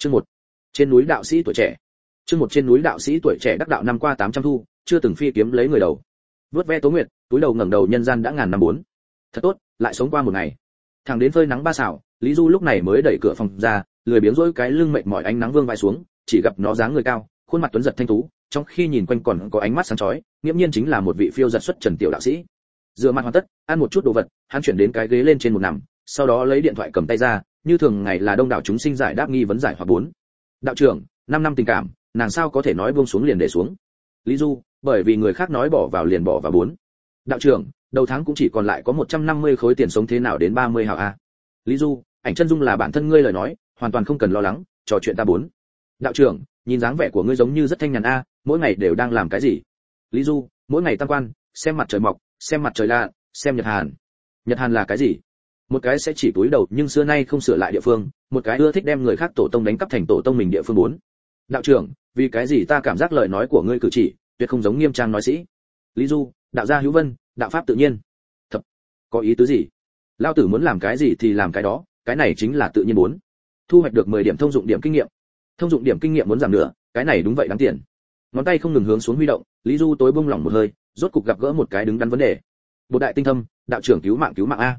chương một. Trên núi đạo sĩ tuổi trẻ. Chương một, trên núi đạo sĩ tuổi trẻ đắc đạo năm qua 800 thu, chưa từng phi kiếm lấy người đầu. Vớt ve tố nguyệt, túi đầu ngẩng đầu nhân gian đã ngàn năm bốn. Thật tốt, lại sống qua một ngày. Thằng đến phơi nắng ba xảo, lý du lúc này mới đẩy cửa phòng ra, lười biếng rỗi cái lưng mệt mỏi ánh nắng vương vai xuống, chỉ gặp nó dáng người cao, khuôn mặt tuấn giật thanh tú, trong khi nhìn quanh còn có ánh mắt sáng chói, nghiễm nhiên chính là một vị phiêu giật xuất trần tiểu đạo sĩ. Dựa mặt hoàn tất, ăn một chút đồ vật, hắn chuyển đến cái ghế lên trên một nằm, sau đó lấy điện thoại cầm tay ra như thường ngày là đông đảo chúng sinh giải đáp nghi vấn giải hoặc bốn. Đạo trưởng, năm năm tình cảm, nàng sao có thể nói buông xuống liền để xuống? Lý du, bởi vì người khác nói bỏ vào liền bỏ vào bốn. Đạo trưởng, đầu tháng cũng chỉ còn lại có 150 khối tiền sống thế nào đến 30 hào a? Lý du, ảnh chân dung là bản thân ngươi lời nói, hoàn toàn không cần lo lắng, trò chuyện ta bốn. Đạo trưởng, nhìn dáng vẻ của ngươi giống như rất thanh nhàn a, mỗi ngày đều đang làm cái gì? Lý du, mỗi ngày tam quan, xem mặt trời mọc, xem mặt trời lạ, xem nhật hàn. Nhật hàn là cái gì? Một cái sẽ chỉ túi đầu nhưng xưa nay không sửa lại địa phương, một cái ưa thích đem người khác tổ tông đánh cắp thành tổ tông mình địa phương bốn đạo trưởng, vì cái gì ta cảm giác lời nói của ngươi cử chỉ, tuyệt không giống nghiêm trang nói sĩ. Lý du, đạo gia hữu vân, đạo pháp tự nhiên. Thật? Có ý tứ gì? Lao tử muốn làm cái gì thì làm cái đó, cái này chính là tự nhiên muốn. Thu hoạch được 10 điểm thông dụng điểm kinh nghiệm. Thông dụng điểm kinh nghiệm muốn giảm nữa cái này đúng vậy đáng tiền. Ngón tay không ngừng hướng xuống huy động, lý du tối bông lỏng một hơi, rốt cục gặp gỡ một cái đứng đắn vấn đề. Bộ đại tinh thâm, đạo trưởng cứu mạng cứu mạng a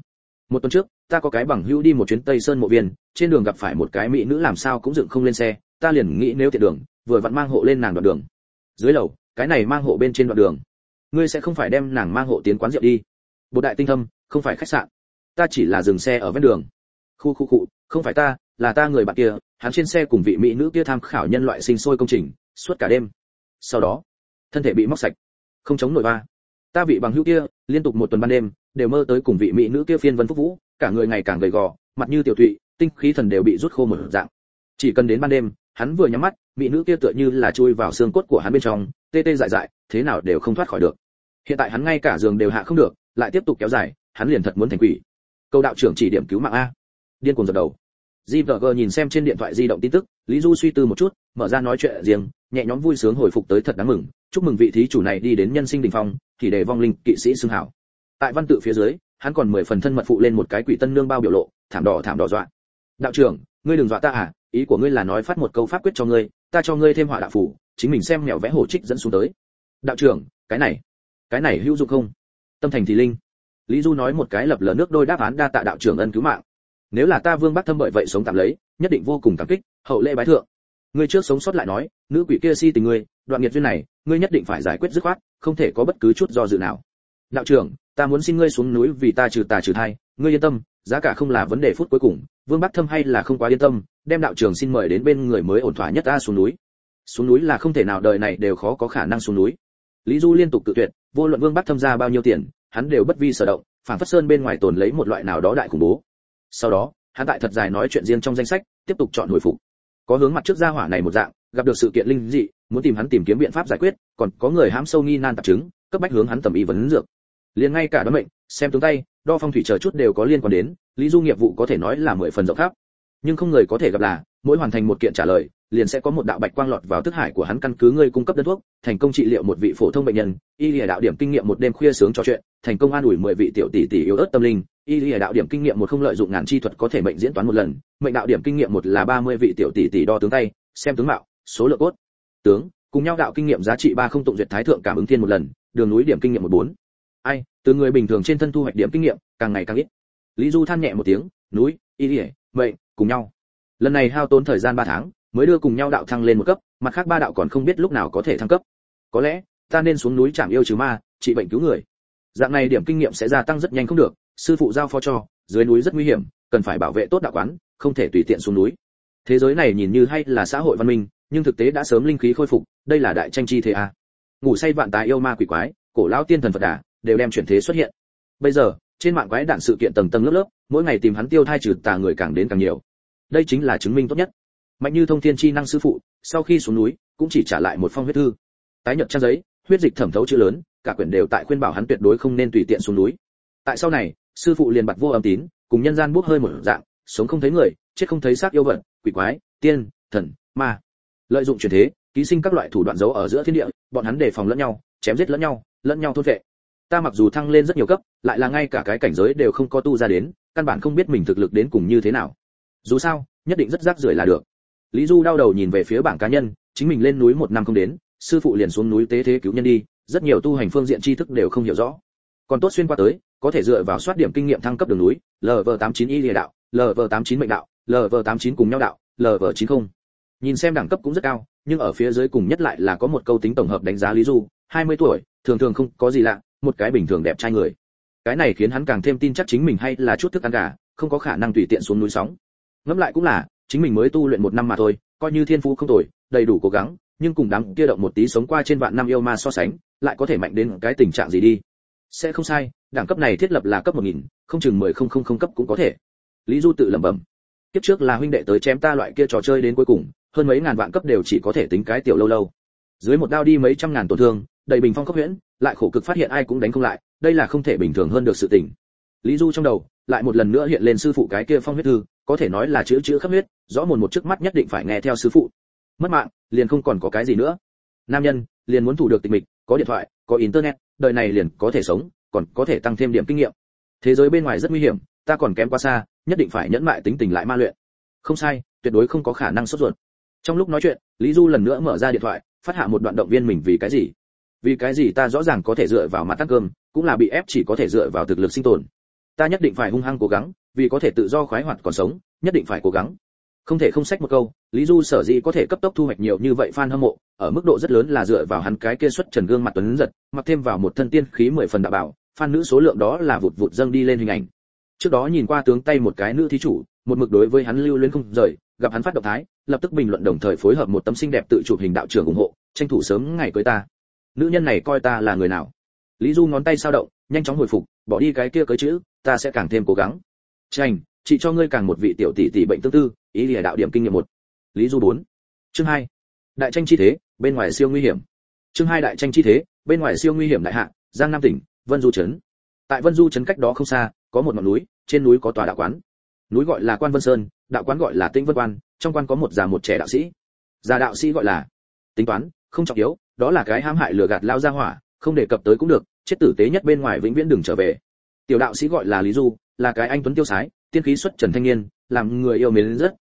một tuần trước, ta có cái bằng hữu đi một chuyến tây sơn mộ viên, trên đường gặp phải một cái mỹ nữ làm sao cũng dựng không lên xe, ta liền nghĩ nếu tiện đường, vừa vặn mang hộ lên nàng đoạn đường. Dưới lầu, cái này mang hộ bên trên đoạn đường. Ngươi sẽ không phải đem nàng mang hộ tiến quán rượu đi. Bộ đại tinh thâm, không phải khách sạn. Ta chỉ là dừng xe ở ven đường. Khu khu cụ không phải ta, là ta người bạn kia, hắn trên xe cùng vị mỹ nữ kia tham khảo nhân loại sinh sôi công trình, suốt cả đêm. Sau đó, thân thể bị móc sạch. Không chống nổi ba ta vị bằng hữu kia liên tục một tuần ban đêm đều mơ tới cùng vị mỹ nữ kia phiên vân phúc vũ cả người ngày càng gầy gò mặt như tiểu thụy tinh khí thần đều bị rút khô một dạng. Chỉ cần đến ban đêm hắn vừa nhắm mắt mỹ nữ kia tựa như là chui vào xương cốt của hắn bên trong tê tê dại dại thế nào đều không thoát khỏi được. Hiện tại hắn ngay cả giường đều hạ không được lại tiếp tục kéo dài hắn liền thật muốn thành quỷ. Câu đạo trưởng chỉ điểm cứu mạng a. Điên cuồng giật đầu. GVG nhìn xem trên điện thoại di động tin tức, Lý Du suy tư một chút, mở ra nói chuyện riêng, nhẹ nhõm vui sướng hồi phục tới thật đáng mừng, chúc mừng vị thí chủ này đi đến nhân sinh đỉnh phong, thì để vong linh kỵ sĩ xưng hảo. Tại văn tự phía dưới, hắn còn mười phần thân mật phụ lên một cái quỷ tân nương bao biểu lộ, thảm đỏ thảm đỏ dọa. Đạo trưởng, ngươi đừng dọa ta à, ý của ngươi là nói phát một câu pháp quyết cho ngươi, ta cho ngươi thêm họa đạo phủ, chính mình xem mèo vẽ hổ trích dẫn xuống tới. Đạo trưởng, cái này, cái này hữu dụng không? Tâm thành thì linh. Lý Du nói một cái lập lờ nước đôi đáp án đa tạ đạo trưởng ân cứu mạng nếu là ta vương bắc thâm bởi vậy sống tạm lấy nhất định vô cùng cảm kích hậu lễ bái thượng ngươi trước sống sót lại nói, nữ quỷ kia si tình ngươi, đoạn nghiệt duyên này, ngươi nhất định phải giải quyết dứt khoát, không thể có bất cứ chút do dự nào. Đạo trưởng, ta muốn xin ngươi xuống núi vì ta trừ tà trừ thai, ngươi yên tâm, giá cả không là vấn đề phút cuối cùng, vương bắc thâm hay là không quá yên tâm, đem đạo trưởng xin mời đến bên người mới ổn thỏa nhất ta xuống núi. Xuống núi là không thể nào, đời này đều khó có khả năng xuống núi. Lý du liên tục tự tuyệt, vô luận vương bắc thâm ra bao nhiêu tiền, hắn đều bất vi sở động phản phất sơn bên ngoài tồn lấy một loại nào đó đại khủng bố. Sau đó, hắn tại thật dài nói chuyện riêng trong danh sách, tiếp tục chọn hồi phục có hướng mặt trước gia hỏa này một dạng, gặp được sự kiện linh dị, muốn tìm hắn tìm kiếm biện pháp giải quyết, còn có người hãm sâu nghi nan tạp chứng, cấp bách hướng hắn tầm ý vấn dược. Liền ngay cả đoán mệnh, xem tướng tay, đo phong thủy chờ chút đều có liên quan đến, lý du nghiệp vụ có thể nói là mười phần rộng khắp. Nhưng không người có thể gặp là mỗi hoàn thành một kiện trả lời, liền sẽ có một đạo bạch quang lọt vào thức hải của hắn căn cứ ngươi cung cấp đơn thuốc, thành công trị liệu một vị phổ thông bệnh nhân, y lìa đạo điểm kinh nghiệm một đêm khuya sướng trò chuyện, thành công an ủi mười vị tiểu tỷ tỷ yếu ớt tâm linh, y lìa đạo điểm kinh nghiệm một không lợi dụng ngàn chi thuật có thể mệnh diễn toán một lần, mệnh đạo điểm kinh nghiệm một là ba mươi vị tiểu tỷ tỷ đo tướng tay, xem tướng mạo, số lượng cốt, tướng, cùng nhau đạo kinh nghiệm giá trị ba không tụng duyệt thái thượng cảm ứng thiên một lần, đường núi điểm kinh nghiệm một bốn. Ai, từ người bình thường trên thân thu hoạch điểm kinh nghiệm, càng ngày càng ít. Lý du than nhẹ một tiếng, núi, y lìa, mệnh, cùng nhau lần này hao tốn thời gian ba tháng, mới đưa cùng nhau đạo thăng lên một cấp, mặt khác ba đạo còn không biết lúc nào có thể thăng cấp. Có lẽ, ta nên xuống núi chạm yêu trừ ma, trị bệnh cứu người. Dạng này điểm kinh nghiệm sẽ gia tăng rất nhanh không được, sư phụ giao phó cho, dưới núi rất nguy hiểm, cần phải bảo vệ tốt đạo quán, không thể tùy tiện xuống núi. Thế giới này nhìn như hay là xã hội văn minh, nhưng thực tế đã sớm linh khí khôi phục, đây là đại tranh chi thế a. Ngủ say vạn tài yêu ma quỷ quái, cổ lão tiên thần phật đà, đều đem chuyển thế xuất hiện. Bây giờ, trên mạng quái đạn sự kiện tầng tầng lớp lớp, mỗi ngày tìm hắn tiêu thai trừ tà người càng đến càng nhiều đây chính là chứng minh tốt nhất. Mạnh như thông thiên chi năng sư phụ, sau khi xuống núi, cũng chỉ trả lại một phong huyết thư. Tái nhật trang giấy, huyết dịch thẩm thấu chữ lớn, cả quyển đều tại khuyên bảo hắn tuyệt đối không nên tùy tiện xuống núi. Tại sau này, sư phụ liền bật vô âm tín, cùng nhân gian bốc hơi một dạng, sống không thấy người, chết không thấy xác yêu vật, quỷ quái, tiên, thần, ma. Lợi dụng truyền thế, ký sinh các loại thủ đoạn giấu ở giữa thiên địa, bọn hắn đề phòng lẫn nhau, chém giết lẫn nhau lẫn nhau thôn vệ ta mặc dù thăng lên rất nhiều cấp, lại là ngay cả cái cảnh giới đều không có tu ra đến, căn bản không biết mình thực lực đến cùng như thế nào dù sao, nhất định rất rác rưởi là được. Lý du đau đầu nhìn về phía bảng cá nhân, chính mình lên núi một năm không đến, sư phụ liền xuống núi tế thế cứu nhân đi, rất nhiều tu hành phương diện tri thức đều không hiểu rõ. Còn tốt xuyên qua tới, có thể dựa vào soát điểm kinh nghiệm thăng cấp đường núi lv 89 y lìa đạo lv 89 mệnh đạo lv 89 cùng nhau đạo lv 90 nhìn xem đẳng cấp cũng rất cao, nhưng ở phía dưới cùng nhất lại là có một câu tính tổng hợp đánh giá lý du 20 tuổi, thường thường không có gì lạ, một cái bình thường đẹp trai người. Cái này khiến hắn càng thêm tin chắc chính mình hay là chút thức ăn gà, không có khả năng tùy tiện xuống núi sóng ngẫm lại cũng là chính mình mới tu luyện một năm mà thôi coi như thiên phú không tồi đầy đủ cố gắng nhưng cùng đám kia động một tí sống qua trên vạn năm yêu ma so sánh lại có thể mạnh đến cái tình trạng gì đi? Sẽ không sai đẳng cấp này thiết lập là cấp 1000, không chừng 10000 cấp cũng có thể. Lý du tự lẩm bẩm. Kiếp trước là huynh đệ tới chém ta loại kia trò chơi đến cuối cùng hơn mấy ngàn vạn cấp đều chỉ có thể tính cái tiểu lâu lâu. Dưới một đao đi mấy trăm ngàn tổn thương đầy bình phong cấp huyễn lại khổ cực phát hiện ai cũng đánh không lại đây là không thể bình thường hơn được sự tình lý du trong đầu lại một lần nữa hiện lên sư phụ cái kia phong huyết thư, có thể nói là chữ chữ khắp huyết, rõ mồn một trước mắt nhất định phải nghe theo sư phụ. Mất mạng, liền không còn có cái gì nữa. Nam nhân, liền muốn thủ được tình mình có điện thoại, có internet, đời này liền có thể sống, còn có thể tăng thêm điểm kinh nghiệm. Thế giới bên ngoài rất nguy hiểm, ta còn kém quá xa, nhất định phải nhẫn mại tính tình lại ma luyện. Không sai, tuyệt đối không có khả năng sốt ruột. Trong lúc nói chuyện, lý du lần nữa mở ra điện thoại, phát hạ một đoạn động viên mình vì cái gì? Vì cái gì ta rõ ràng có thể dựa vào mặt tăng cơm, cũng là bị ép chỉ có thể dựa vào thực lực sinh tồn ta nhất định phải hung hăng cố gắng, vì có thể tự do khoái hoạt còn sống, nhất định phải cố gắng. Không thể không sách một câu, lý du sở dĩ có thể cấp tốc thu hoạch nhiều như vậy fan hâm mộ, ở mức độ rất lớn là dựa vào hắn cái kia xuất trần gương mặt tuấn giật, mặc thêm vào một thân tiên khí mười phần đạo bảo, fan nữ số lượng đó là vụt vụt dâng đi lên hình ảnh. Trước đó nhìn qua tướng tay một cái nữ thí chủ, một mực đối với hắn lưu luyến không rời, gặp hắn phát động thái, lập tức bình luận đồng thời phối hợp một tấm xinh đẹp tự chụp hình đạo trưởng ủng hộ, tranh thủ sớm ngày cưới ta. Nữ nhân này coi ta là người nào? Lý du ngón tay sao động, nhanh chóng hồi phục, bỏ đi cái kia cưới chữ ta sẽ càng thêm cố gắng. Tranh chị cho ngươi càng một vị tiểu tỷ tỷ bệnh tương tư, ý lìa đạo điểm kinh nghiệm một. Lý du bốn. Chương hai. Đại tranh chi thế, bên ngoài siêu nguy hiểm. Chương hai đại tranh chi thế, bên ngoài siêu nguy hiểm đại hạ, giang nam tỉnh, vân du trấn. Tại vân du trấn cách đó không xa, có một ngọn núi, trên núi có tòa đạo quán. Núi gọi là quan vân sơn, đạo quán gọi là tĩnh vân quan, trong quan có một già một trẻ đạo sĩ. Già đạo sĩ gọi là tính toán, không trọng yếu, đó là cái hãm hại lừa gạt lao ra hỏa, không đề cập tới cũng được, chết tử tế nhất bên ngoài vĩnh viễn đừng trở về tiểu đạo sĩ gọi là lý du là cái anh tuấn tiêu sái tiên khí xuất trần thanh niên làm người yêu mến rất.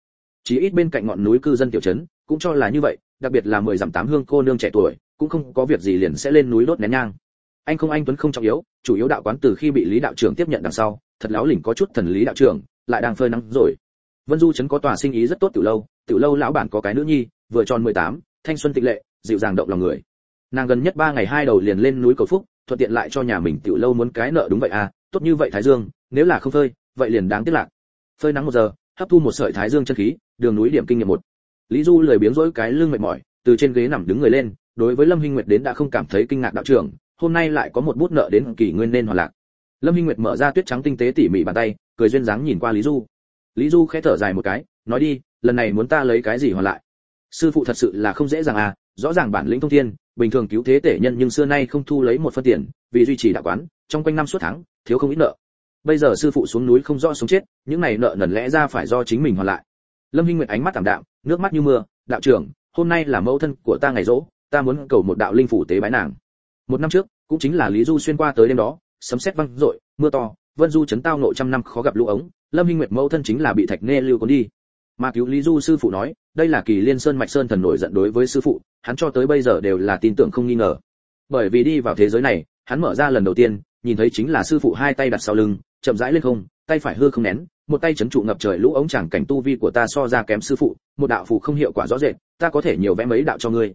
Chỉ ít bên cạnh ngọn núi cư dân tiểu trấn cũng cho là như vậy đặc biệt là mười dặm tám hương cô nương trẻ tuổi cũng không có việc gì liền sẽ lên núi đốt nén nhang. Anh không anh tuấn không trọng yếu chủ yếu đạo quán từ khi bị lý đạo trưởng tiếp nhận đằng sau thật láo lỉnh có chút thần lý đạo trưởng lại đang phơi nắng rồi. Vân du trấn có tòa sinh ý rất tốt từ lâu từ lâu lão bản có cái nữ nhi vừa tròn 18, thanh xuân tịnh lệ dịu dàng động lòng người. Nàng gần nhất ba ngày hai đầu liền lên núi cầu phúc thuận tiện lại cho nhà mình tiểu lâu muốn cái nợ đúng vậy à tốt như vậy thái dương, nếu là không phơi, vậy liền đáng tiếc lạc. Phơi nắng một giờ, hấp thu một sợi thái dương chân khí, đường núi điểm kinh nghiệm một. Lý du lười biếng rỗi cái lưng mệt mỏi, từ trên ghế nằm đứng người lên, đối với lâm hinh nguyệt đến đã không cảm thấy kinh ngạc đạo trưởng, hôm nay lại có một bút nợ đến kỳ nguyên nên hoàn lạc. Lâm hinh nguyệt mở ra tuyết trắng tinh tế tỉ mỉ bàn tay, cười duyên dáng nhìn qua lý du. Lý du khẽ thở dài một cái, nói đi, lần này muốn ta lấy cái gì hoàn lại? Sư phụ thật sự là không dễ dàng à rõ ràng bản lĩnh thông thiên bình thường cứu thế tể nhân nhưng xưa nay không thu lấy một phân tiền, vì duy trì đạo quán, trong quanh năm suốt tháng, thiếu không ít nợ. Bây giờ sư phụ xuống núi không rõ sống chết, những này nợ nần lẽ ra phải do chính mình hoàn lại. Lâm hinh nguyệt ánh mắt tảm đạm, nước mắt như mưa, đạo trưởng, hôm nay là mẫu thân của ta ngày rỗ, ta muốn cầu một đạo linh phủ tế bái nàng. Một năm trước, cũng chính là lý du xuyên qua tới đêm đó, sấm sét vang rội mưa to, vân du chấn tao nội trăm năm khó gặp lũ ống, lâm hinh nguyệt mẫu thân chính là bị thạch nê lưu cuốn đi. Mà cứu lý du sư phụ nói, đây là kỳ liên sơn mạch sơn thần nổi giận đối với sư phụ hắn cho tới bây giờ đều là tin tưởng không nghi ngờ. Bởi vì đi vào thế giới này, hắn mở ra lần đầu tiên, nhìn thấy chính là sư phụ hai tay đặt sau lưng, chậm rãi lên không, tay phải hư không nén, một tay chấn trụ ngập trời lũ ống chẳng cảnh tu vi của ta so ra kém sư phụ, một đạo phù không hiệu quả rõ rệt, ta có thể nhiều vẽ mấy đạo cho ngươi.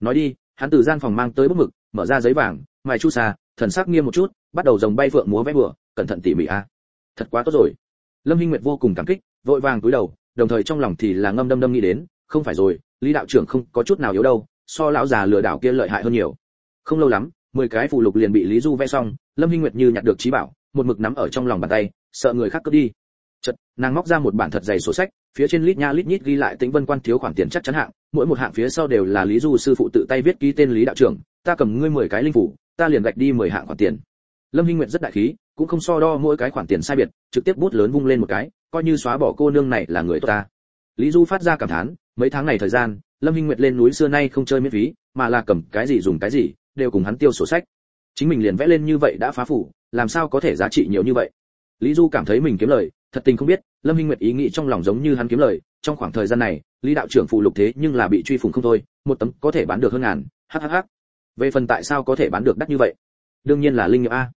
Nói đi, hắn từ gian phòng mang tới bút mực, mở ra giấy vàng, mài chu xa thần sắc nghiêm một chút, bắt đầu rồng bay phượng múa vẽ bừa, cẩn thận tỉ mỉ a. Thật quá tốt rồi. Lâm hinh nguyệt vô cùng cảm kích, vội vàng cúi đầu, đồng thời trong lòng thì là ngâm đâm đâm nghĩ đến không phải rồi, lý đạo trưởng không có chút nào yếu đâu, so lão già lừa đảo kia lợi hại hơn nhiều. Không lâu lắm, mười cái phù lục liền bị lý du vẽ xong, lâm hinh nguyệt như nhặt được trí bảo, một mực nắm ở trong lòng bàn tay, sợ người khác cướp đi. Chật nàng móc ra một bản thật dày sổ sách, phía trên lít nha lít nhít ghi lại tính vân quan thiếu khoản tiền chắc chắn hạng, mỗi một hạng phía sau đều là lý du sư phụ tự tay viết ký tên lý đạo trưởng, ta cầm ngươi mười cái linh phủ, ta liền gạch đi mười hạng khoản tiền. Lâm hinh nguyệt rất đại khí, cũng không so đo mỗi cái khoản tiền sai biệt, trực tiếp bút lớn vung lên một cái, coi như xóa bỏ cô nương này là người tốt ta. Lý du phát ra cảm thán mấy tháng này thời gian, lâm hinh nguyệt lên núi xưa nay không chơi miễn phí, mà là cầm cái gì dùng cái gì, đều cùng hắn tiêu sổ sách. Chính mình liền vẽ lên như vậy đã phá phủ, làm sao có thể giá trị nhiều như vậy? Lý du cảm thấy mình kiếm lời, thật tình không biết, lâm hinh nguyệt ý nghĩ trong lòng giống như hắn kiếm lời, trong khoảng thời gian này, lý đạo trưởng phụ lục thế nhưng là bị truy phủng không thôi, một tấm có thể bán được hơn ngàn hhh về phần tại sao có thể bán được đắt như vậy? Đương nhiên là linh nghiệm a.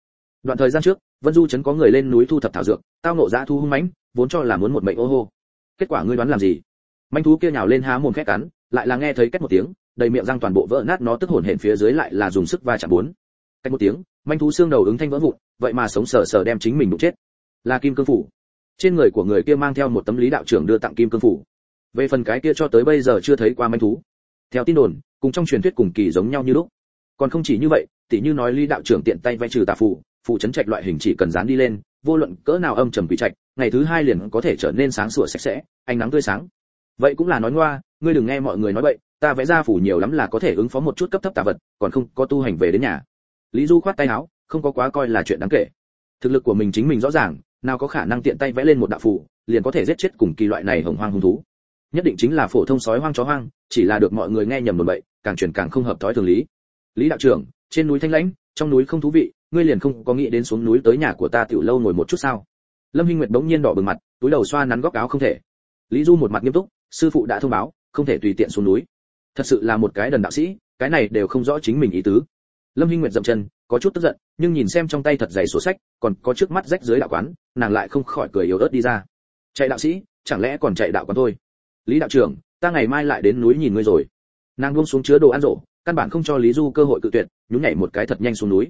Đoạn thời gian trước, vân du chấn có người lên núi thu thập thảo dược, tao nộ ra thu hung mãnh, vốn cho là muốn một mệnh ô hô. Kết quả ngươi đoán làm gì? Manh thú kia nhào lên há mồm khét cắn lại là nghe thấy cách một tiếng đầy miệng răng toàn bộ vỡ nát nó tức hồn hển phía dưới lại là dùng sức va chạm bốn. Cách một tiếng manh thú xương đầu ứng thanh vỡ vụn vậy mà sống sờ sờ đem chính mình đụng chết. Là kim cương phủ. Trên người của người kia mang theo một tấm lý đạo trưởng đưa tặng kim cương phủ. Về phần cái kia cho tới bây giờ chưa thấy qua manh thú. Theo tin đồn cùng trong truyền thuyết cùng kỳ giống nhau như lúc. Còn không chỉ như vậy tỉ như nói lý đạo trưởng tiện tay vay trừ tà phù, phù chấn trạch loại hình chỉ cần dán đi lên vô luận cỡ nào âm trầm quỷ trạch ngày thứ hai liền có thể trở nên sáng sủa sạch sẽ ánh nắng tươi sáng vậy cũng là nói ngoa, ngươi đừng nghe mọi người nói vậy ta vẽ ra phủ nhiều lắm là có thể ứng phó một chút cấp thấp tà vật, còn không có tu hành về đến nhà. Lý du khoát tay áo, không có quá coi là chuyện đáng kể. Thực lực của mình chính mình rõ ràng, nào có khả năng tiện tay vẽ lên một đạo phủ, liền có thể giết chết cùng kỳ loại này hồng hoang hung thú. Nhất định chính là phổ thông sói hoang chó hoang, chỉ là được mọi người nghe nhầm đồn bậy, càng chuyển càng không hợp thói thường lý. Lý đạo trưởng, trên núi thanh lãnh, trong núi không thú vị, ngươi liền không có nghĩ đến xuống núi tới nhà của ta tiểu lâu ngồi một chút sao? Lâm hinh nguyệt bỗng nhiên đỏ bừng mặt, túi đầu xoa nắn góc áo không thể lý du một mặt nghiêm túc, sư phụ đã thông báo, không thể tùy tiện xuống núi. Thật sự là một cái đần đạo sĩ, cái này đều không rõ chính mình ý tứ. Lâm hinh nguyệt dậm chân, có chút tức giận, nhưng nhìn xem trong tay thật dày sổ sách, còn có trước mắt rách dưới đạo quán, nàng lại không khỏi cười yếu ớt đi ra. Chạy đạo sĩ, chẳng lẽ còn chạy đạo quán thôi? Lý đạo trưởng, ta ngày mai lại đến núi nhìn ngươi rồi. Nàng buông xuống chứa đồ ăn rổ căn bản không cho lý du cơ hội cự tuyệt, nhún nhảy một cái thật nhanh xuống núi.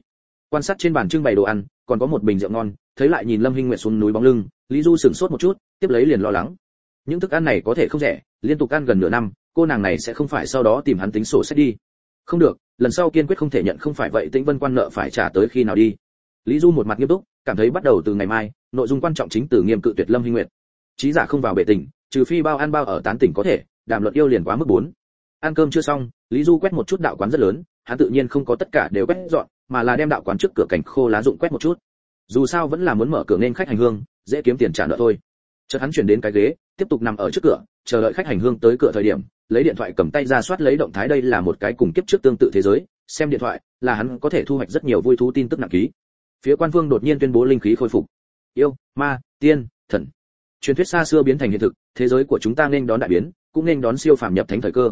Quan sát trên bàn trưng bày đồ ăn, còn có một bình rượu ngon, thấy lại nhìn lâm hinh nguyệt xuống núi bóng lưng, lý du sửng sốt một chút, tiếp lấy liền lo lắng những thức ăn này có thể không rẻ, liên tục ăn gần nửa năm, cô nàng này sẽ không phải sau đó tìm hắn tính sổ sách đi. Không được, lần sau kiên quyết không thể nhận, không phải vậy tĩnh vân quan nợ phải trả tới khi nào đi. Lý du một mặt nghiêm túc, cảm thấy bắt đầu từ ngày mai, nội dung quan trọng chính từ nghiêm cự tuyệt lâm hinh nguyệt. Trí giả không vào bệ tình trừ phi bao ăn bao ở tán tỉnh có thể, đàm luận yêu liền quá mức bốn. Ăn cơm chưa xong, lý du quét một chút đạo quán rất lớn, hắn tự nhiên không có tất cả đều quét dọn, mà là đem đạo quán trước cửa cảnh khô lá dụng quét một chút. Dù sao vẫn là muốn mở cửa nên khách hành hương, dễ kiếm tiền trả nợ thôi chợt hắn chuyển đến cái ghế, tiếp tục nằm ở trước cửa, chờ đợi khách hành hương tới cửa thời điểm, lấy điện thoại cầm tay ra soát lấy động thái đây là một cái cùng kiếp trước tương tự thế giới, xem điện thoại, là hắn có thể thu hoạch rất nhiều vui thú tin tức nặng ký. Phía quan vương đột nhiên tuyên bố linh khí khôi phục. Yêu, ma, tiên, thần. Truyền thuyết xa xưa biến thành hiện thực, thế giới của chúng ta nên đón đại biến, cũng nên đón siêu phàm nhập thánh thời cơ.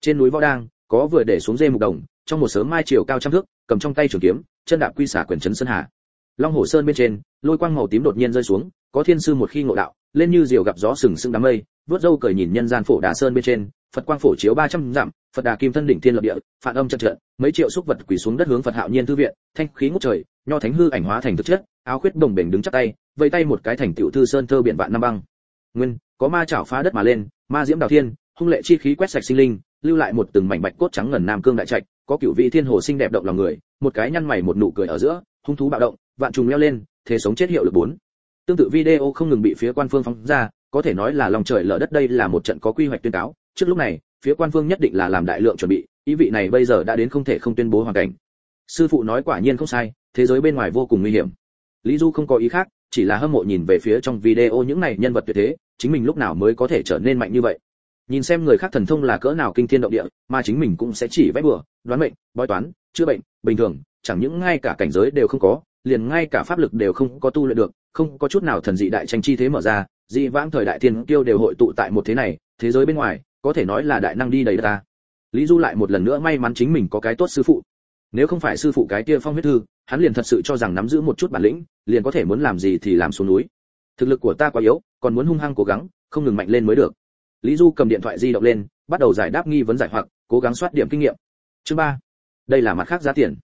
Trên núi võ đang, có vừa để xuống dê mục đồng, trong một sớm mai chiều cao trăm thước, cầm trong tay trường kiếm, chân đạp quy xả quyền trấn sơn hà long hồ sơn bên trên, lôi quang màu tím đột nhiên rơi xuống, có thiên sư một khi ngộ đạo, lên như diều gặp gió sừng sững đám mây, vớt râu cởi nhìn nhân gian phổ đà sơn bên trên, phật quang phổ chiếu 300 dặm, phật đà kim thân đỉnh thiên lập địa, phản âm trận trận, mấy triệu xúc vật quỳ xuống đất hướng phật hạo nhiên thư viện, thanh khí ngút trời, nho thánh hư ảnh hóa thành thực chất, áo khuyết đồng bền đứng chắc tay, vây tay một cái thành tiểu thư sơn thơ biển vạn năm băng. Nguyên, có ma chảo phá đất mà lên, ma diễm đào thiên, hung lệ chi khí quét sạch sinh linh, lưu lại một từng mảnh bạch cốt trắng ngần nam cương đại trạch, có cửu vị thiên hồ xinh đẹp động lòng người, một cái nhăn mày một nụ cười ở giữa, hung thú bạo động vạn trùng leo lên, thế sống chết hiệu lực bốn. Tương tự video không ngừng bị phía quan phương phóng ra, có thể nói là lòng trời lở đất đây là một trận có quy hoạch tuyên cáo. Trước lúc này, phía quan phương nhất định là làm đại lượng chuẩn bị, ý vị này bây giờ đã đến không thể không tuyên bố hoàn cảnh. Sư phụ nói quả nhiên không sai, thế giới bên ngoài vô cùng nguy hiểm. Lý du không có ý khác, chỉ là hâm mộ nhìn về phía trong video những này nhân vật tuyệt thế, chính mình lúc nào mới có thể trở nên mạnh như vậy? Nhìn xem người khác thần thông là cỡ nào kinh thiên động địa, mà chính mình cũng sẽ chỉ vẽ bừa, đoán mệnh, bói toán, chữa bệnh, bình thường, chẳng những ngay cả cảnh giới đều không có liền ngay cả pháp lực đều không có tu luyện được, không có chút nào thần dị đại tranh chi thế mở ra, dị vãng thời đại tiên kiêu đều hội tụ tại một thế này, thế giới bên ngoài, có thể nói là đại năng đi đầy ta. Lý du lại một lần nữa may mắn chính mình có cái tốt sư phụ. Nếu không phải sư phụ cái kia phong huyết thư, hắn liền thật sự cho rằng nắm giữ một chút bản lĩnh, liền có thể muốn làm gì thì làm xuống núi. Thực lực của ta quá yếu, còn muốn hung hăng cố gắng, không ngừng mạnh lên mới được. Lý du cầm điện thoại di động lên, bắt đầu giải đáp nghi vấn giải hoặc, cố gắng soát điểm kinh nghiệm. Chương ba. Đây là mặt khác giá tiền.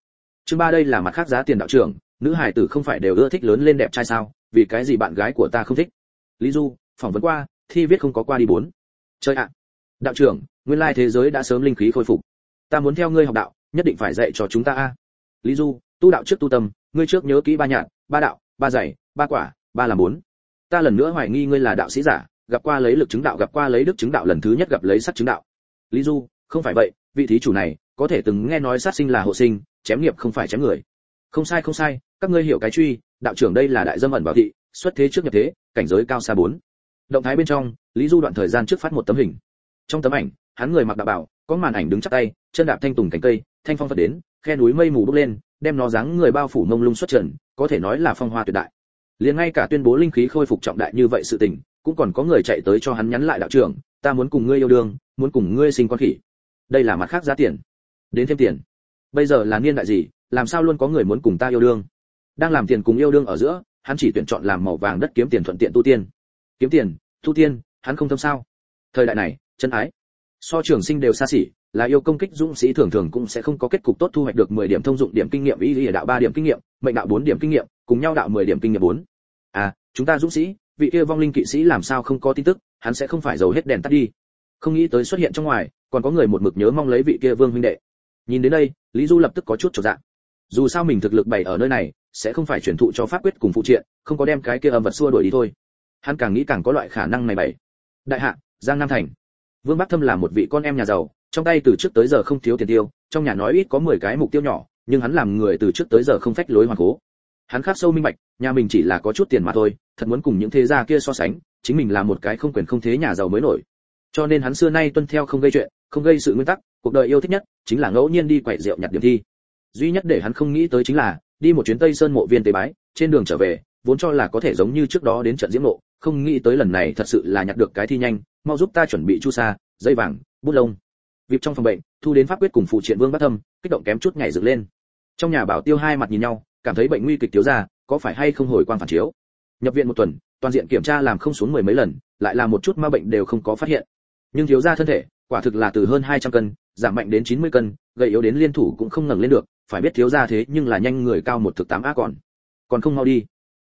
Chương ba đây là mặt khác giá tiền đạo trưởng nữ hải tử không phải đều ưa thích lớn lên đẹp trai sao? Vì cái gì bạn gái của ta không thích? Lý du, phỏng vấn qua, thi viết không có qua đi bốn. Chơi ạ! Đạo trưởng, nguyên lai thế giới đã sớm linh khí khôi phục. Ta muốn theo ngươi học đạo, nhất định phải dạy cho chúng ta a. Lý du, tu đạo trước tu tâm, ngươi trước nhớ kỹ ba nhạn ba đạo, ba giày ba quả, ba là bốn. Ta lần nữa hoài nghi ngươi là đạo sĩ giả, gặp qua lấy lực chứng đạo, gặp qua lấy đức chứng đạo lần thứ nhất gặp lấy sắc chứng đạo. Lý du, không phải vậy, vị thí chủ này có thể từng nghe nói sát sinh là hộ sinh, chém nghiệp không phải chém người không sai không sai, các ngươi hiểu cái truy, đạo trưởng đây là đại dâm ẩn bảo thị, xuất thế trước nhập thế, cảnh giới cao xa bốn. Động thái bên trong, lý du đoạn thời gian trước phát một tấm hình. Trong tấm ảnh, hắn người mặc đạo bảo, có màn ảnh đứng chắp tay, chân đạp thanh tùng cánh cây, thanh phong phật đến, khe núi mây mù bốc lên, đem nó dáng người bao phủ mông lung xuất trần, có thể nói là phong hoa tuyệt đại. Liền ngay cả tuyên bố linh khí khôi phục trọng đại như vậy sự tình, cũng còn có người chạy tới cho hắn nhắn lại đạo trưởng, ta muốn cùng ngươi yêu đương, muốn cùng ngươi sinh con khỉ. Đây là mặt khác giá tiền. Đến thêm tiền. Bây giờ là niên đại gì làm sao luôn có người muốn cùng ta yêu đương? Đang làm tiền cùng yêu đương ở giữa, hắn chỉ tuyển chọn làm màu vàng đất kiếm tiền thuận tiện tu tiên. Kiếm tiền tu tiên, hắn không thâm sao? Thời đại này, chân ái. So trường sinh đều xa xỉ, là yêu công kích dũng sĩ thường thường cũng sẽ không có kết cục tốt thu hoạch được 10 điểm thông dụng điểm kinh nghiệm, ý lý đạo 3 điểm kinh nghiệm, mệnh đạo 4 điểm kinh nghiệm, cùng nhau đạo 10 điểm kinh nghiệm 4. à chúng ta dũng sĩ, vị kia vong linh kỵ sĩ làm sao không có tin tức, hắn sẽ không phải giấu hết đèn tắt đi. Không nghĩ tới xuất hiện trong ngoài, còn có người một mực nhớ mong lấy vị kia vương huynh đệ. Nhìn đến đây, lý du lập tức có chút trở dạng dù sao mình thực lực bày ở nơi này, sẽ không phải chuyển thụ cho pháp quyết cùng phụ triện, không có đem cái kia âm vật xua đuổi đi thôi. Hắn càng nghĩ càng có loại khả năng này bày. Đại hạ, giang nam thành. Vương bắc thâm là một vị con em nhà giàu, trong tay từ trước tới giờ không thiếu tiền tiêu, trong nhà nói ít có 10 cái mục tiêu nhỏ, nhưng hắn làm người từ trước tới giờ không phách lối hoàn cố. Hắn khác sâu minh bạch, nhà mình chỉ là có chút tiền mà thôi, thật muốn cùng những thế gia kia so sánh, chính mình là một cái không quyền không thế nhà giàu mới nổi. Cho nên hắn xưa nay tuân theo không gây chuyện, không gây sự nguyên tắc, cuộc đời yêu thích nhất, chính là ngẫu nhiên đi quậy rượu nhặt điểm thi duy nhất để hắn không nghĩ tới chính là, đi một chuyến tây sơn mộ viên tế bái, trên đường trở về, vốn cho là có thể giống như trước đó đến trận diễm mộ không nghĩ tới lần này thật sự là nhặt được cái thi nhanh, mau giúp ta chuẩn bị chu sa, dây vàng, bút lông. Vịp trong phòng bệnh, thu đến pháp quyết cùng phụ triện vương bắt thâm, kích động kém chút nhảy dựng lên. Trong nhà bảo tiêu hai mặt nhìn nhau, cảm thấy bệnh nguy kịch thiếu ra, có phải hay không hồi quang phản chiếu? Nhập viện một tuần, toàn diện kiểm tra làm không xuống mười mấy lần, lại là một chút ma bệnh đều không có phát hiện. Nhưng thiếu gia thân thể, quả thực là từ hơn 200 cân, giảm mạnh đến 90 cân, gầy yếu đến liên thủ cũng không ngẩng lên được phải biết thiếu gia thế nhưng là nhanh người cao một thực tám á còn. Còn không mau đi.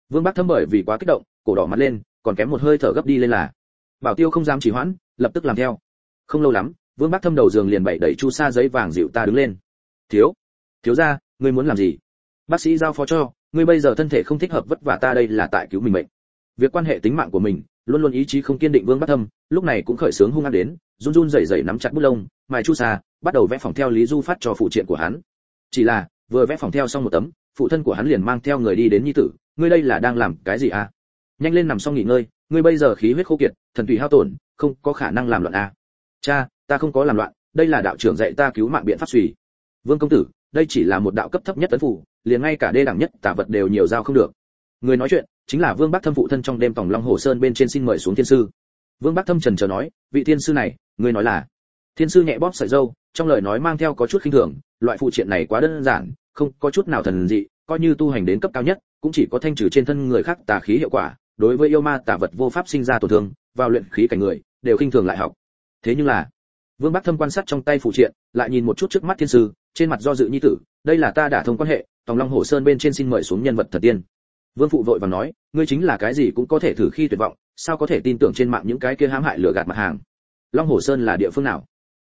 Vương bắc thâm bởi vì quá kích động, cổ đỏ mặt lên, còn kém một hơi thở gấp đi lên là. Bảo tiêu không dám chỉ hoãn, lập tức làm theo. Không lâu lắm, vương bắc thâm đầu giường liền bậy đẩy chu sa giấy vàng dịu ta đứng lên. Thiếu thiếu gia, ngươi muốn làm gì? Bác sĩ giao phó cho, ngươi bây giờ thân thể không thích hợp vất vả ta đây là tại cứu mình mệnh. Việc quan hệ tính mạng của mình, luôn luôn ý chí không kiên định vương bắc thâm, lúc này cũng khởi sướng hung hăng đến, run run rẩy rẩy nắm chặt bút lông, mài chu sa, bắt đầu vẽ phòng theo lý du phát cho phụ triện của hắn chỉ là, vừa vẽ phòng theo xong một tấm, phụ thân của hắn liền mang theo người đi đến nhi tử, ngươi đây là đang làm cái gì à? Nhanh lên nằm xong nghỉ ngơi, ngươi bây giờ khí huyết khô kiệt, thần tùy hao tổn, không có khả năng làm loạn à. Cha, ta không có làm loạn, đây là đạo trưởng dạy ta cứu mạng biện pháp suy. Vương công tử, đây chỉ là một đạo cấp thấp nhất tấn phủ liền ngay cả đê đẳng nhất tả vật đều nhiều giao không được. Người nói chuyện, chính là vương bắc thâm phụ thân trong đêm tòng long hồ sơn bên trên xin mời xuống thiên sư. Vương bắc thâm trần chờ nói, vị thiên sư này, ngươi nói là thiên sư nhẹ bóp sợi dâu, trong lời nói mang theo có chút khinh thường, loại phụ triện này quá đơn giản, không có chút nào thần dị, coi như tu hành đến cấp cao nhất, cũng chỉ có thanh trừ trên thân người khác tà khí hiệu quả, đối với yêu ma tà vật vô pháp sinh ra tổn thương, vào luyện khí cảnh người, đều khinh thường lại học. Thế nhưng là, vương bắc thâm quan sát trong tay phụ triện, lại nhìn một chút trước mắt thiên sư, trên mặt do dự nhi tử, đây là ta đã thông quan hệ, tòng long hồ sơn bên trên xin mời xuống nhân vật thần tiên. Vương phụ vội vàng nói, ngươi chính là cái gì cũng có thể thử khi tuyệt vọng, sao có thể tin tưởng trên mạng những cái kia hãm hại lừa gạt mặt hàng? Long hồ sơn là địa phương nào?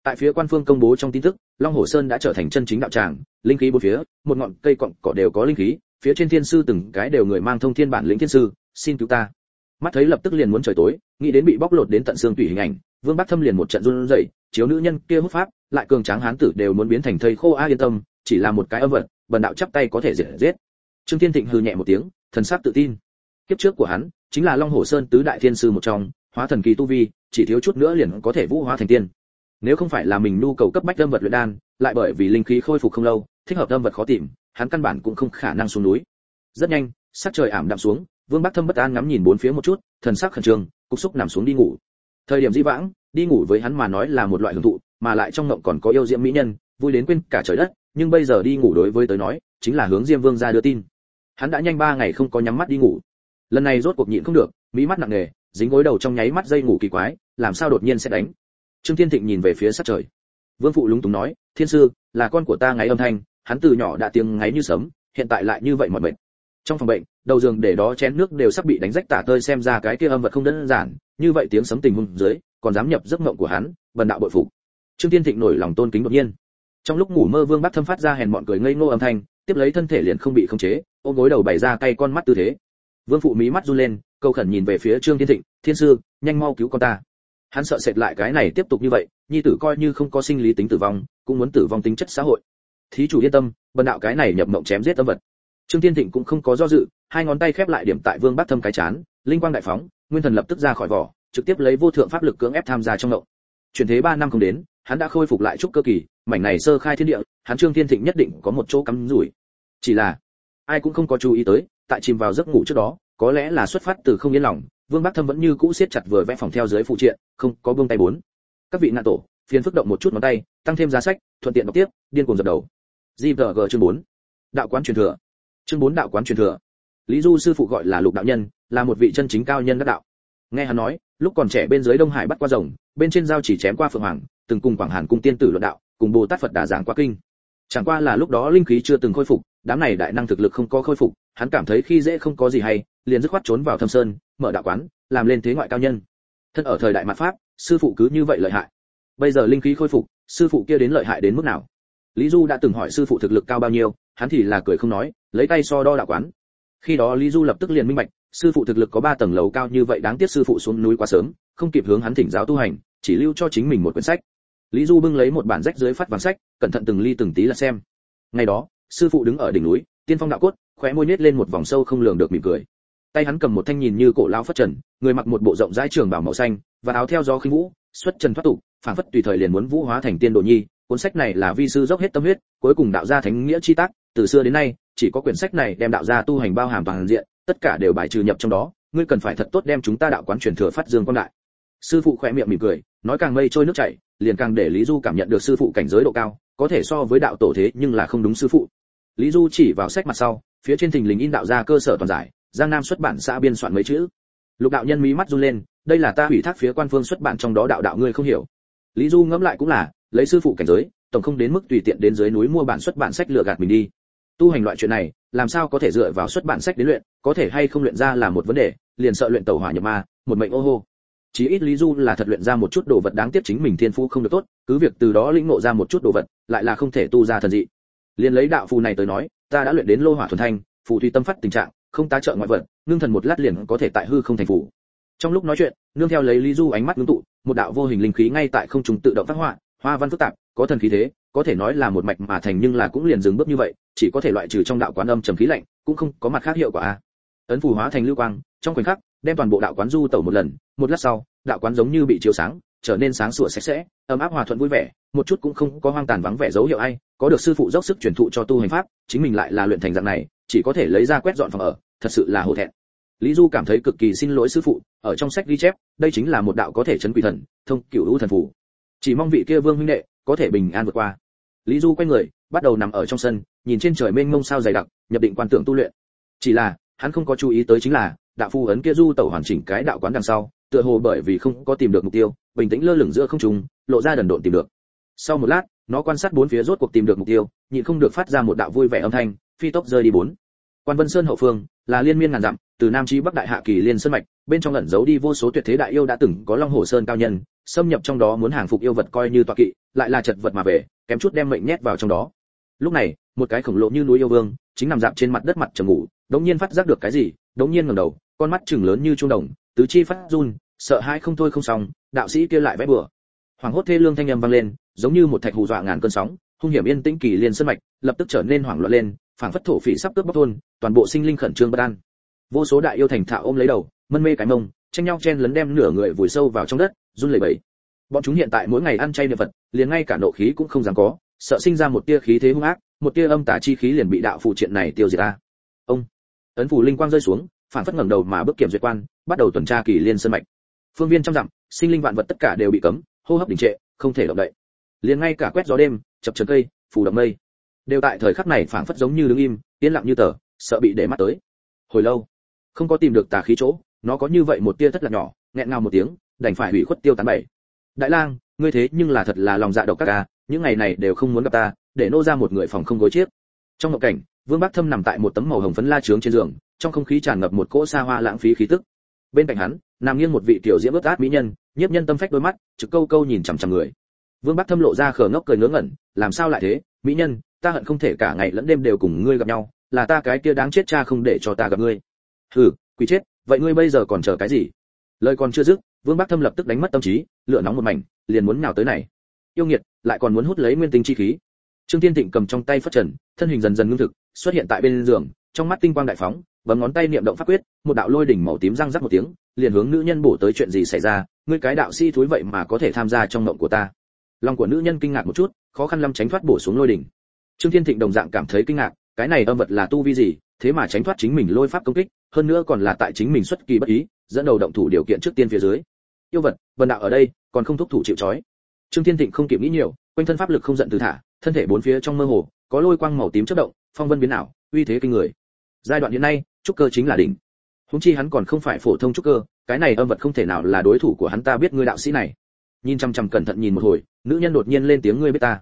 Tại phía quan phương công bố trong tin tức, long hồ sơn đã trở thành chân chính đạo tràng, linh khí bốn phía, một ngọn cây cọng cỏ đều có linh khí, phía trên thiên sư từng cái đều người mang thông thiên bản lĩnh thiên sư, xin cứu ta. Mắt thấy lập tức liền muốn trời tối, nghĩ đến bị bóc lột đến tận xương tủy hình ảnh, vương bắc thâm liền một trận run rẩy, chiếu nữ nhân kia hút pháp, lại cường tráng hán tử đều muốn biến thành thây khô a yên tâm, chỉ là một cái âm vật, bần đạo chắp tay có thể diệt giết. Trương thiên thịnh hừ nhẹ một tiếng, thần sắc tự tin. Kiếp trước của hắn, chính là long hồ sơn tứ đại thiên sư một trong, hóa thần kỳ tu vi, chỉ thiếu chút nữa liền có thể vũ hóa thành tiên nếu không phải là mình nhu cầu cấp bách âm vật luyện đan, lại bởi vì linh khí khôi phục không lâu, thích hợp âm vật khó tìm, hắn căn bản cũng không khả năng xuống núi. Rất nhanh, sắc trời ảm đạm xuống, vương bắc thâm bất an ngắm nhìn bốn phía một chút, thần sắc khẩn trương, cục xúc nằm xuống đi ngủ. Thời điểm di vãng, đi ngủ với hắn mà nói là một loại hưởng thụ, mà lại trong ngộng còn có yêu diễm mỹ nhân, vui đến quên cả trời đất, nhưng bây giờ đi ngủ đối với tới nói, chính là hướng diêm vương ra đưa tin. Hắn đã nhanh ba ngày không có nhắm mắt đi ngủ. Lần này rốt cuộc nhịn không được mỹ mắt nặng nề, dính gối đầu trong nháy mắt dây ngủ kỳ quái, làm sao đột nhiên sẽ đánh? Trương thiên thịnh nhìn về phía sát trời. Vương phụ lúng túng nói, thiên sư, là con của ta ngáy âm thanh, hắn từ nhỏ đã tiếng ngáy như sấm, hiện tại lại như vậy mọi mệt. Trong phòng bệnh, đầu giường để đó chén nước đều sắp bị đánh rách tả tơi xem ra cái kia âm vật không đơn giản, như vậy tiếng sấm tình huống dưới, còn dám nhập giấc mộng của hắn, bần đạo bội phục. Trương thiên thịnh nổi lòng tôn kính đột nhiên. Trong lúc ngủ mơ vương bắc thâm phát ra hèn mọn cười ngây ngô âm thanh, tiếp lấy thân thể liền không bị khống chế, ôm gối đầu bày ra cay con mắt tư thế. Vương phụ mí mắt run lên câu khẩn nhìn về phía trương thiên thịnh, thiên sư, nhanh mau cứu con ta hắn sợ sệt lại cái này tiếp tục như vậy, nhi tử coi như không có sinh lý tính tử vong, cũng muốn tử vong tính chất xã hội. Thí chủ yên tâm, bần đạo cái này nhập mộng chém giết âm vật. Trương thiên thịnh cũng không có do dự, hai ngón tay khép lại điểm tại vương bát thâm cái chán, linh quang đại phóng, nguyên thần lập tức ra khỏi vỏ, trực tiếp lấy vô thượng pháp lực cưỡng ép tham gia trong mộng. Chuyển thế ba năm không đến, hắn đã khôi phục lại chút cơ kỳ, mảnh này sơ khai thiên địa, hắn trương thiên thịnh nhất định có một chỗ cắm rủi. Chỉ là, ai cũng không có chú ý tới, tại chìm vào giấc ngủ trước đó, có lẽ là xuất phát từ không yên lòng vương bắc thâm vẫn như cũ siết chặt vừa vẽ phòng theo dưới phụ triện, không có buông tay bốn. Các vị nạn tổ, phiền phức động một chút ngón tay, tăng thêm giá sách, thuận tiện đọc tiếp, điên cuồng dập đầu. Gvg chương 4. đạo quán truyền thừa. Chương 4 đạo quán truyền thừa. Lý du sư phụ gọi là lục đạo nhân, là một vị chân chính cao nhân đắc đạo. Nghe hắn nói, lúc còn trẻ bên dưới đông hải bắt qua rồng, bên trên giao chỉ chém qua phượng hoàng, từng cùng quảng hàn cung tiên tử luận đạo, cùng bồ tát phật đà giảng qua kinh. Chẳng qua là lúc đó linh khí chưa từng khôi phục đám này đại năng thực lực không có khôi phục, hắn cảm thấy khi dễ không có gì hay, liền dứt khoát trốn vào thâm sơn, mở đạo quán, làm lên thế ngoại cao nhân. Thân ở thời đại mạt pháp, sư phụ cứ như vậy lợi hại. Bây giờ linh khí khôi phục, sư phụ kia đến lợi hại đến mức nào? Lý du đã từng hỏi sư phụ thực lực cao bao nhiêu, hắn thì là cười không nói, lấy tay so đo đạo quán. Khi đó lý du lập tức liền minh bạch, sư phụ thực lực có ba tầng lầu cao như vậy đáng tiếc sư phụ xuống núi quá sớm, không kịp hướng hắn thỉnh giáo tu hành, chỉ lưu cho chính mình một quyển sách. Lý du bưng lấy một bản rách dưới phát vàng sách, cẩn thận từng ly từng tí là xem. Ngày đó sư phụ đứng ở đỉnh núi, tiên phong đạo cốt, khóe môi nhếch lên một vòng sâu không lường được mỉm cười. Tay hắn cầm một thanh nhìn như cổ lao phất trần, người mặc một bộ rộng rãi trường bảo màu xanh, và áo theo gió khinh vũ, xuất trần thoát tục, phảng phất tùy thời liền muốn vũ hóa thành tiên đồ nhi. Cuốn sách này là vi sư dốc hết tâm huyết, cuối cùng đạo gia thánh nghĩa chi tác, từ xưa đến nay, chỉ có quyển sách này đem đạo gia tu hành bao hàm toàn diện, tất cả đều bài trừ nhập trong đó. Ngươi cần phải thật tốt đem chúng ta đạo quán truyền thừa phát dương quan đại. Sư phụ khỏe miệng mỉm cười, nói càng mây trôi nước chảy, liền càng để lý du cảm nhận được sư phụ cảnh giới độ cao, có thể so với đạo tổ thế nhưng là không đúng sư phụ lý du chỉ vào sách mặt sau, phía trên thình lình in đạo gia cơ sở toàn giải, giang nam xuất bản xã biên soạn mấy chữ. Lục đạo nhân mí mắt run lên, đây là ta hủy thác phía quan phương xuất bản trong đó đạo đạo ngươi không hiểu. Lý du ngẫm lại cũng là, lấy sư phụ cảnh giới, tổng không đến mức tùy tiện đến dưới núi mua bản xuất bản sách lừa gạt mình đi. Tu hành loại chuyện này, làm sao có thể dựa vào xuất bản sách đến luyện, có thể hay không luyện ra là một vấn đề, liền sợ luyện tẩu hỏa nhập ma, một mệnh ô hô. Chí ít lý du là thật luyện ra một chút đồ vật đáng tiếc chính mình thiên phú không được tốt, cứ việc từ đó lĩnh ngộ ra một chút đồ vật, lại là không thể tu ra thần dị liền lấy đạo phù này tới nói, ta đã luyện đến lô hỏa thuần thanh, phù tùy tâm phát tình trạng, không tá trợ ngoại vật, ngưng thần một lát liền có thể tại hư không thành phù trong lúc nói chuyện, nương theo lấy lý du ánh mắt ngưng tụ, một đạo vô hình linh khí ngay tại không trung tự động phát họa, hoa văn phức tạp, có thần khí thế, có thể nói là một mạch mà thành nhưng là cũng liền dừng bước như vậy, chỉ có thể loại trừ trong đạo quán âm trầm khí lạnh, cũng không có mặt khác hiệu quả a. Ấn phù hóa thành lưu quang, trong khoảnh khắc, đem toàn bộ đạo quán du tẩu một lần, một lát sau, đạo quán giống như bị chiếu sáng trở nên sáng sủa sạch sẽ, ấm áp hòa thuận vui vẻ, một chút cũng không có hoang tàn vắng vẻ dấu hiệu ai, có được sư phụ dốc sức truyền thụ cho tu hành pháp, chính mình lại là luyện thành dạng này, chỉ có thể lấy ra quét dọn phòng ở, thật sự là hổ thẹn. Lý du cảm thấy cực kỳ xin lỗi sư phụ, ở trong sách ghi chép, đây chính là một đạo có thể chấn quỷ thần, thông cửu u thần phù. Chỉ mong vị kia vương huynh đệ có thể bình an vượt qua. Lý du quay người, bắt đầu nằm ở trong sân, nhìn trên trời mênh mông sao dày đặc, nhập định quan tưởng tu luyện. Chỉ là, hắn không có chú ý tới chính là, đạo phu ấn kia du tẩu hoàn chỉnh cái đạo quán đằng sau, tựa hồ bởi vì không có tìm được mục tiêu bình tĩnh lơ lửng giữa không trung, lộ ra đần độn tìm được. Sau một lát, nó quan sát bốn phía rốt cuộc tìm được mục tiêu, nhịn không được phát ra một đạo vui vẻ âm thanh, phi tốc rơi đi bốn. Quan vân sơn hậu phương, là liên miên ngàn dặm, từ nam chí bắc đại hạ kỳ liên sơn mạch, bên trong ẩn giấu đi vô số tuyệt thế đại yêu đã từng có long hồ sơn cao nhân, xâm nhập trong đó muốn hàng phục yêu vật coi như tọa kỵ, lại là chật vật mà về, kém chút đem mệnh nhét vào trong đó. Lúc này, một cái khổng lồ như núi yêu vương, chính nằm dạp trên mặt đất mặt trầm ngủ, đống nhiên phát giác được cái gì, đống nhiên ngẩng đầu, con mắt trừng lớn như trung đồng, tứ chi phát run, sợ hãi không thôi không xong đạo sĩ kia lại vẽ bừa. Hoàng hốt thê lương thanh âm vang lên, giống như một thạch hù dọa ngàn cơn sóng, hung hiểm yên tĩnh kỳ liên sơn mạch, lập tức trở nên hoảng loạn lên, phảng phất thổ phỉ sắp cướp bóc thôn, toàn bộ sinh linh khẩn trương bất an. Vô số đại yêu thành thạo ôm lấy đầu, mân mê cái mông, tranh nhau chen lấn đem nửa người vùi sâu vào trong đất, run lẩy bẩy. Bọn chúng hiện tại mỗi ngày ăn chay niệm vật liền ngay cả nộ khí cũng không dám có, sợ sinh ra một tia khí thế hung ác, một tia âm tà chi khí liền bị đạo phụ triện này tiêu diệt ra. Ông, ấn phủ linh quang rơi xuống phản phất ngẩng đầu mà bước kiểm duyệt quan, bắt đầu tuần tra kỳ liên sơn mạch phương viên trăm dặm, sinh linh vạn vật tất cả đều bị cấm, hô hấp đình trệ, không thể động đậy. Liền ngay cả quét gió đêm, chập chờn cây, phủ động mây, đều tại thời khắc này phảng phất giống như đứng im, yên lặng như tờ, sợ bị để mắt tới. Hồi lâu, không có tìm được tà khí chỗ, nó có như vậy một tia thất lạc nhỏ, nghẹn ngào một tiếng, đành phải hủy khuất tiêu tán bảy. Đại lang, ngươi thế nhưng là thật là lòng dạ độc các ca, những ngày này đều không muốn gặp ta, để nô ra một người phòng không gối chiếc. Trong ngộ cảnh, vương bắc thâm nằm tại một tấm màu hồng phấn la trướng trên giường, trong không khí tràn ngập một cỗ xa hoa lãng phí khí tức. Bên cạnh hắn nằm nghiêng một vị tiểu diễm ướt át mỹ nhân, nhiếp nhân tâm phách đôi mắt, trực câu câu nhìn chằm chằm người. Vương bắc thâm lộ ra khờ ngốc cười ngớ ngẩn, làm sao lại thế? Mỹ nhân, ta hận không thể cả ngày lẫn đêm đều cùng ngươi gặp nhau, là ta cái kia đáng chết cha không để cho ta gặp ngươi. Hừ, quỷ chết, vậy ngươi bây giờ còn chờ cái gì? Lời còn chưa dứt, vương bắc thâm lập tức đánh mất tâm trí, lửa nóng một mảnh, liền muốn nào tới này. Yêu nghiệt, lại còn muốn hút lấy nguyên tinh chi khí. Trương tiên thịnh cầm trong tay phát trần, thân hình dần dần ngưng thực, xuất hiện tại bên giường trong mắt tinh quang đại phóng, bấm ngón tay niệm động pháp quyết, một đạo lôi đỉnh màu tím răng rắc một tiếng, liền hướng nữ nhân bổ tới chuyện gì xảy ra, ngươi cái đạo sĩ thúi vậy mà có thể tham gia trong mộng của ta. Lòng của nữ nhân kinh ngạc một chút, khó khăn lắm tránh thoát bổ xuống lôi đỉnh. Trương thiên thịnh đồng dạng cảm thấy kinh ngạc, cái này âm vật là tu vi gì, thế mà tránh thoát chính mình lôi pháp công kích, hơn nữa còn là tại chính mình xuất kỳ bất ý, dẫn đầu động thủ điều kiện trước tiên phía dưới. Yêu vật vần đạo ở đây, còn không thúc thủ chịu trói. Trương thiên thịnh không kịp nghĩ nhiều, quanh thân pháp lực không giận từ thả, thân thể bốn phía trong mơ hồ, có lôi quang màu tím chớp động, phong vân biến ảo, uy thế kinh người giai đoạn hiện nay, trúc cơ chính là đỉnh. Húng chi hắn còn không phải phổ thông trúc cơ, cái này âm vật không thể nào là đối thủ của hắn, ta biết ngươi đạo sĩ này. Nhìn chăm chăm cẩn thận nhìn một hồi, nữ nhân đột nhiên lên tiếng ngươi biết ta.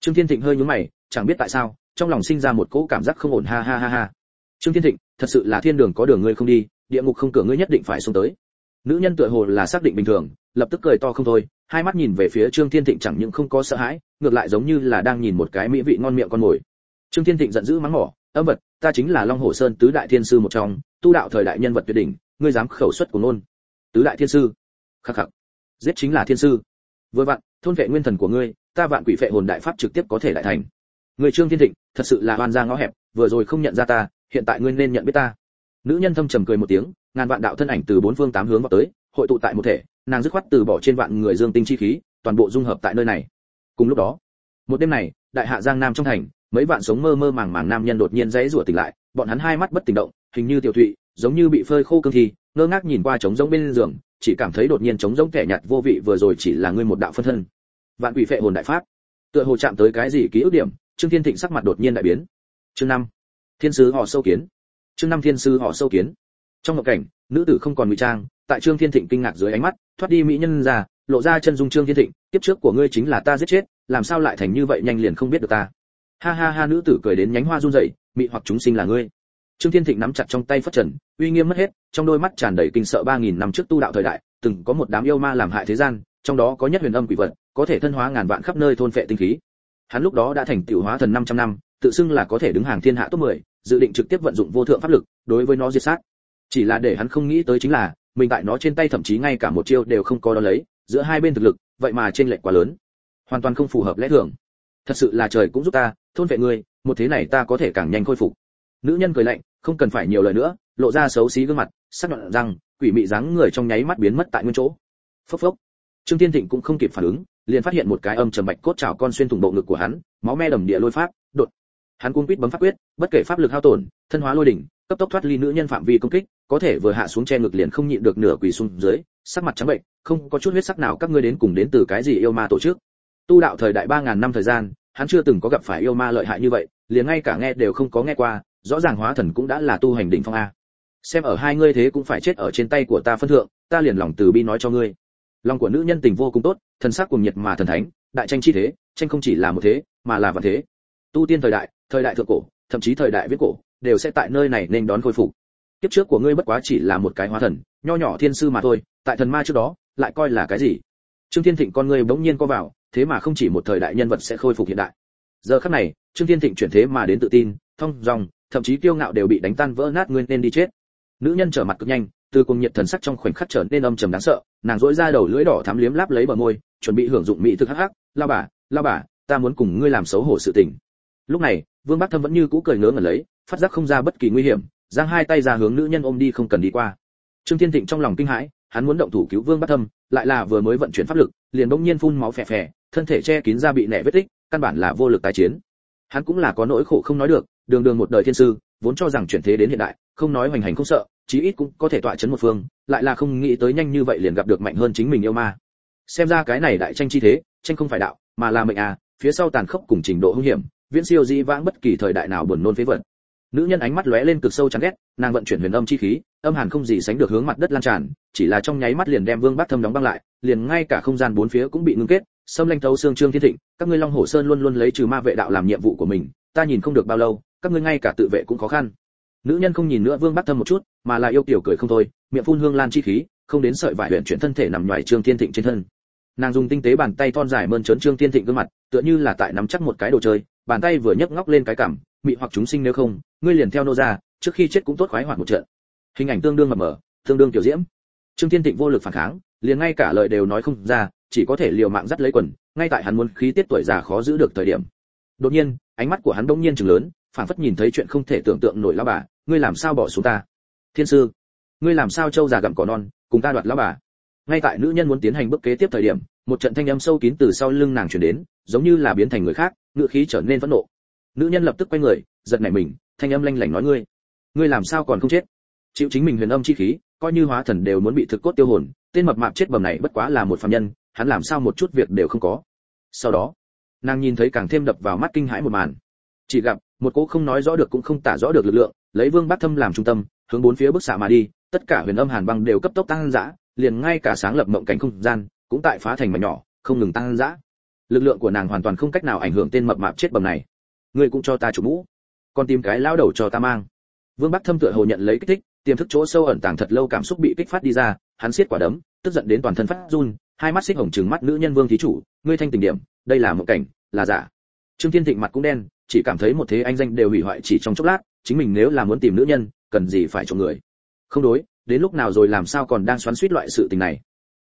Trương thiên thịnh hơi nhướng mày, chẳng biết tại sao, trong lòng sinh ra một cỗ cảm giác không ổn, ha ha ha ha. Trương thiên thịnh, thật sự là thiên đường có đường ngươi không đi, địa ngục không cửa ngươi nhất định phải xuống tới. Nữ nhân tựa hồ là xác định bình thường, lập tức cười to không thôi, hai mắt nhìn về phía trương thiên thịnh chẳng những không có sợ hãi, ngược lại giống như là đang nhìn một cái mỹ vị ngon miệng con mồi. Trương thiên thịnh giận dữ mắng mỏ, âm vật ta chính là long hồ sơn tứ đại thiên sư một trong, tu đạo thời đại nhân vật tuyệt đỉnh, ngươi dám khẩu xuất của nôn. Tứ đại thiên sư? Khắc khắc. Giết chính là thiên sư. Vừa vặn, thôn vệ nguyên thần của ngươi, ta vạn quỷ phệ hồn đại pháp trực tiếp có thể đại thành. Người trương thiên thịnh, thật sự là oan gia ngõ hẹp, vừa rồi không nhận ra ta, hiện tại ngươi nên nhận biết ta. Nữ nhân thâm trầm cười một tiếng, ngàn vạn đạo thân ảnh từ bốn phương tám hướng vào tới, hội tụ tại một thể, nàng dứt khoát từ bỏ trên vạn người dương tinh chi khí, toàn bộ dung hợp tại nơi này. Cùng lúc đó, một đêm này, đại hạ giang nam trong thành mấy vạn sống mơ mơ màng màng nam nhân đột nhiên dãy rủa tỉnh lại, bọn hắn hai mắt bất tỉnh động, hình như tiểu thụy, giống như bị phơi khô cương thi, ngơ ngác nhìn qua trống rỗng bên giường, chỉ cảm thấy đột nhiên trống rỗng kẻ nhạt vô vị vừa rồi chỉ là ngươi một đạo phân thân. Vạn quỷ phệ hồn đại pháp. Tựa hồ chạm tới cái gì ký ức điểm, trương thiên thịnh sắc mặt đột nhiên đại biến. Chương năm. Thiên sứ họ sâu kiến. Chương năm thiên sứ họ sâu kiến. Trong ngộ cảnh, nữ tử không còn ngụy trang, tại trương thiên thịnh kinh ngạc dưới ánh mắt, thoát đi mỹ nhân ra, lộ ra chân dung trương thiên thịnh tiếp trước của ngươi chính là ta giết chết, làm sao lại thành như vậy nhanh liền không biết được ta? Ha ha ha nữ tử cười đến nhánh hoa run rẩy mị hoặc chúng sinh là ngươi. Trương thiên thịnh nắm chặt trong tay phất trần uy nghiêm mất hết trong đôi mắt tràn đầy kinh sợ ba nghìn năm trước tu đạo thời đại từng có một đám yêu ma làm hại thế gian trong đó có nhất huyền âm quỷ vật có thể thân hóa ngàn vạn khắp nơi thôn phệ tinh khí. Hắn lúc đó đã thành tiểu hóa thần 500 năm tự xưng là có thể đứng hàng thiên hạ top 10, dự định trực tiếp vận dụng vô thượng pháp lực đối với nó diệt sát. Chỉ là để hắn không nghĩ tới chính là mình tại nó trên tay thậm chí ngay cả một chiêu đều không có đó lấy giữa hai bên thực lực vậy mà trên lệch quá lớn. Hoàn toàn không phù hợp lẽ thường thật sự là trời cũng giúp ta, thôn vệ ngươi, một thế này ta có thể càng nhanh khôi phục. Nữ nhân cười lạnh, không cần phải nhiều lời nữa, lộ ra xấu xí gương mặt, sắc nhọn rằng quỷ mị dáng người trong nháy mắt biến mất tại nguyên chỗ. Phốc phốc. Trương thiên thịnh cũng không kịp phản ứng, liền phát hiện một cái âm trầm bạch cốt chảo con xuyên thủng bộ ngực của hắn, máu me đầm địa lôi pháp, đột. Hắn cuống quýt bấm pháp quyết, bất kể pháp lực hao tổn, thân hóa lôi đỉnh, cấp tốc thoát ly nữ nhân phạm vi công kích, có thể vừa hạ xuống che ngực liền không nhịn được nửa quỳ xuống dưới, sắc mặt trắng bệnh, không có chút huyết sắc nào các ngươi đến cùng đến từ cái gì yêu ma tổ chức. Tu đạo thời đại ba ngàn năm thời gian hắn chưa từng có gặp phải yêu ma lợi hại như vậy, liền ngay cả nghe đều không có nghe qua, rõ ràng hóa thần cũng đã là tu hành đỉnh phong a. Xem ở hai ngươi thế cũng phải chết ở trên tay của ta phân thượng, ta liền lòng từ bi nói cho ngươi. Lòng của nữ nhân tình vô cùng tốt, thần sắc cùng nhiệt mà thần thánh, đại tranh chi thế, tranh không chỉ là một thế, mà là vạn thế. Tu tiên thời đại thời đại thượng cổ, thậm chí thời đại viết cổ, đều sẽ tại nơi này nên đón khôi phục. Kiếp trước của ngươi bất quá chỉ là một cái hóa thần, nho nhỏ thiên sư mà thôi, tại thần ma trước đó, lại coi là cái gì? Trương thiên thịnh con ngươi bỗng nhiên co vào thế mà không chỉ một thời đại nhân vật sẽ khôi phục hiện đại. Giờ khắc này, trương thiên thịnh chuyển thế mà đến tự tin, thông dòng, thậm chí kiêu ngạo đều bị đánh tan vỡ nát nguyên nên đi chết. Nữ nhân trở mặt cực nhanh, từ cùng nhiệt thần sắc trong khoảnh khắc trở nên âm trầm đáng sợ, nàng dỗi ra đầu lưỡi đỏ thắm liếm láp lấy bờ môi, chuẩn bị hưởng dụng mỹ thực hắc hắc la bà la bà, ta muốn cùng ngươi làm xấu hổ sự tình. Lúc này, vương bắc thâm vẫn như cũ cười ngớ ngẩn lấy, phát giác không ra bất kỳ nguy hiểm, giang hai tay ra hướng nữ nhân ôm đi không cần đi qua. Trương thiên thịnh trong lòng kinh hãi, hắn muốn động thủ cứu vương bắc thâm, lại là vừa mới vận chuyển pháp lực, liền bỗng nhiên phun máu phè phè thân thể che kín ra bị nẻ vết tích, căn bản là vô lực tái chiến. Hắn cũng là có nỗi khổ không nói được, đường đường một đời thiên sư, vốn cho rằng chuyển thế đến hiện đại, không nói hoành hành không sợ, chí ít cũng có thể tọa chấn một phương, lại là không nghĩ tới nhanh như vậy liền gặp được mạnh hơn chính mình yêu ma. Xem ra cái này đại tranh chi thế, tranh không phải đạo, mà là mệnh à phía sau tàn khốc cùng trình độ hung hiểm, viễn siêu di vãng bất kỳ thời đại nào buồn nôn phế vật. Nữ nhân ánh mắt lóe lên cực sâu chán ghét, nàng vận chuyển huyền âm chi khí, âm hàn không gì sánh được hướng mặt đất lan tràn, chỉ là trong nháy mắt liền đem vương bát thâm đóng băng lại, liền ngay cả không gian bốn phía cũng bị ngưng kết xâm lanh thấu xương trương thiên thịnh các ngươi long hồ sơn luôn luôn lấy trừ ma vệ đạo làm nhiệm vụ của mình ta nhìn không được bao lâu các ngươi ngay cả tự vệ cũng khó khăn. Nữ nhân không nhìn nữa vương bát thâm một chút mà là yêu kiểu cười không thôi miệng phun hương lan chi khí không đến sợi vải huyện chuyển thân thể nằm ngoài trương thiên thịnh trên thân. Nàng dùng tinh tế bàn tay thon dài mơn trớn trương thiên thịnh gương mặt tựa như là tại nắm chắc một cái đồ chơi bàn tay vừa nhấc ngóc lên cái cảm, mị hoặc chúng sinh nếu không ngươi liền theo nô ra trước khi chết cũng tốt khoái hoạt một trận. Hình ảnh tương đương mập mờ tương đương tiểu diễm. Trương thiên thịnh vô lực phản kháng liền ngay cả lời đều nói không ra chỉ có thể liều mạng dắt lấy quần, ngay tại hắn muốn khí tiết tuổi già khó giữ được thời điểm. Đột nhiên, ánh mắt của hắn đông nhiên chừng lớn phản phất nhìn thấy chuyện không thể tưởng tượng nổi lão bà, ngươi làm sao bỏ xuống ta? Thiên sư, ngươi làm sao trâu già gặm cỏ non, cùng ta đoạt lão bà? Ngay tại nữ nhân muốn tiến hành bước kế tiếp thời điểm, một trận thanh âm sâu kín từ sau lưng nàng truyền đến, giống như là biến thành người khác ngựa khí trở nên phẫn nộ. Nữ nhân lập tức quay người, giật nảy mình, thanh âm lanh lảnh nói, ngươi ngươi làm sao còn không chết? Chịu chính mình huyền âm chi khí, coi như hóa thần đều muốn bị thực cốt tiêu hồn, tên mập mạp chết bầm này bất quá là một phàm nhân hắn làm sao một chút việc đều không có. Sau đó, nàng nhìn thấy càng thêm đập vào mắt kinh hãi một màn. Chỉ gặp, một cỗ không nói rõ được cũng không tả rõ được lực lượng, lấy vương bát thâm làm trung tâm, hướng bốn phía bức xạ mà đi, tất cả huyền âm hàn băng đều cấp tốc tăng dã, liền ngay cả sáng lập mộng cảnh không gian, cũng tại phá thành mảnh nhỏ, không ngừng tăng dã. Lực lượng của nàng hoàn toàn không cách nào ảnh hưởng tên mập mạp chết bầm này. Ngươi cũng cho ta chủ mũ còn tìm cái lao đầu cho ta mang. Vương bắc thâm tựa hồ nhận lấy kích thích, tiềm thức chỗ sâu ẩn tàng thật lâu cảm xúc bị kích phát đi ra, hắn siết quả đấm, tức giận đến toàn thân phát run hai mắt xích hồng trừng mắt nữ nhân vương thí chủ, ngươi thanh tình điểm, đây là một cảnh, là giả. Trương thiên thịnh mặt cũng đen, chỉ cảm thấy một thế anh danh đều hủy hoại chỉ trong chốc lát, chính mình nếu là muốn tìm nữ nhân, cần gì phải chọn người. Không đối, đến lúc nào rồi làm sao còn đang xoắn suýt loại sự tình này?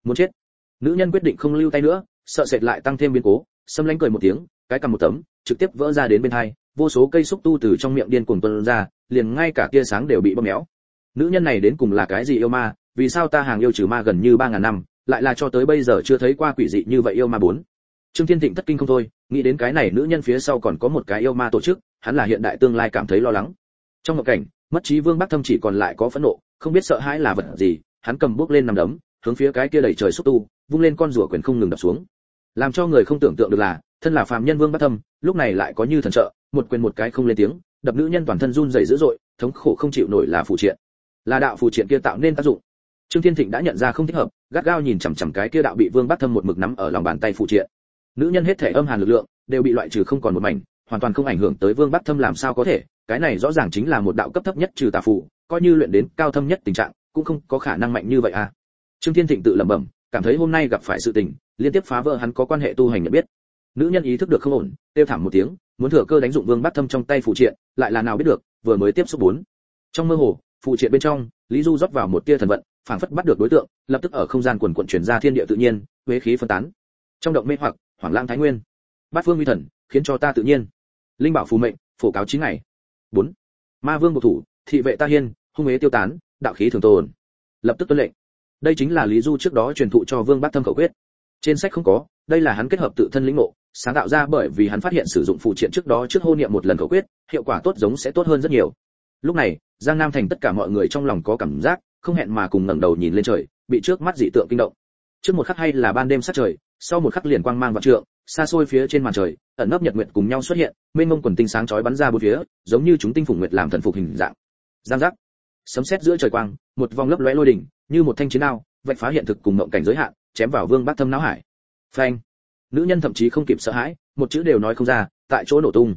Muốn chết. Nữ nhân quyết định không lưu tay nữa, sợ sệt lại tăng thêm biến cố, xâm lánh cười một tiếng, cái cầm một tấm, trực tiếp vỡ ra đến bên hai, vô số cây xúc tu từ trong miệng điên cuồng tuôn ra, liền ngay cả tia sáng đều bị bóp méo. Nữ nhân này đến cùng là cái gì yêu ma, vì sao ta hàng yêu trừ ma gần như ba ngàn năm lại là cho tới bây giờ chưa thấy qua quỷ dị như vậy yêu ma bốn. Trương thiên thịnh thất kinh không thôi, nghĩ đến cái này nữ nhân phía sau còn có một cái yêu ma tổ chức, hắn là hiện đại tương lai cảm thấy lo lắng. Trong một cảnh, mất trí vương bắc thâm chỉ còn lại có phẫn nộ, không biết sợ hãi là vật gì, hắn cầm bước lên nằm đấm, hướng phía cái kia đầy trời xúc tu, vung lên con rùa quyền không ngừng đập xuống. Làm cho người không tưởng tượng được là, thân là phàm nhân vương bắc thâm, lúc này lại có như thần trợ, một quyền một cái không lên tiếng, đập nữ nhân toàn thân run rẩy dữ dội, thống khổ không chịu nổi là phụ triện. Là đạo phụ triện kia tạo nên tác dụng. Trương thiên thịnh đã nhận ra không thích hợp gắt gao nhìn chằm chằm cái kia đạo bị vương bắc thâm một mực nắm ở lòng bàn tay phụ triện. Nữ nhân hết thể âm hàn lực lượng, đều bị loại trừ không còn một mảnh, hoàn toàn không ảnh hưởng tới vương bắc thâm làm sao có thể, cái này rõ ràng chính là một đạo cấp thấp nhất trừ tà phụ coi như luyện đến cao thâm nhất tình trạng, cũng không có khả năng mạnh như vậy à. Trương thiên thịnh tự lẩm bẩm, cảm thấy hôm nay gặp phải sự tình, liên tiếp phá vỡ hắn có quan hệ tu hành nhận biết. Nữ nhân ý thức được không ổn tiêu thảm một tiếng, muốn thừa cơ đánh dụng vương bắc thâm trong tay phụ triện, lại là nào biết được, vừa mới tiếp xúc bốn. Trong mơ hồ, phụ triện bên trong, lý du rót vào một tia thần vận phảng phất bắt được đối tượng, lập tức ở không gian quần quận chuyển ra thiên địa tự nhiên, huế khí phân tán. Trong động mê hoặc hoàng lang thái nguyên. Bát phương uy thần, khiến cho ta tự nhiên. Linh bảo phù mệnh, phổ cáo chín ngày. Bốn. Ma vương bộ thủ, thị vệ ta hiên, hung ế tiêu tán, đạo khí thường tồn. Lập tức tuân lệnh. Đây chính là lý du trước đó truyền thụ cho vương bát thâm khẩu quyết. Trên sách không có, đây là hắn kết hợp tự thân lĩnh ngộ, sáng tạo ra bởi vì hắn phát hiện sử dụng phụ triện trước đó trước hô niệm một lần khẩu quyết, hiệu quả tốt giống sẽ tốt hơn rất nhiều. Lúc này, giang nam thành tất cả mọi người trong lòng có cảm giác không hẹn mà cùng ngẩng đầu nhìn lên trời, bị trước mắt dị tượng kinh động. Trước một khắc hay là ban đêm sát trời, sau một khắc liền quang mang vạn trượng, xa xôi phía trên màn trời, ẩn nấp nhật nguyệt cùng nhau xuất hiện, mênh mông quần tinh sáng chói bắn ra bốn phía, giống như chúng tinh phùng nguyệt làm thần phục hình dạng. Giang giác. Sấm sét giữa trời quang, một vòng lấp lóe lôi đỉnh, như một thanh chiến đao vạch phá hiện thực cùng mộng cảnh giới hạn, chém vào vương bác thâm não hải. Phanh. Nữ nhân thậm chí không kịp sợ hãi, một chữ đều nói không ra, tại chỗ nổ tung.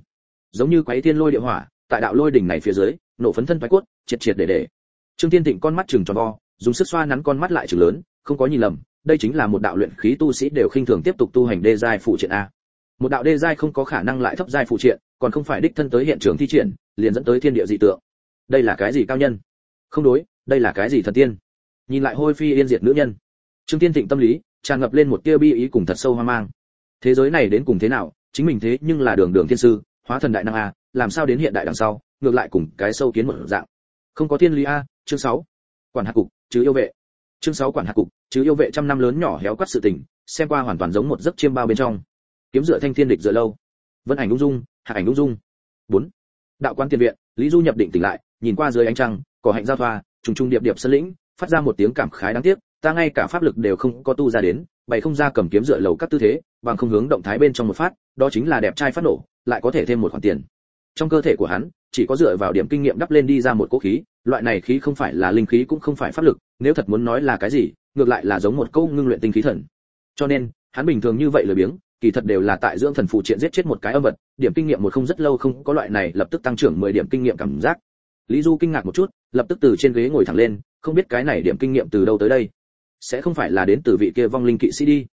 Giống như quái thiên lôi địa hỏa, tại đạo lôi đỉnh này phía dưới, nổ phấn thân phái cốt, triệt triệt để để trương Thiên tịnh con mắt chừng tròn vo, dùng sức xoa nắn con mắt lại chừng lớn, không có nhìn lầm, đây chính là một đạo luyện khí tu sĩ đều khinh thường tiếp tục tu hành đê giai phụ triện a. Một đạo đê giai không có khả năng lại thấp giai phụ triện, còn không phải đích thân tới hiện trường thi triển, liền dẫn tới thiên địa dị tượng. Đây là cái gì cao nhân? Không đối, đây là cái gì thần tiên? Nhìn lại hôi phi yên diệt nữ nhân. Trương tiên thịnh tâm lý, tràn ngập lên một tia bi ý cùng thật sâu hoang mang. Thế giới này đến cùng thế nào, chính mình thế nhưng là đường đường thiên sư, hóa thần đại năng a, làm sao đến hiện đại đằng sau, ngược lại cùng cái sâu kiến một dạng. Không có thiên lý a chương 6. quản hạt cục, chứ yêu vệ. Chương 6 quản hạt cục, chứ yêu vệ trăm năm lớn nhỏ héo quắt sự tình, xem qua hoàn toàn giống một giấc chiêm bao bên trong. Kiếm dựa thanh thiên địch dựa lâu. Vân ảnh ung dung, hạ ảnh ung dung. Bốn. Đạo quan tiền viện, lý du nhập định tỉnh lại, nhìn qua dưới ánh trăng, cỏ hạnh giao thoa, trùng trùng điệp điệp sân lĩnh, phát ra một tiếng cảm khái đáng tiếc, ta ngay cả pháp lực đều không có tu ra đến, bày không ra cầm kiếm dựa lầu các tư thế, bằng không hướng động thái bên trong một phát, đó chính là đẹp trai phát nổ, lại có thể thêm một khoản tiền. Trong cơ thể của hắn, chỉ có dựa vào điểm kinh nghiệm đắp lên đi ra một cỗ khí loại này khí không phải là linh khí cũng không phải pháp lực, nếu thật muốn nói là cái gì, ngược lại là giống một câu ngưng luyện tinh khí thần. Cho nên, hắn bình thường như vậy lười biếng, kỳ thật đều là tại dưỡng thần phụ triện giết chết một cái âm vật, điểm kinh nghiệm một không rất lâu không có loại này lập tức tăng trưởng 10 điểm kinh nghiệm cảm giác. Lý du kinh ngạc một chút, lập tức từ trên ghế ngồi thẳng lên, không biết cái này điểm kinh nghiệm từ đâu tới đây. Sẽ không phải là đến từ vị kia vong linh kỵ sĩ đi.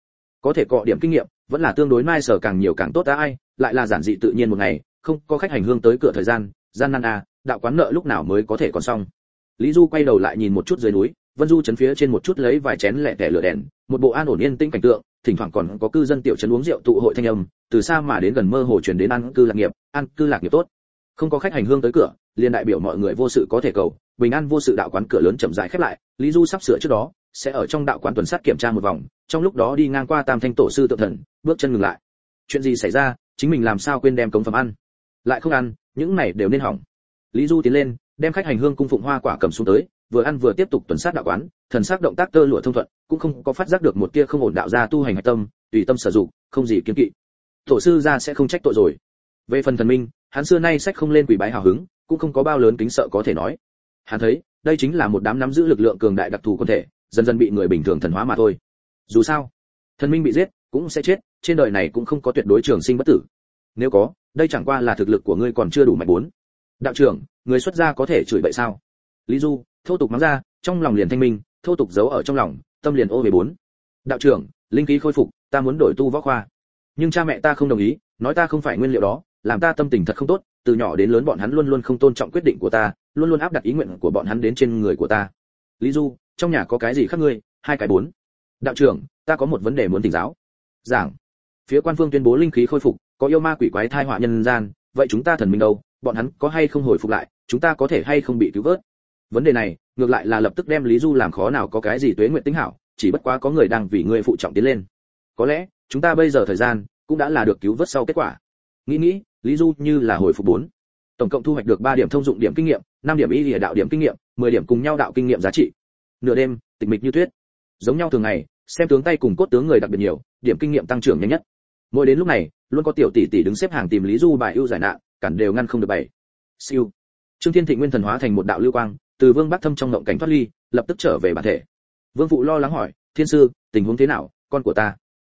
Có thể cọ điểm kinh nghiệm, vẫn là tương đối mai sở càng nhiều càng tốt ta ai, lại là giản dị tự nhiên một ngày, không có khách hành hương tới cửa thời gian gian nan à đạo quán nợ lúc nào mới có thể còn xong. Lý du quay đầu lại nhìn một chút dưới núi, vân du chấn phía trên một chút lấy vài chén lẹ tẻ lửa đèn, một bộ an ổn yên tĩnh cảnh tượng, thỉnh thoảng còn có cư dân tiểu trấn uống rượu tụ hội thanh âm, từ xa mà đến gần mơ hồ truyền đến an cư lạc nghiệp, an cư lạc nghiệp tốt. Không có khách hành hương tới cửa, liền đại biểu mọi người vô sự có thể cầu, bình an vô sự đạo quán cửa lớn chậm rãi khép lại, lý du sắp sửa trước đó, sẽ ở trong đạo quán tuần sát kiểm tra một vòng, trong lúc đó đi ngang qua tam thanh tổ sư tự thần, bước chân ngừng lại. Chuyện gì xảy ra, chính mình làm sao quên đem cống phẩm ăn? Lại không ăn, những này đều nên hỏng lý du tiến lên, đem khách hành hương cung phụng hoa quả cầm xuống tới, vừa ăn vừa tiếp tục tuần sát đạo quán, thần sắc động tác tơ lụa thông thuận, cũng không có phát giác được một tia không ổn đạo ra tu hành hạch tâm, tùy tâm sử dụng, không gì kiên kỵ. Tổ sư gia sẽ không trách tội rồi. Về phần thần minh, hắn xưa nay sách không lên quỷ bái hào hứng, cũng không có bao lớn kính sợ có thể nói. Hắn thấy, đây chính là một đám nắm giữ lực lượng cường đại đặc thù quân thể, dần dần bị người bình thường thần hóa mà thôi. Dù sao, thần minh bị giết, cũng sẽ chết, trên đời này cũng không có tuyệt đối trường sinh bất tử. Nếu có, đây chẳng qua là thực lực của ngươi còn chưa đủ mạnh bốn đạo trưởng, người xuất gia có thể chửi bậy sao? Lý du, thô tục mắng ra, trong lòng liền thanh minh, thô tục giấu ở trong lòng, tâm liền ô về bốn. Đạo trưởng, linh khí khôi phục, ta muốn đổi tu võ khoa. Nhưng cha mẹ ta không đồng ý, nói ta không phải nguyên liệu đó, làm ta tâm tình thật không tốt, từ nhỏ đến lớn bọn hắn luôn luôn không tôn trọng quyết định của ta, luôn luôn áp đặt ý nguyện của bọn hắn đến trên người của ta. Lý du, trong nhà có cái gì khác ngươi? Hai cái bốn. Đạo trưởng, ta có một vấn đề muốn tỉnh giáo. Giảng. Phía quan phương tuyên bố linh khí khôi phục, có yêu ma quỷ quái thai họa nhân gian, vậy chúng ta thần minh đâu? Bọn hắn có hay không hồi phục lại, chúng ta có thể hay không bị cứu vớt. Vấn đề này, ngược lại là lập tức đem lý du làm khó nào có cái gì tuế nguyện tính hảo, chỉ bất quá có người đang vì ngươi phụ trọng tiến lên. Có lẽ, chúng ta bây giờ thời gian cũng đã là được cứu vớt sau kết quả. Nghĩ nghĩ, lý du như là hồi phục bốn. Tổng cộng thu hoạch được 3 điểm thông dụng điểm kinh nghiệm 5 điểm y địa đạo điểm kinh nghiệm 10 điểm cùng nhau đạo kinh nghiệm giá trị. Nửa đêm, tịch mịch như tuyết. Giống nhau thường ngày, xem tướng tay cùng cốt tướng người đặc biệt nhiều, điểm kinh nghiệm tăng trưởng nhanh nhất. Mỗi đến lúc này, luôn có tiểu tỷ tỷ đứng xếp hàng tìm lý du bài ưu giải nạn cản đều ngăn không được bảy. Siêu. Trương thiên thịnh nguyên thần hóa thành một đạo lưu quang, từ vương bắc thâm trong ngộng cảnh thoát ly, lập tức trở về bản thể. Vương phụ lo lắng hỏi, thiên sư, tình huống thế nào, con của ta?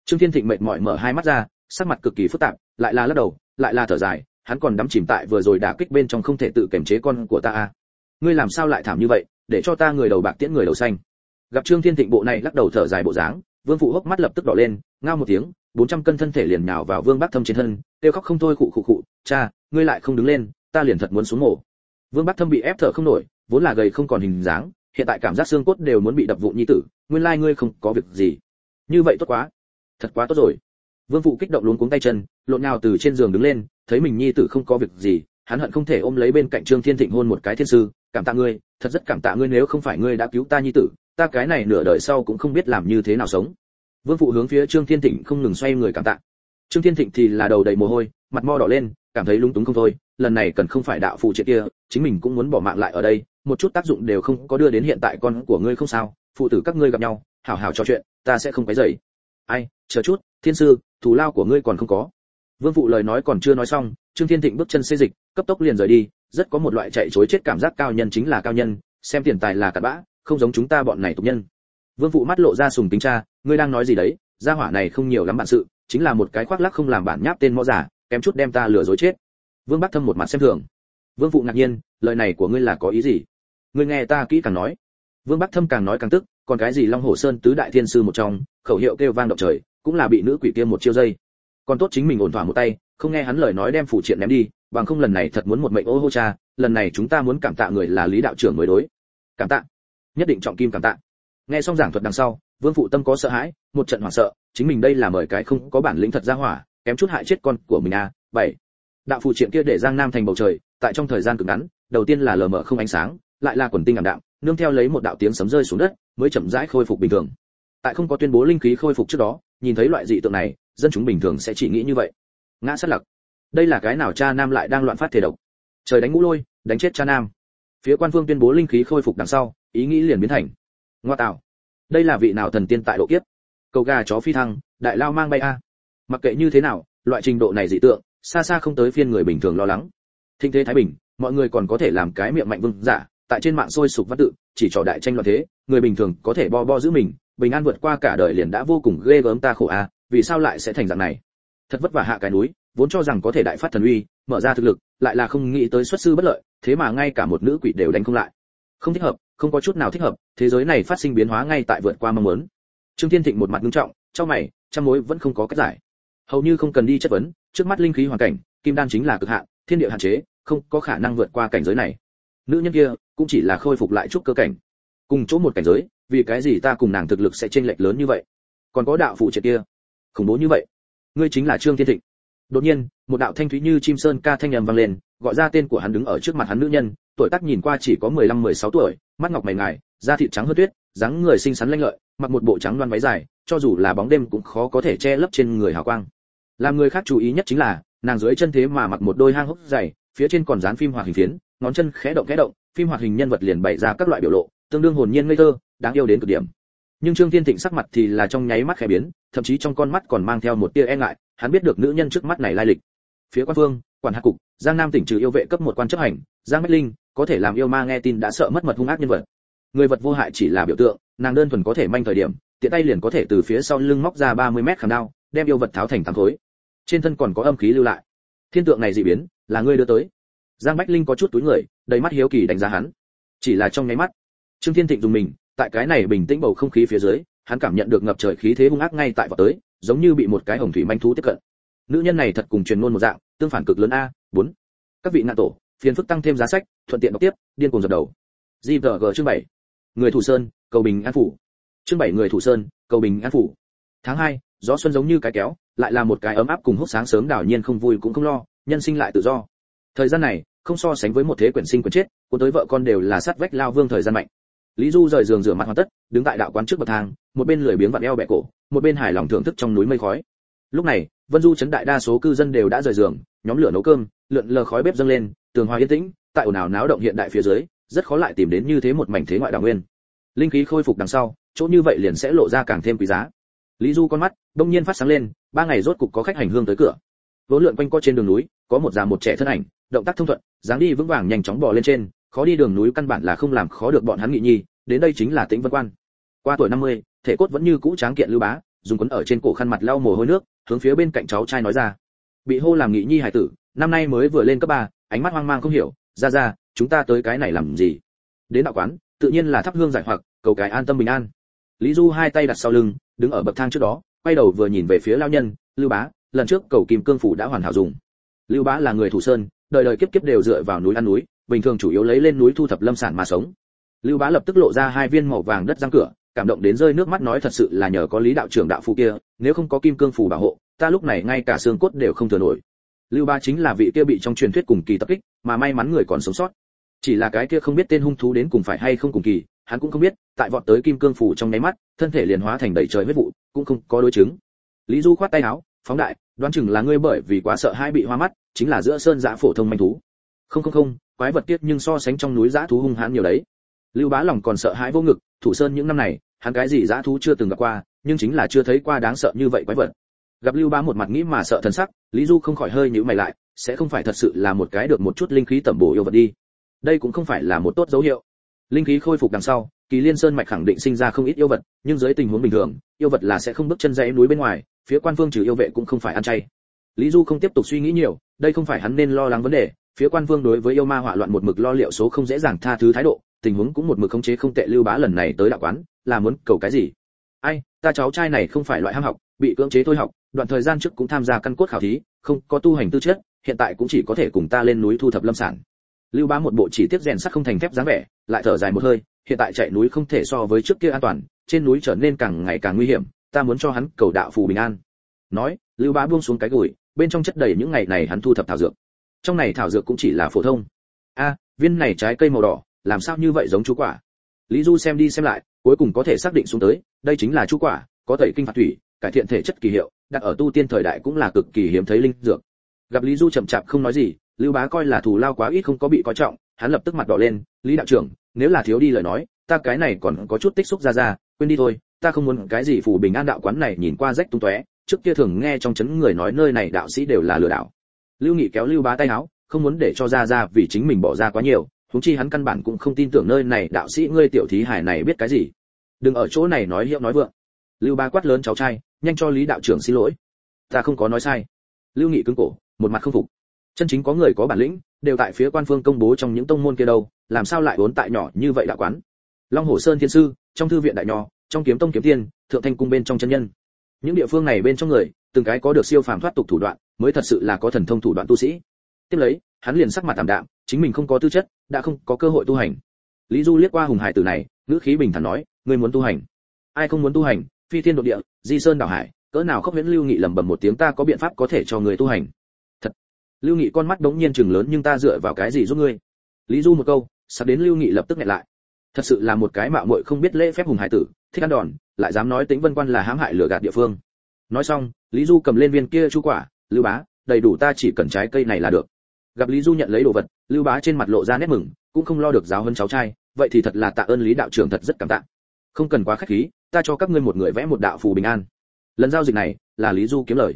Trương thiên thịnh mệt mỏi mở hai mắt ra, sắc mặt cực kỳ phức tạp, lại là lắc đầu, lại là thở dài, hắn còn đắm chìm tại vừa rồi đả kích bên trong không thể tự kiềm chế con của ta a ngươi làm sao lại thảm như vậy, để cho ta người đầu bạc tiễn người đầu xanh? Gặp trương thiên thịnh bộ này lắc đầu thở dài bộ dáng, vương phụ hốc mắt lập tức đỏ lên, ngao một tiếng bốn trăm cân thân thể liền nhào vào vương bắc thâm trên thân, kêu khóc không thôi khụ khụ khụ, cha, ngươi lại không đứng lên, ta liền thật muốn xuống mổ. Vương bắc thâm bị ép thở không nổi, vốn là gầy không còn hình dáng, hiện tại cảm giác xương cốt đều muốn bị đập vụn nhi tử, nguyên lai ngươi không có việc gì. Như vậy tốt quá, thật quá tốt rồi. Vương phụ kích động luống cuống tay chân, lộn nhào từ trên giường đứng lên, thấy mình nhi tử không có việc gì, hắn hận không thể ôm lấy bên cạnh trương thiên thịnh hôn một cái thiên sư, cảm tạ ngươi, thật rất cảm tạ ngươi nếu không phải ngươi đã cứu ta nhi tử, ta cái này nửa đời sau cũng không biết làm như thế nào sống vương phụ hướng phía trương thiên thịnh không ngừng xoay người cảm tạ. Trương thiên thịnh thì là đầu đầy mồ hôi, mặt mo đỏ lên, cảm thấy lúng túng không thôi, lần này cần không phải đạo phụ triệt kia, chính mình cũng muốn bỏ mạng lại ở đây, một chút tác dụng đều không có đưa đến hiện tại con của ngươi không sao, phụ tử các ngươi gặp nhau, hảo hảo trò chuyện, ta sẽ không quấy rầy. Ai, chờ chút, thiên sư, thù lao của ngươi còn không có. Vương phụ lời nói còn chưa nói xong, trương thiên thịnh bước chân xê dịch, cấp tốc liền rời đi, rất có một loại chạy chối chết cảm giác cao nhân chính là cao nhân, xem tiền tài là cặn bã, không giống chúng ta bọn này tục nhân vương phụ mắt lộ ra sùng tính cha, ngươi đang nói gì đấy? Gia hỏa này không nhiều lắm bản sự, chính là một cái khoác lác không làm bản nháp tên mõ giả, kém chút đem ta lừa dối chết. Vương bắc thâm một mặt xem thường. Vương phụ ngạc nhiên, lời này của ngươi là có ý gì? Ngươi nghe ta kỹ càng nói. Vương bắc thâm càng nói càng tức, còn cái gì long hồ sơn tứ đại thiên sư một trong, khẩu hiệu kêu vang động trời, cũng là bị nữ quỷ kia một chiêu dây. Còn tốt chính mình ổn thỏa một tay, không nghe hắn lời nói đem phủ triện ném đi, bằng không lần này thật muốn một mệnh ô hô cha, lần này chúng ta muốn cảm tạ người là lý đạo trưởng mới đối. Cảm tạ. Nhất định trọng kim cảm tạ nghe xong giảng thuật đằng sau, vương phụ tâm có sợ hãi, một trận hoảng sợ, chính mình đây là mời cái không có bản lĩnh thật ra hỏa, kém chút hại chết con của mình à bảy. Đạo phụ triện kia để giang nam thành bầu trời, tại trong thời gian cực ngắn, đầu tiên là lờ mờ không ánh sáng, lại là quần tinh ảm đạm, nương theo lấy một đạo tiếng sấm rơi xuống đất, mới chậm rãi khôi phục bình thường. Tại không có tuyên bố linh khí khôi phục trước đó, nhìn thấy loại dị tượng này, dân chúng bình thường sẽ chỉ nghĩ như vậy. Ngã sát lặc. Đây là cái nào cha nam lại đang loạn phát thể độc? Trời đánh ngũ lôi, đánh chết cha nam. Phía quan phương tuyên bố linh khí khôi phục đằng sau, ý nghĩ liền biến thành ngoa tạo. Đây là vị nào thần tiên tại độ kiếp? Cầu gà chó phi thăng, đại lao mang bay a. Mặc kệ như thế nào, loại trình độ này dị tượng, xa xa không tới phiên người bình thường lo lắng. Thinh thế thái bình, mọi người còn có thể làm cái miệng mạnh vương giả, tại trên mạng sôi sục văn tự, chỉ trò đại tranh loạn thế, người bình thường có thể bo bo giữ mình, bình an vượt qua cả đời liền đã vô cùng ghê gớm ta khổ a, vì sao lại sẽ thành dạng này? Thật vất vả hạ cái núi, vốn cho rằng có thể đại phát thần uy, mở ra thực lực, lại là không nghĩ tới xuất sư bất lợi, thế mà ngay cả một nữ quỷ đều đánh không lại. Không thích hợp không có chút nào thích hợp, thế giới này phát sinh biến hóa ngay tại vượt qua mong muốn. Trương thiên thịnh một mặt nghiêm trọng trong mày, trăm mối vẫn không có cách giải. Hầu như không cần đi chất vấn, trước mắt linh khí hoàn cảnh, kim đan chính là cực hạn, thiên địa hạn chế, không có khả năng vượt qua cảnh giới này. Nữ nhân kia cũng chỉ là khôi phục lại chút cơ cảnh. Cùng chỗ một cảnh giới, vì cái gì ta cùng nàng thực lực sẽ chênh lệch lớn như vậy? Còn có đạo phụ triệt kia, khủng bố như vậy. Ngươi chính là trương thiên thịnh. Đột nhiên, một đạo thanh thúy như chim sơn ca thanh nhầm vang lên gọi ra tên của hắn đứng ở trước mặt hắn nữ nhân, tuổi tác nhìn qua chỉ có 15-16 tuổi, mắt ngọc mày ngài, da thịt trắng hơn tuyết, dáng người xinh xắn lanh lợi, mặc một bộ trắng loan váy dài, cho dù là bóng đêm cũng khó có thể che lấp trên người hào quang. Làm người khác chú ý nhất chính là, nàng dưới chân thế mà mặc một đôi hang hốc dày, phía trên còn dán phim hoạt hình phiến, ngón chân khẽ động khẽ động, phim hoạt hình nhân vật liền bày ra các loại biểu lộ, tương đương hồn nhiên ngây thơ, đáng yêu đến cực điểm. Nhưng trương thiên thịnh sắc mặt thì là trong nháy mắt khẽ biến, thậm chí trong con mắt còn mang theo một tia e ngại, hắn biết được nữ nhân trước mắt này lai lịch phía quan phương, quản hạt cục, giang nam tỉnh trừ yêu vệ cấp một quan chấp hành, giang bách linh, có thể làm yêu ma nghe tin đã sợ mất mật hung ác nhân vật. Người vật vô hại chỉ là biểu tượng, nàng đơn thuần có thể manh thời điểm, tiện tay liền có thể từ phía sau lưng móc ra 30 mét khảm đao, đem yêu vật tháo thành tám khối. Trên thân còn có âm khí lưu lại. Thiên tượng này dị biến, là ngươi đưa tới. Giang bách linh có chút túi người, đầy mắt hiếu kỳ đánh giá hắn. Chỉ là trong nháy mắt, trương thiên thịnh dùng mình, tại cái này bình tĩnh bầu không khí phía dưới, hắn cảm nhận được ngập trời khí thế hung ác ngay tại vào tới, giống như bị một cái hồng thủy manh thú tiếp cận nữ nhân này thật cùng truyền ngôn một dạng, tương phản cực lớn a, bốn. Các vị nạn tổ, phiền phức tăng thêm giá sách, thuận tiện đọc tiếp, điên cuồng dập đầu. Gvg chương bảy. Người thủ sơn, cầu bình an phủ. Chương bảy, người thủ sơn, cầu bình an phủ. Tháng hai, gió xuân giống như cái kéo, lại là một cái ấm áp cùng hút sáng sớm đảo nhiên không vui cũng không lo, nhân sinh lại tự do. Thời gian này, không so sánh với một thế quyển sinh quyển chết, cuốn tới vợ con đều là sát vách lao vương thời gian mạnh. Lý du rời giường rửa mặt hoàn tất, đứng tại đạo quán trước bậc thang, một bên lười biếng vặn eo bẹ cổ, một bên hài lòng thưởng thức trong núi mây khói. Lúc này vân du chấn đại đa số cư dân đều đã rời giường nhóm lửa nấu cơm lượn lờ khói bếp dâng lên tường hòa yên tĩnh tại ồn ào náo động hiện đại phía dưới rất khó lại tìm đến như thế một mảnh thế ngoại đảo nguyên. Linh khí khôi phục đằng sau chỗ như vậy liền sẽ lộ ra càng thêm quý giá. Lý du con mắt đông nhiên phát sáng lên ba ngày rốt cục có khách hành hương tới cửa. Vốn lượn quanh co trên đường núi có một già một trẻ thân ảnh động tác thông thuận dáng đi vững vàng nhanh chóng bò lên trên khó đi đường núi căn bản là không làm khó được bọn hắn nghị nhi đến đây chính là tĩnh vân quan. Qua tuổi 50, thể cốt vẫn như cũ tráng kiện lưu bá dùng quấn ở trên cổ khăn mặt lau mồ hôi nước, hướng phía bên cạnh cháu trai nói ra. Bị hô làm nghị nhi hải tử, năm nay mới vừa lên cấp ba, ánh mắt hoang mang không hiểu, ra ra, chúng ta tới cái này làm gì? Đến đạo quán, tự nhiên là thắp hương giải hoặc, cầu cái an tâm bình an. Lý du hai tay đặt sau lưng, đứng ở bậc thang trước đó, quay đầu vừa nhìn về phía lao nhân, lưu bá, lần trước cầu kim cương phủ đã hoàn hảo dùng. Lưu bá là người thủ sơn, đời đời kiếp kiếp đều dựa vào núi ăn núi, bình thường chủ yếu lấy lên núi thu thập lâm sản mà sống. Lưu bá lập tức lộ ra hai viên màu vàng đất răng cửa cảm động đến rơi nước mắt nói thật sự là nhờ có lý đạo trưởng đạo phụ kia, nếu không có kim cương phù bảo hộ, ta lúc này ngay cả xương cốt đều không thừa nổi. Lưu bá chính là vị kia bị trong truyền thuyết cùng kỳ tập kích, mà may mắn người còn sống sót. Chỉ là cái kia không biết tên hung thú đến cùng phải hay không cùng kỳ, hắn cũng không biết, tại vọt tới kim cương phủ trong nháy mắt, thân thể liền hóa thành đầy trời huyết vụ, cũng không có đối chứng. Lý du khoát tay áo, phóng đại, đoán chừng là ngươi bởi vì quá sợ hai bị hoa mắt, chính là giữa sơn giã phổ thông manh thú. Không không không, quái vật tiết nhưng so sánh trong núi giã thú hung hãn nhiều đấy. Lưu bá lòng còn sợ hãi vô ngực thủ sơn những năm này, hắn cái gì dã thú chưa từng gặp qua, nhưng chính là chưa thấy qua đáng sợ như vậy quái vật. Gặp lưu bá một mặt nghĩ mà sợ thần sắc, lý du không khỏi hơi nhíu mày lại, sẽ không phải thật sự là một cái được một chút linh khí tẩm bổ yêu vật đi. Đây cũng không phải là một tốt dấu hiệu. Linh khí khôi phục đằng sau, kỳ liên sơn mạch khẳng định sinh ra không ít yêu vật, nhưng dưới tình huống bình thường, yêu vật là sẽ không bước chân dãy núi bên ngoài, phía quan vương trừ yêu vệ cũng không phải ăn chay. Lý du không tiếp tục suy nghĩ nhiều, đây không phải hắn nên lo lắng vấn đề, phía quan vương đối với yêu ma hỏa loạn một mực lo liệu số không dễ dàng tha thứ thái độ tình huống cũng một mực khống chế không tệ lưu bá lần này tới đạo quán, là muốn cầu cái gì? Ai, ta cháu trai này không phải loại ham học, bị cưỡng chế thôi học, đoạn thời gian trước cũng tham gia căn cốt khảo thí, không có tu hành tư chất, hiện tại cũng chỉ có thể cùng ta lên núi thu thập lâm sản. Lưu bá một bộ chỉ tiếp rèn sắt không thành thép dáng vẻ, lại thở dài một hơi, hiện tại chạy núi không thể so với trước kia an toàn, trên núi trở nên càng ngày càng nguy hiểm, ta muốn cho hắn cầu đạo phù bình an. Nói, lưu bá buông xuống cái gùi, bên trong chất đầy những ngày này hắn thu thập thảo dược. Trong này thảo dược cũng chỉ là phổ thông. A, viên này trái cây màu đỏ làm sao như vậy giống chú quả? Lý du xem đi xem lại, cuối cùng có thể xác định xuống tới, đây chính là chú quả, có tẩy kinh phạt thủy, cải thiện thể chất kỳ hiệu, đặt ở tu tiên thời đại cũng là cực kỳ hiếm thấy linh dược. Gặp lý du chậm chạp không nói gì, lưu bá coi là thù lao quá ít không có bị coi trọng, hắn lập tức mặt đỏ lên, lý đạo trưởng, nếu là thiếu đi lời nói, ta cái này còn có chút tích xúc ra ra, quên đi thôi, ta không muốn cái gì phủ bình an đạo quán này nhìn qua rách tung tóe, trước kia thường nghe trong chấn người nói nơi này đạo sĩ đều là lừa đảo. Lưu nghị kéo lưu bá tay áo, không muốn để cho ra ra vì chính mình bỏ ra quá nhiều huống chi hắn căn bản cũng không tin tưởng nơi này đạo sĩ ngươi tiểu thí hải này biết cái gì. Đừng ở chỗ này nói hiệu nói vượng. Lưu Ba quát lớn cháu trai, nhanh cho lý đạo trưởng xin lỗi. Ta không có nói sai. Lưu nghị cứng cổ, một mặt không phục. Chân chính có người có bản lĩnh, đều tại phía quan phương công bố trong những tông môn kia đâu, làm sao lại vốn tại nhỏ như vậy đạo quán? Long hồ sơn thiên sư, trong thư viện đại nho, trong kiếm tông kiếm tiên, thượng thanh cung bên trong chân nhân. Những địa phương này bên trong người, từng cái có được siêu phàm thoát tục thủ đoạn, mới thật sự là có thần thông thủ đoạn tu sĩ. Tiếp lấy, hắn liền sắc mặt tạm đạm chính mình không có tư chất, đã không có cơ hội tu hành. Lý du liếc qua hùng hải tử này, ngữ khí bình thản nói, ngươi muốn tu hành? Ai không muốn tu hành? Phi thiên độ địa, di sơn đảo hải, cỡ nào khóc huyễn lưu nghị lẩm bẩm một tiếng, ta có biện pháp có thể cho người tu hành. Thật. Lưu nghị con mắt đống nhiên chừng lớn, nhưng ta dựa vào cái gì giúp ngươi? Lý du một câu, sắp đến lưu nghị lập tức nhẹ lại. Thật sự là một cái mạo muội không biết lễ phép hùng hải tử, thích ăn đòn, lại dám nói tính vân quan là hãm hại lừa gạt địa phương. Nói xong, lý du cầm lên viên kia chu quả, lưu bá, đầy đủ ta chỉ cần trái cây này là được gặp lý du nhận lấy đồ vật, lưu bá trên mặt lộ ra nét mừng, cũng không lo được giáo hơn cháu trai, vậy thì thật là tạ ơn lý đạo trưởng thật rất cảm tạ. Không cần quá khách khí, ta cho các ngươi một người vẽ một đạo phù bình an. Lần giao dịch này là lý du kiếm lời.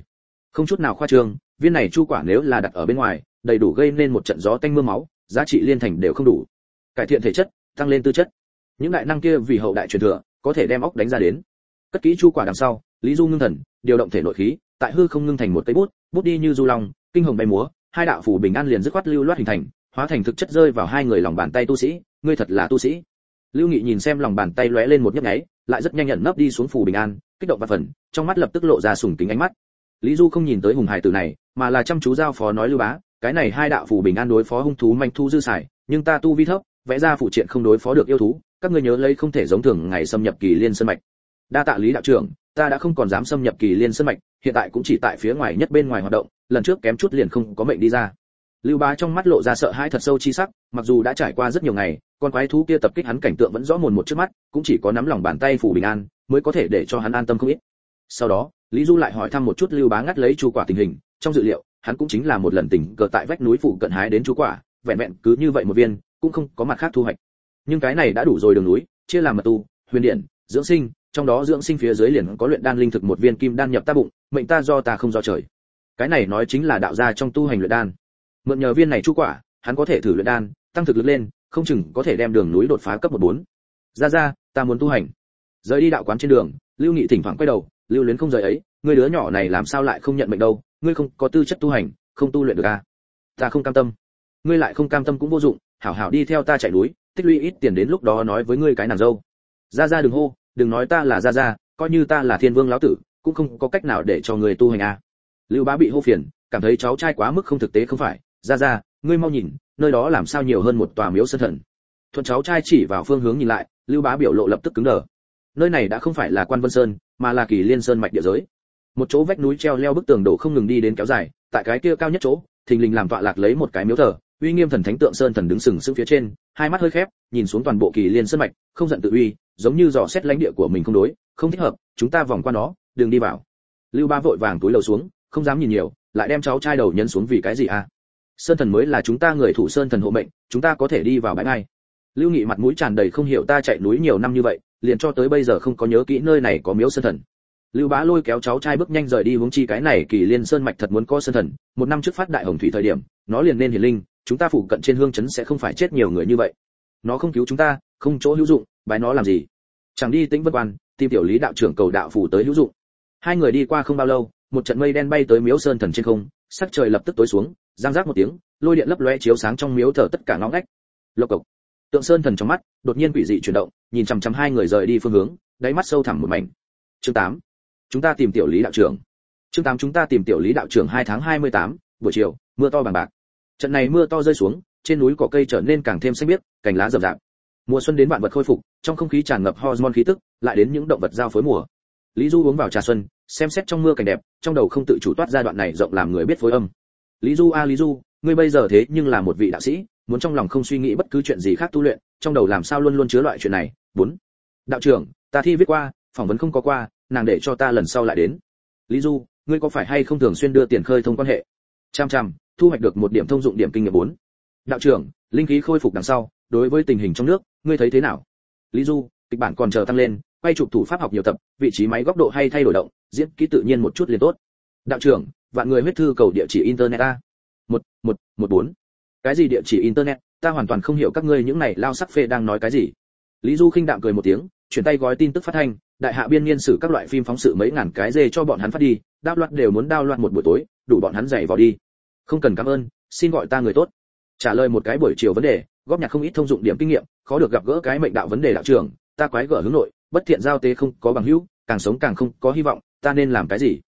Không chút nào khoa trương, viên này chu quả nếu là đặt ở bên ngoài, đầy đủ gây nên một trận gió tanh mưa máu, giá trị liên thành đều không đủ. Cải thiện thể chất, tăng lên tư chất. Những đại năng kia vì hậu đại truyền thừa, có thể đem óc đánh ra đến. Cất kỹ chu quả đằng sau, lý du ngưng thần, điều động thể nội khí, tại hư không ngưng thành một cây bút bút đi như du long, kinh hồng bay múa hai đạo phủ bình an liền dứt khoát lưu loát hình thành, hóa thành thực chất rơi vào hai người lòng bàn tay tu sĩ. Ngươi thật là tu sĩ. Lưu nghị nhìn xem lòng bàn tay lóe lên một nhấp nháy, lại rất nhanh nhận nấp đi xuống phủ bình an, kích động và phần trong mắt lập tức lộ ra sùng kính ánh mắt. Lý du không nhìn tới hùng hải tử này, mà là chăm chú giao phó nói lưu bá, cái này hai đạo phủ bình an đối phó hung thú manh thu dư xài, nhưng ta tu vi thấp, vẽ ra phụ triện không đối phó được yêu thú, các ngươi nhớ lấy không thể giống thường ngày xâm nhập kỳ liên sơn mạch. Đa tạ lý đạo trưởng, ta đã không còn dám xâm nhập kỳ liên sơn mạch, hiện tại cũng chỉ tại phía ngoài nhất bên ngoài hoạt động lần trước kém chút liền không có mệnh đi ra. Lưu bá trong mắt lộ ra sợ hãi thật sâu chi sắc, mặc dù đã trải qua rất nhiều ngày, con quái thú kia tập kích hắn cảnh tượng vẫn rõ mồn một trước mắt, cũng chỉ có nắm lòng bàn tay phủ bình an, mới có thể để cho hắn an tâm không ít. Sau đó, lý du lại hỏi thăm một chút lưu bá ngắt lấy chu quả tình hình, trong dự liệu, hắn cũng chính là một lần tình cờ tại vách núi phủ cận hái đến chu quả, vẹn vẹn cứ như vậy một viên, cũng không có mặt khác thu hoạch. Nhưng cái này đã đủ rồi đường núi, chia làm mật tu, huyền điện, dưỡng sinh, trong đó dưỡng sinh phía dưới liền có luyện đan linh thực một viên kim đan nhập ta bụng, mệnh ta do ta không do trời cái này nói chính là đạo gia trong tu hành luyện đan. Mượn nhờ viên này chu quả, hắn có thể thử luyện đan, tăng thực lực lên, không chừng có thể đem đường núi đột phá cấp một bốn. Ra ra ta muốn tu hành. Rời đi đạo quán trên đường, lưu nghị thỉnh thoảng quay đầu, lưu luyến không rời ấy người đứa nhỏ này làm sao lại không nhận mệnh đâu? Ngươi không có tư chất tu hành, không tu luyện được à? Ta không cam tâm. Ngươi lại không cam tâm cũng vô dụng, hảo hảo đi theo ta chạy núi, tích lũy ít tiền đến lúc đó nói với ngươi cái nàng dâu. Ra ra đừng hô, đừng nói ta là ra ra coi như ta là thiên vương lão tử, cũng không có cách nào để cho người tu hành à lưu bá bị hô phiền, cảm thấy cháu trai quá mức không thực tế không phải. Ra ra, ngươi mau nhìn, nơi đó làm sao nhiều hơn một tòa miếu sơn thần. Thuận cháu trai chỉ vào phương hướng nhìn lại, lưu bá biểu lộ lập tức cứng đờ. Nơi này đã không phải là quan vân sơn, mà là kỳ liên sơn mạch địa giới. Một chỗ vách núi treo leo bức tường đổ không ngừng đi đến kéo dài, tại cái kia cao nhất chỗ, thình lình làm tọa lạc lấy một cái miếu thờ, uy nghiêm thần thánh tượng sơn thần đứng sừng sững phía trên, hai mắt hơi khép, nhìn xuống toàn bộ kỳ liên sơn mạch, không giận tự uy, giống như dò xét lãnh địa của mình không đối, không thích hợp, chúng ta vòng qua nó, đừng đi vào. Lưu ba vội vàng túi lầu xuống không dám nhìn nhiều, lại đem cháu trai đầu nhấn xuống vì cái gì à? Sơn thần mới là chúng ta người thủ sơn thần hộ mệnh, chúng ta có thể đi vào bãi ngay. Lưu nghị mặt mũi tràn đầy không hiểu ta chạy núi nhiều năm như vậy, liền cho tới bây giờ không có nhớ kỹ nơi này có miếu sơn thần. Lưu bá lôi kéo cháu trai bước nhanh rời đi hướng chi cái này kỳ liên sơn mạch thật muốn có sơn thần, một năm trước phát đại hồng thủy thời điểm, nó liền nên hiển linh, chúng ta phụ cận trên hương chấn sẽ không phải chết nhiều người như vậy. Nó không cứu chúng ta, không chỗ hữu dụng, bái nó làm gì? Chẳng đi tĩnh vân quan, tìm tiểu lý đạo trưởng cầu đạo phủ tới hữu dụng. Hai người đi qua không bao lâu một trận mây đen bay tới miếu sơn thần trên không sắc trời lập tức tối xuống giang giác một tiếng lôi điện lấp lóe chiếu sáng trong miếu thờ tất cả ngõ ngách. Lộc cộc. Tượng sơn thần trong mắt đột nhiên quỷ dị chuyển động nhìn chằm chằm hai người rời đi phương hướng đáy mắt sâu thẳm một mảnh. Chương 8. chúng ta tìm tiểu lý đạo trưởng. Chương 8 chúng ta tìm tiểu lý đạo trưởng 2 tháng 28, buổi chiều mưa to bằng bạc. Trận này mưa to rơi xuống trên núi cỏ cây trở nên càng thêm xanh biếc cành lá rậm rạp. Mùa xuân đến vạn vật khôi phục trong không khí tràn ngập hormone khí tức lại đến những động vật giao phối mùa lý du uống vào trà xuân, xem xét trong mưa cảnh đẹp, trong đầu không tự chủ toát ra đoạn này rộng làm người biết phối âm. Lý du, a, lý du, ngươi bây giờ thế nhưng là một vị đạo sĩ, muốn trong lòng không suy nghĩ bất cứ chuyện gì khác tu luyện, trong đầu làm sao luôn luôn chứa loại chuyện này. Bốn, đạo trưởng, ta thi viết qua, phỏng vấn không có qua, nàng để cho ta lần sau lại đến. Lý du, ngươi có phải hay không thường xuyên đưa tiền khơi thông quan hệ? Chăm chăm, thu hoạch được một điểm thông dụng điểm kinh nghiệm bốn. Đạo trưởng, linh khí khôi phục đằng sau, đối với tình hình trong nước, ngươi thấy thế nào? Lý du, kịch bản còn chờ tăng lên quay chụp thủ pháp học nhiều tập, vị trí máy góc độ hay thay đổi động, diễn kỹ tự nhiên một chút liền tốt. Đạo trưởng, vạn người huyết thư cầu địa chỉ internet a. Một một một bốn. Cái gì địa chỉ internet? Ta hoàn toàn không hiểu các ngươi những này lao sắc phê đang nói cái gì. Lý du khinh đạm cười một tiếng, chuyển tay gói tin tức phát thanh, đại hạ biên niên sử các loại phim phóng sự mấy ngàn cái dê cho bọn hắn phát đi, đao loạt đều muốn đao loạt một buổi tối, đủ bọn hắn giày vào đi. Không cần cảm ơn, xin gọi ta người tốt. Trả lời một cái buổi chiều vấn đề, góp nhặt không ít thông dụng điểm kinh nghiệm, khó được gặp gỡ cái mệnh đạo vấn đề đạo trưởng, ta quái gở hướng nội bất thiện giao tế không có bằng hữu, càng sống càng không có hy vọng, ta nên làm cái gì?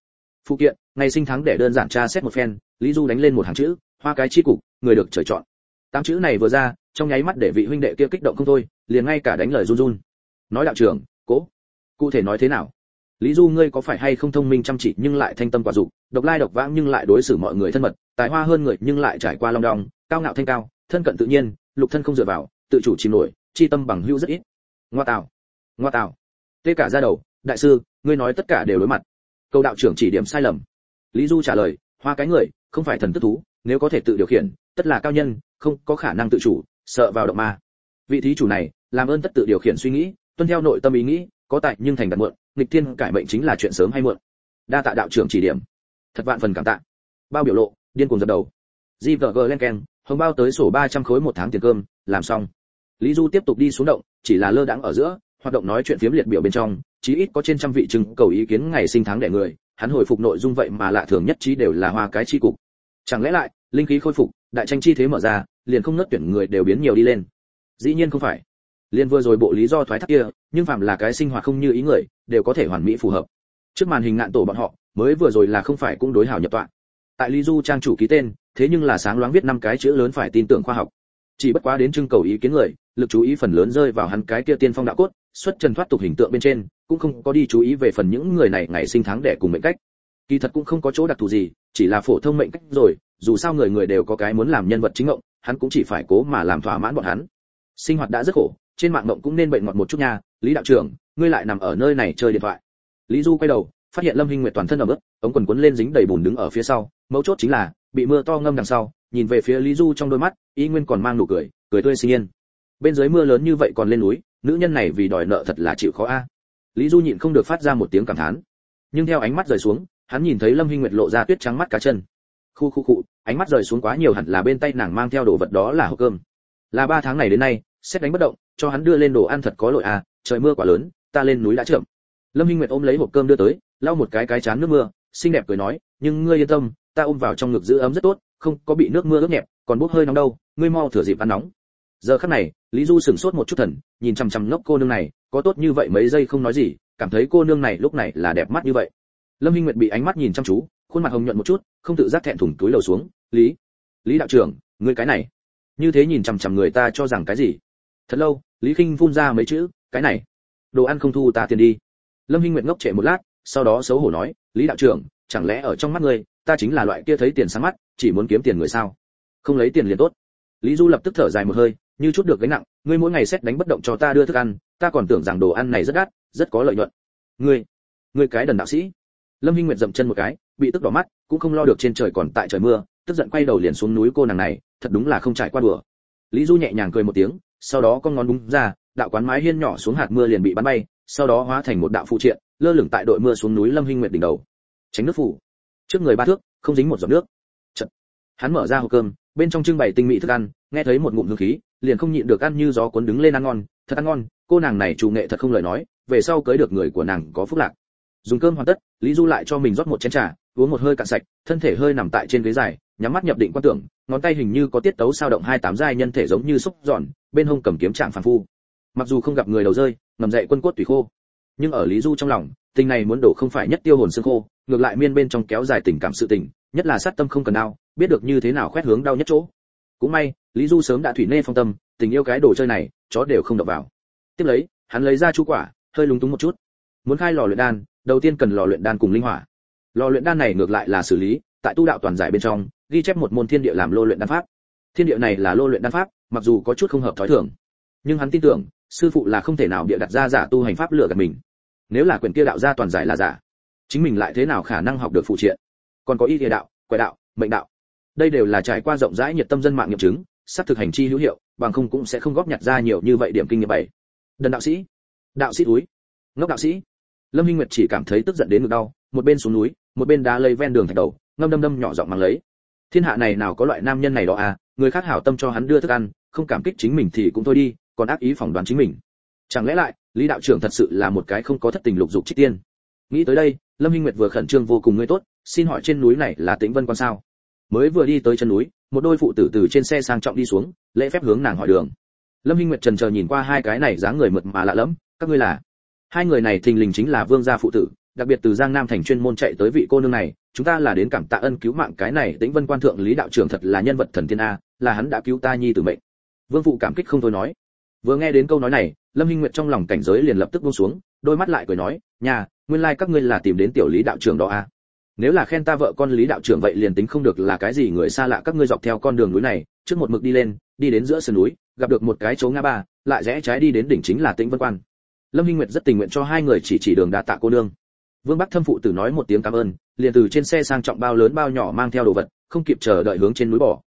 Phụ kiện, ngày sinh tháng để đơn giản tra xét một phen, lý du đánh lên một hàng chữ, hoa cái chi cục, người được trời chọn. Tám chữ này vừa ra, trong nháy mắt để vị huynh đệ kia kích động không thôi, liền ngay cả đánh lời run run. Nói đạo trưởng, cố, cụ thể nói thế nào? Lý du, ngươi có phải hay không thông minh chăm chỉ nhưng lại thanh tâm quả dục, độc lai độc vãng nhưng lại đối xử mọi người thân mật, tài hoa hơn người nhưng lại trải qua long đong, cao ngạo thanh cao, thân cận tự nhiên, lục thân không dựa vào, tự chủ chìm nổi, chi tâm bằng hữu rất ít. Ngoa tào ngoa tạo, tê cả ra đầu đại sư ngươi nói tất cả đều đối mặt. Câu đạo trưởng chỉ điểm sai lầm. Lý du trả lời hoa cái người không phải thần tức thú nếu có thể tự điều khiển tất là cao nhân không có khả năng tự chủ sợ vào động ma. Vị thí chủ này làm ơn tất tự điều khiển suy nghĩ tuân theo nội tâm ý nghĩ có tại nhưng thành đặt muộn nghịch thiên cải mệnh chính là chuyện sớm hay muộn. Đa tạ đạo trưởng chỉ điểm. Thật vạn phần cảm tạ. Bao biểu lộ điên cuồng dập đầu. Gvg len keng hồng bao tới sổ 300 khối một tháng tiền cơm làm xong. Lý du tiếp tục đi xuống động chỉ là lơ đãng ở giữa hoạt động nói chuyện phiếm liệt biểu bên trong, chí ít có trên trăm vị trưng cầu ý kiến ngày sinh tháng đẻ người, hắn hồi phục nội dung vậy mà lạ thường nhất trí đều là hoa cái chi cục. Chẳng lẽ lại, linh khí khôi phục, đại tranh chi thế mở ra, liền không nớt tuyển người đều biến nhiều đi lên. Dĩ nhiên không phải. Liền vừa rồi bộ lý do thoái thác kia, nhưng phạm là cái sinh hoạt không như ý người, đều có thể hoàn mỹ phù hợp. Trước màn hình ngạn tổ bọn họ, mới vừa rồi là không phải cũng đối hảo nhập tọa. Tại lý du trang chủ ký tên, thế nhưng là sáng loáng viết năm cái chữ lớn phải tin tưởng khoa học. Chỉ bất quá đến trưng cầu ý kiến người, lực chú ý phần lớn rơi vào hắn cái kia tiên phong đạo cốt xuất trần thoát tục hình tượng bên trên, cũng không có đi chú ý về phần những người này ngày sinh tháng đẻ cùng mệnh cách. Kỳ thật cũng không có chỗ đặc thù gì, chỉ là phổ thông mệnh cách rồi, dù sao người người đều có cái muốn làm nhân vật chính ngộng, hắn cũng chỉ phải cố mà làm thỏa mãn bọn hắn. Sinh hoạt đã rất khổ, trên mạng ngộng cũng nên bệnh ngọt một chút nha. Lý đạo trưởng, ngươi lại nằm ở nơi này chơi điện thoại. Lý du quay đầu, phát hiện lâm hinh nguyệt toàn thân ở bước ống quần quấn lên dính đầy bùn đứng ở phía sau, mấu chốt chính là, bị mưa to ngâm đằng sau, nhìn về phía lý du trong đôi mắt, y nguyên còn mang nụ cười cười tươi sinh yên. Bên dưới mưa lớn như vậy còn lên núi nữ nhân này vì đòi nợ thật là chịu khó a. Lý du nhịn không được phát ra một tiếng cảm thán. Nhưng theo ánh mắt rời xuống, hắn nhìn thấy lâm hinh nguyệt lộ ra tuyết trắng mắt cá chân. Khu khu cụ ánh mắt rời xuống quá nhiều hẳn là bên tay nàng mang theo đồ vật đó là hộp cơm. Là ba tháng này đến nay, xét đánh bất động, cho hắn đưa lên đồ ăn thật có lỗi à trời mưa quá lớn, ta lên núi đã chậm. Lâm hinh nguyệt ôm lấy hộp cơm đưa tới, lau một cái cái chán nước mưa, xinh đẹp cười nói, nhưng ngươi yên tâm, ta ôm vào trong ngực giữ ấm rất tốt, không có bị nước mưa ướt nhẹp, còn bốc hơi nóng đâu, ngươi mau thửa dịp ăn nóng. Giờ khắc này lý du sửng sốt một chút thần, nhìn chằm chằm ngốc cô nương này, có tốt như vậy mấy giây không nói gì, cảm thấy cô nương này lúc này là đẹp mắt như vậy. Lâm hinh nguyệt bị ánh mắt nhìn chăm chú, khuôn mặt hồng nhuận một chút, không tự giác thẹn thùng túi lầu xuống, lý lý đạo trưởng, ngươi cái này, như thế nhìn chằm chằm người ta cho rằng cái gì? Thật lâu, lý kinh phun ra mấy chữ, cái này, đồ ăn không thu ta tiền đi. Lâm hinh nguyệt ngốc trệ một lát, sau đó xấu hổ nói, lý đạo trưởng, chẳng lẽ ở trong mắt ngươi, ta chính là loại kia thấy tiền sáng mắt, chỉ muốn kiếm tiền người sao? Không lấy tiền liền tốt. Lý du lập tức thở dài một hơi như chút được gánh nặng, ngươi mỗi ngày xét đánh bất động cho ta đưa thức ăn, ta còn tưởng rằng đồ ăn này rất đắt, rất có lợi nhuận. Ngươi ngươi cái đần đạo sĩ. Lâm hinh nguyệt dậm chân một cái, bị tức đỏ mắt, cũng không lo được trên trời còn tại trời mưa, tức giận quay đầu liền xuống núi cô nàng này, thật đúng là không trải qua đùa. Lý du nhẹ nhàng cười một tiếng, sau đó con ngón búng ra, đạo quán mái hiên nhỏ xuống hạt mưa liền bị bắn bay, sau đó hóa thành một đạo phụ triện, lơ lửng tại đội mưa xuống núi lâm hinh nguyệt đỉnh đầu. Tránh nước phủ. Trước người ba thước, không dính một giọt nước. Chật. hắn mở ra hộp cơm bên trong trưng bày tinh mỹ thức ăn, nghe thấy một ngụm hương khí, liền không nhịn được ăn như gió cuốn đứng lên ăn ngon, thật ăn ngon, cô nàng này chủ nghệ thật không lời nói, về sau cưới được người của nàng có phúc lạc. Dùng cơm hoàn tất, lý du lại cho mình rót một chén trà, uống một hơi cạn sạch, thân thể hơi nằm tại trên ghế dài, nhắm mắt nhập định quan tưởng, ngón tay hình như có tiết tấu sao động hai tám giai nhân thể giống như xúc giòn, bên hông cầm kiếm trạng phản phu. Mặc dù không gặp người đầu rơi, ngầm dậy quân cốt tùy khô. Nhưng ở lý du trong lòng, tình này muốn đổ không phải nhất tiêu hồn xương khô, ngược lại miên bên trong kéo dài tình cảm sự tình nhất là sát tâm không cần đau, biết được như thế nào khoét hướng đau nhất chỗ. Cũng may, lý du sớm đã thủy nê phong tâm, tình yêu cái đồ chơi này, chó đều không động vào. Tiếp lấy, hắn lấy ra chu quả, hơi lúng túng một chút. Muốn khai lò luyện đan, đầu tiên cần lò luyện đan cùng linh hỏa. Lò luyện đan này ngược lại là xử lý, tại tu đạo toàn giải bên trong, ghi chép một môn thiên địa làm lô luyện đan pháp. Thiên địa này là lô luyện đan pháp, mặc dù có chút không hợp thói thường, nhưng hắn tin tưởng, sư phụ là không thể nào bịa đặt ra giả tu hành pháp lừa gạt mình. Nếu là quyền kia đạo gia toàn giải là giả, chính mình lại thế nào khả năng học được phụ triện? Còn có y địa đạo, quẻ đạo, mệnh đạo. Đây đều là trải qua rộng rãi nhiệt tâm dân mạng nghiệm chứng sắp thực hành chi hữu hiệu, bằng không cũng sẽ không góp nhặt ra nhiều như vậy điểm kinh nghiệm bảy đần đạo sĩ. Đạo sĩ túi. Ngốc đạo sĩ. Lâm hinh nguyệt chỉ cảm thấy tức giận đến ngực đau, một bên xuống núi, một bên đá lây ven đường thạch đầu, ngâm đâm đâm nhỏ giọng mang lấy. Thiên hạ này nào có loại nam nhân này đó à người khác hảo tâm cho hắn đưa thức ăn, không cảm kích chính mình thì cũng thôi đi, còn ác ý phỏng đoán chính mình. Chẳng lẽ lại, lý đạo trưởng thật sự là một cái không có thất tình lục dục trích tiên? Nghĩ tới đây, lâm hinh nguyệt vừa khẩn trương vô cùng ngươi tốt xin hỏi trên núi này là tĩnh vân quan sao? Mới vừa đi tới chân núi, một đôi phụ tử từ trên xe sang trọng đi xuống, lễ phép hướng nàng hỏi đường. Lâm hinh nguyệt trần chờ nhìn qua hai cái này dáng người mượt mà lạ lẫm, các ngươi là? Hai người này thình lình chính là vương gia phụ tử, đặc biệt từ giang nam thành chuyên môn chạy tới vị cô nương này, chúng ta là đến cảm tạ ân cứu mạng cái này tĩnh vân quan thượng lý đạo trưởng thật là nhân vật thần tiên a, là hắn đã cứu ta nhi tử mệnh. Vương phụ cảm kích không thôi nói. Vừa nghe đến câu nói này, lâm hinh nguyệt trong lòng cảnh giới liền lập tức buông xuống, đôi mắt lại cười nói, nhà, nguyên lai like các ngươi là tìm đến tiểu lý đạo trưởng đó a nếu là khen ta vợ con lý đạo trưởng vậy liền tính không được là cái gì người xa lạ các ngươi dọc theo con đường núi này, trước một mực đi lên, đi đến giữa sườn núi, gặp được một cái chỗ ngã ba, lại rẽ trái đi đến đỉnh chính là tĩnh vân quan. Lâm hinh nguyệt rất tình nguyện cho hai người chỉ chỉ đường đa tạ cô nương. Vương bắc thâm phụ tử nói một tiếng cảm ơn, liền từ trên xe sang trọng bao lớn bao nhỏ mang theo đồ vật, không kịp chờ đợi hướng trên núi bỏ.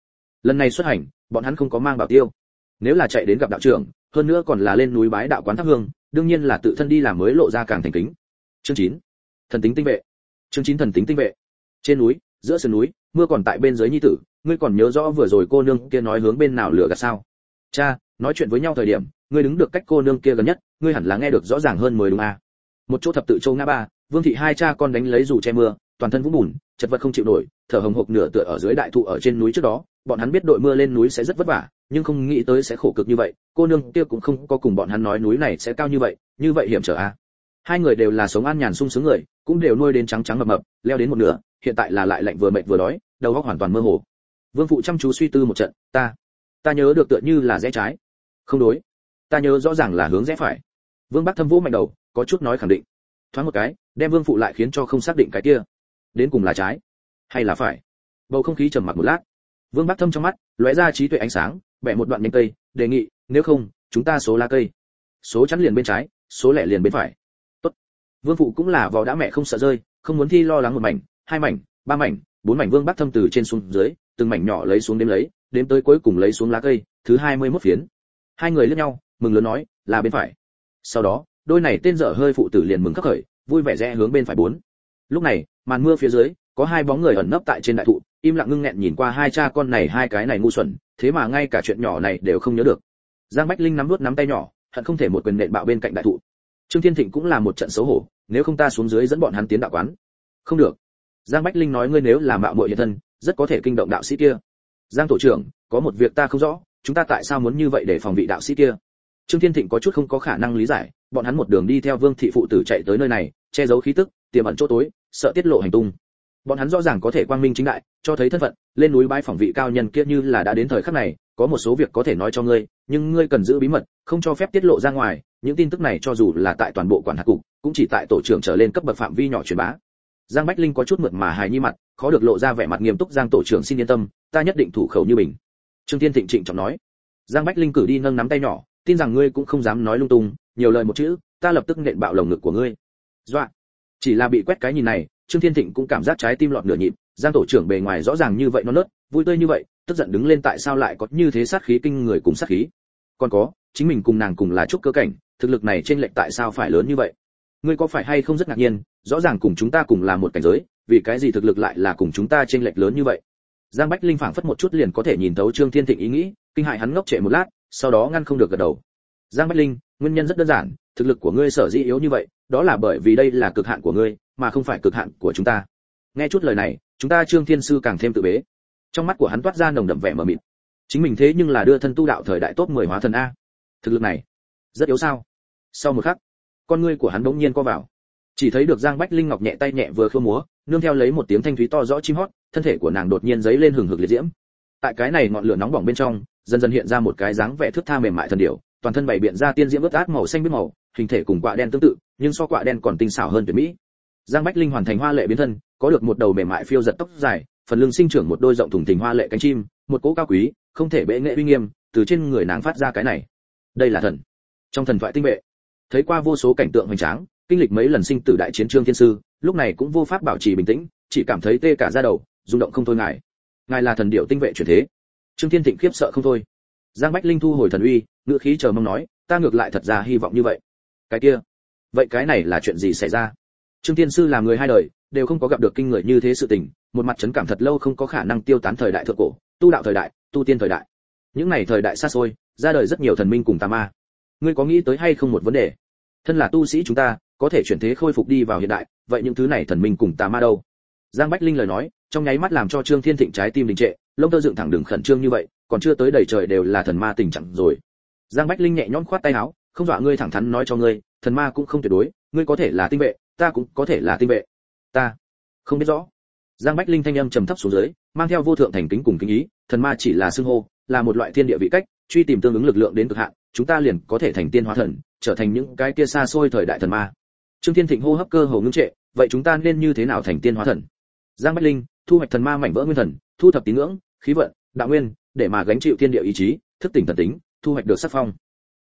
Lần này xuất hành, bọn hắn không có mang bảo tiêu. Nếu là chạy đến gặp đạo trưởng, hơn nữa còn là lên núi bái đạo quán thắp hương, đương nhiên là tự thân đi làm mới lộ ra càng thành kính. Chương 9. thần tính tinh vệ chương chín thần tính tinh vệ trên núi, giữa sườn núi, mưa còn tại bên dưới nhi tử, ngươi còn nhớ rõ vừa rồi cô nương kia nói hướng bên nào lửa gạt sao cha, nói chuyện với nhau thời điểm, ngươi đứng được cách cô nương kia gần nhất, ngươi hẳn là nghe được rõ ràng hơn mười đúng à. một chỗ thập tự châu ngã ba, vương thị hai cha con đánh lấy dù che mưa, toàn thân vũng bùn, chật vật không chịu nổi, thở hồng hộc nửa tựa ở dưới đại thụ ở trên núi trước đó, bọn hắn biết đội mưa lên núi sẽ rất vất vả, nhưng không nghĩ tới sẽ khổ cực như vậy, cô nương kia cũng không có cùng bọn hắn nói núi này sẽ cao như vậy như vậy hiểm trở a à hai người đều là sống an nhàn sung sướng người, cũng đều nuôi đến trắng trắng mập mập, leo đến một nửa, hiện tại là lại lạnh vừa mệt vừa đói, đầu óc hoàn toàn mơ hồ. Vương phụ chăm chú suy tư một trận, ta ta nhớ được tựa như là rẽ trái. Không đối, ta nhớ rõ ràng là hướng rẽ phải. Vương bắc thâm vũ mạnh đầu, có chút nói khẳng định. Thoáng một cái, đem vương phụ lại khiến cho không xác định cái kia. Đến cùng là trái hay là phải? Bầu không khí trầm mặc một lát. Vương bắc thâm trong mắt lóe ra trí tuệ ánh sáng, bẻ một đoạn nhánh cây, đề nghị, nếu không, chúng ta số lá cây. Số chắn liền bên trái, số lẻ liền bên phải vương phụ cũng là vò đã mẹ không sợ rơi, không muốn thi lo lắng một mảnh, hai mảnh, ba mảnh, bốn mảnh vương bắc thâm từ trên xuống dưới, từng mảnh nhỏ lấy xuống đếm lấy, đếm tới cuối cùng lấy xuống lá cây, thứ hai mươi mốt phiến. Hai người lướt nhau, mừng lớn nói, là bên phải. Sau đó, đôi này tên dở hơi phụ tử liền mừng khắc khởi, vui vẻ rẽ hướng bên phải bốn. Lúc này, màn mưa phía dưới, có hai bóng người ẩn nấp tại trên đại thụ, im lặng ngưng nghẹn nhìn qua hai cha con này hai cái này ngu xuẩn, thế mà ngay cả chuyện nhỏ này đều không nhớ được. Giang bách linh nắm nuốt nắm tay nhỏ, hận không thể một quyền nện bạo bên cạnh đại thụ trương thiên thịnh cũng là một trận xấu hổ, nếu không ta xuống dưới dẫn bọn hắn tiến đạo quán. Không được. Giang bách linh nói ngươi nếu là mạo muội hiện thân, rất có thể kinh động đạo sĩ kia. Giang tổ trưởng, có một việc ta không rõ, chúng ta tại sao muốn như vậy để phòng vị đạo sĩ kia? Trương thiên thịnh có chút không có khả năng lý giải, bọn hắn một đường đi theo vương thị phụ tử chạy tới nơi này, che giấu khí tức, tiềm ẩn chỗ tối, sợ tiết lộ hành tung. Bọn hắn rõ ràng có thể quang minh chính đại, cho thấy thân phận, lên núi bái phỏng vị cao nhân kia như là đã đến thời khắc này, có một số việc có thể nói cho ngươi, nhưng ngươi cần giữ bí mật, không cho phép tiết lộ ra ngoài những tin tức này cho dù là tại toàn bộ quản hạt cục, cũng chỉ tại tổ trưởng trở lên cấp bậc phạm vi nhỏ truyền bá. Giang bách linh có chút mượt mà hài nhi mặt, khó được lộ ra vẻ mặt nghiêm túc giang tổ trưởng xin yên tâm, ta nhất định thủ khẩu như mình. Trương thiên thịnh trịnh trọng nói. Giang bách linh cử đi nâng nắm tay nhỏ, tin rằng ngươi cũng không dám nói lung tung, nhiều lời một chữ, ta lập tức nện bạo lồng ngực của ngươi. Dọa. Chỉ là bị quét cái nhìn này, trương thiên thịnh cũng cảm giác trái tim lọt nửa nhịp, giang tổ trưởng bề ngoài rõ ràng như vậy nó nớt, vui tươi như vậy, tức giận đứng lên tại sao lại có như thế sát khí kinh người cùng sát khí. Còn có, chính mình cùng nàng cùng là trúc cơ cảnh thực lực này trên lệch tại sao phải lớn như vậy? Ngươi có phải hay không rất ngạc nhiên, rõ ràng cùng chúng ta cùng là một cảnh giới, vì cái gì thực lực lại là cùng chúng ta trên lệch lớn như vậy? Giang bách linh phảng phất một chút liền có thể nhìn thấu trương thiên thịnh ý nghĩ, kinh hại hắn ngốc trệ một lát, sau đó ngăn không được gật đầu. Giang bách linh, nguyên nhân rất đơn giản, thực lực của ngươi sở dĩ yếu như vậy, đó là bởi vì đây là cực hạn của ngươi, mà không phải cực hạn của chúng ta. Nghe chút lời này, chúng ta trương thiên sư càng thêm tự bế. Trong mắt của hắn toát ra nồng đậm vẻ mờ mịt. Chính mình thế nhưng là đưa thân tu đạo thời đại tốt mười hóa thần a. Thực lực này, rất yếu sao? Sau một khắc, con ngươi của hắn bỗng nhiên co vào. Chỉ thấy được giang bách linh ngọc nhẹ tay nhẹ vừa khơ múa, nương theo lấy một tiếng thanh thúy to rõ chim hót, thân thể của nàng đột nhiên dấy lên hừng hực liệt diễm. Tại cái này ngọn lửa nóng bỏng bên trong, dần dần hiện ra một cái dáng vẻ thước tha mềm mại thần điểu, toàn thân bày biện ra tiên diễm ướt át màu xanh biết màu, hình thể cùng quạ đen tương tự, nhưng so quạ đen còn tinh xảo hơn tuyệt mỹ. Giang bách linh hoàn thành hoa lệ biến thân, có được một đầu mềm mại phiêu giật tóc dài, phần lưng sinh trưởng một đôi rộng thùng thình hoa lệ cánh chim, một cỗ cao quý, không thể bệ nghệ uy nghiêm, từ trên người nàng phát ra cái này. Đây là thần. Trong thần thoại tinh vệ thấy qua vô số cảnh tượng hoành tráng, kinh lịch mấy lần sinh tử đại chiến trương thiên sư, lúc này cũng vô pháp bảo trì bình tĩnh, chỉ cảm thấy tê cả da đầu, rung động không thôi ngài. Ngài là thần điệu tinh vệ chuyển thế. Trương thiên thịnh khiếp sợ không thôi. Giang bách linh thu hồi thần uy ngựa khí chờ mong nói, ta ngược lại thật ra hy vọng như vậy. Cái kia? Vậy cái này là chuyện gì xảy ra? Trương thiên sư là người hai đời, đều không có gặp được kinh người như thế sự tình, một mặt chấn cảm thật lâu không có khả năng tiêu tán thời đại thượng cổ, tu đạo thời đại, tu tiên thời đại. Những này thời đại xa xôi, ra đời rất nhiều thần minh cùng tà ma ngươi có nghĩ tới hay không một vấn đề? Thân là tu sĩ chúng ta, có thể chuyển thế khôi phục đi vào hiện đại, vậy những thứ này thần minh cùng tà ma đâu? Giang bách linh lời nói, trong nháy mắt làm cho trương thiên thịnh trái tim đình trệ, lông tơ dựng thẳng đường khẩn trương như vậy, còn chưa tới đầy trời đều là thần ma tình trạng rồi. Giang bách linh nhẹ nhõm khoát tay áo, không dọa ngươi thẳng thắn nói cho ngươi, thần ma cũng không tuyệt đối, ngươi có thể là tinh vệ, ta cũng có thể là tinh vệ. Ta không biết rõ. Giang bách linh thanh âm trầm thấp xuống dưới, mang theo vô thượng thành kính cùng kính ý, thần ma chỉ là xưng hô, là một loại thiên địa vị cách truy tìm tương ứng lực lượng đến cực hạn, chúng ta liền có thể thành tiên hóa thần, trở thành những cái kia xa xôi thời đại thần ma. Trương thiên thịnh hô hấp cơ hồ ngưng trệ, vậy chúng ta nên như thế nào thành tiên hóa thần? Giang bách linh, thu hoạch thần ma mảnh vỡ nguyên thần, thu thập tín ngưỡng, khí vận, đạo nguyên, để mà gánh chịu thiên địa ý chí, thức tỉnh thần tính, thu hoạch được sắc phong.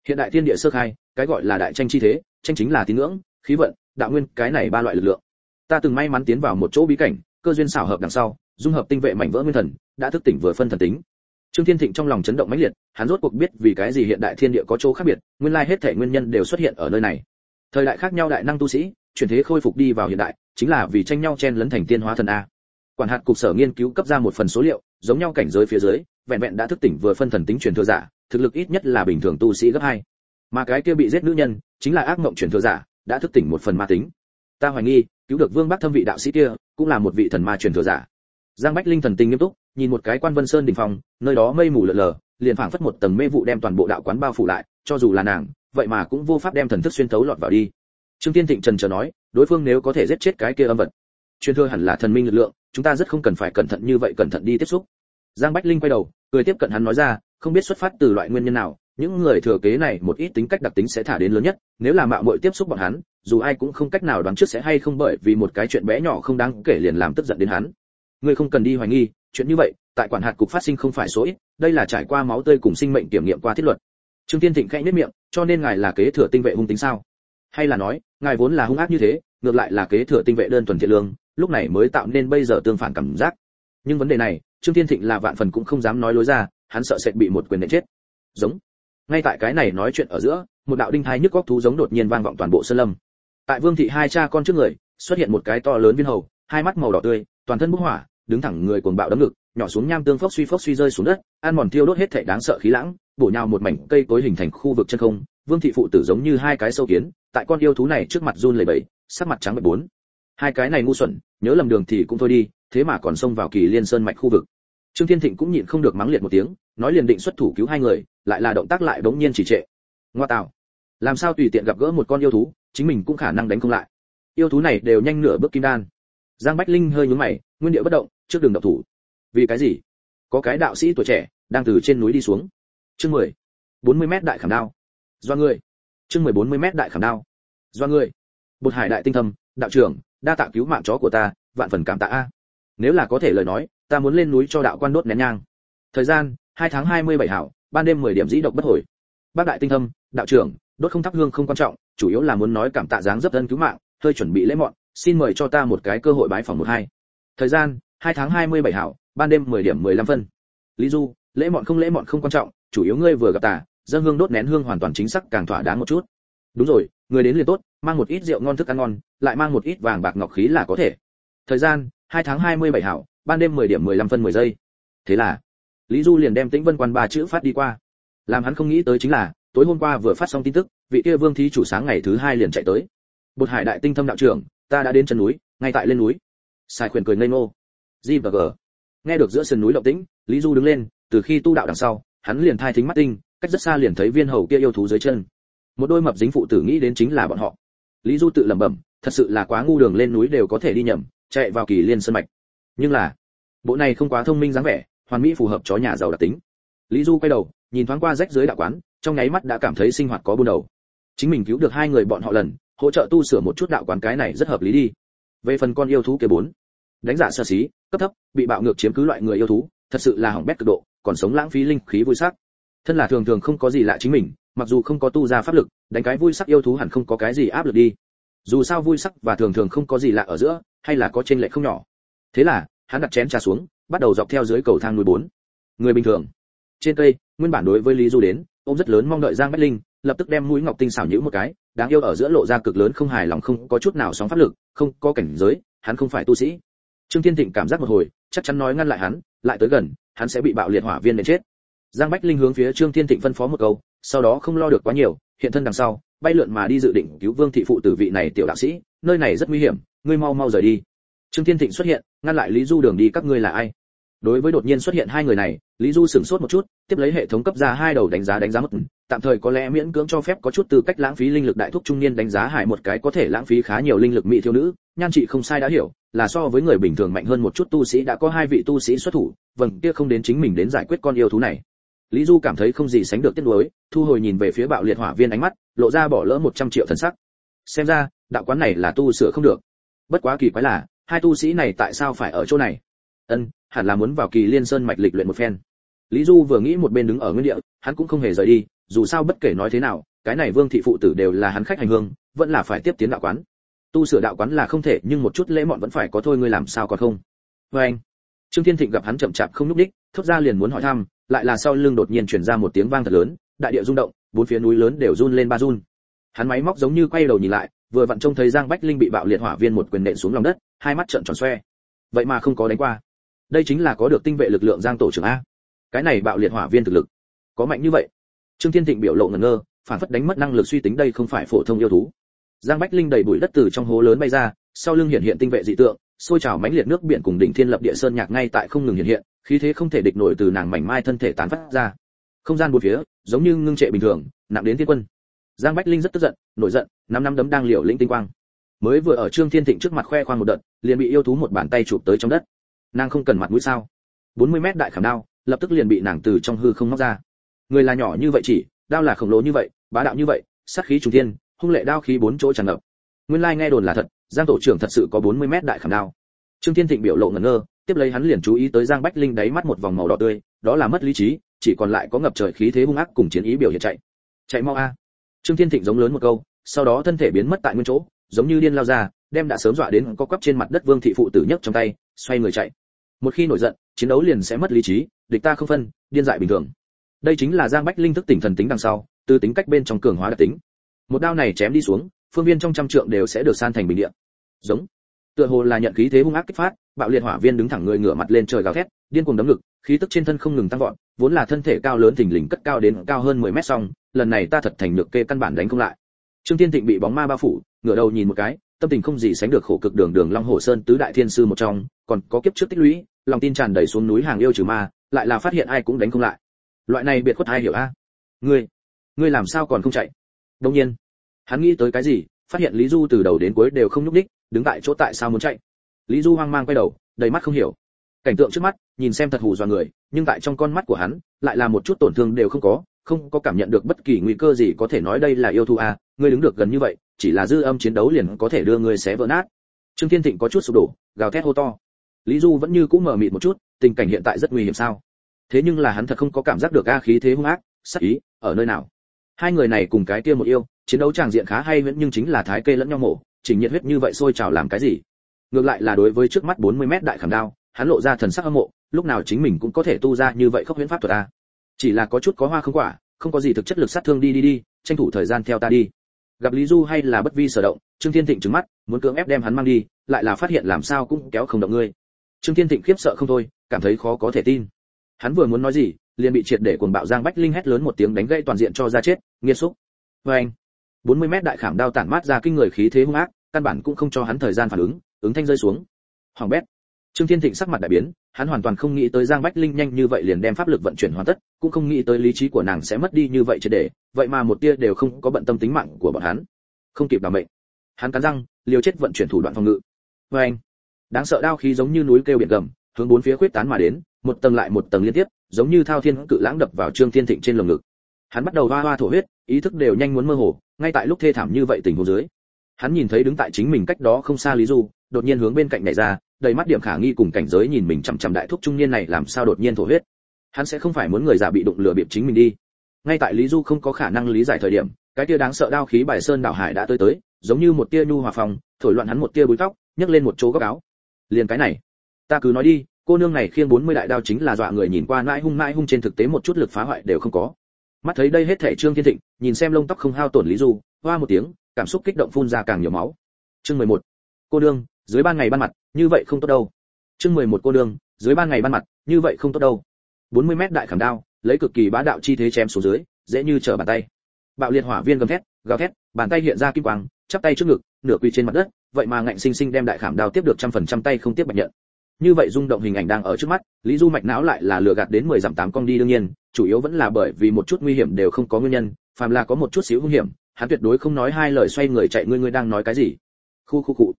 Hiện đại thiên địa sơ khai, cái gọi là đại tranh chi thế, tranh chính là tín ngưỡng, khí vận, đạo nguyên, cái này ba loại lực lượng. Ta từng may mắn tiến vào một chỗ bí cảnh, cơ duyên xảo hợp đằng sau, dung hợp tinh vệ mảnh vỡ nguyên thần, đã thức tỉnh vừa phân thần tính trương thiên thịnh trong lòng chấn động mãnh liệt, hắn rốt cuộc biết vì cái gì hiện đại thiên địa có chỗ khác biệt, nguyên lai hết thể nguyên nhân đều xuất hiện ở nơi này. Thời đại khác nhau đại năng tu sĩ, chuyển thế khôi phục đi vào hiện đại, chính là vì tranh nhau chen lấn thành tiên hóa thần a. Quản hạt cục sở nghiên cứu cấp ra một phần số liệu, giống nhau cảnh giới phía dưới, vẹn vẹn đã thức tỉnh vừa phân thần tính truyền thừa giả, thực lực ít nhất là bình thường tu sĩ gấp hai. Mà cái kia bị giết nữ nhân, chính là ác mộng truyền thừa giả, đã thức tỉnh một phần ma tính. Ta hoài nghi, cứu được vương bắc thâm vị đạo sĩ kia, cũng là một vị thần ma truyền thừa giả. Giang bách linh thần tình nghiêm túc nhìn một cái quan vân sơn đỉnh phòng, nơi đó mây mù lờ lờ liền phảng phất một tầng mê vụ đem toàn bộ đạo quán bao phủ lại, cho dù là nàng, vậy mà cũng vô pháp đem thần thức xuyên thấu lọt vào đi. Trương tiên thịnh trần chờ nói, đối phương nếu có thể giết chết cái kia âm vật, truyền thừa hẳn là thần minh lực lượng, chúng ta rất không cần phải cẩn thận như vậy cẩn thận đi tiếp xúc. Giang bách linh quay đầu, cười tiếp cận hắn nói ra, không biết xuất phát từ loại nguyên nhân nào, những người thừa kế này một ít tính cách đặc tính sẽ thả đến lớn nhất, nếu là mạo muội tiếp xúc bọn hắn, dù ai cũng không cách nào đoán trước sẽ hay không bởi vì một cái chuyện bé nhỏ không đáng kể liền làm tức giận đến hắn. Ngươi không cần đi hoài nghi chuyện như vậy, tại quản hạt cục phát sinh không phải số ít, đây là trải qua máu tươi cùng sinh mệnh kiểm nghiệm qua thiết luật. Trương tiên thịnh khẽ nhếch miệng, cho nên ngài là kế thừa tinh vệ hung tính sao? Hay là nói, ngài vốn là hung ác như thế, ngược lại là kế thừa tinh vệ đơn thuần thiện lương, lúc này mới tạo nên bây giờ tương phản cảm giác. Nhưng vấn đề này, trương tiên thịnh là vạn phần cũng không dám nói lối ra, hắn sợ sẽ bị một quyền đánh chết. Giống. Ngay tại cái này nói chuyện ở giữa, một đạo đinh thai nhức góc thú giống đột nhiên vang vọng toàn bộ sơn lâm. Tại vương thị hai cha con trước người, xuất hiện một cái to lớn viên hầu, hai mắt màu đỏ tươi, toàn thân bốc hỏa đứng thẳng người cuồng bạo đấm ngực, nhỏ xuống nham tương phốc suy phốc suy rơi xuống đất, ăn mòn tiêu đốt hết thảy đáng sợ khí lãng, bổ nhào một mảnh cây cối hình thành khu vực chân không. Vương thị phụ tử giống như hai cái sâu kiến, tại con yêu thú này trước mặt run lẩy bẩy, sắc mặt trắng bệch bốn. Hai cái này ngu xuẩn, nhớ lầm đường thì cũng thôi đi, thế mà còn xông vào kỳ liên sơn mạch khu vực. Trương thiên thịnh cũng nhịn không được mắng liệt một tiếng, nói liền định xuất thủ cứu hai người, lại là động tác lại bỗng nhiên chỉ trệ. Ngoa tạo. Làm sao tùy tiện gặp gỡ một con yêu thú, chính mình cũng khả năng đánh không lại. Yêu thú này đều nhanh nửa bước kim đan. Giang bách linh hơi nhướng mày, nguyên địa bất động trước đường động thủ. Vì cái gì? Có cái đạo sĩ tuổi trẻ đang từ trên núi đi xuống. Chương mười. bốn mươi mét đại khảm đao. Do người. Chương mười bốn mươi mét đại khảm đao. Do người. Bột hải đại tinh thâm, đạo trưởng, đa tạ cứu mạng chó của ta, vạn phần cảm tạ a. Nếu là có thể lời nói, ta muốn lên núi cho đạo quan đốt nén nhang. Thời gian, hai tháng hai mươi bảy hảo, ban đêm mười điểm dĩ độc bất hồi. Bác đại tinh thâm, đạo trưởng, đốt không thắp hương không quan trọng, chủ yếu là muốn nói cảm tạ dáng dấp thân cứu mạng, hơi chuẩn bị lễ mọn, xin mời cho ta một cái cơ hội bái phòng một hai. Thời gian hai tháng hai mươi bảy hảo, ban đêm mười điểm mười lăm phân. Lý du, lễ mọn không lễ mọn không quan trọng, chủ yếu ngươi vừa gặp ta dân hương đốt nén hương hoàn toàn chính xác càng thỏa đáng một chút. Đúng rồi, người đến liền tốt, mang một ít rượu ngon thức ăn ngon, lại mang một ít vàng bạc ngọc khí là có thể. Thời gian, hai tháng hai mươi bảy hảo, ban đêm mười điểm mười lăm phân mười giây. Thế là, lý du liền đem tĩnh vân quan ba chữ phát đi qua. Làm hắn không nghĩ tới chính là, tối hôm qua vừa phát xong tin tức, vị kia vương thí chủ sáng ngày thứ hai liền chạy tới. Bột hải đại tinh thâm đạo trưởng, ta đã đến chân núi, ngay tại lên núi. Sai khuyển cười ngây ngô. Di và g. Nghe được giữa sườn núi động tĩnh, lý du đứng lên, từ khi tu đạo đằng sau, hắn liền thai thính mắt tinh, cách rất xa liền thấy viên hầu kia yêu thú dưới chân. Một đôi mập dính phụ tử nghĩ đến chính là bọn họ. Lý du tự lẩm bẩm, thật sự là quá ngu đường lên núi đều có thể đi nhầm, chạy vào kỳ liên sơn mạch. Nhưng là, bộ này không quá thông minh dáng vẻ, hoàn mỹ phù hợp chó nhà giàu đặc tính. Lý du quay đầu, nhìn thoáng qua rách dưới đạo quán, trong nháy mắt đã cảm thấy sinh hoạt có buôn đầu. Chính mình cứu được hai người bọn họ lần, hỗ trợ tu sửa một chút đạo quán cái này rất hợp lý đi. Về phần con yêu thú kia bốn đánh giả sơ xí, cấp thấp, bị bạo ngược chiếm cứ loại người yêu thú, thật sự là hỏng bét cực độ, còn sống lãng phí linh khí vui sắc. Thân là thường thường không có gì lạ chính mình, mặc dù không có tu ra pháp lực, đánh cái vui sắc yêu thú hẳn không có cái gì áp lực đi. Dù sao vui sắc và thường thường không có gì lạ ở giữa, hay là có trên lệ không nhỏ. Thế là, hắn đặt chén trà xuống, bắt đầu dọc theo dưới cầu thang núi bốn. Người bình thường. Trên cây, nguyên bản đối với lý du đến ông rất lớn mong đợi giang bách linh, lập tức đem mũi ngọc tinh xảo nhũ một cái, đáng yêu ở giữa lộ ra cực lớn không hài lòng, không có chút nào sóng pháp lực, không có cảnh giới, hắn không phải tu sĩ trương thiên thịnh cảm giác một hồi, chắc chắn nói ngăn lại hắn, lại tới gần, hắn sẽ bị bạo liệt hỏa viên đến chết. Giang bách linh hướng phía trương thiên thịnh phân phó một câu, sau đó không lo được quá nhiều, hiện thân đằng sau, bay lượn mà đi dự định cứu vương thị phụ tử vị này tiểu đạo sĩ, nơi này rất nguy hiểm, ngươi mau mau rời đi. Trương thiên thịnh xuất hiện, ngăn lại lý du đường đi, các ngươi là ai? Đối với đột nhiên xuất hiện hai người này, lý du sửng sốt một chút, tiếp lấy hệ thống cấp ra hai đầu đánh giá đánh giá mất tạm thời có lẽ miễn cưỡng cho phép có chút tư cách lãng phí linh lực đại thúc trung niên đánh giá hải một cái có thể lãng phí khá nhiều linh lực mỹ thiếu nữ. Nhan chị không sai đã hiểu, là so với người bình thường mạnh hơn một chút tu sĩ đã có hai vị tu sĩ xuất thủ vâng kia không đến chính mình đến giải quyết con yêu thú này. Lý du cảm thấy không gì sánh được tiếc nuối, thu hồi nhìn về phía bạo liệt hỏa viên ánh mắt, lộ ra bỏ lỡ một trăm triệu thần sắc. Xem ra, đạo quán này là tu sửa không được. Bất quá kỳ quái là, hai tu sĩ này tại sao phải ở chỗ này? Ân, hẳn là muốn vào kỳ liên sơn mạch lịch luyện một phen. Lý du vừa nghĩ một bên đứng ở nguyên địa, hắn cũng không hề rời đi dù sao bất kể nói thế nào, cái này vương thị phụ tử đều là hắn khách hành hương, vẫn là phải tiếp tiến đạo quán. Tu sửa đạo quán là không thể, nhưng một chút lễ mọn vẫn phải có thôi, ngươi làm sao còn không? Vê anh. Trương thiên thịnh gặp hắn chậm chạp không nhúc đích thốt ra liền muốn hỏi thăm, lại là sau lưng đột nhiên truyền ra một tiếng vang thật lớn, đại địa rung động, bốn phía núi lớn đều run lên ba run. Hắn máy móc giống như quay đầu nhìn lại, vừa vặn trông thấy giang bách linh bị bạo liệt hỏa viên một quyền nện xuống lòng đất, hai mắt trợn tròn xoe. Vậy mà không có đánh qua. Đây chính là có được tinh vệ lực lượng giang tổ trưởng a. Cái này bạo liệt hỏa viên thực lực có mạnh như vậy trương thiên thịnh biểu lộ ngẩn ngơ, phản phất đánh mất năng lực suy tính đây không phải phổ thông yêu thú. Giang bách linh đầy bụi đất từ trong hố lớn bay ra, sau lưng hiện hiện tinh vệ dị tượng xôi trào mãnh liệt nước biển cùng đỉnh thiên lập địa sơn nhạc ngay tại không ngừng hiện hiện, khí thế không thể địch nổi từ nàng mảnh mai thân thể tán phát ra. Không gian bốn phía, giống như ngưng trệ bình thường, nặng đến thiên quân. Giang bách linh rất tức giận, nổi giận, năm năm đấm đang liều lĩnh tinh quang. Mới vừa ở trương thiên thịnh trước mặt khoe khoang một đợt, liền bị yêu thú một bàn tay chụp tới trong đất. Nàng không cần mặt mũi sao? 40 mét đại khảm đao, lập tức liền bị nàng từ trong hư không móc ra người là nhỏ như vậy chỉ, đao là khổng lồ như vậy, bá đạo như vậy, sát khí trùng thiên, hung lệ đao khí bốn chỗ tràn ngập. Nguyên lai nghe đồn là thật, giang tổ trưởng thật sự có 40 mét đại khảm đao. Trương thiên thịnh biểu lộ ngẩn ngơ, tiếp lấy hắn liền chú ý tới giang bách linh đáy mắt một vòng màu đỏ tươi, đó là mất lý trí, chỉ còn lại có ngập trời khí thế hung ác cùng chiến ý biểu hiện chạy. Chạy mau a. Trương thiên thịnh giống lớn một câu, sau đó thân thể biến mất tại nguyên chỗ, giống như điên lao ra, đem đã sớm dọa đến có quắp trên mặt đất vương thị phụ tử nhấc trong tay, xoay người chạy. Một khi nổi giận, chiến đấu liền sẽ mất lý trí, địch ta không phân, điên dại bình thường đây chính là giang bách linh thức tỉnh thần tính đằng sau, từ tính cách bên trong cường hóa đặc tính. Một đao này chém đi xuống, phương viên trong trăm trượng đều sẽ được san thành bình địa. Giống. Tựa hồ là nhận khí thế hung ác kích phát, bạo liệt hỏa viên đứng thẳng người ngửa mặt lên trời gào thét, điên cuồng đấm ngực, khí tức trên thân không ngừng tăng vọt, vốn là thân thể cao lớn thình lình cất cao đến cao hơn 10 mét song, lần này ta thật thành được kê căn bản đánh không lại. Trương thiên thịnh bị bóng ma bao phủ, ngửa đầu nhìn một cái, tâm tình không gì sánh được khổ cực đường đường long hồ sơn tứ đại thiên sư một trong, còn có kiếp trước tích lũy, lòng tin tràn đầy xuống núi hàng yêu trừ ma, lại là phát hiện ai cũng đánh không lại loại này biệt khuất ai hiểu a? Ngươi ngươi làm sao còn không chạy? Đông nhiên. Hắn nghĩ tới cái gì, phát hiện lý du từ đầu đến cuối đều không nhúc ních đứng tại chỗ tại sao muốn chạy? Lý du hoang mang quay đầu, đầy mắt không hiểu. Cảnh tượng trước mắt, nhìn xem thật hù dọa người, nhưng tại trong con mắt của hắn, lại là một chút tổn thương đều không có không có cảm nhận được bất kỳ nguy cơ gì có thể nói đây là yêu thu a, ngươi đứng được gần như vậy, chỉ là dư âm chiến đấu liền có thể đưa ngươi xé vỡ nát. Trương thiên thịnh có chút sụp đổ, gào thét hô to. Lý du vẫn như cũ mờ mịt một chút, tình cảnh hiện tại rất nguy hiểm sao? Thế nhưng là hắn thật không có cảm giác được a khí thế hung ác, sắc ý, ở nơi nào. Hai người này cùng cái kia một yêu, chiến đấu tràng diện khá hay vẫn nhưng chính là thái kê lẫn nhau mổ, chỉnh nhiệt huyết như vậy sôi trào làm cái gì? Ngược lại là đối với trước mắt 40 mét đại khảm đao, hắn lộ ra thần sắc âm mộ, lúc nào chính mình cũng có thể tu ra như vậy khốc huyễn pháp thuật a. Chỉ là có chút có hoa không quả, không có gì thực chất lực sát thương đi đi đi, tranh thủ thời gian theo ta đi. Gặp lý du hay là bất vi sở động, trương thiên thịnh trừng mắt, muốn cưỡng ép đem hắn mang đi, lại là phát hiện làm sao cũng kéo không động ngươi. Trương thiên thịnh khiếp sợ không thôi, cảm thấy khó có thể tin hắn vừa muốn nói gì, liền bị triệt để cuồng bạo giang bách linh hét lớn một tiếng đánh gãy toàn diện cho ra chết, nghiệt xúc. Vê anh 40 mét đại khảm đao tản mát ra kinh người khí thế hung ác, căn bản cũng không cho hắn thời gian phản ứng ứng thanh rơi xuống. Hoàng bét, trương thiên thịnh sắc mặt đại biến, hắn hoàn toàn không nghĩ tới giang bách linh nhanh như vậy liền đem pháp lực vận chuyển hoàn tất, cũng không nghĩ tới lý trí của nàng sẽ mất đi như vậy triệt để, vậy mà một tia đều không có bận tâm tính mạng của bọn hắn. Không kịp đảm mệnh, hắn cắn răng, liều chết vận chuyển thủ đoạn phòng ngự. Vê anh, đáng sợ đao khí giống như núi kêu biển gầm, hướng bốn phía khuyết tán mà đến một tầng lại một tầng liên tiếp, giống như thao thiên cự lãng đập vào trương thiên thịnh trên lồng ngực. Hắn bắt đầu hoa hoa thổ huyết, ý thức đều nhanh muốn mơ hồ, ngay tại lúc thê thảm như vậy tình huống dưới. Hắn nhìn thấy đứng tại chính mình cách đó không xa lý du, đột nhiên hướng bên cạnh nhảy ra, đầy mắt điểm khả nghi cùng cảnh giới nhìn mình chằm chằm đại thúc trung niên này làm sao đột nhiên thổ huyết. Hắn sẽ không phải muốn người già bị đụng lừa bịp chính mình đi. Ngay tại lý du không có khả năng lý giải thời điểm, cái tia đáng sợ đao khí bài sơn đảo hải đã tới tới, giống như một tia nhu hòa phòng, thổi loạn hắn một tia búi tóc, nhấc lên một chỗ góc áo. Liền cái này, ta cứ nói đi cô nương này khiêng 40 đại đao chính là dọa người nhìn qua mãi hung mãi hung trên thực tế một chút lực phá hoại đều không có. Mắt thấy đây hết thể trương thiên thịnh, nhìn xem lông tóc không hao tổn lý du, hoa một tiếng, cảm xúc kích động phun ra càng nhiều máu. Chương 11. cô nương, dưới ban ngày ban mặt, như vậy không tốt đâu. Chương 11 cô nương, dưới ban ngày ban mặt, như vậy không tốt đâu. 40 mét đại khảm đao, lấy cực kỳ bá đạo chi thế chém xuống dưới, dễ như trở bàn tay. Bạo liệt hỏa viên gầm thét, gào thét, bàn tay hiện ra kim quang, chắp tay trước ngực, nửa quỳ trên mặt đất, vậy mà ngạnh sinh sinh đem đại khảm đao tiếp được trăm phần trăm tay không tiếp bạch nhận như vậy rung động hình ảnh đang ở trước mắt, lý du mạch não lại là lừa gạt đến mười dặm tám con đi đương nhiên, chủ yếu vẫn là bởi vì một chút nguy hiểm đều không có nguyên nhân, phàm là có một chút xíu nguy hiểm, hắn tuyệt đối không nói hai lời xoay người chạy ngươi ngươi đang nói cái gì. Khu khu cụ.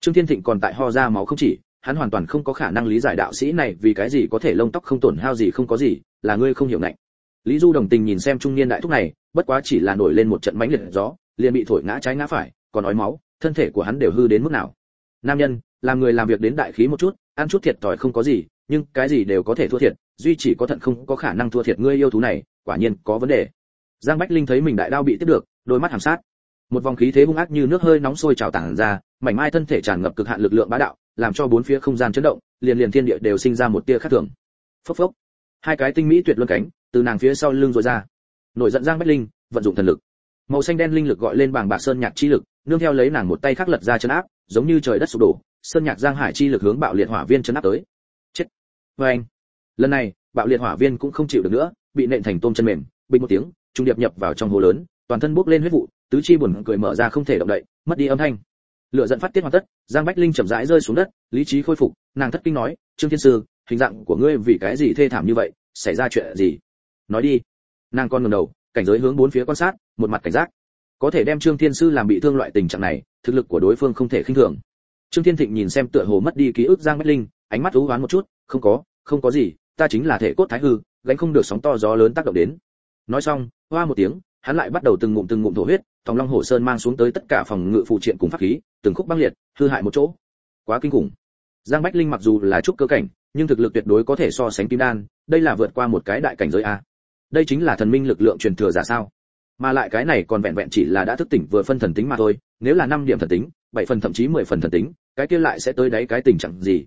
Trương thiên thịnh còn tại ho ra máu không chỉ, hắn hoàn toàn không có khả năng lý giải đạo sĩ này vì cái gì có thể lông tóc không tổn hao gì không có gì, là ngươi không hiểu ngạnh. Lý du đồng tình nhìn xem trung niên đại thúc này, bất quá chỉ là nổi lên một trận mãnh liệt gió, liền bị thổi ngã trái ngã phải, còn nói máu, thân thể của hắn đều hư đến mức nào. Nam nhân, làm người làm việc đến đại khí một chút ăn chút thiệt thòi không có gì, nhưng cái gì đều có thể thua thiệt, duy chỉ có thận không có khả năng thua thiệt ngươi yêu thú này, quả nhiên có vấn đề. Giang bách linh thấy mình đại đao bị tiếp được, đôi mắt hàm sát. Một vòng khí thế hung ác như nước hơi nóng sôi trào tản ra, mảnh mai thân thể tràn ngập cực hạn lực lượng bá đạo, làm cho bốn phía không gian chấn động, liền liền thiên địa đều sinh ra một tia khác thường. Phốc phốc. Hai cái tinh mỹ tuyệt luân cánh, từ nàng phía sau lưng rồi ra. Nổi giận giang bách linh, vận dụng thần lực. Màu xanh đen linh lực gọi lên bảng bạc sơn nhạc chi lực, nương theo lấy nàng một tay khắc lật ra chân áp, giống như trời đất sụp đổ sơn nhạc giang hải chi lực hướng bạo liệt hỏa viên chấn áp tới. Chết. Với anh. Lần này, bạo liệt hỏa viên cũng không chịu được nữa, bị nện thành tôm chân mềm, bình một tiếng, trung điệp nhập vào trong hồ lớn, toàn thân bốc lên huyết vụ, tứ chi buồn cười mở ra không thể động đậy, mất đi âm thanh. Lửa giận phát tiết hoàn tất, giang bách linh chậm rãi rơi xuống đất, lý trí khôi phục, nàng thất kinh nói, trương thiên sư, hình dạng của ngươi vì cái gì thê thảm như vậy, xảy ra chuyện gì? Nói đi. Nàng con ngẩng đầu, cảnh giới hướng bốn phía quan sát, một mặt cảnh giác. Có thể đem trương thiên sư làm bị thương loại tình trạng này, thực lực của đối phương không thể khinh thường trương thiên thịnh nhìn xem tựa hồ mất đi ký ức giang bách linh, ánh mắt thú hoán một chút, không có không có gì, ta chính là thể cốt thái hư, gánh không được sóng to gió lớn tác động đến. Nói xong, hoa một tiếng, hắn lại bắt đầu từng ngụm từng ngụm thổ huyết thòng long hồ sơn mang xuống tới tất cả phòng ngự phụ triện cùng pháp khí, từng khúc băng liệt, hư hại một chỗ. Quá kinh khủng. Giang bách linh mặc dù là trúc cơ cảnh, nhưng thực lực tuyệt đối có thể so sánh kim đan, đây là vượt qua một cái đại cảnh giới a. Đây chính là thần minh lực lượng truyền thừa giả sao? Mà lại cái này còn vẹn vẹn chỉ là đã thức tỉnh vừa phân thần tính mà thôi, nếu là năm điểm thần tính bảy phần thậm chí mười phần thần tính, cái kia lại sẽ tới đấy cái tình trạng gì?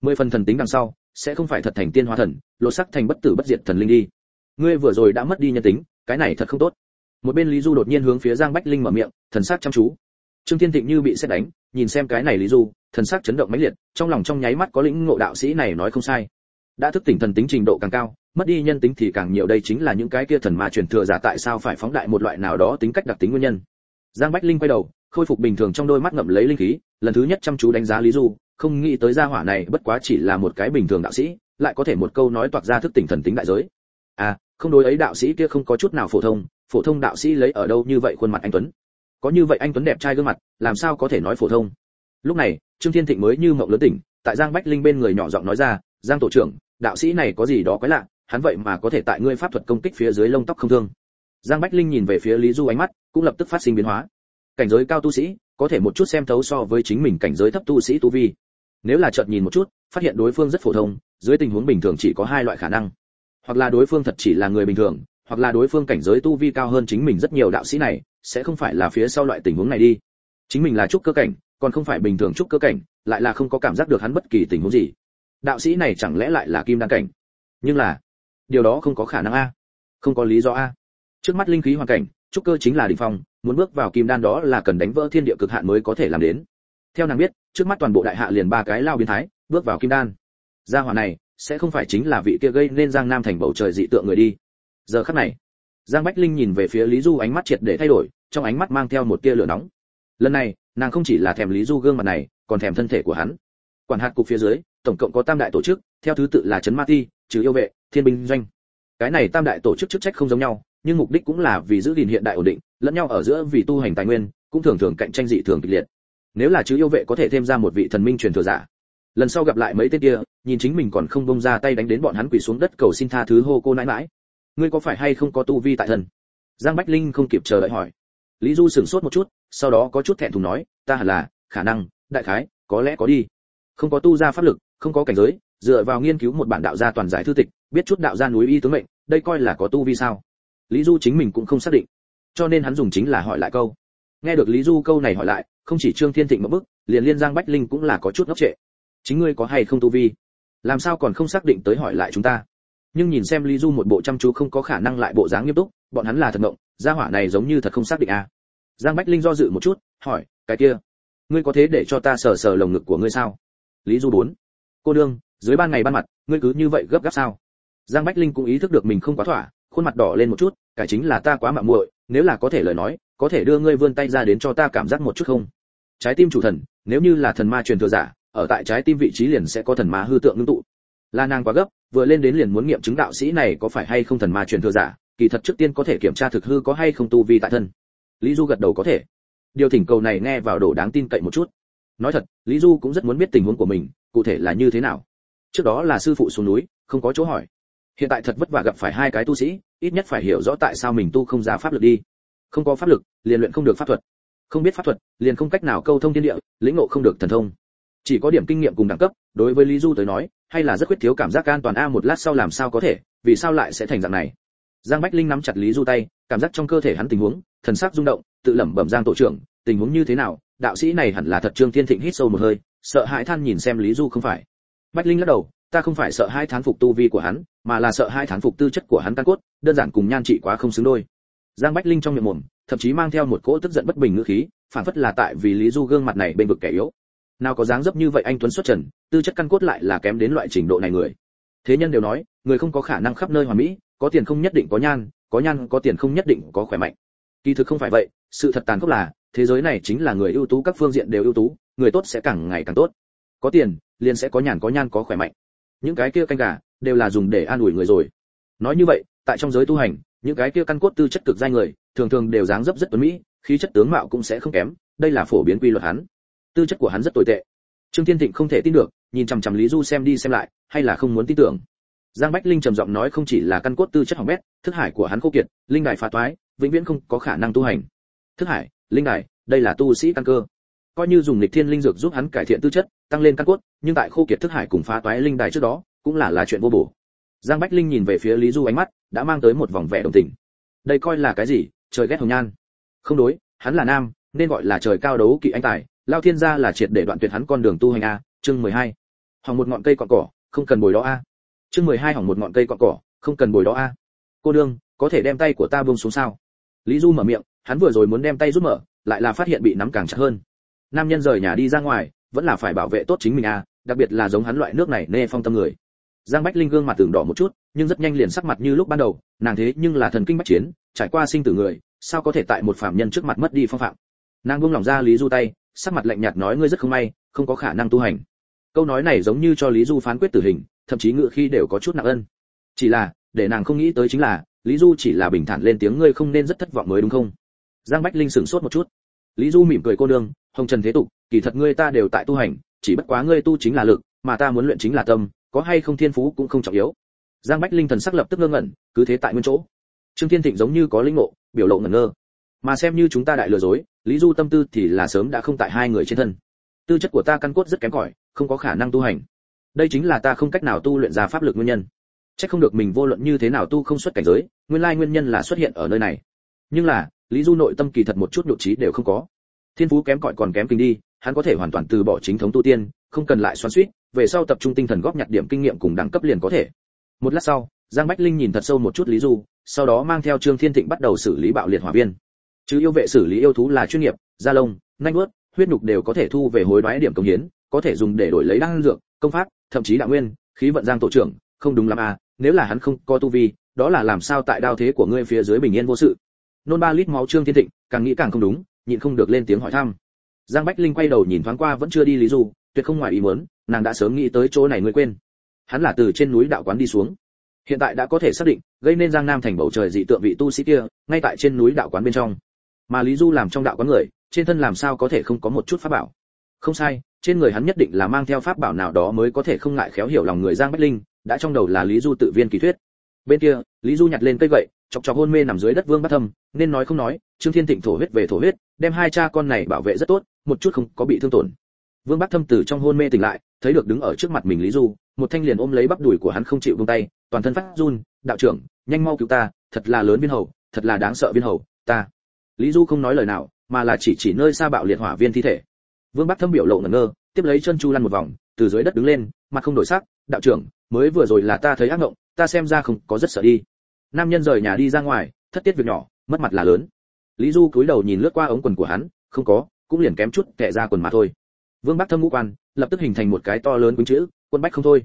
Mười phần thần tính đằng sau, sẽ không phải thật thành tiên hóa thần, lột sắc thành bất tử bất diệt thần linh đi. Ngươi vừa rồi đã mất đi nhân tính, cái này thật không tốt. Một bên lý du đột nhiên hướng phía giang bách linh mở miệng, thần sắc chăm chú. Trương thiên thịnh như bị xét đánh, nhìn xem cái này lý du, thần sắc chấn động mãnh liệt, trong lòng trong nháy mắt có lĩnh ngộ đạo sĩ này nói không sai. Đã thức tỉnh thần tính trình độ càng cao, mất đi nhân tính thì càng nhiều, đây chính là những cái kia thần ma truyền thừa giả tại sao phải phóng đại một loại nào đó tính cách đặc tính nguyên nhân. Giang bách linh quay đầu khôi phục bình thường trong đôi mắt ngậm lấy linh khí, lần thứ nhất chăm chú đánh giá lý du, không nghĩ tới gia hỏa này bất quá chỉ là một cái bình thường đạo sĩ, lại có thể một câu nói toạc ra thức tỉnh thần tính đại giới. À không đối ấy đạo sĩ kia không có chút nào phổ thông phổ thông đạo sĩ lấy ở đâu như vậy khuôn mặt anh tuấn. Có như vậy anh tuấn đẹp trai gương mặt, làm sao có thể nói phổ thông? Lúc này, trương thiên thịnh mới như mộng lớn tỉnh, tại giang bách linh bên người nhỏ giọng nói ra, giang tổ trưởng, đạo sĩ này có gì đó quái lạ, hắn vậy mà có thể tại ngươi pháp thuật công kích phía dưới lông tóc không thương. Giang bách linh nhìn về phía lý du ánh mắt, cũng lập tức phát sinh biến hóa cảnh giới cao tu sĩ, có thể một chút xem thấu so với chính mình cảnh giới thấp tu sĩ tu vi. Nếu là chợt nhìn một chút, phát hiện đối phương rất phổ thông, dưới tình huống bình thường chỉ có hai loại khả năng. Hoặc là đối phương thật chỉ là người bình thường, hoặc là đối phương cảnh giới tu vi cao hơn chính mình rất nhiều đạo sĩ này, sẽ không phải là phía sau loại tình huống này đi. Chính mình là trúc cơ cảnh, còn không phải bình thường trúc cơ cảnh, lại là không có cảm giác được hắn bất kỳ tình huống gì. Đạo sĩ này chẳng lẽ lại là kim đan cảnh? Nhưng là, điều đó không có khả năng a. Không có lý do a. Trước mắt linh khí hoàn cảnh, trúc cơ chính là đỉnh phong muốn bước vào kim đan đó là cần đánh vỡ thiên địa cực hạn mới có thể làm đến. Theo nàng biết, trước mắt toàn bộ đại hạ liền ba cái lao biến thái, bước vào kim đan. Gia hỏa này, sẽ không phải chính là vị kia gây nên giang nam thành bầu trời dị tượng người đi. Giờ khắc này, giang bách linh nhìn về phía lý du ánh mắt triệt để thay đổi, trong ánh mắt mang theo một tia lửa nóng. Lần này, nàng không chỉ là thèm lý du gương mặt này, còn thèm thân thể của hắn. Quản hạt cục phía dưới, tổng cộng có tam đại tổ chức, theo thứ tự là trấn ma ti, trừ yêu vệ, thiên binh doanh. Cái này tam đại tổ chức chức trách không giống nhau nhưng mục đích cũng là vì giữ gìn hiện đại ổn định, lẫn nhau ở giữa vì tu hành tài nguyên, cũng thường thường cạnh tranh dị thường kịch liệt. Nếu là chứ yêu vệ có thể thêm ra một vị thần minh truyền thừa giả. Lần sau gặp lại mấy tên kia, nhìn chính mình còn không bông ra tay đánh đến bọn hắn quỳ xuống đất cầu xin tha thứ hô cô nãi mãi. Ngươi có phải hay không có tu vi tại thần? Giang bách linh không kịp chờ đợi hỏi. Lý du sửng sốt một chút, sau đó có chút thẹn thùng nói, ta hẳn là, khả năng, đại khái, có lẽ có đi. Không có tu ra pháp lực, không có cảnh giới, dựa vào nghiên cứu một bản đạo gia toàn giải thư tịch, biết chút đạo gia núi y tướng mệnh, đây coi là có tu vi sao? Lý du chính mình cũng không xác định. Cho nên hắn dùng chính là hỏi lại câu. Nghe được lý du câu này hỏi lại, không chỉ trương thiên thịnh một bức, liền liên giang bách linh cũng là có chút ngốc trệ. Chính ngươi có hay không tu vi? Làm sao còn không xác định tới hỏi lại chúng ta? Nhưng nhìn xem lý du một bộ chăm chú không có khả năng lại bộ dáng nghiêm túc, bọn hắn là thật ngộng, gia hỏa này giống như thật không xác định à. giang bách linh do dự một chút, hỏi, cái kia, ngươi có thế để cho ta sờ sờ lồng ngực của ngươi sao? Lý du bốn, cô đương dưới ban ngày ban mặt, ngươi cứ như vậy gấp gáp sao? Giang bách linh cũng ý thức được mình không quá thỏa, khuôn mặt đỏ lên một chút cải chính là ta quá mạo muội, nếu là có thể lời nói, có thể đưa ngươi vươn tay ra đến cho ta cảm giác một chút không? Trái tim chủ thần, nếu như là thần ma truyền thừa giả, ở tại trái tim vị trí liền sẽ có thần ma hư tượng ngưng tụ. La nàng quá gấp, vừa lên đến liền muốn nghiệm chứng đạo sĩ này có phải hay không thần ma truyền thừa giả, kỳ thật trước tiên có thể kiểm tra thực hư có hay không tu vi tại thân. Lý du gật đầu có thể. Điều thỉnh cầu này nghe vào đổ đáng tin cậy một chút. Nói thật, lý du cũng rất muốn biết tình huống của mình, cụ thể là như thế nào. Trước đó là sư phụ xuống núi, không có chỗ hỏi hiện tại thật vất vả gặp phải hai cái tu sĩ, ít nhất phải hiểu rõ tại sao mình tu không ra pháp lực đi. Không có pháp lực, liền luyện không được pháp thuật. Không biết pháp thuật, liền không cách nào câu thông thiên địa, lĩnh ngộ không được thần thông. Chỉ có điểm kinh nghiệm cùng đẳng cấp, đối với lý du tới nói, hay là rất quyết thiếu cảm giác an toàn a một lát sau làm sao có thể, vì sao lại sẽ thành dạng này? Giang bách linh nắm chặt lý du tay, cảm giác trong cơ thể hắn tình huống, thần sắc rung động, tự lẩm bẩm giang tổ trưởng, tình huống như thế nào? Đạo sĩ này hẳn là thật trương thiên thịnh hít sâu một hơi, sợ hãi than nhìn xem lý du không phải. Bách linh lắc đầu ta không phải sợ hai thán phục tu vi của hắn, mà là sợ hai thán phục tư chất của hắn căn cốt, đơn giản cùng nhan trị quá không xứng đôi. Giang bách linh trong miệng mồm, thậm chí mang theo một cỗ tức giận bất bình ngữ khí, phản phất là tại vì lý du gương mặt này bên vực kẻ yếu. Nào có dáng dấp như vậy anh tuấn xuất trần, tư chất căn cốt lại là kém đến loại trình độ này người. Thế nhân đều nói, người không có khả năng khắp nơi hoàn mỹ, có tiền không nhất định có nhan có nhan có tiền không nhất định có khỏe mạnh. Kỳ thực không phải vậy, sự thật tàn khốc là, thế giới này chính là người ưu tú, các phương diện đều ưu tú, người tốt sẽ càng ngày càng tốt. Có tiền, liền sẽ có nhàn có nhan có khỏe mạnh những cái kia canh gà đều là dùng để an ủi người rồi. Nói như vậy, tại trong giới tu hành, những cái kia căn cốt tư chất cực giai người, thường thường đều dáng dấp rất tuấn mỹ, khí chất tướng mạo cũng sẽ không kém, đây là phổ biến quy luật hắn. Tư chất của hắn rất tồi tệ. Trương thiên thịnh không thể tin được, nhìn chằm chằm lý du xem đi xem lại, hay là không muốn tin tưởng. Giang bách linh trầm giọng nói không chỉ là căn cốt tư chất hỏng bét, thức hải của hắn khô kiệt, linh đài phá toái, vĩnh viễn không có khả năng tu hành. Thức hải, linh đài, đây là tu sĩ căn cơ. Coi như dùng lịch thiên linh dược giúp hắn cải thiện tư chất tăng lên căn cốt, nhưng tại khô kiệt thức hải cùng phá toái linh đài trước đó, cũng là là chuyện vô bổ. Giang bách linh nhìn về phía lý du ánh mắt, đã mang tới một vòng vẻ đồng tình. Đây coi là cái gì? Trời ghét hồng nhan. Không đối, hắn là nam, nên gọi là trời cao đấu kỵ anh tài, lao thiên gia là triệt để đoạn tuyệt hắn con đường tu hành a, chương 12. hỏng một ngọn cây cọn cỏ, không cần bồi đó a. Chương 12 hỏng một ngọn cây cọn cỏ, không cần bồi đó a. Cô đương có thể đem tay của ta buông xuống sao? Lý du mở miệng, hắn vừa rồi muốn đem tay rút mở, lại là phát hiện bị nắm càng chặt hơn. Nam nhân rời nhà đi ra ngoài vẫn là phải bảo vệ tốt chính mình a đặc biệt là giống hắn loại nước này nê phong tâm người. Giang bách linh gương mặt tưởng đỏ một chút, nhưng rất nhanh liền sắc mặt như lúc ban đầu, nàng thế nhưng là thần kinh bách chiến, trải qua sinh tử người, sao có thể tại một phạm nhân trước mặt mất đi phong phạm? Nàng buông lòng ra lý du tay, sắc mặt lạnh nhạt nói ngươi rất không may, không có khả năng tu hành. Câu nói này giống như cho lý du phán quyết tử hình, thậm chí ngựa khi đều có chút nặng ân. Chỉ là, để nàng không nghĩ tới chính là, lý du chỉ là bình thản lên tiếng ngươi không nên rất thất vọng mới đúng không? Giang bách linh sửng sốt một chút. Lý du mỉm cười cô đương hồng trần thế tục kỳ thật ngươi ta đều tại tu hành, chỉ bất quá ngươi tu chính là lực, mà ta muốn luyện chính là tâm, có hay không thiên phú cũng không trọng yếu. Giang bách linh thần sắc lập tức ngơ ngẩn, cứ thế tại nguyên chỗ. Trương thiên thịnh giống như có linh ngộ, biểu lộ ngẩn ngơ. Mà xem như chúng ta đại lừa dối, lý du tâm tư thì là sớm đã không tại hai người trên thân. Tư chất của ta căn cốt rất kém cỏi, không có khả năng tu hành. Đây chính là ta không cách nào tu luyện ra pháp lực nguyên nhân. Chắc không được mình vô luận như thế nào tu không xuất cảnh giới, nguyên lai nguyên nhân là xuất hiện ở nơi này. Nhưng là, lý du nội tâm kỳ thật một chút nhụt trí đều không có. Thiên phú kém cỏi còn kém kinh đi hắn có thể hoàn toàn từ bỏ chính thống tu tiên không cần lại xoắn xuýt, về sau tập trung tinh thần góp nhặt điểm kinh nghiệm cùng đẳng cấp liền có thể. Một lát sau giang bách linh nhìn thật sâu một chút lý du sau đó mang theo trương thiên thịnh bắt đầu xử lý bạo liệt hỏa viên. Chứ yêu vệ xử lý yêu thú là chuyên nghiệp da lông nhanh bước huyết nhục đều có thể thu về hối đoái điểm công hiến có thể dùng để đổi lấy đan dược công pháp thậm chí đạo nguyên khí vận giang tổ trưởng không đúng lắm à nếu là hắn không có tu vi đó là làm sao tại đao thế của ngươi phía dưới bình yên vô sự. Nôn ba lít máu trương thiên thịnh càng nghĩ càng không đúng nhịn không được lên tiếng hỏi thăm giang bách linh quay đầu nhìn thoáng qua vẫn chưa đi lý du, tuyệt không ngoài ý muốn, nàng đã sớm nghĩ tới chỗ này ngươi quên. Hắn là từ trên núi đạo quán đi xuống. Hiện tại đã có thể xác định, gây nên giang nam thành bầu trời dị tượng vị tu sĩ kia, ngay tại trên núi đạo quán bên trong. Mà lý du làm trong đạo quán người, trên thân làm sao có thể không có một chút pháp bảo? Không sai, trên người hắn nhất định là mang theo pháp bảo nào đó mới có thể không ngại khéo hiểu lòng người giang bách linh, đã trong đầu là lý du tự viên kỳ thuyết. Bên kia, lý du nhặt lên cây gậy, chọc chọc hôn mê nằm dưới đất vương bát thâm, nên nói không nói, trương thiên thịnh thổ huyết về thổ huyết, đem hai cha con này bảo vệ rất tốt một chút không có bị thương tổn. Vương bát thâm từ trong hôn mê tỉnh lại, thấy được đứng ở trước mặt mình lý du, một thanh liền ôm lấy bắp đùi của hắn không chịu buông tay, toàn thân phát run, đạo trưởng, nhanh mau cứu ta, thật là lớn viên hầu, thật là đáng sợ viên hầu, ta. Lý du không nói lời nào, mà là chỉ chỉ nơi xa bạo liệt hỏa viên thi thể. Vương bắc thâm biểu lộ ngẩn ngơ, tiếp lấy chân chu lăn một vòng, từ dưới đất đứng lên, mặt không đổi sắc, đạo trưởng, mới vừa rồi là ta thấy ác ngộng, ta xem ra không có rất sợ đi. Nam nhân rời nhà đi ra ngoài, thất tiết việc nhỏ, mất mặt là lớn. Lý du cúi đầu nhìn lướt qua ống quần của hắn, không có cũng liền kém chút tệ ra quần mà thôi. Vương bắc thâm ngũ quan, lập tức hình thành một cái to lớn quýnh chữ, quân bách không thôi.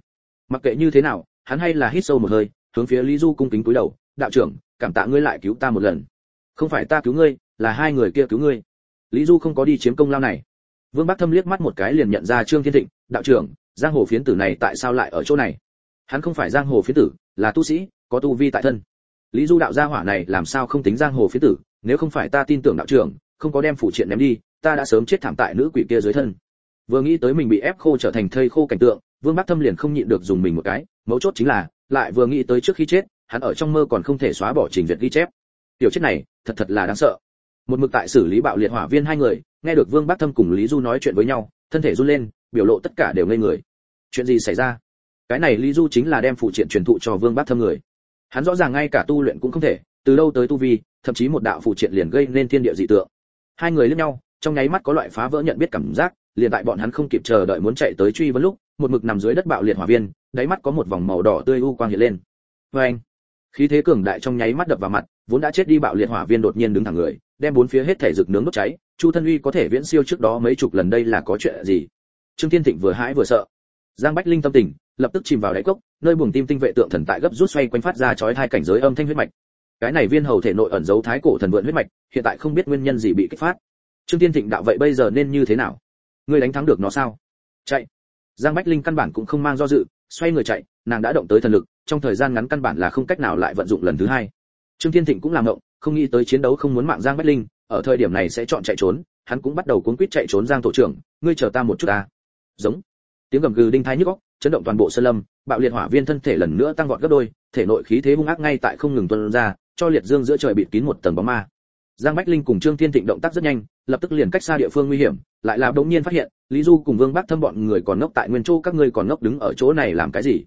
Mặc kệ như thế nào, hắn hay là hít sâu một hơi, hướng phía lý du cung kính cúi đầu, đạo trưởng, cảm tạ ngươi lại cứu ta một lần. Không phải ta cứu ngươi, là hai người kia cứu ngươi. Lý du không có đi chiếm công lao này. Vương bắc thâm liếc mắt một cái liền nhận ra trương thiên thịnh, đạo trưởng, giang hồ phiến tử này tại sao lại ở chỗ này? Hắn không phải giang hồ phiến tử, là tu sĩ, có tu vi tại thân. Lý du đạo gia hỏa này làm sao không tính giang hồ phiến tử, nếu không phải ta tin tưởng đạo trưởng không có đem phụ triện ném đi, ta đã sớm chết thảm tại nữ quỷ kia dưới thân. Vừa nghĩ tới mình bị ép khô trở thành thây khô cảnh tượng, vương bắc thâm liền không nhịn được dùng mình một cái, mấu chốt chính là, lại vừa nghĩ tới trước khi chết, hắn ở trong mơ còn không thể xóa bỏ trình duyệt ghi chép. Tiểu chết này, thật thật là đáng sợ. Một mực tại xử lý bạo liệt hỏa viên hai người, nghe được vương bắc thâm cùng lý du nói chuyện với nhau, thân thể run lên, biểu lộ tất cả đều ngây người. Chuyện gì xảy ra? Cái này lý du chính là đem phụ triện truyền thụ cho vương bắc thâm người. Hắn rõ ràng ngay cả tu luyện cũng không thể, từ đâu tới tu vi, thậm chí một đạo phụ triện liền gây nên thiên địa dị tượng hai người liếc nhau, trong nháy mắt có loại phá vỡ nhận biết cảm giác, liền tại bọn hắn không kịp chờ đợi muốn chạy tới truy vấn lúc, một mực nằm dưới đất bạo liệt hỏa viên, đáy mắt có một vòng màu đỏ tươi u quang hiện lên. Vê anh, khí thế cường đại trong nháy mắt đập vào mặt, vốn đã chết đi bạo liệt hỏa viên đột nhiên đứng thẳng người, đem bốn phía hết thể rực nướng đốt cháy, chu thân uy có thể viễn siêu trước đó mấy chục lần đây là có chuyện gì? Trương thiên thịnh vừa hãi vừa sợ. Giang bách linh tâm tình, lập tức chìm vào đáy cốc, nơi buồng tim tinh vệ tượng thần tại gấp rút xoay quanh phát ra chói hai cảnh giới âm thanh huyết mạch cái này viên hầu thể nội ẩn giấu thái cổ thần vượn huyết mạch, hiện tại không biết nguyên nhân gì bị kích phát. Trương thiên thịnh đạo vậy bây giờ nên như thế nào? Ngươi đánh thắng được nó sao? Chạy. Giang bách linh căn bản cũng không mang do dự, xoay người chạy, nàng đã động tới thần lực, trong thời gian ngắn căn bản là không cách nào lại vận dụng lần thứ hai. Trương thiên thịnh cũng làm động không nghĩ tới chiến đấu không muốn mạng giang bách linh, ở thời điểm này sẽ chọn chạy trốn, hắn cũng bắt đầu cuốn quýt chạy trốn giang tổ trưởng, ngươi chờ ta một chút ta. Giống. Tiếng gầm gừ đinh thái nhức óc, chấn động toàn bộ sơn lâm, bạo liệt hỏa viên thân thể lần nữa tăng vọt gấp đôi, thể nội khí thế hung ác ngay tại không ngừng tuôn ra cho liệt dương giữa trời bịt kín một tầng bóng ma. Giang bách linh cùng trương thiên thịnh động tác rất nhanh, lập tức liền cách xa địa phương nguy hiểm, lại là đống nhiên phát hiện, lý du cùng vương bắc thâm bọn người còn ngốc tại nguyên châu các ngươi còn ngốc đứng ở chỗ này làm cái gì?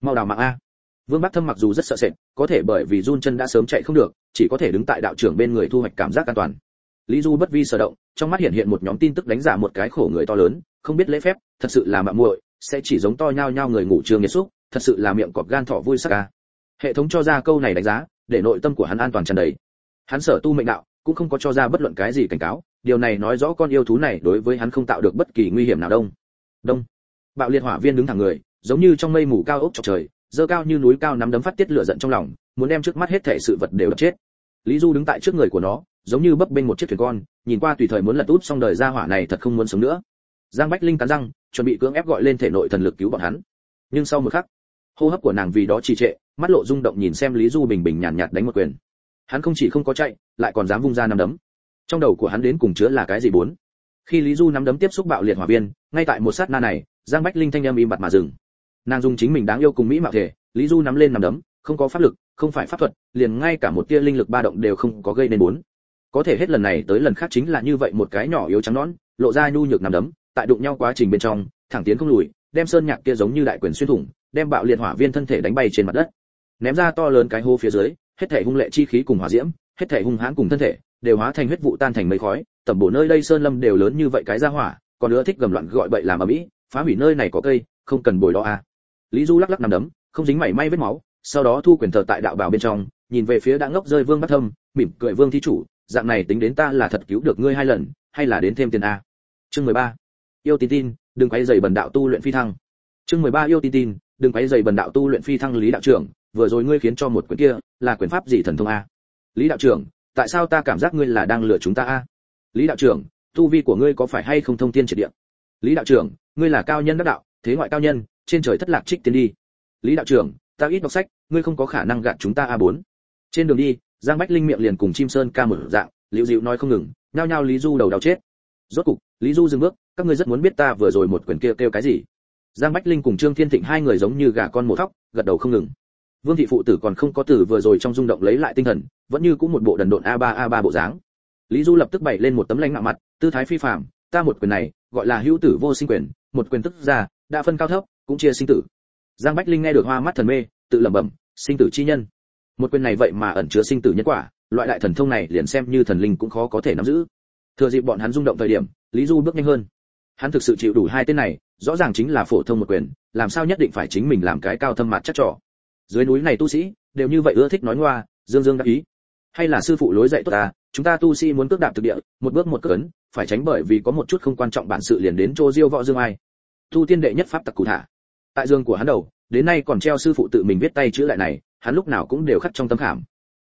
Mau đào mạng a. Vương bắc thâm mặc dù rất sợ sệt, có thể bởi vì run chân đã sớm chạy không được, chỉ có thể đứng tại đạo trưởng bên người thu hoạch cảm giác an toàn. Lý du bất vi sở động, trong mắt hiện hiện một nhóm tin tức đánh giả một cái khổ người to lớn, không biết lễ phép, thật sự là mạo muội, sẽ chỉ giống to nhau nhau người ngủ trường nghiệt xúc, thật sự là miệng cọp gan thọ vui sắc ca hệ thống cho ra câu này đánh giá để nội tâm của hắn an toàn tràn đầy. Hắn sở tu mệnh đạo, cũng không có cho ra bất luận cái gì cảnh cáo, điều này nói rõ con yêu thú này đối với hắn không tạo được bất kỳ nguy hiểm nào đông đông. Bạo liệt hỏa viên đứng thẳng người, giống như trong mây mù cao ốc chọc trời, dơ cao như núi cao nắm đấm phát tiết lửa giận trong lòng, muốn đem trước mắt hết thể sự vật đều đập chết. Lý du đứng tại trước người của nó, giống như bấp bênh một chiếc thuyền con, nhìn qua tùy thời muốn lật úp xong đời ra hỏa này thật không muốn sống nữa. Giang bách linh cắn răng, chuẩn bị cưỡng ép gọi lên thể nội thần lực cứu bọn hắn. Nhưng sau một khắc, hô hấp của nàng vì đó trì trệ mắt lộ rung động nhìn xem lý du bình bình nhàn nhạt, nhạt đánh một quyền. Hắn không chỉ không có chạy lại còn dám vung ra nắm đấm. Trong đầu của hắn đến cùng chứa là cái gì bốn? Khi lý du nắm đấm tiếp xúc bạo liệt hỏa viên ngay tại một sát na này giang bách linh thanh âm im bặt mà dừng. Nàng dùng chính mình đáng yêu cùng mỹ mạo thể lý du nắm lên nắm đấm không có pháp lực không phải pháp thuật liền ngay cả một tia linh lực ba động đều không có gây nên bốn. Có thể hết lần này tới lần khác chính là như vậy một cái nhỏ yếu trắng nõn lộ ra nhu nhược nằm đấm tại đụng nhau quá trình bên trong thẳng tiến không lùi đem sơn nhạc kia giống như đại quyền xuyên thủng đem bạo liệt hỏa viên thân thể đánh bay trên mặt đất ném ra to lớn cái hố phía dưới, hết thể hung lệ chi khí cùng hỏa diễm, hết thể hung hãn cùng thân thể, đều hóa thành huyết vụ tan thành mây khói, tẩm bổ nơi đây sơn lâm đều lớn như vậy cái ra hỏa, còn nữa thích gầm loạn gọi bậy làm ở mỹ phá hủy nơi này có cây, không cần bồi đó à lý du lắc lắc nằm đấm, không dính mảy may vết máu, sau đó thu quyền thờ tại đạo bảo bên trong, nhìn về phía đã ngốc rơi vương bắt thâm, mỉm cười vương thí chủ, dạng này tính đến ta là thật cứu được ngươi hai lần, hay là đến thêm tiền a? Chương 13. yêu tin tin, đừng quay dày bần đạo tu luyện phi thăng. Chương 13 yêu tin tin, đừng quay dày bần đạo tu luyện phi thăng lý đạo trưởng vừa rồi ngươi khiến cho một quyển kia là quyển pháp gì thần thông a? Lý đạo trưởng tại sao ta cảm giác ngươi là đang lừa chúng ta a? Lý đạo trưởng tu vi của ngươi có phải hay không thông thiên triệt địa? Lý đạo trưởng ngươi là cao nhân đắc đạo thế ngoại cao nhân trên trời thất lạc trích tiến đi. Lý đạo trưởng ta ít đọc sách ngươi không có khả năng gạt chúng ta a bốn. Trên đường đi giang bách linh miệng liền cùng chim sơn ca mở dạng liễu dịu nói không ngừng nhao nhao lý du đầu đau chết. Rốt cục lý du dừng bước các ngươi rất muốn biết ta vừa rồi một quyển kia kêu, kêu cái gì? Giang bách linh cùng trương thiên thịnh hai người giống như gà con một thóc gật đầu không ngừng vương thị phụ tử còn không có tử vừa rồi trong rung động lấy lại tinh thần, vẫn như cũng một bộ đần độn a 3 a 3 bộ dáng. Lý du lập tức bày lên một tấm lãnh ngạo mặt, tư thái phi phàm, ta một quyền này, gọi là hữu tử vô sinh quyền, một quyền tức ra, đã phân cao thấp, cũng chia sinh tử. Giang bách linh nghe được hoa mắt thần mê, tự lẩm bẩm, sinh tử chi nhân. Một quyền này vậy mà ẩn chứa sinh tử nhân quả, loại đại thần thông này liền xem như thần linh cũng khó có thể nắm giữ. Thừa dịp bọn hắn rung động thời điểm, lý du bước nhanh hơn. Hắn thực sự chịu đủ hai tên này, rõ ràng chính là phổ thông một quyền, làm sao nhất định phải chính mình làm cái cao thâm mặt chắc trò dưới núi này tu sĩ, đều như vậy ưa thích nói ngoa, dương dương đắc ý. Hay là sư phụ lối dạy tốt ta, chúng ta tu sĩ muốn cước đạp thực địa, một bước một cấn phải tránh bởi vì có một chút không quan trọng bản sự liền đến chỗ diêu võ dương ai. Tu tiên đệ nhất pháp tặc cụ thả. Tại dương của hắn đầu, đến nay còn treo sư phụ tự mình viết tay chữ lại này, hắn lúc nào cũng đều khắc trong tâm khảm.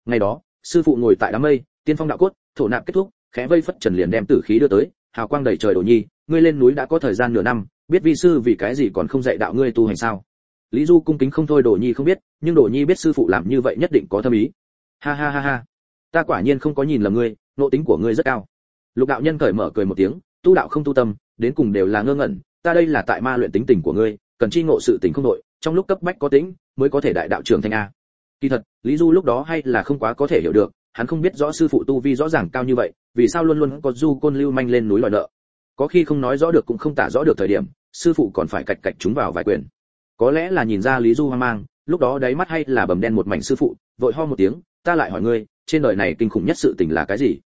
Ngày đó, sư phụ ngồi tại đám mây, tiên phong đạo cốt, thổ nạp kết thúc, khẽ vây phất trần liền đem tử khí đưa tới, hào quang đầy trời đổ nhi, ngươi lên núi đã có thời gian nửa năm, biết vi sư vì cái gì còn không dạy đạo ngươi tu hành sao? Lý du cung kính không thôi đồ nhi không biết, nhưng đồ nhi biết sư phụ làm như vậy nhất định có thâm ý. Ha ha ha ha. Ta quả nhiên không có nhìn lầm ngươi nộ tính của ngươi rất cao. Lục đạo nhân cởi mở cười một tiếng, tu đạo không tu tâm, đến cùng đều là ngơ ngẩn, ta đây là tại ma luyện tính tình của ngươi, cần chi ngộ sự tình không nội, trong lúc cấp bách có tính mới có thể đại đạo trưởng thành a. Kỳ thật, lý du lúc đó hay là không quá có thể hiểu được, hắn không biết rõ sư phụ tu vi rõ ràng cao như vậy, vì sao luôn luôn có du côn lưu manh lên núi lòi nợ. Có khi không nói rõ được cũng không tả rõ được thời điểm, sư phụ còn phải cạch cạch chúng vào vài quyền có lẽ là nhìn ra lý du hoang mang, lúc đó đáy mắt hay là bầm đen một mảnh sư phụ, vội ho một tiếng, ta lại hỏi ngươi, trên đời này kinh khủng nhất sự tình là cái gì?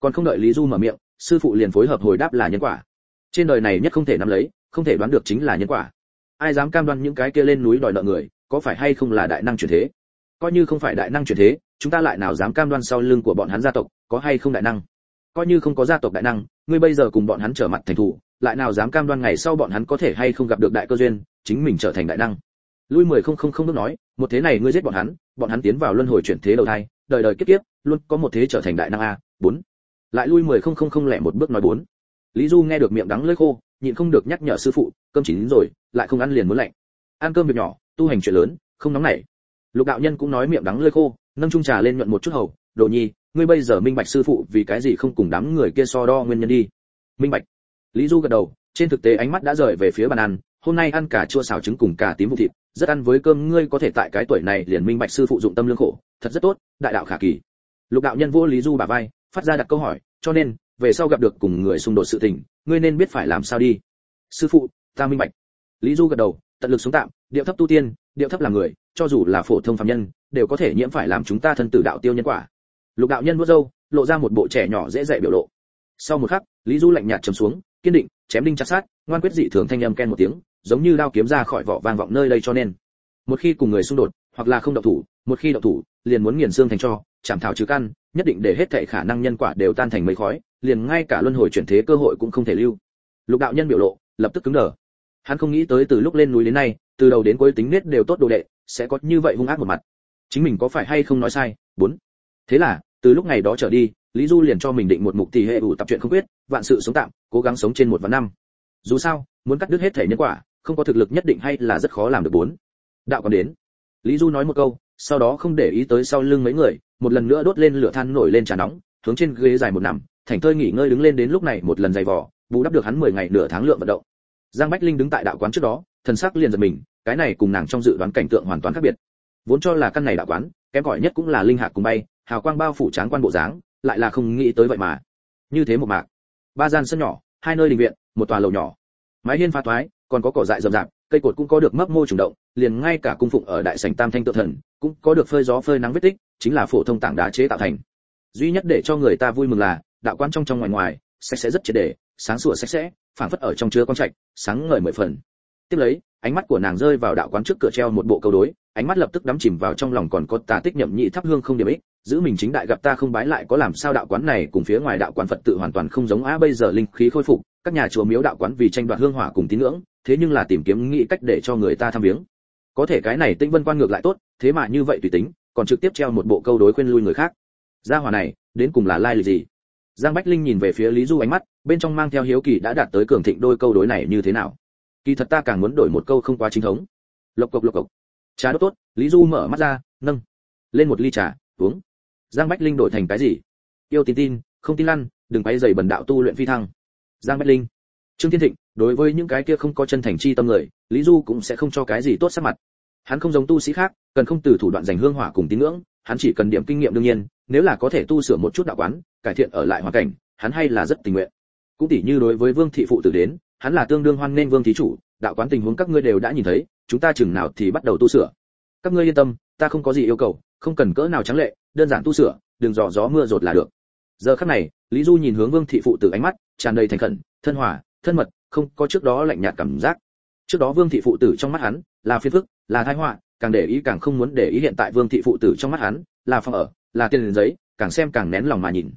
Còn không đợi lý du mở miệng, sư phụ liền phối hợp hồi đáp là nhân quả. Trên đời này nhất không thể nắm lấy, không thể đoán được chính là nhân quả. Ai dám cam đoan những cái kia lên núi đòi nợ người, có phải hay không là đại năng chuyển thế? Coi như không phải đại năng chuyển thế, chúng ta lại nào dám cam đoan sau lưng của bọn hắn gia tộc, có hay không đại năng? Coi như không có gia tộc đại năng, ngươi bây giờ cùng bọn hắn trở mặt thành thủ, lại nào dám cam đoan ngày sau bọn hắn có thể hay không gặp được đại cơ duyên? Chính mình trở thành đại năng. Lui mười không không không bước nói, một thế này ngươi giết bọn hắn bọn hắn tiến vào luân hồi chuyển thế đầu thai, đời đời kiếp kiếp, luôn có một thế trở thành đại năng a. Bốn. Lại lui mười không không không lẻ một bước nói bốn. Lý du nghe được miệng đắng lưỡi khô, nhịn không được nhắc nhở sư phụ, cơm chín rồi, lại không ăn liền muốn lạnh. Ăn cơm việc nhỏ, tu hành chuyện lớn, không nóng nảy. Lục đạo nhân cũng nói miệng đắng lưỡi khô, nâng chung trà lên nhuận một chút hầu, đồ nhi, ngươi bây giờ minh bạch sư phụ vì cái gì không cùng đám người kia so đo nguyên nhân đi. Minh bạch. Lý du gật đầu, trên thực tế ánh mắt đã rời về phía bàn ăn hôm nay ăn cả chua xào trứng cùng cả tím vụ thịt, rất ăn với cơm, ngươi có thể tại cái tuổi này liền minh bạch sư phụ dụng tâm lương khổ, thật rất tốt, đại đạo khả kỳ. Lục đạo nhân vô lý du bà vai, phát ra đặt câu hỏi, cho nên, về sau gặp được cùng người xung đột sự tình, ngươi nên biết phải làm sao đi. Sư phụ, ta minh bạch. Lý du gật đầu, tận lực sống tạm, điệu thấp tu tiên, điệu thấp là người, cho dù là phổ thông phàm nhân, đều có thể nhiễm phải làm chúng ta thân tử đạo tiêu nhân quả. Lục đạo nhân vuốt râu, lộ ra một bộ trẻ nhỏ dễ dạy biểu lộ. Sau một khắc, lý du lạnh nhạt trầm xuống, kiên định, chém đinh chặt sát ngoan quyết dị thường thanh âm ken một tiếng giống như đao kiếm ra khỏi vỏ vang vọng nơi đây cho nên. Một khi cùng người xung đột, hoặc là không động thủ, một khi động thủ, liền muốn nghiền xương thành cho, chảm thảo trừ căn, nhất định để hết thảy khả năng nhân quả đều tan thành mây khói, liền ngay cả luân hồi chuyển thế cơ hội cũng không thể lưu. Lục đạo nhân biểu lộ, lập tức cứng đờ. Hắn không nghĩ tới từ lúc lên núi đến nay, từ đầu đến cuối tính nết đều tốt đồ đệ, sẽ có như vậy hung ác một mặt. Chính mình có phải hay không nói sai? Bốn. Thế là, từ lúc ngày đó trở đi, lý du liền cho mình định một mục tỷ hệ ủ tập chuyện không quyết, vạn sự sống tạm, cố gắng sống trên một vạn năm. Dù sao, muốn cắt đứt hết thể nhân quả không có thực lực nhất định hay là rất khó làm được bốn. Đạo còn đến. Lý du nói một câu, sau đó không để ý tới sau lưng mấy người, một lần nữa đốt lên lửa than nổi lên trà nóng, hướng trên ghế dài một nằm, thành thơi nghỉ ngơi đứng lên đến lúc này một lần dày vò, bù đắp được hắn 10 ngày nửa tháng lượng vận động. Giang bách linh đứng tại đạo quán trước đó, thần sắc liền giật mình, cái này cùng nàng trong dự đoán cảnh tượng hoàn toàn khác biệt. Vốn cho là căn này đạo quán, kém cỏi nhất cũng là linh hạt cùng bay, hào quang bao phủ tráng quan bộ dáng, lại là không nghĩ tới vậy mà. Như thế một mạc. Ba gian sân nhỏ, hai nơi đình viện, một tòa lầu nhỏ. Mái hiên pha thoái còn có cỏ dại rậm rạp, cây cột cũng có được mấp mô trùng động, liền ngay cả cung phụng ở đại sảnh tam thanh tự thần, cũng có được phơi gió phơi nắng vết tích, chính là phổ thông tảng đá chế tạo thành. Duy nhất để cho người ta vui mừng là, đạo quan trong trong ngoài ngoài, sạch sẽ rất triệt để, sáng sủa sạch sẽ, phảng phất ở trong chứa con trạch, sáng ngời mười phần. Tiếp lấy, ánh mắt của nàng rơi vào đạo quán trước cửa treo một bộ câu đối, ánh mắt lập tức đắm chìm vào trong lòng còn có tà tích nhậm nhị thắp hương không điểm ích, giữ mình chính đại gặp ta không bái lại có làm sao đạo quán này cùng phía ngoài đạo quán phật tự hoàn toàn không giống á, bây giờ linh khí khôi phục, các nhà chùa miếu đạo quán vì tranh đoạt hương hỏa cùng tín ngưỡng thế nhưng là tìm kiếm nghĩ cách để cho người ta tham viếng. Có thể cái này tinh vân quan ngược lại tốt, thế mà như vậy tùy tính, còn trực tiếp treo một bộ câu đối khuyên lui người khác. Gia hỏa này, đến cùng là lai lịch gì? Giang bách linh nhìn về phía lý du ánh mắt, bên trong mang theo hiếu kỳ đã đạt tới cường thịnh đôi câu đối này như thế nào. Kỳ thật ta càng muốn đổi một câu không quá chính thống. Lộc cộc lộc cộc. Trà đốt tốt, lý du mở mắt ra, nâng. Lên một ly trà, uống. Giang bách linh đổi thành cái gì? Yêu tin tin, không tin lăn, đừng quay dày bần đạo tu luyện phi thăng. Giang bách linh trương thiên thịnh, đối với những cái kia không có chân thành chi tâm người, lý du cũng sẽ không cho cái gì tốt sắc mặt. Hắn không giống tu sĩ khác, cần không từ thủ đoạn giành hương hỏa cùng tín ngưỡng, hắn chỉ cần điểm kinh nghiệm đương nhiên, nếu là có thể tu sửa một chút đạo quán, cải thiện ở lại hoàn cảnh, hắn hay là rất tình nguyện. Cũng tỉ như đối với vương thị phụ tử đến, hắn là tương đương hoan nên vương thí chủ, đạo quán tình huống các ngươi đều đã nhìn thấy, chúng ta chừng nào thì bắt đầu tu sửa. Các ngươi yên tâm, ta không có gì yêu cầu, không cần cỡ nào trắng lệ, đơn giản tu sửa, đừng dò gió mưa rột là được. Giờ khắc này, lý du nhìn hướng vương thị phụ tử ánh mắt, tràn đầy thành khẩn, thân hòa thân mật, không có trước đó lạnh nhạt cảm giác. Trước đó vương thị phụ tử trong mắt hắn là phiền phức, là tai họa, càng để ý càng không muốn để ý hiện tại vương thị phụ tử trong mắt hắn là phòng ở, là tiền giấy, càng xem càng nén lòng mà nhìn.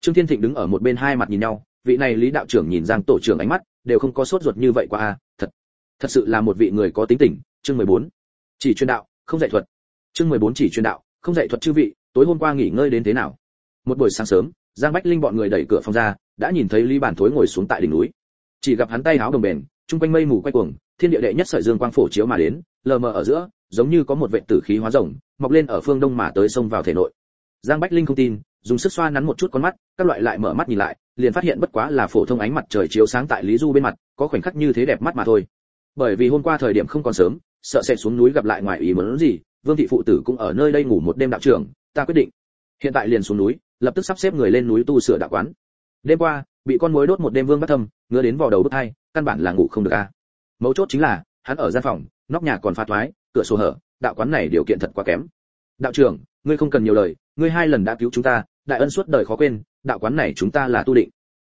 Trương thiên thịnh đứng ở một bên hai mặt nhìn nhau, vị này lý đạo trưởng nhìn giang tổ trưởng ánh mắt đều không có sốt ruột như vậy qua a à, thật thật sự là một vị người có tính tình, chương 14. chỉ truyền đạo, không dạy thuật. Chương 14 chỉ truyền đạo, không dạy thuật chư vị, tối hôm qua nghỉ ngơi đến thế nào? Một buổi sáng sớm, giang bách linh bọn người đẩy cửa phòng ra, đã nhìn thấy lý bản thối ngồi xuống tại đỉnh núi chỉ gặp hắn tay háo đồng bền trung quanh mây mù quay cuồng, thiên địa đệ nhất sợi dương quang phổ chiếu mà đến, lờ mờ ở giữa, giống như có một vệ tử khí hóa rồng, mọc lên ở phương đông mà tới sông vào thể nội. Giang bách linh không tin, dùng sức xoa nắn một chút con mắt, các loại lại mở mắt nhìn lại, liền phát hiện bất quá là phổ thông ánh mặt trời chiếu sáng tại lý du bên mặt, có khoảnh khắc như thế đẹp mắt mà thôi. Bởi vì hôm qua thời điểm không còn sớm, sợ sẽ xuống núi gặp lại ngoài ý muốn gì, vương thị phụ tử cũng ở nơi đây ngủ một đêm đạo trưởng, ta quyết định. Hiện tại liền xuống núi, lập tức sắp xếp người lên núi tu sửa đạo quán. Đêm qua bị con muối đốt một đêm vương bắt thâm, ngứa đến vào đầu bức hai, căn bản là ngủ không được a. Mấu chốt chính là, hắn ở gian phòng, nóc nhà còn pha thoái, cửa sổ hở, đạo quán này điều kiện thật quá kém. Đạo trưởng, ngươi không cần nhiều lời, ngươi hai lần đã cứu chúng ta, đại ân suốt đời khó quên, đạo quán này chúng ta là tu định.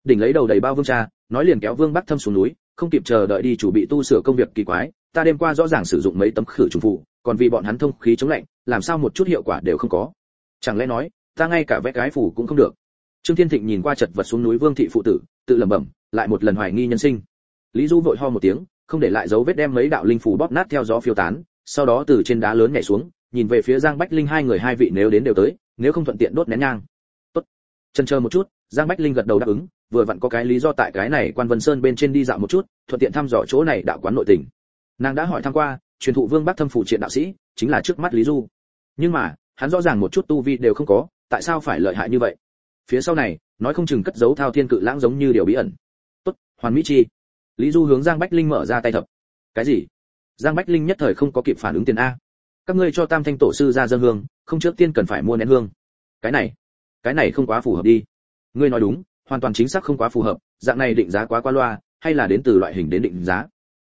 Đỉnh lấy đầu đầy bao vương cha, nói liền kéo vương bắc thâm xuống núi, không kịp chờ đợi đi chủ bị tu sửa công việc kỳ quái, ta đêm qua rõ ràng sử dụng mấy tấm khử trùng phụ còn vì bọn hắn thông khí chống lạnh, làm sao một chút hiệu quả đều không có. Chẳng lẽ nói, ta ngay cả vẽ cái phủ cũng không được? Trương thiên thịnh nhìn qua chật vật xuống núi vương thị phụ tử, tự lẩm bẩm, lại một lần hoài nghi nhân sinh. Lý du vội ho một tiếng, không để lại dấu vết đem mấy đạo linh phù bóp nát theo gió phiêu tán, sau đó từ trên đá lớn nhảy xuống, nhìn về phía giang bách linh hai người hai vị nếu đến đều tới, nếu không thuận tiện đốt nén nhang. Tốt. Chân chờ một chút, giang bách linh gật đầu đáp ứng, vừa vặn có cái lý do tại cái này quan vân sơn bên trên đi dạo một chút, thuận tiện thăm dò chỗ này đạo quán nội tình. Nàng đã hỏi thăm qua, truyền thụ vương bắc thâm phụ triện đạo sĩ, chính là trước mắt lý du. Nhưng mà, hắn rõ ràng một chút tu vi đều không có, tại sao phải lợi hại như vậy? Phía sau này, nói không chừng cất giấu thao thiên cự lãng giống như điều bí ẩn. Tốt, hoàn mỹ chi. Lý du hướng giang bách linh mở ra tay thập. Cái gì? Giang bách linh nhất thời không có kịp phản ứng tiền a. Các ngươi cho tam thanh tổ sư ra dân hương, không trước tiên cần phải mua nén hương. Cái này cái này không quá phù hợp đi. Ngươi nói đúng, hoàn toàn chính xác không quá phù hợp, dạng này định giá quá qua loa, hay là đến từ loại hình đến định giá.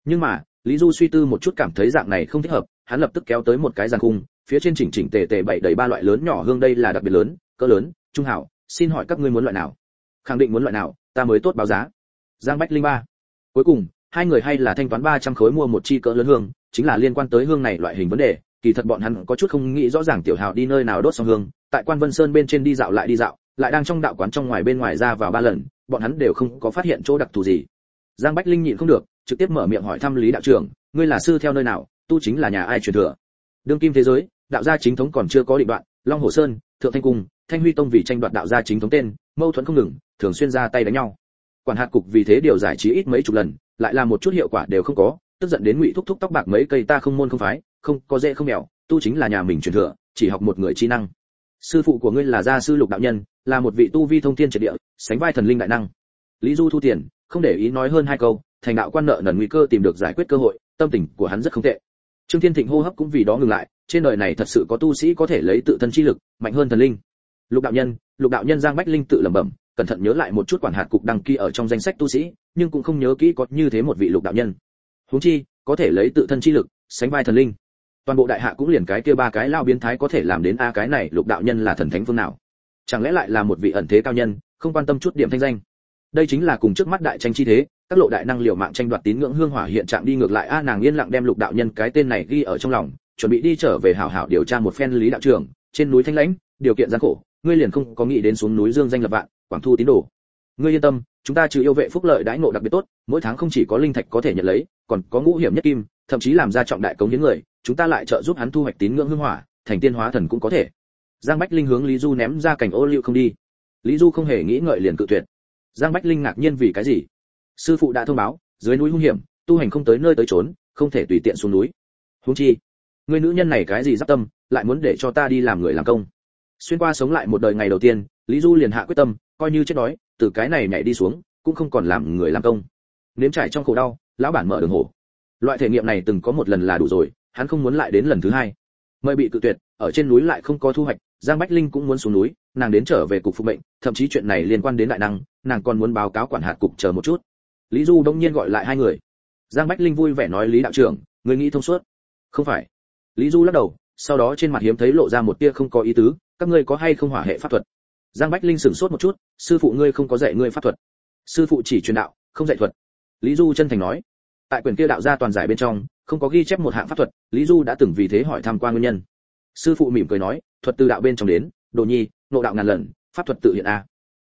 Nhưng mà, lý du suy tư một chút cảm thấy dạng này không thích hợp, hắn lập tức kéo tới một cái giàn khung, phía trên chỉnh chỉnh tề tề bảy đầy ba loại lớn nhỏ hương đây là đặc biệt lớn, cỡ lớn, trung hảo xin hỏi các ngươi muốn loại nào? Khẳng định muốn loại nào, ta mới tốt báo giá. Giang bách linh ba. Cuối cùng, hai người hay là thanh toán 300 khối mua một chi cỡ lớn hương, chính là liên quan tới hương này loại hình vấn đề. Kỳ thật bọn hắn có chút không nghĩ rõ ràng tiểu hào đi nơi nào đốt xong hương. Tại quan vân sơn bên trên đi dạo lại đi dạo, lại đang trong đạo quán trong ngoài bên ngoài ra vào ba lần, bọn hắn đều không có phát hiện chỗ đặc thù gì. Giang bách linh nhịn không được, trực tiếp mở miệng hỏi thăm lý đạo trưởng, ngươi là sư theo nơi nào? Tu chính là nhà ai truyền thừa? Đương kim thế giới, đạo gia chính thống còn chưa có định đoạn, long hồ sơn, thượng thanh cung thanh huy tông vì tranh đoạt đạo gia chính thống tên, mâu thuẫn không ngừng, thường xuyên ra tay đánh nhau. Quản hạt cục vì thế điều giải trí ít mấy chục lần, lại là một chút hiệu quả đều không có, tức giận đến ngụy thúc thúc tóc bạc mấy cây ta không môn không phái, không, có dễ không mèo tu chính là nhà mình truyền thừa, chỉ học một người trí năng. Sư phụ của ngươi là gia sư lục đạo nhân, là một vị tu vi thông thiên triệt địa, sánh vai thần linh đại năng. Lý du thu tiền, không để ý nói hơn hai câu, thành đạo quan nợ nần nguy cơ tìm được giải quyết cơ hội, tâm tình của hắn rất không tệ. Trương thiên thịnh hô hấp cũng vì đó ngừng lại, trên đời này thật sự có tu sĩ có thể lấy tự thân chi lực, mạnh hơn thần linh lục đạo nhân, lục đạo nhân giang bách linh tự lẩm bẩm, cẩn thận nhớ lại một chút quản hạt cục đăng ký ở trong danh sách tu sĩ, nhưng cũng không nhớ kỹ có như thế một vị lục đạo nhân. Huống chi, có thể lấy tự thân chi lực, sánh vai thần linh. Toàn bộ đại hạ cũng liền cái kia ba cái lao biến thái có thể làm đến a cái này lục đạo nhân là thần thánh phương nào. Chẳng lẽ lại là một vị ẩn thế cao nhân, không quan tâm chút điểm thanh danh? Đây chính là cùng trước mắt đại tranh chi thế, các lộ đại năng liều mạng tranh đoạt tín ngưỡng hương hỏa hiện trạng đi ngược lại, a nàng yên lặng đem lục đạo nhân cái tên này ghi ở trong lòng, chuẩn bị đi trở về hảo hảo điều tra một phen lý đạo trưởng, trên núi thanh lãnh, điều kiện gian khổ ngươi liền không có nghĩ đến xuống núi dương danh lập vạn, quảng thu tín đồ. Ngươi yên tâm, chúng ta trừ yêu vệ phúc lợi đãi ngộ đặc biệt tốt, mỗi tháng không chỉ có linh thạch có thể nhận lấy, còn có ngũ hiểm nhất kim, thậm chí làm ra trọng đại cống hiến người, chúng ta lại trợ giúp hắn thu hoạch tín ngưỡng hương hỏa, thành tiên hóa thần cũng có thể. Giang bách linh hướng lý du ném ra cảnh ô liu không đi. Lý du không hề nghĩ ngợi liền cự tuyệt. Giang bách linh ngạc nhiên vì cái gì? Sư phụ đã thông báo, dưới núi hung hiểm, tu hành không tới nơi tới trốn, không thể tùy tiện xuống núi. Huống chi, người nữ nhân này cái gì giáp tâm, lại muốn để cho ta đi làm người làm công xuyên qua sống lại một đời ngày đầu tiên, lý du liền hạ quyết tâm, coi như chết đói, từ cái này nhảy đi xuống, cũng không còn làm người làm công. Nếm trải trong khổ đau, lão bản mở đường hổ loại thể nghiệm này từng có một lần là đủ rồi, hắn không muốn lại đến lần thứ hai. Mời bị cự tuyệt, ở trên núi lại không có thu hoạch, giang bách linh cũng muốn xuống núi, nàng đến trở về cục phục mệnh, thậm chí chuyện này liên quan đến đại năng, nàng còn muốn báo cáo quản hạt cục chờ một chút. Lý du đông nhiên gọi lại hai người. Giang bách linh vui vẻ nói, lý đạo trưởng, người nghĩ thông suốt. Không phải. Lý du lắc đầu, sau đó trên mặt hiếm thấy lộ ra một tia không có ý tứ các ngươi có hay không hỏa hệ pháp thuật? Giang bách linh sửng sốt một chút, sư phụ ngươi không có dạy ngươi pháp thuật. Sư phụ chỉ truyền đạo, không dạy thuật. Lý du chân thành nói, tại quyển kia đạo gia toàn giải bên trong, không có ghi chép một hạng pháp thuật, lý du đã từng vì thế hỏi tham quan nguyên nhân. Sư phụ mỉm cười nói, thuật từ đạo bên trong đến, đồ nhi nộ đạo ngàn lần, pháp thuật tự hiện a.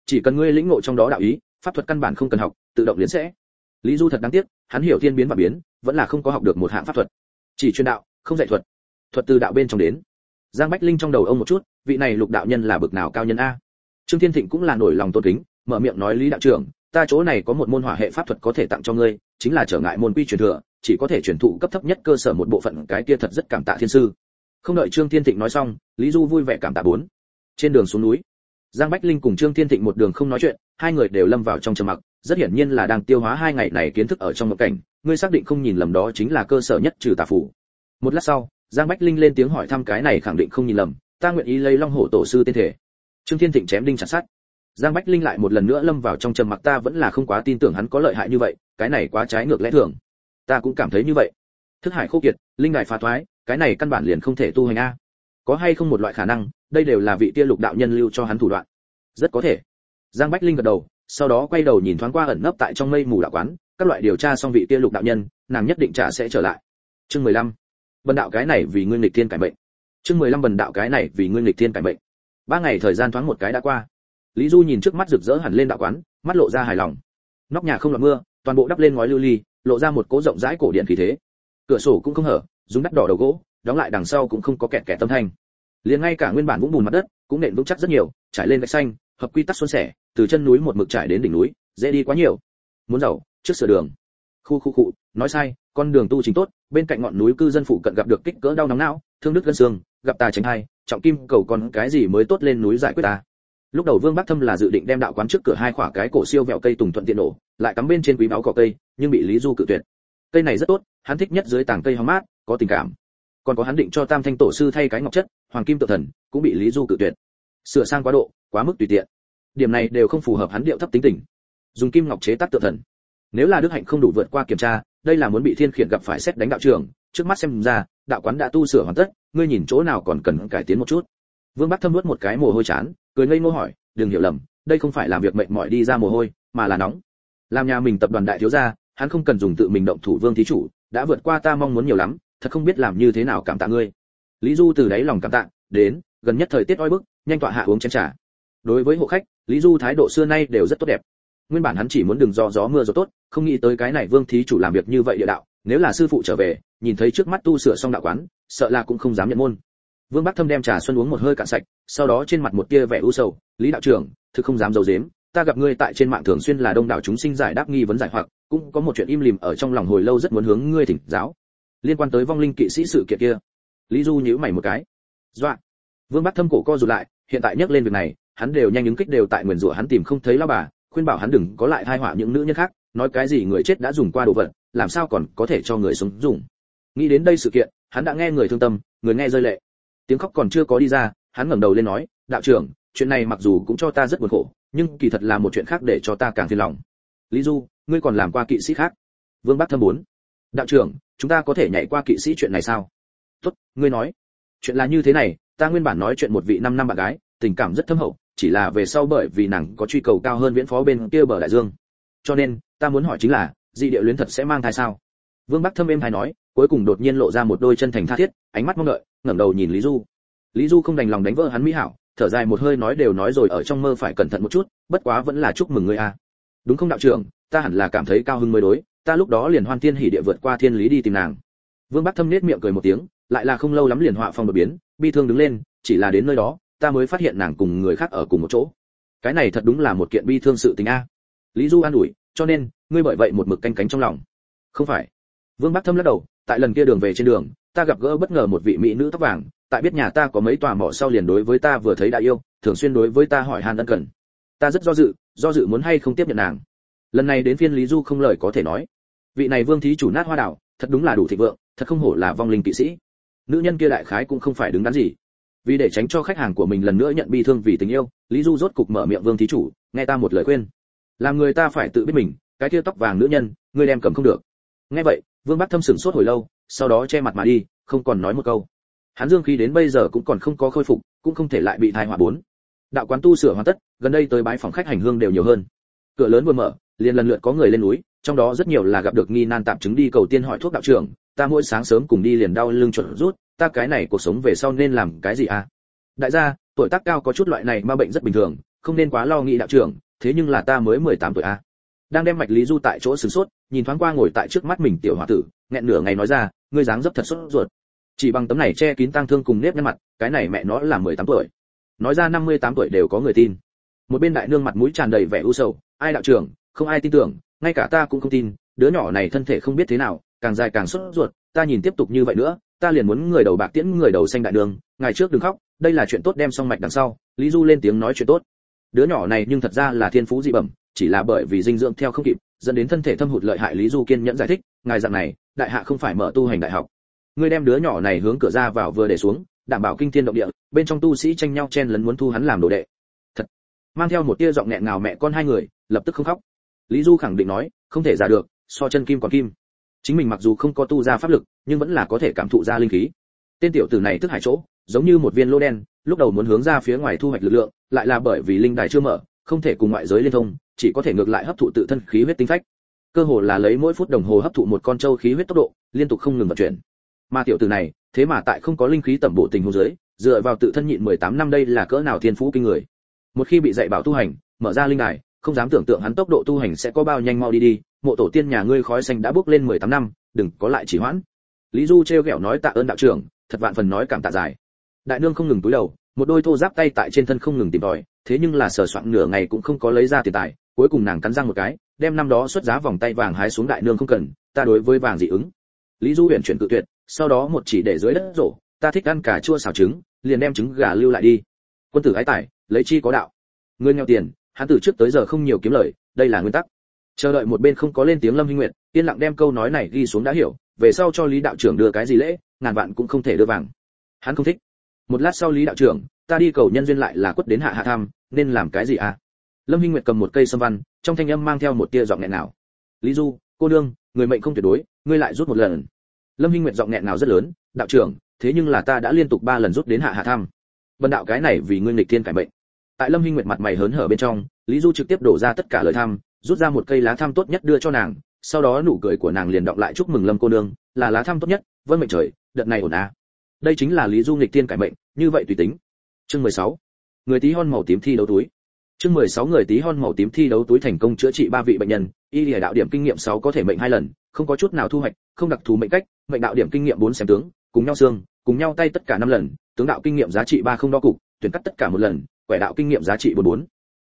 Chỉ cần ngươi lĩnh ngộ trong đó đạo ý, pháp thuật căn bản không cần học, tự động liền sẽ. Lý du thật đáng tiếc, hắn hiểu thiên biến và biến, vẫn là không có học được một hạng pháp thuật. Chỉ truyền đạo, không dạy thuật. Thuật từ đạo bên trong đến. Giang bách linh trong đầu ông một chút vị này lục đạo nhân là bực nào cao nhân a? Trương thiên thịnh cũng là nổi lòng tôn kính, mở miệng nói, lý đạo trưởng, ta chỗ này có một môn hỏa hệ pháp thuật có thể tặng cho ngươi, chính là trở ngại môn quy truyền thừa, chỉ có thể truyền thụ cấp thấp nhất cơ sở một bộ phận cái kia thật rất cảm tạ thiên sư. Không đợi trương thiên thịnh nói xong, lý du vui vẻ cảm tạ bốn. Trên đường xuống núi, giang bách linh cùng trương thiên thịnh một đường không nói chuyện, hai người đều lâm vào trong trầm mặc, rất hiển nhiên là đang tiêu hóa hai ngày này kiến thức ở trong một cảnh, ngươi xác định không nhìn lầm đó chính là cơ sở nhất trừ tà phủ một lát sau, giang bách linh lên tiếng hỏi thăm cái này khẳng định không nhìn lầm ta nguyện ý lấy long hổ tổ sư tên thể. Trương thiên thịnh chém đinh chặt sắt. Giang bách linh lại một lần nữa lâm vào trong trầm mặc, ta vẫn là không quá tin tưởng hắn có lợi hại như vậy, cái này quá trái ngược lẽ thường. Ta cũng cảm thấy như vậy. Thức hải khô kiệt, linh đài phá thoái, cái này căn bản liền không thể tu hành a. Có hay không một loại khả năng, đây đều là vị tia lục đạo nhân lưu cho hắn thủ đoạn? Rất có thể. Giang bách linh gật đầu, sau đó quay đầu nhìn thoáng qua ẩn nấp tại trong mây mù đạo quán, các loại điều tra xong vị tia lục đạo nhân, nàng nhất định trả sẽ trở lại. Chương 15. bần đạo cái này vì ngươi nghịch thiên cải mệnh chương 15 bần đạo cái này vì ngươi nghịch thiên cải mệnh. Ba ngày thời gian thoáng một cái đã qua. Lý du nhìn trước mắt rực rỡ hẳn lên đạo quán, mắt lộ ra hài lòng. Nóc nhà không lọt mưa, toàn bộ đắp lên ngói lưu ly, lộ ra một cố rộng rãi cổ điện khí thế. Cửa sổ cũng không hở, dùng đắt đỏ đầu gỗ, đóng lại đằng sau cũng không có kẹt kẹt tâm thanh. Liền ngay cả nguyên bản vũng bùn mặt đất, cũng nện vững chắc rất nhiều, trải lên gạch xanh, hợp quy tắc xuân sẻ, từ chân núi một mực trải đến đỉnh núi, dễ đi quá nhiều. Muốn giàu, trước sửa đường. Khu khu cụ nói sai, con đường tu trình tốt, bên cạnh ngọn núi cư dân phụ cận gặp được kích cỡ đau nóng não, thương đứt gân xương gặp ta tránh hai, trọng kim cầu còn cái gì mới tốt lên núi giải quyết ta? Lúc đầu vương bắc thâm là dự định đem đạo quán trước cửa hai khỏa cái cổ siêu vẹo cây tùng thuận tiện nổ, lại cắm bên trên quý báo cỏ cây, nhưng bị lý du cự tuyệt. Cây này rất tốt, hắn thích nhất dưới tảng cây hóng mát, có tình cảm. Còn có hắn định cho tam thanh tổ sư thay cái ngọc chất, hoàng kim tự thần, cũng bị lý du cự tuyệt. Sửa sang quá độ, quá mức tùy tiện. Điểm này đều không phù hợp hắn điệu thấp tính tình. Dùng kim ngọc chế tác tự thần. Nếu là đức hạnh không đủ vượt qua kiểm tra, đây là muốn bị thiên khiển gặp phải xét đánh đạo trường trước mắt xem ra, đạo quán đã tu sửa hoàn tất, ngươi nhìn chỗ nào còn cần cải tiến một chút. Vương bắc thâm nuốt một cái mồ hôi chán, cười ngây ngô hỏi, đừng hiểu lầm, đây không phải làm việc mệt mỏi đi ra mồ hôi, mà là nóng. Làm nhà mình tập đoàn đại thiếu gia, hắn không cần dùng tự mình động thủ vương thí chủ, đã vượt qua ta mong muốn nhiều lắm, thật không biết làm như thế nào cảm tạ ngươi. Lý du từ đáy lòng cảm tạ, đến, gần nhất thời tiết oi bức, nhanh tọa hạ uống chén trà. Đối với hộ khách, lý du thái độ xưa nay đều rất tốt đẹp. Nguyên bản hắn chỉ muốn đừng do gió mưa gió tốt, không nghĩ tới cái này vương thí chủ làm việc như vậy địa đạo nếu là sư phụ trở về, nhìn thấy trước mắt tu sửa xong đạo quán, sợ là cũng không dám nhận môn. Vương bắc thâm đem trà xuân uống một hơi cạn sạch, sau đó trên mặt một tia vẻ u sầu, lý đạo trưởng, thực không dám dầu dếm ta gặp ngươi tại trên mạng thường xuyên là đông đảo chúng sinh giải đáp nghi vấn giải hoặc, cũng có một chuyện im lìm ở trong lòng hồi lâu rất muốn hướng ngươi thỉnh giáo. Liên quan tới vong linh kỵ sĩ sự kiện kia. Lý du nhíu mày một cái. Dọa. Vương bắc thâm cổ co rụt lại, hiện tại nhắc lên việc này, hắn đều nhanh ứng kích đều tại nguyền rủa hắn tìm không thấy lão bà, khuyên bảo hắn đừng có lại thai họa những nữ nhân khác, nói cái gì người chết đã dùng qua đồ vật làm sao còn có thể cho người sống dùng? Nghĩ đến đây sự kiện, hắn đã nghe người thương tâm, người nghe rơi lệ. Tiếng khóc còn chưa có đi ra, hắn ngẩng đầu lên nói, đạo trưởng, chuyện này mặc dù cũng cho ta rất buồn khổ, nhưng kỳ thật là một chuyện khác để cho ta càng phiền lòng. Lý du, ngươi còn làm qua kỵ sĩ khác? Vương bắc thâm bốn đạo trưởng, chúng ta có thể nhảy qua kỵ sĩ chuyện này sao? Tốt, ngươi nói. Chuyện là như thế này, ta nguyên bản nói chuyện một vị năm năm bạn gái, tình cảm rất thâm hậu, chỉ là về sau bởi vì nàng có truy cầu cao hơn viễn phó bên kia bờ đại dương. Cho nên, ta muốn hỏi chính là dị địa luyến thật sẽ mang thai sao? Vương bắc thâm êm hay nói, cuối cùng đột nhiên lộ ra một đôi chân thành tha thiết, ánh mắt mong đợi, ngẩng đầu nhìn lý du. Lý du không đành lòng đánh vỡ hắn mỹ hảo, thở dài một hơi nói đều nói rồi ở trong mơ phải cẩn thận một chút, bất quá vẫn là chúc mừng ngươi a. À. Đúng không đạo trưởng, ta hẳn là cảm thấy cao hứng mới đối, ta lúc đó liền hoan thiên hỉ địa vượt qua thiên lý đi tìm nàng. Vương bắc thâm nết miệng cười một tiếng, lại là không lâu lắm liền họa phong đột biến, bi thương đứng lên, chỉ là đến nơi đó, ta mới phát hiện nàng cùng người khác ở cùng một chỗ. Cái này thật đúng là một kiện bi thương sự tình a. Lý du an ủi cho nên, ngươi bởi vậy một mực canh cánh trong lòng. Không phải. Vương bắc thâm lắc đầu, tại lần kia đường về trên đường, ta gặp gỡ bất ngờ một vị mỹ nữ tóc vàng, tại biết nhà ta có mấy tòa mỏ sau liền đối với ta vừa thấy đã yêu, thường xuyên đối với ta hỏi han ân cần. Ta rất do dự do dự muốn hay không tiếp nhận nàng. Lần này đến phiên lý du không lời có thể nói. Vị này vương thí chủ nát hoa đảo, thật đúng là đủ thịnh vượng, thật không hổ là vong linh kỵ sĩ. Nữ nhân kia đại khái cũng không phải đứng đắn gì. Vì để tránh cho khách hàng của mình lần nữa nhận bi thương vì tình yêu, lý du rốt cục mở miệng vương thí chủ, nghe ta một lời khuyên làm người ta phải tự biết mình, cái kia tóc vàng nữ nhân, ngươi đem cầm không được. Nghe vậy, vương bắc thâm sửng sốt hồi lâu, sau đó che mặt mà đi, không còn nói một câu. Hắn dương khí đến bây giờ cũng còn không có khôi phục, cũng không thể lại bị thai họa bốn. Đạo quán tu sửa hoàn tất, gần đây tới bái phòng khách hành hương đều nhiều hơn. Cửa lớn vừa mở, liền lần lượt có người lên núi, trong đó rất nhiều là gặp được nghi nan tạm chứng đi cầu tiên hỏi thuốc đạo trưởng, ta mỗi sáng sớm cùng đi liền đau lưng chuẩn rút, ta cái này cuộc sống về sau nên làm cái gì à? Đại gia, tuổi tác cao có chút loại này ma bệnh rất bình thường, không nên quá lo nghĩ đạo trưởng thế nhưng là ta mới 18 tuổi a đang đem mạch lý du tại chỗ sửng sốt, nhìn thoáng qua ngồi tại trước mắt mình tiểu hòa tử, nghẹn nửa ngày nói ra, ngươi dáng dấp thật sốt ruột. Chỉ bằng tấm này che kín tang thương cùng nếp nhăn mặt, cái này mẹ nó là 18 tuổi. Nói ra 58 tuổi đều có người tin. Một bên đại nương mặt mũi tràn đầy vẻ u sầu, ai đạo trưởng, không ai tin tưởng, ngay cả ta cũng không tin, đứa nhỏ này thân thể không biết thế nào, càng dài càng sốt ruột, ta nhìn tiếp tục như vậy nữa, ta liền muốn người đầu bạc tiễn người đầu xanh đại đường ngày trước đừng khóc, đây là chuyện tốt đem xong mạch đằng sau. Lý du lên tiếng nói chuyện tốt đứa nhỏ này nhưng thật ra là thiên phú dị bẩm, chỉ là bởi vì dinh dưỡng theo không kịp, dẫn đến thân thể thâm hụt lợi hại lý du kiên nhẫn giải thích, ngài dạng này, đại hạ không phải mở tu hành đại học. Ngươi đem đứa nhỏ này hướng cửa ra vào vừa để xuống, đảm bảo kinh thiên động địa, bên trong tu sĩ tranh nhau chen lấn muốn thu hắn làm đồ đệ. Thật. Mang theo một tia giọng nghẹn ngào mẹ con hai người, lập tức không khóc. Lý du khẳng định nói, không thể giả được, so chân kim còn kim. Chính mình mặc dù không có tu ra pháp lực, nhưng vẫn là có thể cảm thụ ra linh khí. Tên tiểu tử này tức hải chỗ giống như một viên lô đen, lúc đầu muốn hướng ra phía ngoài thu hoạch lực lượng, lại là bởi vì linh đài chưa mở, không thể cùng ngoại giới liên thông, chỉ có thể ngược lại hấp thụ tự thân khí huyết tinh phách. Cơ hồ là lấy mỗi phút đồng hồ hấp thụ một con trâu khí huyết tốc độ, liên tục không ngừng vận chuyển. Mà tiểu tử này, thế mà tại không có linh khí tẩm bổ tình huống dưới, dựa vào tự thân nhịn 18 năm đây là cỡ nào thiên phú kinh người. Một khi bị dạy bảo tu hành, mở ra linh đài, không dám tưởng tượng hắn tốc độ tu hành sẽ có bao nhanh mau đi đi, mộ tổ tiên nhà ngươi khói xanh đã bước lên 18 năm, đừng có lại chỉ hoãn. Lý du treo gẹo nói tạ ơn đạo trưởng, thật vạn phần nói cảm tạ dài đại nương không ngừng túi đầu, một đôi thô giáp tay tại trên thân không ngừng tìm tòi, thế nhưng là sờ soạn nửa ngày cũng không có lấy ra tiền tài, cuối cùng nàng cắn răng một cái, đem năm đó xuất giá vòng tay vàng hái xuống đại nương không cần, ta đối với vàng dị ứng. Lý du huyền chuyển tự tuyệt, sau đó một chỉ để dưới đất rổ, ta thích ăn cà chua xào trứng, liền đem trứng gà lưu lại đi. Quân tử ái tài, lấy chi có đạo. Người nghèo tiền, hắn từ trước tới giờ không nhiều kiếm lời, đây là nguyên tắc. Chờ đợi một bên không có lên tiếng lâm hinh nguyệt, yên lặng đem câu nói này ghi xuống đã hiểu, về sau cho lý đạo trưởng đưa cái gì lễ, ngàn vạn cũng không thể đưa vàng. Hắn không thích một lát sau lý đạo trưởng, ta đi cầu nhân duyên lại là quất đến hạ hạ tham nên làm cái gì à? Lâm hinh nguyệt cầm một cây sâm văn, trong thanh âm mang theo một tia giọng nghẹn nào lý du, cô đương người mệnh không tuyệt đối, ngươi lại rút một lần. Lâm hinh nguyệt giọng nghẹn nào rất lớn, đạo trưởng, thế nhưng là ta đã liên tục ba lần rút đến hạ hạ tham bần đạo cái này vì ngươi nghịch thiên cải mệnh. Tại lâm hinh nguyệt mặt mày hớn hở bên trong, lý du trực tiếp đổ ra tất cả lời tham, rút ra một cây lá tham tốt nhất đưa cho nàng, sau đó nụ cười của nàng liền đọng lại chúc mừng lâm cô nương, là lá tham tốt nhất vân mệnh trời, đợt này ổn à? Đây chính là lý du nghịch tiên cải mệnh, như vậy tùy tính. Chương 16. người tí hon màu tím thi đấu túi. Chương 16 người tí hon màu tím thi đấu túi thành công chữa trị ba vị bệnh nhân, y lìa đạo điểm kinh nghiệm 6 có thể mệnh hai lần, không có chút nào thu hoạch, không đặc thù mệnh cách, mệnh đạo điểm kinh nghiệm 4 xem tướng, cùng nhau xương, cùng nhau tay tất cả năm lần, tướng đạo kinh nghiệm giá trị ba không đo cục, tuyển cắt tất cả một lần, quẻ đạo kinh nghiệm giá trị bốn bốn.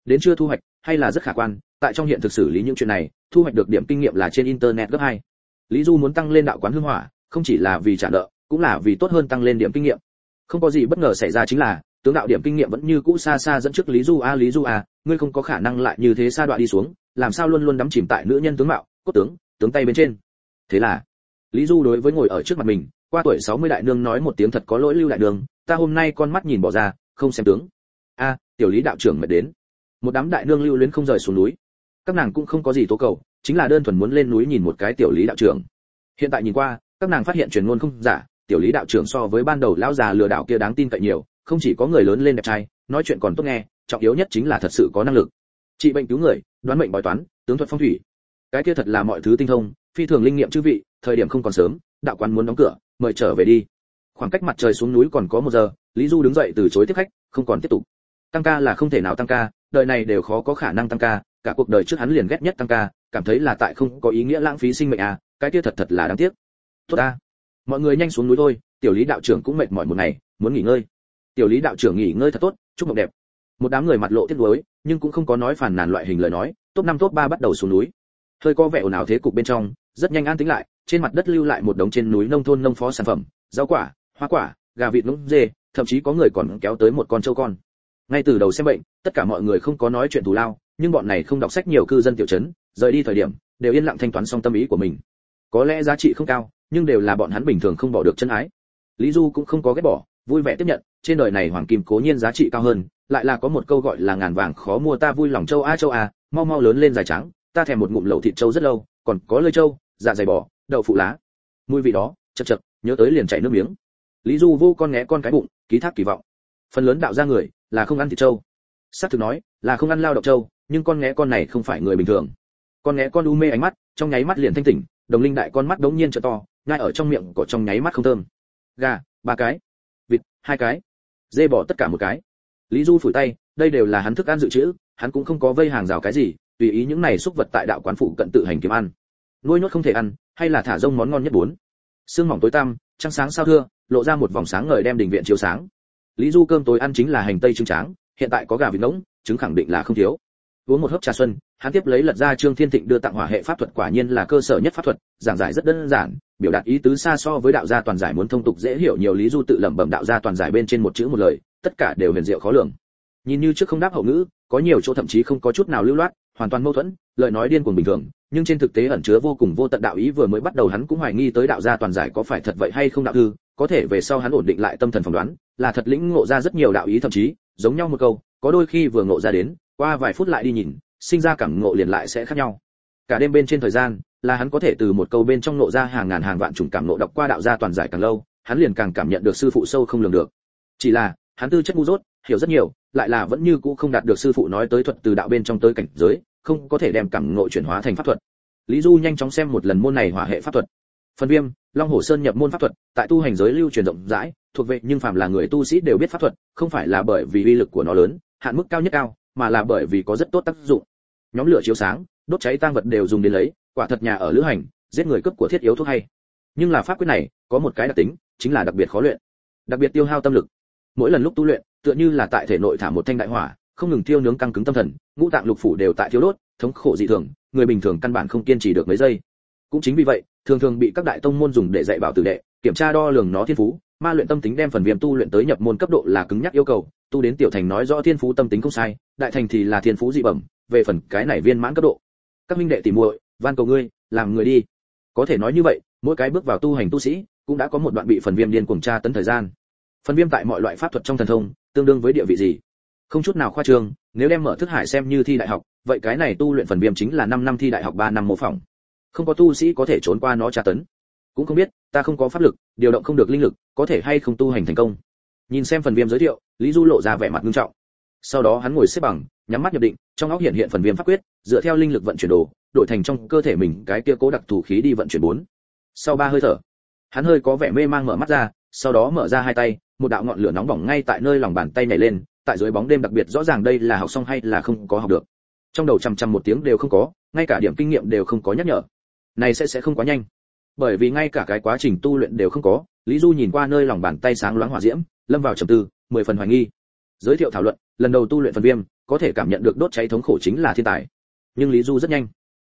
Đến chưa thu hoạch, hay là rất khả quan, tại trong hiện thực xử lý những chuyện này, thu hoạch được điểm kinh nghiệm là trên internet gấp hai. Lý du muốn tăng lên đạo quán hương hỏa, không chỉ là vì trả nợ cũng là vì tốt hơn tăng lên điểm kinh nghiệm. Không có gì bất ngờ xảy ra chính là tướng đạo điểm kinh nghiệm vẫn như cũ xa xa dẫn trước lý du a lý du a ngươi không có khả năng lại như thế xa đoạn đi xuống làm sao luôn luôn đắm chìm tại nữ nhân tướng mạo cốt tướng tướng tay bên trên. Thế là lý du đối với ngồi ở trước mặt mình qua tuổi 60 đại nương nói một tiếng thật có lỗi lưu đại đường, ta hôm nay con mắt nhìn bỏ ra không xem tướng. A tiểu lý đạo trưởng mệt đến. Một đám đại nương lưu luyến không rời xuống núi. Các nàng cũng không có gì tố cầu chính là đơn thuần muốn lên núi nhìn một cái tiểu lý đạo trưởng. Hiện tại nhìn qua các nàng phát hiện truyền ngôn không giả tiểu lý đạo trưởng so với ban đầu lão già lừa đảo kia đáng tin cậy nhiều, không chỉ có người lớn lên đẹp trai, nói chuyện còn tốt nghe, trọng yếu nhất chính là thật sự có năng lực. Trị bệnh cứu người, đoán mệnh bói toán, tướng thuật phong thủy. Cái kia thật là mọi thứ tinh thông, phi thường linh nghiệm chư vị, thời điểm không còn sớm, đạo quán muốn đóng cửa, mời trở về đi. Khoảng cách mặt trời xuống núi còn có một giờ, lý du đứng dậy từ chối tiếp khách, không còn tiếp tục. Tăng ca là không thể nào tăng ca, đời này đều khó có khả năng tăng ca, cả cuộc đời trước hắn liền ghét nhất tăng ca, cảm thấy là tại không có ý nghĩa lãng phí sinh mệnh à cái kia thật thật là đáng tiếc. Tốt ta mọi người nhanh xuống núi thôi, tiểu lý đạo trưởng cũng mệt mỏi một ngày, muốn nghỉ ngơi. Tiểu lý đạo trưởng nghỉ ngơi thật tốt, chúc mộng đẹp. Một đám người mặt lộ tiếc nuối, nhưng cũng không có nói phản nàn loại hình lời nói, top năm, top ba bắt đầu xuống núi. Hơi có vẻ ồn ào thế cục bên trong, rất nhanh an tĩnh lại, trên mặt đất lưu lại một đống trên núi nông thôn nông phó sản phẩm, rau quả, hoa quả, gà vịt nũng dê, thậm chí có người còn kéo tới một con trâu con. Ngay từ đầu xem bệnh, tất cả mọi người không có nói chuyện thù lao, nhưng bọn này không đọc sách nhiều cư dân tiểu trấn rời đi thời điểm, đều yên lặng thanh toán xong tâm ý của mình. Có lẽ giá trị không cao nhưng đều là bọn hắn bình thường không bỏ được chân ái. Lý du cũng không có ghét bỏ vui vẻ tiếp nhận trên đời này hoàng kim cố nhiên giá trị cao hơn lại là có một câu gọi là ngàn vàng khó mua ta vui lòng châu a châu a mau mau lớn lên dài trắng ta thèm một ngụm lẩu thịt châu rất lâu còn có lơi châu dạ dày bò đậu phụ lá. Mùi vị đó chật chật nhớ tới liền chảy nước miếng. Lý du vô con nghé con cái bụng ký thác kỳ vọng. Phần lớn đạo ra người là không ăn thịt châu, xác thực nói là không ăn lao động châu, nhưng con nghé con này không phải người bình thường. Con nghé con u mê ánh mắt trong nháy mắt liền thanh tỉnh đồng linh đại con mắt đống nhiên trợ to ngay ở trong miệng có trong nháy mắt không thơm. Gà, ba cái. Vịt, hai cái. Dê bỏ tất cả một cái. Lý du phủi tay, đây đều là hắn thức ăn dự trữ, hắn cũng không có vây hàng rào cái gì, tùy ý những này xúc vật tại đạo quán phụ cận tự hành kiếm ăn. Nuôi nhốt không thể ăn, hay là thả rông món ngon nhất bốn. Sương mỏng tối tăm, trăng sáng sao thưa, lộ ra một vòng sáng ngời đem đình viện chiếu sáng. Lý du cơm tối ăn chính là hành tây trứng tráng, hiện tại có gà vịt ngỗng, trứng khẳng định là không thiếu. Uống một hớp trà xuân, hắn tiếp lấy lật ra trương thiên thịnh đưa tặng hỏa hệ pháp thuật quả nhiên là cơ sở nhất pháp thuật, giảng giải rất đơn giản biểu đạt ý tứ xa so với đạo gia toàn giải muốn thông tục dễ hiểu nhiều lý du tự lẩm bẩm đạo gia toàn giải bên trên một chữ một lời, tất cả đều huyền diệu khó lường. Nhìn như trước không đáp hậu ngữ, có nhiều chỗ thậm chí không có chút nào lưu loát, hoàn toàn mâu thuẫn, lời nói điên cuồng bình thường, nhưng trên thực tế ẩn chứa vô cùng vô tận đạo ý vừa mới bắt đầu hắn cũng hoài nghi tới đạo gia toàn giải có phải thật vậy hay không đạo thư, có thể về sau hắn ổn định lại tâm thần phỏng đoán, là thật lĩnh ngộ ra rất nhiều đạo ý thậm chí, giống nhau một câu, có đôi khi vừa ngộ ra đến, qua vài phút lại đi nhìn, sinh ra cảm ngộ liền lại sẽ khác nhau. Cả đêm bên trên thời gian là hắn có thể từ một câu bên trong nộ ra hàng ngàn hàng vạn chủng cảm nộ đọc qua đạo gia toàn giải càng lâu, hắn liền càng cảm nhận được sư phụ sâu không lường được. Chỉ là, hắn tư chất ngu dốt, hiểu rất nhiều, lại là vẫn như cũ không đạt được sư phụ nói tới thuật từ đạo bên trong tới cảnh giới, không có thể đem cảm ngộ chuyển hóa thành pháp thuật. Lý du nhanh chóng xem một lần môn này hỏa hệ pháp thuật. Phần viêm, long hồ sơn nhập môn pháp thuật, tại tu hành giới lưu truyền rộng rãi, thuộc về nhưng phàm là người tu sĩ đều biết pháp thuật, không phải là bởi vì uy lực của nó lớn, hạn mức cao nhất cao, mà là bởi vì có rất tốt tác dụng. Nhóm lửa chiếu sáng, đốt cháy tang vật đều dùng đến lấy quả thật nhà ở lữ hành, giết người cướp của thiết yếu thuốc hay. Nhưng là pháp quyết này, có một cái đặc tính, chính là đặc biệt khó luyện. Đặc biệt tiêu hao tâm lực. Mỗi lần lúc tu luyện, tựa như là tại thể nội thả một thanh đại hỏa, không ngừng tiêu nướng căng cứng tâm thần, ngũ tạng lục phủ đều tại thiếu đốt, thống khổ dị thường, người bình thường căn bản không kiên trì được mấy giây. Cũng chính vì vậy, thường thường bị các đại tông môn dùng để dạy bảo tử đệ, kiểm tra đo lường nó thiên phú, ma luyện tâm tính đem phần viêm tu luyện tới nhập môn cấp độ là cứng nhắc yêu cầu, tu đến tiểu thành nói rõ thiên phú tâm tính không sai, đại thành thì là thiên phú dị bẩm, về phần cái này viên mãn cấp độ. Các minh đệ tỉ muội van cầu ngươi, làm người đi. Có thể nói như vậy, mỗi cái bước vào tu hành tu sĩ, cũng đã có một đoạn bị phần viêm điên cuồng tra tấn thời gian. Phần viêm tại mọi loại pháp thuật trong thần thông, tương đương với địa vị gì? Không chút nào khoa trương, nếu đem mở thức hải xem như thi đại học, vậy cái này tu luyện phần viêm chính là 5 năm thi đại học 3 năm mô phỏng. Không có tu sĩ có thể trốn qua nó tra tấn. Cũng không biết, ta không có pháp lực, điều động không được linh lực, có thể hay không tu hành thành công. Nhìn xem phần viêm giới thiệu, lý du lộ ra vẻ mặt nghiêm trọng. Sau đó hắn ngồi xếp bằng, nhắm mắt nhập định, trong óc hiện hiện phần viêm pháp quyết dựa theo linh lực vận chuyển đồ, đổi thành trong cơ thể mình cái kia cố đặc thù khí đi vận chuyển bốn. Sau ba hơi thở, hắn hơi có vẻ mê mang mở mắt ra, sau đó mở ra hai tay, một đạo ngọn lửa nóng bỏng ngay tại nơi lòng bàn tay nhảy lên, tại dưới bóng đêm đặc biệt rõ ràng đây là học xong hay là không có học được. Trong đầu chằm chằm một tiếng đều không có, ngay cả điểm kinh nghiệm đều không có nhắc nhở. Này sẽ sẽ không quá nhanh. Bởi vì ngay cả cái quá trình tu luyện đều không có, lý du nhìn qua nơi lòng bàn tay sáng loáng hỏa diễm, lâm vào trầm tư, mười phần hoài nghi. Giới thiệu thảo luận, lần đầu tu luyện phần viêm, có thể cảm nhận được đốt cháy thống khổ chính là thiên tài nhưng lý du rất nhanh.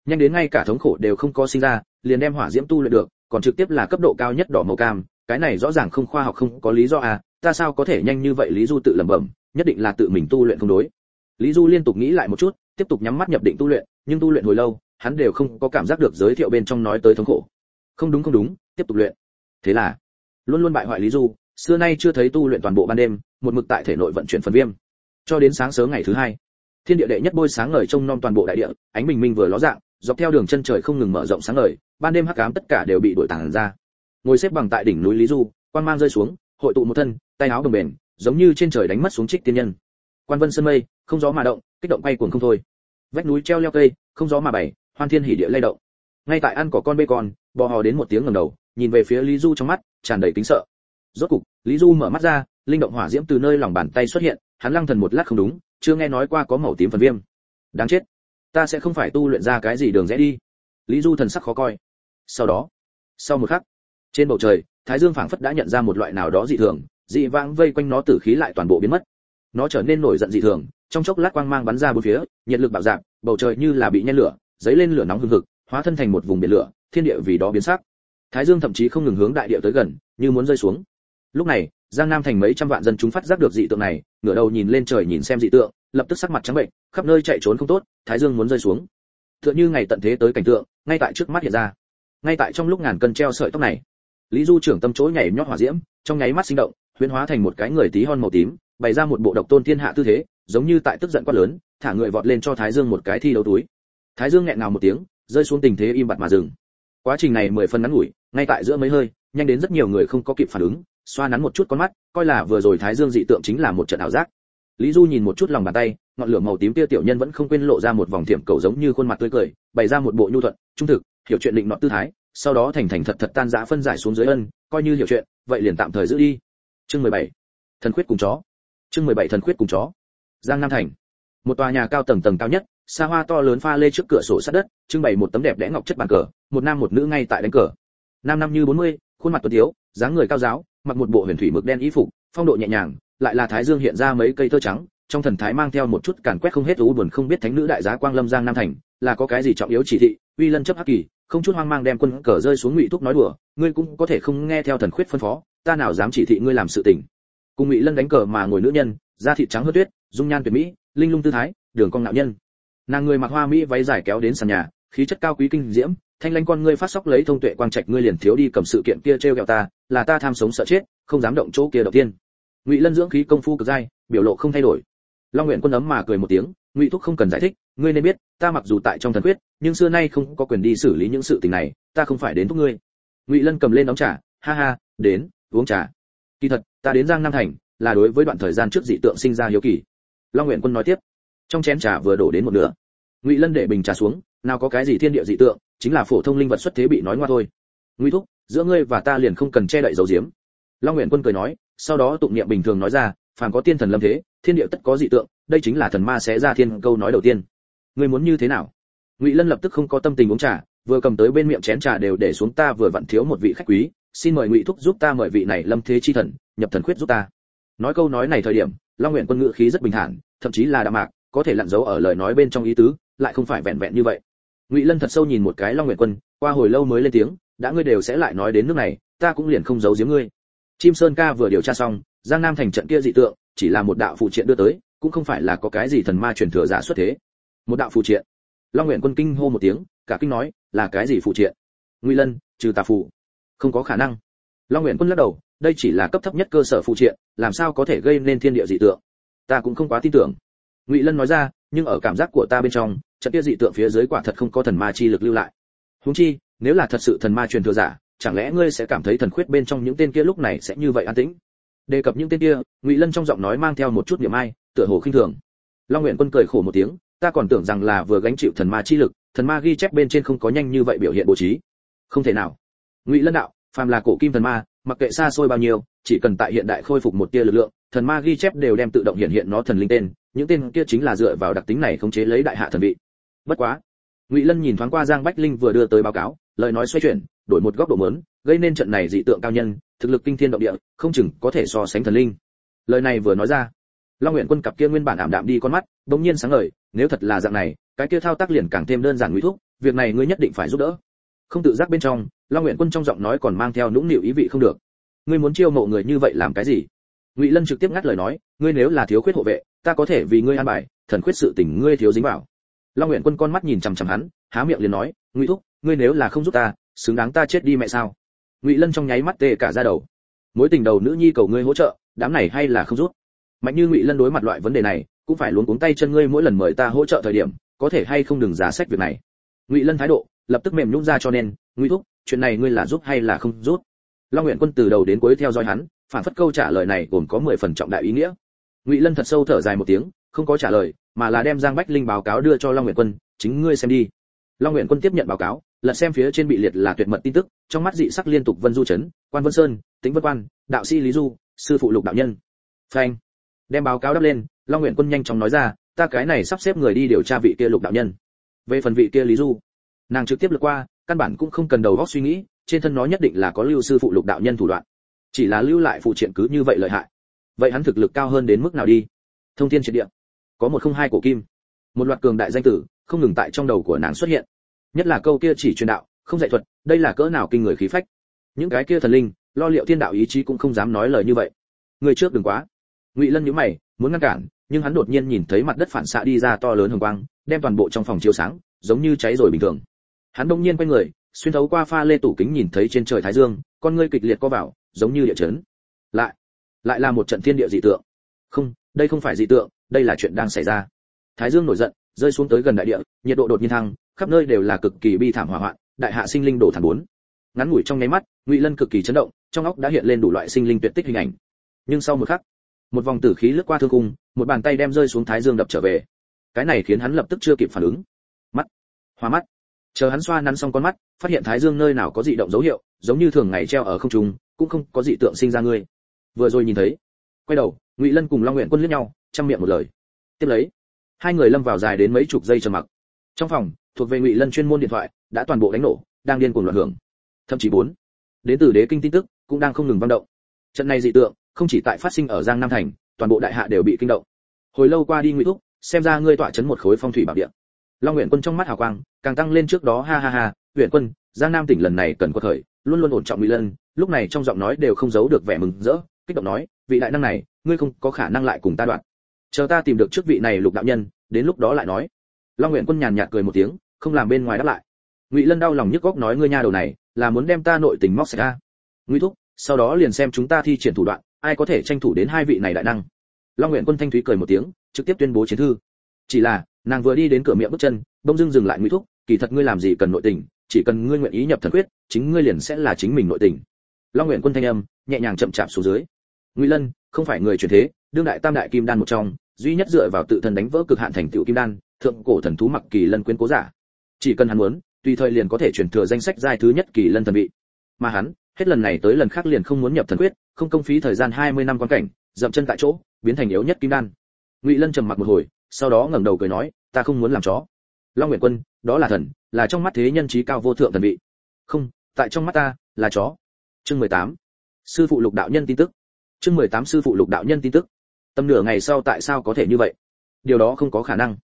Nhanh đến ngay cả thống khổ đều không có sinh ra, liền đem hỏa diễm tu luyện được, còn trực tiếp là cấp độ cao nhất đỏ màu cam, cái này rõ ràng không khoa học, không có lý do à ta sao có thể nhanh như vậy lý du tự lẩm bẩm, nhất định là tự mình tu luyện không đối. Lý du liên tục nghĩ lại một chút, tiếp tục nhắm mắt nhập định tu luyện, nhưng tu luyện hồi lâu, hắn đều không có cảm giác được giới thiệu bên trong nói tới thống khổ. Không đúng không đúng, tiếp tục luyện. Thế là, luôn luôn bại hoại lý du, xưa nay chưa thấy tu luyện toàn bộ ban đêm, một mực tại thể nội vận chuyển phần viêm. Cho đến sáng sớm ngày thứ hai thiên địa đệ nhất bôi sáng ngời trông non toàn bộ đại địa, ánh bình minh vừa ló dạng, dọc theo đường chân trời không ngừng mở rộng sáng ngời, ban đêm hắc ám tất cả đều bị đuổi tàn ra. Ngồi xếp bằng tại đỉnh núi lý du, quan mang rơi xuống, hội tụ một thân, tay áo đồng bền, giống như trên trời đánh mất xuống trích tiên nhân. Quan vân sơn mây, không gió mà động, kích động bay cuồng không thôi. Vách núi treo leo cây, không gió mà bảy hoan thiên hỉ địa lay động. Ngay tại ăn có con bê con, bò hò đến một tiếng ngẩng đầu, nhìn về phía lý du trong mắt, tràn đầy kính sợ. Rốt cục, lý du mở mắt ra, linh động hỏa diễm từ nơi lòng bàn tay xuất hiện, hắn lăng thần một lát không đúng chưa nghe nói qua có màu tím phần viêm. Đáng chết. Ta sẽ không phải tu luyện ra cái gì đường rẽ đi. Lý du thần sắc khó coi. Sau đó, sau một khắc, trên bầu trời, thái dương phảng phất đã nhận ra một loại nào đó dị thường, dị vãng vây quanh nó tử khí lại toàn bộ biến mất. Nó trở nên nổi giận dị thường, trong chốc lát quang mang bắn ra bốn phía, nhiệt lực bạo dạn, bầu trời như là bị nhen lửa, dấy lên lửa nóng hừng hực, hóa thân thành một vùng biển lửa, thiên địa vì đó biến sắc. Thái dương thậm chí không ngừng hướng đại địa tới gần, như muốn rơi xuống. Lúc này giang nam thành mấy trăm vạn dân chúng phát giác được dị tượng này, ngửa đầu nhìn lên trời nhìn xem dị tượng, lập tức sắc mặt trắng bệnh, khắp nơi chạy trốn không tốt, thái dương muốn rơi xuống. Tựa như ngày tận thế tới cảnh tượng, ngay tại trước mắt hiện ra. Ngay tại trong lúc ngàn cân treo sợi tóc này, lý du trưởng tâm chỗ nhảy nhót hỏa diễm, trong nháy mắt sinh động, huyễn hóa thành một cái người tí hon màu tím, bày ra một bộ độc tôn thiên hạ tư thế, giống như tại tức giận quát lớn, thả người vọt lên cho thái dương một cái thi đấu túi. Thái dương nghẹn ngào một tiếng, rơi xuống tình thế im bặt mà dừng. Quá trình này mười phân ngắn ngủi, ngay tại giữa mấy hơi, nhanh đến rất nhiều người không có kịp phản ứng xoa nắn một chút con mắt coi là vừa rồi thái dương dị tượng chính là một trận ảo giác. Lý du nhìn một chút lòng bàn tay ngọn lửa màu tím kia tiểu nhân vẫn không quên lộ ra một vòng thiểm cầu giống như khuôn mặt tươi cười bày ra một bộ nhu thuận trung thực hiểu chuyện định nọ tư thái sau đó thành thành thật thật tan rã phân giải xuống dưới ân coi như hiểu chuyện vậy liền tạm thời giữ đi. Chương mười bảy. Thần khuyết cùng chó. Chương mười bảy thần khuyết cùng chó. Giang nam thành. Một tòa nhà cao tầng tầng cao nhất xa hoa to lớn pha lê trước cửa sổ sát đất trưng bày một tấm đẹp đẽ ngọc chất bàn cờ một nam một nữ ngay tại đánh cờ. Nam năm như bốn mươi khuôn mặt tuấn thiếu, dáng người cao giáo mặc một bộ huyền thủy mực đen y phục, phong độ nhẹ nhàng, lại là thái dương hiện ra mấy cây tơ trắng, trong thần thái mang theo một chút càn quét không hết u buồn không biết thánh nữ đại giá quang lâm giang nam thành, là có cái gì trọng yếu chỉ thị, uy lân chấp hắc kỳ, không chút hoang mang đem quân cờ rơi xuống ngụy thúc nói đùa, ngươi cũng có thể không nghe theo thần khuyết phân phó, ta nào dám chỉ thị ngươi làm sự tình. Cùng ngụy lân đánh cờ mà ngồi nữ nhân, da thịt trắng hơn tuyết, dung nhan tuyệt mỹ, linh lung tư thái, đường cong nạo nhân. Nàng người mặc hoa mỹ váy dài kéo đến sàn nhà, khí chất cao quý kinh diễm thanh lãnh con ngươi phát sóc lấy thông tuệ quang trạch, ngươi liền thiếu đi cầm sự kiện kia treo kẹo ta, là ta tham sống sợ chết, không dám động chỗ kia đầu tiên. Ngụy lân dưỡng khí công phu cực dai, biểu lộ không thay đổi. Long nguyện quân ấm mà cười một tiếng, ngụy thúc không cần giải thích, ngươi nên biết, ta mặc dù tại trong thần quyết, nhưng xưa nay không có quyền đi xử lý những sự tình này, ta không phải đến thúc ngươi. Ngụy lân cầm lên đóng trà, ha ha, đến, uống trà. Kỳ thật, ta đến giang nam thành, là đối với đoạn thời gian trước dị tượng sinh ra hiếu kỳ. Long nguyện quân nói tiếp, trong chén trà vừa đổ đến một nửa. Ngụy lân để bình trà xuống, nào có cái gì thiên địa dị tượng chính là phổ thông linh vật xuất thế bị nói ngoa thôi. Ngụy thúc, giữa ngươi và ta liền không cần che đậy dấu diếm long nguyện quân cười nói, sau đó tụng niệm bình thường nói ra, phàm có tiên thần lâm thế, thiên địa tất có dị tượng, đây chính là thần ma sẽ ra thiên câu nói đầu tiên. Ngươi muốn như thế nào? Ngụy lân lập tức không có tâm tình uống trà, vừa cầm tới bên miệng chén trà đều để xuống ta vừa vặn thiếu một vị khách quý, xin mời ngụy thúc giúp ta mời vị này lâm thế chi thần, nhập thần khuyết giúp ta. Nói câu nói này thời điểm, long nguyện quân ngữ khí rất bình thản, thậm chí là đạm mạc, có thể lặn giấu ở lời nói bên trong ý tứ, lại không phải vẹn vẹn như vậy ngụy lân thật sâu nhìn một cái long nguyện quân, qua hồi lâu mới lên tiếng, đã ngươi đều sẽ lại nói đến nước này, ta cũng liền không giấu giếm ngươi. Chim sơn ca vừa điều tra xong, giang nam thành trận kia dị tượng, chỉ là một đạo phụ triện đưa tới, cũng không phải là có cái gì thần ma truyền thừa giả xuất thế. Một đạo phụ triện. Long nguyện quân kinh hô một tiếng, cả kinh nói, là cái gì phụ triện? Ngụy lân, trừ tà phụ không có khả năng. Long nguyện quân lắc đầu, đây chỉ là cấp thấp nhất cơ sở phụ triện, làm sao có thể gây nên thiên địa dị tượng? Ta cũng không quá tin tưởng. Ngụy lân nói ra nhưng ở cảm giác của ta bên trong, trận kia dị tượng phía dưới quả thật không có thần ma chi lực lưu lại. Huống chi, nếu là thật sự thần ma truyền thừa giả, chẳng lẽ ngươi sẽ cảm thấy thần khuyết bên trong những tên kia lúc này sẽ như vậy an tĩnh? Đề cập những tên kia, ngụy lân trong giọng nói mang theo một chút niềm ai, tựa hồ khinh thường. Long nguyện quân cười khổ một tiếng, ta còn tưởng rằng là vừa gánh chịu thần ma chi lực, thần ma ghi chép bên trên không có nhanh như vậy biểu hiện bố trí. Không thể nào. Ngụy lân đạo, phàm là cổ kim thần ma, mặc kệ xa xôi bao nhiêu, chỉ cần tại hiện đại khôi phục một tia lực lượng, thần ma ghi chép đều đem tự động hiện hiện nó thần linh tên những tên kia chính là dựa vào đặc tính này khống chế lấy đại hạ thần vị. Bất quá, ngụy lân nhìn thoáng qua giang bách linh vừa đưa tới báo cáo, lời nói xoay chuyển, đổi một góc độ mới gây nên trận này dị tượng cao nhân, thực lực kinh thiên động địa, không chừng có thể so sánh thần linh. Lời này vừa nói ra, long nguyện quân cặp kia nguyên bản ảm đạm đi con mắt, bỗng nhiên sáng ngời, nếu thật là dạng này, cái kia thao tác liền càng thêm đơn giản nguy thúc, việc này ngươi nhất định phải giúp đỡ. Không tự giác bên trong, long nguyện quân trong giọng nói còn mang theo nũng nịu ý vị không được. Ngươi muốn chiêu mộ người như vậy làm cái gì? Ngụy lân trực tiếp ngắt lời nói, ngươi nếu là thiếu khuyết hộ vệ ta có thể vì ngươi an bài, thần khuyết sự tình ngươi thiếu dính vào. Long nguyện quân con mắt nhìn chằm chằm hắn, há miệng liền nói, ngụy thúc, ngươi nếu là không giúp ta, xứng đáng ta chết đi mẹ sao? Ngụy lân trong nháy mắt tê cả ra đầu. Mối tình đầu nữ nhi cầu ngươi hỗ trợ, đám này hay là không giúp? Mạnh như ngụy lân đối mặt loại vấn đề này, cũng phải luống cuống tay chân ngươi mỗi lần mời ta hỗ trợ thời điểm, có thể hay không đừng giả sách việc này. Ngụy lân thái độ, lập tức mềm nhũn ra cho nên, ngụy thúc, chuyện này ngươi là giúp hay là không giúp? Long nguyện quân từ đầu đến cuối theo dõi hắn, phản phất câu trả lời này gồm có mười phần trọng đại ý nghĩa ngụy lân thật sâu thở dài một tiếng, không có trả lời, mà là đem giang bách linh báo cáo đưa cho long nguyện quân, chính ngươi xem đi. Long nguyện quân tiếp nhận báo cáo, lật xem phía trên bị liệt là tuyệt mật tin tức, trong mắt dị sắc liên tục vân du chấn, quan vân sơn, tĩnh vân quan, đạo sĩ lý du, sư phụ lục đạo nhân. Phanh. Đem báo cáo đắp lên, long nguyện quân nhanh chóng nói ra, ta cái này sắp xếp người đi điều tra vị kia lục đạo nhân. Về phần vị kia lý du, nàng trực tiếp lướt qua, căn bản cũng không cần đầu óc suy nghĩ, trên thân nó nhất định là có lưu sư phụ lục đạo nhân thủ đoạn. Chỉ là lưu lại phụ triện cứ như vậy lợi hại vậy hắn thực lực cao hơn đến mức nào đi? Thông thiên triệt địa. Có một không hai cổ kim. Một loạt cường đại danh tử không ngừng tại trong đầu của nàng xuất hiện. Nhất là câu kia chỉ truyền đạo, không dạy thuật, đây là cỡ nào kinh người khí phách. Những cái kia thần linh, lo liệu thiên đạo ý chí cũng không dám nói lời như vậy. Người trước đừng quá. Ngụy lân nhíu mày, muốn ngăn cản, nhưng hắn đột nhiên nhìn thấy mặt đất phản xạ đi ra to lớn hồng quang, đem toàn bộ trong phòng chiếu sáng, giống như cháy rồi bình thường. Hắn đông nhiên quay người, xuyên thấu qua pha lê tủ kính nhìn thấy trên trời thái dương, con ngươi kịch liệt co vào, giống như địa chấn. Lại lại là một trận thiên địa dị tượng. Không, đây không phải dị tượng, đây là chuyện đang xảy ra. Thái dương nổi giận, rơi xuống tới gần đại địa, nhiệt độ đột nhiên thăng, khắp nơi đều là cực kỳ bi thảm hỏa hoạn, đại hạ sinh linh đổ thẳng bốn. Ngắn ngủi trong nháy mắt, ngụy lân cực kỳ chấn động, trong óc đã hiện lên đủ loại sinh linh tuyệt tích hình ảnh. Nhưng sau một khắc, một vòng tử khí lướt qua thương cung, một bàn tay đem rơi xuống thái dương đập trở về. Cái này khiến hắn lập tức chưa kịp phản ứng. Mắt, hoa mắt. Chờ hắn xoa nắn xong con mắt, phát hiện thái dương nơi nào có dị động dấu hiệu, giống như thường ngày treo ở không trung, cũng không có dị tượng sinh ra ngươi vừa rồi nhìn thấy. Quay đầu, ngụy lân cùng long nguyện quân liếc nhau, chăm miệng một lời. Tiếp lấy, hai người lâm vào dài đến mấy chục giây trầm mặc. Trong phòng, thuộc về ngụy lân chuyên môn điện thoại, đã toàn bộ đánh nổ, đang điên cuồng loạn hưởng. Thậm chí bốn. Đến từ đế kinh tin tức, cũng đang không ngừng vang động. Trận này dị tượng, không chỉ tại phát sinh ở giang nam thành, toàn bộ đại hạ đều bị kinh động. Hồi lâu qua đi ngụy thúc, xem ra ngươi tọa chấn một khối phong thủy bảo địa. Long nguyện quân trong mắt hào quang, càng tăng lên trước đó, ha ha ha huyện quân, giang nam tỉnh lần này cần có thời luôn luôn ổn trọng ngụy lân, lúc này trong giọng nói đều không giấu được vẻ mừng rỡ kích động nói, vị đại năng này, ngươi không có khả năng lại cùng ta đoạn. Chờ ta tìm được trước vị này lục đạo nhân, đến lúc đó lại nói. Long nguyện quân nhàn nhạt cười một tiếng, không làm bên ngoài đáp lại. Ngụy lân đau lòng nhức góc nói, ngươi nha đầu này, là muốn đem ta nội tình móc sạch ra ngụy thúc, sau đó liền xem chúng ta thi triển thủ đoạn, ai có thể tranh thủ đến hai vị này đại năng. Long nguyện quân thanh thúy cười một tiếng, trực tiếp tuyên bố chiến thư. Chỉ là, nàng vừa đi đến cửa miệng bước chân, bỗng dưng dừng lại ngụy thúc, kỳ thật ngươi làm gì cần nội tình, chỉ cần ngươi nguyện ý nhập thần quyết, chính ngươi liền sẽ là chính mình nội tình. Long nguyện quân thanh âm, nhẹ nhàng chậm chạp xuống dưới ngụy lân, không phải người truyền thế, đương đại tam đại kim đan một trong, duy nhất dựa vào tự thân đánh vỡ cực hạn thành tựu kim đan, thượng cổ thần thú mặc kỳ lân quyến cố giả. Chỉ cần hắn muốn, tùy thời liền có thể chuyển thừa danh sách giai thứ nhất kỳ lân thần vị. Mà hắn, hết lần này tới lần khác liền không muốn nhập thần quyết, không công phí thời gian 20 năm quan cảnh, dậm chân tại chỗ, biến thành yếu nhất kim đan. Ngụy lân trầm mặc một hồi, sau đó ngẩng đầu cười nói, ta không muốn làm chó. Long nguyện quân, đó là thần, là trong mắt thế nhân trí cao vô thượng thần vị. Không, tại trong mắt ta, là chó. Chương 18. sư phụ lục đạo nhân tin tức chương 18 sư phụ lục đạo nhân tin tức. Tầm nửa ngày sau tại sao có thể như vậy? Điều đó không có khả năng.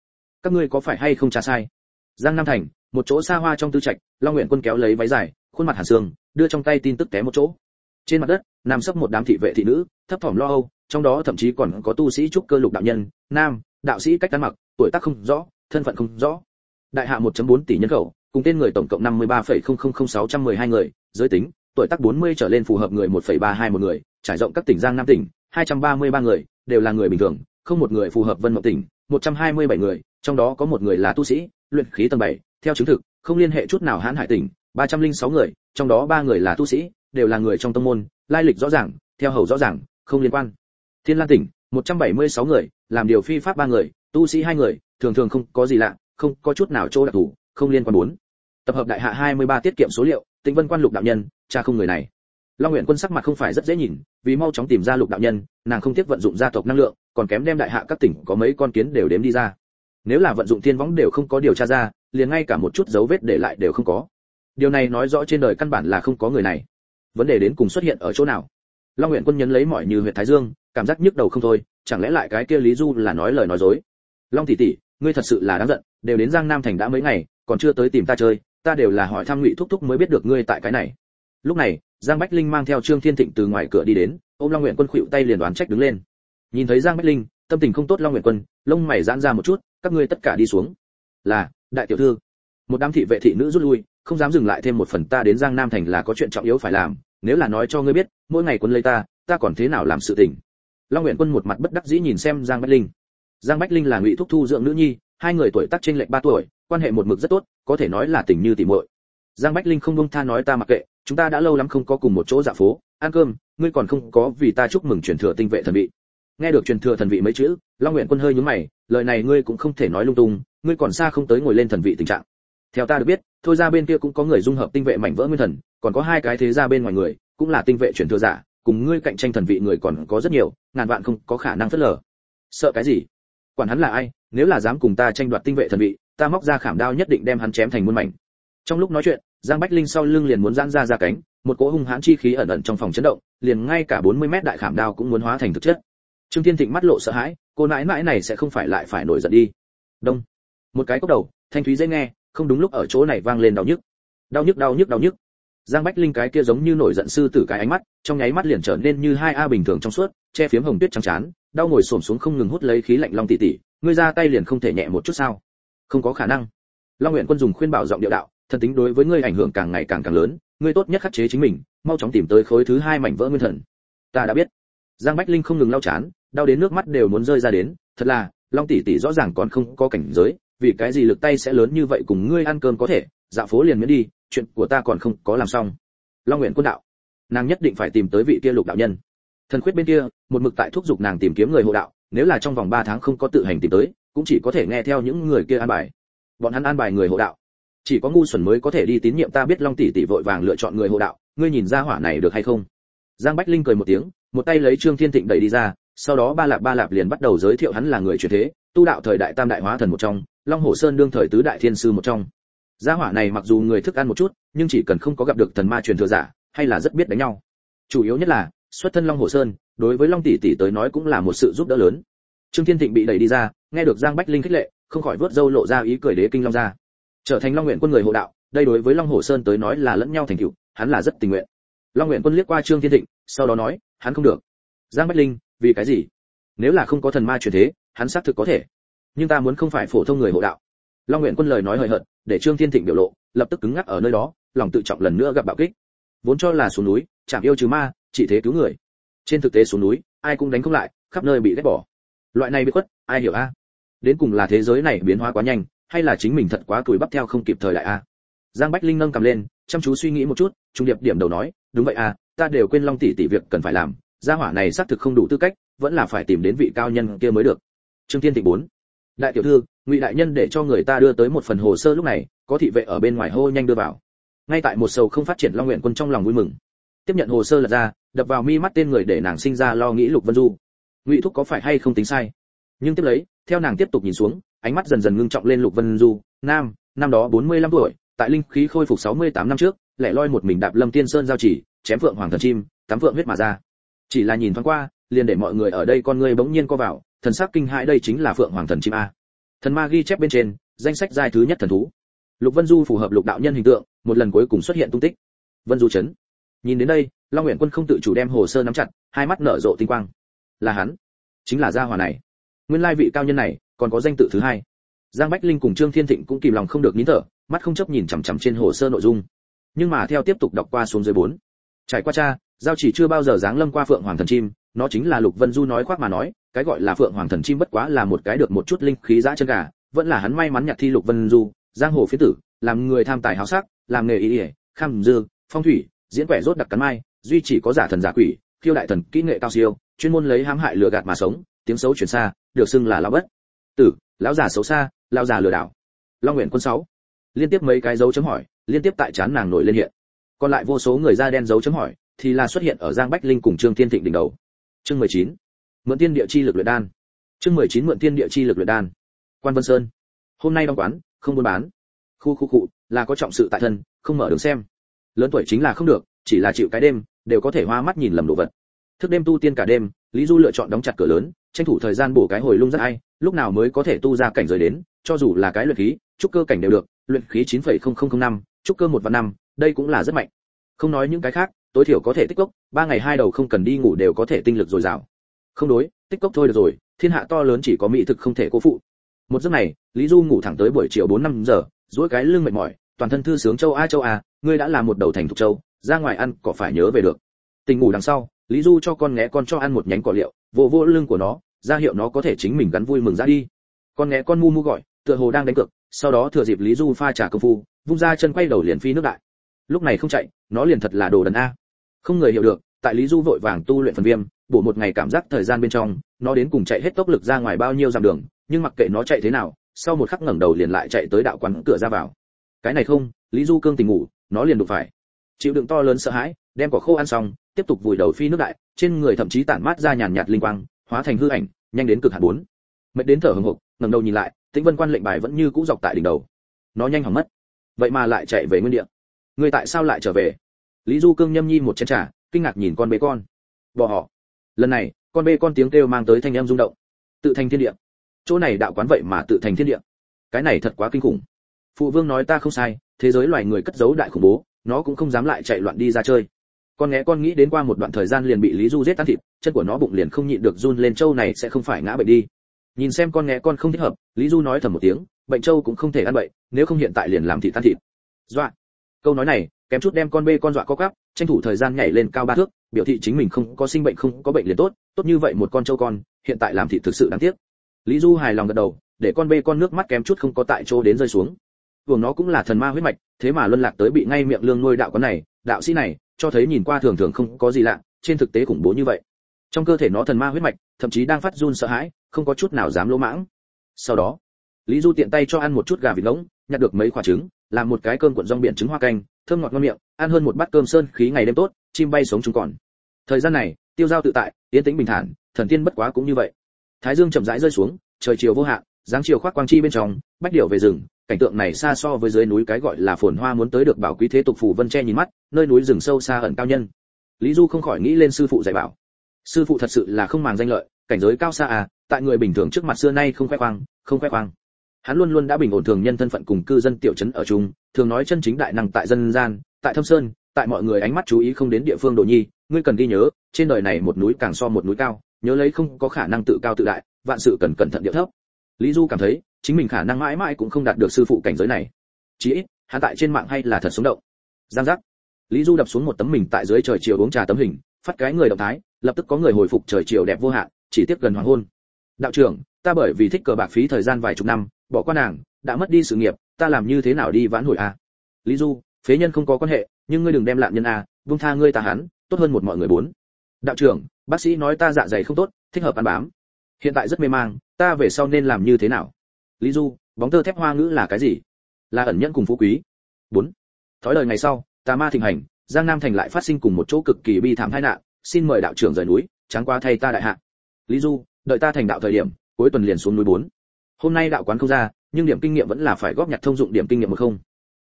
Các ngươi có phải hay không trả sai? Giang nam thành một chỗ xa hoa trong tư trạch long nguyện quân kéo lấy váy dài khuôn mặt hàn sương đưa trong tay tin tức té một chỗ. Trên mặt đất nằm sấp một đám thị vệ thị nữ thấp thỏm lo âu trong đó thậm chí còn có tu sĩ trúc cơ lục đạo nhân nam đạo sĩ cách ăn mặc tuổi tác không rõ thân phận không rõ. Đại hạ 1.4 tỷ nhân khẩu cùng tên người tổng cộng 53,000612 người giới tính tuổi tác 40 trở lên phù hợp người 1,32 một người trải rộng các tỉnh giang nam tỉnh 233 người đều là người bình thường không một người phù hợp vân mộng tỉnh 127 người trong đó có một người là tu sĩ luyện khí tầng 7, theo chứng thực không liên hệ chút nào hãn hải tỉnh 306 người trong đó ba người là tu sĩ đều là người trong tông môn lai lịch rõ ràng theo hầu rõ ràng không liên quan. Thiên lan tỉnh 176 người làm điều phi pháp ba người tu sĩ hai người thường thường không có gì lạ không có chút nào chỗ đặc thủ, không liên quan bốn tập hợp đại hạ 23 tiết kiệm số liệu tinh vân quan lục đạo nhân, cha không người này. Long nguyện quân sắc mặt không phải rất dễ nhìn, vì mau chóng tìm ra lục đạo nhân, nàng không tiếc vận dụng gia tộc năng lượng, còn kém đem đại hạ các tỉnh có mấy con kiến đều đếm đi ra. Nếu là vận dụng thiên võng đều không có điều tra ra, liền ngay cả một chút dấu vết để lại đều không có. Điều này nói rõ trên đời căn bản là không có người này. Vấn đề đến cùng xuất hiện ở chỗ nào? Long nguyện quân nhấn lấy mọi như huyện thái dương, cảm giác nhức đầu không thôi, chẳng lẽ lại cái kia lý du là nói lời nói dối? Long tỷ tỷ, ngươi thật sự là đáng giận, đều đến giang nam thành đã mấy ngày, còn chưa tới tìm ta chơi ta đều là hỏi thăm ngụy thúc thúc mới biết được ngươi tại cái này. Lúc này, giang bách linh mang theo trương thiên thịnh từ ngoài cửa đi đến, ôm long nguyện quân khuỵu tay liền đoán trách đứng lên. Nhìn thấy giang bách linh, tâm tình không tốt long nguyện quân, lông mày giãn ra một chút, các ngươi tất cả đi xuống. Là, đại tiểu thư. Một đám thị vệ thị nữ rút lui, không dám dừng lại thêm một phần ta đến giang nam thành là có chuyện trọng yếu phải làm, nếu là nói cho ngươi biết, mỗi ngày quân lấy ta ta còn thế nào làm sự tình? Long nguyện quân một mặt bất đắc dĩ nhìn xem giang bách linh. Giang bách linh là ngụy thúc thu dưỡng nữ nhi, hai người tuổi tác trên lệch ba tuổi quan hệ một mực rất tốt, có thể nói là tình như tỉ muội. Giang bách linh không buông tha nói ta mặc kệ, chúng ta đã lâu lắm không có cùng một chỗ dạ phố, ăn cơm, ngươi còn không có vì ta chúc mừng truyền thừa tinh vệ thần vị. Nghe được truyền thừa thần vị mấy chữ, long nguyện quân hơi nhướng mày, lời này ngươi cũng không thể nói lung tung, ngươi còn xa không tới ngồi lên thần vị tình trạng. Theo ta được biết, thôi ra bên kia cũng có người dung hợp tinh vệ mảnh vỡ nguyên thần, còn có hai cái thế ra bên ngoài người, cũng là tinh vệ truyền thừa giả, cùng ngươi cạnh tranh thần vị người còn có rất nhiều, ngàn vạn không có khả năng phớt lờ. Sợ cái gì? Quản hắn là ai, nếu là dám cùng ta tranh đoạt tinh vệ thần vị ta móc ra khảm đao nhất định đem hắn chém thành muôn mảnh. Trong lúc nói chuyện, giang bách linh sau lưng liền muốn giãn ra ra cánh, một cỗ hung hãn chi khí ẩn ẩn trong phòng chấn động, liền ngay cả 40 mét đại khảm đao cũng muốn hóa thành thực chất. Trương thiên thịnh mắt lộ sợ hãi, cô nãi nãi này sẽ không phải lại phải nổi giận đi. Đông. Một cái cốc đầu, thanh thúy dễ nghe, không đúng lúc ở chỗ này vang lên đau nhức. Đau nhức đau nhức đau nhức. Giang bách linh cái kia giống như nổi giận sư tử cái ánh mắt, trong nháy mắt liền trở nên như hai a bình thường trong suốt, che phiếm hồng tuyết trắng chán đau ngồi xổm xuống không ngừng hút lấy khí lạnh long tỉ tỉ. Ngươi ra tay liền không thể nhẹ một chút sao? Không có khả năng. Long nguyện quân dùng khuyên bảo giọng điệu đạo, thần tính đối với ngươi ảnh hưởng càng ngày càng càng lớn, ngươi tốt nhất khắc chế chính mình, mau chóng tìm tới khối thứ hai mảnh vỡ nguyên thần. Ta đã biết. Giang bách linh không ngừng lau chán, đau đến nước mắt đều muốn rơi ra đến, thật là, long tỷ tỷ rõ ràng còn không có cảnh giới, vì cái gì lực tay sẽ lớn như vậy cùng ngươi ăn cơm có thể? Dạ phố liền miễn đi, chuyện của ta còn không có làm xong. Long nguyện quân đạo, nàng nhất định phải tìm tới vị kia lục đạo nhân. Thần khuyết bên kia, một mực tại thúc giục nàng tìm kiếm người hộ đạo, nếu là trong vòng 3 tháng không có tự hành tìm tới cũng chỉ có thể nghe theo những người kia an bài. Bọn hắn an bài người hộ đạo. Chỉ có ngu xuẩn mới có thể đi tín nhiệm ta biết long tỷ tỷ vội vàng lựa chọn người hộ đạo, ngươi nhìn ra hỏa này được hay không? Giang bách linh cười một tiếng, một tay lấy trương thiên thịnh đẩy đi ra, sau đó ba lạp ba lạp liền bắt đầu giới thiệu hắn là người truyền thế, tu đạo thời đại tam đại hóa thần một trong, long hồ sơn đương thời tứ đại thiên sư một trong. Gia hỏa này mặc dù người thức ăn một chút, nhưng chỉ cần không có gặp được thần ma truyền thừa giả, hay là rất biết đánh nhau. Chủ yếu nhất là, xuất thân long hồ sơn, đối với long tỷ tỷ tới nói cũng là một sự giúp đỡ lớn trương thiên thịnh bị đẩy đi ra, nghe được giang bách linh khích lệ, không khỏi vớt dâu lộ ra ý cười đế kinh long ra trở thành long nguyện quân người hộ đạo, đây đối với long hồ sơn tới nói là lẫn nhau thành cựu hắn là rất tình nguyện. Long nguyện quân liếc qua trương thiên thịnh, sau đó nói, hắn không được. Giang bách linh, vì cái gì? Nếu là không có thần ma truyền thế, hắn xác thực có thể. Nhưng ta muốn không phải phổ thông người hộ đạo. Long nguyện quân lời nói hời hợt, để trương thiên thịnh biểu lộ, lập tức cứng ngắc ở nơi đó, lòng tự trọng lần nữa gặp bạo kích. Vốn cho là xuống núi chẳng yêu trừ ma, chỉ thế cứu người. Trên thực tế xuống núi, ai cũng đánh không lại, khắp nơi bị ghét bỏ loại này bị khuất, ai hiểu a? Đến cùng là thế giới này biến hóa quá nhanh, hay là chính mình thật quá tuổi bắp theo không kịp thời lại a? Giang bách linh nâng cầm lên, chăm chú suy nghĩ một chút, trung điệp điểm đầu nói, đúng vậy a, ta đều quên long tỷ tỷ việc cần phải làm, gia hỏa này xác thực không đủ tư cách, vẫn là phải tìm đến vị cao nhân kia mới được. Trương thiên thịnh bốn. Đại tiểu thư, ngụy đại nhân để cho người ta đưa tới một phần hồ sơ lúc này, có thị vệ ở bên ngoài hô nhanh đưa vào. Ngay tại một sầu không phát triển long nguyện quân trong lòng vui mừng. Tiếp nhận hồ sơ lật ra, đập vào mi mắt tên người để nàng sinh ra lo nghĩ lục vân du ngụy thúc có phải hay không tính sai? Nhưng tiếp lấy, theo nàng tiếp tục nhìn xuống, ánh mắt dần dần ngưng trọng lên lục vân du. Nam, năm đó 45 tuổi, tại linh khí khôi phục 68 năm trước, lẻ loi một mình đạp lâm tiên sơn giao chỉ, chém phượng hoàng thần chim, tắm phượng huyết mà ra. Chỉ là nhìn thoáng qua, liền để mọi người ở đây con người bỗng nhiên co vào, thần sắc kinh hãi đây chính là phượng hoàng thần chim a. Thần ma ghi chép bên trên, danh sách giai thứ nhất thần thú. Lục vân du phù hợp lục đạo nhân hình tượng, một lần cuối cùng xuất hiện tung tích. Vân du chấn. Nhìn đến đây, long nguyện quân không tự chủ đem hồ sơ nắm chặt, hai mắt nở rộ tinh quang là hắn. Chính là gia hòa này. Nguyên lai vị cao nhân này, còn có danh tự thứ hai. Giang bách linh cùng trương thiên thịnh cũng kìm lòng không được nín thở, mắt không chấp nhìn chằm chằm trên hồ sơ nội dung. Nhưng mà theo tiếp tục đọc qua xuống dưới bốn. Trải qua cha, giao chỉ chưa bao giờ dáng lâm qua phượng hoàng thần chim, nó chính là lục vân du nói khoác mà nói, cái gọi là phượng hoàng thần chim bất quá là một cái được một chút linh khí giã chân gà, vẫn là hắn may mắn nhặt thi lục vân du, giang hồ phía tử, làm người tham tài háo sắc, làm nghề ý ỉa, kham dư, phong thủy, diễn quẻ rốt đặc cắn mai, duy chỉ có giả thần giả quỷ khiêu đại thần kỹ nghệ cao siêu, chuyên môn lấy hãm hại lừa gạt mà sống, tiếng xấu truyền xa, được xưng là lão bất. Tử, lão già xấu xa, lão già lừa đảo. Long nguyện quân sáu. Liên tiếp mấy cái dấu chấm hỏi, liên tiếp tại chán nàng nổi lên hiện. Còn lại vô số người da đen dấu chấm hỏi, thì là xuất hiện ở giang bách linh cùng trương thiên thịnh đỉnh đầu. Chương 19. mượn tiên địa chi lực luyện đan. Chương 19 mượn tiên địa chi lực luyện đan. Quan vân sơn. Hôm nay đóng quán, không buôn bán. Khu khu cụ là có trọng sự tại thân, không mở đường xem. Lớn tuổi chính là không được, chỉ là chịu cái đêm đều có thể hoa mắt nhìn lầm đồ vật. Thức đêm tu tiên cả đêm lý du lựa chọn đóng chặt cửa lớn tranh thủ thời gian bổ cái hồi lung rất ai lúc nào mới có thể tu ra cảnh giới đến cho dù là cái luyện khí trúc cơ cảnh đều được luyện khí 9.0005, trúc cơ một và năm đây cũng là rất mạnh. Không nói những cái khác tối thiểu có thể tích cốc ba ngày hai đầu không cần đi ngủ đều có thể tinh lực dồi dào. Không đối tích cốc thôi được rồi thiên hạ to lớn chỉ có mỹ thực không thể cố phụ. Một giấc này lý du ngủ thẳng tới buổi chiều bốn năm giờ duỗi cái lưng mệt mỏi toàn thân thư sướng châu a châu a ngươi đã là một đầu thành thục châu, ra ngoài ăn có phải nhớ về được? Tình ngủ đằng sau, lý du cho con nghé con cho ăn một nhánh cỏ liệu vô vô lưng của nó, ra hiệu nó có thể chính mình gắn vui mừng ra đi. Con nghé con mu mu gọi, tựa hồ đang đánh cược, sau đó thừa dịp lý du pha trà công phu, vung ra chân quay đầu liền phi nước đại. Lúc này không chạy, nó liền thật là đồ đần a. Không người hiểu được, tại lý du vội vàng tu luyện phần viêm, bổ một ngày cảm giác thời gian bên trong, nó đến cùng chạy hết tốc lực ra ngoài bao nhiêu dặm đường, nhưng mặc kệ nó chạy thế nào, sau một khắc ngẩng đầu liền lại chạy tới đạo quán cửa ra vào. Cái này không, lý du cương tình ngủ nó liền đụng phải. Chịu đựng to lớn sợ hãi, đem cỏ khô ăn xong, tiếp tục vùi đầu phi nước đại, trên người thậm chí tản mát ra nhàn nhạt linh quang, hóa thành hư ảnh, nhanh đến cực hạn bốn. Mệt đến thở hừng hực ngẩng đầu nhìn lại, tĩnh vân quan lệnh bài vẫn như cũ dọc tại đỉnh đầu. Nó nhanh hỏng mất. Vậy mà lại chạy về nguyên địa. Người tại sao lại trở về? Lý du cương nhâm nhi một chén trà, kinh ngạc nhìn con bê con. Bỏ họ. Lần này, con bê con tiếng kêu mang tới thanh em rung động. Tự thành thiên địa. Chỗ này đạo quán vậy mà tự thành thiên địa. Cái này thật quá kinh khủng. Phụ vương nói ta không sai thế giới loài người cất giấu đại khủng bố, nó cũng không dám lại chạy loạn đi ra chơi. Con nghe con nghĩ đến qua một đoạn thời gian liền bị lý du giết tan thịt, chân của nó bụng liền không nhịn được run lên châu này sẽ không phải ngã bệnh đi. Nhìn xem con nghe con không thích hợp, lý du nói thầm một tiếng, bệnh châu cũng không thể ăn bậy, nếu không hiện tại liền làm thịt tan thịt. Dọa. Câu nói này, kém chút đem con bê con dọa co cắp tranh thủ thời gian nhảy lên cao ba thước, biểu thị chính mình không có sinh bệnh, không có bệnh liền tốt tốt như vậy một con trâu con, hiện tại làm thịt thực sự đáng tiếc. Lý du hài lòng gật đầu, để con bê con nước mắt kém chút không có tại chỗ đến rơi xuống vùng nó cũng là thần ma huyết mạch, thế mà luân lạc tới bị ngay miệng lương nuôi đạo quán này, đạo sĩ này, cho thấy nhìn qua thường thường không có gì lạ, trên thực tế khủng bố như vậy. Trong cơ thể nó thần ma huyết mạch, thậm chí đang phát run sợ hãi, không có chút nào dám lỗ mãng. Sau đó, lý du tiện tay cho ăn một chút gà vịt ngỗng, nhặt được mấy quả trứng, làm một cái cơm cuộn rong biển trứng hoa canh, thơm ngọt ngon miệng, ăn hơn một bát cơm sơn khí ngày đêm tốt, chim bay sống chúng còn. Thời gian này, tiêu giao tự tại, yên tĩnh bình thản, thần tiên bất quá cũng như vậy. Thái dương chậm rãi rơi xuống, trời chiều vô hạn dáng chiều khoác quang chi bên trong, bách điểu về rừng, cảnh tượng này xa so với dưới núi cái gọi là phồn hoa muốn tới được bảo quý thế tục phù vân che nhìn mắt, nơi núi rừng sâu xa ẩn cao nhân. Lý du không khỏi nghĩ lên sư phụ dạy bảo. Sư phụ thật sự là không màng danh lợi, cảnh giới cao xa à tại người bình thường trước mặt xưa nay không khoe khoang, không khoe khoang. Hắn luôn luôn đã bình ổn thường nhân thân phận cùng cư dân tiểu trấn ở chung, thường nói chân chính đại năng tại dân gian, tại thâm sơn, tại mọi người ánh mắt chú ý không đến địa phương đồ nhi, ngươi cần ghi nhớ, trên đời này một núi càng so một núi cao, nhớ lấy không có khả năng tự cao tự đại, vạn sự cần cẩn thận địa thấp lý du cảm thấy chính mình khả năng mãi mãi cũng không đạt được sư phụ cảnh giới này. Chí ít hắn tại trên mạng hay là thật sống động. Giang giác. Lý du đập xuống một tấm mình tại dưới trời chiều uống trà tấm hình phát cái người động thái lập tức có người hồi phục trời chiều đẹp vô hạn chỉ tiếp gần hoàng hôn. Đạo trưởng ta bởi vì thích cờ bạc phí thời gian vài chục năm bỏ qua nàng đã mất đi sự nghiệp ta làm như thế nào đi vãn hồi a à? lý du phế nhân không có quan hệ nhưng ngươi đừng đem lạn nhân a à, vung tha ngươi ta hắn tốt hơn một mọi người bốn. Đạo trưởng bác sĩ nói ta dạ dày không tốt thích hợp ăn bám hiện tại rất mê mang, ta về sau nên làm như thế nào? Lý du, bóng tơ thép hoa ngữ là cái gì? Là ẩn nhẫn cùng phú quý. Bốn. Thói lời ngày sau, tà ma thịnh hành, giang nam thành lại phát sinh cùng một chỗ cực kỳ bi thảm tai nạn, xin mời đạo trưởng rời núi, tráng qua thay ta đại hạ. Lý du, đợi ta thành đạo thời điểm, cuối tuần liền xuống núi bốn. Hôm nay đạo quán không ra, nhưng điểm kinh nghiệm vẫn là phải góp nhặt thông dụng điểm kinh nghiệm một không.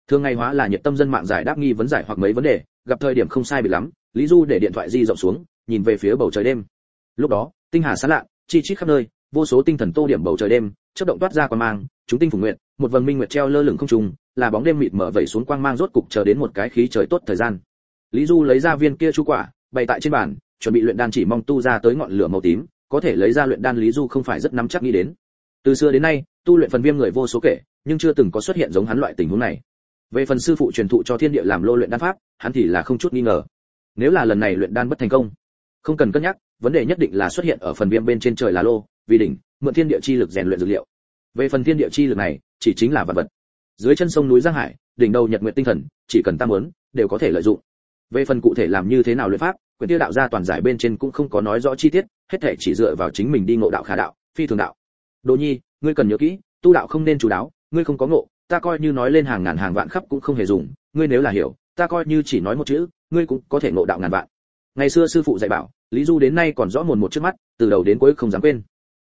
Thường ngày hóa là nhiệt tâm dân mạng giải đáp nghi vấn giải hoặc mấy vấn đề, gặp thời điểm không sai bị lắm, lý du để điện thoại di rộng xuống, nhìn về phía bầu trời đêm. Lúc đó, tinh hà sáng lạ chi chít khắp nơi, vô số tinh thần tô điểm bầu trời đêm, chớp động toát ra quang mang, chúng tinh phủ nguyện, một vầng minh nguyệt treo lơ lửng không trung, là bóng đêm mịt mở vẩy xuống quang mang rốt cục chờ đến một cái khí trời tốt thời gian. Lý du lấy ra viên kia chu quả, bày tại trên bàn, chuẩn bị luyện đan chỉ mong tu ra tới ngọn lửa màu tím, có thể lấy ra luyện đan lý du không phải rất nắm chắc nghĩ đến. Từ xưa đến nay, tu luyện phần viêm người vô số kể, nhưng chưa từng có xuất hiện giống hắn loại tình huống này. Về phần sư phụ truyền thụ cho thiên địa làm lô luyện đan pháp, hắn thì là không chút nghi ngờ. Nếu là lần này luyện đan bất thành công, không cần cân nhắc vấn đề nhất định là xuất hiện ở phần viêm bên trên trời là lô, vì đỉnh, mượn thiên địa chi lực rèn luyện dược liệu. Về phần thiên địa chi lực này, chỉ chính là vật vật. Dưới chân sông núi giang hải, đỉnh đầu nhật nguyện tinh thần, chỉ cần ta muốn, đều có thể lợi dụng. Về phần cụ thể làm như thế nào luyện pháp Quyền tiêu đạo gia toàn giải bên trên cũng không có nói rõ chi tiết, hết thể chỉ dựa vào chính mình đi ngộ đạo khả đạo, phi thường đạo. Đồ nhi, ngươi cần nhớ kỹ, tu đạo không nên chủ đáo, ngươi không có ngộ, ta coi như nói lên hàng ngàn hàng vạn khắp cũng không hề dùng, ngươi nếu là hiểu, ta coi như chỉ nói một chữ, ngươi cũng có thể ngộ đạo ngàn vạn ngày xưa sư phụ dạy bảo, lý du đến nay còn rõ mồn một trước mắt, từ đầu đến cuối không dám quên.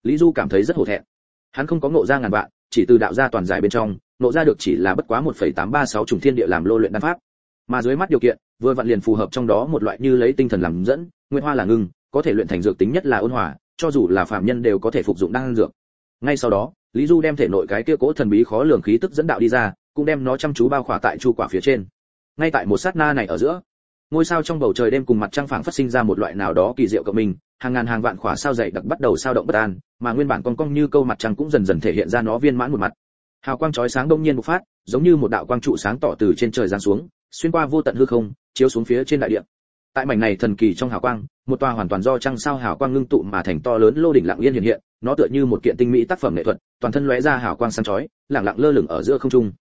Lý du cảm thấy rất hổ thẹn. Hắn không có ngộ ra ngàn vạn, chỉ từ đạo gia toàn giải bên trong, ngộ ra được chỉ là bất quá 1.836 trùng thiên địa làm lô luyện đan pháp. Mà dưới mắt điều kiện, vừa vặn liền phù hợp trong đó một loại như lấy tinh thần làm dẫn nguyên hoa là ngưng, có thể luyện thành dược tính nhất là ôn hòa, cho dù là phạm nhân đều có thể phục dụng đan dược. Ngay sau đó, lý du đem thể nội cái kia cỗ thần bí khó lường khí tức dẫn đạo đi ra, cũng đem nó chăm chú bao khỏa tại chu quả phía trên. Ngay tại một sát na này ở giữa ngôi sao trong bầu trời đêm cùng mặt trăng phẳng phát sinh ra một loại nào đó kỳ diệu cộng mình, hàng ngàn hàng vạn khỏa sao dày đặc bắt đầu sao động bất an, mà nguyên bản cong cong như câu mặt trăng cũng dần dần thể hiện ra nó viên mãn một mặt. Hào quang chói sáng đông nhiên bộc phát, giống như một đạo quang trụ sáng tỏ từ trên trời giáng xuống, xuyên qua vô tận hư không, chiếu xuống phía trên đại địa. Tại mảnh này thần kỳ trong hào quang, một tòa hoàn toàn do trăng sao hào quang ngưng tụ mà thành to lớn lô đỉnh lặng yên hiện hiện, nó tựa như một kiện tinh mỹ tác phẩm nghệ thuật, toàn thân lóe ra hào quang sáng chói lẳng lặng lơ lửng ở giữa không trung.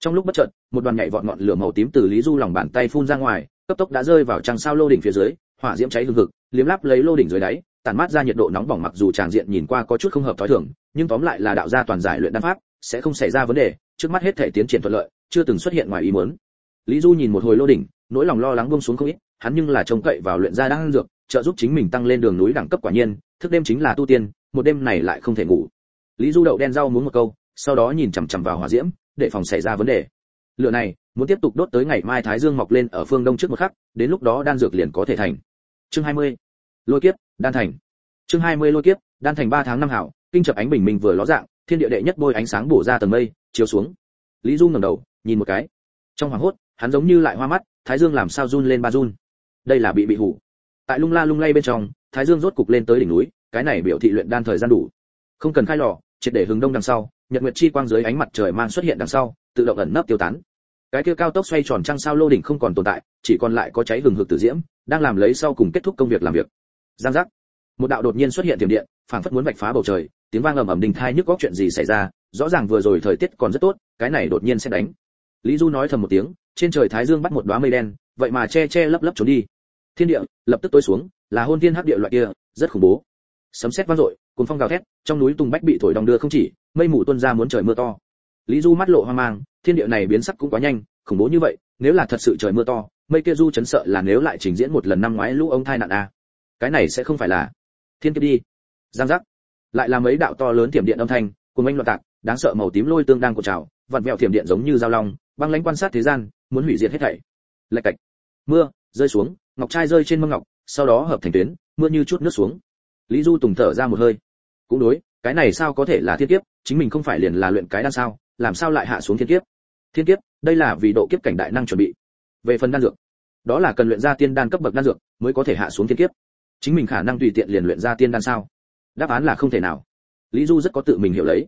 Trong lúc bất chợt, một đoàn nhảy vọt ngọn lửa màu tím từ lý du lòng bàn tay phun ra ngoài cấp tốc đã rơi vào trăng sao lô đỉnh phía dưới, hỏa diễm cháy hừng hực, liếm láp lấy lô đỉnh dưới đáy, tản mát ra nhiệt độ nóng bỏng mặc dù tràng diện nhìn qua có chút không hợp thói thường, nhưng tóm lại là đạo gia toàn giải luyện đan pháp, sẽ không xảy ra vấn đề, trước mắt hết thể tiến triển thuận lợi, chưa từng xuất hiện ngoài ý muốn. Lý du nhìn một hồi lô đỉnh, nỗi lòng lo lắng buông xuống không ít, hắn nhưng là trông cậy vào luyện gia đan dược, trợ giúp chính mình tăng lên đường núi đẳng cấp quả nhiên, thức đêm chính là tu tiên, một đêm này lại không thể ngủ. Lý du đậu đen rau muốn một câu, sau đó nhìn chằm chằm vào hỏa diễm, để phòng xảy ra vấn đề. Lửa này muốn tiếp tục đốt tới ngày mai thái dương mọc lên ở phương đông trước một khắc, đến lúc đó đan dược liền có thể thành. Chương 20. lôi kiếp, đan thành. Chương 20 lôi kiếp, đan thành 3 tháng năm hảo, kinh chập ánh bình minh vừa ló dạng, thiên địa đệ nhất bôi ánh sáng bổ ra tầng mây, chiếu xuống. Lý du ngẩng đầu, nhìn một cái. Trong hoàng hốt, hắn giống như lại hoa mắt, thái dương làm sao run lên ba run. Đây là bị bị hủ. Tại lung la lung lay bên trong, thái dương rốt cục lên tới đỉnh núi, cái này biểu thị luyện đan thời gian đủ. Không cần khai lò, triệt để hướng đông đằng sau, nhật nguyệt chi quang dưới ánh mặt trời mang xuất hiện đằng sau, tự động ẩn nấp tiêu tán cái kia cao tốc xoay tròn trăng sao lô đỉnh không còn tồn tại, chỉ còn lại có cháy hừng hực tử diễm, đang làm lấy sau cùng kết thúc công việc làm việc. Giang giác. Một đạo đột nhiên xuất hiện tiềm điện, phảng phất muốn vạch phá bầu trời, tiếng vang ầm ầm đình thai nhức góc chuyện gì xảy ra, rõ ràng vừa rồi thời tiết còn rất tốt, cái này đột nhiên sẽ đánh. Lý du nói thầm một tiếng, trên trời thái dương bắt một đóa mây đen, vậy mà che che lấp lấp trốn đi. Thiên địa, lập tức tối xuống, là hôn thiên hấp địa loại kia, rất khủng bố. Sấm sét vang dội, cuồng phong gào thét, trong núi tùng bách bị thổi đong đưa không chỉ, mây mù tuôn ra muốn trời mưa to lý du mắt lộ hoang mang, thiên địa này biến sắc cũng quá nhanh, khủng bố như vậy, nếu là thật sự trời mưa to, mây kia du chấn sợ là nếu lại trình diễn một lần năm ngoái lũ ông thai nạn a. À. cái này sẽ không phải là thiên kiếp đi. Giang giác. Lại là mấy đạo to lớn tiềm điện âm thanh cùng anh loạn tạc, đáng sợ màu tím lôi tương đang cột trào, vặn vẹo tiềm điện giống như dao long, băng lãnh quan sát thế gian, muốn hủy diệt hết thảy. Lạch cạch. Mưa rơi xuống, ngọc trai rơi trên mâm ngọc, sau đó hợp thành tuyến, mưa như chút nước xuống. Lý du tùng thở ra một hơi. Cũng đối, cái này sao có thể là thiên kiếp, chính mình không phải liền là luyện cái đan sao? Làm sao lại hạ xuống thiên kiếp? Thiên kiếp, đây là vì độ kiếp cảnh đại năng chuẩn bị. Về phần đan dược, đó là cần luyện ra tiên đan cấp bậc đan dược mới có thể hạ xuống thiên kiếp. Chính mình khả năng tùy tiện liền luyện ra tiên đan sao? Đáp án là không thể nào. Lý du rất có tự mình hiểu lấy.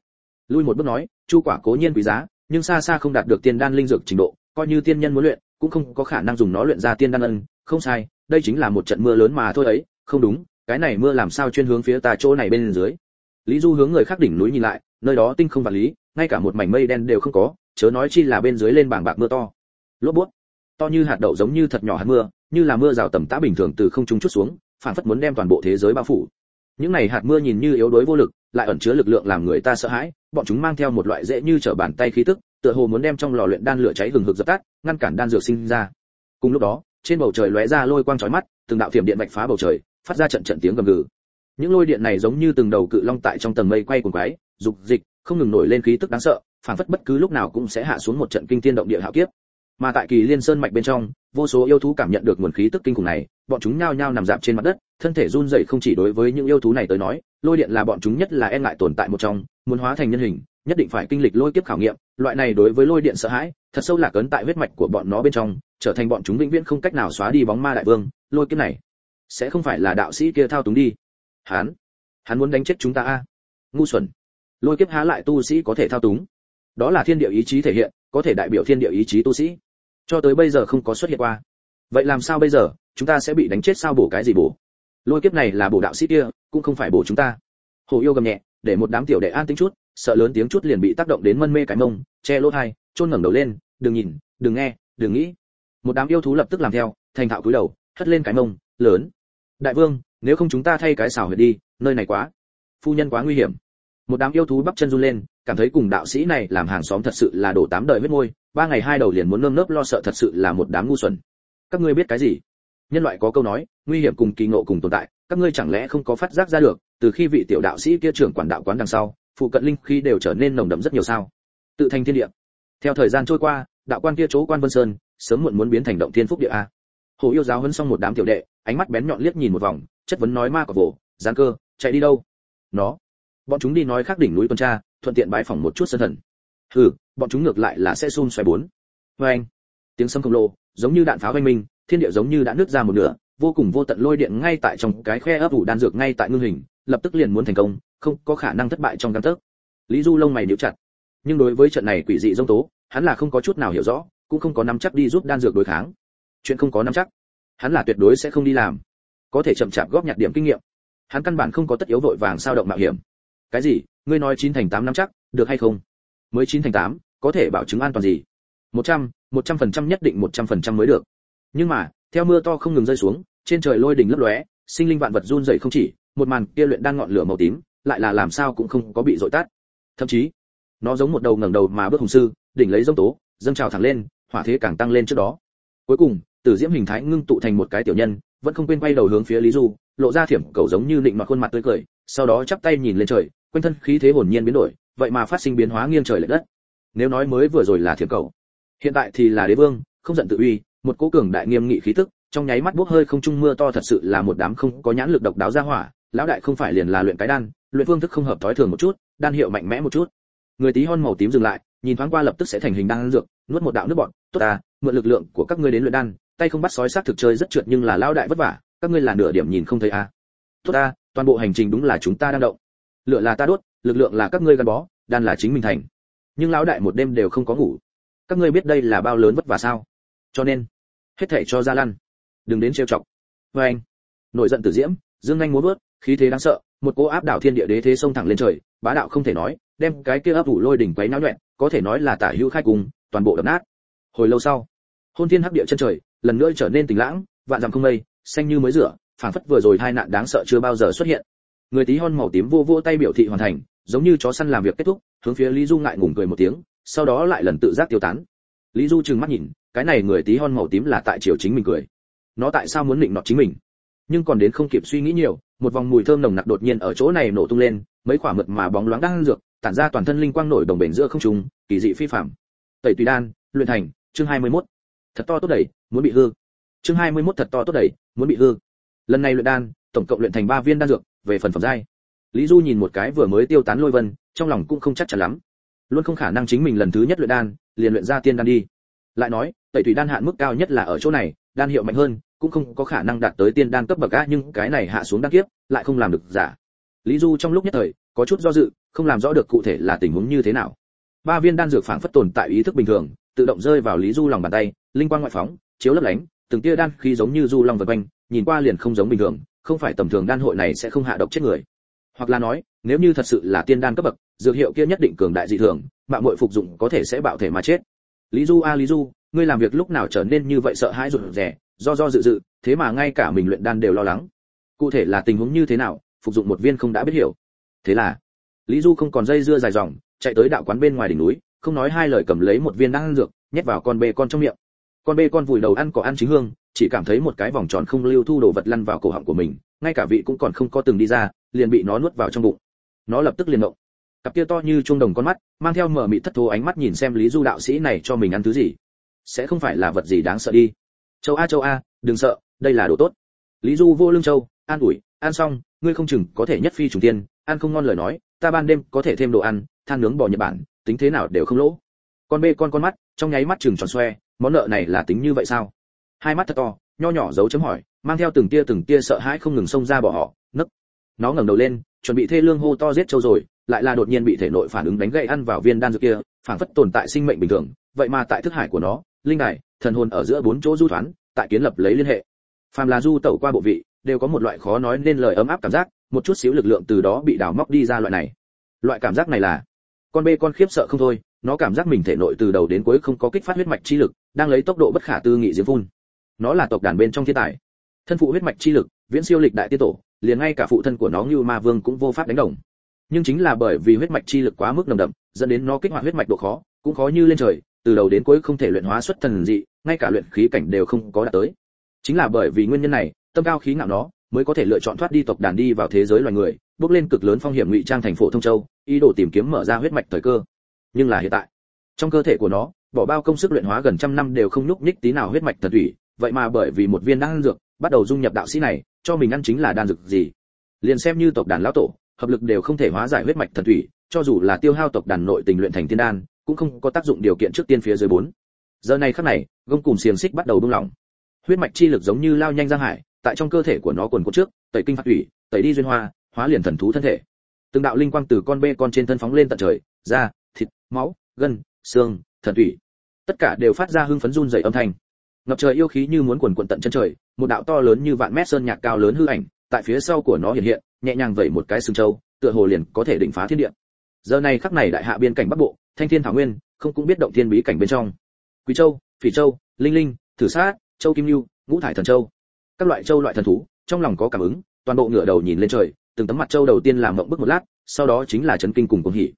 Lui một bước nói, chu quả cố nhiên quý giá, nhưng xa xa không đạt được tiên đan linh dược trình độ, coi như tiên nhân muốn luyện, cũng không có khả năng dùng nó luyện ra tiên đan ân. Không sai, đây chính là một trận mưa lớn mà thôi ấy. Không đúng, cái này mưa làm sao chuyên hướng phía ta chỗ này bên dưới? Lý du hướng người khác đỉnh núi nhìn lại, nơi đó tinh không vật lý ngay cả một mảnh mây đen đều không có, chớ nói chi là bên dưới lên bảng bạc mưa to. Lốp bút, to như hạt đậu giống như thật nhỏ hạt mưa, như là mưa rào tầm tã bình thường từ không trung chút xuống phản phất muốn đem toàn bộ thế giới bao phủ. Những này hạt mưa nhìn như yếu đuối vô lực, lại ẩn chứa lực lượng làm người ta sợ hãi, bọn chúng mang theo một loại dễ như trở bàn tay khí tức, tựa hồ muốn đem trong lò luyện đan lửa cháy hừng hực dập tắt, ngăn cản đan dược sinh ra. Cùng lúc đó, trên bầu trời lóe ra lôi quang chói mắt, từng đạo thiểm điện bạch phá bầu trời, phát ra trận trận tiếng gầm gừ. Những lôi điện này giống như từng đầu cự long tại trong tầng mây quay cuồng quái, dục dịch không ngừng nổi lên khí tức đáng sợ phản phất bất cứ lúc nào cũng sẽ hạ xuống một trận kinh thiên động địa hạo kiếp. Mà tại kỳ liên sơn mạch bên trong, vô số yêu thú cảm nhận được nguồn khí tức kinh khủng này, bọn chúng nhao nhao nằm dạp trên mặt đất, thân thể run rẩy không chỉ đối với những yêu thú này tới nói, lôi điện là bọn chúng nhất là e ngại tồn tại một trong, muốn hóa thành nhân hình, nhất định phải kinh lịch lôi kiếp khảo nghiệm, loại này đối với lôi điện sợ hãi, thật sâu lạc ấn tại huyết mạch của bọn nó bên trong, trở thành bọn chúng vĩnh viễn không cách nào xóa đi bóng ma đại vương, lôi kiếp này sẽ không phải là đạo sĩ kia thao túng đi. Hắn hắn muốn đánh chết chúng ta a. Ngu xuẩn lôi kiếp há lại tu sĩ có thể thao túng. Đó là thiên địa ý chí thể hiện, có thể đại biểu thiên địa ý chí tu sĩ. Cho tới bây giờ không có xuất hiện qua. Vậy làm sao bây giờ? Chúng ta sẽ bị đánh chết sao bổ cái gì bổ? Lôi kiếp này là bổ đạo sĩ kia, cũng không phải bổ chúng ta. Hồ yêu gầm nhẹ, để một đám tiểu đệ an tính chút, sợ lớn tiếng chút liền bị tác động đến mân mê cái mông, che lỗ thai, chôn ngẩng đầu lên, đừng nhìn, đừng nghe, đừng nghĩ. Một đám yêu thú lập tức làm theo, thành thạo cúi đầu, hất lên cái mông, lớn, đại vương, nếu không chúng ta thay cái xảo huyệt đi, nơi này quá, phu nhân quá nguy hiểm một đám yêu thú bắp chân run lên, cảm thấy cùng đạo sĩ này làm hàng xóm thật sự là đổ tám đời huyết môi, ba ngày hai đầu liền muốn nơm nớp lo sợ thật sự là một đám ngu xuẩn. Các ngươi biết cái gì? Nhân loại có câu nói, nguy hiểm cùng kỳ ngộ cùng tồn tại, các ngươi chẳng lẽ không có phát giác ra được, từ khi vị tiểu đạo sĩ kia trưởng quản đạo quán đằng sau, phụ cận linh khí đều trở nên nồng đậm rất nhiều sao? Tự thành thiên địa. Theo thời gian trôi qua, đạo quan kia chỗ quan vân sơn, sớm muộn muốn biến thành động thiên phúc địa a. Hồ yêu giáo hơn xong một đám tiểu đệ, ánh mắt bén nhọn liếc nhìn một vòng, chất vấn nói ma của vồ gián cơ, chạy đi đâu? Nó bọn chúng đi nói khác đỉnh núi tuần tra, thuận tiện bãi phỏng một chút sân thần. Hừ, bọn chúng ngược lại là sẽ xun xoay bốn. Vê anh. Tiếng sấm khổng lồ, giống như đạn pháo oanh minh, thiên địa giống như đã nứt ra một nửa, vô cùng vô tận lôi điện ngay tại trong cái khe ấp ủ đan dược ngay tại ngưng hình, lập tức liền muốn thành công, không có khả năng thất bại trong căn tấc. Lý du lông mày níu chặt. Nhưng đối với trận này quỷ dị dông tố, hắn là không có chút nào hiểu rõ, cũng không có nắm chắc đi giúp đan dược đối kháng. Chuyện không có nắm chắc. Hắn là tuyệt đối sẽ không đi làm. Có thể chậm chạp góp nhặt điểm kinh nghiệm. Hắn căn bản không có tất yếu vội vàng sao động mạo hiểm cái gì? Ngươi nói chín thành tám năm chắc, được hay không? Mới chín thành tám, có thể bảo chứng an toàn gì? Một trăm một trăm phần trăm nhất định một trăm phần trăm mới được. Nhưng mà, theo mưa to không ngừng rơi xuống, trên trời lôi đỉnh lấp lóe, sinh linh vạn vật run rẩy không chỉ, một màn kia luyện đang ngọn lửa màu tím, lại là làm sao cũng không có bị dội tắt. Thậm chí, nó giống một đầu ngẩng đầu mà bước hùng sư, đỉnh lấy dông tố, dâng trào thẳng lên, hỏa thế càng tăng lên trước đó. Cuối cùng, tử diễm hình thái ngưng tụ thành một cái tiểu nhân, vẫn không quên quay đầu hướng phía lý du, lộ ra thiểm cầu giống như định mặt khuôn mặt tươi cười sau đó chắp tay nhìn lên trời, quanh thân khí thế hồn nhiên biến đổi, vậy mà phát sinh biến hóa nghiêng trời lệch đất. Nếu nói mới vừa rồi là thiểm cầu, hiện tại thì là đế vương, không giận tự uy, một cố cường đại nghiêm nghị khí tức, trong nháy mắt bốc hơi không trung mưa to thật sự là một đám không có nhãn lực độc đáo ra hỏa, lão đại không phải liền là luyện cái đan, luyện phương thức không hợp thói thường một chút, đan hiệu mạnh mẽ một chút. Người tí hon màu tím dừng lại, nhìn thoáng qua lập tức sẽ thành hình đan dược, nuốt một đạo nước bọt, tốt à mượn lực lượng của các ngươi đến luyện đan, tay không bắt sói sát thực chơi rất trượt nhưng là lão đại vất vả, các ngươi là nửa điểm nhìn không thấy à. Tốt à toàn bộ hành trình đúng là chúng ta đang động. Lựa là ta đốt, lực lượng là các ngươi gắn bó, đan là chính mình thành. Nhưng lão đại một đêm đều không có ngủ. Các ngươi biết đây là bao lớn vất vả sao? Cho nên, hết thảy cho ra lăn đừng đến trêu chọc. Với anh, nổi giận tử diễm, dương anh muốn vớt, khí thế đáng sợ, một cỗ áp đảo thiên địa đế thế sông thẳng lên trời, bá đạo không thể nói, đem cái kia ấp ủ lôi đỉnh quấy náo nhuẹn có thể nói là tả hữu khai cùng, toàn bộ đập nát. Hồi lâu sau, hôn thiên hắc địa chân trời, lần nữa trở nên tỉnh lãng, vạn dặm không mây, xanh như mới rửa phảng phất vừa rồi hai nạn đáng sợ chưa bao giờ xuất hiện. Người tí hon màu tím vô vô tay biểu thị hoàn thành, giống như chó săn làm việc kết thúc, hướng phía lý du ngại ngùng cười một tiếng, sau đó lại lần tự giác tiêu tán. Lý du trừng mắt nhìn, cái này người tí hon màu tím là tại chiều chính mình cười. Nó tại sao muốn định nọt chính mình? Nhưng còn đến không kịp suy nghĩ nhiều, một vòng mùi thơm nồng nặc đột nhiên ở chỗ này nổ tung lên, mấy quả mượt mà bóng loáng đang dược, tản ra toàn thân linh quang nổi đồng bền giữa không trung, kỳ dị phi phàm. Tẩy tùy đan, luyện thành, chương 21. thật to tốt đẩy muốn bị hư. Chương 21 thật to tốt đẩy muốn bị hư lần này luyện đan, tổng cộng luyện thành ba viên đan dược, về phần phẩm giai. Lý du nhìn một cái vừa mới tiêu tán lôi vân, trong lòng cũng không chắc chắn lắm. Luôn không khả năng chính mình lần thứ nhất luyện đan, liền luyện ra tiên đan đi. Lại nói, tẩy thủy đan hạn mức cao nhất là ở chỗ này, đan hiệu mạnh hơn, cũng không có khả năng đạt tới tiên đan cấp bậc a nhưng cái này hạ xuống đan kiếp, lại không làm được giả. Lý du trong lúc nhất thời, có chút do dự, không làm rõ được cụ thể là tình huống như thế nào. Ba viên đan dược phảng phất tồn tại ý thức bình thường, tự động rơi vào lý du lòng bàn tay, linh quang ngoại phóng, chiếu lấp lánh, từng tia đan khí giống như du long vật quanh nhìn qua liền không giống bình thường, không phải tầm thường đan hội này sẽ không hạ độc chết người. Hoặc là nói, nếu như thật sự là tiên đan cấp bậc, dược hiệu kia nhất định cường đại dị thường, mạng muội phục dụng có thể sẽ bạo thể mà chết. Lý du a, lý du, ngươi làm việc lúc nào trở nên như vậy sợ hãi rụt rè, do do dự dự, thế mà ngay cả mình luyện đan đều lo lắng. Cụ thể là tình huống như thế nào, phục dụng một viên không đã biết hiểu. Thế là, lý du không còn dây dưa dài dòng, chạy tới đạo quán bên ngoài đỉnh núi, không nói hai lời cầm lấy một viên đan dược, nhét vào con bê con trong miệng con bê con vùi đầu ăn cỏ ăn chính hương, chỉ cảm thấy một cái vòng tròn không lưu thu đồ vật lăn vào cổ họng của mình, ngay cả vị cũng còn không có từng đi ra, liền bị nó nuốt vào trong bụng. Nó lập tức liền động. Cặp kia to như chuông đồng con mắt, mang theo mở mị thất thố ánh mắt nhìn xem lý du đạo sĩ này cho mình ăn thứ gì. Sẽ không phải là vật gì đáng sợ đi. Châu a châu a, đừng sợ, đây là đồ tốt. Lý du vô lương châu, an ủi, ăn xong, ngươi không chừng có thể nhất phi trùng tiên, ăn không ngon lời nói, ta ban đêm có thể thêm đồ ăn, than nướng bò nhật bản, tính thế nào đều không lỗ. Con bê con con mắt, trong nháy mắt chừng tròn xoe món nợ này là tính như vậy sao? Hai mắt thật to, nho nhỏ dấu chấm hỏi, mang theo từng tia từng tia sợ hãi không ngừng xông ra bỏ họ, nấc. Nó ngẩng đầu lên, chuẩn bị thê lương hô to giết châu rồi, lại là đột nhiên bị thể nội phản ứng đánh gậy ăn vào viên đan dược kia, phản phất tồn tại sinh mệnh bình thường. Vậy mà tại thức hải của nó, linh đài thần hồn ở giữa bốn chỗ du thoán, tại kiến lập lấy liên hệ. Phàm là du tẩu qua bộ vị, đều có một loại khó nói nên lời ấm áp cảm giác, một chút xíu lực lượng từ đó bị đào móc đi ra loại này. Loại cảm giác này là, con bê con khiếp sợ không thôi, nó cảm giác mình thể nội từ đầu đến cuối không có kích phát huyết mạch chi lực đang lấy tốc độ bất khả tư nghị diễm phun. Nó là tộc đàn bên trong thiên tài. Thân phụ huyết mạch chi lực, viễn siêu lịch đại tiên tổ, liền ngay cả phụ thân của nó như ma vương cũng vô pháp đánh đồng. Nhưng chính là bởi vì huyết mạch chi lực quá mức nồng đậm, dẫn đến nó kích hoạt huyết mạch độ khó, cũng khó như lên trời, từ đầu đến cuối không thể luyện hóa xuất thần dị, ngay cả luyện khí cảnh đều không có đạt tới. Chính là bởi vì nguyên nhân này, tâm cao khí ngạo nó, mới có thể lựa chọn thoát đi tộc đàn đi vào thế giới loài người, bước lên cực lớn phong hiểm ngụy trang thành phố thông châu, ý đồ tìm kiếm mở ra huyết mạch thời cơ. Nhưng là hiện tại trong cơ thể của nó, bỏ bao công sức luyện hóa gần trăm năm đều không nhúc nhích tí nào huyết mạch thần thủy, vậy mà bởi vì một viên đan dược, bắt đầu dung nhập đạo sĩ này, cho mình ăn chính là đan dược gì? Liền xem như tộc đàn lão tổ, hợp lực đều không thể hóa giải huyết mạch thần thủy, cho dù là tiêu hao tộc đàn nội tình luyện thành tiên đan, cũng không có tác dụng điều kiện trước tiên phía dưới bốn. Giờ này khắc này, gông cùng xiềng xích bắt đầu buông lỏng. Huyết mạch chi lực giống như lao nhanh ra hải, tại trong cơ thể của nó quần cuộn trước, tẩy kinh phạt thủy, tẩy đi duyên hoa, hóa liền thần thú thân thể. Từng đạo linh quang từ con bê con trên thân phóng lên tận trời, da, thịt, máu, gân xương, thần thủy. Tất cả đều phát ra hưng phấn run rẩy âm thanh. Ngập trời yêu khí như muốn quần quần tận chân trời, một đạo to lớn như vạn mét sơn nhạc cao lớn hư ảnh, tại phía sau của nó hiện hiện, nhẹ nhàng vẩy một cái sừng châu tựa hồ liền có thể đỉnh phá thiên địa. Giờ này khắc này đại hạ biên cảnh bắc bộ, thanh thiên thảo nguyên, không cũng biết động thiên bí cảnh bên trong. Quý châu, phỉ châu, linh linh, thử sát, châu kim lưu ngũ thải thần châu. Các loại châu loại thần thú, trong lòng có cảm ứng, toàn bộ ngựa đầu nhìn lên trời, từng tấm mặt châu đầu tiên làm mộng bức một lát, sau đó chính là chấn kinh cùng cuồng hỉ.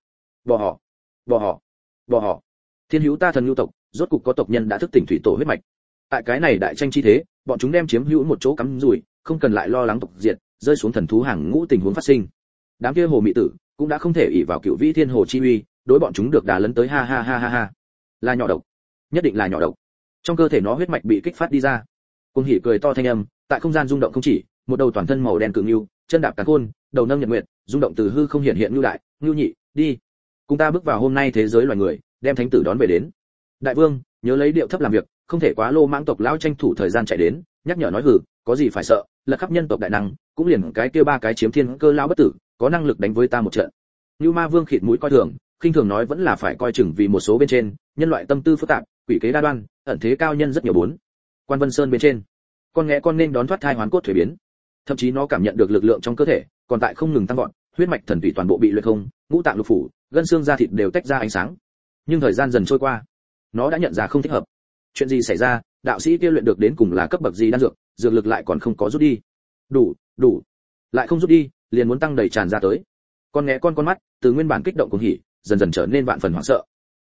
Bò họ bò họ bò họ. Thiên hữu ta thần lưu tộc, rốt cục có tộc nhân đã thức tỉnh thủy tổ huyết mạch. Tại cái này đại tranh chi thế, bọn chúng đem chiếm hữu một chỗ cắm rủi, không cần lại lo lắng tộc diệt, rơi xuống thần thú hàng ngũ tình huống phát sinh. Đám kia hồ mỹ tử cũng đã không thể ỷ vào cựu vĩ thiên hồ chi uy, đối bọn chúng được đà lấn tới ha ha ha ha ha. Là nhỏ độc. Nhất định là nhỏ độc. Trong cơ thể nó huyết mạch bị kích phát đi ra. Cùng hỉ cười to thanh âm, tại không gian rung động không chỉ, một đầu toàn thân màu đen cự ngưu, chân đạp càn khôn đầu nâng nhật nguyệt, rung động từ hư không hiện hiện lưu đại lưu nhị, đi cùng ta bước vào hôm nay thế giới loài người, đem thánh tử đón về đến. Đại vương, nhớ lấy điệu thấp làm việc, không thể quá lô mãng tộc lão tranh thủ thời gian chạy đến, nhắc nhở nói hử có gì phải sợ là khắp nhân tộc đại năng, cũng liền cái kia ba cái chiếm thiên cơ lão bất tử, có năng lực đánh với ta một trận. Như ma vương khịt mũi coi thường, khinh thường nói vẫn là phải coi chừng vì một số bên trên, nhân loại tâm tư phức tạp, quỷ kế đa đoan, ẩn thế cao nhân rất nhiều bốn. Quan vân sơn bên trên, con nghe con nên đón thoát thai hoán cốt thuế biến. Thậm chí nó cảm nhận được lực lượng trong cơ thể, còn tại không ngừng tăng vọt, huyết mạch thần thủy toàn bộ bị luyện không ngũ tạng lục phủ, gân xương da thịt đều tách ra ánh sáng. Nhưng thời gian dần trôi qua, nó đã nhận ra không thích hợp. Chuyện gì xảy ra, đạo sĩ kia luyện được đến cùng là cấp bậc gì đan dược dược lực lại còn không có rút đi. Đủ đủ. Lại không rút đi, liền muốn tăng đầy tràn ra tới. Con nghe con con mắt, từ nguyên bản kích động cùng hỉ, dần dần trở nên vạn phần hoảng sợ.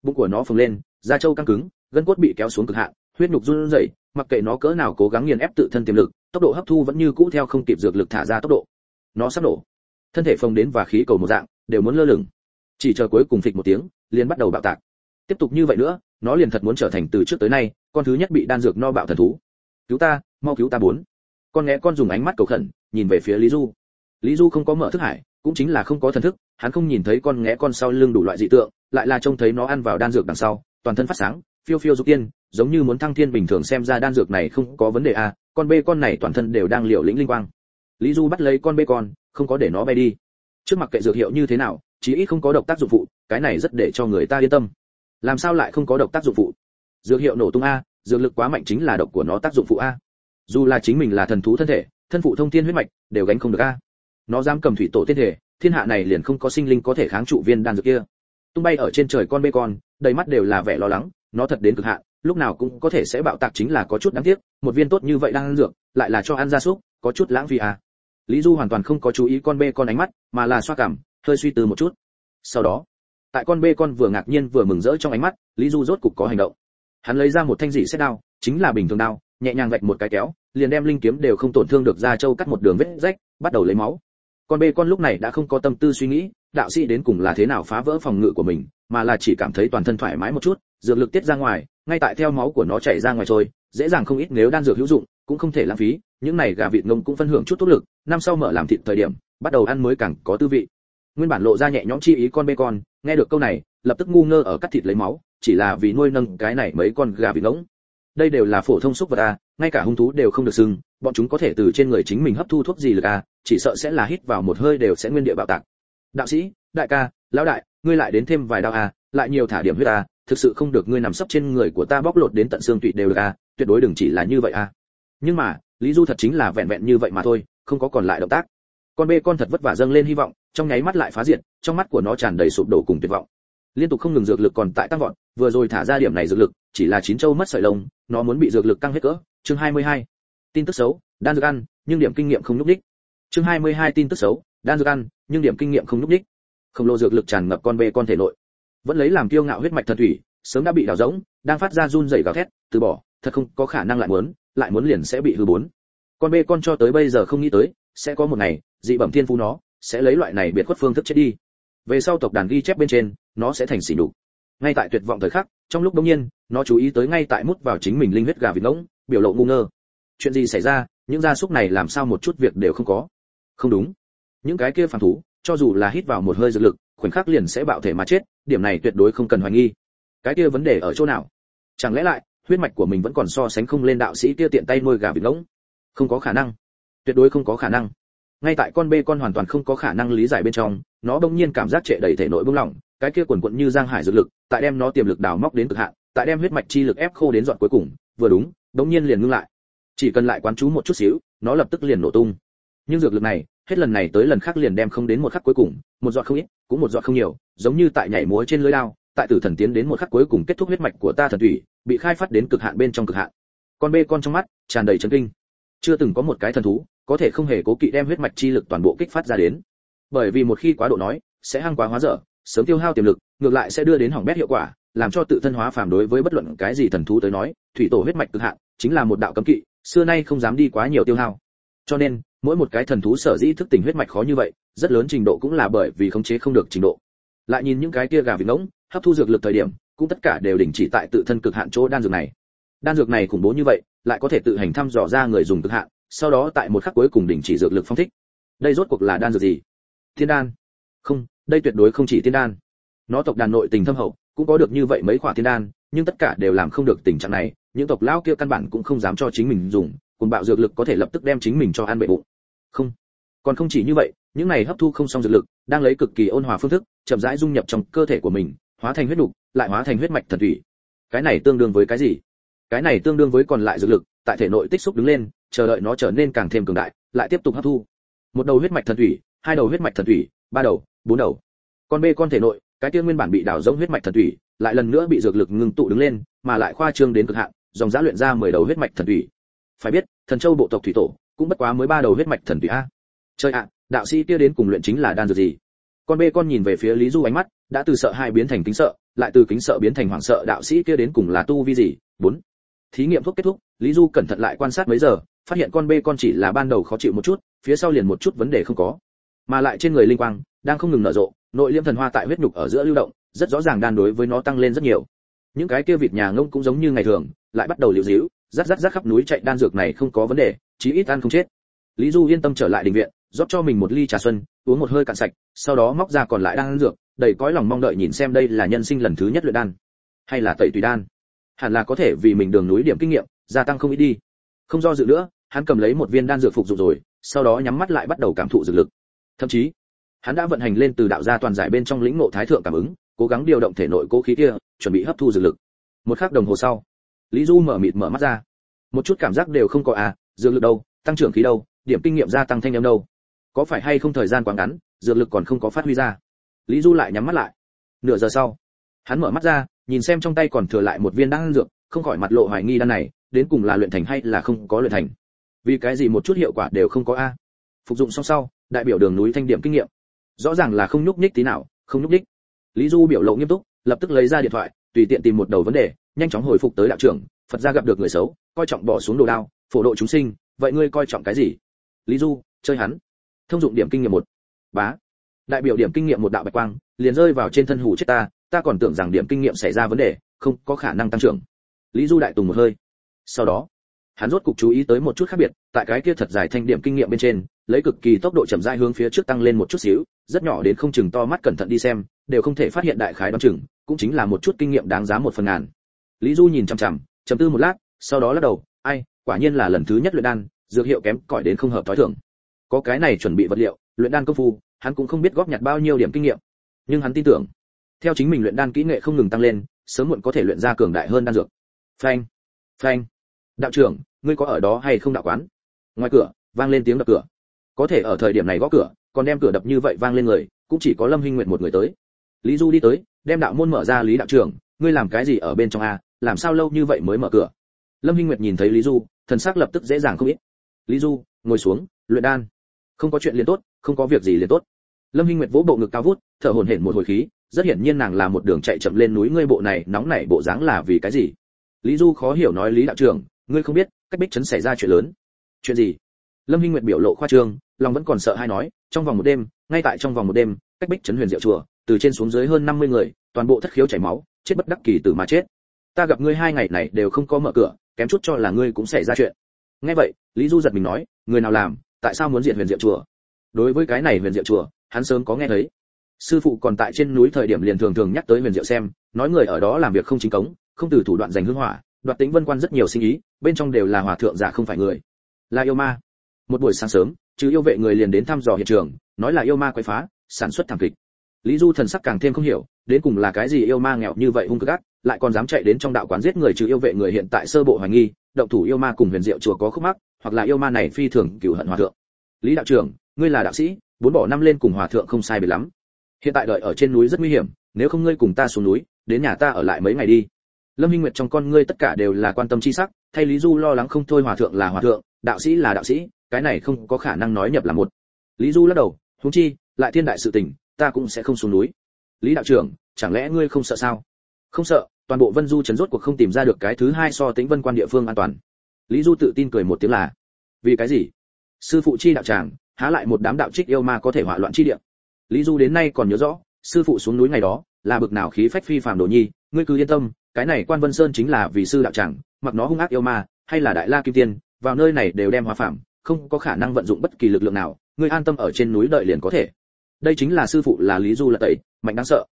Bụng của nó phồng lên, da trâu căng cứng, gân cốt bị kéo xuống cực hạn, huyết nhục run rẩy, mặc kệ nó cỡ nào cố gắng nghiền ép tự thân tiềm lực, tốc độ hấp thu vẫn như cũ theo không kịp dược lực thả ra tốc độ. Nó sắp nổ. Thân thể phồng đến và khí cầu một dạng đều muốn lơ lửng. Chỉ chờ cuối cùng phịch một tiếng liền bắt đầu bạo tạc. Tiếp tục như vậy nữa nó liền thật muốn trở thành từ trước tới nay con thứ nhất bị đan dược no bạo thần thú. Cứu ta mau cứu ta bốn. Con nghe con dùng ánh mắt cầu khẩn nhìn về phía lý du. Lý du không có mở thức hải cũng chính là không có thần thức hắn không nhìn thấy con nghe con sau lưng đủ loại dị tượng lại là trông thấy nó ăn vào đan dược đằng sau toàn thân phát sáng phiêu phiêu dục tiên giống như muốn thăng thiên bình thường xem ra đan dược này không có vấn đề a à, con bê con này toàn thân đều đang liều lĩnh linh quang. Lý du bắt lấy con bê con không có để nó bay đi trước mặt kệ dược hiệu như thế nào, chí ít không có độc tác dụng phụ, cái này rất để cho người ta yên tâm. Làm sao lại không có độc tác dụng phụ? Dược hiệu nổ tung a, dược lực quá mạnh chính là độc của nó tác dụng phụ a. Dù là chính mình là thần thú thân thể, thân phụ thông thiên huyết mạch, đều gánh không được a. Nó dám cầm thủy tổ tiên thể, thiên hạ này liền không có sinh linh có thể kháng trụ viên đan dược kia. Tung bay ở trên trời con bê con, đầy mắt đều là vẻ lo lắng, nó thật đến cực hạn, lúc nào cũng có thể sẽ bạo tạc chính là có chút đáng tiếc, một viên tốt như vậy đang ăn dược, lại là cho ăn gia súc, có chút lãng phí à lý du hoàn toàn không có chú ý con bê con ánh mắt, mà là xoa cảm, hơi suy tư một chút. Sau đó, tại con bê con vừa ngạc nhiên vừa mừng rỡ trong ánh mắt, lý du rốt cục có hành động. Hắn lấy ra một thanh dị xét đao, chính là bình thường đao, nhẹ nhàng vạch một cái kéo, liền đem linh kiếm đều không tổn thương được ra châu cắt một đường vết rách, bắt đầu lấy máu. Con bê con lúc này đã không có tâm tư suy nghĩ, đạo sĩ đến cùng là thế nào phá vỡ phòng ngự của mình, mà là chỉ cảm thấy toàn thân thoải mái một chút, dược lực tiết ra ngoài, ngay tại theo máu của nó chảy ra ngoài trôi, dễ dàng không ít nếu đan dược hữu dụng, cũng không thể lãng phí những này gà vịt ngông cũng phân hưởng chút tốt lực năm sau mở làm thịt thời điểm bắt đầu ăn mới càng có tư vị. Nguyên bản lộ ra nhẹ nhõm chi ý con bê con nghe được câu này lập tức ngu ngơ ở cắt thịt lấy máu chỉ là vì nuôi nâng cái này mấy con gà vịt ngỗng đây đều là phổ thông xúc vật a ngay cả hung thú đều không được sừng, bọn chúng có thể từ trên người chính mình hấp thu thuốc gì lực a chỉ sợ sẽ là hít vào một hơi đều sẽ nguyên địa bạo tạc. Đạo sĩ đại ca lão đại ngươi lại đến thêm vài đao a lại nhiều thả điểm huyết a thực sự không được ngươi nằm sấp trên người của ta bóc lột đến tận xương tụy đều được a tuyệt đối đừng chỉ là như vậy a nhưng mà lý du thật chính là vẹn vẹn như vậy mà thôi không có còn lại động tác. Con bê con thật vất vả dâng lên hy vọng trong nháy mắt lại phá diện, trong mắt của nó tràn đầy sụp đổ cùng tuyệt vọng. Liên tục không ngừng dược lực còn tại tăng vọt vừa rồi thả ra điểm này dược lực chỉ là chín châu mất sợi lông nó muốn bị dược lực tăng hết cỡ. Chương 22. tin tức xấu đan dược ăn nhưng điểm kinh nghiệm không núp đích chương 22 tin tức xấu đan dược ăn nhưng điểm kinh nghiệm không núp đích khổng lồ dược lực tràn ngập con bê con thể nội. Vẫn lấy làm kiêu ngạo huyết mạch thần thủy sớm đã bị đào rỗng đang phát ra run rẩy gào thét từ bỏ thật không có khả năng lại muốn lại muốn liền sẽ bị hư bốn. Con bê con cho tới bây giờ không nghĩ tới, sẽ có một ngày, dị bẩm thiên phú nó, sẽ lấy loại này biệt khuất phương thức chết đi. Về sau tộc đàn ghi chép bên trên, nó sẽ thành xỉ nhục. Ngay tại tuyệt vọng thời khắc, trong lúc đống nhiên, nó chú ý tới ngay tại mút vào chính mình linh huyết gà vịt ngỗng, biểu lộ ngu ngơ. Chuyện gì xảy ra, những gia súc này làm sao một chút việc đều không có? Không đúng. Những cái kia phản thú, cho dù là hít vào một hơi dược lực, khoảnh khắc liền sẽ bạo thể mà chết, điểm này tuyệt đối không cần hoài nghi. Cái kia vấn đề ở chỗ nào? Chẳng lẽ lại huyết mạch của mình vẫn còn so sánh không lên đạo sĩ kia tiện tay nuôi gà vịt ngỗng. Không có khả năng. Tuyệt đối không có khả năng. Ngay tại con bê con hoàn toàn không có khả năng lý giải bên trong, nó bỗng nhiên cảm giác trệ đầy thể nội bung lỏng, cái kia quần quận như giang hải dược lực, tại đem nó tiềm lực đào móc đến cực hạn, tại đem huyết mạch chi lực ép khô đến giọt cuối cùng, vừa đúng, bỗng nhiên liền ngưng lại. Chỉ cần lại quán chú một chút xíu, nó lập tức liền nổ tung. Nhưng dược lực này, hết lần này tới lần khác liền đem không đến một khắc cuối cùng, một giọt không ít, cũng một giọt không nhiều, giống như tại nhảy múa trên lưới đao tại tử thần tiến đến một khắc cuối cùng kết thúc huyết mạch của ta thần thủy, bị khai phát đến cực hạn bên trong cực hạn. Con bê con trong mắt, tràn đầy chấn kinh. Chưa từng có một cái thần thú có thể không hề cố kỵ đem huyết mạch chi lực toàn bộ kích phát ra đến. Bởi vì một khi quá độ nói, sẽ hăng quá hóa dở, sớm tiêu hao tiềm lực, ngược lại sẽ đưa đến hỏng bét hiệu quả, làm cho tự thân hóa phàm đối với bất luận cái gì thần thú tới nói, thủy tổ huyết mạch cực hạn chính là một đạo cấm kỵ, xưa nay không dám đi quá nhiều tiêu hao. Cho nên, mỗi một cái thần thú sở dĩ thức tỉnh huyết mạch khó như vậy, rất lớn trình độ cũng là bởi vì khống chế không được trình độ. Lại nhìn những cái kia gà vịt ngỗng hấp thu dược lực thời điểm, cũng tất cả đều đình chỉ tại tự thân cực hạn chỗ đan dược này. Đan dược này khủng bố như vậy, lại có thể tự hành thăm dò ra người dùng cực hạn, sau đó tại một khắc cuối cùng đình chỉ dược lực phong thích. Đây rốt cuộc là đan dược gì? Thiên đan. Không, đây tuyệt đối không chỉ thiên đan. Nó tộc đàn nội tình thâm hậu, cũng có được như vậy mấy quả thiên đan, nhưng tất cả đều làm không được tình trạng này. Những tộc lão kia căn bản cũng không dám cho chính mình dùng cùng bạo dược lực có thể lập tức đem chính mình cho ăn bệ bụng. Không. Còn không chỉ như vậy, những này hấp thu không xong dược lực, đang lấy cực kỳ ôn hòa phương thức, chậm rãi dung nhập trong cơ thể của mình hóa thành huyết đục, lại hóa thành huyết mạch thần thủy. Cái này tương đương với cái gì? Cái này tương đương với còn lại dược lực tại thể nội tích xúc đứng lên chờ đợi nó trở nên càng thêm cường đại lại tiếp tục hấp thu. Một đầu huyết mạch thần thủy hai đầu huyết mạch thần thủy ba đầu bốn đầu. Con bê con thể nội cái tiên nguyên bản bị đảo giống huyết mạch thần thủy lại lần nữa bị dược lực ngưng tụ đứng lên mà lại khoa trương đến cực hạn dòng giá luyện ra mười đầu huyết mạch thần thủy. Phải biết thần châu bộ tộc thủy tổ cũng bất quá mới ba đầu huyết mạch thần thủy a. Chơi ạ đạo sĩ kia đến cùng luyện chính là đan dược gì? Con bê con nhìn về phía lý du ánh mắt đã từ sợ hai biến thành kính sợ, lại từ kính sợ biến thành hoảng sợ, đạo sĩ kia đến cùng là tu vi gì? Bốn. Thí nghiệm thuốc kết thúc, lý du cẩn thận lại quan sát mấy giờ, phát hiện con bê con chỉ là ban đầu khó chịu một chút, phía sau liền một chút vấn đề không có. Mà lại trên người linh quang, đang không ngừng nở rộ, nội liêm thần hoa tại huyết nhục ở giữa lưu động, rất rõ ràng đan đối với nó tăng lên rất nhiều. Những cái kia vịt nhà ngông cũng giống như ngày thường, lại bắt đầu liều díu rát rát rát khắp núi chạy đan dược này không có vấn đề, chí ít ăn không chết. Lý du yên tâm trở lại đình viện, rót cho mình một ly trà xuân, uống một hơi cạn sạch, sau đó móc ra còn lại đan dược đầy cõi lòng mong đợi nhìn xem đây là nhân sinh lần thứ nhất luyện đan, hay là tẩy tùy đan. Hẳn là có thể vì mình đường núi điểm kinh nghiệm, gia tăng không ít đi. Không do dự nữa, hắn cầm lấy một viên đan dược phục dụng rồi, sau đó nhắm mắt lại bắt đầu cảm thụ dược lực. Thậm chí, hắn đã vận hành lên từ đạo gia toàn giải bên trong lĩnh ngộ thái thượng cảm ứng, cố gắng điều động thể nội cố khí kia, chuẩn bị hấp thu dược lực. Một khắc đồng hồ sau, lý du mở mịt mở mắt ra. Một chút cảm giác đều không có à dược lực đâu, tăng trưởng khí đâu, điểm kinh nghiệm gia tăng thanh âm đâu. Có phải hay không thời gian quá ngắn, dược lực còn không có phát huy ra? Lý du lại nhắm mắt lại. Nửa giờ sau, hắn mở mắt ra, nhìn xem trong tay còn thừa lại một viên đan dược, không khỏi mặt lộ hoài nghi đan này, đến cùng là luyện thành hay là không có luyện thành. Vì cái gì một chút hiệu quả đều không có a? Phục dụng xong sau, đại biểu đường núi thanh điểm kinh nghiệm. Rõ ràng là không nhúc nhích tí nào, không nhúc nhích. Lý du biểu lộ nghiêm túc, lập tức lấy ra điện thoại, tùy tiện tìm một đầu vấn đề, nhanh chóng hồi phục tới đạo trưởng, phật gia gặp được người xấu, coi trọng bỏ xuống đồ đao, phổ độ chúng sinh, vậy ngươi coi trọng cái gì? Lý du, chơi hắn. Thông dụng điểm kinh nghiệm một. Bá đại biểu điểm kinh nghiệm một đạo bạch quang, liền rơi vào trên thân hủ chết ta ta còn tưởng rằng điểm kinh nghiệm xảy ra vấn đề, không có khả năng tăng trưởng. Lý du đại tùng một hơi. Sau đó, hắn rốt cục chú ý tới một chút khác biệt, tại cái kia thật dài thanh điểm kinh nghiệm bên trên, lấy cực kỳ tốc độ chậm rãi hướng phía trước tăng lên một chút xíu, rất nhỏ đến không chừng to mắt cẩn thận đi xem, đều không thể phát hiện đại khái đoán chừng, cũng chính là một chút kinh nghiệm đáng giá một phần ngàn. Lý du nhìn chằm chằm, chầm tư một lát, sau đó lắc đầu, ai, quả nhiên là lần thứ nhất luyện đan, dược hiệu kém cỏi đến không hợp thói thường. Có cái này chuẩn bị vật liệu, luyện đan công phu hắn cũng không biết góp nhặt bao nhiêu điểm kinh nghiệm. Nhưng hắn tin tưởng, theo chính mình luyện đan kỹ nghệ không ngừng tăng lên, sớm muộn có thể luyện ra cường đại hơn đan dược. Phanh phanh. Đạo trưởng, ngươi có ở đó hay không đạo quán? Ngoài cửa, vang lên tiếng đập cửa. Có thể ở thời điểm này gõ cửa, còn đem cửa đập như vậy vang lên người, cũng chỉ có lâm hinh nguyệt một người tới. Lý du đi tới, đem đạo môn mở ra, lý đạo trưởng, ngươi làm cái gì ở bên trong a? Làm sao lâu như vậy mới mở cửa? Lâm hinh nguyệt nhìn thấy lý du, thần sắc lập tức dễ dàng không ít. Lý du, ngồi xuống, luyện đan không có chuyện liền tốt, không có việc gì liền tốt. Lâm hinh nguyệt vỗ bộ ngực cao vút, thở hổn hển một hồi khí, rất hiển nhiên nàng là một đường chạy chậm lên núi, ngươi bộ này nóng nảy bộ dáng là vì cái gì? Lý du khó hiểu nói, lý đạo trưởng, ngươi không biết cách bích chấn xảy ra chuyện lớn. Chuyện gì? Lâm hinh nguyệt biểu lộ khoa trương, lòng vẫn còn sợ hay nói, trong vòng một đêm, ngay tại trong vòng một đêm, cách bích chấn huyền diệu chùa, từ trên xuống dưới hơn 50 người, toàn bộ thất khiếu chảy máu, chết bất đắc kỳ tử mà chết. Ta gặp ngươi hai ngày này đều không có mở cửa, kém chút cho là ngươi cũng xảy ra chuyện. Nghe vậy, lý du giật mình nói, người nào làm? Tại sao muốn diệt huyền diệu chùa? Đối với cái này huyền diệu chùa, hắn sớm có nghe thấy. Sư phụ còn tại trên núi thời điểm liền thường thường nhắc tới huyền diệu xem, nói người ở đó làm việc không chính cống, không từ thủ đoạn giành hương hỏa, đoạt tính vân quan rất nhiều sinh ý, bên trong đều là hòa thượng giả không phải người. Là yêu ma. Một buổi sáng sớm chứ yêu vệ người liền đến thăm dò hiện trường, nói là yêu ma quấy phá, sản xuất thảm kịch. Lý du thần sắc càng thêm không hiểu, đến cùng là cái gì yêu ma nghèo như vậy hung cực ác, lại còn dám chạy đến trong đạo quán giết người trừ yêu vệ người hiện tại sơ bộ hoài nghi, động thủ yêu ma cùng huyền diệu chùa có khúc mắc hoặc là yêu ma này phi thường cửu hận hòa thượng. Lý đạo trưởng, ngươi là đạo sĩ, bốn bỏ năm lên cùng hòa thượng không sai biệt lắm. Hiện tại đợi ở trên núi rất nguy hiểm, nếu không ngươi cùng ta xuống núi, đến nhà ta ở lại mấy ngày đi. Lâm hinh nguyệt trong con ngươi tất cả đều là quan tâm chi sắc, thay lý du lo lắng không thôi hòa thượng là hòa thượng, đạo sĩ là đạo sĩ, cái này không có khả năng nói nhập là một. Lý du lắc đầu, huống chi, lại thiên đại sự tình, ta cũng sẽ không xuống núi. Lý đạo trưởng, chẳng lẽ ngươi không sợ sao? Không sợ, toàn bộ vân du chấn rốt cuộc không tìm ra được cái thứ hai so tính vân quan địa phương an toàn lý du tự tin cười một tiếng là, vì cái gì? Sư phụ chi đạo tràng, há lại một đám đạo trích yêu ma có thể hỏa loạn chi địa? Lý du đến nay còn nhớ rõ, sư phụ xuống núi ngày đó, là bực nào khí phách phi phàm đồ nhi, ngươi cứ yên tâm, cái này quan vân sơn chính là vì sư đạo tràng, mặc nó hung ác yêu ma, hay là đại la kim tiên, vào nơi này đều đem hóa phạm không có khả năng vận dụng bất kỳ lực lượng nào, ngươi an tâm ở trên núi đợi liền có thể. Đây chính là sư phụ là lý du là tẩy, mạnh đáng sợ.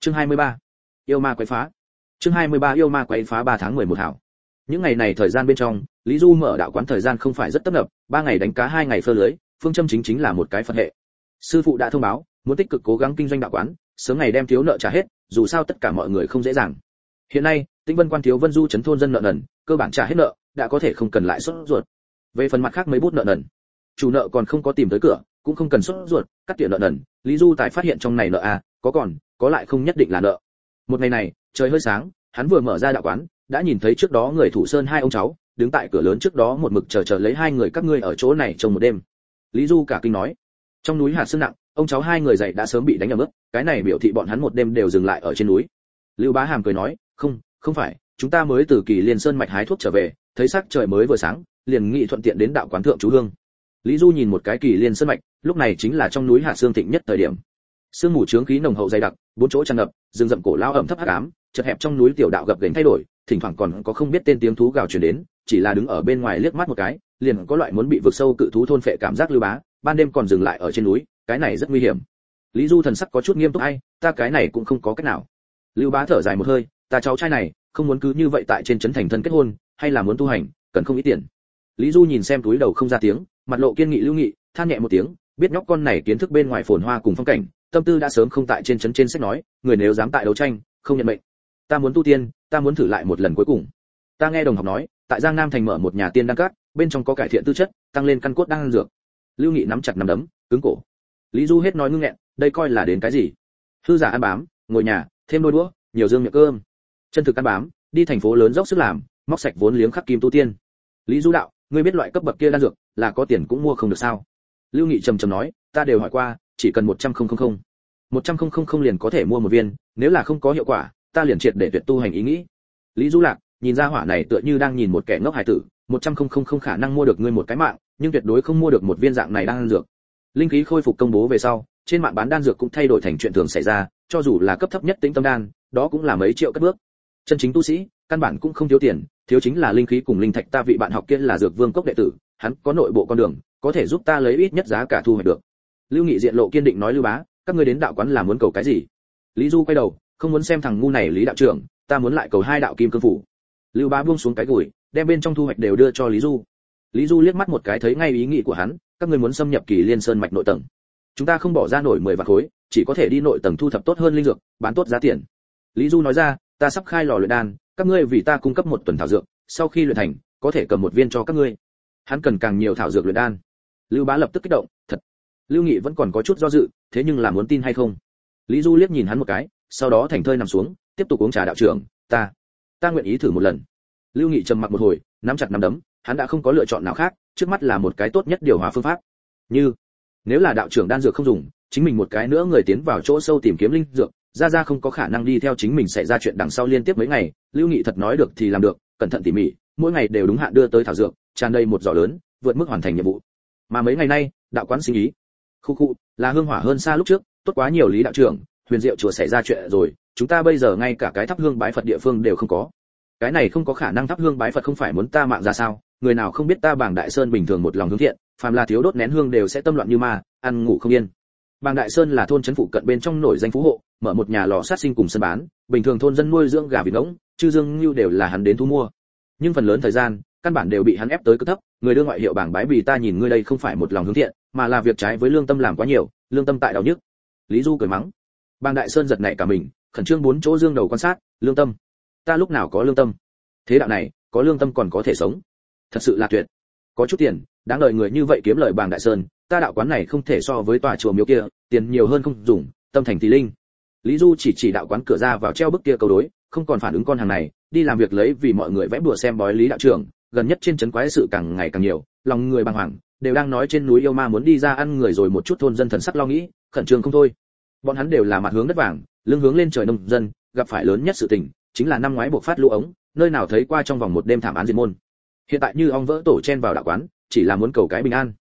Chương 23. yêu ma quấy phá. Chương 23 yêu ma quấy phá 3 tháng 11 hảo những ngày này thời gian bên trong, lý du mở đạo quán thời gian không phải rất tấp nập, ba ngày đánh cá, hai ngày phơ lưới, phương châm chính chính là một cái phân hệ. Sư phụ đã thông báo, muốn tích cực cố gắng kinh doanh đạo quán, sớm ngày đem thiếu nợ trả hết, dù sao tất cả mọi người không dễ dàng. Hiện nay, tĩnh vân quan thiếu vân du chấn thôn dân nợ nần, cơ bản trả hết nợ, đã có thể không cần lại sốt ruột. Về phần mặt khác mấy bút nợ nần, chủ nợ còn không có tìm tới cửa, cũng không cần sốt ruột, cắt tiền nợ nần, lý du tài phát hiện trong này nợ a có còn, có lại không nhất định là nợ. Một ngày này, trời hơi sáng, hắn vừa mở ra đạo quán đã nhìn thấy trước đó người thủ sơn hai ông cháu, đứng tại cửa lớn trước đó một mực chờ chờ lấy hai người các ngươi ở chỗ này trong một đêm. Lý du cả kinh nói, trong núi hạt sương nặng, ông cháu hai người dậy đã sớm bị đánh ở mức cái này biểu thị bọn hắn một đêm đều dừng lại ở trên núi. Lưu bá hàm cười nói, không không phải, chúng ta mới từ kỳ liên sơn mạch hái thuốc trở về, thấy sắc trời mới vừa sáng, liền nghị thuận tiện đến đạo quán thượng chú hương. Lý du nhìn một cái kỳ liên sơn mạch, lúc này chính là trong núi hạ sương thịnh nhất thời điểm. Sương mù trướng khí nồng hậu dày đặc, bốn chỗ tràn ngập, rừng rậm cổ lao ẩm thấp hắc ám, chật hẹp trong núi tiểu đạo gập ghềnh thay đổi thỉnh thoảng còn có không biết tên tiếng thú gào truyền đến, chỉ là đứng ở bên ngoài liếc mắt một cái, liền có loại muốn bị vực sâu cự thú thôn phệ cảm giác lưu bá, ban đêm còn dừng lại ở trên núi, cái này rất nguy hiểm. Lý du thần sắc có chút nghiêm túc, ai, ta cái này cũng không có cách nào. Lưu bá thở dài một hơi, ta cháu trai này, không muốn cứ như vậy tại trên trấn thành thân kết hôn, hay là muốn tu hành, cần không ít tiền. Lý du nhìn xem túi đầu không ra tiếng, mặt lộ kiên nghị lưu nghị, than nhẹ một tiếng, biết nhóc con này kiến thức bên ngoài phồn hoa cùng phong cảnh, tâm tư đã sớm không tại trên trấn trên sách nói, người nếu dám tại đấu tranh, không nhận mệnh ta muốn tu tiên, ta muốn thử lại một lần cuối cùng. Ta nghe đồng học nói, tại giang nam thành mở một nhà tiên đăng cát bên trong có cải thiện tư chất, tăng lên căn cốt đang dược. Lưu nghị nắm chặt nắm đấm, cứng cổ. Lý du hết nói ngưng nghẹn, đây coi là đến cái gì? Hư giả ăn bám, ngồi nhà, thêm đôi đũa, nhiều dương miệng cơm. Chân thực ăn bám, đi thành phố lớn dốc sức làm, móc sạch vốn liếng khắc kim tu tiên. Lý du đạo, ngươi biết loại cấp bậc kia đan dược, là có tiền cũng mua không được sao? Lưu nghị trầm trầm nói, ta đều hỏi qua, chỉ cần một trăm không không không. Một trăm không không không liền có thể mua một viên, nếu là không có hiệu quả ta liền triệt để tuyệt tu hành ý nghĩ. Lý du lạc, nhìn ra hỏa này tựa như đang nhìn một kẻ ngốc hải tử, một trăm không không không khả năng mua được ngươi một cái mạng, nhưng tuyệt đối không mua được một viên dạng này đang ăn dược. Linh khí khôi phục công bố về sau, trên mạng bán đan dược cũng thay đổi thành chuyện thường xảy ra, cho dù là cấp thấp nhất tĩnh tâm đan, đó cũng là mấy triệu cất bước. Chân chính tu sĩ, căn bản cũng không thiếu tiền, thiếu chính là linh khí cùng linh thạch ta vị bạn học kia là dược vương cốc đệ tử, hắn có nội bộ con đường, có thể giúp ta lấy ít nhất giá cả thu hoạch được. Lưu nghị diện lộ kiên định nói lưu bá, các ngươi đến đạo quán là muốn cầu cái gì? Lý du quay đầu không muốn xem thằng ngu này lý đạo trưởng, ta muốn lại cầu hai đạo kim cương phủ. Lưu bá buông xuống cái gùi, đem bên trong thu hoạch đều đưa cho lý du. Lý du liếc mắt một cái thấy ngay ý nghĩ của hắn, các ngươi muốn xâm nhập kỳ liên sơn mạch nội tầng. Chúng ta không bỏ ra nổi mười vạn khối, chỉ có thể đi nội tầng thu thập tốt hơn linh dược, bán tốt giá tiền. Lý du nói ra, ta sắp khai lò luyện đan, các ngươi vì ta cung cấp một tuần thảo dược, sau khi luyện thành, có thể cầm một viên cho các ngươi. Hắn cần càng nhiều thảo dược luyện đan. Lưu bá lập tức kích động, thật. Lưu nghị vẫn còn có chút do dự, thế nhưng là muốn tin hay không? Lý du liếc nhìn hắn một cái sau đó thành thơi nằm xuống, tiếp tục uống trà đạo trưởng, ta ta nguyện ý thử một lần. Lưu nghị trầm mặc một hồi, nắm chặt nắm đấm, hắn đã không có lựa chọn nào khác, trước mắt là một cái tốt nhất điều hòa phương pháp. Như, nếu là đạo trưởng đan dược không dùng, chính mình một cái nữa người tiến vào chỗ sâu tìm kiếm linh dược ra ra không có khả năng đi theo chính mình xảy ra chuyện đằng sau liên tiếp mấy ngày, lưu nghị thật nói được thì làm được, cẩn thận tỉ mỉ, mỗi ngày đều đúng hạn đưa tới thảo dược, tràn đầy một giỏ lớn, vượt mức hoàn thành nhiệm vụ. Mà mấy ngày nay, đạo quán sinh ý, khu khu, là hương hỏa hơn xa lúc trước, tốt quá nhiều lý đạo trưởng huyền diệu chùa xảy ra chuyện rồi, chúng ta bây giờ ngay cả cái thắp hương bái phật địa phương đều không có. Cái này không có khả năng thắp hương bái phật không phải muốn ta mạng ra sao? Người nào không biết ta bảng đại sơn bình thường một lòng hướng thiện, phàm là thiếu đốt nén hương đều sẽ tâm loạn như ma, ăn ngủ không yên. Bảng đại sơn là thôn trấn phụ cận bên trong nổi danh phú hộ, mở một nhà lò sát sinh cùng sân bán, bình thường thôn dân nuôi dưỡng gà vịt ngỗng, chư dương như đều là hắn đến thu mua. Nhưng phần lớn thời gian, căn bản đều bị hắn ép tới cực thấp, người đưa ngoại hiệu bảng bái vì ta nhìn ngươi đây không phải một lòng hướng thiện, mà là việc trái với lương tâm làm quá nhiều, lương tâm tại đau nhức. Lý du cười mắng bàng đại sơn giật nảy cả mình, khẩn trương bốn chỗ dương đầu quan sát, lương tâm. Ta lúc nào có lương tâm? Thế đạo này, có lương tâm còn có thể sống. Thật sự là tuyệt. Có chút tiền, đáng đợi người như vậy kiếm lời bàng đại sơn, ta đạo quán này không thể so với tòa chùa miếu kia, tiền nhiều hơn không dùng, tâm thành thì linh. Lý du chỉ chỉ đạo quán cửa ra vào treo bức kia cầu đối, không còn phản ứng con hàng này, đi làm việc lấy vì mọi người vẽ bùa xem bói lý đạo trưởng, gần nhất trên trấn quái sự càng ngày càng nhiều, lòng người bàng hoàng, đều đang nói trên núi yêu ma muốn đi ra ăn người rồi một chút thôn dân thần sắc lo nghĩ, khẩn trương không thôi bọn hắn đều là mặt hướng đất vàng, lưng hướng lên trời nông dân, gặp phải lớn nhất sự tình, chính là năm ngoái buộc phát lũ ống, nơi nào thấy qua trong vòng một đêm thảm án diệt môn. Hiện tại như ong vỡ tổ chen vào đạo quán, chỉ là muốn cầu cái bình an.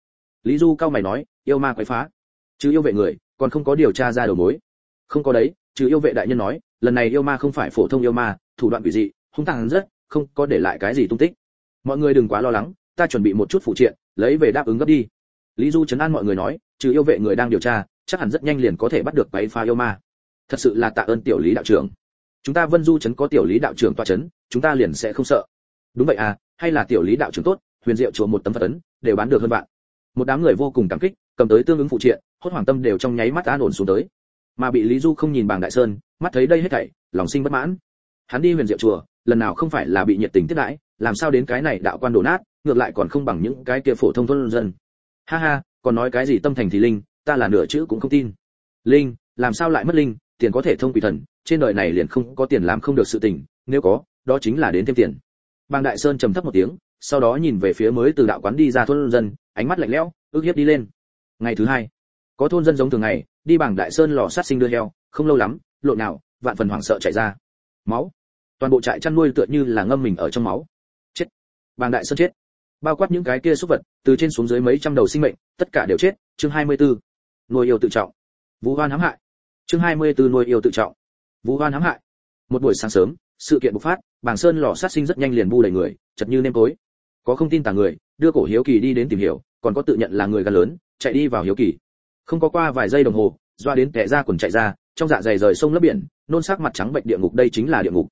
Lý du cao mày nói, yêu ma quấy phá. Chứ yêu vệ người, còn không có điều tra ra đầu mối. Không có đấy, chứ yêu vệ đại nhân nói, lần này yêu ma không phải phổ thông yêu ma, thủ đoạn quỷ dị, hung tàn rất, không có để lại cái gì tung tích. Mọi người đừng quá lo lắng, ta chuẩn bị một chút phụ triện, lấy về đáp ứng gấp đi. Lý du chấn an mọi người nói trừ yêu vệ người đang điều tra chắc hẳn rất nhanh liền có thể bắt được quái phá yêu ma. Thật sự là tạ ơn tiểu lý đạo trưởng. Chúng ta vân du chấn có tiểu lý đạo trưởng toa chấn chúng ta liền sẽ không sợ. Đúng vậy à hay là tiểu lý đạo trưởng tốt, huyền diệu chùa một tấm phật ấn, đều bán được hơn bạn một đám người vô cùng cảm kích, cầm tới tương ứng phụ triện, hốt hoàng tâm đều trong nháy mắt an ổn xuống tới. Mà bị lý du không nhìn bảng đại sơn, mắt thấy đây hết thảy, lòng sinh bất mãn. Hắn đi huyền diệu chùa, lần nào không phải là bị nhiệt tình tiếp đãi, làm sao đến cái này đạo quan đổ nát, ngược lại còn không bằng những cái kia phổ thông thôn dân. Ha ha, còn nói cái gì tâm thành thì linh ta là nửa chữ cũng không tin. Linh, làm sao lại mất linh? Tiền có thể thông quỷ thần, trên đời này liền không có tiền làm không được sự tình, nếu có, đó chính là đến thêm tiền. Bàng đại sơn trầm thấp một tiếng, sau đó nhìn về phía mới từ đạo quán đi ra thôn dân, ánh mắt lạnh lẽo, ước hiếp đi lên. Ngày thứ hai, có thôn dân giống thường ngày, đi bằng đại sơn lò sát sinh đưa heo, không lâu lắm, lộn nào, vạn phần hoảng sợ chạy ra. Máu. Toàn bộ trại chăn nuôi tựa như là ngâm mình ở trong máu. Chết. Bàng đại sơn chết. Bao quát những cái kia súc vật, từ trên xuống dưới mấy trăm đầu sinh mệnh, tất cả đều chết. Chương 24 nuôi yêu tự trọng. Vũ hoan hãm hại. Chương 24 nuôi yêu tự trọng. Vũ hoan hãm hại. Một buổi sáng sớm, sự kiện bộc phát, bảng sơn lò sát sinh rất nhanh liền bu đầy người, chật như nêm tối. Có không tin tàng người, đưa cổ hiếu kỳ đi đến tìm hiểu, còn có tự nhận là người gan lớn, chạy đi vào hiếu kỳ. Không có qua vài giây đồng hồ, doa đến kẻ ra quần chạy ra, trong dạ dày rời sông lấp biển, nôn sắc mặt trắng bệnh địa ngục đây chính là địa ngục.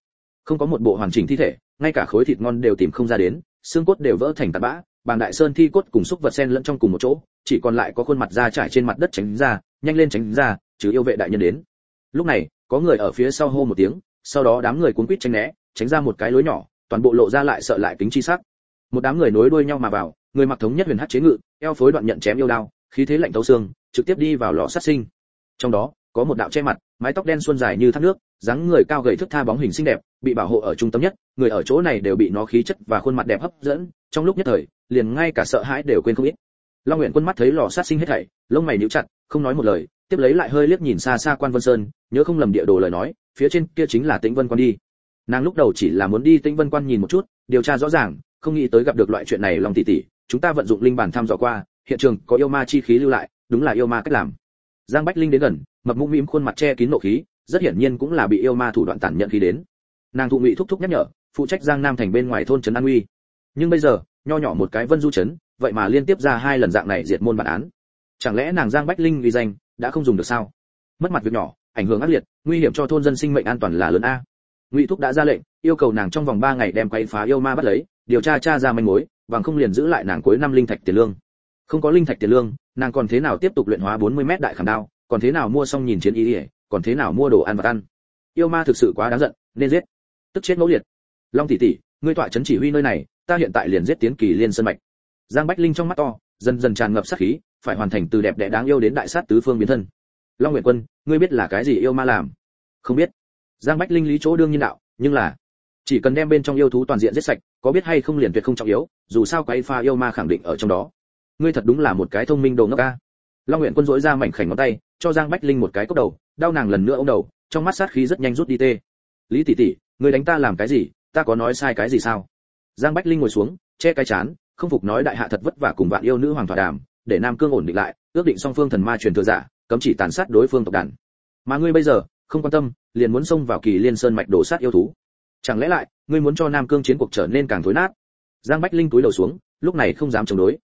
Không có một bộ hoàn chỉnh thi thể, ngay cả khối thịt ngon đều tìm không ra đến, xương cốt đều vỡ thành tạt bã bàng đại sơn thi cốt cùng xúc vật sen lẫn trong cùng một chỗ, chỉ còn lại có khuôn mặt da trải trên mặt đất tránh ra, nhanh lên tránh ra chứ yêu vệ đại nhân đến. Lúc này, có người ở phía sau hô một tiếng, sau đó đám người cuốn quýt tránh né, tránh ra một cái lối nhỏ, toàn bộ lộ ra lại sợ lại kính chi sắc. Một đám người nối đuôi nhau mà vào, người mặc thống nhất huyền hát chế ngự, eo phối đoạn nhận chém yêu đao, khí thế lạnh tấu xương, trực tiếp đi vào lò sát sinh. Trong đó, có một đạo che mặt, mái tóc đen xuân dài như thác nước, dáng người cao gầy thức tha bóng hình xinh đẹp, bị bảo hộ ở trung tâm nhất, người ở chỗ này đều bị nó khí chất và khuôn mặt đẹp hấp dẫn trong lúc nhất thời, liền ngay cả sợ hãi đều quên không ít. Long nguyện quân mắt thấy lò sát sinh hết thảy, lông mày níu chặt, không nói một lời, tiếp lấy lại hơi liếc nhìn xa xa quan vân sơn, nhớ không lầm địa đồ lời nói, phía trên kia chính là tĩnh vân quan đi. Nàng lúc đầu chỉ là muốn đi tĩnh vân quan nhìn một chút, điều tra rõ ràng, không nghĩ tới gặp được loại chuyện này lòng tỷ tỷ chúng ta vận dụng linh bản thăm dò qua, hiện trường có yêu ma chi khí lưu lại, đúng là yêu ma cách làm. Giang bách linh đến gần, mập mũm mĩm khuôn mặt che kín nộ khí, rất hiển nhiên cũng là bị yêu ma thủ đoạn tàn nhẫn khí đến. Nàng thụ ngụy thúc thúc nhắc nhở, phụ trách giang nam thành bên ngoài thôn trấn an uy nhưng bây giờ, nho nhỏ một cái vân du chấn, vậy mà liên tiếp ra hai lần dạng này diệt môn bản án. Chẳng lẽ nàng giang bách linh vì danh, đã không dùng được sao? Mất mặt việc nhỏ, ảnh hưởng ác liệt, nguy hiểm cho thôn dân sinh mệnh an toàn là lớn a. Ngụy thúc đã ra lệnh, yêu cầu nàng trong vòng ba ngày đem quay phá yêu ma bắt lấy, điều tra tra ra manh mối, bằng không liền giữ lại nàng cuối năm linh thạch tiền lương. Không có linh thạch tiền lương, nàng còn thế nào tiếp tục luyện hóa 40 mét đại khảm đao, còn thế nào mua xong nhìn chiến ý ỉa còn thế nào mua đồ ăn và ăn. Yêu ma thực sự quá đáng giận, nên giết. Tức chết ngẫu liệt. Long tỷ tỷ ngươi tọa chấn chỉ huy nơi này, ta hiện tại liền giết tiến kỳ liên sơn mạch. Giang bách linh trong mắt to, dần dần tràn ngập sát khí, phải hoàn thành từ đẹp đẽ đáng yêu đến đại sát tứ phương biến thân. Long nguyện quân, ngươi biết là cái gì yêu ma làm? Không biết. Giang bách linh lý chỗ đương nhiên đạo, nhưng là, chỉ cần đem bên trong yêu thú toàn diện giết sạch, có biết hay không liền tuyệt không trọng yếu, dù sao cái pha yêu ma khẳng định ở trong đó. Ngươi thật đúng là một cái thông minh đồ ngốc ca long nguyện quân dỗi ra mảnh khảnh ngón tay, cho giang bách linh một cái cốc đầu, đau nàng lần nữa ông đầu, trong mắt sát khí rất nhanh rút đi tê. Lý tỷ tỷ, ngươi đánh ta làm cái gì? Ta có nói sai cái gì sao? Giang bách linh ngồi xuống, che cái chán, không phục nói đại hạ thật vất vả cùng vạn yêu nữ hoàng thỏa đàm, để nam cương ổn định lại, ước định song phương thần ma truyền thừa giả, cấm chỉ tàn sát đối phương tộc đàn. Mà ngươi bây giờ, không quan tâm, liền muốn xông vào kỳ liên sơn mạch đổ sát yêu thú. Chẳng lẽ lại, ngươi muốn cho nam cương chiến cuộc trở nên càng thối nát? Giang bách linh túi đầu xuống, lúc này không dám chống đối.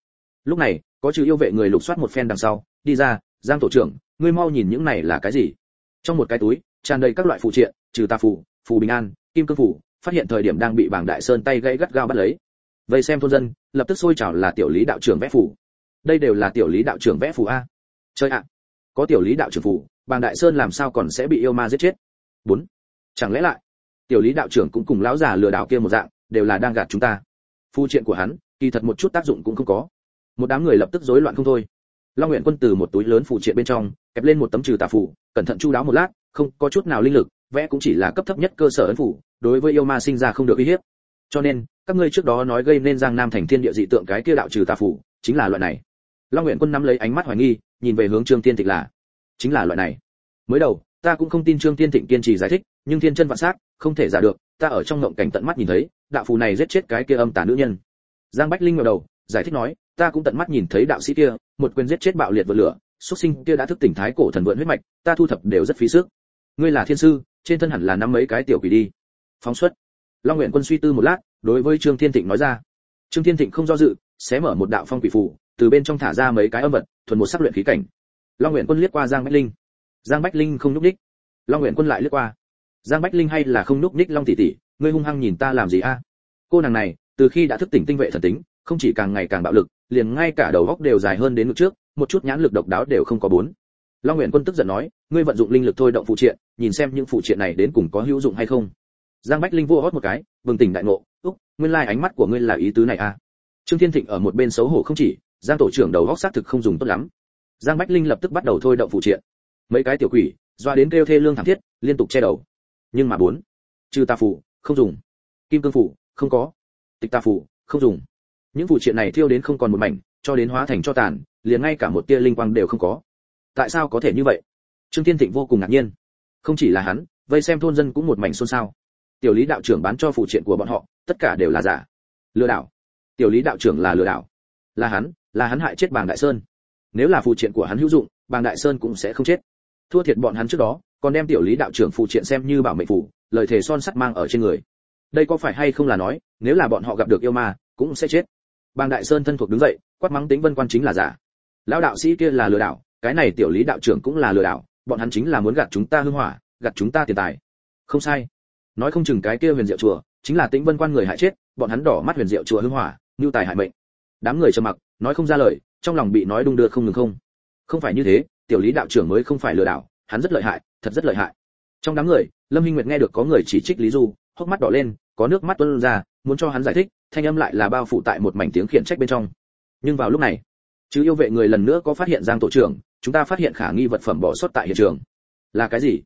Lúc này, có chữ yêu vệ người lục soát một phen đằng sau, đi ra, giang tổ trưởng, ngươi mau nhìn những này là cái gì? Trong một cái túi, tràn đầy các loại phụ triện, trừ tà phù phù bình an, kim cương phù phát hiện thời điểm đang bị bảng đại sơn tay gãy gắt gao bắt lấy. Vậy xem thôn dân, lập tức sôi trào là tiểu lý đạo trưởng vẽ phủ. Đây đều là tiểu lý đạo trưởng vẽ phủ a. Chơi ạ, có tiểu lý đạo trưởng phủ bàng đại sơn làm sao còn sẽ bị yêu ma giết chết? Bốn, chẳng lẽ lại, tiểu lý đạo trưởng cũng cùng lão già lừa đảo kia một dạng, đều là đang gạt chúng ta. Phu triện của hắn, kỳ thật một chút tác dụng cũng không có. Một đám người lập tức rối loạn không thôi. Long nguyện quân từ một túi lớn phụ triện bên trong, kẹp lên một tấm trừ tà phủ, cẩn thận chu đáo một lát, không có chút nào linh lực vẽ cũng chỉ là cấp thấp nhất cơ sở ấn phủ, đối với yêu ma sinh ra không được uy hiếp. Cho nên, các ngươi trước đó nói gây nên giang nam thành thiên địa dị tượng cái kia đạo trừ tà phủ, chính là loại này. Long nguyện quân nắm lấy ánh mắt hoài nghi, nhìn về hướng trương tiên thịnh là, chính là loại này. Mới đầu, ta cũng không tin trương tiên thịnh kiên trì giải thích, nhưng thiên chân vạn sắc không thể giả được, ta ở trong ngộng cảnh tận mắt nhìn thấy, đạo phù này giết chết cái kia âm tà nữ nhân. Giang bách linh ngẩng đầu, giải thích nói, ta cũng tận mắt nhìn thấy đạo sĩ kia, một quyền giết chết bạo liệt vượt lửa, xuất sinh kia đã thức tỉnh thái cổ thần vượn huyết mạch, ta thu thập đều rất phí sức. Ngươi là thiên sư trên thân hẳn là năm mấy cái tiểu quỷ đi. Phóng xuất. Long nguyện quân suy tư một lát, đối với trương thiên thịnh nói ra. Trương thiên thịnh không do dự, xé mở một đạo phong quỷ phù, từ bên trong thả ra mấy cái âm vật, thuần một sắc luyện khí cảnh. Long nguyện quân liếc qua giang bách linh. Giang bách linh không núp đích long nguyện quân lại liếc qua. Giang bách linh hay là không núp đích long tỷ tỷ, ngươi hung hăng nhìn ta làm gì a? Cô nàng này, từ khi đã thức tỉnh tinh vệ thần tính, không chỉ càng ngày càng bạo lực, liền ngay cả đầu góc đều dài hơn đến ngực trước, một chút nhãn lực độc đáo đều không có bốn long nguyện quân tức giận nói, ngươi vận dụng linh lực thôi động phụ triện, nhìn xem những phụ triện này đến cùng có hữu dụng hay không. Giang bách linh vua hót một cái, bừng tỉnh đại ngộ, úc, nguyên lai ánh mắt của ngươi là ý tứ này à? Trương thiên thịnh ở một bên xấu hổ không chỉ, giang tổ trưởng đầu góc xác thực không dùng tốt lắm. Giang bách linh lập tức bắt đầu thôi động phụ triện. Mấy cái tiểu quỷ, doa đến kêu thê lương thảm thiết, liên tục che đầu. Nhưng mà bốn, trừ tà phủ không dùng. Kim cương phủ không có. Tịch tà phủ không dùng. Những phụ triện này thiêu đến không còn một mảnh, cho đến hóa thành cho tàn, liền ngay cả một tia linh quang đều không có tại sao có thể như vậy? Trương thiên thịnh vô cùng ngạc nhiên. Không chỉ là hắn, vây xem thôn dân cũng một mảnh xôn xao. Tiểu lý đạo trưởng bán cho phụ triện của bọn họ, tất cả đều là giả. Lừa đảo. Tiểu lý đạo trưởng là lừa đảo. Là hắn là hắn hại chết bàng đại sơn. Nếu là phụ triện của hắn hữu dụng, bàng đại sơn cũng sẽ không chết. Thua thiệt bọn hắn trước đó, còn đem tiểu lý đạo trưởng phụ triện xem như bảo mệnh phủ, lời thề son sắt mang ở trên người. Đây có phải hay không là nói, nếu là bọn họ gặp được yêu ma, cũng sẽ chết. Bàng đại sơn thân thuộc đứng dậy, quát mắng tính vân quan chính là giả. Lão đạo sĩ kia là lừa đảo cái này tiểu lý đạo trưởng cũng là lừa đảo, bọn hắn chính là muốn gạt chúng ta hưng hỏa, gạt chúng ta tiền tài. Không sai. Nói không chừng cái kia huyền diệu chùa, chính là tĩnh vân quan người hại chết, bọn hắn đỏ mắt huyền diệu chùa hưng hỏa nhu tài hại mệnh. Đám người trầm mặc, nói không ra lời, trong lòng bị nói đung đưa không ngừng không. Không phải như thế, tiểu lý đạo trưởng mới không phải lừa đảo, hắn rất lợi hại, thật rất lợi hại. Trong đám người, lâm hinh nguyệt nghe được có người chỉ trích lý du, hốc mắt đỏ lên, có nước mắt tuôn ra, muốn cho hắn giải thích, thanh âm lại là bao phủ tại một mảnh tiếng khiển trách bên trong. Nhưng vào lúc này chứ yêu vệ người lần nữa có phát hiện giang tổ trưởng chúng ta phát hiện khả nghi vật phẩm bỏ sót tại hiện trường. Là cái gì?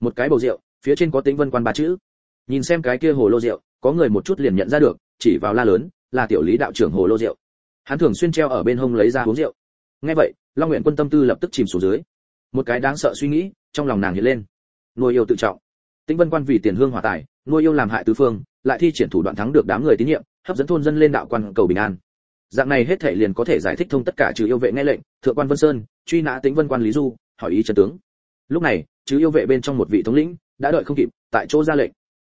Một cái bầu rượu, phía trên có tính vân quan ba chữ. Nhìn xem cái kia hồ lô rượu, có người một chút liền nhận ra được, chỉ vào la lớn, là tiểu lý đạo trưởng hồ lô rượu. Hắn thường xuyên treo ở bên hông lấy ra uống rượu. Nghe vậy, long nguyện quân tâm tư lập tức chìm xuống dưới. Một cái đáng sợ suy nghĩ, trong lòng nàng hiện lên. Nuôi yêu tự trọng. Tĩnh vân quan vì tiền hương hỏa tài, nuôi yêu làm hại tứ phương, lại thi triển thủ đoạn thắng được đám người tín nhiệm, hấp dẫn thôn dân lên đạo quan cầu bình an dạng này hết thể liền có thể giải thích thông tất cả trừ yêu vệ nghe lệnh, thượng quan vân sơn, truy nã tính vân quan lý du, hỏi ý trần tướng. Lúc này, trừ yêu vệ bên trong một vị thống lĩnh đã đợi không kịp, tại chỗ ra lệnh.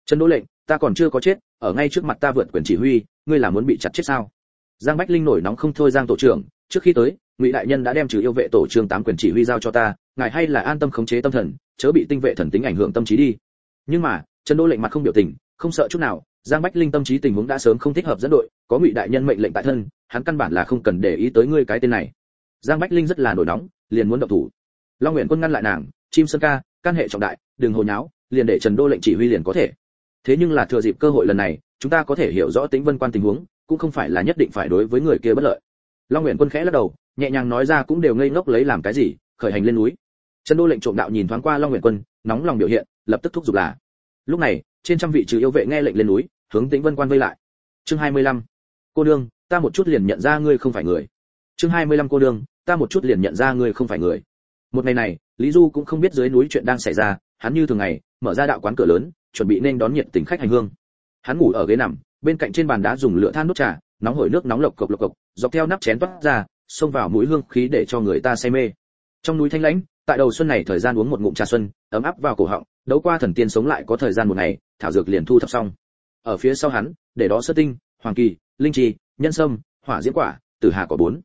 Trần đỗ lệnh, ta còn chưa có chết, ở ngay trước mặt ta vượt quyền chỉ huy, ngươi là muốn bị chặt chết sao? Giang bách linh nổi nóng không thôi giang tổ trưởng, trước khi tới, ngụy đại nhân đã đem trừ yêu vệ tổ trưởng tám quyền chỉ huy giao cho ta, ngài hay là an tâm khống chế tâm thần, chớ bị tinh vệ thần tính ảnh hưởng tâm trí đi. Nhưng mà, trần đỗ lệnh mặt không biểu tình, không sợ chút nào giang bách linh tâm trí tình huống đã sớm không thích hợp dẫn đội, có ngụy đại nhân mệnh lệnh tại thân, hắn căn bản là không cần để ý tới ngươi cái tên này. Giang bách linh rất là nổi nóng, liền muốn động thủ. Long nguyện quân ngăn lại nàng, chim sơn ca căn hệ trọng đại, đừng hồ nháo, liền để trần đô lệnh chỉ huy liền có thể. Thế nhưng là thừa dịp cơ hội lần này, chúng ta có thể hiểu rõ tính vân quan tình huống, cũng không phải là nhất định phải đối với người kia bất lợi. Long nguyện quân khẽ lắc đầu, nhẹ nhàng nói ra cũng đều ngây ngốc lấy làm cái gì, khởi hành lên núi. Trần đô lệnh trộm đạo nhìn thoáng qua long nguyện quân, nóng lòng biểu hiện, lập tức thúc giục là. Lúc này trên trăm vị trừ yêu vệ nghe lệnh lên núi, hướng tĩnh vân quan vây lại. Chương 25. cô đương ta một chút liền nhận ra ngươi không phải người. Chương 25 cô đương ta một chút liền nhận ra ngươi không phải người. Một ngày này, lý du cũng không biết dưới núi chuyện đang xảy ra, hắn như thường ngày, mở ra đạo quán cửa lớn, chuẩn bị nên đón nhiệt tình khách hành hương. Hắn ngủ ở ghế nằm, bên cạnh trên bàn đá dùng lửa than nút trà, nóng hổi nước nóng lộc cộc lộc cộc, dọc theo nắp chén toát ra, xông vào mũi hương khí để cho người ta say mê. Trong núi thanh lãnh, tại đầu xuân này thời gian uống một ngụm trà xuân, ấm áp vào cổ họng đấu qua thần tiên sống lại có thời gian một ngày, thảo dược liền thu thập xong. Ở phía sau hắn, để đó sơ tinh, hoàng kỳ, linh trì, nhân sâm, hỏa diễm quả, tử hà có bốn.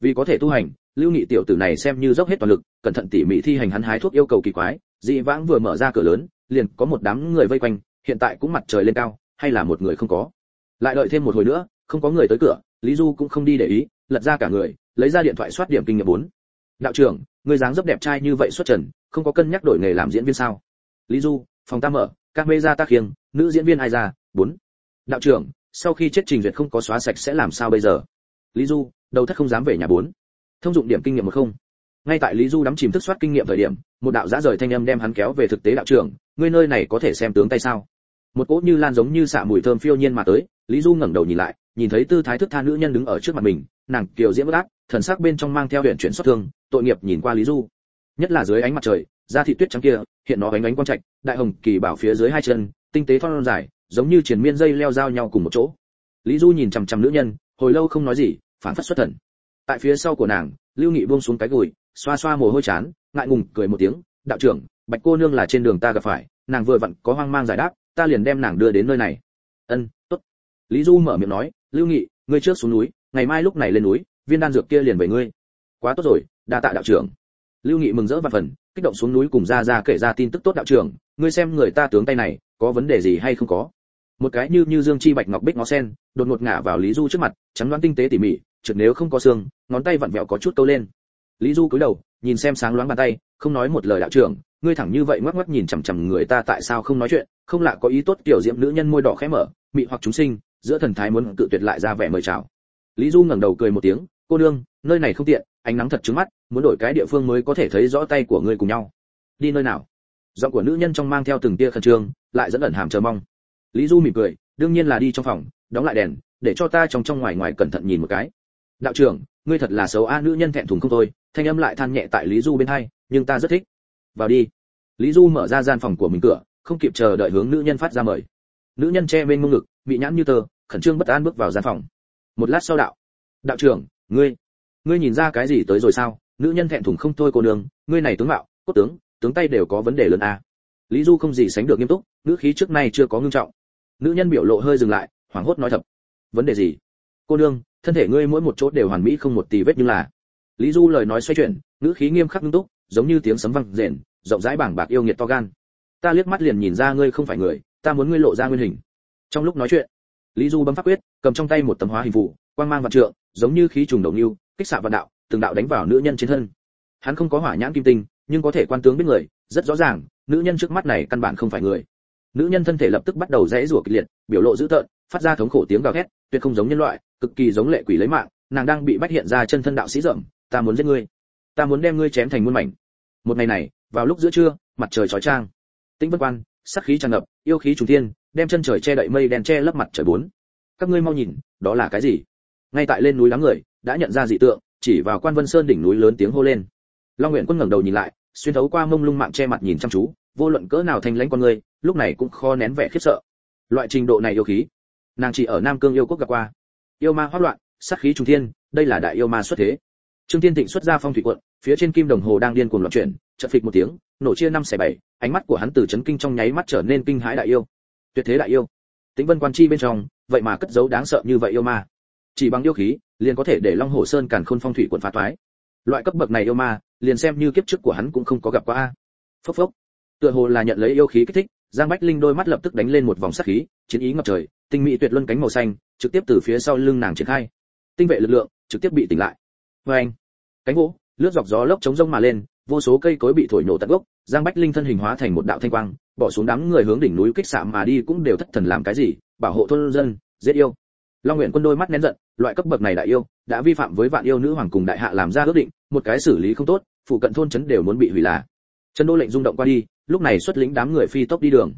Vì có thể tu hành, lưu nghị tiểu tử này xem như dốc hết toàn lực, cẩn thận tỉ mỉ thi hành hắn hái thuốc yêu cầu kỳ quái, dị vãng vừa mở ra cửa lớn, liền có một đám người vây quanh, hiện tại cũng mặt trời lên cao, hay là một người không có. Lại đợi thêm một hồi nữa, không có người tới cửa, lý du cũng không đi để ý, lật ra cả người, lấy ra điện thoại soát điểm kinh nghiệm bốn. Đạo trưởng người dáng dấp đẹp trai như vậy xuất trần, không có cân nhắc đổi nghề làm diễn viên sao? Lý du, phòng ta mở, các mê ra ta khiêng, nữ diễn viên ai ra? Bốn. Đạo trưởng, sau khi chết trình duyệt không có xóa sạch sẽ làm sao bây giờ? Lý du, đầu thất không dám về nhà bốn. Thông dụng điểm kinh nghiệm một không. Ngay tại lý du đắm chìm thức soát kinh nghiệm thời điểm, một đạo giã rời thanh âm đem hắn kéo về thực tế đạo trưởng, ngươi nơi này có thể xem tướng tay sao? Một cỗ như lan giống như xạ mùi thơm phiêu nhiên mà tới, lý du ngẩng đầu nhìn lại, nhìn thấy tư thái thức tha nữ nhân đứng ở trước mặt mình, nàng kiều diễm bất ác thần sắc bên trong mang theo huyện chuyển xuất thương, tội nghiệp nhìn qua lý du. Nhất là dưới ánh mặt trời da thị tuyết trắng kia, hiện nó ánh ánh quang trạch, đại hồng kỳ bảo phía dưới hai chân, tinh tế thon dài, giống như triển miên dây leo giao nhau cùng một chỗ. Lý du nhìn chằm chằm nữ nhân, hồi lâu không nói gì, phản phất xuất thần. Tại phía sau của nàng, lưu nghị buông xuống cái gùi, xoa xoa mồ hôi chán, ngại ngùng cười một tiếng, đạo trưởng, bạch cô nương là trên đường ta gặp phải, nàng vừa vặn có hoang mang giải đáp, ta liền đem nàng đưa đến nơi này. Ân, tốt. Lý du mở miệng nói, lưu nghị, ngươi trước xuống núi, ngày mai lúc này lên núi, viên đan dược kia liền về ngươi. Quá tốt rồi, đa tạ đạo trưởng. Lưu nghị mừng rỡ và phần kích động xuống núi cùng ra ra kể ra tin tức tốt đạo trưởng, ngươi xem người ta tướng tay này, có vấn đề gì hay không có? Một cái như như dương chi bạch ngọc bích ngó sen, đột ngột ngả vào lý du trước mặt, trắng đoán tinh tế tỉ mỉ, chợt nếu không có xương, ngón tay vặn vẹo có chút câu lên. Lý du cúi đầu, nhìn xem sáng loáng bàn tay, không nói một lời đạo trưởng, ngươi thẳng như vậy ngoắc ngoắc nhìn chằm chằm người ta tại sao không nói chuyện, không lạ có ý tốt tiểu diệm nữ nhân môi đỏ khẽ mở, mị hoặc chúng sinh, giữa thần thái muốn tự tuyệt lại ra vẻ mời chào. Lý du ngẩng đầu cười một tiếng, cô nương, nơi này không tiện ánh nắng thật trướng mắt muốn đổi cái địa phương mới có thể thấy rõ tay của ngươi cùng nhau. Đi nơi nào? Giọng của nữ nhân trong mang theo từng tia khẩn trương lại dẫn ẩn hàm chờ mong. Lý du mỉm cười đương nhiên là đi trong phòng đóng lại đèn để cho ta trong trong ngoài ngoài cẩn thận nhìn một cái. Đạo trưởng ngươi thật là xấu a nữ nhân thẹn thùng không thôi thanh âm lại than nhẹ tại lý du bên hai nhưng ta rất thích. Vào đi. Lý du mở ra gian phòng của mình cửa không kịp chờ đợi hướng nữ nhân phát ra mời. Nữ nhân che bên mông ngực bị nhãn như tờ, khẩn trương bất an bước vào gian phòng. Một lát sau đạo. Đạo trưởng ngươi ngươi nhìn ra cái gì tới rồi sao? Nữ nhân thẹn thùng không thôi cô đường ngươi này tướng mạo, cốt tướng tướng tay đều có vấn đề lớn à? lý du không gì sánh được nghiêm túc nữ khí trước nay chưa có ngưng trọng. Nữ nhân biểu lộ hơi dừng lại, hoảng hốt nói thật vấn đề gì? Cô nương, thân thể ngươi mỗi một chỗ đều hoàn mỹ không một tì vết như là. Lý du lời nói xoay chuyển nữ khí nghiêm khắc nghiêm túc, giống như tiếng sấm vang rền, rộng rãi bảng bạc yêu nghiệt to gan. Ta liếc mắt liền nhìn ra ngươi không phải người, ta muốn ngươi lộ ra nguyên hình. Trong lúc nói chuyện, lý du bấm pháp quyết, cầm trong tay một tấm hóa hình vụ quang mang vạn trượng, giống như khí trùng đồng lưu kích xạ vạn đạo, từng đạo đánh vào nữ nhân trên thân. Hắn không có hỏa nhãn kim tinh, nhưng có thể quan tướng biết người, rất rõ ràng, nữ nhân trước mắt này căn bản không phải người. Nữ nhân thân thể lập tức bắt đầu rẽ rủa kịch liệt, biểu lộ dữ tợn, phát ra thống khổ tiếng gào thét, tuyệt không giống nhân loại, cực kỳ giống lệ quỷ lấy mạng, nàng đang bị bắt hiện ra chân thân đạo sĩ rậm, ta muốn giết ngươi. Ta muốn đem ngươi chém thành muôn mảnh. Một ngày này, vào lúc giữa trưa, mặt trời chói chang. Tĩnh vân quan, sắc khí tràn ngập, yêu khí trùng thiên, đem chân trời che đậy mây đen che lấp mặt trời bốn. Các ngươi mau nhìn, đó là cái gì? Ngay tại lên núi đám người đã nhận ra dị tượng, chỉ vào quan vân sơn đỉnh núi lớn tiếng hô lên. Long nguyện quân ngẩng đầu nhìn lại, xuyên thấu qua mông lung mạng che mặt nhìn chăm chú, vô luận cỡ nào thành lãnh con người, lúc này cũng khó nén vẻ khiếp sợ. Loại trình độ này yêu khí, nàng chỉ ở nam cương yêu quốc gặp qua. Yêu ma hoát loạn, sát khí trung thiên, đây là đại yêu ma xuất thế. Trương thiên thịnh xuất ra phong thủy quận, phía trên kim đồng hồ đang điên cuồng loạn chuyển, chợt phịch một tiếng, nổ chia năm xẻ bảy, ánh mắt của hắn từ chấn kinh trong nháy mắt trở nên kinh hãi đại yêu. Tuyệt thế đại yêu. Tĩnh vân quan chi bên trong, vậy mà cất giấu đáng sợ như vậy yêu ma chỉ bằng yêu khí, liền có thể để long hồ sơn càn khôn phong thủy quận phá toái loại cấp bậc này yêu ma, liền xem như kiếp trước của hắn cũng không có gặp qua a. Phốc phốc. Tựa hồ là nhận lấy yêu khí kích thích, giang bách linh đôi mắt lập tức đánh lên một vòng sát khí, chiến ý ngập trời, tinh mỹ tuyệt luân cánh màu xanh, trực tiếp từ phía sau lưng nàng triển khai. Tinh vệ lực lượng trực tiếp bị tỉnh lại. Vê anh, cánh gỗ, lướt dọc gió lốc chống rông mà lên, vô số cây cối bị thổi nổ tận gốc, giang bách linh thân hình hóa thành một đạo thanh quang, bỏ xuống đám người hướng đỉnh núi kích xạ mà đi cũng đều thất thần làm cái gì, bảo hộ thôn dân, giết yêu long nguyện quân đôi mắt nén giận, loại cấp bậc này đại yêu, đã vi phạm với vạn yêu nữ hoàng cùng đại hạ làm ra ước định, một cái xử lý không tốt, phụ cận thôn trấn đều muốn bị hủy là. Trần đô lệnh rung động qua đi, lúc này xuất lĩnh đám người phi tốc đi đường.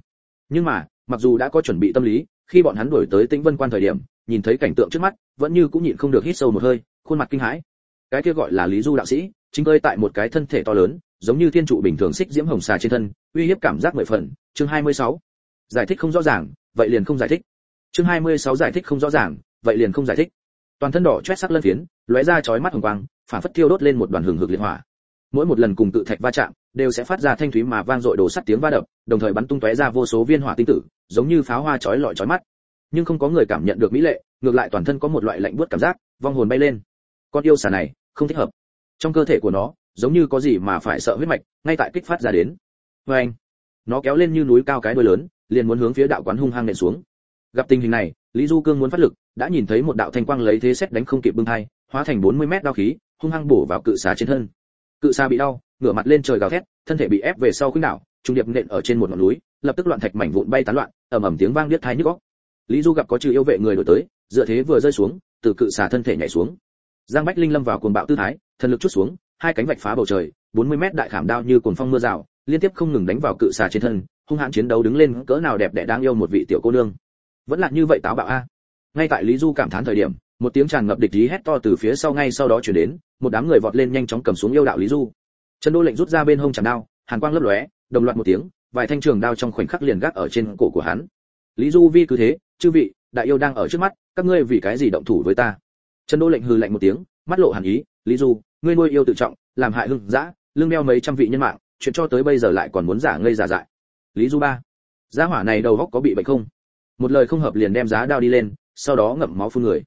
Nhưng mà, mặc dù đã có chuẩn bị tâm lý, khi bọn hắn đuổi tới tĩnh vân quan thời điểm, nhìn thấy cảnh tượng trước mắt, vẫn như cũng nhịn không được hít sâu một hơi, khuôn mặt kinh hãi. Cái kia gọi là lý du đạo sĩ, chính ơi tại một cái thân thể to lớn, giống như thiên trụ bình thường xích diễm hồng xà trên thân, uy hiếp cảm giác mười phần. Chương 26. giải thích không rõ ràng, vậy liền không giải thích chương 26 giải thích không rõ ràng, vậy liền không giải thích. Toàn thân đỏ chét sắc lân phiến, lóe ra chói mắt hồng quang phản phất thiêu đốt lên một đoàn hừng hực liệt hỏa. Mỗi một lần cùng tự thạch va chạm, đều sẽ phát ra thanh thúy mà vang dội đổ sắt tiếng va đập, đồng thời bắn tung tóe ra vô số viên hỏa tinh tử, giống như pháo hoa chói lọi chói mắt. Nhưng không có người cảm nhận được mỹ lệ, ngược lại toàn thân có một loại lạnh buốt cảm giác, vong hồn bay lên. Con yêu xà này, không thích hợp. Trong cơ thể của nó, giống như có gì mà phải sợ huyết mạch, ngay tại kích phát ra đến. Vê anh nó kéo lên như núi cao cái đuôi lớn, liền muốn hướng phía đạo quán hung hăng nện xuống gặp tình hình này lý du cương muốn phát lực đã nhìn thấy một đạo thanh quang lấy thế xét đánh không kịp bưng thai, hóa thành 40 mét đao khí hung hăng bổ vào cự xà trên thân. Cự xà bị đau ngửa mặt lên trời gào thét thân thể bị ép về sau khuynh đảo trung điệp nện ở trên một ngọn núi lập tức loạn thạch mảnh vụn bay tán loạn ầm ầm tiếng vang điếc tai nhức óc. Lý du gặp có trừ yêu vệ người đổi tới dựa thế vừa rơi xuống từ cự xà thân thể nhảy xuống. Giang bách linh lâm vào cuồng bạo tư thái thân lực chút xuống hai cánh vạch phá bầu trời 40 mét đại khảm đao như cuồng phong mưa rào liên tiếp không ngừng đánh vào cự xà trên thân hung hãn chiến đấu đứng lên cỡ nào đẹp đẽ đáng yêu một vị tiểu cô nương vẫn là như vậy táo bạo a. Ngay tại lý du cảm thán thời điểm, một tiếng tràn ngập địch ý hét to từ phía sau ngay sau đó chuyển đến, một đám người vọt lên nhanh chóng cầm xuống yêu đạo lý du. Trần đô lệnh rút ra bên hông chạm đao, hàn quang lấp lóe, đồng loạt một tiếng, vài thanh trường đao trong khoảnh khắc liền gác ở trên cổ của hắn. Lý du vi cứ thế, chư vị, đại yêu đang ở trước mắt, các ngươi vì cái gì động thủ với ta? Trần đô lệnh hừ lạnh một tiếng, mắt lộ hàn ý, lý du, ngươi nuôi yêu tự trọng, làm hại hưng dã lương đeo mấy trăm vị nhân mạng, chuyện cho tới bây giờ lại còn muốn giả ngây giả dại. Lý du ba, gia hỏa này đầu góc có bị bệnh không? Một lời không hợp liền đem giá đao đi lên, sau đó ngậm máu phun người.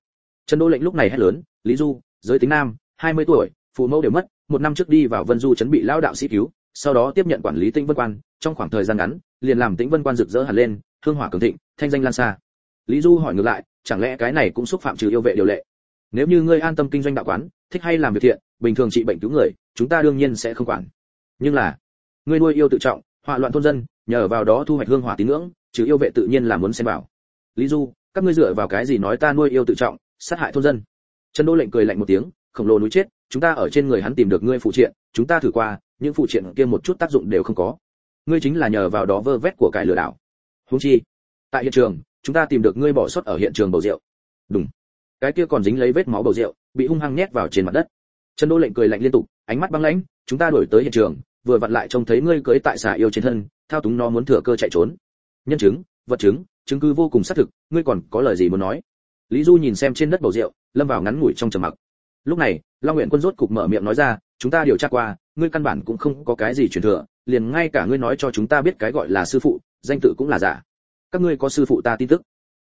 Trần đô lệnh lúc này hét lớn, lý du, giới tính nam 20 tuổi, phụ mẫu đều mất, một năm trước đi vào vân du chuẩn bị lão đạo sĩ cứu, sau đó tiếp nhận quản lý tĩnh vân quan, trong khoảng thời gian ngắn, liền làm tĩnh vân quan rực rỡ hẳn lên, hương hỏa cường thịnh, thanh danh lan xa. Lý du hỏi ngược lại, chẳng lẽ cái này cũng xúc phạm trừ yêu vệ điều lệ? Nếu như ngươi an tâm kinh doanh đạo quán, thích hay làm việc thiện, bình thường trị bệnh cứu người, chúng ta đương nhiên sẽ không quản. Nhưng là, ngươi nuôi yêu tự trọng, họa loạn thôn dân, nhờ vào đó thu hoạch hương hỏa tín ngưỡng trừ yêu vệ tự nhiên là muốn xem vào. Lý du, các ngươi dựa vào cái gì nói ta nuôi yêu tự trọng, sát hại thôn dân? Trần đô lệnh cười lạnh một tiếng, khổng lồ núi chết, chúng ta ở trên người hắn tìm được ngươi phụ triện, chúng ta thử qua, những phụ triện kia một chút tác dụng đều không có. Ngươi chính là nhờ vào đó vơ vét của cải lừa đảo. Huống chi, tại hiện trường, chúng ta tìm được ngươi bỏ sót ở hiện trường bầu rượu. Đúng cái kia còn dính lấy vết máu bầu rượu, bị hung hăng nhét vào trên mặt đất. Trần đô lệnh cười lạnh liên tục, ánh mắt băng lãnh, chúng ta đuổi tới hiện trường, vừa vặn lại trông thấy ngươi cưới tại xà yêu trên thân, thao túng nó muốn thừa cơ chạy trốn nhân chứng, vật chứng chứng cứ vô cùng xác thực, ngươi còn có lời gì muốn nói? Lý du nhìn xem trên đất bầu rượu, lâm vào ngắn ngủi trong trầm mặc. Lúc này, long nguyện quân rốt cục mở miệng nói ra, chúng ta điều tra qua, ngươi căn bản cũng không có cái gì truyền thừa, liền ngay cả ngươi nói cho chúng ta biết cái gọi là sư phụ, danh tự cũng là giả. Các ngươi có sư phụ ta tin tức.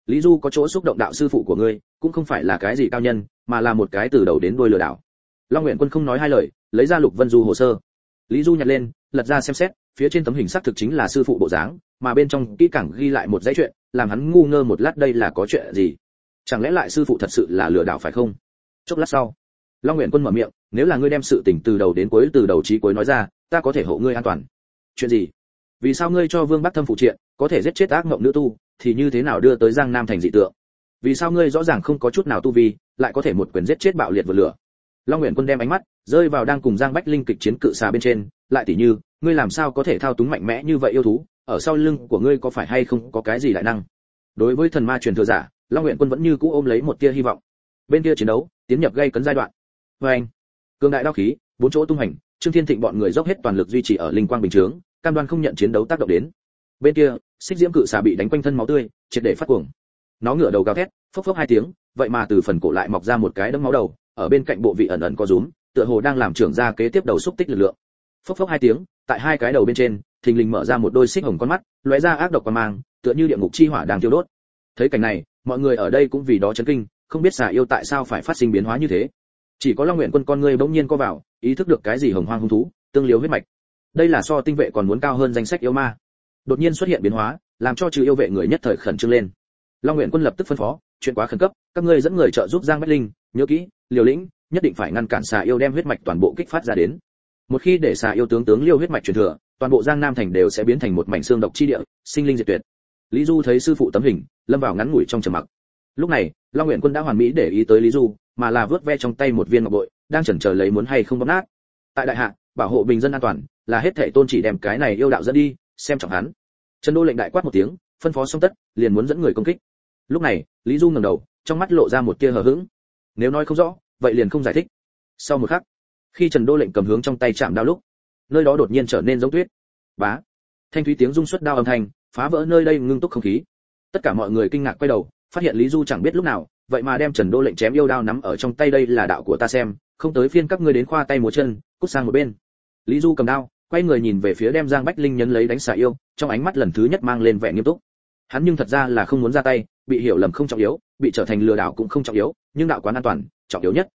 Lý du có chỗ xúc động đạo sư phụ của ngươi, cũng không phải là cái gì cao nhân, mà là một cái từ đầu đến đuôi lừa đảo. Long nguyện quân không nói hai lời, lấy ra lục vân du hồ sơ. Lý du nhặt lên, lật ra xem xét, phía trên tấm hình xác thực chính là sư phụ bộ dáng mà bên trong kỹ càng ghi lại một dãy chuyện, làm hắn ngu ngơ một lát đây là có chuyện gì? Chẳng lẽ lại sư phụ thật sự là lừa đảo phải không? Chốc lát sau, long nguyện quân mở miệng, nếu là ngươi đem sự tình từ đầu đến cuối, từ đầu chí cuối nói ra, ta có thể hộ ngươi an toàn. Chuyện gì? Vì sao ngươi cho vương bắc thâm phụ triện, có thể giết chết ác mộng nữ tu, thì như thế nào đưa tới giang nam thành dị tượng? Vì sao ngươi rõ ràng không có chút nào tu vi, lại có thể một quyền giết chết bạo liệt vượt lửa? Long nguyện quân đem ánh mắt rơi vào đang cùng giang bách linh kịch chiến cự xà bên trên, lại tỉ như, ngươi làm sao có thể thao túng mạnh mẽ như vậy yêu thú ở sau lưng của ngươi có phải hay không có cái gì đại năng? Đối với thần ma truyền thừa giả, long nguyện quân vẫn như cũ ôm lấy một tia hy vọng. Bên kia chiến đấu, tiến nhập gây cấn giai đoạn. Vê anh, cường đại đao khí, bốn chỗ tung hành, trương thiên thịnh bọn người dốc hết toàn lực duy trì ở linh quang bình chướng, cam đoan không nhận chiến đấu tác động đến. Bên kia, xích diễm cự xà bị đánh quanh thân máu tươi, triệt để phát cuồng. Nó ngửa đầu gào thét, phốc phốc hai tiếng, vậy mà từ phần cổ lại mọc ra một cái đấm máu đầu, ở bên cạnh bộ vị ẩn ẩn có rúm, tựa hồ đang làm trưởng ra kế tiếp đầu xúc tích lực lượng phốc phốc hai tiếng, tại hai cái đầu bên trên, thình lình mở ra một đôi xích hồng con mắt, lóe ra ác độc quan mang, tựa như địa ngục chi hỏa đang thiêu đốt. Thấy cảnh này, mọi người ở đây cũng vì đó chấn kinh, không biết xà yêu tại sao phải phát sinh biến hóa như thế. Chỉ có long nguyện quân con ngươi bỗng nhiên co vào, ý thức được cái gì hồng hoang hung thú, tương liếu huyết mạch. Đây là so tinh vệ còn muốn cao hơn danh sách yêu ma. Đột nhiên xuất hiện biến hóa, làm cho trừ yêu vệ người nhất thời khẩn trương lên. Long nguyện quân lập tức phân phó, chuyện quá khẩn cấp, các ngươi dẫn người trợ giúp giang bách linh, nhớ kỹ, liều lĩnh, nhất định phải ngăn cản xà yêu đem huyết mạch toàn bộ kích phát ra đến một khi để xà yêu tướng tướng liêu huyết mạch truyền thừa, toàn bộ giang nam thành đều sẽ biến thành một mảnh xương độc chi địa, sinh linh diệt tuyệt. Lý du thấy sư phụ tấm hình, lâm vào ngắn ngủi trong trầm mặc. Lúc này, long nguyện quân đã hoàn mỹ để ý tới lý du, mà là vớt ve trong tay một viên ngọc bội, đang chần chờ lấy muốn hay không bóp nát. Tại đại hạ, bảo hộ bình dân an toàn, là hết thảy tôn chỉ đem cái này yêu đạo dẫn đi, xem trọng hắn. Trần đô lệnh đại quát một tiếng, phân phó xong tất, liền muốn dẫn người công kích. Lúc này, lý du ngẩng đầu, trong mắt lộ ra một tia hờ hững. Nếu nói không rõ, vậy liền không giải thích. Sau một khắc khi trần đô lệnh cầm hướng trong tay chạm đao lúc, nơi đó đột nhiên trở nên giống tuyết. Bá! Thanh thúy tiếng rung xuất đao âm thanh, phá vỡ nơi đây ngưng túc không khí. Tất cả mọi người kinh ngạc quay đầu, phát hiện lý du chẳng biết lúc nào, vậy mà đem trần đô lệnh chém yêu đao nắm ở trong tay đây là đạo của ta xem, không tới phiên các ngươi đến khoa tay múa chân, cút sang một bên. Lý du cầm đao, quay người nhìn về phía đem giang bách linh nhấn lấy đánh xà yêu, trong ánh mắt lần thứ nhất mang lên vẻ nghiêm túc. Hắn nhưng thật ra là không muốn ra tay, bị hiểu lầm không trọng yếu, bị trở thành lừa đảo cũng không trọng yếu, nhưng đạo quán an toàn, trọng yếu nhất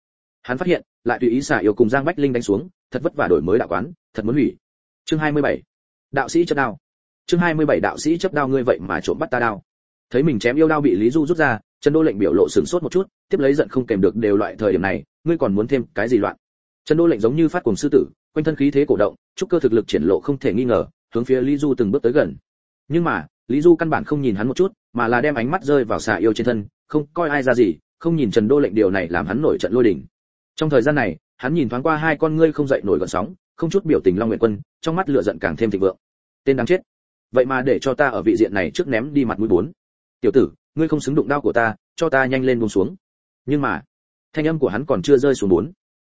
hắn phát hiện, lại tùy ý xả yêu cùng giang bách linh đánh xuống, thật vất vả đổi mới đạo quán, thật muốn hủy. Chương 27. đạo sĩ chấp đao. Chương 27 đạo sĩ chấp đao ngươi vậy mà trộm bắt ta đao. Thấy mình chém yêu đao bị lý du rút ra, trần đô lệnh biểu lộ sửng sốt một chút, tiếp lấy giận không kèm được đều loại thời điểm này, ngươi còn muốn thêm cái gì loạn? Trần đô lệnh giống như phát cuồng sư tử, quanh thân khí thế cổ động trúc cơ thực lực triển lộ không thể nghi ngờ, hướng phía lý du từng bước tới gần. Nhưng mà, lý du căn bản không nhìn hắn một chút, mà là đem ánh mắt rơi vào xà yêu trên thân, không coi ai ra gì, không nhìn trần đô lệnh điều này làm hắn nổi trận lôi đình trong thời gian này, hắn nhìn thoáng qua hai con ngươi không dậy nổi gợn sóng, không chút biểu tình long nguyện quân, trong mắt lửa giận càng thêm thịnh vượng. Tên đáng chết. Vậy mà để cho ta ở vị diện này trước ném đi mặt mũi bốn. Tiểu tử, ngươi không xứng đụng đao của ta, cho ta nhanh lên buông xuống. Nhưng mà, thanh âm của hắn còn chưa rơi xuống bốn.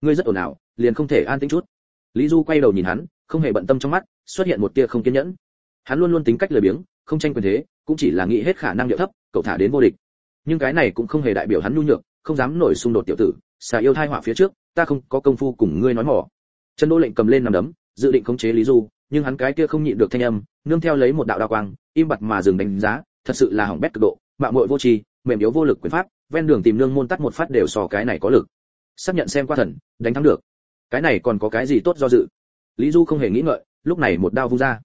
Ngươi rất ồn ào, liền không thể an tĩnh chút. Lý du quay đầu nhìn hắn, không hề bận tâm trong mắt, xuất hiện một tia không kiên nhẫn. Hắn luôn luôn tính cách lười biếng, không tranh quyền thế, cũng chỉ là nghĩ hết khả năng điệu thấp, cậu thả đến vô địch. Nhưng cái này cũng không hề đại biểu hắn nhu nhược, không dám nổi xung đột tiểu tử xà yêu thai họa phía trước, ta không có công phu cùng ngươi nói mỏ. Trần đô lệnh cầm lên nằm đấm, dự định khống chế lý du, nhưng hắn cái kia không nhịn được thanh âm, nương theo lấy một đạo đao quang, im bặt mà dừng đánh giá, thật sự là hỏng bét cực độ, mạo muội vô tri, mềm yếu vô lực quyền pháp, ven đường tìm nương môn tắt một phát đều so cái này có lực. Xác nhận xem qua thần, đánh thắng được. Cái này còn có cái gì tốt do dự? Lý du không hề nghĩ ngợi, lúc này một đao vung ra.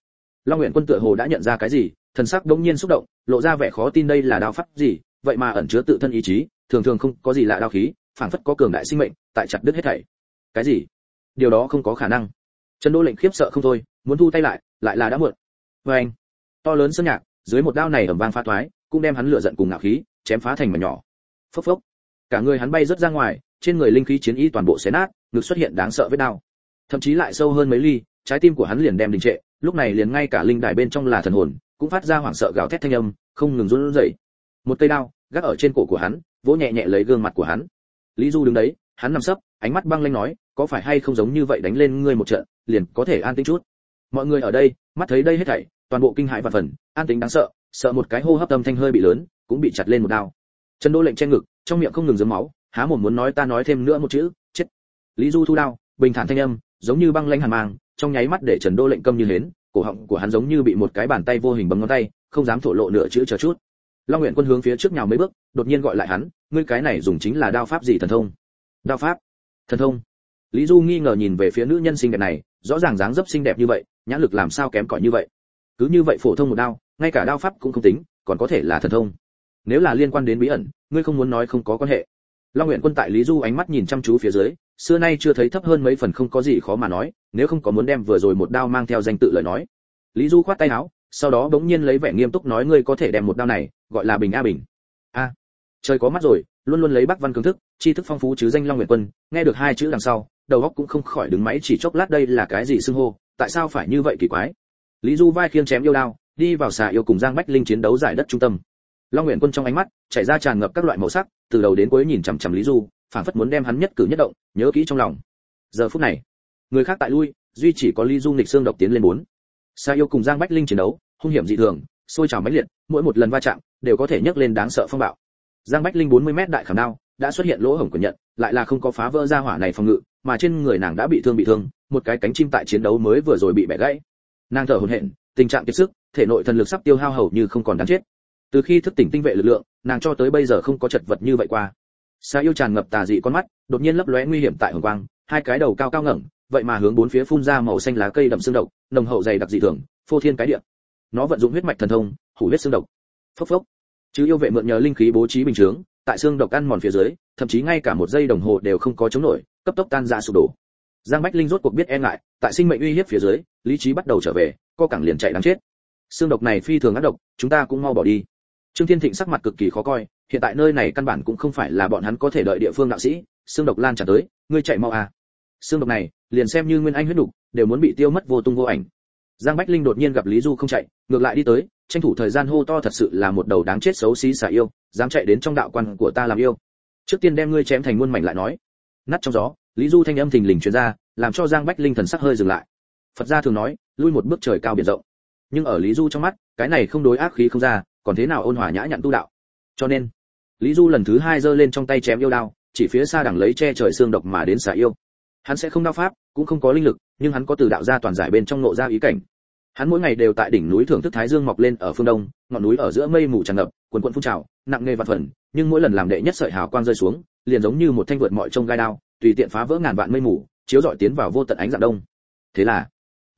Long nguyện quân tựa hồ đã nhận ra cái gì, thần sắc đống nhiên xúc động, lộ ra vẻ khó tin đây là đao pháp gì, vậy mà ẩn chứa tự thân ý chí, thường thường không có gì lạ đao khí phảng phất có cường đại sinh mệnh tại chặt đứt hết thảy. Cái gì? Điều đó không có khả năng. Trần đô lệnh khiếp sợ không thôi, muốn thu tay lại lại là đã muộn. Vê anh, to lớn sơn nhạc, dưới một đao này ầm vang phá toái cũng đem hắn lửa giận cùng ngạo khí, chém phá thành mảnh nhỏ. Phốc phốc. Cả người hắn bay rất ra ngoài, trên người linh khí chiến y toàn bộ xé nát, ngực xuất hiện đáng sợ vết đao thậm chí lại sâu hơn mấy ly, trái tim của hắn liền đem đình trệ, lúc này liền ngay cả linh đài bên trong là thần hồn, cũng phát ra hoảng sợ gào thét thanh âm, không ngừng run rẩy. Một cây đao, gác ở trên cổ của hắn, vỗ nhẹ nhẹ lấy gương mặt của hắn lý du đứng đấy, hắn nằm sấp, ánh mắt băng lanh nói, có phải hay không giống như vậy đánh lên ngươi một trận, liền có thể an tĩnh chút. Mọi người ở đây, mắt thấy đây hết thảy, toàn bộ kinh hãi và phần, an tĩnh đáng sợ sợ một cái hô hấp âm thanh hơi bị lớn, cũng bị chặt lên một đao. Trần đô lệnh che ngực, trong miệng không ngừng giấm máu, há mồm muốn nói ta nói thêm nữa một chữ, chết. Lý du thu đao, bình thản thanh âm, giống như băng lanh hàn mang, trong nháy mắt để trần đô lệnh câm như hến, cổ họng của hắn giống như bị một cái bàn tay vô hình bấm ngón tay, không dám thổ lộ nửa chữ chờ chút long nguyện quân hướng phía trước nhào mấy bước, đột nhiên gọi lại hắn, ngươi cái này dùng chính là đao pháp gì thần thông? Đao pháp? Thần thông? Lý du nghi ngờ nhìn về phía nữ nhân xinh đẹp này, rõ ràng dáng dấp xinh đẹp như vậy, nhãn lực làm sao kém cỏi như vậy? Cứ như vậy phổ thông một đao, ngay cả đao pháp cũng không tính, còn có thể là thần thông. Nếu là liên quan đến bí ẩn, ngươi không muốn nói không có quan hệ. Long nguyện quân tại lý du ánh mắt nhìn chăm chú phía dưới, xưa nay chưa thấy thấp hơn mấy phần không có gì khó mà nói, nếu không có muốn đem vừa rồi một đao mang theo danh tự lời nói. Lý du khoát tay áo sau đó bỗng nhiên lấy vẻ nghiêm túc nói, ngươi có thể đem một đao này gọi là bình a bình. A, trời có mắt rồi, luôn luôn lấy bắc văn cường thức, tri thức phong phú chứ danh long nguyện quân, nghe được hai chữ đằng sau, đầu óc cũng không khỏi đứng máy chỉ chốc lát, đây là cái gì xưng hô? Tại sao phải như vậy kỳ quái? Lý du vai khiêng chém yêu đao, đi vào xà yêu cùng giang bách linh chiến đấu giải đất trung tâm. Long nguyện quân trong ánh mắt chảy ra tràn ngập các loại màu sắc, từ đầu đến cuối nhìn chằm chằm lý du, phảng phất muốn đem hắn nhất cử nhất động, nhớ kỹ trong lòng. Giờ phút này, người khác tại lui, duy chỉ có lý du nghịch xương độc tiến lên bốn sa yêu cùng giang bách linh chiến đấu, hung hiểm dị thường, sôi trào mãnh liệt, mỗi một lần va chạm đều có thể nhấc lên đáng sợ phong bạo. Giang bách linh 40 mét đại khảm đao đã xuất hiện lỗ hổng của nhận, lại là không có phá vỡ ra hỏa này phòng ngự, mà trên người nàng đã bị thương bị thương, một cái cánh chim tại chiến đấu mới vừa rồi bị bẻ gãy. Nàng thở hổn hển, tình trạng kiệt sức, thể nội thần lực sắp tiêu hao hầu như không còn đáng chết. Từ khi thức tỉnh tinh vệ lực lượng, nàng cho tới bây giờ không có chật vật như vậy qua. Sa yêu tràn ngập tà dị con mắt, đột nhiên lấp lóe nguy hiểm tại hồng quang, hai cái đầu cao cao ngẩng vậy mà hướng bốn phía phun ra màu xanh lá cây đậm xương độc, nồng hậu dày đặc dị thường, phô thiên cái địa. Nó vận dụng huyết mạch thần thông, hủ huyết xương độc. Phốc phốc. Chứ yêu vệ mượn nhờ linh khí bố trí bình chướng, tại xương độc ăn mòn phía dưới, thậm chí ngay cả một giây đồng hồ đều không có chống nổi, cấp tốc tan ra sụp đổ. Giang bách linh rốt cuộc biết e ngại, tại sinh mệnh uy hiếp phía dưới, lý trí bắt đầu trở về, co cẳng liền chạy đáng chết. Xương độc này phi thường ác độc, chúng ta cũng mau bỏ đi. Trương thiên thịnh sắc mặt cực kỳ khó coi, hiện tại nơi này căn bản cũng không phải là bọn hắn có thể đợi địa phương đạo sĩ, xương độc lan tràn tới, ngươi chạy mau à xương độc này, liền xem như nguyên anh huyết đục, đều muốn bị tiêu mất vô tung vô ảnh. Giang bách linh đột nhiên gặp lý du không chạy, ngược lại đi tới, tranh thủ thời gian hô to thật sự là một đầu đáng chết xấu xí xả yêu, dám chạy đến trong đạo quan của ta làm yêu. Trước tiên đem ngươi chém thành muôn mảnh lại nói. Nát trong gió, lý du thanh âm thình lình truyền ra, làm cho giang bách linh thần sắc hơi dừng lại. Phật gia thường nói, lui một bước trời cao biển rộng. Nhưng ở lý du trong mắt, cái này không đối ác khí không ra, còn thế nào ôn hòa nhã nhặn tu đạo. Cho nên, lý du lần thứ hai giơ lên trong tay chém yêu đao, chỉ phía xa đằng lấy che trời xương độc mà đến xả yêu hắn sẽ không đao pháp, cũng không có linh lực, nhưng hắn có từ đạo gia toàn giải bên trong nộ ra ý cảnh. Hắn mỗi ngày đều tại đỉnh núi thưởng thức thái dương mọc lên ở phương đông, ngọn núi ở giữa mây mù tràn ngập, quần quần phun trào, nặng nề và phần, nhưng mỗi lần làm đệ nhất sợi hào quang rơi xuống, liền giống như một thanh vượt mọi trông gai đao, tùy tiện phá vỡ ngàn vạn mây mù, chiếu rọi tiến vào vô tận ánh dạng đông. Thế là,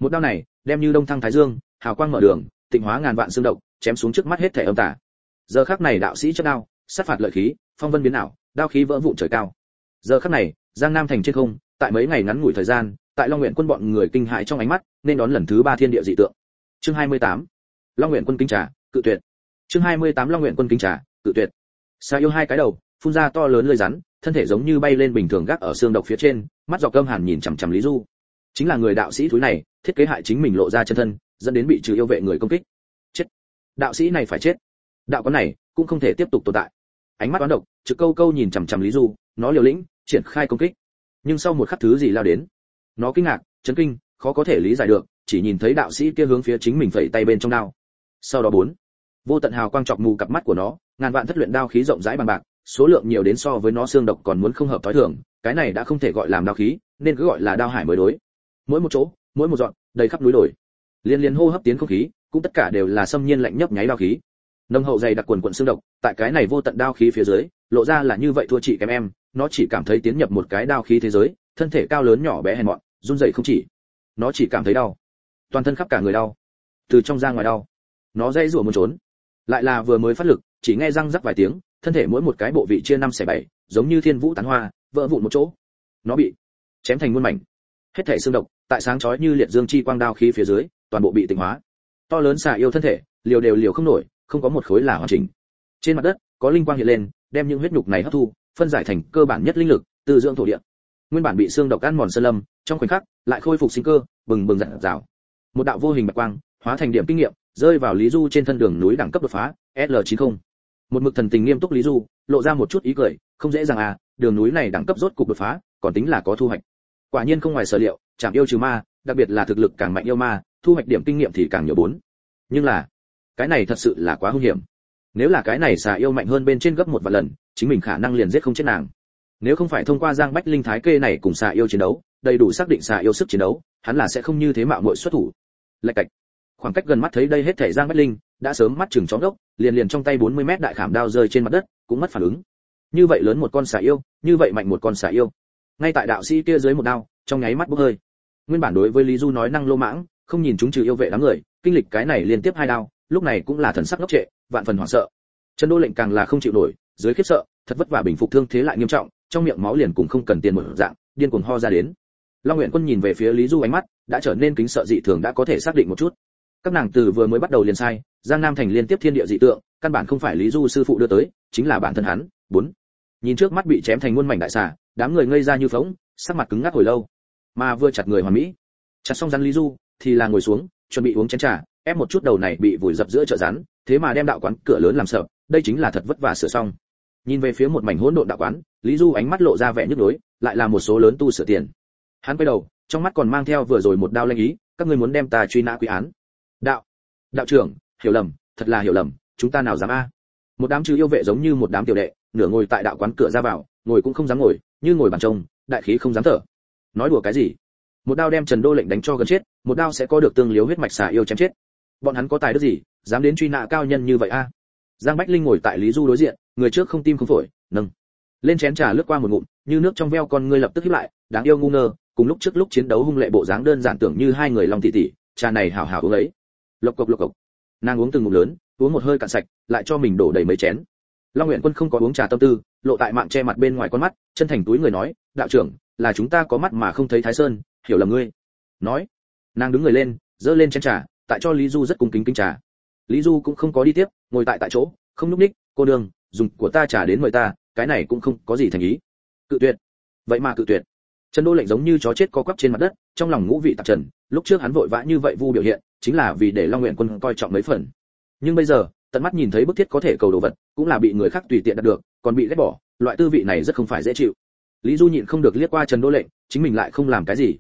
một đao này, đem như đông thăng thái dương, hào quang mở đường, tịnh hóa ngàn vạn xương động chém xuống trước mắt hết thể âm tả giờ khắc này đạo sĩ chất đao, sát phạt lợi khí, phong vân biến ảo, đao khí vỡ vụn trời cao. Giờ khắc này, giang nam thành trên không tại mấy ngày ngắn ngủi thời gian, tại long nguyện quân bọn người kinh hãi trong ánh mắt, nên đón lần thứ ba thiên địa dị tượng. Chương 28. long nguyện quân kính trà, cự tuyệt. Chương 28 long nguyện quân kính trà, cự tuyệt. Sa yêu hai cái đầu, phun ra to lớn lưỡi rắn, thân thể giống như bay lên bình thường gác ở xương độc phía trên, mắt dọc cơm hàn nhìn chằm chằm lý du. Chính là người đạo sĩ thúi này, thiết kế hại chính mình lộ ra chân thân, dẫn đến bị trừ yêu vệ người công kích. Chết. Đạo sĩ này phải chết. Đạo quán này cũng không thể tiếp tục tồn tại. Ánh mắt toán độc, trực câu câu nhìn chằm chằm lý du, nó liều lĩnh, triển khai công kích nhưng sau một khắc thứ gì lao đến. Nó kinh ngạc, chấn kinh, khó có thể lý giải được, chỉ nhìn thấy đạo sĩ kia hướng phía chính mình phẩy tay bên trong đao. Sau đó bốn, vô tận hào quang chọc mù cặp mắt của nó, ngàn vạn thất luyện đao khí rộng rãi bằng bạc, số lượng nhiều đến so với nó xương độc còn muốn không hợp tối thường, cái này đã không thể gọi làm đao khí, nên cứ gọi là đao hải mới đối. Mỗi một chỗ, mỗi một dọn, đầy khắp núi đồi. Liên liên hô hấp tiến không khí, cũng tất cả đều là xâm nhiên lạnh nhấp nháy đao khí. Nông hậu dày đặc quần quận xương độc, tại cái này vô tận đao khí phía dưới, lộ ra là như vậy thua chị kém em nó chỉ cảm thấy tiến nhập một cái đao khí thế giới, thân thể cao lớn nhỏ bé hèn mọn, run rẩy không chỉ. Nó chỉ cảm thấy đau. Toàn thân khắp cả người đau. Từ trong ra ngoài đau. Nó dây rủa muốn trốn. Lại là vừa mới phát lực, chỉ nghe răng rắc vài tiếng, thân thể mỗi một cái bộ vị chia năm xẻ bảy, giống như thiên vũ tán hoa, vỡ vụn một chỗ. Nó bị chém thành muôn mảnh. Hết thể xương độc, tại sáng chói như liệt dương chi quang đao khí phía dưới, toàn bộ bị tịnh hóa. To lớn xà yêu thân thể, liều đều liều không nổi, không có một khối là hoàn chỉnh. Trên mặt đất, có linh quang hiện lên, đem những huyết nhục này hấp thu phân giải thành cơ bản nhất linh lực từ dưỡng thổ địa. Nguyên bản bị xương độc ăn mòn sơn lâm, trong khoảnh khắc, lại khôi phục sinh cơ, bừng bừng rạng rào một đạo vô hình bạch quang, hóa thành điểm kinh nghiệm, rơi vào lý du trên thân đường núi đẳng cấp đột phá, l 90 một mực thần tình nghiêm túc lý du, lộ ra một chút ý cười, không dễ dàng à đường núi này đẳng cấp rốt cục đột phá, còn tính là có thu hoạch. Quả nhiên không ngoài sở liệu, chạm yêu trừ ma, đặc biệt là thực lực càng mạnh yêu ma, thu hoạch điểm kinh nghiệm thì càng nhiều bốn. Nhưng là, cái này thật sự là quá hung hiểm nếu là cái này xà yêu mạnh hơn bên trên gấp một vài lần, chính mình khả năng liền giết không chết nàng. Nếu không phải thông qua giang bách linh thái kê này cùng xà yêu chiến đấu, đầy đủ xác định xà yêu sức chiến đấu, hắn là sẽ không như thế mạo muội xuất thủ. Lạch cạch. Khoảng cách gần mắt thấy đây hết thể giang bách linh, đã sớm mắt chừng chó đốc, liền liền trong tay 40 mét đại khảm đao rơi trên mặt đất, cũng mất phản ứng. Như vậy lớn một con xà yêu, như vậy mạnh một con xà yêu. Ngay tại đạo sĩ kia dưới một đao, trong nháy mắt bốc hơi. Nguyên bản đối với lý du nói năng lô mãng, không nhìn chúng trừ yêu vệ đám người, kinh lịch cái này liên tiếp hai đao lúc này cũng là thần sắc ngốc trệ, vạn phần hoảng sợ. Trần đô lệnh càng là không chịu nổi, dưới khiếp sợ, thật vất vả bình phục thương thế lại nghiêm trọng, trong miệng máu liền cũng không cần tiền một dạng, điên cuồng ho ra đến. Long nguyện quân nhìn về phía lý du ánh mắt, đã trở nên kính sợ dị thường đã có thể xác định một chút. Các nàng từ vừa mới bắt đầu liền sai, giang nam thành liên tiếp thiên địa dị tượng, căn bản không phải lý du sư phụ đưa tới, chính là bản thân hắn. Bốn. Nhìn trước mắt bị chém thành muôn mảnh đại xà, đám người ngây ra như phóng sắc mặt cứng ngắc hồi lâu. Mà vừa chặt người hoàn mỹ. Chặt xong rắn lý du, thì là ngồi xuống, chuẩn bị uống chén trà ép một chút đầu này bị vùi dập giữa chợ rắn thế mà đem đạo quán cửa lớn làm sợ, đây chính là thật vất vả sửa xong. Nhìn về phía một mảnh hỗn độn đạo quán, lý du ánh mắt lộ ra vẻ nhức nhối, lại là một số lớn tu sửa tiền. Hắn quay đầu, trong mắt còn mang theo vừa rồi một đao lanh ý, các ngươi muốn đem ta truy nã quy án. Đạo đạo trưởng, hiểu lầm, thật là hiểu lầm, chúng ta nào dám a? Một đám chư yêu vệ giống như một đám tiểu đệ, nửa ngồi tại đạo quán cửa ra vào, ngồi cũng không dám ngồi, như ngồi bàn trông, đại khí không dám thở. Nói đùa cái gì? Một đao đem trần đô lệnh đánh cho gần chết, một đao sẽ có được tương liếu huyết mạch xà yêu chém chết bọn hắn có tài đức gì, dám đến truy nã cao nhân như vậy a? Giang bách linh ngồi tại lý du đối diện, người trước không tim không phổi, nâng. Lên chén trà lướt qua một ngụm, như nước trong veo con ngươi lập tức hiếp lại, đáng yêu ngu ngơ, cùng lúc trước lúc chiến đấu hung lệ bộ dáng đơn giản tưởng như hai người lòng tỉ tỉ trà này hảo hảo uống ấy. Lộc cộc lộc cộc. Nàng uống từng ngụm lớn, uống một hơi cạn sạch, lại cho mình đổ đầy mấy chén. Long nguyện quân không có uống trà tâm tư, lộ tại mạng che mặt bên ngoài con mắt, chân thành túi người nói, đạo trưởng, là chúng ta có mắt mà không thấy thái sơn, hiểu lầm ngươi. Nói. Nàng đứng người lên dơ lên chén trà tại cho lý du rất cung kính kính trà. Lý du cũng không có đi tiếp, ngồi tại tại chỗ, không núp ních, cô đường dùng của ta trà đến mời ta, cái này cũng không có gì thành ý. Cự tuyệt. Vậy mà cự tuyệt. Trần đô lệnh giống như chó chết co quắp trên mặt đất, trong lòng ngũ vị tạp trần, lúc trước hắn vội vã như vậy vu biểu hiện, chính là vì để long nguyện quân coi trọng mấy phần. Nhưng bây giờ, tận mắt nhìn thấy bức thiết có thể cầu đồ vật, cũng là bị người khác tùy tiện đạt được, còn bị ghét bỏ, loại tư vị này rất không phải dễ chịu. Lý du nhịn không được liếc qua trần đô lệnh, chính mình lại không làm cái gì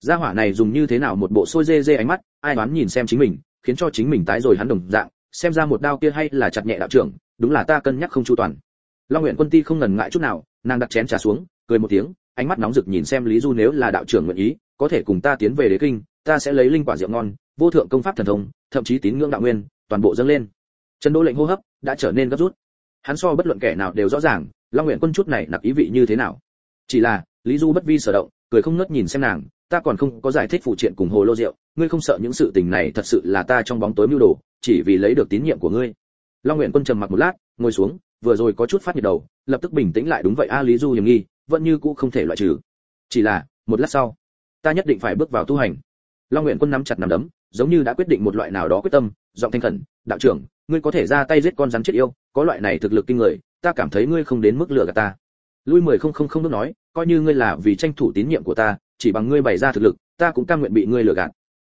gia hỏa này dùng như thế nào một bộ sôi dê dê ánh mắt, ai đoán nhìn xem chính mình, khiến cho chính mình tái rồi hắn đồng dạng, xem ra một đao kia hay là chặt nhẹ đạo trưởng, đúng là ta cân nhắc không chu toàn. Long nguyện quân ti không ngần ngại chút nào, nàng đặt chén trà xuống, cười một tiếng, ánh mắt nóng rực nhìn xem lý du nếu là đạo trưởng nguyện ý, có thể cùng ta tiến về đế kinh, ta sẽ lấy linh quả rượu ngon, vô thượng công pháp thần thông, thậm chí tín ngưỡng đạo nguyên, toàn bộ dâng lên. Trần đỗ lệnh hô hấp đã trở nên gấp rút. Hắn so bất luận kẻ nào đều rõ ràng, long nguyện quân chút này nặc ý vị như thế nào. Chỉ là, lý du bất vi sở động, cười không ngớt nhìn xem nàng ta còn không có giải thích phụ triện cùng hồ lô rượu, ngươi không sợ những sự tình này thật sự là ta trong bóng tối mưu đồ, chỉ vì lấy được tín nhiệm của ngươi. Long nguyện quân trầm mặc một lát, ngồi xuống, vừa rồi có chút phát nhiệt đầu, lập tức bình tĩnh lại đúng vậy, a lý du hiểm nghi, vẫn như cũ không thể loại trừ. Chỉ là, một lát sau, ta nhất định phải bước vào tu hành. Long nguyện quân nắm chặt nắm đấm, giống như đã quyết định một loại nào đó quyết tâm, giọng thanh khẩn, đạo trưởng, ngươi có thể ra tay giết con rắn chết yêu, có loại này thực lực kinh người, ta cảm thấy ngươi không đến mức lừa gạt ta lui mười không không không bước nói, coi như ngươi là vì tranh thủ tín nhiệm của ta, chỉ bằng ngươi bày ra thực lực, ta cũng cam nguyện bị ngươi lừa gạt.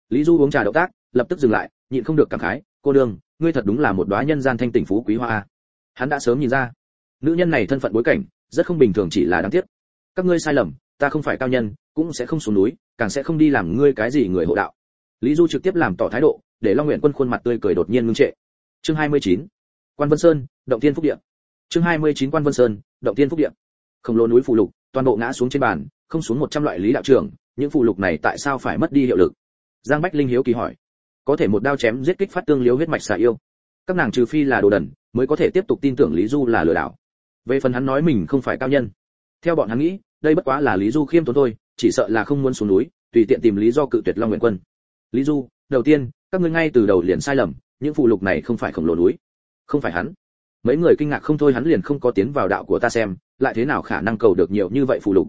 Lý du uống trà động tác, lập tức dừng lại, nhịn không được cảm khái, cô đương ngươi thật đúng là một đóa nhân gian thanh tỉnh phú quý hoa hắn đã sớm nhìn ra, nữ nhân này thân phận bối cảnh, rất không bình thường chỉ là đáng tiếc. Các ngươi sai lầm, ta không phải cao nhân, cũng sẽ không xuống núi, càng sẽ không đi làm ngươi cái gì người hộ đạo. Lý du trực tiếp làm tỏ thái độ, để long nguyện quân khuôn mặt tươi cười đột nhiên ngưng trệ. Chương 29. quan vân sơn, động tiên phúc địa. Chương 29 quan vân sơn, động tiên phúc địa khổng lồ núi phù lục, toàn bộ ngã xuống trên bàn, không xuống một trăm loại lý đạo trưởng những phù lục này tại sao phải mất đi hiệu lực? Giang bách linh hiếu kỳ hỏi. Có thể một đao chém giết kích phát tương liếu huyết mạch xà yêu. Các nàng trừ phi là đồ đần, mới có thể tiếp tục tin tưởng lý du là lừa đảo. Về phần hắn nói mình không phải cao nhân. Theo bọn hắn nghĩ, đây bất quá là lý du khiêm tốn thôi, chỉ sợ là không muốn xuống núi, tùy tiện tìm lý do cự tuyệt long nguyện quân. Lý du, đầu tiên, các ngươi ngay từ đầu liền sai lầm, những phụ lục này không phải khổng lồ núi. Không phải hắn. Mấy người kinh ngạc không thôi hắn liền không có tiến vào đạo của ta xem lại thế nào khả năng cầu được nhiều như vậy phù lục?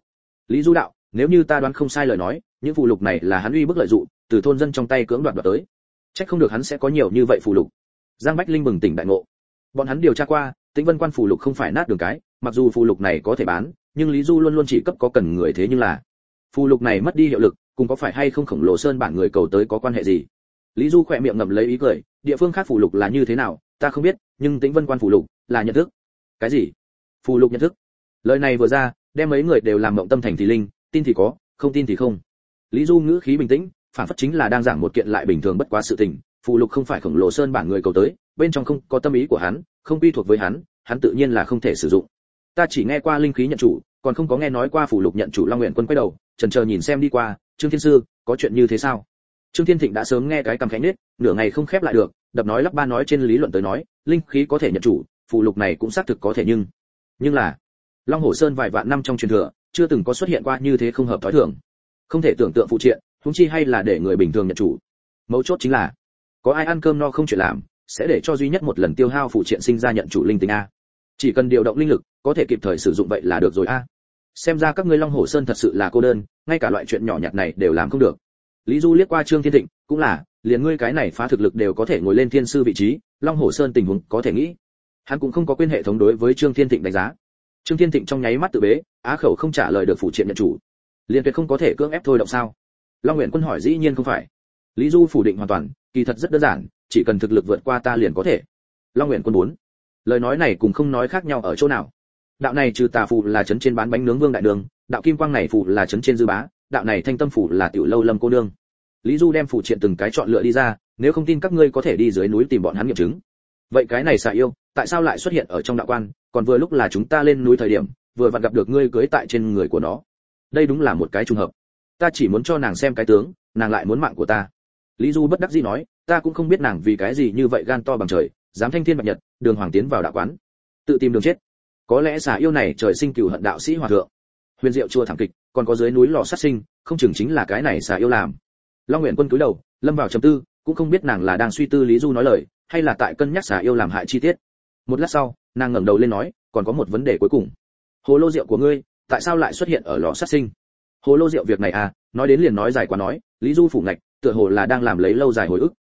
Lý du đạo, nếu như ta đoán không sai lời nói, những phù lục này là hắn uy bức lợi dụng, từ thôn dân trong tay cưỡng đoạt đoạt tới. Trách không được hắn sẽ có nhiều như vậy phù lục. Giang bách linh bừng tỉnh đại ngộ. Bọn hắn điều tra qua, tĩnh vân quan phù lục không phải nát đường cái, mặc dù phù lục này có thể bán, nhưng lý du luôn luôn chỉ cấp có cần người thế nhưng là phù lục này mất đi hiệu lực, cùng có phải hay không khổng lồ sơn bản người cầu tới có quan hệ gì? Lý du khỏe miệng ngậm lấy ý cười, địa phương khác phù lục là như thế nào, ta không biết, nhưng tĩnh vân quan phù lục là nhận thức. Cái gì? Phù lục nhận thức lời này vừa ra, đem mấy người đều làm mộng tâm thành thì linh, tin thì có, không tin thì không. Lý du ngữ khí bình tĩnh, phản phất chính là đang giảng một kiện lại bình thường bất quá sự tình phụ lục không phải khổng lồ sơn bản người cầu tới, bên trong không có tâm ý của hắn, không quy thuộc với hắn hắn tự nhiên là không thể sử dụng. Ta chỉ nghe qua linh khí nhận chủ, còn không có nghe nói qua phụ lục nhận chủ long nguyện quân quay đầu trần chờ nhìn xem đi qua, trương thiên sư, có chuyện như thế sao? Trương thiên thịnh đã sớm nghe cái cầm khánh nết nửa ngày không khép lại được, đập nói lắp ba nói trên lý luận tới nói, linh khí có thể nhận chủ phụ lục này cũng xác thực có thể nhưng nhưng là long hồ sơn vài vạn năm trong truyền thừa, chưa từng có xuất hiện qua như thế không hợp thói thường. Không thể tưởng tượng phụ triện chúng chi hay là để người bình thường nhận chủ. Mấu chốt chính là, có ai ăn cơm no không chuyện làm, sẽ để cho duy nhất một lần tiêu hao phụ triện sinh ra nhận chủ linh tính a. Chỉ cần điều động linh lực, có thể kịp thời sử dụng vậy là được rồi a. Xem ra các ngươi long hồ sơn thật sự là cô đơn, ngay cả loại chuyện nhỏ nhặt này đều làm không được. Lý du liếc qua trương thiên thịnh, cũng là, liền ngươi cái này phá thực lực đều có thể ngồi lên thiên sư vị trí, long hồ sơn tình huống có thể nghĩ. Hắn cũng không có quên hệ thống đối với trương thiên thịnh đánh giá trương thiên thịnh trong nháy mắt tự bế, á khẩu không trả lời được phủ triện nhận chủ. Liền tuyệt không có thể cưỡng ép thôi động sao? Long nguyện quân hỏi dĩ nhiên không phải. Lý du phủ định hoàn toàn, kỳ thật rất đơn giản, chỉ cần thực lực vượt qua ta liền có thể. Long nguyện quân muốn lời nói này cùng không nói khác nhau ở chỗ nào? Đạo này trừ tà phù là chấn trên bán bánh nướng vương đại đường, đạo kim quang này phù là chấn trên dư bá, đạo này thanh tâm phù là tiểu lâu lâm cô nương. Lý du đem phủ triện từng cái chọn lựa đi ra, nếu không tin các ngươi có thể đi dưới núi tìm bọn hắn nghiệm chứng. Vậy cái này xà yêu tại sao lại xuất hiện ở trong đạo quan, còn vừa lúc là chúng ta lên núi thời điểm, vừa vặn gặp được ngươi cưới tại trên người của nó. Đây đúng là một cái trùng hợp. Ta chỉ muốn cho nàng xem cái tướng, nàng lại muốn mạng của ta. Lý du bất đắc dĩ nói, ta cũng không biết nàng vì cái gì như vậy gan to bằng trời, dám thanh thiên bạch nhật, đường hoàng tiến vào đạo quán. Tự tìm đường chết. Có lẽ xà yêu này trời sinh cửu hận đạo sĩ hòa thượng. Huyền diệu chùa thảm kịch, còn có dưới núi lò sát sinh, không chừng chính là cái này xà yêu làm. Long nguyện quân cúi đầu, lâm vào trầm tư, cũng không biết nàng là đang suy tư lý du nói lời, hay là tại cân nhắc xà yêu làm hại chi tiết một lát sau, nàng ngẩng đầu lên nói, còn có một vấn đề cuối cùng. Hồ lô rượu của ngươi, tại sao lại xuất hiện ở lò sát sinh? Hồ lô rượu việc này à nói đến liền nói dài quá nói, lý du phủ ngạch, tựa hồ là đang làm lấy lâu dài hồi ức.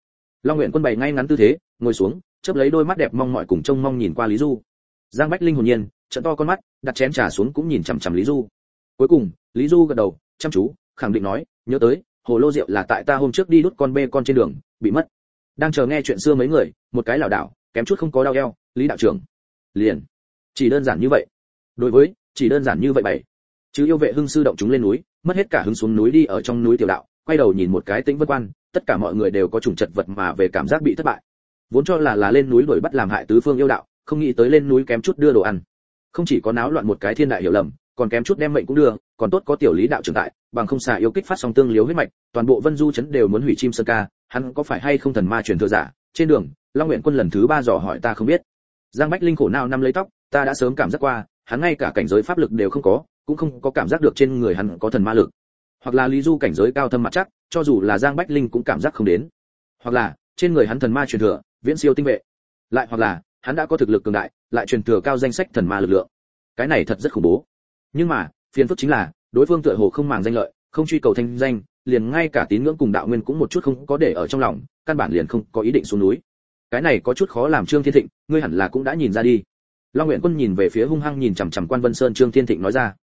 Long nguyện quân bày ngay ngắn tư thế, ngồi xuống, chớp lấy đôi mắt đẹp mong mọi cùng trông mong nhìn qua lý du. Giang bách linh hồn nhiên trận to con mắt, đặt chén trà xuống cũng nhìn chằm chằm lý du. Cuối cùng, lý du gật đầu, chăm chú, khẳng định nói, nhớ tới, hồ lô rượu là tại ta hôm trước đi đút con bê con trên đường, bị mất. Đang chờ nghe chuyện xưa mấy người, một cái lảo đảo, kém chút không có đau eo lý đạo trưởng. Liền. Chỉ đơn giản như vậy. Đối với, chỉ đơn giản như vậy bảy chứ yêu vệ hưng sư động chúng lên núi, mất hết cả hứng xuống núi đi ở trong núi tiểu đạo, quay đầu nhìn một cái tĩnh vân quan, tất cả mọi người đều có trùng chật vật mà về cảm giác bị thất bại. Vốn cho là là lên núi đuổi bắt làm hại tứ phương yêu đạo, không nghĩ tới lên núi kém chút đưa đồ ăn. Không chỉ có náo loạn một cái thiên đại hiểu lầm, còn kém chút đem mệnh cũng đưa, còn tốt có tiểu lý đạo trưởng tại, bằng không xả yêu kích phát song tương liếu huyết mạch, toàn bộ vân du chấn đều muốn hủy chim sơn ca, hắn có phải hay không thần ma truyền thừa giả? Trên đường, long nguyện quân lần thứ ba dò hỏi ta không biết giang bách linh khổ nào năm lấy tóc, ta đã sớm cảm giác qua, hắn ngay cả cảnh giới pháp lực đều không có, cũng không có cảm giác được trên người hắn có thần ma lực. Hoặc là lý du cảnh giới cao thâm mặt chắc, cho dù là giang bách linh cũng cảm giác không đến. Hoặc là, trên người hắn thần ma truyền thừa, viễn siêu tinh vệ. Lại hoặc là, hắn đã có thực lực cường đại, lại truyền thừa cao danh sách thần ma lực lượng. Cái này thật rất khủng bố. Nhưng mà, phiền phức chính là, đối phương tựa hồ không màng danh lợi, không truy cầu thanh danh, liền ngay cả tín ngưỡng cùng đạo nguyên cũng một chút không có để ở trong lòng, căn bản liền không có ý định xuống núi cái này có chút khó làm trương thiên thịnh, ngươi hẳn là cũng đã nhìn ra đi. Long nguyện quân nhìn về phía hung hăng nhìn chằm chằm quan vân sơn, trương thiên thịnh nói ra.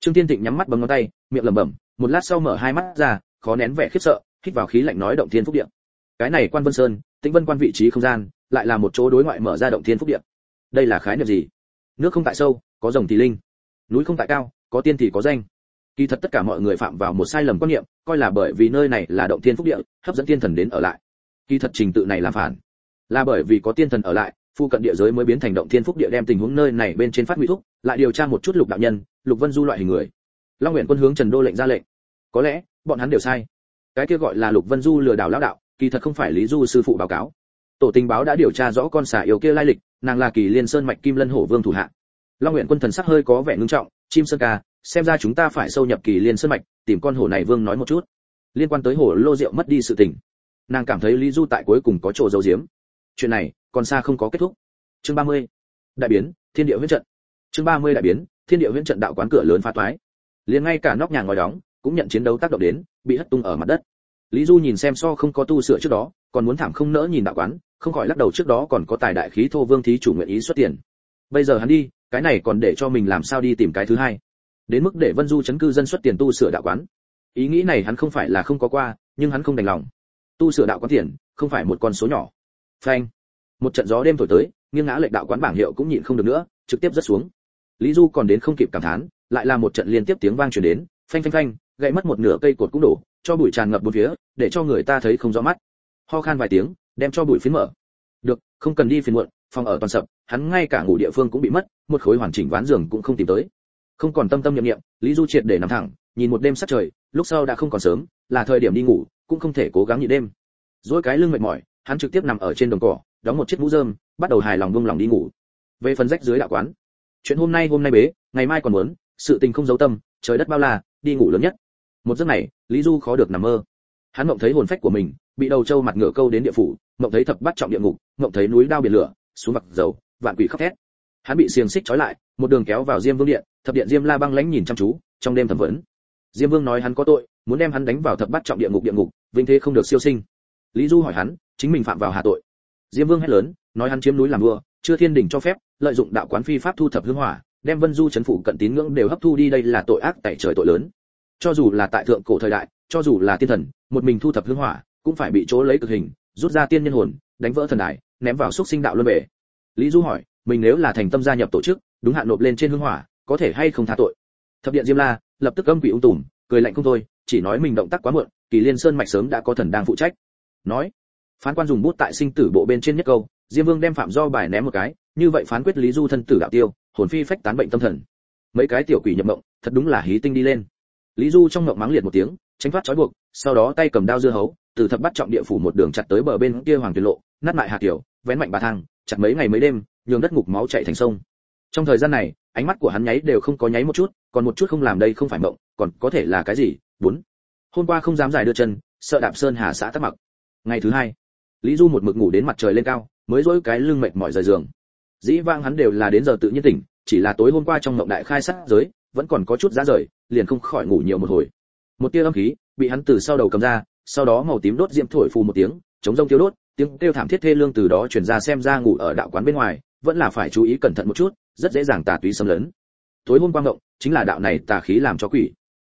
Trương thiên thịnh nhắm mắt bấm ngón tay, miệng lẩm bẩm, một lát sau mở hai mắt ra, khó nén vẻ khiếp sợ, hít vào khí lạnh nói động thiên phúc điện cái này quan vân sơn, tĩnh vân quan vị trí không gian, lại là một chỗ đối ngoại mở ra động thiên phúc điện đây là khái niệm gì? Nước không tại sâu, có rồng thì linh. Núi không tại cao, có tiên thì có danh. Kỳ thật tất cả mọi người phạm vào một sai lầm quan niệm, coi là bởi vì nơi này là động thiên phúc địa, hấp dẫn tiên thần đến ở lại. Kỳ thật trình tự này là phản là bởi vì có tiên thần ở lại, phu cận địa giới mới biến thành động thiên phúc địa đem tình huống nơi này bên trên phát huy thúc, lại điều tra một chút lục đạo nhân, lục vân du loại hình người. Long nguyện quân hướng trần đô lệnh ra lệnh. Có lẽ, bọn hắn đều sai. Cái kia gọi là lục vân du lừa đảo lão đạo, kỳ thật không phải lý du sư phụ báo cáo. Tổ tình báo đã điều tra rõ con xà yêu kia lai lịch, nàng là kỳ liên sơn mạch kim lân hổ vương thủ hạ. Long nguyện quân thần sắc hơi có vẻ ngưng trọng, chim sơn ca, xem ra chúng ta phải sâu nhập kỳ liên sơn mạch, tìm con hổ này vương nói một chút. Liên quan tới hổ lô rượu mất đi sự tình. Nàng cảm thấy lý du tại cuối cùng có chỗ giấu giếm chuyện này còn xa không có kết thúc. Chương 30. đại biến, thiên địa huyễn trận. Chương 30 đại biến, thiên địa huyễn trận đạo quán cửa lớn phá toái. Liền ngay cả nóc nhà ngói đóng cũng nhận chiến đấu tác động đến, bị hất tung ở mặt đất. Lý du nhìn xem so không có tu sửa trước đó, còn muốn thảm không nỡ nhìn đạo quán, không khỏi lắc đầu trước đó còn có tài đại khí thô vương thí chủ nguyện ý xuất tiền. Bây giờ hắn đi, cái này còn để cho mình làm sao đi tìm cái thứ hai. Đến mức để vân du chấn cư dân xuất tiền tu sửa đạo quán. Ý nghĩ này hắn không phải là không có qua, nhưng hắn không đành lòng. Tu sửa đạo quán tiền không phải một con số nhỏ phanh. Một trận gió đêm thổi tới, nghiêng ngã lệch đạo quán bảng hiệu cũng nhịn không được nữa, trực tiếp rất xuống. Lý du còn đến không kịp cảm thán, lại là một trận liên tiếp tiếng vang truyền đến, phanh phanh phanh, gãy mất một nửa cây cột cũng đổ, cho bụi tràn ngập bốn phía, để cho người ta thấy không rõ mắt. Ho khan vài tiếng, đem cho bụi phiến mở. Được, không cần đi phiền muộn, phòng ở toàn sập, hắn ngay cả ngủ địa phương cũng bị mất, một khối hoàn chỉnh ván giường cũng không tìm tới. Không còn tâm tâm niệm niệm, lý du triệt để nằm thẳng, nhìn một đêm sắc trời, lúc sau đã không còn sớm, là thời điểm đi ngủ, cũng không thể cố gắng nhịn đêm. Dỗi cái lưng mệt mỏi hắn trực tiếp nằm ở trên đồng cỏ, đóng một chiếc mũ rơm, bắt đầu hài lòng vung lòng đi ngủ. Về phần rách dưới đạo quán, chuyện hôm nay hôm nay bế, ngày mai còn muốn, sự tình không giấu tâm, trời đất bao la, đi ngủ lớn nhất. Một giấc này, lý du khó được nằm mơ. Hắn mộng thấy hồn phách của mình, bị đầu trâu mặt ngựa câu đến địa phủ, mộng thấy thập bắt trọng địa ngục, mộng thấy núi đao biển lửa, xuống mặt dầu, vạn quỷ khóc thét. Hắn bị xiềng xích trói lại, một đường kéo vào diêm vương điện, thập điện diêm la băng lãnh nhìn chăm chú, trong đêm thẩm vấn. Diêm vương nói hắn có tội, muốn đem hắn đánh vào thập bắt trọng địa ngục địa ngục, vinh thế không được siêu sinh. Lý du hỏi hắn chính mình phạm vào hà tội. Diêm vương hét lớn, nói hắn chiếm núi làm vua, chưa thiên đình cho phép, lợi dụng đạo quán phi pháp thu thập hương hỏa, đem vân du chấn phủ cận tín ngưỡng đều hấp thu đi, đây là tội ác tại trời tội lớn. Cho dù là tại thượng cổ thời đại, cho dù là tiên thần, một mình thu thập hương hỏa, cũng phải bị chỗ lấy cực hình, rút ra tiên nhân hồn, đánh vỡ thần đài, ném vào xúc sinh đạo luân bể. Lý du hỏi, mình nếu là thành tâm gia nhập tổ chức, đúng hạn nộp lên trên hương hỏa, có thể hay không tha tội? Thập điện diêm la, lập tức âm quỷ ung tùm, cười lạnh không thôi, chỉ nói mình động tác quá muộn, kỳ liên sơn mạch sớm đã có thần đang phụ trách. Nói phán quan dùng bút tại sinh tử bộ bên trên nhất câu, diêm vương đem phạm do bài ném một cái, như vậy phán quyết lý du thân tử đạo tiêu, hồn phi phách tán bệnh tâm thần. Mấy cái tiểu quỷ nhập mộng, thật đúng là hí tinh đi lên. Lý du trong mộng mắng liệt một tiếng, tránh thoát trói buộc, sau đó tay cầm đao dưa hấu, từ thập bắt trọng địa phủ một đường chặt tới bờ bên kia hoàng tuyệt lộ, nát lại hạt tiểu vén mạnh bà thang, chặt mấy ngày mấy đêm, nhường đất ngục máu chảy thành sông. Trong thời gian này, ánh mắt của hắn nháy đều không có nháy một chút, còn một chút không làm đây không phải mộng, còn có thể là cái gì? Bốn. Hôm qua không dám dài đưa chân, sợ đạp sơn hà xã tắc mặc. Ngày thứ hai lý du một mực ngủ đến mặt trời lên cao, mới dỗi cái lưng mệt mỏi rời giường. Dĩ vang hắn đều là đến giờ tự nhiên tỉnh, chỉ là tối hôm qua trong mộng đại khai sát giới, vẫn còn có chút giá rời, liền không khỏi ngủ nhiều một hồi. Một tia âm khí bị hắn từ sau đầu cầm ra, sau đó màu tím đốt diễm thổi phù một tiếng, chống rông tiêu đốt, tiếng kêu thảm thiết thê lương từ đó truyền ra xem ra ngủ ở đạo quán bên ngoài, vẫn là phải chú ý cẩn thận một chút, rất dễ dàng tà túy xâm lấn. Tối hôm qua động chính là đạo này tà khí làm cho quỷ.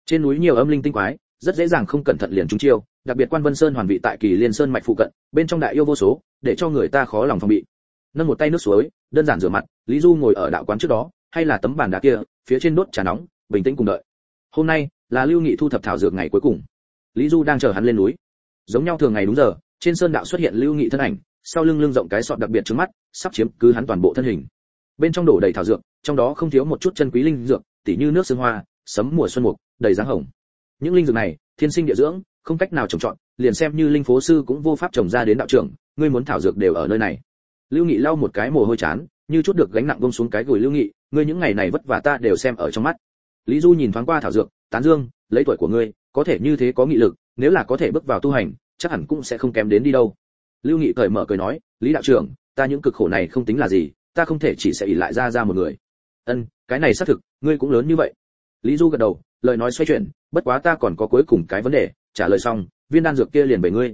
Trên núi nhiều âm linh tinh quái, rất dễ dàng không cẩn thận liền trúng chiêu đặc biệt quan vân sơn hoàn vị tại kỳ liên sơn mạch phụ cận, bên trong đại yêu vô số, để cho người ta khó lòng phòng bị. Nâng một tay nước suối, đơn giản rửa mặt, lý du ngồi ở đạo quán trước đó, hay là tấm bàn đá kia, phía trên đốt trà nóng, bình tĩnh cùng đợi. Hôm nay là lưu nghị thu thập thảo dược ngày cuối cùng. Lý du đang chờ hắn lên núi. Giống nhau thường ngày đúng giờ, trên sơn đạo xuất hiện lưu nghị thân ảnh, sau lưng lưng rộng cái sọt đặc biệt trước mắt, sắp chiếm cứ hắn toàn bộ thân hình. Bên trong đổ đầy thảo dược, trong đó không thiếu một chút chân quý linh dược, tỉ như nước sương hoa, sấm mùa xuân mục, đầy dáng hồng. Những linh dược này, thiên sinh địa dưỡng không cách nào trồng trọt, liền xem như linh phố sư cũng vô pháp trồng ra đến đạo trưởng, ngươi muốn thảo dược đều ở nơi này. Lưu nghị lau một cái mồ hôi chán, như chút được gánh nặng gông xuống cái gùi lưu nghị, ngươi những ngày này vất vả ta đều xem ở trong mắt. Lý du nhìn thoáng qua thảo dược, tán dương, lấy tuổi của ngươi, có thể như thế có nghị lực, nếu là có thể bước vào tu hành, chắc hẳn cũng sẽ không kém đến đi đâu. Lưu nghị cởi mở cười nói, lý đạo trưởng, ta những cực khổ này không tính là gì, ta không thể chỉ sẽ ỉ lại ra ra một người. Ân, cái này xác thực, ngươi cũng lớn như vậy. Lý du gật đầu, lời nói xoay chuyển, bất quá ta còn có cuối cùng cái vấn đề trả lời xong, viên đan dược kia liền về ngươi.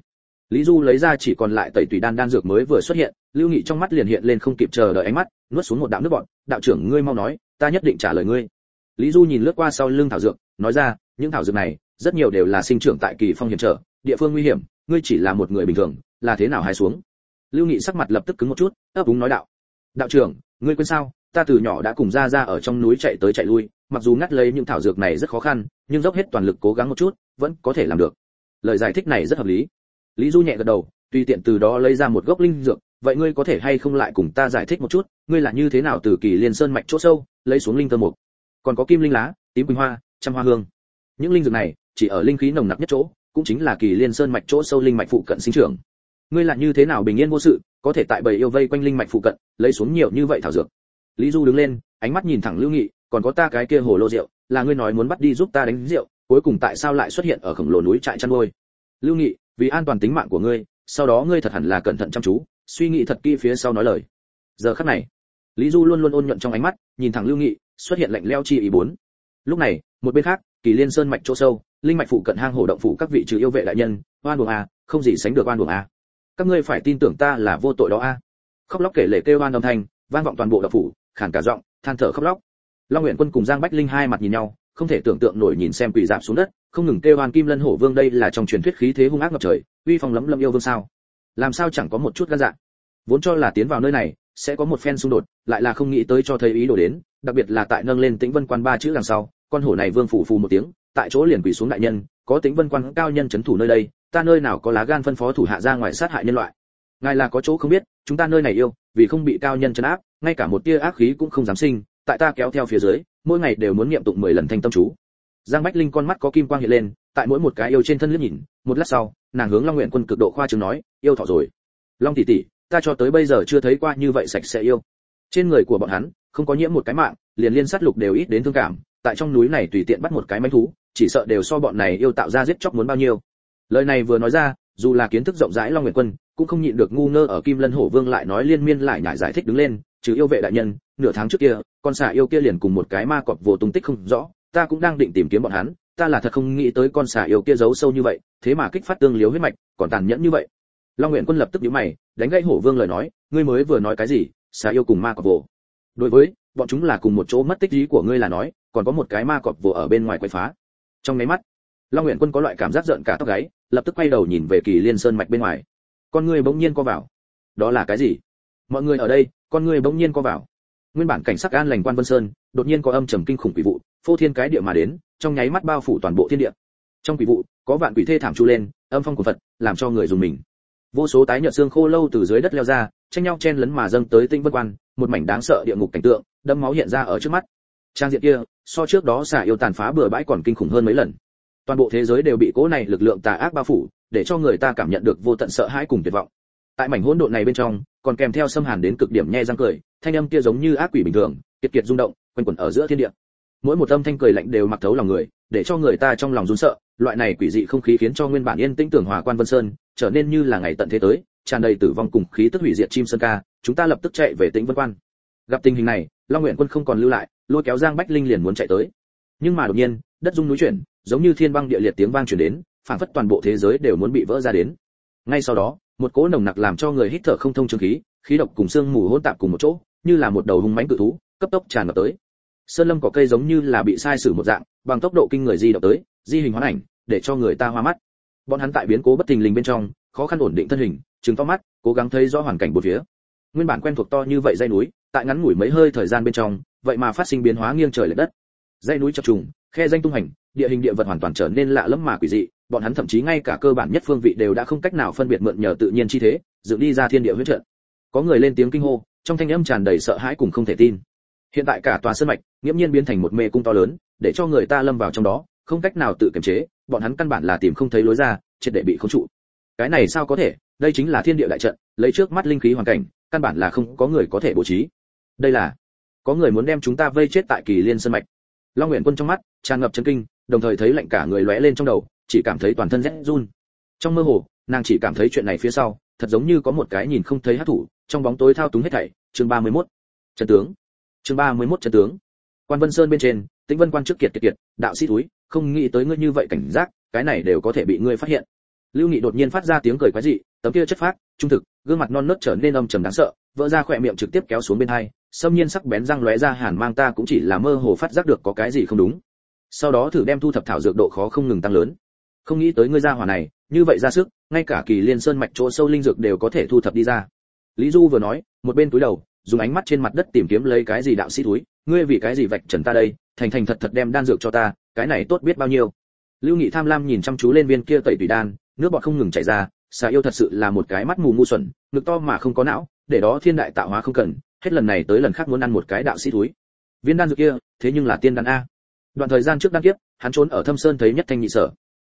Lý du lấy ra chỉ còn lại tẩy tùy đan đan dược mới vừa xuất hiện, lưu nghị trong mắt liền hiện lên không kịp chờ đợi ánh mắt, nuốt xuống một đạo nước bọn đạo trưởng, ngươi mau nói, ta nhất định trả lời ngươi. Lý du nhìn lướt qua sau lưng thảo dược, nói ra, những thảo dược này, rất nhiều đều là sinh trưởng tại kỳ phong hiểm trở, địa phương nguy hiểm, ngươi chỉ là một người bình thường, là thế nào hay xuống? Lưu nghị sắc mặt lập tức cứng một chút, ấp úng nói đạo đạo trưởng, ngươi quên sao, ta từ nhỏ đã cùng ra ra ở trong núi chạy tới chạy lui mặc dù ngắt lấy những thảo dược này rất khó khăn, nhưng dốc hết toàn lực cố gắng một chút, vẫn có thể làm được. Lời giải thích này rất hợp lý. Lý du nhẹ gật đầu, tùy tiện từ đó lấy ra một gốc linh dược, vậy ngươi có thể hay không lại cùng ta giải thích một chút, ngươi là như thế nào từ kỳ liên sơn mạch chỗ sâu, lấy xuống linh tơ mục? Còn có kim linh lá, tím quỳnh hoa, trăm hoa hương. Những linh dược này, chỉ ở linh khí nồng nặc nhất chỗ, cũng chính là kỳ liên sơn mạch chỗ sâu linh mạch phụ cận sinh trưởng. Ngươi là như thế nào bình yên vô sự, có thể tại bầy yêu vây quanh linh mạch phụ cận, lấy xuống nhiều như vậy thảo dược? Lý du đứng lên, ánh mắt nhìn thẳng lưu nghị còn có ta cái kia hồ lô rượu là ngươi nói muốn bắt đi giúp ta đánh rượu cuối cùng tại sao lại xuất hiện ở khổng lồ núi trại chăn nuôi? Lưu nghị vì an toàn tính mạng của ngươi sau đó ngươi thật hẳn là cẩn thận chăm chú suy nghĩ thật kỹ phía sau nói lời. Giờ khắc này lý du luôn luôn ôn nhuận trong ánh mắt nhìn thẳng lưu nghị xuất hiện lạnh lẽo chi ý bốn. Lúc này một bên khác kỳ liên sơn mạch chỗ sâu linh mạch phụ cận hang hổ động phủ các vị trừ yêu vệ đại nhân oan uổng à, không gì sánh được oan uổng à. các ngươi phải tin tưởng ta là vô tội đó a. Khóc lóc kể lể kêu oan âm thanh vang vọng toàn bộ động phủ khàn cả giọng than thở khóc lóc long nguyện quân cùng giang bách linh hai mặt nhìn nhau, không thể tưởng tượng nổi nhìn xem quỷ dạp xuống đất, không ngừng kêu hoan kim lân hổ vương đây là trong truyền thuyết khí thế hung ác ngập trời, uy phong lấm lâm yêu vương sao? Làm sao chẳng có một chút gan dạ? Vốn cho là tiến vào nơi này, sẽ có một phen xung đột, lại là không nghĩ tới cho thấy ý đồ đến, đặc biệt là tại nâng lên tĩnh vân quan ba chữ đằng sau, con hổ này vương phủ phù một tiếng, tại chỗ liền quỳ xuống đại nhân, có tĩnh vân quan cao nhân chấn thủ nơi đây, ta nơi nào có lá gan phân phó thủ hạ ra ngoài sát hại nhân loại? Ngài là có chỗ không biết, chúng ta nơi này yêu, vì không bị cao nhân chấn áp, ngay cả một tia ác khí cũng không dám sinh tại ta kéo theo phía dưới, mỗi ngày đều muốn niệm tụng 10 lần thanh tâm chú. Giang bách linh con mắt có kim quang hiện lên, tại mỗi một cái yêu trên thân liếc nhìn, một lát sau, nàng hướng long nguyện quân cực độ khoa trương nói, yêu thọ rồi. Long tỷ tỷ, ta cho tới bây giờ chưa thấy qua như vậy sạch sẽ yêu. Trên người của bọn hắn, không có nhiễm một cái mạng, liền liên sát lục đều ít đến thương cảm, tại trong núi này tùy tiện bắt một cái manh thú, chỉ sợ đều so bọn này yêu tạo ra giết chóc muốn bao nhiêu. Lời này vừa nói ra, dù là kiến thức rộng rãi long nguyện quân, cũng không nhịn được ngu ngơ ở kim lân hổ vương lại nói liên miên lại nhải giải thích đứng lên, trừ yêu vệ đại nhân nửa tháng trước kia, con xà yêu kia liền cùng một cái ma cọp vô tung tích không rõ, ta cũng đang định tìm kiếm bọn hắn, ta là thật không nghĩ tới con xà yêu kia giấu sâu như vậy, thế mà kích phát tương liếu huyết mạch, còn tàn nhẫn như vậy. Long nguyện quân lập tức nhíu mày, đánh gãy hổ vương lời nói, ngươi mới vừa nói cái gì, xà yêu cùng ma cọp vồ đối với, bọn chúng là cùng một chỗ mất tích ý của ngươi là nói, còn có một cái ma cọp vồ ở bên ngoài quậy phá. Trong mấy mắt, long nguyện quân có loại cảm giác giận cả tóc gáy, lập tức quay đầu nhìn về kỳ liên sơn mạch bên ngoài. Con ngươi bỗng nhiên co vào. Đó là cái gì? Mọi người ở đây, con ngươi bỗng nhiên co vào nguyên bản cảnh sắc an lành quan vân sơn, đột nhiên có âm trầm kinh khủng quỷ vụ, phô thiên cái địa mà đến, trong nháy mắt bao phủ toàn bộ thiên địa. Trong quỷ vụ, có vạn quỷ thê thảm chu lên, âm phong của phật, làm cho người dùng mình. Vô số tái nhợt xương khô lâu từ dưới đất leo ra, tranh nhau chen lấn mà dâng tới tinh vân quan, một mảnh đáng sợ địa ngục cảnh tượng đâm máu hiện ra ở trước mắt. Trang diện kia, so trước đó xả yêu tàn phá bừa bãi còn kinh khủng hơn mấy lần. Toàn bộ thế giới đều bị cố này lực lượng tà ác bao phủ, để cho người ta cảm nhận được vô tận sợ hãi cùng tuyệt vọng. Tại mảnh hỗn độn này bên trong còn kèm theo xâm hàn đến cực điểm nhe răng cười, thanh âm kia giống như ác quỷ bình thường, kiệt kiệt rung động, quanh quẩn ở giữa thiên địa. Mỗi một âm thanh cười lạnh đều mặc thấu lòng người, để cho người ta trong lòng run sợ, loại này quỷ dị không khí khiến cho nguyên bản yên tĩnh tưởng hòa quan vân sơn, trở nên như là ngày tận thế tới, tràn đầy tử vong cùng khí tức hủy diệt chim sơn ca, chúng ta lập tức chạy về tĩnh vân quan. Gặp tình hình này, long nguyện quân không còn lưu lại, lôi kéo giang bách linh liền muốn chạy tới. Nhưng mà đột nhiên, đất rung núi chuyển, giống như thiên băng địa liệt tiếng vang truyền đến, phảng phất toàn bộ thế giới đều muốn bị vỡ ra đến. Ngay sau đó một cỗ nồng nặc làm cho người hít thở không thông chương khí khí độc cùng xương mù hỗn tạp cùng một chỗ, như là một đầu hung mãnh cự thú, cấp tốc tràn ngập tới. Sơn lâm cỏ cây giống như là bị sai sử một dạng, bằng tốc độ kinh người di động tới, di hình hóa ảnh, để cho người ta hoa mắt. Bọn hắn tại biến cố bất tình lình bên trong, khó khăn ổn định thân hình chứng to mắt, cố gắng thấy rõ hoàn cảnh bốn phía. Nguyên bản quen thuộc to như vậy dây núi, tại ngắn ngủi mấy hơi thời gian bên trong, vậy mà phát sinh biến hóa nghiêng trời lệch đất. Dây núi chập trùng, khe danh tung hành, địa hình địa vật hoàn toàn trở nên lạ lẫm mà quỷ dị bọn hắn thậm chí ngay cả cơ bản nhất phương vị đều đã không cách nào phân biệt mượn nhờ tự nhiên chi thế, dựng đi ra thiên địa huyết trận. Có người lên tiếng kinh hô, trong thanh âm tràn đầy sợ hãi cùng không thể tin. Hiện tại cả tòa sơn mạch, nghiễm nhiên biến thành một mê cung to lớn, để cho người ta lâm vào trong đó, không cách nào tự kiềm chế, bọn hắn căn bản là tìm không thấy lối ra, triệt để bị khống trụ. Cái này sao có thể? Đây chính là thiên địa đại trận, lấy trước mắt linh khí hoàn cảnh, căn bản là không có người có thể bố trí. Đây là, có người muốn đem chúng ta vây chết tại kỳ liên sơn mạch. Long nguyện quân trong mắt, tràn ngập chấn kinh, đồng thời thấy lạnh cả người lóe lên trong đầu chỉ cảm thấy toàn thân rét run. Trong mơ hồ, nàng chỉ cảm thấy chuyện này phía sau, thật giống như có một cái nhìn không thấy hát thủ, trong bóng tối thao túng hết thảy. Chương 31. trần tướng. Chương 31 trần tướng. Quan vân sơn bên trên, tĩnh vân quan trước kiệt kiệt kiệt, đạo sĩ túi, không nghĩ tới ngươi như vậy cảnh giác, cái này đều có thể bị ngươi phát hiện. Lưu nghị đột nhiên phát ra tiếng cười quái dị, tấm kia chất phát trung thực, gương mặt non nớt trở nên âm trầm đáng sợ, vỡ ra khỏe miệng trực tiếp kéo xuống bên hai, xâm nhiên sắc bén răng lóe ra hàn mang ta cũng chỉ là mơ hồ phát giác được có cái gì không đúng. Sau đó thử đem thu thập thảo dược độ khó không ngừng tăng lớn không nghĩ tới ngươi ra hỏa này, như vậy ra sức, ngay cả kỳ liên sơn mạch chỗ sâu linh dược đều có thể thu thập đi ra. Lý du vừa nói, một bên túi đầu, dùng ánh mắt trên mặt đất tìm kiếm lấy cái gì đạo sĩ túi. Ngươi vì cái gì vạch trần ta đây? Thành thành thật thật đem đan dược cho ta, cái này tốt biết bao nhiêu. Lưu nghị tham lam nhìn chăm chú lên viên kia tẩy tùy đan, nước bọt không ngừng chảy ra, xà yêu thật sự là một cái mắt mù ngu xuẩn, ngực to mà không có não, để đó thiên đại tạo hóa không cần, hết lần này tới lần khác muốn ăn một cái đạo sĩ túi. Viên đan dược kia, thế nhưng là tiên đan a. Đoạn thời gian trước đan kiếp, hắn trốn ở thâm sơn thấy nhất thanh nhị sở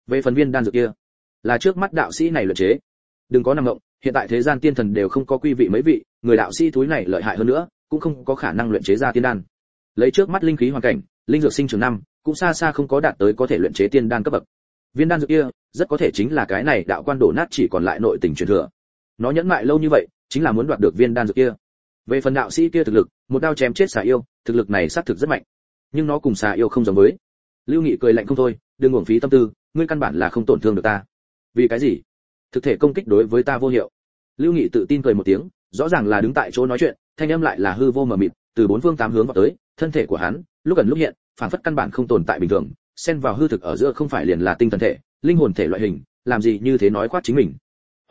về phần viên đan dược kia, là trước mắt đạo sĩ này luyện chế. Đừng có nằm ngộng, hiện tại thế gian tiên thần đều không có quy vị mấy vị, người đạo sĩ túi này lợi hại hơn nữa, cũng không có khả năng luyện chế ra tiên đan. Lấy trước mắt linh khí hoàn cảnh, linh dược sinh trưởng năm, cũng xa xa không có đạt tới có thể luyện chế tiên đan cấp bậc. Viên đan dược kia, rất có thể chính là cái này đạo quan đổ nát chỉ còn lại nội tình truyền thừa. Nó nhẫn mại lâu như vậy, chính là muốn đoạt được viên đan dược kia. Về phần đạo sĩ kia thực lực, một đao chém chết xà yêu, thực lực này xác thực rất mạnh. Nhưng nó cùng xà yêu không giống với. Lưu nghị cười lạnh không thôi, đừng uổng phí tâm tư ngươi căn bản là không tổn thương được ta. Vì cái gì? Thực thể công kích đối với ta vô hiệu. Lưu nghị tự tin cười một tiếng, rõ ràng là đứng tại chỗ nói chuyện, thanh âm lại là hư vô mờ mịt, từ bốn phương tám hướng vào tới, thân thể của hắn, lúc gần lúc hiện phản phất căn bản không tồn tại bình thường, xen vào hư thực ở giữa không phải liền là tinh thần thể, linh hồn thể loại hình, làm gì như thế nói quát chính mình.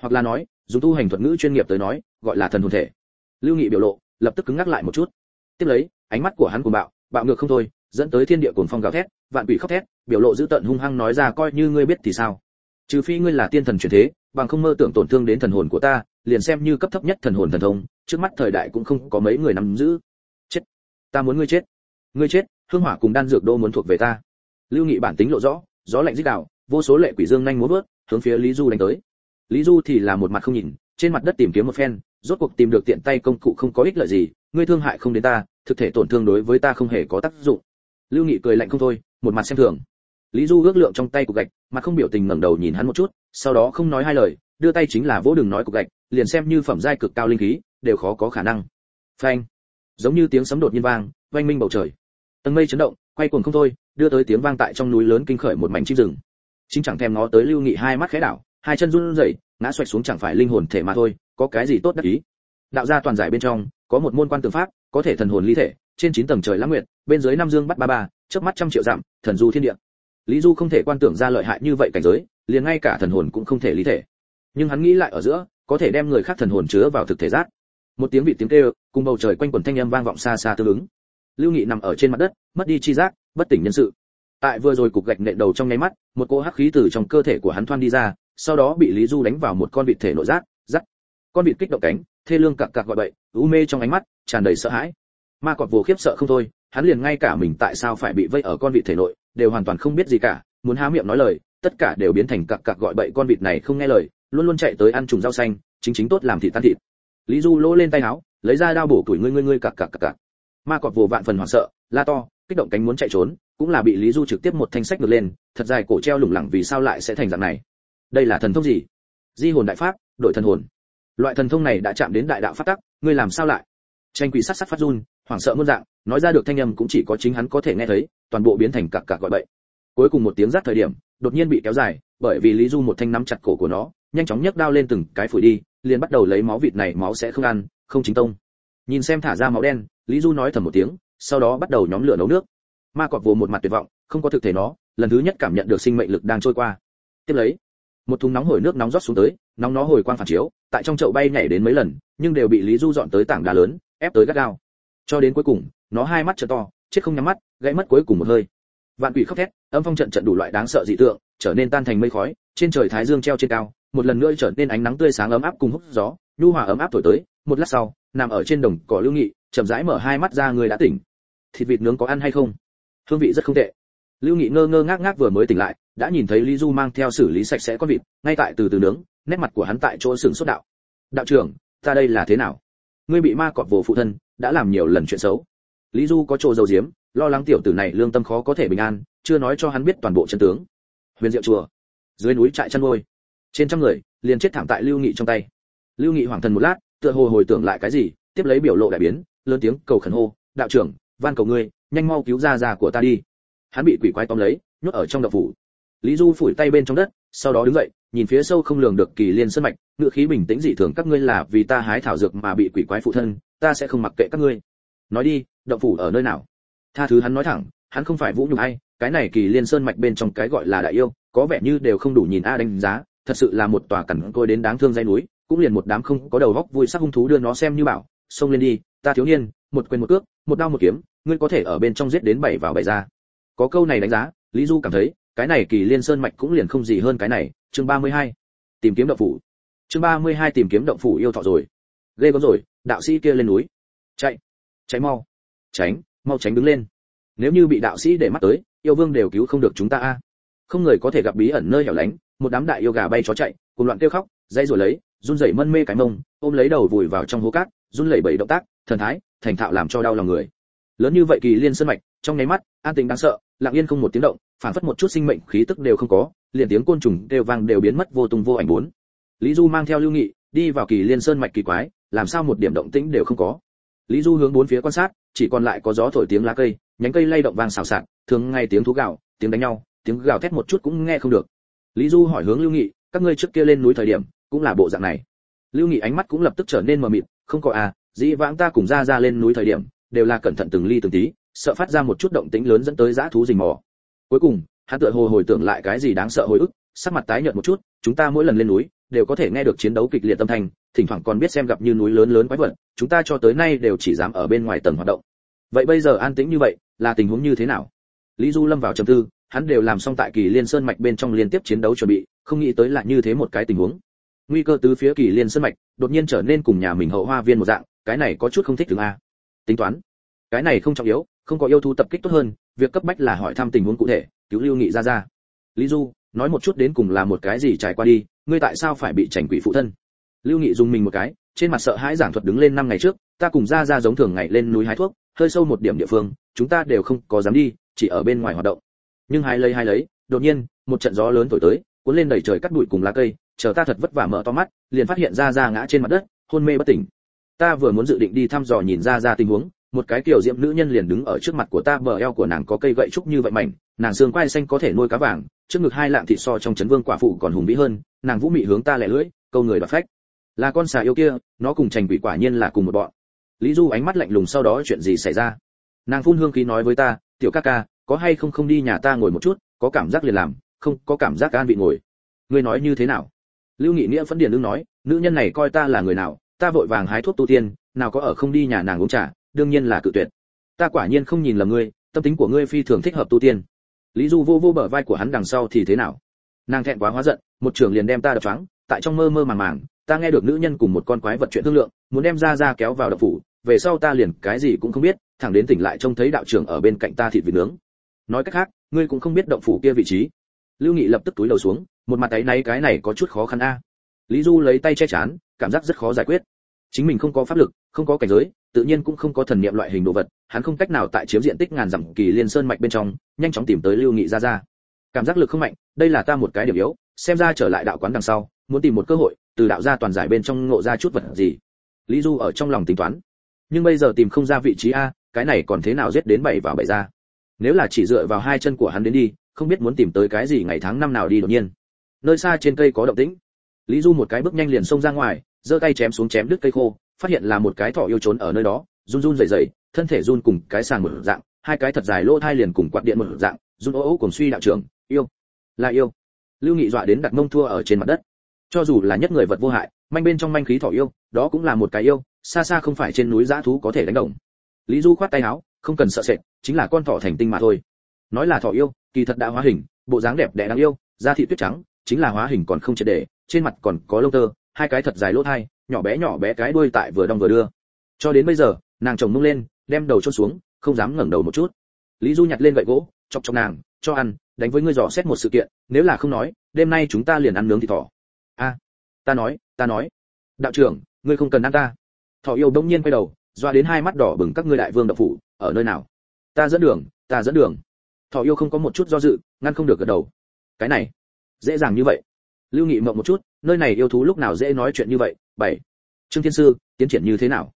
Hoặc là nói, dùng tu hành thuật ngữ chuyên nghiệp tới nói, gọi là thần hồn thể. Lưu nghị biểu lộ, lập tức cứng ngắc lại một chút. Tiếp lấy, ánh mắt của hắn cuồng bạo bạo ngược không thôi, dẫn tới thiên địa cuồng phong gào thét, vạn quỷ khóc thét biểu lộ dữ tợn hung hăng nói ra, coi như ngươi biết thì sao? Trừ phi ngươi là tiên thần truyền thế, bằng không mơ tưởng tổn thương đến thần hồn của ta, liền xem như cấp thấp nhất thần hồn thần thông, trước mắt thời đại cũng không có mấy người nắm giữ. Chết, ta muốn ngươi chết ngươi chết, hương hỏa cùng đan dược đô muốn thuộc về ta. Lưu nghị bản tính lộ rõ, gió lạnh dích đạo vô số lệ quỷ dương nhanh muốn vớt, hướng phía lý du đánh tới. Lý du thì là một mặt không nhìn, trên mặt đất tìm kiếm một phen, rốt cuộc tìm được tiện tay công cụ không có ích lợi gì, ngươi thương hại không đến ta, thực thể tổn thương đối với ta không hề có tác dụng. Lưu nghị cười lạnh không thôi, một mặt xem thường lý du ước lượng trong tay cục gạch, mà không biểu tình ngẩng đầu nhìn hắn một chút, sau đó không nói hai lời, đưa tay chính là vỗ đường nói cục gạch, liền xem như phẩm giai cực cao linh khí, đều khó có khả năng. Phanh. Giống như tiếng sấm đột nhiên vang vang minh bầu trời. Tầng mây chấn động, quay cuồng không thôi, đưa tới tiếng vang tại trong núi lớn kinh khởi một mảnh chim rừng. Chính chẳng thèm ngó tới lưu nghị hai mắt khẽ đảo, hai chân run rẩy, ngã xoạch xuống chẳng phải linh hồn thể mà thôi, có cái gì tốt đắc ý? Đạo gia toàn giải bên trong, có một môn quan tự pháp, có thể thần hồn ly thể, trên chín tầng trời lãng nguyệt, bên dưới năm dương bắt ba ba, chớp mắt trăm triệu dặm, thần du thiên địa lý du không thể quan tưởng ra lợi hại như vậy cảnh giới, liền ngay cả thần hồn cũng không thể lý thể. Nhưng hắn nghĩ lại ở giữa, có thể đem người khác thần hồn chứa vào thực thể giác. Một tiếng vị tiếng kêu, cùng bầu trời quanh quần thanh âm vang vọng xa xa tương ứng. Lưu nghị nằm ở trên mặt đất, mất đi chi giác, bất tỉnh nhân sự. Tại vừa rồi cục gạch nện đầu trong nháy mắt, một cỗ hắc khí từ trong cơ thể của hắn thoan đi ra, sau đó bị lý du đánh vào một con vịt thể nội giác. rắt con vịt kích động cánh, thê lương cặc cặc gọi bậy, u mê trong ánh mắt, tràn đầy sợ hãi. Ma cọp vồ khiếp sợ không thôi, hắn liền ngay cả mình tại sao phải bị vây ở con vịt thể nội đều hoàn toàn không biết gì cả, muốn há miệng nói lời, tất cả đều biến thành cặc cặc gọi bậy con vịt này không nghe lời, luôn luôn chạy tới ăn trùng rau xanh, chính chính tốt làm thịt tan thịt. Lý du lỗ lên tay áo, lấy ra đao bổ tuổi ngươi ngươi ngươi cặc cặc cặc cặc. Ma cọp vồ vạn phần hoảng sợ, la to, kích động cánh muốn chạy trốn, cũng là bị lý du trực tiếp một thanh sách ngược lên, thật dài cổ treo lủng lẳng vì sao lại sẽ thành dạng này. Đây là thần thông gì? Di hồn đại pháp, đội thần hồn. Loại thần thông này đã chạm đến đại đạo phát tắc, ngươi làm sao lại? Tranh quỷ sát sát phát run hoảng sợ muôn dạng, nói ra được thanh âm cũng chỉ có chính hắn có thể nghe thấy, toàn bộ biến thành cặc cặc gọi bậy. Cuối cùng một tiếng rát thời điểm, đột nhiên bị kéo dài, bởi vì lý du một thanh nắm chặt cổ của nó, nhanh chóng nhấc đao lên từng cái phủi đi, liền bắt đầu lấy máu vịt này máu sẽ không ăn, không chính tông. Nhìn xem thả ra máu đen, lý du nói thầm một tiếng, sau đó bắt đầu nhóm lửa nấu nước. Ma cọp vồ một mặt tuyệt vọng, không có thực thể nó, lần thứ nhất cảm nhận được sinh mệnh lực đang trôi qua. Tiếp lấy, một thùng nóng hổi nước nóng rót xuống tới, nóng nó hồi quang phản chiếu, tại trong chậu bay nhảy đến mấy lần, nhưng đều bị lý du dọn tới tảng đá lớn, ép tới gắt gao cho đến cuối cùng, nó hai mắt trợ to, chết không nhắm mắt, gãy mất cuối cùng một hơi. Vạn quỷ khóc thét, âm phong trận trận đủ loại đáng sợ dị tượng, trở nên tan thành mây khói, trên trời thái dương treo trên cao, một lần nữa trở nên ánh nắng tươi sáng ấm áp cùng hút gió, nhu hòa ấm áp thổi tới, một lát sau, nằm ở trên đồng cỏ lưu nghị, chậm rãi mở hai mắt ra người đã tỉnh. Thịt vịt nướng có ăn hay không? Hương vị rất không tệ. Lưu nghị ngơ ngơ ngác ngác vừa mới tỉnh lại, đã nhìn thấy lý du mang theo xử lý sạch sẽ con vịt, ngay tại từ từ nướng, nét mặt của hắn tại chỗ sừng sốt đạo. Đạo trưởng, ta đây là thế nào? Ngươi bị ma cọp vồ phụ thân, đã làm nhiều lần chuyện xấu. Lý du có chỗ dầu diếm lo lắng tiểu tử này lương tâm khó có thể bình an, chưa nói cho hắn biết toàn bộ chân tướng. Huyền diệu chùa, dưới núi trại chăn nuôi. Trên trăm người, liền chết thảm tại lưu nghị trong tay. Lưu nghị hoàng thần một lát, tựa hồ hồi tưởng lại cái gì, tiếp lấy biểu lộ đại biến, lớn tiếng cầu khẩn hô, đạo trưởng, van cầu ngươi, nhanh mau cứu ra già của ta đi. Hắn bị quỷ quái tóm lấy, nhốt ở trong đậu phủ. Lý du phủi tay bên trong đất sau đó đứng dậy, nhìn phía sâu không lường được kỳ liên sơn mạch, ngựa khí bình tĩnh dị thường các ngươi là vì ta hái thảo dược mà bị quỷ quái phụ thân, ta sẽ không mặc kệ các ngươi. Nói đi, động phủ ở nơi nào? Tha thứ hắn nói thẳng, hắn không phải vũ nhục ai, cái này kỳ liên sơn mạch bên trong cái gọi là đại yêu, có vẻ như đều không đủ nhìn a đánh giá, thật sự là một tòa cẩn côi đến đáng thương dây núi, cũng liền một đám không có đầu góc vui sắc hung thú đưa nó xem như bảo, xông lên đi, ta thiếu niên, một quyền một cước, một đao một kiếm, ngươi có thể ở bên trong giết đến bảy vào bảy ra. Có câu này đánh giá, lý du cảm thấy cái này kỳ liên sơn mạch cũng liền không gì hơn cái này, chương 32. tìm kiếm động phủ. Chương 32 tìm kiếm động phủ yêu thọ rồi. Ghê gớm rồi, đạo sĩ kia lên núi. Chạy chạy mau. Tránh mau tránh đứng lên. Nếu như bị đạo sĩ để mắt tới, yêu vương đều cứu không được chúng ta a. Không người có thể gặp bí ẩn nơi hẻo lánh, một đám đại yêu gà bay chó chạy cùng loạn kêu khóc, dây rồi lấy, run rẩy mân mê cái mông, ôm lấy đầu vùi vào trong hố cát, run lẩy bẩy động tác, thần thái, thành thạo làm cho đau lòng người. Lớn như vậy kỳ liên sơn mạch, trong nháy mắt, an tình đáng sợ lặng yên không một tiếng động, phản phất một chút sinh mệnh khí tức đều không có, liền tiếng côn trùng đều vang đều biến mất vô tung vô ảnh bốn. Lý du mang theo lưu nghị, đi vào kỳ liên sơn mạch kỳ quái, làm sao một điểm động tĩnh đều không có. Lý du hướng bốn phía quan sát, chỉ còn lại có gió thổi tiếng lá cây, nhánh cây lay động vang xào xạc, thường ngay tiếng thú gạo tiếng đánh nhau, tiếng gào thét một chút cũng nghe không được. Lý du hỏi hướng lưu nghị, các ngươi trước kia lên núi thời điểm, cũng là bộ dạng này? Lưu nghị ánh mắt cũng lập tức trở nên mờ mịt, không có à dĩ vãng ta cùng ra ra lên núi thời điểm, đều là cẩn thận từng ly từng tí sợ phát ra một chút động tĩnh lớn dẫn tới dã thú rình mò. Cuối cùng, hắn tựa hồ hồi tưởng lại cái gì đáng sợ hồi ức, sắc mặt tái nhợt một chút, chúng ta mỗi lần lên núi, đều có thể nghe được chiến đấu kịch liệt tâm thanh, thỉnh thoảng còn biết xem gặp như núi lớn lớn quái vật, chúng ta cho tới nay đều chỉ dám ở bên ngoài tầng hoạt động. Vậy bây giờ an tĩnh như vậy, là tình huống như thế nào? Lý du lâm vào trầm tư, hắn đều làm xong tại kỳ liên sơn mạch bên trong liên tiếp chiến đấu chuẩn bị, không nghĩ tới là như thế một cái tình huống. Nguy cơ tứ phía kỳ liên sơn mạch đột nhiên trở nên cùng nhà mình hậu hoa viên một dạng, cái này có chút không thích thường a. Tính toán, cái này không trọng yếu không có yêu thú tập kích tốt hơn, việc cấp bách là hỏi thăm tình huống cụ thể, cứu lưu nghị ra ra. Lý du, nói một chút đến cùng là một cái gì trải qua đi, ngươi tại sao phải bị trành quỷ phụ thân? Lưu nghị dùng mình một cái, trên mặt sợ hãi giảng thuật đứng lên năm ngày trước, ta cùng ra ra giống thường ngày lên núi hái thuốc, hơi sâu một điểm địa phương, chúng ta đều không có dám đi, chỉ ở bên ngoài hoạt động. Nhưng hai lấy hai lấy, đột nhiên, một trận gió lớn thổi tới, cuốn lên đầy trời cắt bụi cùng lá cây, chờ ta thật vất vả mở to mắt, liền phát hiện ra ra ngã trên mặt đất, hôn mê bất tỉnh. Ta vừa muốn dự định đi thăm dò nhìn ra ra tình huống một cái kiểu diệm nữ nhân liền đứng ở trước mặt của ta, bờ eo của nàng có cây gậy trúc như vậy mảnh, nàng xương quai xanh có thể nuôi cá vàng, trước ngực hai lạng thịt so trong chấn vương quả phụ còn hùng vĩ hơn, nàng vũ mị hướng ta lẻ lưỡi, câu người đoạt phách. Là con xà yêu kia, nó cùng trành quỷ quả nhiên là cùng một bọn. Lý du ánh mắt lạnh lùng sau đó chuyện gì xảy ra? Nàng phun hương khí nói với ta, tiểu ca ca, có hay không không đi nhà ta ngồi một chút, có cảm giác liền làm, không, có cảm giác an vị ngồi. Ngươi nói như thế nào? Lưu nghị nghĩa phấn điền lương nói, nữ nhân này coi ta là người nào, ta vội vàng hái thuốc tu tiên, nào có ở không đi nhà nàng uống trà đương nhiên là cự tuyệt. Ta quả nhiên không nhìn lầm ngươi, tâm tính của ngươi phi thường thích hợp tu tiên. Lý du vô vô bờ vai của hắn đằng sau thì thế nào? Nàng thẹn quá hóa giận, một trường liền đem ta đập choáng, tại trong mơ mơ màng màng, ta nghe được nữ nhân cùng một con quái vật chuyện thương lượng, muốn đem ra ra kéo vào đập phủ, về sau ta liền cái gì cũng không biết, thẳng đến tỉnh lại trông thấy đạo trưởng ở bên cạnh ta thịt vịt nướng. Nói cách khác, ngươi cũng không biết động phủ kia vị trí. Lưu nghị lập tức túi đầu xuống, một mặt tay náy cái này có chút khó khăn a. Lý du lấy tay che chán, cảm giác rất khó giải quyết chính mình không có pháp lực, không có cảnh giới, tự nhiên cũng không có thần niệm loại hình đồ vật, hắn không cách nào tại chiếm diện tích ngàn dặm kỳ liên sơn mạch bên trong, nhanh chóng tìm tới lưu nghị ra ra cảm giác lực không mạnh, đây là ta một cái điểm yếu, xem ra trở lại đạo quán đằng sau, muốn tìm một cơ hội, từ đạo gia toàn giải bên trong ngộ ra chút vật gì. Lý du ở trong lòng tính toán. Nhưng bây giờ tìm không ra vị trí a, cái này còn thế nào giết đến bảy vào bảy ra? Nếu là chỉ dựa vào hai chân của hắn đến đi, không biết muốn tìm tới cái gì ngày tháng năm nào đi đột nhiên. Nơi xa trên cây có động tĩnh. Lý du một cái bước nhanh liền xông ra ngoài giơ tay chém xuống chém đứt cây khô, phát hiện là một cái thỏ yêu trốn ở nơi đó, run run rẩy rẩy, thân thể run cùng cái sàng một dạng, hai cái thật dài lỗ thai liền cùng quạt điện một dạng, run ố ố cùng suy đạo trưởng, yêu, là yêu. Lưu nghị dọa đến đặt mông thua ở trên mặt đất. Cho dù là nhất người vật vô hại, manh bên trong manh khí thỏ yêu, đó cũng là một cái yêu, xa xa không phải trên núi dã thú có thể đánh đồng. Lý du khoát tay áo, không cần sợ sệt, chính là con thỏ thành tinh mà thôi. Nói là thỏ yêu, kỳ thật đã hóa hình, bộ dáng đẹp đẽ đáng yêu, da thị tuyết trắng, chính là hóa hình còn không triệt để, trên mặt còn có lông tơ hai cái thật dài lỗ thai, nhỏ bé nhỏ bé cái đuôi tại vừa đong vừa đưa. Cho đến bây giờ, nàng chồng mông lên, đem đầu chôn xuống, không dám ngẩng đầu một chút. Lý du nhặt lên gậy gỗ, chọc chọc nàng, cho ăn, đánh với ngươi dò xét một sự kiện, nếu là không nói, đêm nay chúng ta liền ăn nướng thịt thỏ. A, ta nói ta nói. Đạo trưởng, ngươi không cần ăn ta. Thỏ yêu đông nhiên quay đầu, doa đến hai mắt đỏ bừng các ngươi đại vương đậu phủ, ở nơi nào? Ta dẫn đường, ta dẫn đường. Thỏ yêu không có một chút do dự, ngăn không được gật đầu. Cái này, dễ dàng như vậy lưu nghị mộng một chút, nơi này yêu thú lúc nào dễ nói chuyện như vậy? Bảy. Trương thiên sư, tiến triển như thế nào?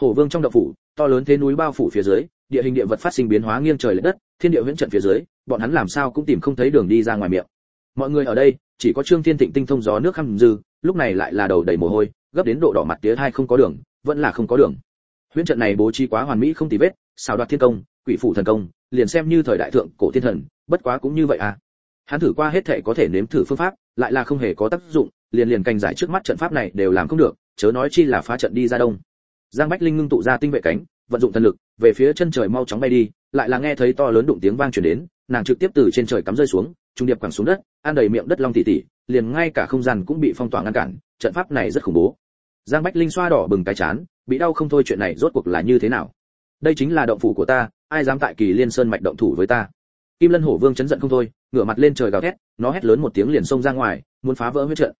Hổ vương trong đậu phủ, to lớn thế núi bao phủ phía dưới, địa hình địa vật phát sinh biến hóa nghiêng trời lệch đất, thiên địa huyễn trận phía dưới, bọn hắn làm sao cũng tìm không thấy đường đi ra ngoài miệng. Mọi người ở đây, chỉ có trương thiên thịnh tinh thông gió nước khăm dư, lúc này lại là đầu đầy mồ hôi, gấp đến độ đỏ mặt tía hai không có đường, vẫn là không có đường. Huyễn trận này bố trí quá hoàn mỹ không tì vết, xào đoạt thiên công, quỷ phủ thần công, liền xem như thời đại thượng cổ thiên thần, bất quá cũng như vậy à. Hắn thử qua hết thể có thể nếm thử phương pháp lại là không hề có tác dụng, liền liền canh giải trước mắt trận pháp này đều làm không được, chớ nói chi là phá trận đi ra đông. Giang bách linh ngưng tụ ra tinh vệ cánh, vận dụng thần lực, về phía chân trời mau chóng bay đi, lại là nghe thấy to lớn đụng tiếng vang truyền đến, nàng trực tiếp từ trên trời cắm rơi xuống, trung điệp quẳng xuống đất ăn đầy miệng đất long tỉ tỉ, liền ngay cả không gian cũng bị phong tỏa ngăn cản, trận pháp này rất khủng bố. Giang bách linh xoa đỏ bừng cái chán, bị đau không thôi chuyện này rốt cuộc là như thế nào? Đây chính là động phủ của ta, ai dám tại kỳ liên sơn mạch động thủ với ta? Kim lân hổ vương chấn giận không thôi ngửa mặt lên trời gào thét, nó hét lớn một tiếng liền xông ra ngoài, muốn phá vỡ huyết trận.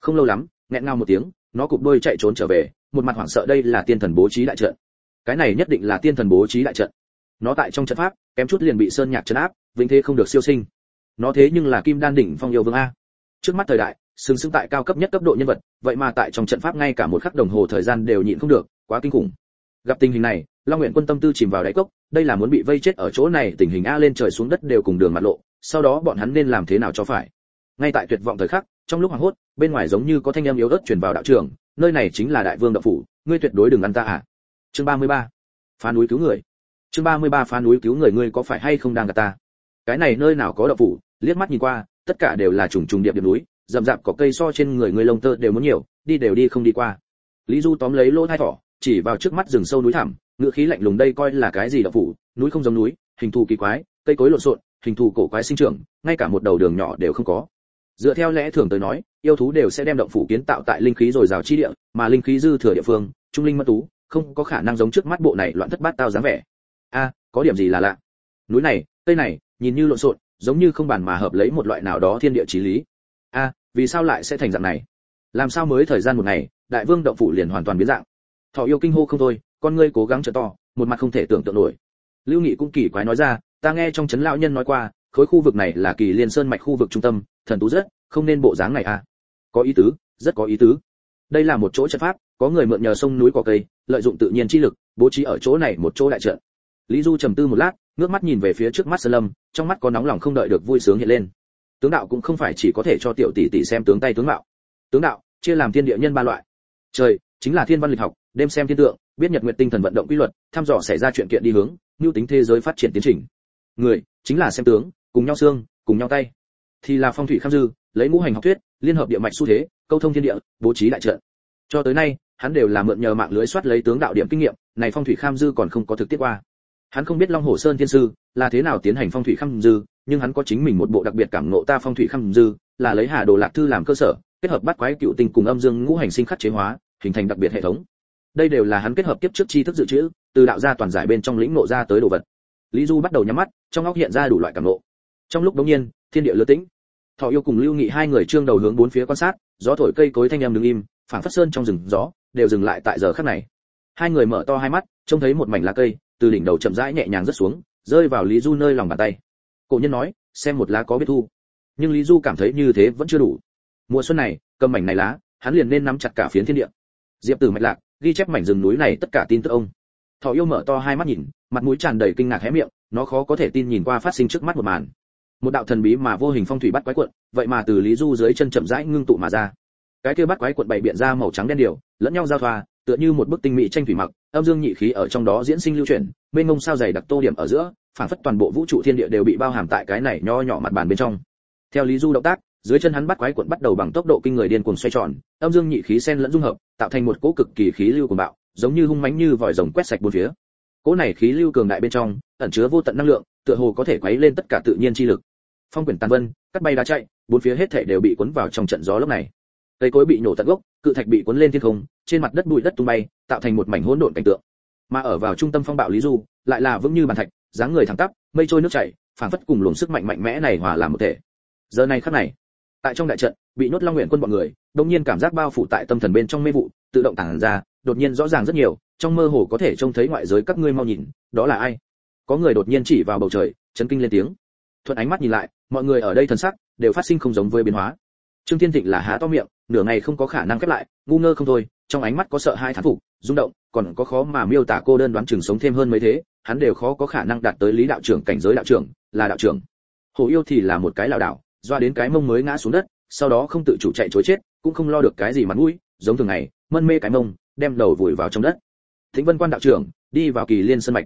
Không lâu lắm, nghẹn ngào một tiếng, nó cụp đôi chạy trốn trở về, một mặt hoảng sợ đây là tiên thần bố trí đại trận. Cái này nhất định là tiên thần bố trí đại trận. Nó tại trong trận pháp, kém chút liền bị sơn nhạc trấn áp, vĩnh thế không được siêu sinh. Nó thế nhưng là kim đan đỉnh phong yêu vương a. Trước mắt thời đại, sừng sững tại cao cấp nhất cấp độ nhân vật, vậy mà tại trong trận pháp ngay cả một khắc đồng hồ thời gian đều nhịn không được, quá kinh khủng. Gặp tình hình này, long nguyện quân tâm tư chìm vào đáy cốc, đây là muốn bị vây chết ở chỗ này, tình hình a lên trời xuống đất đều cùng đường mặt lộ sau đó bọn hắn nên làm thế nào cho phải? Ngay tại tuyệt vọng thời khắc, trong lúc hoảng hốt, bên ngoài giống như có thanh âm yếu ớt truyền vào đạo trường, nơi này chính là đại vương đạo phủ, ngươi tuyệt đối đừng ăn ta à? Chương 33. phá núi cứu người. Chương 33 phá núi cứu người, ngươi có phải hay không đang gặp ta? Cái này nơi nào có đạo phủ? Liếc mắt nhìn qua, tất cả đều là trùng trùng điệp điệp núi, rậm rạp có cây so trên người ngươi lông tơ đều muốn nhiều, đi đều đi không đi qua. Lý du tóm lấy lỗ thai thỏ, chỉ vào trước mắt rừng sâu núi thẳm, ngựa khí lạnh lùng đây coi là cái gì đạo phủ? Núi không giống núi, hình thù kỳ quái, cây cối lộn xộn hình thù cổ quái sinh trưởng, ngay cả một đầu đường nhỏ đều không có. Dựa theo lẽ thường tới nói, yêu thú đều sẽ đem động phủ kiến tạo tại linh khí rồi rào chi địa, mà linh khí dư thừa địa phương, trung linh mất tú, không có khả năng giống trước mắt bộ này loạn thất bát tao dáng vẻ. A, có điểm gì là lạ? Núi này, cây này, nhìn như lộn xộn, giống như không bàn mà hợp lấy một loại nào đó thiên địa chí lý. A, vì sao lại sẽ thành dạng này? Làm sao mới thời gian một ngày, đại vương động phủ liền hoàn toàn biến dạng? Thọ yêu kinh hô không thôi, con ngươi cố gắng trợ to, một mặt không thể tưởng tượng nổi. Lưu nghị cũng kỳ quái nói ra ta nghe trong chấn lão nhân nói qua, khối khu vực này là kỳ liên sơn mạch khu vực trung tâm, thần tú rất, không nên bộ dáng này à. Có ý tứ, rất có ý tứ. Đây là một chỗ trận pháp, có người mượn nhờ sông núi cỏ cây, lợi dụng tự nhiên chi lực, bố trí ở chỗ này một chỗ đại trận. Lý du trầm tư một lát, ngước mắt nhìn về phía trước mắt sơn lâm, trong mắt có nóng lòng không đợi được vui sướng hiện lên. Tướng đạo cũng không phải chỉ có thể cho tiểu tỷ tỷ xem tướng tay tướng mạo. Tướng đạo, chia làm thiên địa nhân ba loại. Trời, chính là thiên văn lịch học, đêm xem thiên tượng, biết nhật nguyệt tinh thần vận động quy luật, thăm dò xảy ra chuyện kiện đi hướng nhu tính thế giới phát triển tiến trình người chính là xem tướng, cùng nhau xương, cùng nhau tay. Thì là phong thủy kham dư, lấy ngũ hành học thuyết, liên hợp địa mạch xu thế, câu thông thiên địa, bố trí đại trận. Cho tới nay, hắn đều là mượn nhờ mạng lưới soát lấy tướng đạo điểm kinh nghiệm, này phong thủy kham dư còn không có thực tiết qua. Hắn không biết long hồ sơn thiên sư là thế nào tiến hành phong thủy khăm dư, nhưng hắn có chính mình một bộ đặc biệt cảm ngộ ta phong thủy khăm dư, là lấy hà đồ lạc thư làm cơ sở, kết hợp bắt quái cựu tinh cùng âm dương ngũ hành sinh khắc chế hóa, hình thành đặc biệt hệ thống. Đây đều là hắn kết hợp tiếp trước tri thức dự trữ, từ đạo gia toàn giải bên trong lĩnh ngộ ra tới đồ vật lý du bắt đầu nhắm mắt, trong óc hiện ra đủ loại cảm ngộ. Trong lúc đống nhiên, thiên địa lứa tĩnh. Thọ yêu cùng lưu nghị hai người trương đầu hướng bốn phía quan sát, gió thổi cây cối thanh em đứng im, phảng phất sơn trong rừng gió, đều dừng lại tại giờ khắc này. Hai người mở to hai mắt, trông thấy một mảnh lá cây, từ đỉnh đầu chậm rãi nhẹ nhàng rớt xuống, rơi vào lý du nơi lòng bàn tay. Cổ nhân nói, xem một lá có biết thu. Nhưng lý du cảm thấy như thế vẫn chưa đủ. Mùa xuân này, cầm mảnh này lá, hắn liền nên nắm chặt cả phiến thiên địa. Diệp tử mạch lạc ghi chép mảnh rừng núi này tất cả tin tức ông. Thọ yêu mở to hai mắt nhìn mặt mũi tràn đầy kinh ngạc hé miệng, nó khó có thể tin nhìn qua phát sinh trước mắt một màn. Một đạo thần bí mà vô hình phong thủy bắt quái cuộn vậy mà từ lý du dưới chân chậm rãi ngưng tụ mà ra. Cái kia bắt quái cuộn bảy biện ra màu trắng đen điều, lẫn nhau giao thoa, tựa như một bức tinh mỹ tranh thủy mặc, âm dương nhị khí ở trong đó diễn sinh lưu chuyển bên ngông sao dày đặc tô điểm ở giữa, phản phất toàn bộ vũ trụ thiên địa đều bị bao hàm tại cái này nho nhỏ mặt bàn bên trong. Theo lý du động tác, dưới chân hắn bắt quái cuộn bắt đầu bằng tốc độ kinh người điên cuồng xoay tròn, âm dương nhị khí xen lẫn dung hợp, tạo thành một cỗ cực kỳ khí lưu cuồng bạo, giống như hung mãnh như vòi rồng quét sạch bốn phía cỗ này khí lưu cường đại bên trong, ẩn chứa vô tận năng lượng, tựa hồ có thể quấy lên tất cả tự nhiên chi lực. Phong quyển tàn vân, cắt bay đá chạy, bốn phía hết thảy đều bị cuốn vào trong trận gió lúc này. Cây cối bị nổ tận gốc, cự thạch bị cuốn lên thiên không, trên mặt đất bụi đất tung bay, tạo thành một mảnh hỗn độn cảnh tượng. Mà ở vào trung tâm phong bạo lý du, lại là vững như bàn thạch, dáng người thẳng tắp, mây trôi nước chảy, phảng phất cùng luồng sức mạnh mạnh mẽ này hòa làm một thể. Giờ này khắc này, tại trong đại trận, bị nhốt long nguyện quân bọn người đông nhiên cảm giác bao phủ tại tâm thần bên trong mê vụ, tự động tản ra, đột nhiên rõ ràng rất nhiều trong mơ hồ có thể trông thấy ngoại giới các ngươi mau nhìn, đó là ai? Có người đột nhiên chỉ vào bầu trời, chấn kinh lên tiếng. Thuận ánh mắt nhìn lại, mọi người ở đây thần sắc đều phát sinh không giống với biến hóa. Trương thiên thịnh là há to miệng, nửa ngày không có khả năng khép lại, ngu ngơ không thôi, trong ánh mắt có sợ hai thán phục, rung động, còn có khó mà miêu tả cô đơn đoán chừng sống thêm hơn mấy thế, hắn đều khó có khả năng đạt tới lý đạo trưởng, cảnh giới đạo trưởng, là đạo trưởng. Hồ yêu thì là một cái lão đạo doa đến cái mông mới ngã xuống đất, sau đó không tự chủ chạy chối chết, cũng không lo được cái gì mặt mũi, giống thường ngày, mân mê cái mông, đem đầu vùi vào trong đất thính vân quan đạo trưởng, đi vào kỳ liên sân mạch.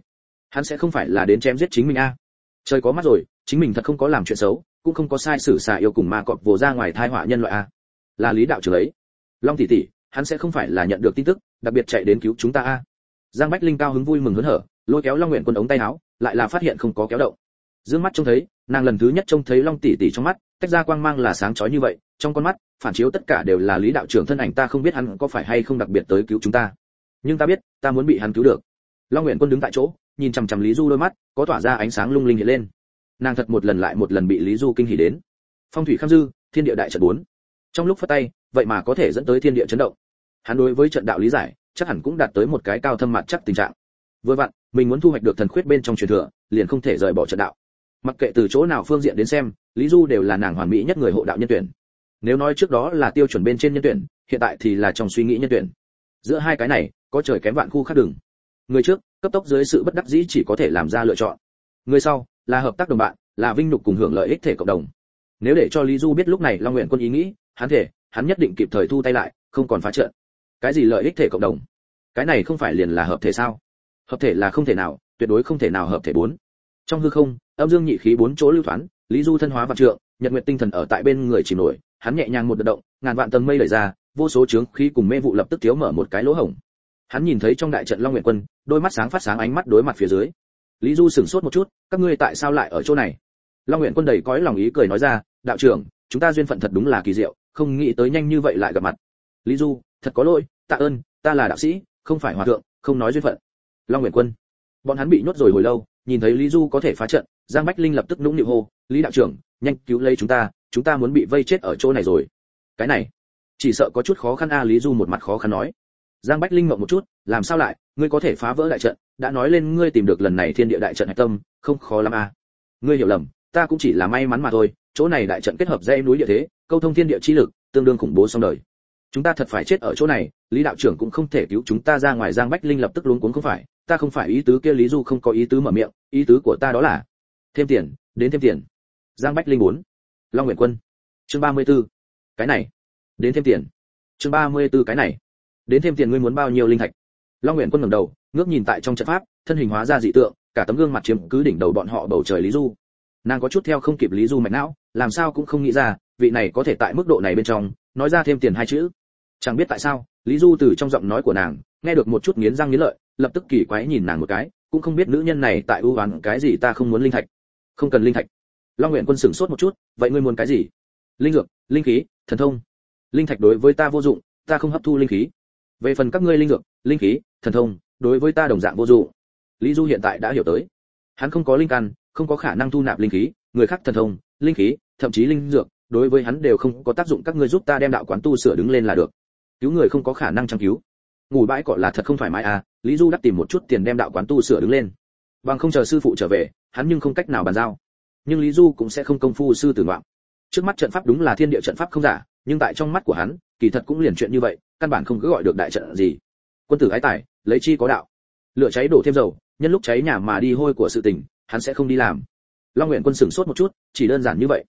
Hắn sẽ không phải là đến chém giết chính mình a. Trời có mắt rồi, chính mình thật không có làm chuyện xấu, cũng không có sai sử xà yêu cùng ma cọp vồ ra ngoài thai họa nhân loại a. Là lý đạo trưởng ấy. Long tỷ tỷ, hắn sẽ không phải là nhận được tin tức, đặc biệt chạy đến cứu chúng ta a. Giang bách linh cao hứng vui mừng hớn hở, lôi kéo long nguyện quân ống tay áo, lại là phát hiện không có kéo động. Dương mắt trông thấy, nàng lần thứ nhất trông thấy long tỷ tỷ trong mắt, tách ra quang mang là sáng chói như vậy, trong con mắt, phản chiếu tất cả đều là lý đạo trưởng thân ảnh, ta không biết hắn có phải hay không đặc biệt tới cứu chúng ta nhưng ta biết, ta muốn bị hắn cứu được. Long nguyện quân đứng tại chỗ, nhìn chằm chằm lý du đôi mắt, có tỏa ra ánh sáng lung linh hiện lên. Nàng thật một lần lại một lần bị lý du kinh hỉ đến. Phong thủy kham dư, thiên địa đại trận bốn. Trong lúc phát tay, vậy mà có thể dẫn tới thiên địa chấn động. Hắn đối với trận đạo lý giải, chắc hẳn cũng đạt tới một cái cao thâm mặt chắc tình trạng. Vừa vặn, mình muốn thu hoạch được thần khuyết bên trong truyền thừa, liền không thể rời bỏ trận đạo. Mặc kệ từ chỗ nào phương diện đến xem, lý du đều là nàng hoàn mỹ nhất người hộ đạo nhân tuyển. Nếu nói trước đó là tiêu chuẩn bên trên nhân tuyển, hiện tại thì là trong suy nghĩ nhân tuyển. Giữa hai cái này có trời kém vạn khu khác đường. Người trước, cấp tốc dưới sự bất đắc dĩ chỉ có thể làm ra lựa chọn. Người sau, là hợp tác đồng bạn, là vinh nhục cùng hưởng lợi ích thể cộng đồng. Nếu để cho lý du biết lúc này long nguyện quân ý nghĩ, hắn thể, hắn nhất định kịp thời thu tay lại, không còn phá trận. Cái gì lợi ích thể cộng đồng? Cái này không phải liền là hợp thể sao? Hợp thể là không thể nào, tuyệt đối không thể nào hợp thể bốn. Trong hư không, âm dương nhị khí bốn chỗ lưu thoán, lý du thân hóa vạn trượng, nhật nguyệt tinh thần ở tại bên người chìm nổi, hắn nhẹ nhàng một đợt động, ngàn vạn tầng mây lở ra, vô số chướng khí cùng mê vụ lập tức thiếu mở một cái lỗ hổng hắn nhìn thấy trong đại trận long nguyện quân, đôi mắt sáng phát sáng ánh mắt đối mặt phía dưới. Lý du sửng sốt một chút, các ngươi tại sao lại ở chỗ này? Long nguyện quân đầy cõi lòng ý cười nói ra, đạo trưởng, chúng ta duyên phận thật đúng là kỳ diệu, không nghĩ tới nhanh như vậy lại gặp mặt. Lý du, thật có lỗi, tạ ơn, ta là đạo sĩ, không phải hòa thượng, không nói duyên phận. Long nguyện quân, bọn hắn bị nhốt rồi hồi lâu, nhìn thấy lý du có thể phá trận, giang bách linh lập tức nũng nịu hô, lý đạo trưởng, nhanh cứu lấy chúng ta chúng ta muốn bị vây chết ở chỗ này rồi. Cái này, chỉ sợ có chút khó khăn a, lý du một mặt khó khăn nói giang bách linh ngậm một chút, làm sao lại? Ngươi có thể phá vỡ đại trận, đã nói lên ngươi tìm được lần này thiên địa đại trận hạch tâm, không khó lắm a ngươi hiểu lầm, ta cũng chỉ là may mắn mà thôi, chỗ này đại trận kết hợp dãy núi địa thế, câu thông thiên địa chi lực, tương đương khủng bố xong đời. Chúng ta thật phải chết ở chỗ này, lý đạo trưởng cũng không thể cứu chúng ta ra ngoài. Giang bách linh lập tức luống cuống, không phải, ta không phải ý tứ kia, lý du không có ý tứ mở miệng, ý tứ của ta đó là thêm tiền, đến thêm tiền. Giang bách linh muốn long nguyện quân. Chương ba mươi 34. cái này, đến thêm tiền. Chương ba mươi 34 cái này đến thêm tiền ngươi muốn bao nhiêu linh thạch? Long nguyện quân ngẩng đầu, ngước nhìn tại trong trận pháp, thân hình hóa ra dị tượng, cả tấm gương mặt chiếm cứ đỉnh đầu bọn họ bầu trời lý du. Nàng có chút theo không kịp lý du mạch não, làm sao cũng không nghĩ ra, vị này có thể tại mức độ này bên trong, nói ra thêm tiền hai chữ. Chẳng biết tại sao, lý du từ trong giọng nói của nàng, nghe được một chút nghiến răng nghiến lợi, lập tức kỳ quái nhìn nàng một cái, cũng không biết nữ nhân này tại ưu oán cái gì ta không muốn linh thạch. Không cần linh thạch. Long nguyện quân sửng sốt một chút, vậy ngươi muốn cái gì? Linh dược, linh khí, thần thông. Linh thạch đối với ta vô dụng, ta không hấp thu linh khí về phần các ngươi linh dược, linh khí, thần thông, đối với ta đồng dạng vô dụng. Lý du hiện tại đã hiểu tới. Hắn không có linh căn, không có khả năng thu nạp linh khí, người khác thần thông, linh khí, thậm chí linh dược, đối với hắn đều không có tác dụng, các ngươi giúp ta đem đạo quán tu sửa đứng lên là được. Cứu người không có khả năng chăm cứu. Ngủ bãi cọ là thật không thoải mái à lý du đắt tìm một chút tiền đem đạo quán tu sửa đứng lên. Bằng không chờ sư phụ trở về, hắn nhưng không cách nào bàn giao. Nhưng lý du cũng sẽ không công phu sư tử ngoạm trước mắt trận pháp đúng là thiên địa trận pháp không giả, nhưng tại trong mắt của hắn, kỳ thật cũng liền chuyện như vậy căn bản không cứ gọi được đại trận gì. Quân tử ái tài, lấy chi có đạo. Lửa cháy đổ thêm dầu, nhân lúc cháy nhà mà đi hôi của sự tình, hắn sẽ không đi làm. Long nguyện quân sửng sốt một chút, chỉ đơn giản như vậy.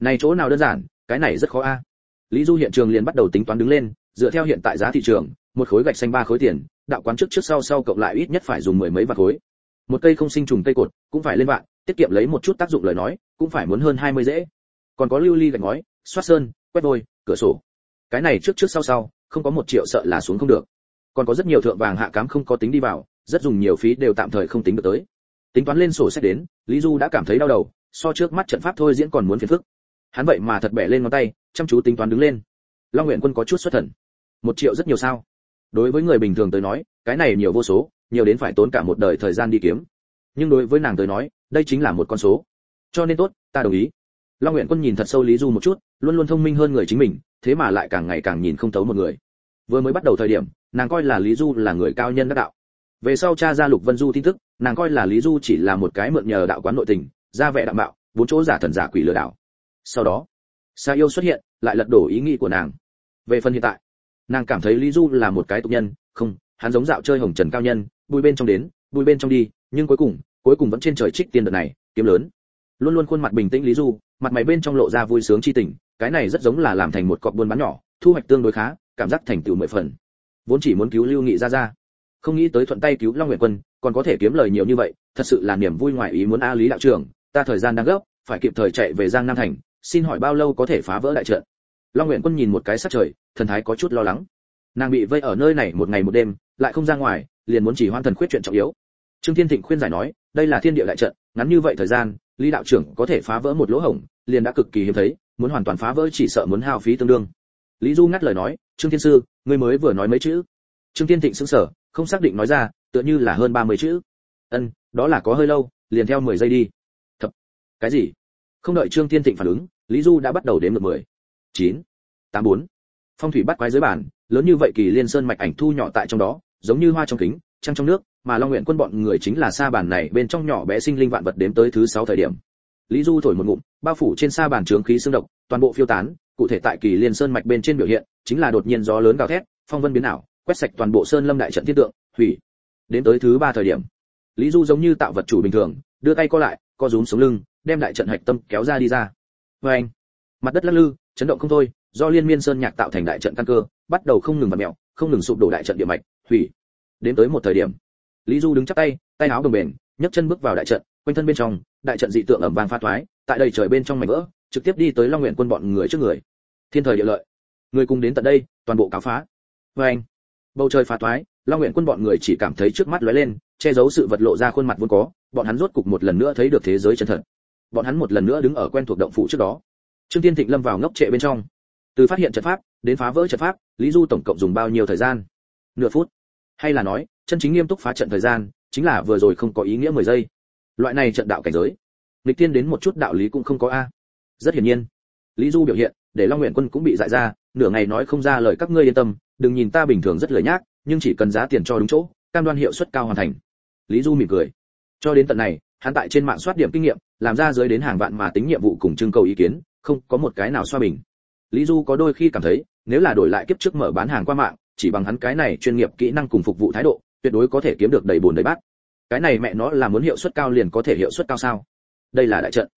Này chỗ nào đơn giản, cái này rất khó a. Lý du hiện trường liền bắt đầu tính toán đứng lên, dựa theo hiện tại giá thị trường, một khối gạch xanh ba khối tiền, đạo quán trước trước sau sau cộng lại ít nhất phải dùng mười mấy vạn khối. Một cây không sinh trùng cây cột, cũng phải lên vạn, tiết kiệm lấy một chút tác dụng lời nói, cũng phải muốn hơn hai mươi dễ. Còn có lưu ly gạch ngói, xoát sơn, quét vôi, cửa sổ. Cái này trước trước sau sau không có một triệu sợ là xuống không được. Còn có rất nhiều thượng vàng hạ cám không có tính đi vào, rất dùng nhiều phí đều tạm thời không tính được tới. Tính toán lên sổ sách đến, lý du đã cảm thấy đau đầu, so trước mắt trận pháp thôi diễn còn muốn phiền phức. Hắn vậy mà thật bẻ lên ngón tay, chăm chú tính toán đứng lên. Long nguyện quân có chút xuất thần. Một triệu rất nhiều sao? Đối với người bình thường tới nói, cái này nhiều vô số, nhiều đến phải tốn cả một đời thời gian đi kiếm. Nhưng đối với nàng tới nói, đây chính là một con số. Cho nên tốt, ta đồng ý. Long nguyện quân nhìn thật sâu lý du một chút, luôn luôn thông minh hơn người chính mình, thế mà lại càng ngày càng nhìn không thấu một người vừa mới bắt đầu thời điểm, nàng coi là lý du là người cao nhân đắc đạo. Về sau cha ra lục vân du tin tức, nàng coi là lý du chỉ là một cái mượn nhờ đạo quán nội tình, ra vẻ đạo mạo bốn chỗ giả thần giả quỷ lừa đảo. Sau đó, sa yêu xuất hiện, lại lật đổ ý nghĩ của nàng. Về phần hiện tại, nàng cảm thấy lý du là một cái tục nhân, không, hắn giống dạo chơi hồng trần cao nhân, bùi bên trong đến, bùi bên trong đi, nhưng cuối cùng cuối cùng vẫn trên trời trích tiền đợt này, kiếm lớn. Luôn luôn khuôn mặt bình tĩnh lý du, mặt mày bên trong lộ ra vui sướng chi tình, cái này rất giống là làm thành một cọc buôn bán nhỏ, thu hoạch tương đối khá cảm giác thành tựu mười phần. Vốn chỉ muốn cứu lưu nghị ra ra. Không nghĩ tới thuận tay cứu long nguyện quân, còn có thể kiếm lời nhiều như vậy, thật sự là niềm vui ngoài ý muốn a lý đạo trưởng, ta thời gian đang gấp, phải kịp thời chạy về giang nam thành, xin hỏi bao lâu có thể phá vỡ đại trận? Long nguyện quân nhìn một cái sát trời, thần thái có chút lo lắng. Nàng bị vây ở nơi này một ngày một đêm, lại không ra ngoài, liền muốn chỉ hoan thần khuyết chuyện trọng yếu. Trương thiên thịnh khuyên giải nói, đây là thiên địa đại trận, ngắn như vậy thời gian, lý đạo trưởng có thể phá vỡ một lỗ hổng, liền đã cực kỳ hiếm thấy, muốn hoàn toàn phá vỡ chỉ sợ muốn hao phí tương đương lý du ngắt lời nói trương thiên sư ngươi mới vừa nói mấy chữ? Trương thiên thịnh sững sờ không xác định nói ra tựa như là hơn 30 chữ. Ân đó là có hơi lâu liền theo 10 giây đi. Thật? Cái gì? Không đợi trương thiên thịnh phản ứng lý du đã bắt đầu đếm được 10. 9, 84. phong thủy bắt quái dưới bản lớn như vậy kỳ liên sơn mạch ảnh thu nhỏ tại trong đó giống như hoa trong kính trăng trong nước mà long nguyện quân bọn người chính là sa bàn này bên trong nhỏ bé sinh linh vạn vật đếm tới thứ sáu thời điểm. Lý du thổi một ngụm bao phủ trên sa bàn trướng khí xương độc toàn bộ phiêu tán cụ thể tại kỳ liên sơn mạch bên trên biểu hiện, chính là đột nhiên gió lớn gào thét, phong vân biến ảo, quét sạch toàn bộ sơn lâm đại trận thiên tượng, hủy. Đến tới thứ ba thời điểm, lý du giống như tạo vật chủ bình thường, đưa tay co lại, co rúm xuống lưng, đem đại trận hạch tâm kéo ra đi ra. Vê anh, mặt đất lắc lư, chấn động không thôi, do liên miên sơn nhạc tạo thành đại trận căn cơ, bắt đầu không ngừng vặn mèo, không ngừng sụp đổ đại trận địa mạch, hủy. Đến tới một thời điểm, lý du đứng chắp tay tay áo đồng bền nhấc chân bước vào đại trận, quanh thân bên trong, đại trận dị tượng ẩm vàng pha thoái, tại đây trời bên trong mảnh vỡ trực tiếp đi tới long nguyện quân bọn người trước người. Thiên thời địa lợi. Người cùng đến tận đây toàn bộ cáo phá. Vê anh bầu trời phá toái, long nguyện quân bọn người chỉ cảm thấy trước mắt lóe lên che giấu sự vật lộ ra khuôn mặt vốn có bọn hắn rốt cục một lần nữa thấy được thế giới chân thật. Bọn hắn một lần nữa đứng ở quen thuộc động phủ trước đó. Trương tiên thịnh lâm vào ngốc trệ bên trong. Từ phát hiện trận pháp đến phá vỡ trận pháp lý du tổng cộng dùng bao nhiêu thời gian? Nửa phút. Hay là nói chân chính nghiêm túc phá trận thời gian chính là vừa rồi không có ý nghĩa 10 giây. Loại này trận đạo cảnh giới. Nghịch tiên đến một chút đạo lý cũng không có a rất hiển nhiên. Lý du biểu hiện, để long nguyện quân cũng bị dại ra, nửa ngày nói không ra lời các ngươi yên tâm, đừng nhìn ta bình thường rất lười nhác, nhưng chỉ cần giá tiền cho đúng chỗ, cam đoan hiệu suất cao hoàn thành. Lý du mỉm cười. Cho đến tận này, hắn tại trên mạng soát điểm kinh nghiệm, làm ra dưới đến hàng vạn mà tính nhiệm vụ cùng trưng cầu ý kiến, không có một cái nào xoa bình. Lý du có đôi khi cảm thấy, nếu là đổi lại kiếp trước mở bán hàng qua mạng, chỉ bằng hắn cái này chuyên nghiệp kỹ năng cùng phục vụ thái độ, tuyệt đối có thể kiếm được đầy bồn đầy bát. Cái này mẹ nó là muốn hiệu suất cao liền có thể hiệu suất cao sao? Đây là đại trận.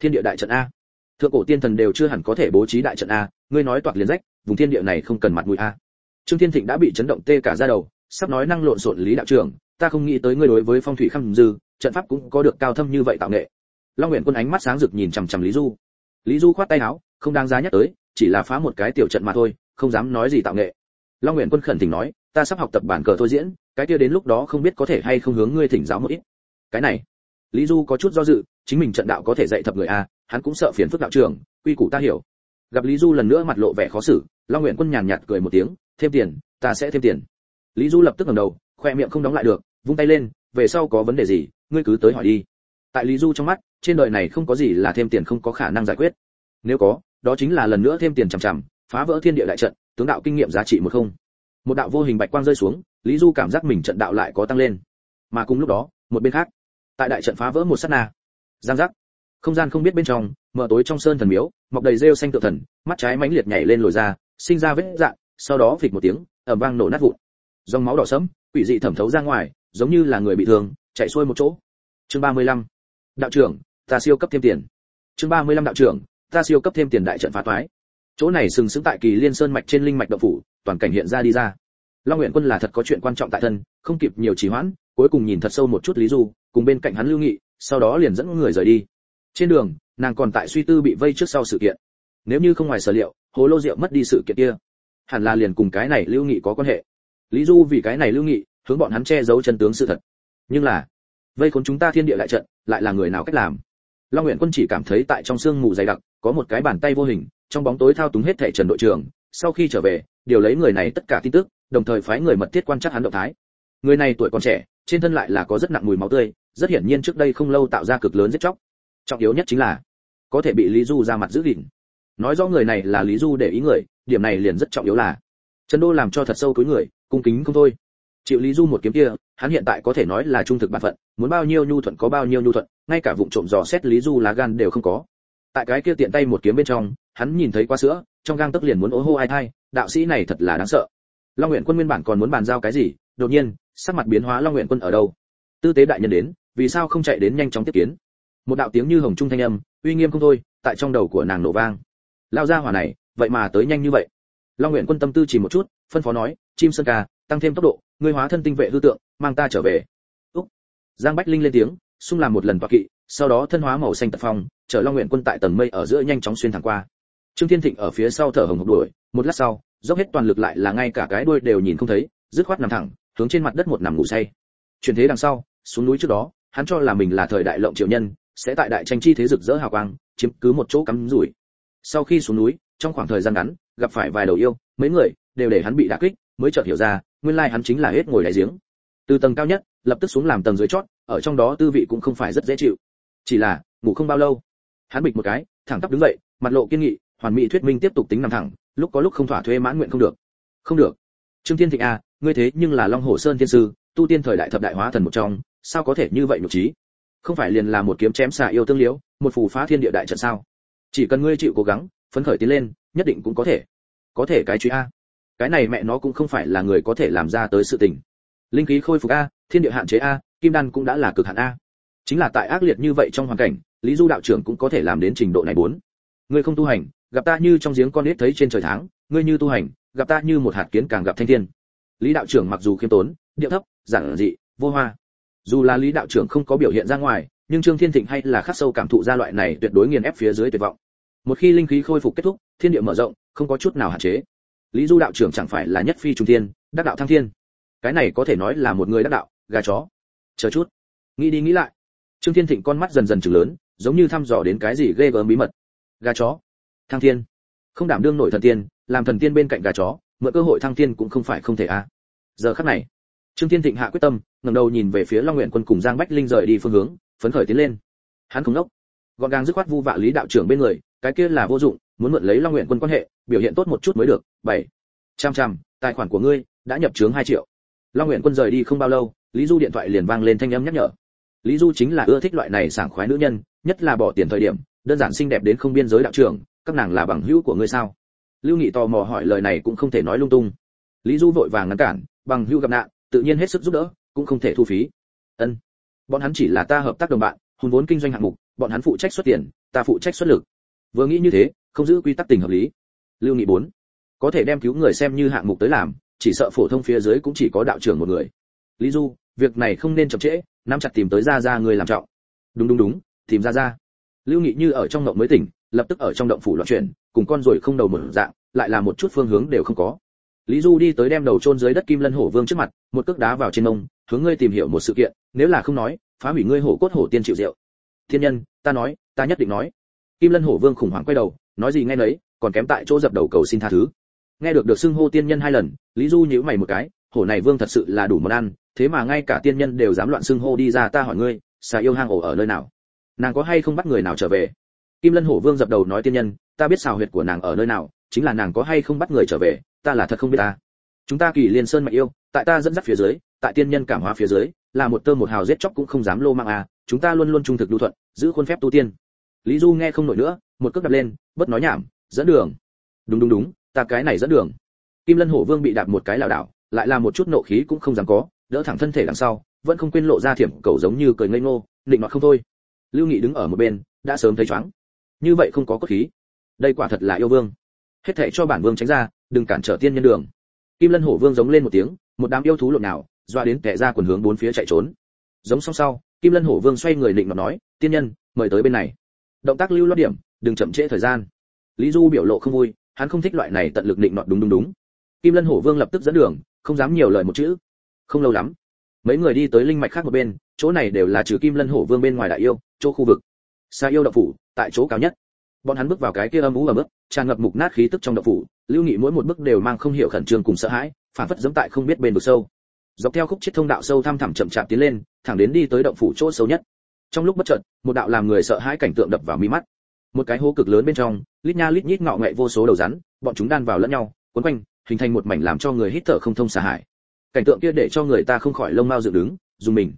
Thiên địa đại trận a thượng cổ tiên thần đều chưa hẳn có thể bố trí đại trận a, ngươi nói toạc liền rách, vùng thiên địa này không cần mặt mũi a. Trương thiên thịnh đã bị chấn động tê cả ra đầu, sắp nói năng lộn xộn lý đạo trưởng, ta không nghĩ tới ngươi đối với phong thủy khăm dư, trận pháp cũng có được cao thâm như vậy tạo nghệ. Long nguyện quân ánh mắt sáng rực nhìn chằm chằm lý du. Lý du khoát tay áo, không đáng giá nhắc tới, chỉ là phá một cái tiểu trận mà thôi, không dám nói gì tạo nghệ. Long nguyện quân khẩn thỉnh nói, ta sắp học tập bản cờ thôi diễn, cái kia đến lúc đó không biết có thể hay không hướng ngươi thỉnh giáo một ít. Cái này, lý du có chút do dự, chính mình trận đạo có thể dạy thập người a hắn cũng sợ phiền phức đạo trưởng, quy củ ta hiểu. Gặp lý du lần nữa mặt lộ vẻ khó xử, long nguyện quân nhàn nhạt cười một tiếng, thêm tiền, ta sẽ thêm tiền. Lý du lập tức ngẩng đầu, khoe miệng không đóng lại được, vung tay lên, về sau có vấn đề gì, ngươi cứ tới hỏi đi. Tại lý du trong mắt, trên đời này không có gì là thêm tiền không có khả năng giải quyết. Nếu có, đó chính là lần nữa thêm tiền chằm chằm, phá vỡ thiên địa đại trận, tướng đạo kinh nghiệm giá trị một không. Một đạo vô hình bạch quang rơi xuống, lý du cảm giác mình trận đạo lại có tăng lên. Mà cùng lúc đó, một bên khác, tại đại trận phá vỡ một sát na. Giang giác không gian không biết bên trong, mở tối trong sơn thần miếu, mọc đầy rêu xanh tự thần, mắt trái mãnh liệt nhảy lên lồi ra, sinh ra vết dạng, sau đó phịch một tiếng, ầm vang nổ nát vụn. Dòng máu đỏ sẫm, quỷ dị thẩm thấu ra ngoài, giống như là người bị thương, chạy xuôi một chỗ. Chương 35. đạo trưởng, ta siêu cấp thêm tiền. Chương 35 đạo trưởng, ta siêu cấp thêm tiền đại trận phá toái. Chỗ này sừng sững tại kỳ liên sơn mạch trên linh mạch động phủ, toàn cảnh hiện ra đi ra. Long nguyện quân là thật có chuyện quan trọng tại thân, không kịp nhiều trì hoãn, cuối cùng nhìn thật sâu một chút lý du, cùng bên cạnh hắn lưu nghị, sau đó liền dẫn người rời đi trên đường, nàng còn tại suy tư bị vây trước sau sự kiện. Nếu như không ngoài sở liệu, hồ lô rượu mất đi sự kiện kia. Hẳn là liền cùng cái này lưu nghị có quan hệ. Lý du vì cái này lưu nghị, hướng bọn hắn che giấu chân tướng sự thật. Nhưng là, vây khốn chúng ta thiên địa lại trận, lại là người nào cách làm? Long nguyện quân chỉ cảm thấy tại trong sương mù dày đặc, có một cái bàn tay vô hình, trong bóng tối thao túng hết thảy trần đội trưởng. Sau khi trở về, điều lấy người này tất cả tin tức, đồng thời phái người mật thiết quan trắc hắn động thái. Người này tuổi còn trẻ, trên thân lại là có rất nặng mùi máu tươi, rất hiển nhiên trước đây không lâu tạo ra cực lớn giết chóc trọng yếu nhất chính là có thể bị lý du ra mặt giữ gìn. Nói rõ người này là lý du để ý người, điểm này liền rất trọng yếu là trần đô làm cho thật sâu túi người, cung kính không thôi. Chịu lý du một kiếm kia, hắn hiện tại có thể nói là trung thực bản phận, muốn bao nhiêu nhu thuận có bao nhiêu nhu thuận, ngay cả vụ trộm dò xét lý du lá gan đều không có. Tại cái kia tiện tay một kiếm bên trong, hắn nhìn thấy qua sữa, trong gang tức liền muốn ố hô ai thai, đạo sĩ này thật là đáng sợ. Long nguyện quân nguyên bản còn muốn bàn giao cái gì, đột nhiên, sắc mặt biến hóa long nguyện quân ở đâu? Tư tế đại nhân đến, vì sao không chạy đến nhanh chóng tiếp kiến? Một đạo tiếng như hồng trung thanh âm, uy nghiêm không thôi, tại trong đầu của nàng nổ vang. Lao ra hỏa này, vậy mà tới nhanh như vậy. Long nguyện quân tâm tư chỉ một chút, phân phó nói, chim sơn ca, tăng thêm tốc độ, ngươi hóa thân tinh vệ hư tượng, mang ta trở về. Úc. Giang bách linh lên tiếng, xung làm một lần toạc kỵ, sau đó thân hóa màu xanh tật phong, chở long nguyện quân tại tầng mây ở giữa nhanh chóng xuyên thẳng qua. Trương thiên thịnh ở phía sau thở hồng hộc đuổi, một lát sau, dốc hết toàn lực lại là ngay cả cái đuôi đều nhìn không thấy, dứt khoát nằm thẳng, hướng trên mặt đất một nằm ngủ say. Chuyển thế đằng sau, xuống núi trước đó, hắn cho là mình là thời đại lộng triệu nhân sẽ tại đại tranh chi thế rực rỡ hào quang, chiếm cứ một chỗ cắm rủi. Sau khi xuống núi, trong khoảng thời gian ngắn, gặp phải vài đầu yêu, mấy người đều để hắn bị đả kích, mới chợt hiểu ra, nguyên lai hắn chính là hết ngồi đáy giếng. Từ tầng cao nhất, lập tức xuống làm tầng dưới chót, ở trong đó tư vị cũng không phải rất dễ chịu. Chỉ là, ngủ không bao lâu, hắn bịch một cái, thẳng tắp đứng dậy, mặt lộ kiên nghị, hoàn mỹ thuyết minh tiếp tục tính nằm thẳng, lúc có lúc không thỏa thuê mãn nguyện không được. Không được. Trương thiên thịnh a ngươi thế nhưng là long hồ sơn thiên sư, tu tiên thời đại thập đại hóa thần một trong, sao có thể như vậy nhục trí? Không phải liền là một kiếm chém xà yêu tương liễu, một phù phá thiên địa đại trận sao? Chỉ cần ngươi chịu cố gắng, phấn khởi tiến lên, nhất định cũng có thể. Có thể cái truy a. Cái này mẹ nó cũng không phải là người có thể làm ra tới sự tình. Linh khí khôi phục a, thiên địa hạn chế a, kim đan cũng đã là cực hạn a. Chính là tại ác liệt như vậy trong hoàn cảnh, lý du đạo trưởng cũng có thể làm đến trình độ này bốn. Ngươi không tu hành, gặp ta như trong giếng con nít thấy trên trời tháng, ngươi như tu hành, gặp ta như một hạt kiến càng gặp thanh thiên. Lý đạo trưởng mặc dù khiêm tốn, điệu thấp, giản dị, vô hoa dù là lý đạo trưởng không có biểu hiện ra ngoài, nhưng trương thiên thịnh hay là khắc sâu cảm thụ ra loại này tuyệt đối nghiền ép phía dưới tuyệt vọng. Một khi linh khí khôi phục kết thúc, thiên địa mở rộng, không có chút nào hạn chế. Lý du đạo trưởng chẳng phải là nhất phi trung thiên, đắc đạo thăng thiên. Cái này có thể nói là một người đắc đạo, gà chó. Chờ chút. Nghĩ đi nghĩ lại. Trương thiên thịnh con mắt dần dần chừng lớn, giống như thăm dò đến cái gì ghê gớm bí mật. Gà chó. Thăng thiên. Không đảm đương nổi thần tiên, làm thần tiên bên cạnh gà chó, mượn cơ hội thăng thiên cũng không phải không thể a. À. giờ khắc này, trương thiên thịnh hạ quyết tâm ngẩng đầu nhìn về phía long nguyện quân cùng giang bách linh rời đi phương hướng, phấn khởi tiến lên. Hắn không nốc. Gọn gàng dứt khoát vu vạ lý đạo trưởng bên người, cái kia là vô dụng, muốn mượn lấy long nguyện quân quan hệ, biểu hiện tốt một chút mới được, bảy. Trăm trăm tài khoản của ngươi đã nhập trướng hai triệu. Long nguyện quân rời đi không bao lâu, lý du điện thoại liền vang lên thanh âm nhắc nhở. Lý du chính là ưa thích loại này sảng khoái nữ nhân, nhất là bỏ tiền thời điểm, đơn giản xinh đẹp đến không biên giới đạo trưởng, các nàng là bằng hữu của ngươi sao? Lưu nghị tò mò hỏi lời này cũng không thể nói lung tung. Lý du vội vàng ngăn cản, bằng hữu gặp nạn, tự nhiên hết sức giúp đỡ cũng không thể thu phí. Ân, bọn hắn chỉ là ta hợp tác đồng bạn, hùn vốn kinh doanh hạng mục, bọn hắn phụ trách xuất tiền, ta phụ trách xuất lực. Vừa nghĩ như thế, không giữ quy tắc tình hợp lý. Lưu nghị bốn, có thể đem cứu người xem như hạng mục tới làm, chỉ sợ phổ thông phía dưới cũng chỉ có đạo trưởng một người. Lý du, việc này không nên chậm trễ, nắm chặt tìm tới ra ra người làm trọng. Đúng đúng đúng, tìm ra ra lưu nghị như ở trong động mới tỉnh, lập tức ở trong động phủ loạn chuyển, cùng con rồi không đầu mở dạng, lại là một chút phương hướng đều không có. Lý du đi tới đem đầu chôn dưới đất kim lân hổ vương trước mặt, một cước đá vào trên mông hướng ngươi tìm hiểu một sự kiện, nếu là không nói, phá hủy ngươi hổ cốt hổ tiên chịu rượu. Thiên nhân, ta nói, ta nhất định nói. Kim lân hổ vương khủng hoảng quay đầu, nói gì nghe nấy, còn kém tại chỗ dập đầu cầu xin tha thứ. Nghe được được xưng hô tiên nhân hai lần, lý du nhíu mày một cái, hổ này vương thật sự là đủ món ăn, thế mà ngay cả tiên nhân đều dám loạn xưng hô đi ra ta hỏi ngươi, xà yêu hang ổ ở nơi nào? Nàng có hay không bắt người nào trở về? Kim lân hổ vương dập đầu nói tiên nhân, ta biết xào huyệt của nàng ở nơi nào, chính là nàng có hay không bắt người trở về, ta là thật không biết ta. Chúng ta kỳ liên sơn mạnh yêu, tại ta dẫn dắt phía dưới tại tiên nhân cảm hóa phía dưới, là một tơ một hào giết chóc cũng không dám lô mang à chúng ta luôn luôn trung thực lưu thuận, giữ khuôn phép tu tiên. Lý du nghe không nổi nữa, một cước đạp lên, bất nói nhảm, dẫn đường. Đúng đúng đúng, ta cái này dẫn đường. Kim lân hổ vương bị đạp một cái lảo đảo, lại là một chút nộ khí cũng không dám có, đỡ thẳng thân thể đằng sau, vẫn không quên lộ ra thiểm cầu giống như cười ngây ngô, định mặt không thôi. Lưu nghị đứng ở một bên, đã sớm thấy choáng. Như vậy không có cốt khí. Đây quả thật là yêu vương. Hết thảy cho bản vương tránh ra, đừng cản trở tiên nhân đường. Kim lân hổ vương giống lên một tiếng, một đám yêu thú lộn nào doa đến kẻ ra quần hướng bốn phía chạy trốn. Giống song sau, kim lân hổ vương xoay người định mặt nói, tiên nhân, mời tới bên này. Động tác lưu loát điểm, đừng chậm trễ thời gian. Lý du biểu lộ không vui, hắn không thích loại này tận lực định nọt đúng đúng đúng. Kim lân hổ vương lập tức dẫn đường, không dám nhiều lời một chữ. Không lâu lắm, mấy người đi tới linh mạch khác một bên, chỗ này đều là trừ kim lân hổ vương bên ngoài đại yêu, chỗ khu vực. Xa yêu động phủ, tại chỗ cao nhất. Bọn hắn bước vào cái kia âm ú ở mức, tràn ngập mục nát khí tức trong động phủ, lưu nghị mỗi một bước đều mang không hiểu khẩn trương cùng sợ hãi, phản phất giống tại không biết bên vực sâu dọc theo khúc chết thông đạo sâu thăm thẳm chậm chạp tiến lên, thẳng đến đi tới động phủ chỗ sâu nhất. Trong lúc bất chợt, một đạo làm người sợ hãi cảnh tượng đập vào mi mắt. Một cái hố cực lớn bên trong, lít nha lít nhít ngọ nghệ vô số đầu rắn, bọn chúng đan vào lẫn nhau quấn quanh, hình thành một mảnh làm cho người hít thở không thông xả hải cảnh tượng kia để cho người ta không khỏi lông mao dựng đứng, dùng mình.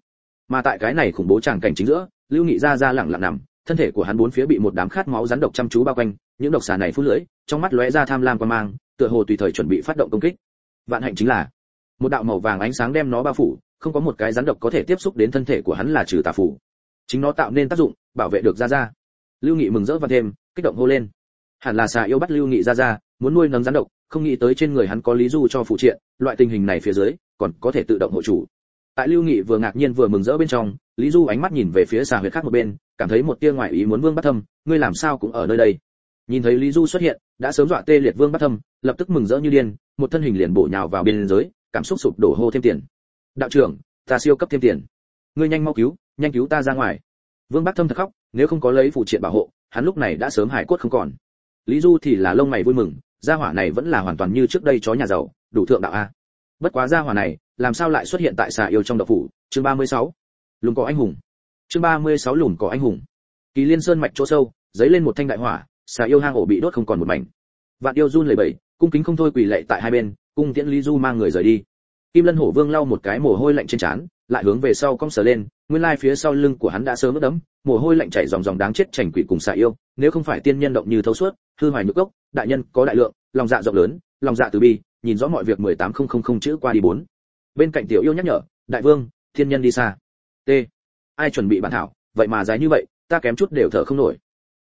Mà tại cái này khủng bố tràng cảnh chính giữa, lưu nghị ra ra lẳng lặng nằm, thân thể của hắn bốn phía bị một đám khát máu rắn độc chăm chú bao quanh, những độc xà này phút lưỡi, trong mắt lóe ra tham lam quan mang, tựa hồ tùy thời chuẩn bị phát động công kích. Vạn hạnh chính là một đạo màu vàng ánh sáng đem nó bao phủ, không có một cái rắn độc có thể tiếp xúc đến thân thể của hắn là trừ tà phủ chính nó tạo nên tác dụng, bảo vệ được ra ra lưu nghị mừng rỡ và thêm, kích động hô lên. Hẳn là xà yêu bắt lưu nghị ra ra muốn nuôi nấng rắn độc, không nghĩ tới trên người hắn có lý du cho phụ triện, loại tình hình này phía dưới, còn có thể tự động hộ chủ. Tại lưu nghị vừa ngạc nhiên vừa mừng rỡ bên trong, lý du ánh mắt nhìn về phía xà huyệt khác một bên, cảm thấy một tia ngoại ý muốn vương bắt thâm, ngươi làm sao cũng ở nơi đây? Nhìn thấy lý du xuất hiện, đã sớm dọa tê liệt vương bắt thâm, lập tức mừng rỡ như điên, một thân hình liền bổ nhào vào biên giới cảm xúc sụp đổ hô thêm tiền. Đạo trưởng, ta siêu cấp thêm tiền. Ngươi nhanh mau cứu, nhanh cứu ta ra ngoài. Vương bắc thâm thật khóc, nếu không có lấy phụ triện bảo hộ, hắn lúc này đã sớm hải cốt không còn. Lý du thì là lông mày vui mừng, gia hỏa này vẫn là hoàn toàn như trước đây chó nhà giàu, đủ thượng đạo a. Bất quá gia hỏa này, làm sao lại xuất hiện tại xà yêu trong đậu phủ? Chương 36. lùm cỏ anh hùng. Chương 36 lùm cỏ anh hùng. Kỳ liên sơn mạch chỗ sâu giấy lên một thanh đại hỏa, xà yêu hang ổ bị đốt không còn một mảnh. Vạn yêu run lẩy bẩy, cung kính không thôi quỳ lệ tại hai bên cung tiễn lý du mang người rời đi. Kim lân hổ vương lau một cái mồ hôi lạnh trên trán, lại hướng về sau cong sờ lên, nguyên lai phía sau lưng của hắn đã sớm ướt đẫm, mồ hôi lạnh chảy dòng dòng đáng chết chảnh quỷ cùng xạ yêu, nếu không phải tiên nhân động như thấu suốt, hư hoài nhục gốc, đại nhân có đại lượng, lòng dạ rộng lớn, lòng dạ từ bi, nhìn rõ mọi việc 18000 chữ qua đi bốn. Bên cạnh tiểu yêu nhắc nhở, đại vương, thiên nhân đi xa. T, ai chuẩn bị bản thảo? Vậy mà dài như vậy, ta kém chút đều thở không nổi.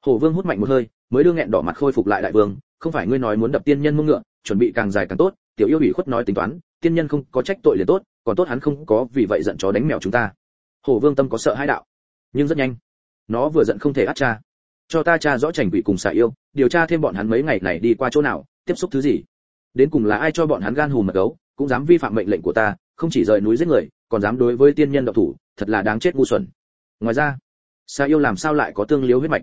Hổ vương hút mạnh một hơi, mới đưa nghẹn đỏ mặt khôi phục lại đại vương, không phải ngươi nói muốn đập tiên nhân mông ngựa, chuẩn bị càng dài càng tốt tiểu yêu ủy khuất nói tính toán, tiên nhân không có trách tội liền tốt, còn tốt hắn không có vì vậy giận chó đánh mèo chúng ta. Hổ vương tâm có sợ hai đạo, nhưng rất nhanh. Nó vừa giận không thể át cha. Cho ta cha rõ chảnh quỷ cùng xả yêu, điều tra thêm bọn hắn mấy ngày này đi qua chỗ nào, tiếp xúc thứ gì. Đến cùng là ai cho bọn hắn gan hùm mật gấu, cũng dám vi phạm mệnh lệnh của ta, không chỉ rời núi giết người, còn dám đối với tiên nhân độc thủ, thật là đáng chết ngu xuẩn. Ngoài ra xà yêu làm sao lại có tương liếu huyết mạch?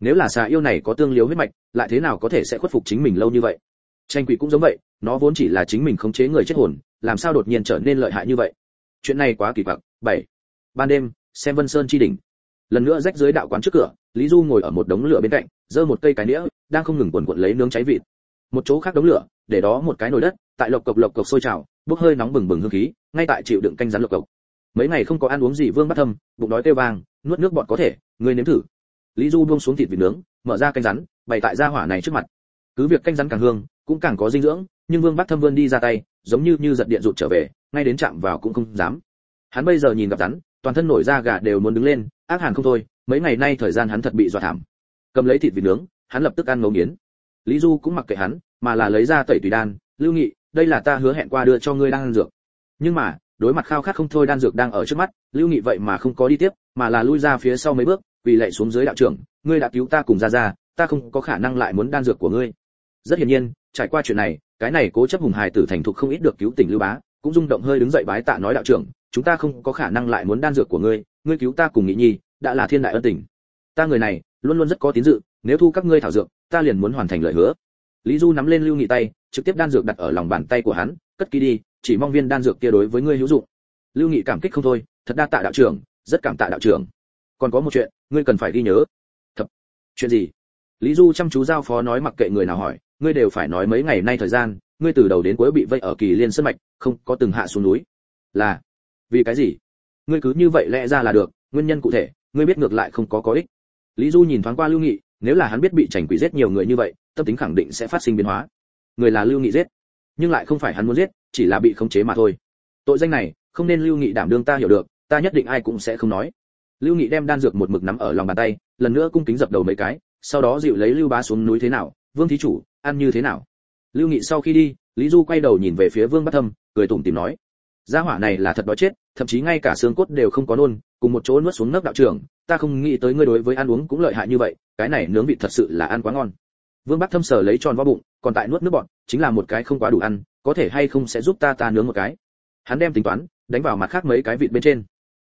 Nếu là xà yêu này có tương liếu huyết mạch, lại thế nào có thể sẽ khuất phục chính mình lâu như vậy? Tranh quỷ cũng giống vậy, nó vốn chỉ là chính mình khống chế người chết hồn, làm sao đột nhiên trở nên lợi hại như vậy? Chuyện này quá kỳ quặc. Bảy. Ban đêm, xem vân sơn chi đỉnh. Lần nữa rách dưới đạo quán trước cửa, lý du ngồi ở một đống lửa bên cạnh, giơ một cây cái nĩa, đang không ngừng quần quật lấy nướng cháy vịt. Một chỗ khác đống lửa, để đó một cái nồi đất, tại lộc cộc lộc cộc sôi trào, bốc hơi nóng bừng bừng hương khí, ngay tại chịu đựng canh rắn lộc cộc. Mấy ngày không có ăn uống gì vương bắt thâm, bụng đói kêu vang, nuốt nước bọt có thể, ngươi nếm thử. Lý du buông xuống thịt vịt nướng, mở ra canh rắn, bày tại gia hỏa này trước mặt. Cứ việc canh rắn càng hương cũng càng có dinh dưỡng, nhưng vương bắc thâm vươn đi ra tay, giống như như giật điện rụt trở về, ngay đến chạm vào cũng không dám. Hắn bây giờ nhìn gặp rắn, toàn thân nổi da gà đều muốn đứng lên, ác hàn không thôi, mấy ngày nay thời gian hắn thật bị dọa thảm. Cầm lấy thịt vịt nướng, hắn lập tức ăn ngấu nghiến. Lý du cũng mặc kệ hắn, mà là lấy ra tẩy tùy đan, lưu nghị, đây là ta hứa hẹn qua đưa cho ngươi đang ăn dược. Nhưng mà, đối mặt khao khát không thôi đan dược đang ở trước mắt, lưu nghị vậy mà không có đi tiếp, mà là lui ra phía sau mấy bước vì lệ xuống dưới đạo trưởng, ngươi đã cứu ta cùng ra ra, ta không có khả năng lại muốn đan dược của ngươi. Rất hiển nhiên trải qua chuyện này, cái này cố chấp hùng hài tử thành thục không ít được cứu tỉnh lưu bá, cũng rung động hơi đứng dậy bái tạ nói đạo trưởng, chúng ta không có khả năng lại muốn đan dược của ngươi ngươi cứu ta cùng nghị nhi, đã là thiên đại ân tình. Ta người này, luôn luôn rất có tín dự, nếu thu các ngươi thảo dược, ta liền muốn hoàn thành lời hứa. Lý du nắm lên lưu nghị tay, trực tiếp đan dược đặt ở lòng bàn tay của hắn, cất kỹ đi, chỉ mong viên đan dược kia đối với ngươi hữu dụng. Lưu nghị cảm kích không thôi, thật đa tạ đạo trưởng, rất cảm tạ đạo trưởng. Còn có một chuyện, ngươi cần phải ghi nhớ. Thật. Chuyện gì? Lý du chăm chú giao phó nói mặc kệ người nào hỏi ngươi đều phải nói mấy ngày nay thời gian, ngươi từ đầu đến cuối bị vây ở kỳ liên sân mạch, không có từng hạ xuống núi. Là. Vì cái gì? Ngươi cứ như vậy lẽ ra là được, nguyên nhân cụ thể, ngươi biết ngược lại không có có ích. Lý du nhìn thoáng qua lưu nghị, nếu là hắn biết bị chảnh quỷ giết nhiều người như vậy, tâm tính khẳng định sẽ phát sinh biến hóa. Người là lưu nghị giết, nhưng lại không phải hắn muốn giết, chỉ là bị khống chế mà thôi. Tội danh này, không nên lưu nghị đảm đương ta hiểu được, ta nhất định ai cũng sẽ không nói. Lưu nghị đem đan dược một mực nắm ở lòng bàn tay, lần nữa cung kính dập đầu mấy cái, sau đó dịu lấy lưu bá xuống núi thế nào, vương thí chủ ăn như thế nào? Lưu nghị sau khi đi, lý du quay đầu nhìn về phía vương bát thâm, cười tủm tỉm nói, gia hỏa này là thật đói chết, thậm chí ngay cả xương cốt đều không có nôn, cùng một chỗ nuốt xuống nấc đạo trưởng, ta không nghĩ tới ngươi đối với ăn uống cũng lợi hại như vậy, cái này nướng vịt thật sự là ăn quá ngon. Vương bát thâm sở lấy tròn vo bụng, còn tại nuốt nước bọt, chính là một cái không quá đủ ăn, có thể hay không sẽ giúp ta ta nướng một cái? Hắn đem tính toán, đánh vào mặt khác mấy cái vịt bên trên.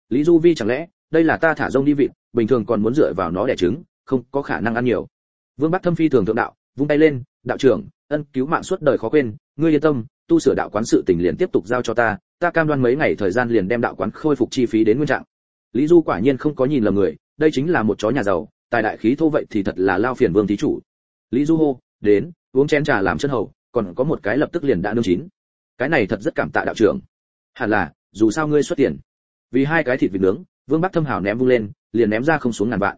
Lý du vi chẳng lẽ, đây là ta thả rông đi vịt, bình thường còn muốn dựa vào nó đẻ trứng, không có khả năng ăn nhiều. Vương bắc thâm phi thường thượng đạo, vung tay lên đạo trưởng, ân, cứu mạng suốt đời khó quên, ngươi yên tâm, tu sửa đạo quán sự tình liền tiếp tục giao cho ta ta cam đoan mấy ngày thời gian liền đem đạo quán khôi phục chi phí đến nguyên trạng. Lý du quả nhiên không có nhìn lầm người, đây chính là một chó nhà giàu, tài đại khí thô vậy thì thật là lao phiền vương thí chủ. Lý du hô, đến, uống chén trà làm chân hầu, còn có một cái lập tức liền đã nương chín. Cái này thật rất cảm tạ đạo trưởng. Hẳn là, dù sao ngươi xuất tiền. Vì hai cái thịt vịt nướng, vương bắc thâm hào ném vung lên, liền ném ra không xuống ngàn vạn.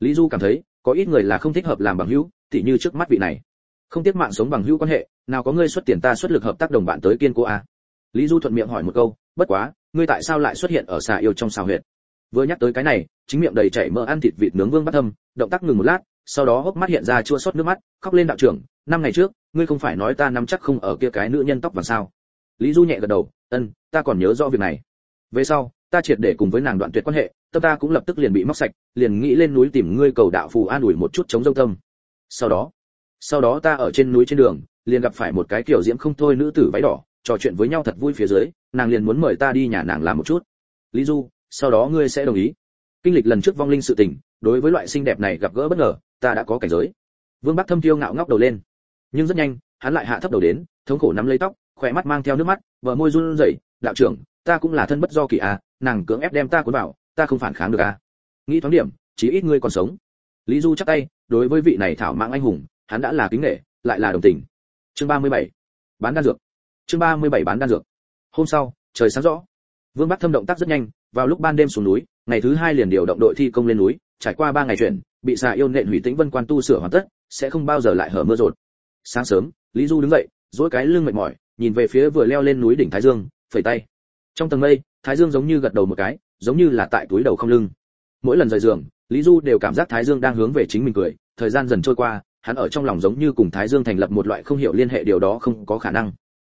Lý du cảm thấy, có ít người là không thích hợp làm bằng hữu, tỉ như trước mắt vị này không tiếc mạng sống bằng hữu quan hệ, nào có ngươi xuất tiền ta xuất lực hợp tác đồng bạn tới kiên cố a lý du thuận miệng hỏi một câu, bất quá, ngươi tại sao lại xuất hiện ở xà yêu trong xào huyệt? Vừa nhắc tới cái này, chính miệng đầy chảy mỡ ăn thịt vịt nướng vương bắt thâm, động tác ngừng một lát, sau đó hốc mắt hiện ra chua xót nước mắt, khóc lên đạo trưởng, năm ngày trước, ngươi không phải nói ta nắm chắc không ở kia cái nữ nhân tóc vàng sao? Lý du nhẹ gật đầu, ân, ta còn nhớ rõ việc này. Về sau, ta triệt để cùng với nàng đoạn tuyệt quan hệ, tâm ta cũng lập tức liền bị móc sạch, liền nghĩ lên núi tìm ngươi cầu đạo phù an ủi một chút chống dông tâm sau đó sau đó ta ở trên núi trên đường, liền gặp phải một cái kiểu diễm không thôi nữ tử váy đỏ, trò chuyện với nhau thật vui phía dưới, nàng liền muốn mời ta đi nhà nàng làm một chút. Lý du, sau đó ngươi sẽ đồng ý. Kinh lịch lần trước vong linh sự tình, đối với loại xinh đẹp này gặp gỡ bất ngờ, ta đã có cảnh giới. Vương bắc thâm tiêu ngạo ngóc đầu lên. Nhưng rất nhanh, hắn lại hạ thấp đầu đến, thống khổ nắm lấy tóc, khỏe mắt mang theo nước mắt vợ môi run rẩy, đạo trưởng, ta cũng là thân bất do kỳ à nàng cưỡng ép đem ta cuốn vào, ta không phản kháng được à. Nghĩ thoáng điểm, chỉ ít ngươi còn sống. Lý du chắc tay, đối với vị này thảo mạng anh hùng hắn đã là kính nể lại là đồng tình. Chương 37. bán đan dược. Chương 37 bán đan dược. Hôm sau, trời sáng rõ. Vương bắc thâm động tác rất nhanh, vào lúc ban đêm xuống núi, ngày thứ hai liền điều động đội thi công lên núi, trải qua ba ngày chuyển, bị xà yêu nện hủy tĩnh vân quan tu sửa hoàn tất, sẽ không bao giờ lại hở mưa rột. Sáng sớm, lý du đứng dậy, duỗi cái lưng mệt mỏi, nhìn về phía vừa leo lên núi đỉnh thái dương, phẩy tay. Trong tầng mây, thái dương giống như gật đầu một cái, giống như là tại túi đầu không lưng. Mỗi lần rời giường, lý du đều cảm giác thái dương đang hướng về chính mình cười, thời gian dần trôi qua hắn ở trong lòng giống như cùng thái dương thành lập một loại không hiểu liên hệ điều đó không có khả năng.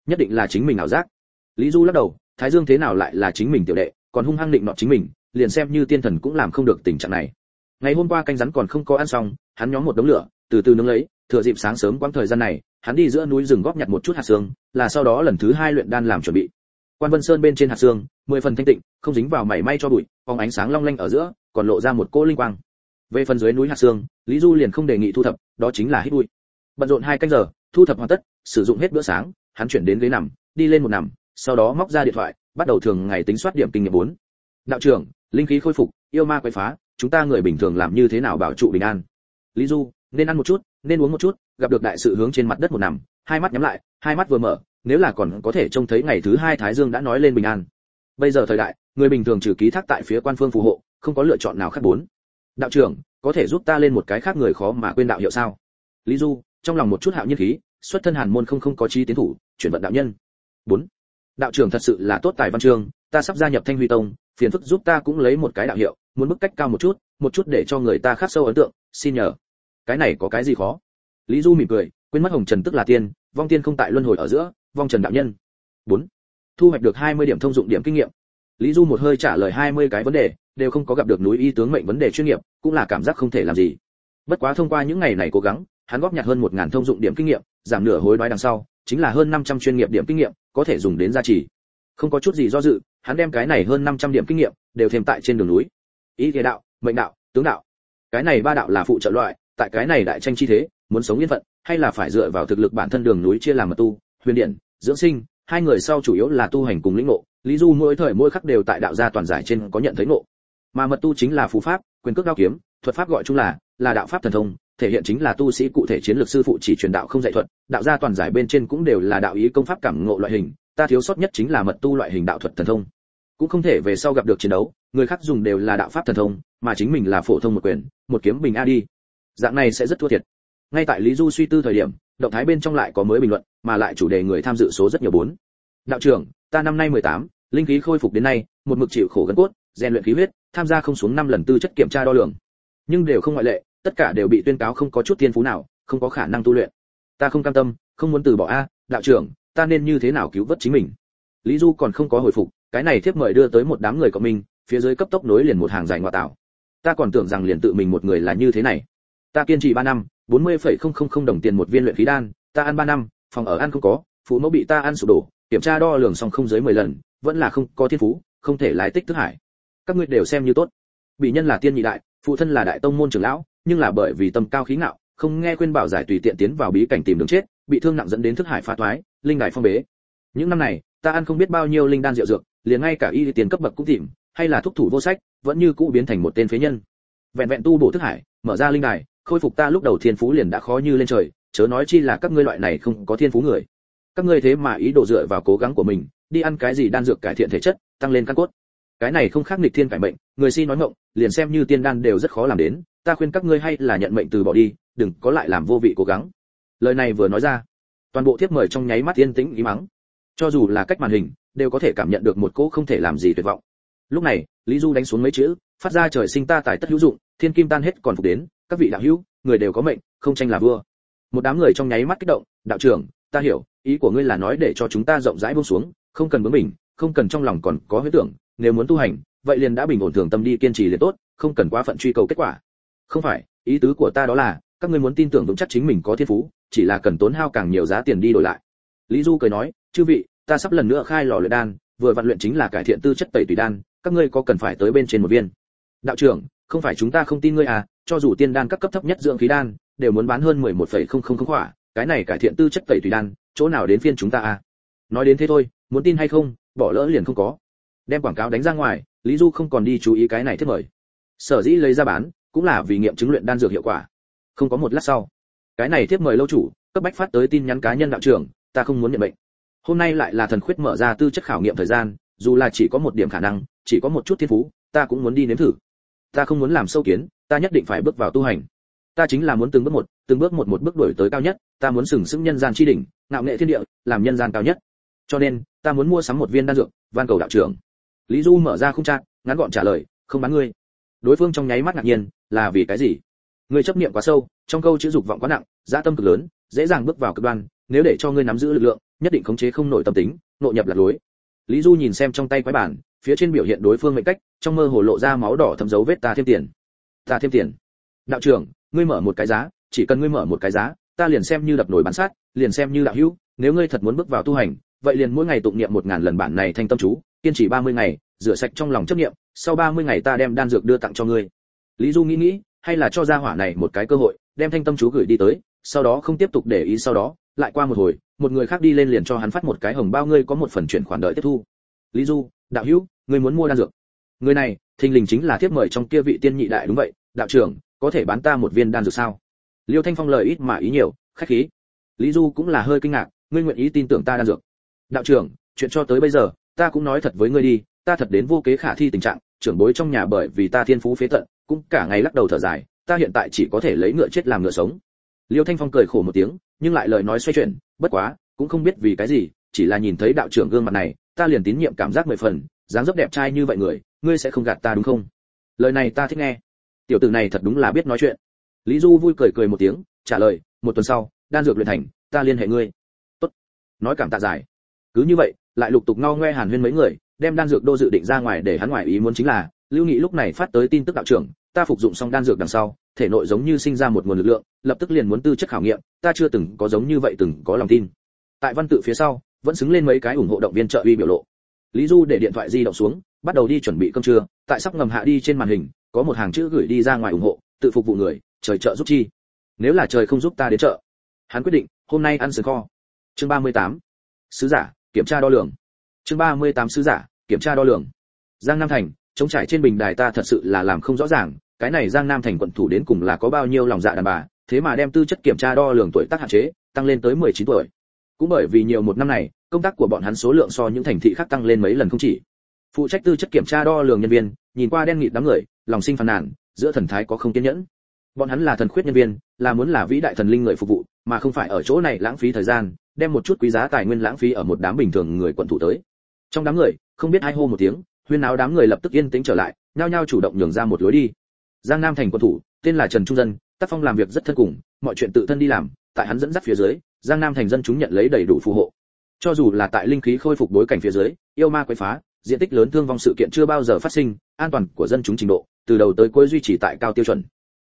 Nhất định là chính mình ảo giác. Lý du lắc đầu, thái dương thế nào lại là chính mình tiểu đệ, còn hung hăng định nọ chính mình, liền xem như tiên thần cũng làm không được tình trạng này. Ngày hôm qua canh rắn còn không có ăn xong, hắn nhóm một đống lửa, từ từ nướng lấy, thừa dịp sáng sớm quãng thời gian này, hắn đi giữa núi rừng góp nhặt một chút hạt xương, là sau đó lần thứ hai luyện đan làm chuẩn bị. Quan vân sơn bên trên hạt xương, mười phần thanh tịnh, không dính vào mảy may cho bụi phóng ánh sáng long lanh ở giữa, còn lộ ra một cỗ linh quang. Về phần dưới núi hạt xương, lý du liền không đề nghị thu thập đó chính là hít bụi. Bận rộn hai canh giờ, thu thập hoàn tất, sử dụng hết bữa sáng, hắn chuyển đến ghế nằm, đi lên một nằm, sau đó móc ra điện thoại, bắt đầu thường ngày tính soát điểm kinh nghiệm bốn. Đạo trưởng, linh khí khôi phục, yêu ma quấy phá, chúng ta người bình thường làm như thế nào bảo trụ bình an? Lý du, nên ăn một chút, nên uống một chút, gặp được đại sự hướng trên mặt đất một nằm, hai mắt nhắm lại, hai mắt vừa mở, nếu là còn có thể trông thấy ngày thứ hai thái dương đã nói lên bình an. Bây giờ thời đại, người bình thường trừ ký thác tại phía quan phương phù hộ, không có lựa chọn nào khác bốn. Đạo trưởng có thể giúp ta lên một cái khác người khó mà quên đạo hiệu sao? Lý du, trong lòng một chút hạo nhiên khí, xuất thân hàn môn không không có chi tiến thủ, chuyển vận đạo nhân. Bốn, đạo trưởng thật sự là tốt tài văn chương, ta sắp gia nhập thanh huy tông, phiền phức giúp ta cũng lấy một cái đạo hiệu, muốn bức cách cao một chút một chút để cho người ta khắc sâu ấn tượng, xin nhờ. Cái này có cái gì khó? Lý du mỉm cười, quên mất hồng trần tức là tiên, vong tiên không tại luân hồi ở giữa, vong trần đạo nhân. Bốn, thu hoạch được 20 điểm thông dụng điểm kinh nghiệm. Lý du một hơi trả lời 20 cái vấn đề đều không có gặp được núi y tướng mệnh vấn đề chuyên nghiệp cũng là cảm giác không thể làm gì bất quá thông qua những ngày này cố gắng hắn góp nhặt hơn một ngàn thông dụng điểm kinh nghiệm giảm nửa hối đoái đằng sau chính là hơn 500 chuyên nghiệp điểm kinh nghiệm, có thể dùng đến gia trì. Không có chút gì do dự, hắn đem cái này hơn 500 điểm kinh nghiệm đều thêm tại trên đường núi. Ý thế đạo, mệnh đạo, tướng đạo. Cái này ba đạo là phụ trợ loại, tại cái này đại tranh chi thế, muốn sống yên phận, hay là phải dựa vào thực lực bản thân đường núi chia làm mà tu, huyền điện, dưỡng sinh, hai người sau chủ yếu là tu hành cùng lĩnh ngộ, Lý Du mỗi thời mỗi khắc đều tại đạo gia toàn giải trên có nhận thấy ngộ. Mà mật tu chính là phù pháp, quyền cước đao kiếm, thuật pháp gọi chung là là đạo pháp thần thông, thể hiện chính là tu sĩ cụ thể chiến lược sư phụ chỉ truyền đạo không dạy thuật, đạo gia toàn giải bên trên cũng đều là đạo ý công pháp cảm ngộ loại hình, ta thiếu sót nhất chính là mật tu loại hình đạo thuật thần thông. Cũng không thể về sau gặp được chiến đấu, người khác dùng đều là đạo pháp thần thông, mà chính mình là phổ thông một quyền, một kiếm bình a đi. Dạng này sẽ rất thua thiệt. Ngay tại Lý Du suy tư thời điểm, động thái bên trong lại có mới bình luận, mà lại chủ đề người tham dự số rất nhiều bốn. Đạo trưởng, ta năm nay 18, linh khí khôi phục đến nay, một mực chịu khổ gân cốt, rèn luyện khí huyết, tham gia không xuống 5 lần tư chất kiểm tra đo lường. Nhưng đều không ngoại lệ, tất cả đều bị tuyên cáo không có chút thiên phú nào, không có khả năng tu luyện. Ta không cam tâm, không muốn từ bỏ a, đạo trưởng, ta nên như thế nào cứu vớt chính mình? Lý Du còn không có hồi phục, cái này thiếp mời đưa tới một đám người của mình, phía dưới cấp tốc nối liền một hàng dài ngoại tạo. Ta còn tưởng rằng liền tự mình một người là như thế này. Ta kiên trì 3 năm, 40,000 đồng tiền một viên luyện khí đan, ta ăn 3 năm, phòng ở ăn không có, phụ mẫu bị ta ăn sụp đổ, kiểm tra đo lường xong không dưới 10 lần, vẫn là không có thiên phú, không thể lái tích tứ hải. Các ngươi đều xem như tốt. Bị nhân là tiên nhị đại, phụ thân là đại tông môn trưởng lão, nhưng là bởi vì tâm cao khí ngạo, không nghe khuyên bảo giải tùy tiện tiến vào bí cảnh tìm đường chết, bị thương nặng dẫn đến thức hải phá toái, linh đài phong bế. Những năm này, ta ăn không biết bao nhiêu linh đan rượu dược, liền ngay cả y tiền cấp bậc cũng tìm, hay là thúc thủ vô sách, vẫn như cũ biến thành một tên phế nhân. Vẹn vẹn tu bổ thức hải, mở ra linh đài, khôi phục ta lúc đầu thiên phú liền đã khó như lên trời, chớ nói chi là các ngươi loại này không có thiên phú người. Các ngươi thế mà ý đồ dựa vào cố gắng của mình, đi ăn cái gì đan dược cải thiện thể chất, tăng lên căn cốt. Cái này không khác nghịch thiên cải mệnh, người si nói ngọng, liền xem như tiên đan đều rất khó làm đến, ta khuyên các ngươi hay là nhận mệnh từ bỏ đi, đừng có lại làm vô vị cố gắng. Lời này vừa nói ra, toàn bộ thiếp mời trong nháy mắt yên tĩnh ý mắng. Cho dù là cách màn hình, đều có thể cảm nhận được một cỗ không thể làm gì tuyệt vọng. Lúc này, Lý Du đánh xuống mấy chữ, phát ra trời sinh ta tài tất hữu dụng, thiên kim tan hết còn phục đến, các vị đạo hữu, người đều có mệnh, không tranh là vua. Một đám người trong nháy mắt kích động, đạo trưởng, ta hiểu, ý của ngươi là nói để cho chúng ta rộng rãi buông xuống, không cần bướng mình, không cần trong lòng còn có huyết tưởng, nếu muốn tu hành, vậy liền đã bình ổn thường tâm đi kiên trì liền tốt, không cần quá phận truy cầu kết quả. Không phải, ý tứ của ta đó là, các ngươi muốn tin tưởng vững chắc chính mình có thiên phú, chỉ là cần tốn hao càng nhiều giá tiền đi đổi lại. Lý Du cười nói, chư vị, ta sắp lần nữa khai lò luyện đan, vừa vận luyện chính là cải thiện tư chất tẩy tùy đan, các ngươi có cần phải tới bên trên một viên? Đạo trưởng, không phải chúng ta không tin ngươi à, cho dù tiên đan các cấp thấp nhất dưỡng khí đan, đều muốn bán hơn 11,000 khỏa, cái này cải thiện tư chất tẩy tùy đan, chỗ nào đến phiên chúng ta à? Nói đến thế thôi, muốn tin hay không, bỏ lỡ liền không có. Đem quảng cáo đánh ra ngoài, Lý Du không còn đi chú ý cái này thiết mời. Sở dĩ lấy ra bán, cũng là vì nghiệm chứng luyện đan dược hiệu quả. Không có một lát sau, cái này thiết mời lâu chủ, cấp bách phát tới tin nhắn cá nhân đạo trưởng, ta không muốn nhận bệnh. Hôm nay lại là thần khuyết mở ra tư chất khảo nghiệm thời gian, dù là chỉ có một điểm khả năng, chỉ có một chút thiên phú, ta cũng muốn đi nếm thử. Ta không muốn làm sâu kiến, ta nhất định phải bước vào tu hành. Ta chính là muốn từng bước một, từng bước một một bước đuổi tới cao nhất, ta muốn sừng sững nhân gian tri đỉnh, ngạo nghệ thiên địa, làm nhân gian cao nhất. Cho nên, ta muốn mua sắm một viên đan dược, van cầu đạo trưởng. Lý Du mở ra không trạng, ngắn gọn trả lời, không bán ngươi. Đối phương trong nháy mắt ngạc nhiên, là vì cái gì? Ngươi chấp niệm quá sâu, trong câu chữ dục vọng quá nặng, dạ tâm cực lớn, dễ dàng bước vào cực đoan, nếu để cho ngươi nắm giữ lực lượng, nhất định khống chế không nổi tâm tính, nội nhập lạc lối. Lý Du nhìn xem trong tay quái bản, phía trên biểu hiện đối phương mệnh cách, trong mơ hồ lộ ra máu đỏ thấm dấu vết ta thêm tiền. Ta thêm tiền. Đạo trưởng, ngươi mở một cái giá, chỉ cần ngươi mở một cái giá, ta liền xem như đập nổi bán sát, liền xem như đạo hữu, nếu ngươi thật muốn bước vào tu hành, vậy liền mỗi ngày tụng niệm một ngàn lần bản này thành tâm chú, kiên trì 30 ngày, rửa sạch trong lòng chấp niệm, sau 30 ngày ta đem đan dược đưa tặng cho ngươi. Lý Du nghĩ nghĩ, hay là cho gia hỏa này một cái cơ hội, đem thanh tâm chú gửi đi tới, sau đó không tiếp tục để ý sau đó, lại qua một hồi, một người khác đi lên liền cho hắn phát một cái hồng bao ngươi có một phần chuyển khoản đợi tiếp thu. Lý Du, đạo hữu, ngươi muốn mua đan dược. Người này, thình lình chính là tiếp mời trong kia vị tiên nhị đại đúng vậy, đạo trưởng, có thể bán ta một viên đan dược sao? Liêu Thanh Phong lời ít mà ý nhiều, khách khí. Lý Du cũng là hơi kinh ngạc, ngươi nguyện ý tin tưởng ta đan dược. Đạo trưởng, chuyện cho tới bây giờ, ta cũng nói thật với ngươi đi, ta thật đến vô kế khả thi tình trạng, trưởng bối trong nhà bởi vì ta thiên phú phế tận, cũng cả ngày lắc đầu thở dài, ta hiện tại chỉ có thể lấy ngựa chết làm ngựa sống. Liêu Thanh Phong cười khổ một tiếng, nhưng lại lời nói xoay chuyển, bất quá, cũng không biết vì cái gì, chỉ là nhìn thấy đạo trưởng gương mặt này, ta liền tín nhiệm cảm giác mười phần, dáng dấp đẹp trai như vậy người, ngươi sẽ không gạt ta đúng không? Lời này ta thích nghe. Tiểu tử này thật đúng là biết nói chuyện. Lý Du vui cười cười một tiếng, trả lời, một tuần sau, đan dược luyện thành, ta liên hệ ngươi. Tốt. Nói cảm tạ giải. Cứ như vậy, lại lục tục ngao ngoe hàn huyên mấy người, đem đan dược đô dự định ra ngoài để hắn ngoài ý muốn chính là, Lưu Nghị lúc này phát tới tin tức đạo trưởng, ta phục dụng xong đan dược đằng sau, thể nội giống như sinh ra một nguồn lực lượng, lập tức liền muốn tư chất khảo nghiệm, ta chưa từng có giống như vậy từng có lòng tin. tại văn tự phía sau vẫn xứng lên mấy cái ủng hộ động viên trợ uy biểu lộ. Lý du để điện thoại di động xuống bắt đầu đi chuẩn bị cơm trưa tại sắp ngầm hạ đi trên màn hình có một hàng chữ gửi đi ra ngoài ủng hộ tự phục vụ người trời trợ giúp chi. Nếu là trời không giúp ta đến chợ. Hắn quyết định hôm nay ăn sườn kho. Chương 38. sứ giả kiểm tra đo lường. Chương 38 sứ giả, kiểm tra đo lường. Giang nam thành, chống trải trên bình đài ta thật sự là làm không rõ ràng, cái này giang nam thành quận thủ đến cùng là có bao nhiêu lòng dạ đàn bà, thế mà đem tư chất kiểm tra đo lường tuổi tác hạn chế, tăng lên tới 19 tuổi. Cũng bởi vì nhiều một năm này, công tác của bọn hắn số lượng so những thành thị khác tăng lên mấy lần không chỉ. Phụ trách tư chất kiểm tra đo lường nhân viên, nhìn qua đen nghịt đám người, lòng sinh phàn nàn, giữa thần thái có không kiên nhẫn. Bọn hắn là thần khuyết nhân viên, là muốn là vĩ đại thần linh người phục vụ, mà không phải ở chỗ này lãng phí thời gian đem một chút quý giá tài nguyên lãng phí ở một đám bình thường người quận thủ tới. Trong đám người, không biết ai hô một tiếng, huyên náo đám người lập tức yên tĩnh trở lại, nhao nhao chủ động nhường ra một lối đi. Giang nam thành quận thủ, tên là trần trung dân, tác phong làm việc rất thân cùng, mọi chuyện tự thân đi làm, tại hắn dẫn dắt phía dưới, giang nam thành dân chúng nhận lấy đầy đủ phù hộ. Cho dù là tại linh khí khôi phục bối cảnh phía dưới, yêu ma quấy phá, diện tích lớn thương vong sự kiện chưa bao giờ phát sinh, an toàn của dân chúng trình độ, từ đầu tới cuối duy trì tại cao tiêu chuẩn.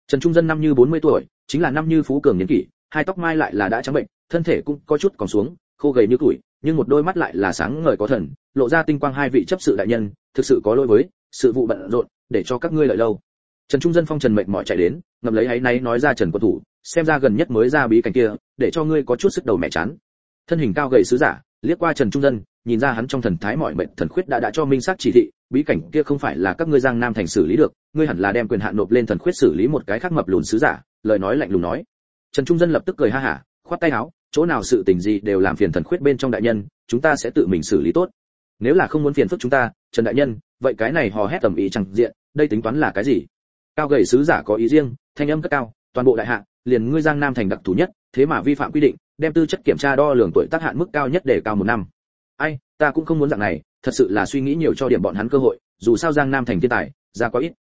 Trần trung dân năm như 40 tuổi, chính là năm như phú cường niên kỷ, hai tóc mai lại là đã trắng bệnh thân thể cũng có chút còn xuống, khô gầy như tuổi nhưng một đôi mắt lại là sáng ngời có thần, lộ ra tinh quang hai vị chấp sự đại nhân, thực sự có lỗi với, sự vụ bận rộn, để cho các ngươi lợi lâu. Trần trung dân phong trần mệt mỏi chạy đến, ngậm lấy ấy náy nói ra trần quân thủ, xem ra gần nhất mới ra bí cảnh kia, để cho ngươi có chút sức đầu mẹ chán. Thân hình cao gầy sứ giả, liếc qua trần trung dân, nhìn ra hắn trong thần thái mọi mệnh thần khuyết đã đã cho minh xác chỉ thị, bí cảnh kia không phải là các ngươi giang nam thành xử lý được, ngươi hẳn là đem quyền hạn nộp lên thần khuyết xử lý một cái khác mập lùn sứ giả, lời nói lạnh lùng nói. Trần trung dân lập tức cười ha hả, khoát tay áo chỗ nào sự tình gì đều làm phiền thần khuyết bên trong đại nhân, chúng ta sẽ tự mình xử lý tốt. Nếu là không muốn phiền phức chúng ta, trần đại nhân, vậy cái này hò hét tầm ý chẳng diện, đây tính toán là cái gì? Cao gầy sứ giả có ý riêng, thanh âm cất cao, toàn bộ đại hạ, liền ngươi giang nam thành đặc thù nhất, thế mà vi phạm quy định, đem tư chất kiểm tra đo lường tuổi tác hạn mức cao nhất để cao một năm. Ai, ta cũng không muốn dạng này, thật sự là suy nghĩ nhiều cho điểm bọn hắn cơ hội, dù sao giang nam thành thiên tài, ra quá ít.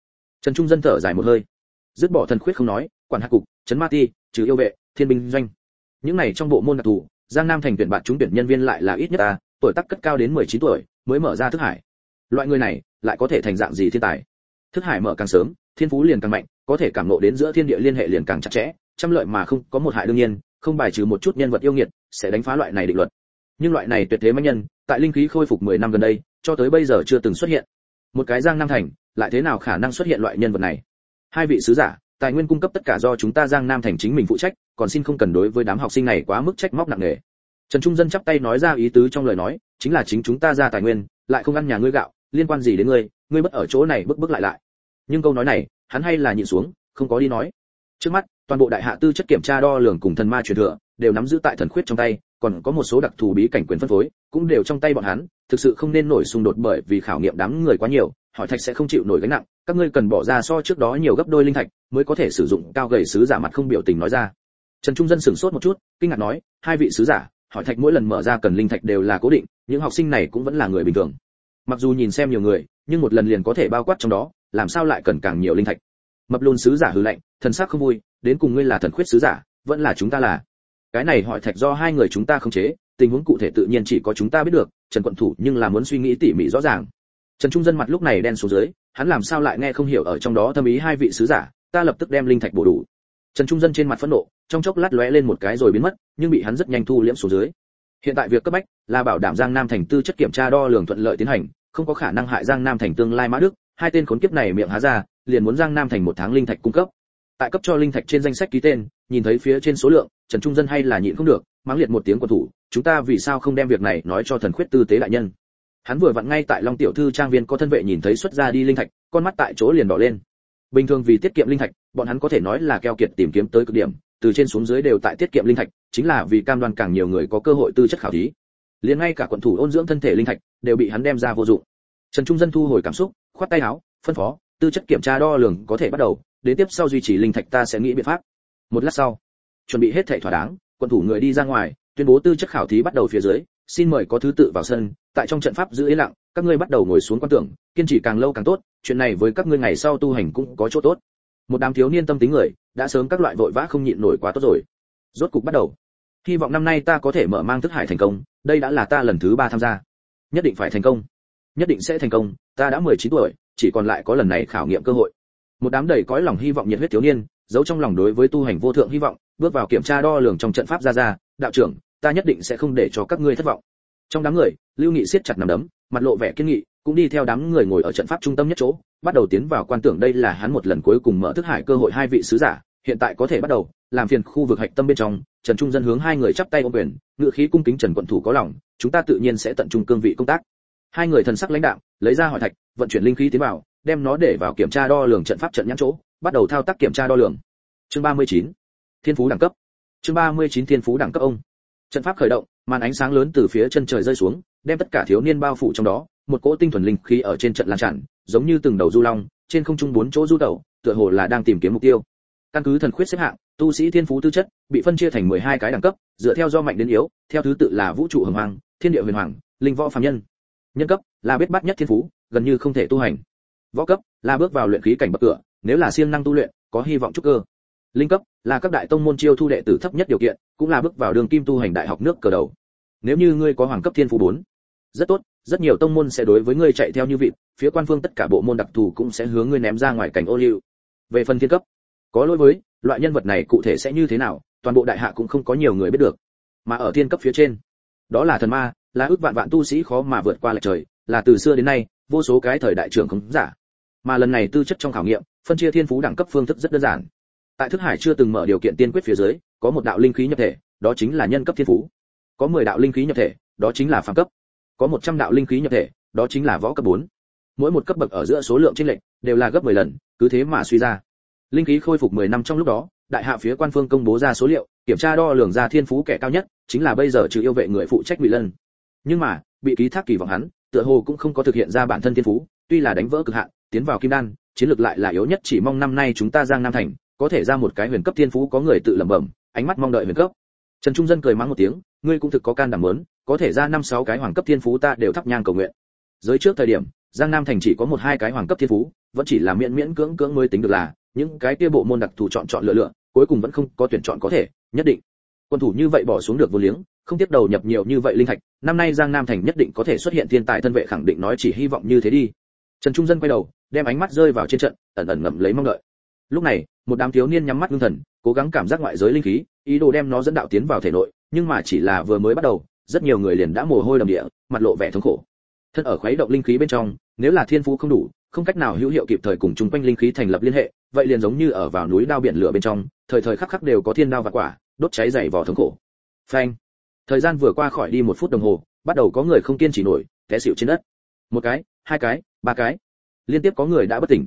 Trần trung dân thở dài một hơi. Dứt bỏ thần khuyết không nói, quản hạt cục, trấn ma ti, trừ yêu vệ, thiên binh doanh những này trong bộ môn đặc thù, giang nam thành tuyển bạn trúng tuyển nhân viên lại là ít nhất ta, tuổi tác cất cao đến 19 tuổi, mới mở ra thức hải. Loại người này, lại có thể thành dạng gì thiên tài? Thức hải mở càng sớm, thiên phú liền càng mạnh, có thể cảm ngộ đến giữa thiên địa liên hệ liền càng chặt chẽ, trăm lợi mà không có một hại đương nhiên, không bài trừ một chút nhân vật yêu nghiệt, sẽ đánh phá loại này định luật. Nhưng loại này tuyệt thế mãnh nhân, tại linh khí khôi phục 10 năm gần đây, cho tới bây giờ chưa từng xuất hiện. Một cái giang nam thành, lại thế nào khả năng xuất hiện loại nhân vật này? Hai vị sứ giả tài nguyên cung cấp tất cả do chúng ta giang nam thành chính mình phụ trách, còn xin không cần đối với đám học sinh này quá mức trách móc nặng nề. Trần trung dân chắp tay nói ra ý tứ trong lời nói, chính là chính chúng ta ra tài nguyên, lại không ăn nhà ngươi gạo, liên quan gì đến ngươi ngươi bất ở chỗ này bức bức lại lại. Nhưng câu nói này, hắn hay là nhịn xuống, không có đi nói. Trước mắt, toàn bộ đại hạ tư chất kiểm tra đo lường cùng thần ma truyền thừa, đều nắm giữ tại thần khuyết trong tay, còn có một số đặc thù bí cảnh quyền phân phối, cũng đều trong tay bọn hắn, thực sự không nên nổi xung đột bởi vì khảo nghiệm đám người quá nhiều hỏi thạch sẽ không chịu nổi gánh nặng, các ngươi cần bỏ ra so trước đó nhiều gấp đôi linh thạch mới có thể sử dụng, cao gầy sứ giả mặt không biểu tình nói ra. Trần trung dân sửng sốt một chút, kinh ngạc nói, hai vị sứ giả, hỏi thạch mỗi lần mở ra cần linh thạch đều là cố định, những học sinh này cũng vẫn là người bình thường. Mặc dù nhìn xem nhiều người, nhưng một lần liền có thể bao quát trong đó, làm sao lại cần càng nhiều linh thạch? Mập lùn sứ giả hư lạnh, thần sắc không vui, đến cùng ngươi là thần khuyết sứ giả, vẫn là chúng ta là. Cái này hỏi thạch do hai người chúng ta không chế, tình huống cụ thể tự nhiên chỉ có chúng ta biết được, trần quận thủ nhưng là muốn suy nghĩ tỉ mỉ rõ ràng trần trung dân mặt lúc này đen xuống dưới, hắn làm sao lại nghe không hiểu ở trong đó thâm ý hai vị sứ giả, ta lập tức đem linh thạch bổ đủ. Trần trung dân trên mặt phẫn nộ, trong chốc lát lóe lên một cái rồi biến mất, nhưng bị hắn rất nhanh thu liễm xuống dưới. Hiện tại việc cấp bách là bảo đảm giang nam thành tư chất kiểm tra đo lường thuận lợi tiến hành, không có khả năng hại giang nam thành tương lai mã đức, hai tên khốn kiếp này miệng há ra, liền muốn giang nam thành một tháng linh thạch cung cấp. Tại cấp cho linh thạch trên danh sách ký tên, nhìn thấy phía trên số lượng, trần trung dân hay là nhịn không được, mắng liệt một tiếng quân thủ, chúng ta vì sao không đem việc này nói cho thần khuyết tư tế đại nhân? Hắn vừa vặn ngay tại long tiểu thư trang viên có thân vệ nhìn thấy xuất ra đi linh thạch, con mắt tại chỗ liền đỏ lên. Bình thường vì tiết kiệm linh thạch, bọn hắn có thể nói là keo kiệt tìm kiếm tới cực điểm, từ trên xuống dưới đều tại tiết kiệm linh thạch, chính là vì cam đoan càng nhiều người có cơ hội tư chất khảo thí. Liền ngay cả quận thủ ôn dưỡng thân thể linh thạch, đều bị hắn đem ra vô dụng. Trần trung dân thu hồi cảm xúc, khoát tay áo, phân phó, tư chất kiểm tra đo lường có thể bắt đầu, đến tiếp sau duy trì linh thạch ta sẽ nghĩ biện pháp. Một lát sau, chuẩn bị hết thảy thỏa đáng, quận thủ người đi ra ngoài, tuyên bố tư chất khảo thí bắt đầu phía dưới, xin mời có thứ tự vào sân tại trong trận pháp giữ yên lặng, các ngươi bắt đầu ngồi xuống quan tưởng, kiên trì càng lâu càng tốt, chuyện này với các ngươi ngày sau tu hành cũng có chỗ tốt. Một đám thiếu niên tâm tính người, đã sớm các loại vội vã không nhịn nổi quá tốt rồi. Rốt cục bắt đầu. Hy vọng năm nay ta có thể mở mang thức hải thành công, đây đã là ta lần thứ ba tham gia. Nhất định phải thành công. Nhất định sẽ thành công, ta đã 19 tuổi, chỉ còn lại có lần này khảo nghiệm cơ hội. Một đám đầy cõi lòng hy vọng nhiệt huyết thiếu niên, giấu trong lòng đối với tu hành vô thượng hy vọng, bước vào kiểm tra đo lường trong trận pháp ra ra, đạo trưởng, ta nhất định sẽ không để cho các ngươi thất vọng trong đám người, lưu nghị siết chặt nằm đấm, mặt lộ vẻ kiên nghị, cũng đi theo đám người ngồi ở trận pháp trung tâm nhất chỗ, bắt đầu tiến vào quan tưởng đây là hắn một lần cuối cùng mở thức hải cơ hội hai vị sứ giả, hiện tại có thể bắt đầu, làm phiền khu vực hạch tâm bên trong, trần trung dân hướng hai người chắp tay ôm quyền ngự khí cung kính trần quận thủ có lòng, chúng ta tự nhiên sẽ tận trung cương vị công tác. Hai người thần sắc lãnh đạo lấy ra hỏi thạch, vận chuyển linh khí tiến vào, đem nó để vào kiểm tra đo lường trận pháp trận nhãn chỗ, bắt đầu thao tác kiểm tra đo lường. Chương 39. thiên phú đẳng cấp. Chương 39 thiên phú đẳng cấp ông. Trận pháp khởi động màn ánh sáng lớn từ phía chân trời rơi xuống, đem tất cả thiếu niên bao phủ trong đó, một cỗ tinh thuần linh khí ở trên trận lan tràn, giống như từng đầu du long, trên không trung bốn chỗ du tẩu, tựa hồ là đang tìm kiếm mục tiêu. Căn cứ thần khuyết xếp hạng, tu sĩ thiên phú tư chất, bị phân chia thành 12 cái đẳng cấp, dựa theo do mạnh đến yếu, theo thứ tự là vũ trụ hồng hoàng thiên địa huyền hoàng, linh võ phàm nhân. Nhân cấp là biết bắt nhất thiên phú, gần như không thể tu hành. Võ cấp là bước vào luyện khí cảnh bậc cửa, nếu là siêng năng tu luyện, có hy vọng trúc cơ. Linh cấp là các đại tông môn chiêu thu đệ tử thấp nhất điều kiện, cũng là bước vào đường kim tu hành đại học nước cờ đầu nếu như ngươi có hoàng cấp thiên phú bốn, rất tốt rất nhiều tông môn sẽ đối với ngươi chạy theo như vịt phía quan phương tất cả bộ môn đặc thù cũng sẽ hướng ngươi ném ra ngoài cảnh ô liu. Về phần thiên cấp có lỗi với loại nhân vật này cụ thể sẽ như thế nào toàn bộ đại hạ cũng không có nhiều người biết được. Mà ở thiên cấp phía trên đó là thần ma là ước vạn vạn tu sĩ khó mà vượt qua lại trời là từ xưa đến nay vô số cái thời đại trưởng không giả. Mà lần này tư chất trong khảo nghiệm phân chia thiên phú đẳng cấp phương thức rất đơn giản. Tại thức hải chưa từng mở điều kiện tiên quyết phía dưới có một đạo linh khí nhập thể đó chính là nhân cấp thiên phú có 10 đạo linh khí nhập thể, đó chính là phàm cấp. Có 100 đạo linh khí nhập thể, đó chính là võ cấp 4. mỗi một cấp bậc ở giữa số lượng chênh lệch đều là gấp 10 lần, cứ thế mà suy ra. Linh khí khôi phục 10 năm trong lúc đó, đại hạ phía quan phương công bố ra số liệu, kiểm tra đo lường ra thiên phú kẻ cao nhất, chính là bây giờ trừ yêu vệ người phụ trách ngụy lân. Nhưng mà, bị ký thác kỳ vọng hắn, tựa hồ cũng không có thực hiện ra bản thân thiên phú, tuy là đánh vỡ cực hạn, tiến vào kim đan, chiến lược lại là yếu nhất, chỉ mong năm nay chúng ta giang nam thành, có thể ra một cái huyền cấp thiên phú có người tự lẩm bẩm, ánh mắt mong đợi huyền cấp. Trần trung dân cười mắng một tiếng ngươi cũng thực có can đảm lớn, có thể ra năm sáu cái hoàng cấp thiên phú ta đều thắp nhang cầu nguyện. Giới trước thời điểm, giang nam thành chỉ có một hai cái hoàng cấp thiên phú, vẫn chỉ là miễn miễn cưỡng cưỡng mới tính được là, những cái kia bộ môn đặc thù chọn chọn lựa lựa, cuối cùng vẫn không có tuyển chọn có thể, nhất định. Quân thủ như vậy bỏ xuống được vô liếng, không tiếp đầu nhập nhiều như vậy linh thạch, năm nay giang nam thành nhất định có thể xuất hiện thiên tài thân vệ khẳng định nói chỉ hy vọng như thế đi. Trần trung dân quay đầu, đem ánh mắt rơi vào trên trận, ẩn ẩn ngậm lấy mong đợi. Lúc này, một đám thiếu niên nhắm mắt ngưng thần, cố gắng cảm giác ngoại giới linh khí, ý đồ đem nó dẫn đạo tiến vào thể nội nhưng mà chỉ là vừa mới bắt đầu, rất nhiều người liền đã mồ hôi đầm địa, mặt lộ vẻ thống khổ. Thân ở khuấy động linh khí bên trong, nếu là thiên phú không đủ, không cách nào hữu hiệu kịp thời cùng chung quanh linh khí thành lập liên hệ, vậy liền giống như ở vào núi đao biển lửa bên trong, thời thời khắc khắc đều có thiên đao và quả, đốt cháy dày vò thống khổ. Phanh. Thời gian vừa qua khỏi đi một phút đồng hồ, bắt đầu có người không kiên trì nổi, té xỉu trên đất. Một cái, hai cái, ba cái. Liên tiếp có người đã bất tỉnh.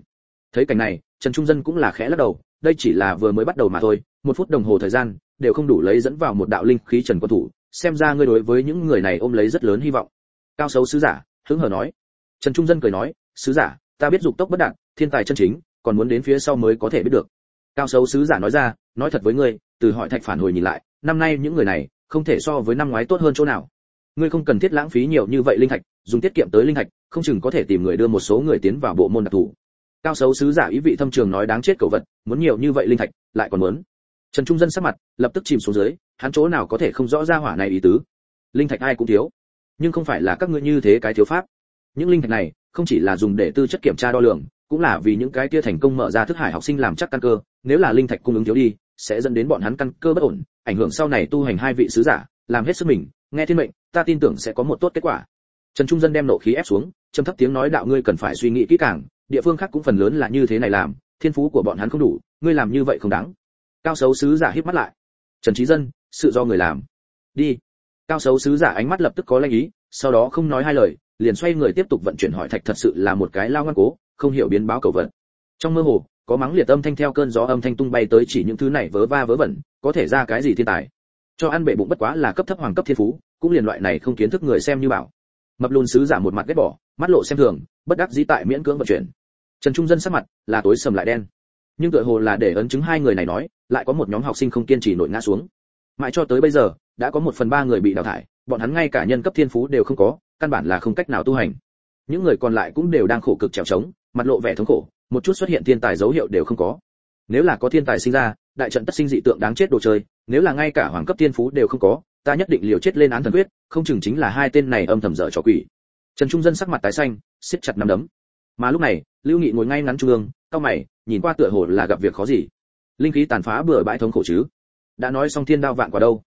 Thấy cảnh này, trần trung dân cũng là khẽ lắc đầu, đây chỉ là vừa mới bắt đầu mà thôi, một phút đồng hồ thời gian đều không đủ lấy dẫn vào một đạo linh khí trần quân thủ, xem ra ngươi đối với những người này ôm lấy rất lớn hy vọng. Cao xấu sứ giả, hứng hờ nói. Trần trung dân cười nói, sứ giả, ta biết dục tốc bất đạt, thiên tài chân chính, còn muốn đến phía sau mới có thể biết được. Cao xấu sứ giả nói ra, nói thật với ngươi, từ hỏi thạch phản hồi nhìn lại, năm nay những người này, không thể so với năm ngoái tốt hơn chỗ nào. Ngươi không cần thiết lãng phí nhiều như vậy linh thạch, dùng tiết kiệm tới linh thạch, không chừng có thể tìm người đưa một số người tiến vào bộ môn đặc thù. Cao xấu sứ giả ý vị thâm trường nói đáng chết cầu vật, muốn nhiều như vậy linh thạch, lại còn muốn trần trung dân sắc mặt lập tức chìm xuống dưới, hắn chỗ nào có thể không rõ ra hỏa này ý tứ. Linh thạch ai cũng thiếu, nhưng không phải là các ngươi như thế cái thiếu pháp. Những linh thạch này không chỉ là dùng để tư chất kiểm tra đo lường, cũng là vì những cái kia thành công mở ra thức hải học sinh làm chắc căn cơ. Nếu là linh thạch cung ứng thiếu đi, sẽ dẫn đến bọn hắn căn cơ bất ổn, ảnh hưởng sau này tu hành hai vị sứ giả, làm hết sức mình. Nghe thiên mệnh, ta tin tưởng sẽ có một tốt kết quả. Trần trung dân đem nộ khí ép xuống, trầm thấp tiếng nói đạo ngươi cần phải suy nghĩ kỹ càng, địa phương khác cũng phần lớn là như thế này làm, thiên phú của bọn hắn không đủ, ngươi làm như vậy không đáng cao xấu sứ giả híp mắt lại. Trần trí dân, sự do người làm. Đi. Cao xấu sứ giả ánh mắt lập tức có lanh ý, sau đó không nói hai lời, liền xoay người tiếp tục vận chuyển hỏi thạch thật sự là một cái lao ngăn cố, không hiểu biến báo cầu vận. Trong mơ hồ, có mắng liệt âm thanh theo cơn gió âm thanh tung bay tới chỉ những thứ này vớ va vớ vẩn, có thể ra cái gì thiên tài. Cho ăn bệ bụng bất quá là cấp thấp hoàng cấp thiên phú, cũng liền loại này không kiến thức người xem như bảo. Mập lùn sứ giả một mặt ghét bỏ, mắt lộ xem thường, bất đắc dĩ tại miễn cưỡng vận chuyển. Trần trung dân sắc mặt là tối sầm lại đen nhưng tựa hồ là để ấn chứng hai người này nói, lại có một nhóm học sinh không kiên trì nổi ngã xuống. Mãi cho tới bây giờ, đã có một phần ba người bị đào thải, bọn hắn ngay cả nhân cấp thiên phú đều không có, căn bản là không cách nào tu hành. Những người còn lại cũng đều đang khổ cực trèo trống, mặt lộ vẻ thống khổ, một chút xuất hiện thiên tài dấu hiệu đều không có. Nếu là có thiên tài sinh ra, đại trận tất sinh dị tượng đáng chết đồ chơi, nếu là ngay cả hoàng cấp thiên phú đều không có, ta nhất định liều chết lên án thần quyết, không chừng chính là hai tên này âm thầm dở trò quỷ. Trần trung dân sắc mặt tái xanh, siết chặt nắm đấm mà lúc này, lưu nghị ngồi ngay ngắn trung ương, cao mày, nhìn qua tựa hồ là gặp việc khó gì. Linh khí tàn phá bừa bãi thống khổ chứ? Đã nói xong thiên đao vạn quả đâu?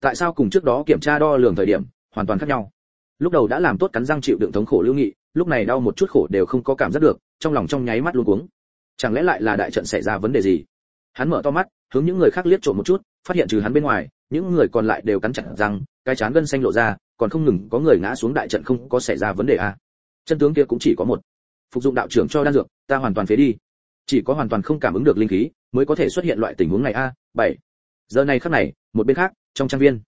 Tại sao cùng trước đó kiểm tra đo lường thời điểm, hoàn toàn khác nhau? Lúc đầu đã làm tốt cắn răng chịu đựng thống khổ lưu nghị, lúc này đau một chút khổ đều không có cảm giác được, trong lòng trong nháy mắt luôn cuống. Chẳng lẽ lại là đại trận xảy ra vấn đề gì? Hắn mở to mắt, hướng những người khác liếc trộm một chút, phát hiện trừ hắn bên ngoài, những người còn lại đều cắn chặt răng, cái chán gân xanh lộ ra, còn không ngừng có người ngã xuống đại trận không có xảy ra vấn đề à? chân tướng kia cũng chỉ có một phục dụng đạo trưởng cho đan dược ta hoàn toàn phế đi. Chỉ có hoàn toàn không cảm ứng được linh khí mới có thể xuất hiện loại tình huống này a. Bảy. Giờ này khắc này một bên khác trong trang viên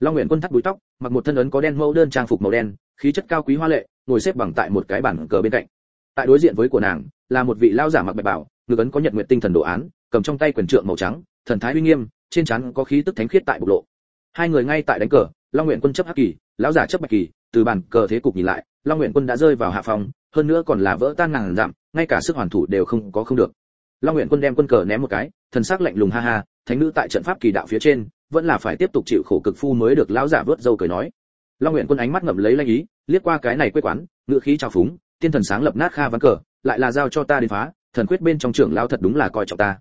long nguyện quân thắt búi tóc mặc một thân ấn có đen mẫu đơn trang phục màu đen khí chất cao quý hoa lệ ngồi xếp bằng tại một cái bàn cờ bên cạnh. Tại đối diện với của nàng là một vị lao giả mặc bạch bào, ngực ấn có nhật nguyệt tinh thần đồ án cầm trong tay quyền trượng màu trắng thần thái uy nghiêm trên trán có khí tức thánh khiết tại bộc lộ. Hai người ngay tại đánh cờ long nguyện quân chấp hắc kỳ lão giả chấp bạch kỳ từ bàn cờ thế cục nhìn lại long nguyện quân đã rơi vào hạ phòng hơn nữa còn là vỡ tan ngàn giảm ngay cả sức hoàn thủ đều không có không được. Long nguyện quân đem quân cờ ném một cái, thần sắc lạnh lùng ha ha, thánh nữ tại trận pháp kỳ đạo phía trên, vẫn là phải tiếp tục chịu khổ cực phu mới được lão giả vớt dâu cười nói. Long nguyện quân ánh mắt ngậm lấy lanh ý, liếc qua cái này quê quán, ngựa khí trào phúng, tiên thần sáng lập nát kha ván cờ, lại là giao cho ta đến phá, thần quyết bên trong trưởng lão thật đúng là coi trọng ta.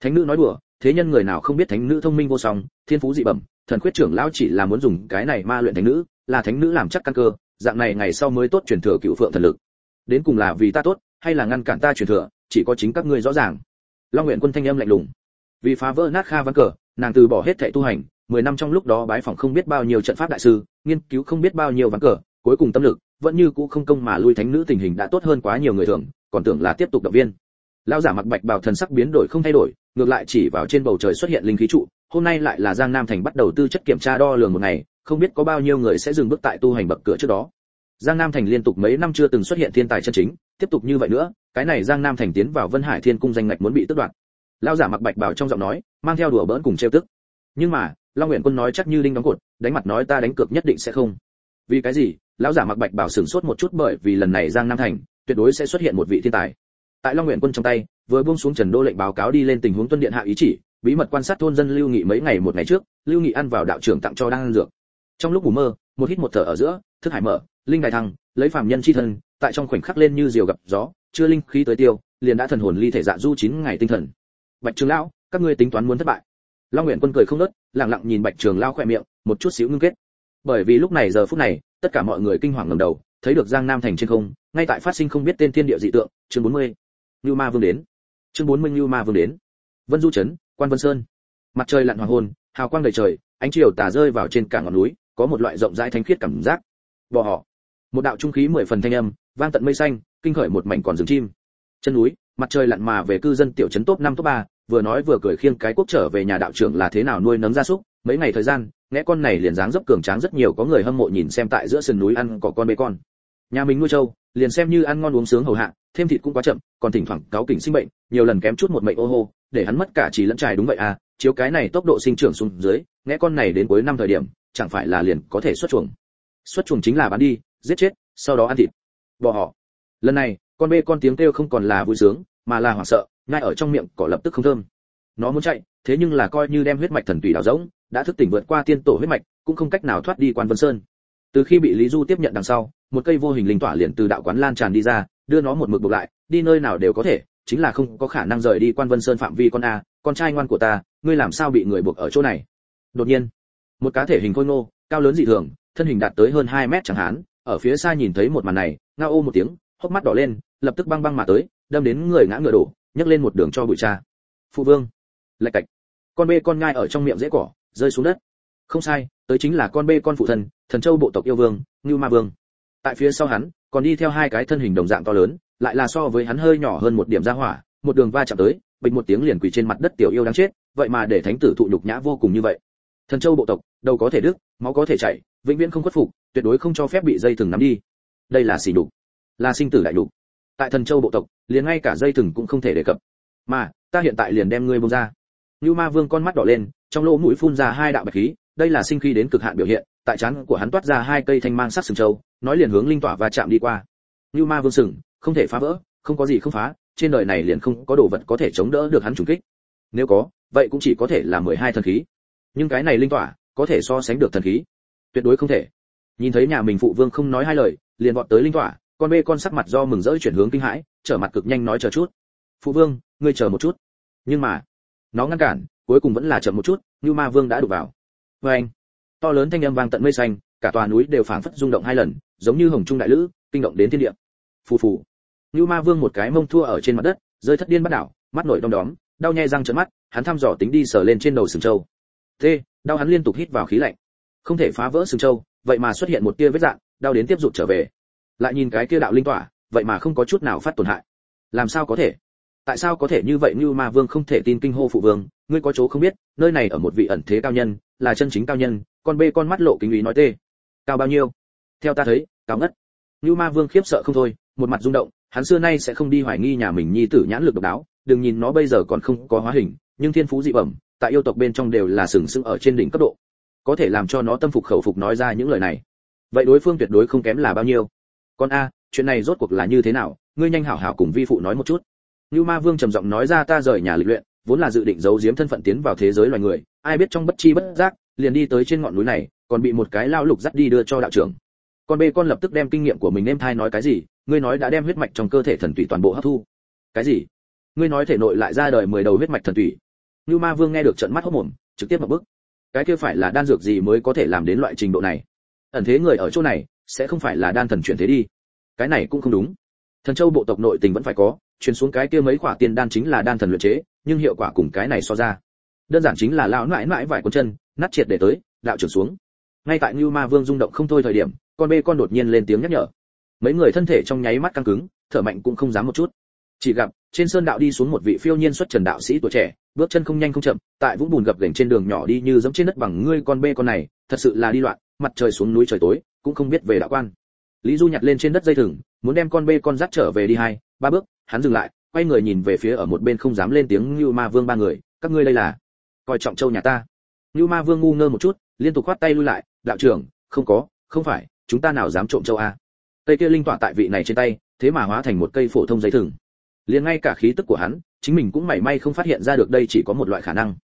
Thánh nữ nói đùa, thế nhân người nào không biết thánh nữ thông minh vô song, thiên phú dị bẩm, thần quyết trưởng lão chỉ là muốn dùng cái này ma luyện thánh nữ, là thánh nữ làm chắc căn cơ, dạng này ngày sau mới tốt truyền thừa cựu phượng thần lực đến cùng là vì ta tốt, hay là ngăn cản ta truyền thừa, chỉ có chính các ngươi rõ ràng. Long nguyện quân thanh âm lạnh lùng. Vì phá vỡ nát kha văn cờ, nàng từ bỏ hết thệ tu hành, mười năm trong lúc đó bái phỏng không biết bao nhiêu trận pháp đại sư, nghiên cứu không biết bao nhiêu văn cờ, cuối cùng tâm lực, vẫn như cũ không công mà lui thánh nữ tình hình đã tốt hơn quá nhiều người thường, còn tưởng là tiếp tục động viên. Lão giả mặc bạch bào thần sắc biến đổi không thay đổi, ngược lại chỉ vào trên bầu trời xuất hiện linh khí trụ, hôm nay lại là giang nam thành bắt đầu tư chất kiểm tra đo lường một ngày, không biết có bao nhiêu người sẽ dừng bước tại tu hành bậc cửa trước đó giang nam thành liên tục mấy năm chưa từng xuất hiện thiên tài chân chính, tiếp tục như vậy nữa, cái này giang nam thành tiến vào vân hải thiên cung danh ngạch muốn bị tước đoạt. Lão giả mặc bạch bào trong giọng nói, mang theo đùa bỡn cùng trêu tức. Nhưng mà, long nguyện quân nói chắc như đinh đóng cột, đánh mặt nói ta đánh cược nhất định sẽ không. Vì cái gì? Lão giả mặc bạch bảo sửng sốt một chút bởi vì lần này giang nam thành, tuyệt đối sẽ xuất hiện một vị thiên tài. Tại long nguyện quân trong tay, vừa buông xuống trần đô lệnh báo cáo đi lên tình huống tuân điện hạ ý chỉ, bí mật quan sát thôn dân lưu nghị mấy ngày một ngày trước, lưu nghị ăn vào đạo trưởng tặng cho đang ăn dược. Trong lúc ngủ mơ, một hít một thở ở giữa, thức hải mở linh đại thăng lấy phàm nhân chi thân tại trong khoảnh khắc lên như diều gặp gió chưa linh khí tới tiêu liền đã thần hồn ly thể dạ du chín ngày tinh thần bạch trường lão các ngươi tính toán muốn thất bại long nguyện quân cười không nớt lặng lặng nhìn bạch trường lao khỏe miệng một chút xíu ngưng kết bởi vì lúc này giờ phút này tất cả mọi người kinh hoàng ngẩng đầu thấy được giang nam thành trên không ngay tại phát sinh không biết tên thiên địa dị tượng chương 40. Lưu Ma Vương đến. Chương 40 Lưu Ma Vương đến. Vân Du trấn, Quan Vân Sơn. Mặt trời lặn hoàng hôn, hào quang đầy trời, ánh chiều tà rơi vào trên cả ngọn núi, có một loại rộng rãi thanh khiết cảm giác. Bò họ. Một đạo trung khí mười phần thanh âm, vang tận mây xanh, kinh khởi một mảnh còn rừng chim. Chân núi, mặt trời lặn mà về cư dân tiểu trấn top năm top ba vừa nói vừa cười khiêng cái quốc trở về nhà đạo trưởng là thế nào nuôi nấng gia súc, mấy ngày thời gian, nghe con này liền dáng dấp cường tráng rất nhiều có người hâm mộ nhìn xem tại giữa sườn núi ăn có con bê con. Nhà mình nuôi trâu, liền xem như ăn ngon uống sướng hầu hạ, thêm thịt cũng quá chậm, còn thỉnh thoảng cáo kỉnh sinh bệnh, nhiều lần kém chút một mệnh ô hô, để hắn mất cả chỉ lẫn trải đúng vậy à, chiếu cái này tốc độ sinh trưởng xuống dưới, nghe con này đến cuối năm thời điểm, chẳng phải là liền có thể xuất chuồng. Xuất chuồng chính là bán đi, giết chết, sau đó ăn thịt. Bỏ họ. Lần này, con bê con tiếng kêu không còn là vui sướng, mà là hoảng sợ, ngay ở trong miệng cỏ lập tức không thơm. Nó muốn chạy, thế nhưng là coi như đem huyết mạch thần tùy đào rỗng, đã thức tỉnh vượt qua tiên tổ huyết mạch, cũng không cách nào thoát đi quan vân sơn. Từ khi bị Lý Du tiếp nhận đằng sau, một cây vô hình linh tỏa liền từ đạo quán lan tràn đi ra, đưa nó một mực buộc lại, đi nơi nào đều có thể, chính là không có khả năng rời đi quan vân sơn phạm vi con a, con trai ngoan của ta, ngươi làm sao bị người buộc ở chỗ này? Đột nhiên, một cá thể hình khôi ngô, cao lớn dị thường, thân hình đạt tới hơn 2 mét chẳng hạn, ở phía xa nhìn thấy một màn này, ngao ô một tiếng, hốc mắt đỏ lên, lập tức băng băng mà tới, đâm đến người ngã ngựa đổ, nhấc lên một đường cho bụi cha. Phụ vương, lạch cạch, con bê con ngai ở trong miệng dễ cỏ, rơi xuống đất. Không sai, tới chính là con bê con phụ thần, thần châu bộ tộc yêu vương, Ngưu Ma Vương. Tại phía sau hắn, còn đi theo hai cái thân hình đồng dạng to lớn, lại là so với hắn hơi nhỏ hơn một điểm ra hỏa, một đường va chạm tới, bình một tiếng liền quỳ trên mặt đất tiểu yêu đang chết, vậy mà để thánh tử thụ nhục nhã vô cùng như vậy. Thần châu bộ tộc, đầu có thể đứt, máu có thể chảy, vĩnh viễn không khuất phục, tuyệt đối không cho phép bị dây thừng nắm đi. Đây là xỉ đục là sinh tử đại đục Tại thần châu bộ tộc, liền ngay cả dây thừng cũng không thể đề cập. Mà, ta hiện tại liền đem ngươi buông ra. Nưu Ma Vương con mắt đỏ lên, trong lỗ mũi phun ra hai đạo bạch khí, đây là sinh khí đến cực hạn biểu hiện, tại trán của hắn toát ra hai cây thanh mang sắc sừng châu, nói liền hướng linh tỏa và chạm đi qua. Nưu Ma Vương sừng, không thể phá vỡ, không có gì không phá, trên đời này liền không có đồ vật có thể chống đỡ được hắn trùng kích. Nếu có, vậy cũng chỉ có thể là 12 thần khí. Nhưng cái này linh tỏa, có thể so sánh được thần khí. Tuyệt đối không thể. Nhìn thấy nhà mình phụ vương không nói hai lời, liền vọt tới linh tỏa, con bê con sắc mặt do mừng rỡ chuyển hướng kinh hãi, trở mặt cực nhanh nói chờ chút. Phụ vương, ngươi chờ một chút. Nhưng mà, nó ngăn cản, cuối cùng vẫn là chậm một chút, Như Ma Vương đã đụng vào. Và anh, to lớn thanh âm vang tận mây xanh cả tòa núi đều phảng phất rung động hai lần giống như hồng trung đại lữ kinh động đến thiên địa phù phù như ma vương một cái mông thua ở trên mặt đất rơi thất điên bắt đảo mắt nổi đom đóm đau nhè răng trợn mắt hắn thăm dò tính đi sờ lên trên đầu sừng châu thế đau hắn liên tục hít vào khí lạnh không thể phá vỡ sừng châu vậy mà xuất hiện một tia vết dạng, đau đến tiếp rụt trở về. Lại nhìn cái kia đạo linh tỏa, vậy mà không có chút nào phát tổn hại. Làm sao có thể? Tại sao có thể như vậy như ma vương không thể tin kinh hô phụ vương? Ngươi có chỗ không biết, nơi này ở một vị ẩn thế cao nhân, là chân chính cao nhân, con bê con mắt lộ kính ý nói tê. Cao bao nhiêu? Theo ta thấy, cao ngất. Như ma vương khiếp sợ không thôi, một mặt rung động, hắn xưa nay sẽ không đi hoài nghi nhà mình nhi tử nhãn lực độc đáo, đừng nhìn nó bây giờ còn không có hóa hình, nhưng thiên phú dị bẩm, tại yêu tộc bên trong đều là sừng sững ở trên đỉnh cấp độ có thể làm cho nó tâm phục khẩu phục nói ra những lời này. Vậy đối phương tuyệt đối không kém là bao nhiêu? Con a, chuyện này rốt cuộc là như thế nào? Ngươi nhanh hảo hảo cùng vi phụ nói một chút. Như ma vương trầm giọng nói ra ta rời nhà lịch luyện, vốn là dự định giấu giếm thân phận tiến vào thế giới loài người, ai biết trong bất chi bất giác, liền đi tới trên ngọn núi này, còn bị một cái lao lục dắt đi đưa cho đạo trưởng. Con bê con lập tức đem kinh nghiệm của mình em thai nói cái gì, ngươi nói đã đem huyết mạch trong cơ thể thần tủy toàn bộ hấp thu. Cái gì? Ngươi nói thể nội lại ra đời mười đầu huyết mạch thần tủy. Như ma vương nghe được trận mắt hốc mồm, trực tiếp một bức cái kia phải là đan dược gì mới có thể làm đến loại trình độ này? Ẩn thế người ở chỗ này, sẽ không phải là đan thần chuyển thế đi. Cái này cũng không đúng. Thần châu bộ tộc nội tình vẫn phải có, truyền xuống cái kia mấy quả tiên đan chính là đan thần luyện chế, nhưng hiệu quả cùng cái này so ra. Đơn giản chính là lão mãi mãi vài con chân, nát triệt để tới, đạo trưởng xuống. Ngay tại như ma vương rung động không thôi thời điểm, con bê con đột nhiên lên tiếng nhắc nhở. Mấy người thân thể trong nháy mắt căng cứng, thở mạnh cũng không dám một chút chỉ gặp, trên sơn đạo đi xuống một vị phiêu nhiên xuất trần đạo sĩ tuổi trẻ, bước chân không nhanh không chậm, tại vũng bùn gập ghềnh trên đường nhỏ đi như giống trên đất bằng ngươi con bê con này, thật sự là đi loạn, mặt trời xuống núi trời tối, cũng không biết về đạo quan. Lý du nhặt lên trên đất dây thừng, muốn đem con bê con dắt trở về đi hai, ba bước, hắn dừng lại, quay người nhìn về phía ở một bên không dám lên tiếng như ma vương ba người, các ngươi đây là, coi trọng châu nhà ta. Như ma vương ngu ngơ một chút, liên tục khoát tay lui lại, đạo trưởng, không có, không phải, chúng ta nào dám trộm châu a? Cây kia linh tọa tại vị này trên tay, thế mà hóa thành một cây phổ thông dây thừng liền ngay cả khí tức của hắn, chính mình cũng mảy may không phát hiện ra được đây chỉ có một loại khả năng.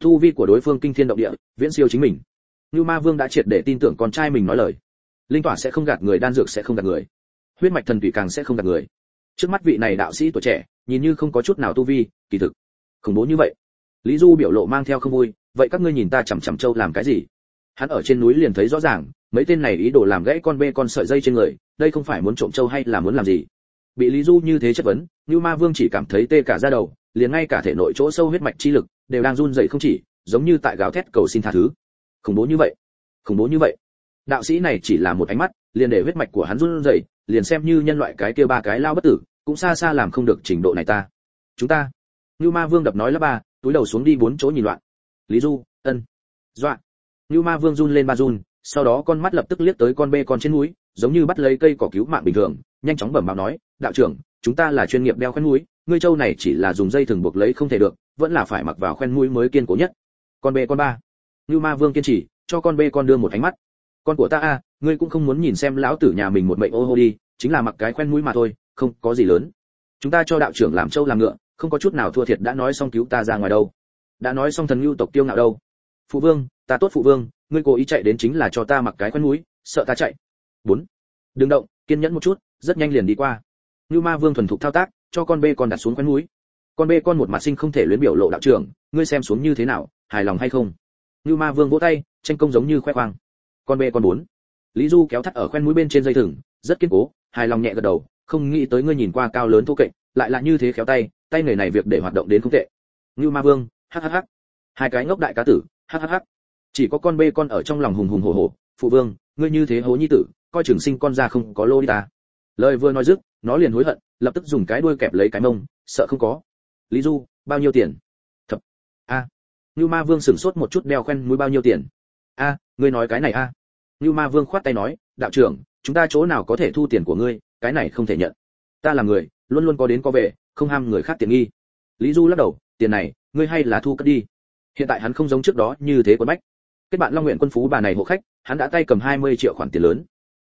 Thu vi của đối phương kinh thiên động địa, viễn siêu chính mình. Như ma vương đã triệt để tin tưởng con trai mình nói lời. Linh tỏa sẽ không gạt người, đan dược sẽ không gạt người. Huyết mạch thần tùy càng sẽ không gạt người. Trước mắt vị này đạo sĩ tuổi trẻ, nhìn như không có chút nào tu vi, kỳ thực, khủng bố như vậy. Lý du biểu lộ mang theo không vui, vậy các ngươi nhìn ta chằm chằm trâu làm cái gì? Hắn ở trên núi liền thấy rõ ràng, mấy tên này ý đồ làm gãy con bê con sợi dây trên người, đây không phải muốn trộm trâu hay là muốn làm gì? Bị lý du như thế chất vấn như ma vương chỉ cảm thấy tê cả da đầu, liền ngay cả thể nội chỗ sâu huyết mạch chi lực đều đang run rẩy không chỉ, giống như tại gào thét cầu xin tha thứ. Khủng bố như vậy, khủng bố như vậy. Đạo sĩ này chỉ là một ánh mắt, liền để huyết mạch của hắn run rẩy, liền xem như nhân loại cái kia ba cái lao bất tử, cũng xa xa làm không được trình độ này ta. Chúng ta. Như ma vương đập nói là ba, túi đầu xuống đi bốn chỗ nhìn loạn. Lý du, ân. Dọa. Như ma vương run lên ba run sau đó con mắt lập tức liếc tới con bê con trên núi, giống như bắt lấy cây cỏ cứu mạng bình thường, nhanh chóng bẩm báo nói, đạo trưởng, chúng ta là chuyên nghiệp đeo khoen núi ngươi châu này chỉ là dùng dây thừng buộc lấy không thể được, vẫn là phải mặc vào khoen núi mới kiên cố nhất. Con bê con ba. Như ma vương kiên trì, cho con bê con đưa một ánh mắt. Con của ta a, ngươi cũng không muốn nhìn xem lão tử nhà mình một mệnh ô hô đi, chính là mặc cái khoen mũi mà thôi, không có gì lớn. Chúng ta cho đạo trưởng làm trâu làm ngựa, không có chút nào thua thiệt đã nói xong cứu ta ra ngoài đâu. Đã nói xong thần lưu tộc tiêu ngạo đâu. Phụ vương ta tốt phụ vương, ngươi cố ý chạy đến chính là cho ta mặc cái khoen mũi sợ ta chạy. Bốn, đừng động, kiên nhẫn một chút, rất nhanh liền đi qua. Như ma vương thuần thục thao tác, cho con bê con đặt xuống khoen mũi con bê con một mặt sinh không thể luyến biểu lộ đạo trưởng, ngươi xem xuống như thế nào, hài lòng hay không? Như ma vương vỗ tay, tranh công giống như khoe khoang. Con bê con bốn, lý du kéo thắt ở khoen mũi bên trên dây thừng, rất kiên cố, hài lòng nhẹ gật đầu, không nghĩ tới ngươi nhìn qua cao lớn thô kệch, lại là như thế khéo tay tay người này việc để hoạt động đến không tệ. Như ma vương hhh hai cái ngốc đại cá tử hhh chỉ có con bê con ở trong lòng hùng hùng hổ hổ, phụ vương, ngươi như thế hố nhi tử, coi trường sinh con ra không có lô đi ta. Lời vừa nói dứt, nó liền hối hận, lập tức dùng cái đuôi kẹp lấy cái mông, sợ không có. Lý du, bao nhiêu tiền? Thập. A. À. như ma vương sửng sốt một chút đeo khoen mũi bao nhiêu tiền? A, ngươi nói cái này a. Như ma vương khoát tay nói, đạo trưởng, chúng ta chỗ nào có thể thu tiền của ngươi, cái này không thể nhận. Ta là người, luôn luôn có đến có về, không ham người khác tiền nghi. Lý du lắc đầu, tiền này, ngươi hay là thu cất đi. Hiện tại hắn không giống trước đó như thế quân bách kết bạn long nguyện quân phú bà này hộ khách, hắn đã tay cầm 20 triệu khoản tiền lớn.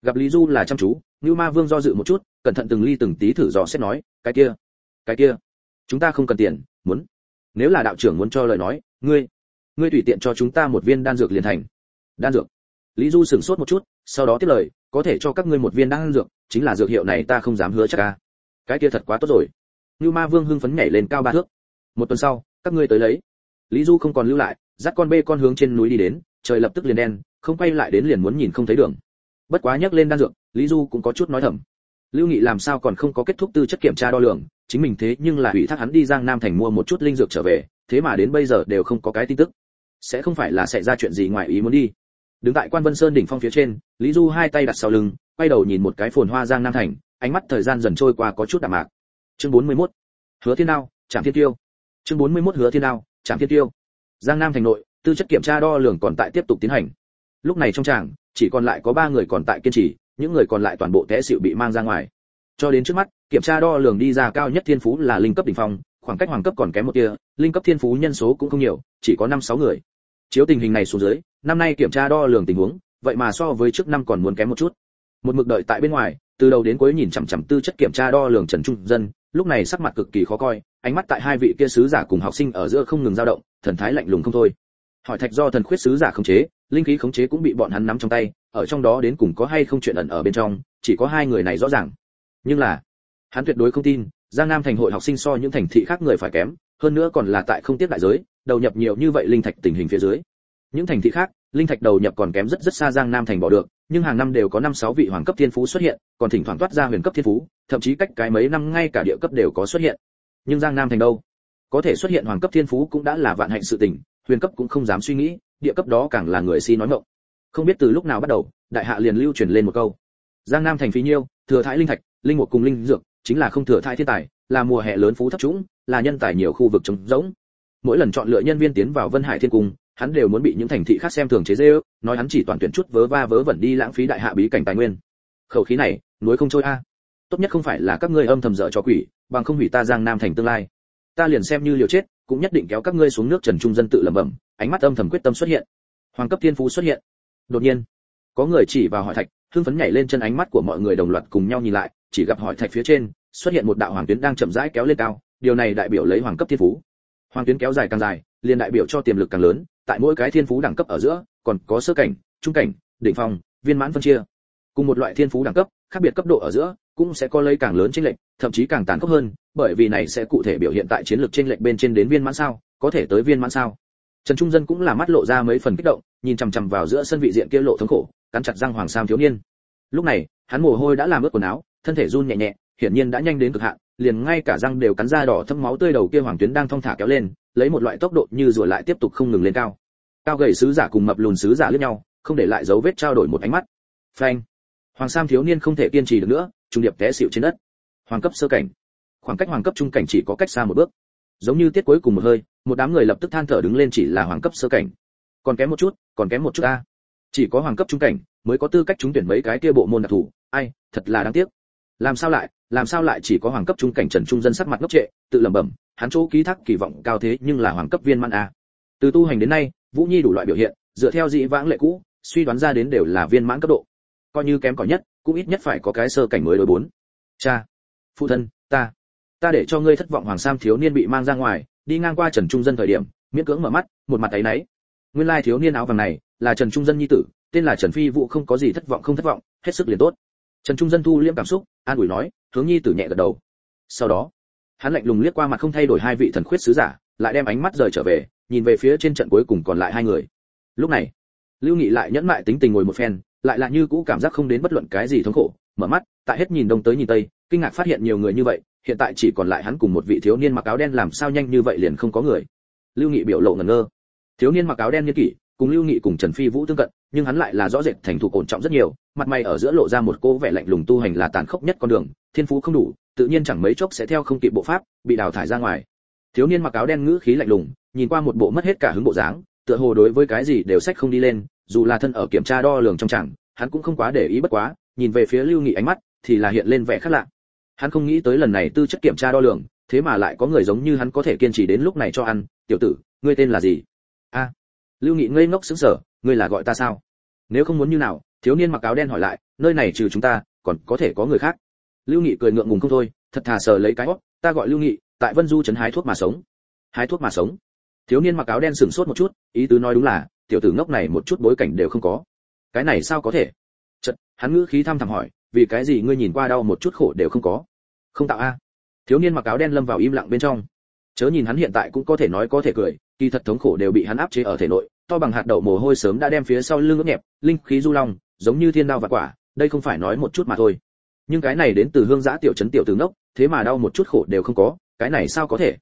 Gặp lý du là chăm chú như ma vương do dự một chút, cẩn thận từng ly từng tí thử dò xét nói, cái kia cái kia, chúng ta không cần tiền, muốn, nếu là đạo trưởng muốn cho lời nói, ngươi ngươi tùy tiện cho chúng ta một viên đan dược liền thành. Đan dược? Lý du sửng sốt một chút, sau đó tiếp lời, có thể cho các ngươi một viên đan dược, chính là dược hiệu này ta không dám hứa chắc ca cái kia thật quá tốt rồi. Như ma vương hưng phấn nhảy lên cao ba thước. Một tuần sau, các ngươi tới lấy. Lý du không còn lưu lại dắt con bê con hướng trên núi đi đến, trời lập tức liền đen, không quay lại đến liền muốn nhìn không thấy đường. Bất quá nhắc lên đan dược, lý du cũng có chút nói thầm. Lưu nghị làm sao còn không có kết thúc tư chất kiểm tra đo lường, chính mình thế nhưng là ủy thác hắn đi giang nam thành mua một chút linh dược trở về, thế mà đến bây giờ đều không có cái tin tức. Sẽ không phải là xảy ra chuyện gì ngoài ý muốn đi. Đứng tại quan vân sơn đỉnh phong phía trên, lý du hai tay đặt sau lưng, quay đầu nhìn một cái phồn hoa giang nam thành, ánh mắt thời gian dần trôi qua có chút đạm mạc. Chương 41. hứa thiên đao trạm thiên tiêu. Chương 41 hứa thiên đao trạm thiên tiêu giang nam thành nội, tư chất kiểm tra đo lường còn tại tiếp tục tiến hành. Lúc này trong tràng, chỉ còn lại có ba người còn tại kiên trì, những người còn lại toàn bộ té xịu bị mang ra ngoài. Cho đến trước mắt, kiểm tra đo lường đi ra cao nhất thiên phú là linh cấp đỉnh phong, khoảng cách hoàng cấp còn kém một tia, linh cấp thiên phú nhân số cũng không nhiều, chỉ có năm sáu người. Chiếu tình hình này xuống dưới, năm nay kiểm tra đo lường tình huống, vậy mà so với trước năm còn muốn kém một chút. Một mực đợi tại bên ngoài, từ đầu đến cuối nhìn chằm chằm tư chất kiểm tra đo lường trần trung dân, lúc này sắc mặt cực kỳ khó coi ánh mắt tại hai vị kia sứ giả cùng học sinh ở giữa không ngừng dao động, thần thái lạnh lùng không thôi. Hỏi thạch do thần khuyết sứ giả khống chế, linh khí khống chế cũng bị bọn hắn nắm trong tay, ở trong đó đến cùng có hay không chuyện ẩn ở bên trong, chỉ có hai người này rõ ràng. Nhưng là, hắn tuyệt đối không tin, giang nam thành hội học sinh so những thành thị khác người phải kém, hơn nữa còn là tại không tiếp đại giới, đầu nhập nhiều như vậy linh thạch tình hình phía dưới. Những thành thị khác, linh thạch đầu nhập còn kém rất rất xa giang nam thành bỏ được, nhưng hàng năm đều có năm sáu vị hoàng cấp thiên phú xuất hiện, còn thỉnh thoảng toát ra huyền cấp thiên phú, thậm chí cách cái mấy năm ngay cả địa cấp đều có xuất hiện nhưng giang nam thành đâu? Có thể xuất hiện hoàng cấp thiên phú cũng đã là vạn hạnh sự tình, huyền cấp cũng không dám suy nghĩ, địa cấp đó càng là người si nói mộng. không biết từ lúc nào bắt đầu, đại hạ liền lưu truyền lên một câu. Giang nam thành phí nhiêu, thừa thái linh thạch, linh mục cùng linh dược, chính là không thừa thái thiên tài, là mùa hè lớn phú thấp trũng, là nhân tài nhiều khu vực trống rỗng. Mỗi lần chọn lựa nhân viên tiến vào vân hải thiên cung, hắn đều muốn bị những thành thị khác xem thường chế dễ nói hắn chỉ toàn tuyển chút vớ va vớ vẩn đi lãng phí đại hạ bí cảnh tài nguyên. Khẩu khí này, núi không trôi a tốt nhất không phải là các ngươi âm thầm dở cho quỷ, bằng không hủy ta giang nam thành tương lai. Ta liền xem như liều chết, cũng nhất định kéo các ngươi xuống nước trần trung dân tự lẩm bẩm, ánh mắt âm thầm quyết tâm xuất hiện. Hoàng cấp thiên phú xuất hiện. Đột nhiên, có người chỉ vào hỏi thạch, hưng phấn nhảy lên chân ánh mắt của mọi người đồng loạt cùng nhau nhìn lại, chỉ gặp hỏi thạch phía trên, xuất hiện một đạo hoàng tuyến đang chậm rãi kéo lên cao, điều này đại biểu lấy hoàng cấp thiên phú. Hoàng tuyến kéo dài càng dài, liền đại biểu cho tiềm lực càng lớn, tại mỗi cái thiên phú đẳng cấp ở giữa, còn có sơ cảnh, trung cảnh, đỉnh phong, viên mãn phân chia. Cùng một loại thiên phú đẳng cấp, khác biệt cấp độ ở giữa cũng sẽ có lấy càng lớn chênh lệch, thậm chí càng tàn khốc hơn, bởi vì này sẽ cụ thể biểu hiện tại chiến lược chênh lệch bên trên đến viên mãn sao, có thể tới viên mãn sao. Trần trung dân cũng là mắt lộ ra mấy phần kích động, nhìn chằm chằm vào giữa sân vị diện kia lộ thống khổ, cắn chặt răng hoàng sam thiếu niên. Lúc này, hắn mồ hôi đã làm ướt quần áo, thân thể run nhẹ nhẹ, hiển nhiên đã nhanh đến cực hạn, liền ngay cả răng đều cắn ra đỏ thâm máu tươi đầu kia hoàng tuyến đang thong thả kéo lên, lấy một loại tốc độ như rùa lại tiếp tục không ngừng lên cao. Cao gầy sứ giả cùng mập lùn sứ giả liếc nhau, không để lại dấu vết trao đổi một ánh mắt. Phanh! Hoàng sam thiếu niên không thể kiên trì được nữa trung điệp té xịu trên đất. Hoàng cấp sơ cảnh. Khoảng cách hoàng cấp trung cảnh chỉ có cách xa một bước. Giống như tiết cuối cùng một hơi, một đám người lập tức than thở đứng lên chỉ là hoàng cấp sơ cảnh. Còn kém một chút, còn kém một chút a. Chỉ có hoàng cấp trung cảnh mới có tư cách trúng tuyển mấy cái kia bộ môn đặc thù. Ai, thật là đáng tiếc. Làm sao lại, làm sao lại chỉ có hoàng cấp trung cảnh trần trung dân sắc mặt ngốc trệ, tự lẩm bẩm, hắn chỗ ký thác kỳ vọng cao thế nhưng là hoàng cấp viên mãn a. Từ tu hành đến nay, vũ nhi đủ loại biểu hiện, dựa theo dị vãng lệ cũ, suy đoán ra đến đều là viên mãn cấp độ. Coi như kém cỏi nhất cũng ít nhất phải có cái sơ cảnh mới đối bốn. Cha, phụ thân, ta. Ta để cho ngươi thất vọng hoàng sam thiếu niên bị mang ra ngoài, đi ngang qua trần trung dân thời điểm, miễn cưỡng mở mắt, một mặt ấy nấy nguyên lai thiếu niên áo vàng này là trần trung dân nhi tử, tên là trần phi vũ không có gì thất vọng không thất vọng, hết sức liền tốt. Trần trung dân thu liễm cảm xúc, an ủi nói, hướng nhi tử nhẹ gật đầu. Sau đó, hắn lạnh lùng liếc qua mặt không thay đổi hai vị thần khuyết sứ giả, lại đem ánh mắt rời trở về, nhìn về phía trên trận cuối cùng còn lại hai người. Lúc này, lưu nghị lại nhẫn mại tính tình ngồi một phen lại là như cũ cảm giác không đến bất luận cái gì thống khổ, mở mắt, tại hết nhìn đông tới nhìn tây, kinh ngạc phát hiện nhiều người như vậy, hiện tại chỉ còn lại hắn cùng một vị thiếu niên mặc áo đen làm sao nhanh như vậy liền không có người. Lưu nghị biểu lộ ngẩn ngơ. Thiếu niên mặc áo đen như kỷ, cùng lưu nghị cùng trần phi vũ tương cận, nhưng hắn lại là rõ rệt thành thục ổn trọng rất nhiều, mặt mày ở giữa lộ ra một cô vẻ lạnh lùng tu hành là tàn khốc nhất con đường, thiên phú không đủ, tự nhiên chẳng mấy chốc sẽ theo không kịp bộ pháp, bị đào thải ra ngoài. Thiếu niên mặc áo đen ngữ khí lạnh lùng, nhìn qua một bộ mất hết cả hứng bộ dáng, tựa hồ đối với cái gì đều sách không đi lên dù là thân ở kiểm tra đo lường trong chẳng hắn cũng không quá để ý bất quá nhìn về phía lưu nghị ánh mắt thì là hiện lên vẻ khác lạ. Hắn không nghĩ tới lần này tư chất kiểm tra đo lường thế mà lại có người giống như hắn có thể kiên trì đến lúc này cho ăn. Tiểu tử ngươi tên là gì? A. Lưu nghị ngây ngốc sững sờ ngươi là gọi ta sao? Nếu không muốn như nào thiếu niên mặc áo đen hỏi lại nơi này trừ chúng ta còn có thể có người khác? Lưu nghị cười ngượng ngùng không thôi thật thà sờ lấy cái óc, ta gọi lưu nghị tại vân du trấn hái thuốc mà sống. Hái thuốc mà sống. Thiếu niên mặc áo đen sửng sốt một chút ý tứ nói đúng là tiểu tử ngốc này một chút bối cảnh đều không có. Cái này sao có thể? Chật hắn ngữ khí thăm thẳm hỏi, vì cái gì ngươi nhìn qua đau một chút khổ đều không có? Không tạo a. Thiếu niên mặc áo đen lâm vào im lặng bên trong. Chớ nhìn hắn hiện tại cũng có thể nói có thể cười, kỳ thật thống khổ đều bị hắn áp chế ở thể nội, to bằng hạt đậu mồ hôi sớm đã đem phía sau lưng ướt nhẹp, linh khí du long, giống như thiên đao và quả, đây không phải nói một chút mà thôi. Nhưng cái này đến từ hương giã tiểu trấn tiểu tướng đốc thế mà đau một chút khổ đều không có, cái này sao có thể?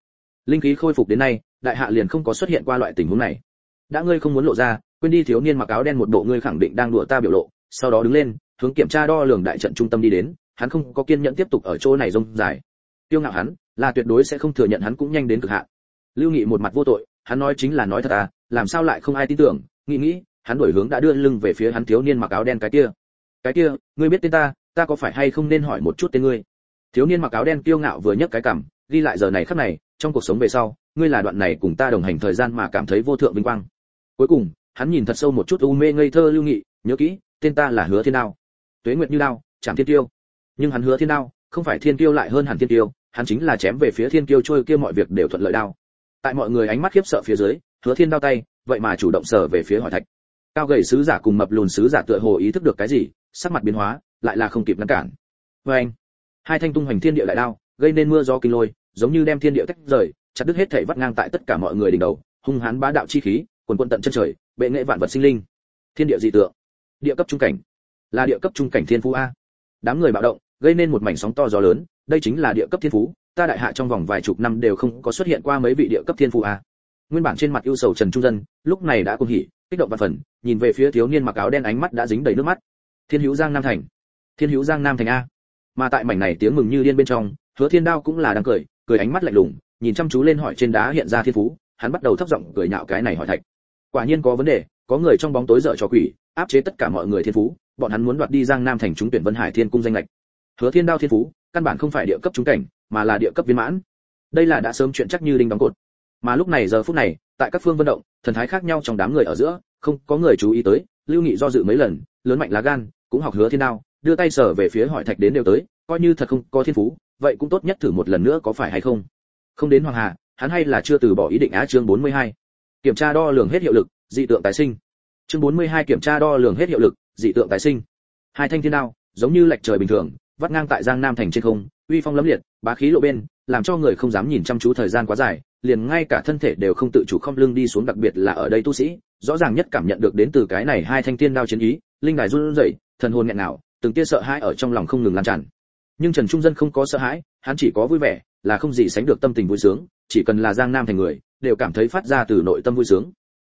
Linh khí khôi phục đến nay, đại hạ liền không có xuất hiện qua loại tình huống này đã ngươi không muốn lộ ra, quên đi thiếu niên mặc áo đen một bộ ngươi khẳng định đang đùa ta biểu lộ. Sau đó đứng lên, hướng kiểm tra đo lường đại trận trung tâm đi đến. Hắn không có kiên nhẫn tiếp tục ở chỗ này rông dài. Tiêu ngạo hắn, là tuyệt đối sẽ không thừa nhận hắn cũng nhanh đến cực hạn. Lưu nghị một mặt vô tội, hắn nói chính là nói thật à làm sao lại không ai tin tưởng. Nghĩ nghĩ, hắn đổi hướng đã đưa lưng về phía hắn thiếu niên mặc áo đen cái kia. Cái kia, ngươi biết tên ta ta có phải hay không nên hỏi một chút tên ngươi? Thiếu niên mặc áo đen kiêu ngạo vừa nhấc cái cằm, ghi lại giờ này khắc này, trong cuộc sống về sau, ngươi là đoạn này cùng ta đồng hành thời gian mà cảm thấy vô thượng vinh quang cuối cùng, hắn nhìn thật sâu một chút u mê ngây thơ lưu nghị, nhớ kỹ, tên ta là hứa thiên đao. Tuế nguyệt như đao chạm thiên tiêu nhưng hắn hứa thiên đao, không phải thiên tiêu lại hơn hẳn thiên tiêu hắn chính là chém về phía thiên tiêu trôi kia mọi việc đều thuận lợi đao. Tại mọi người ánh mắt khiếp sợ phía dưới, hứa thiên đao tay, vậy mà chủ động sở về phía hỏi thạch. Cao gầy sứ giả cùng mập lùn sứ giả tựa hồ ý thức được cái gì, sắc mặt biến hóa, lại là không kịp ngăn cản. Vê anh, hai thanh tung hoành thiên địa đại đao, gây nên mưa gió kinh lôi, giống như đem thiên địa tách rời, chặt đứt hết thảy vắt ngang tại tất cả mọi người đỉnh đầu, hung hãn bá đạo chi khí quần quần tận chân trời, bệ nghệ vạn vật sinh linh. Thiên địa dị tượng. Địa cấp trung cảnh. Là địa cấp trung cảnh thiên phú a. Đám người bạo động, gây nên một mảnh sóng to gió lớn, đây chính là địa cấp thiên phú, ta đại hạ trong vòng vài chục năm đều không có xuất hiện qua mấy vị địa cấp thiên phú a. Nguyên bản trên mặt ưu sầu trần trung dân, lúc này đã cuồng hỉ, kích động và phần, nhìn về phía thiếu niên mặc áo đen ánh mắt đã dính đầy nước mắt. Thiên hữu giang nam thành. Thiên hữu giang nam thành a. Mà tại mảnh này tiếng mừng như điên bên trong, hứa thiên đao cũng là đang cười cười ánh mắt lạnh lùng, nhìn chăm chú lên hỏi trên đá hiện ra thiên phú hắn bắt đầu thấp giọng cười nhạo cái này hỏi thạch. Quả nhiên có vấn đề, có người trong bóng tối dở cho quỷ, áp chế tất cả mọi người thiên phú, bọn hắn muốn đoạt đi giang nam thành trúng tuyển vân hải thiên cung danh lệch hứa thiên đao thiên phú, căn bản không phải địa cấp trúng cảnh, mà là địa cấp viên mãn. Đây là đã sớm chuyện chắc như đinh đóng cột. Mà lúc này giờ phút này, tại các phương vận động, thần thái khác nhau trong đám người ở giữa, không có người chú ý tới, lưu nghị do dự mấy lần, lớn mạnh lá gan, cũng học hứa thiên đao, đưa tay sở về phía hỏi thạch đến đều tới, coi như thật không có thiên phú, vậy cũng tốt nhất thử một lần nữa có phải hay không. Không đến hoàng hà hắn hay là chưa từ bỏ ý định á chương 42. kiểm tra đo lường hết hiệu lực, dị tượng tái sinh. Chương 42 kiểm tra đo lường hết hiệu lực, dị tượng tái sinh. Hai thanh thiên đao, giống như lệch trời bình thường, vắt ngang tại giang nam thành trên không, uy phong lẫm liệt, bá khí lộ bên, làm cho người không dám nhìn chăm chú thời gian quá dài, liền ngay cả thân thể đều không tự chủ không lưng đi xuống, đặc biệt là ở đây tu sĩ, rõ ràng nhất cảm nhận được đến từ cái này hai thanh thiên đao chiến ý, linh đài run rẩy, thần hồn nghẹn nào từng tia sợ hãi ở trong lòng không ngừng lan tràn. Nhưng trần trung dân không có sợ hãi, hắn chỉ có vui vẻ, là không gì sánh được tâm tình vui sướng chỉ cần là giang nam thành người, đều cảm thấy phát ra từ nội tâm vui sướng.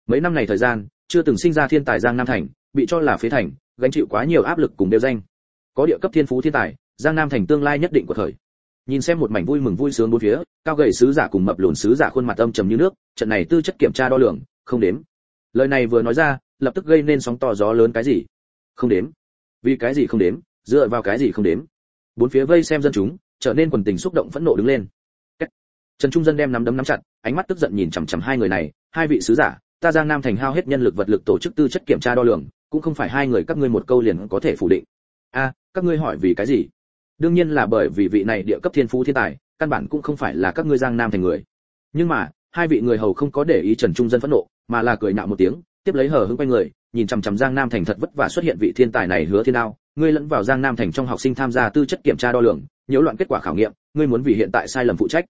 Mấy năm này thời gian, chưa từng sinh ra thiên tài giang nam thành, bị cho là phế thành, gánh chịu quá nhiều áp lực cùng đeo danh. Có địa cấp thiên phú thiên tài, giang nam thành tương lai nhất định của thời. Nhìn xem một mảnh vui mừng vui sướng bốn phía, cao gầy sứ giả cùng mập lùn sứ giả khuôn mặt âm trầm như nước, trận này tư chất kiểm tra đo lường, không đếm. Lời này vừa nói ra, lập tức gây nên sóng to gió lớn cái gì? Không đếm. Vì cái gì không đếm? Dựa vào cái gì không đếm? Bốn phía vây xem dân chúng, trở nên quần tình xúc động phẫn nộ đứng lên trần trung dân đem nắm đấm nắm chặt, ánh mắt tức giận nhìn chằm chằm hai người này. Hai vị sứ giả, ta giang nam thành hao hết nhân lực vật lực tổ chức tư chất kiểm tra đo lường, cũng không phải hai người các ngươi một câu liền có thể phủ định. A, các ngươi hỏi vì cái gì? Đương nhiên là bởi vì vị này địa cấp thiên phú thiên tài, căn bản cũng không phải là các ngươi giang nam thành người. Nhưng mà, hai vị người hầu không có để ý trần trung dân phẫn nộ, mà là cười nhạo một tiếng, tiếp lấy hờ hững quay người, nhìn chằm chằm giang nam thành thật vất vả xuất hiện vị thiên tài này hứa thiên đao. Ngươi lẫn vào giang nam thành trong học sinh tham gia tư chất kiểm tra đo lường, nhiễu loạn kết quả khảo nghiệm, ngươi muốn vì hiện tại sai lầm phụ trách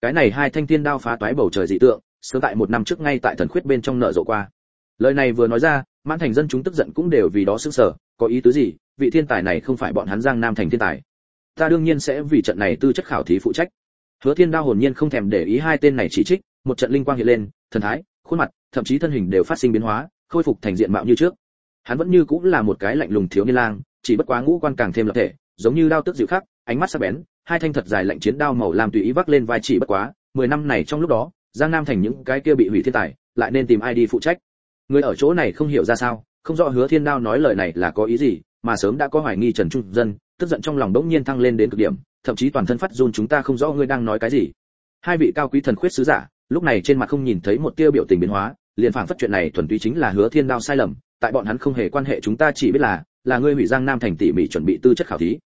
cái này hai thanh thiên đao phá toái bầu trời dị tượng sớm tại một năm trước ngay tại thần khuyết bên trong nợ rộ qua. Lời này vừa nói ra, mãn thành dân chúng tức giận cũng đều vì đó sững sờ, có ý tứ gì? Vị thiên tài này không phải bọn hắn giang nam thành thiên tài. Ta đương nhiên sẽ vì trận này tư chất khảo thí phụ trách. Hứa thiên đao hồn nhiên không thèm để ý hai tên này chỉ trích, một trận linh quang hiện lên, thần thái, khuôn mặt, thậm chí thân hình đều phát sinh biến hóa, khôi phục thành diện mạo như trước. Hắn vẫn như cũng là một cái lạnh lùng thiếu niên lang, chỉ bất quá ngũ quan càng thêm lập thể, giống như đao tức dịu khắc ánh mắt sắc bén, hai thanh thật dài lạnh chiến đao màu làm tùy ý vác lên vai chỉ bất quá, mười năm này trong lúc đó, giang nam thành những cái kia bị hủy thiên tài, lại nên tìm ai đi phụ trách? Người ở chỗ này không hiểu ra sao, không rõ hứa thiên đao nói lời này là có ý gì, mà sớm đã có hoài nghi trần trung dân, tức giận trong lòng đống nhiên thăng lên đến cực điểm, thậm chí toàn thân phát run chúng ta không rõ ngươi đang nói cái gì. Hai vị cao quý thần khuyết sứ giả, lúc này trên mặt không nhìn thấy một tia biểu tình biến hóa, liền phảng phất chuyện này thuần túy chính là hứa thiên đao sai lầm, tại bọn hắn không hề quan hệ chúng ta chỉ biết là là ngươi hủy giang nam thành tỉ mỉ chuẩn bị tư chất khảo thí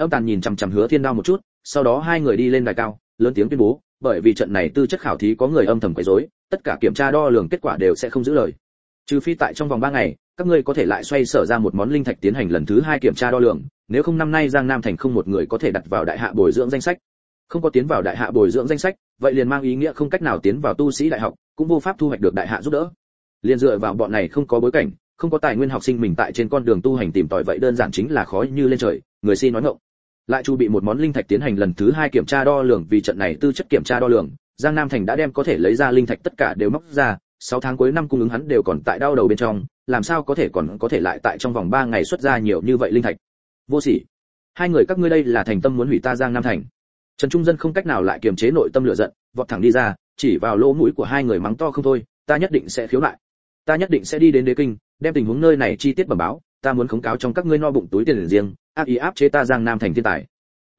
âm tàn nhìn chằm chằm hứa thiên đao một chút, sau đó hai người đi lên đài cao, lớn tiếng tuyên bố, bởi vì trận này tư chất khảo thí có người âm thầm quấy rối, tất cả kiểm tra đo lường kết quả đều sẽ không giữ lời. Trừ phi tại trong vòng ba ngày, các ngươi có thể lại xoay sở ra một món linh thạch tiến hành lần thứ hai kiểm tra đo lường, nếu không năm nay giang nam thành không một người có thể đặt vào đại hạ bồi dưỡng danh sách. Không có tiến vào đại hạ bồi dưỡng danh sách, vậy liền mang ý nghĩa không cách nào tiến vào tu sĩ đại học, cũng vô pháp thu hoạch được đại hạ giúp đỡ. Liền dựa vào bọn này không có bối cảnh, không có tài nguyên học sinh mình tại trên con đường tu hành tìm tòi vậy đơn giản chính là khó như lên trời, người si nói ngọng lại chu bị một món linh thạch tiến hành lần thứ hai kiểm tra đo lường vì trận này tư chất kiểm tra đo lường, giang nam thành đã đem có thể lấy ra linh thạch tất cả đều móc ra 6 tháng cuối năm cung ứng hắn đều còn tại đau đầu bên trong, làm sao có thể còn có thể lại tại trong vòng 3 ngày xuất ra nhiều như vậy linh thạch? Vô sỉ. Hai người các ngươi đây là thành tâm muốn hủy ta giang nam thành. Trần trung dân không cách nào lại kiềm chế nội tâm lửa giận, vọt thẳng đi ra, chỉ vào lỗ mũi của hai người mắng to không thôi, ta nhất định sẽ khiếu lại ta nhất định sẽ đi đến đế kinh, đem tình huống nơi này chi tiết bẩm báo ta muốn khống cáo trong các ngươi no bụng túi tiền riêng, ác ý áp chế ta giang nam thành thiên tài.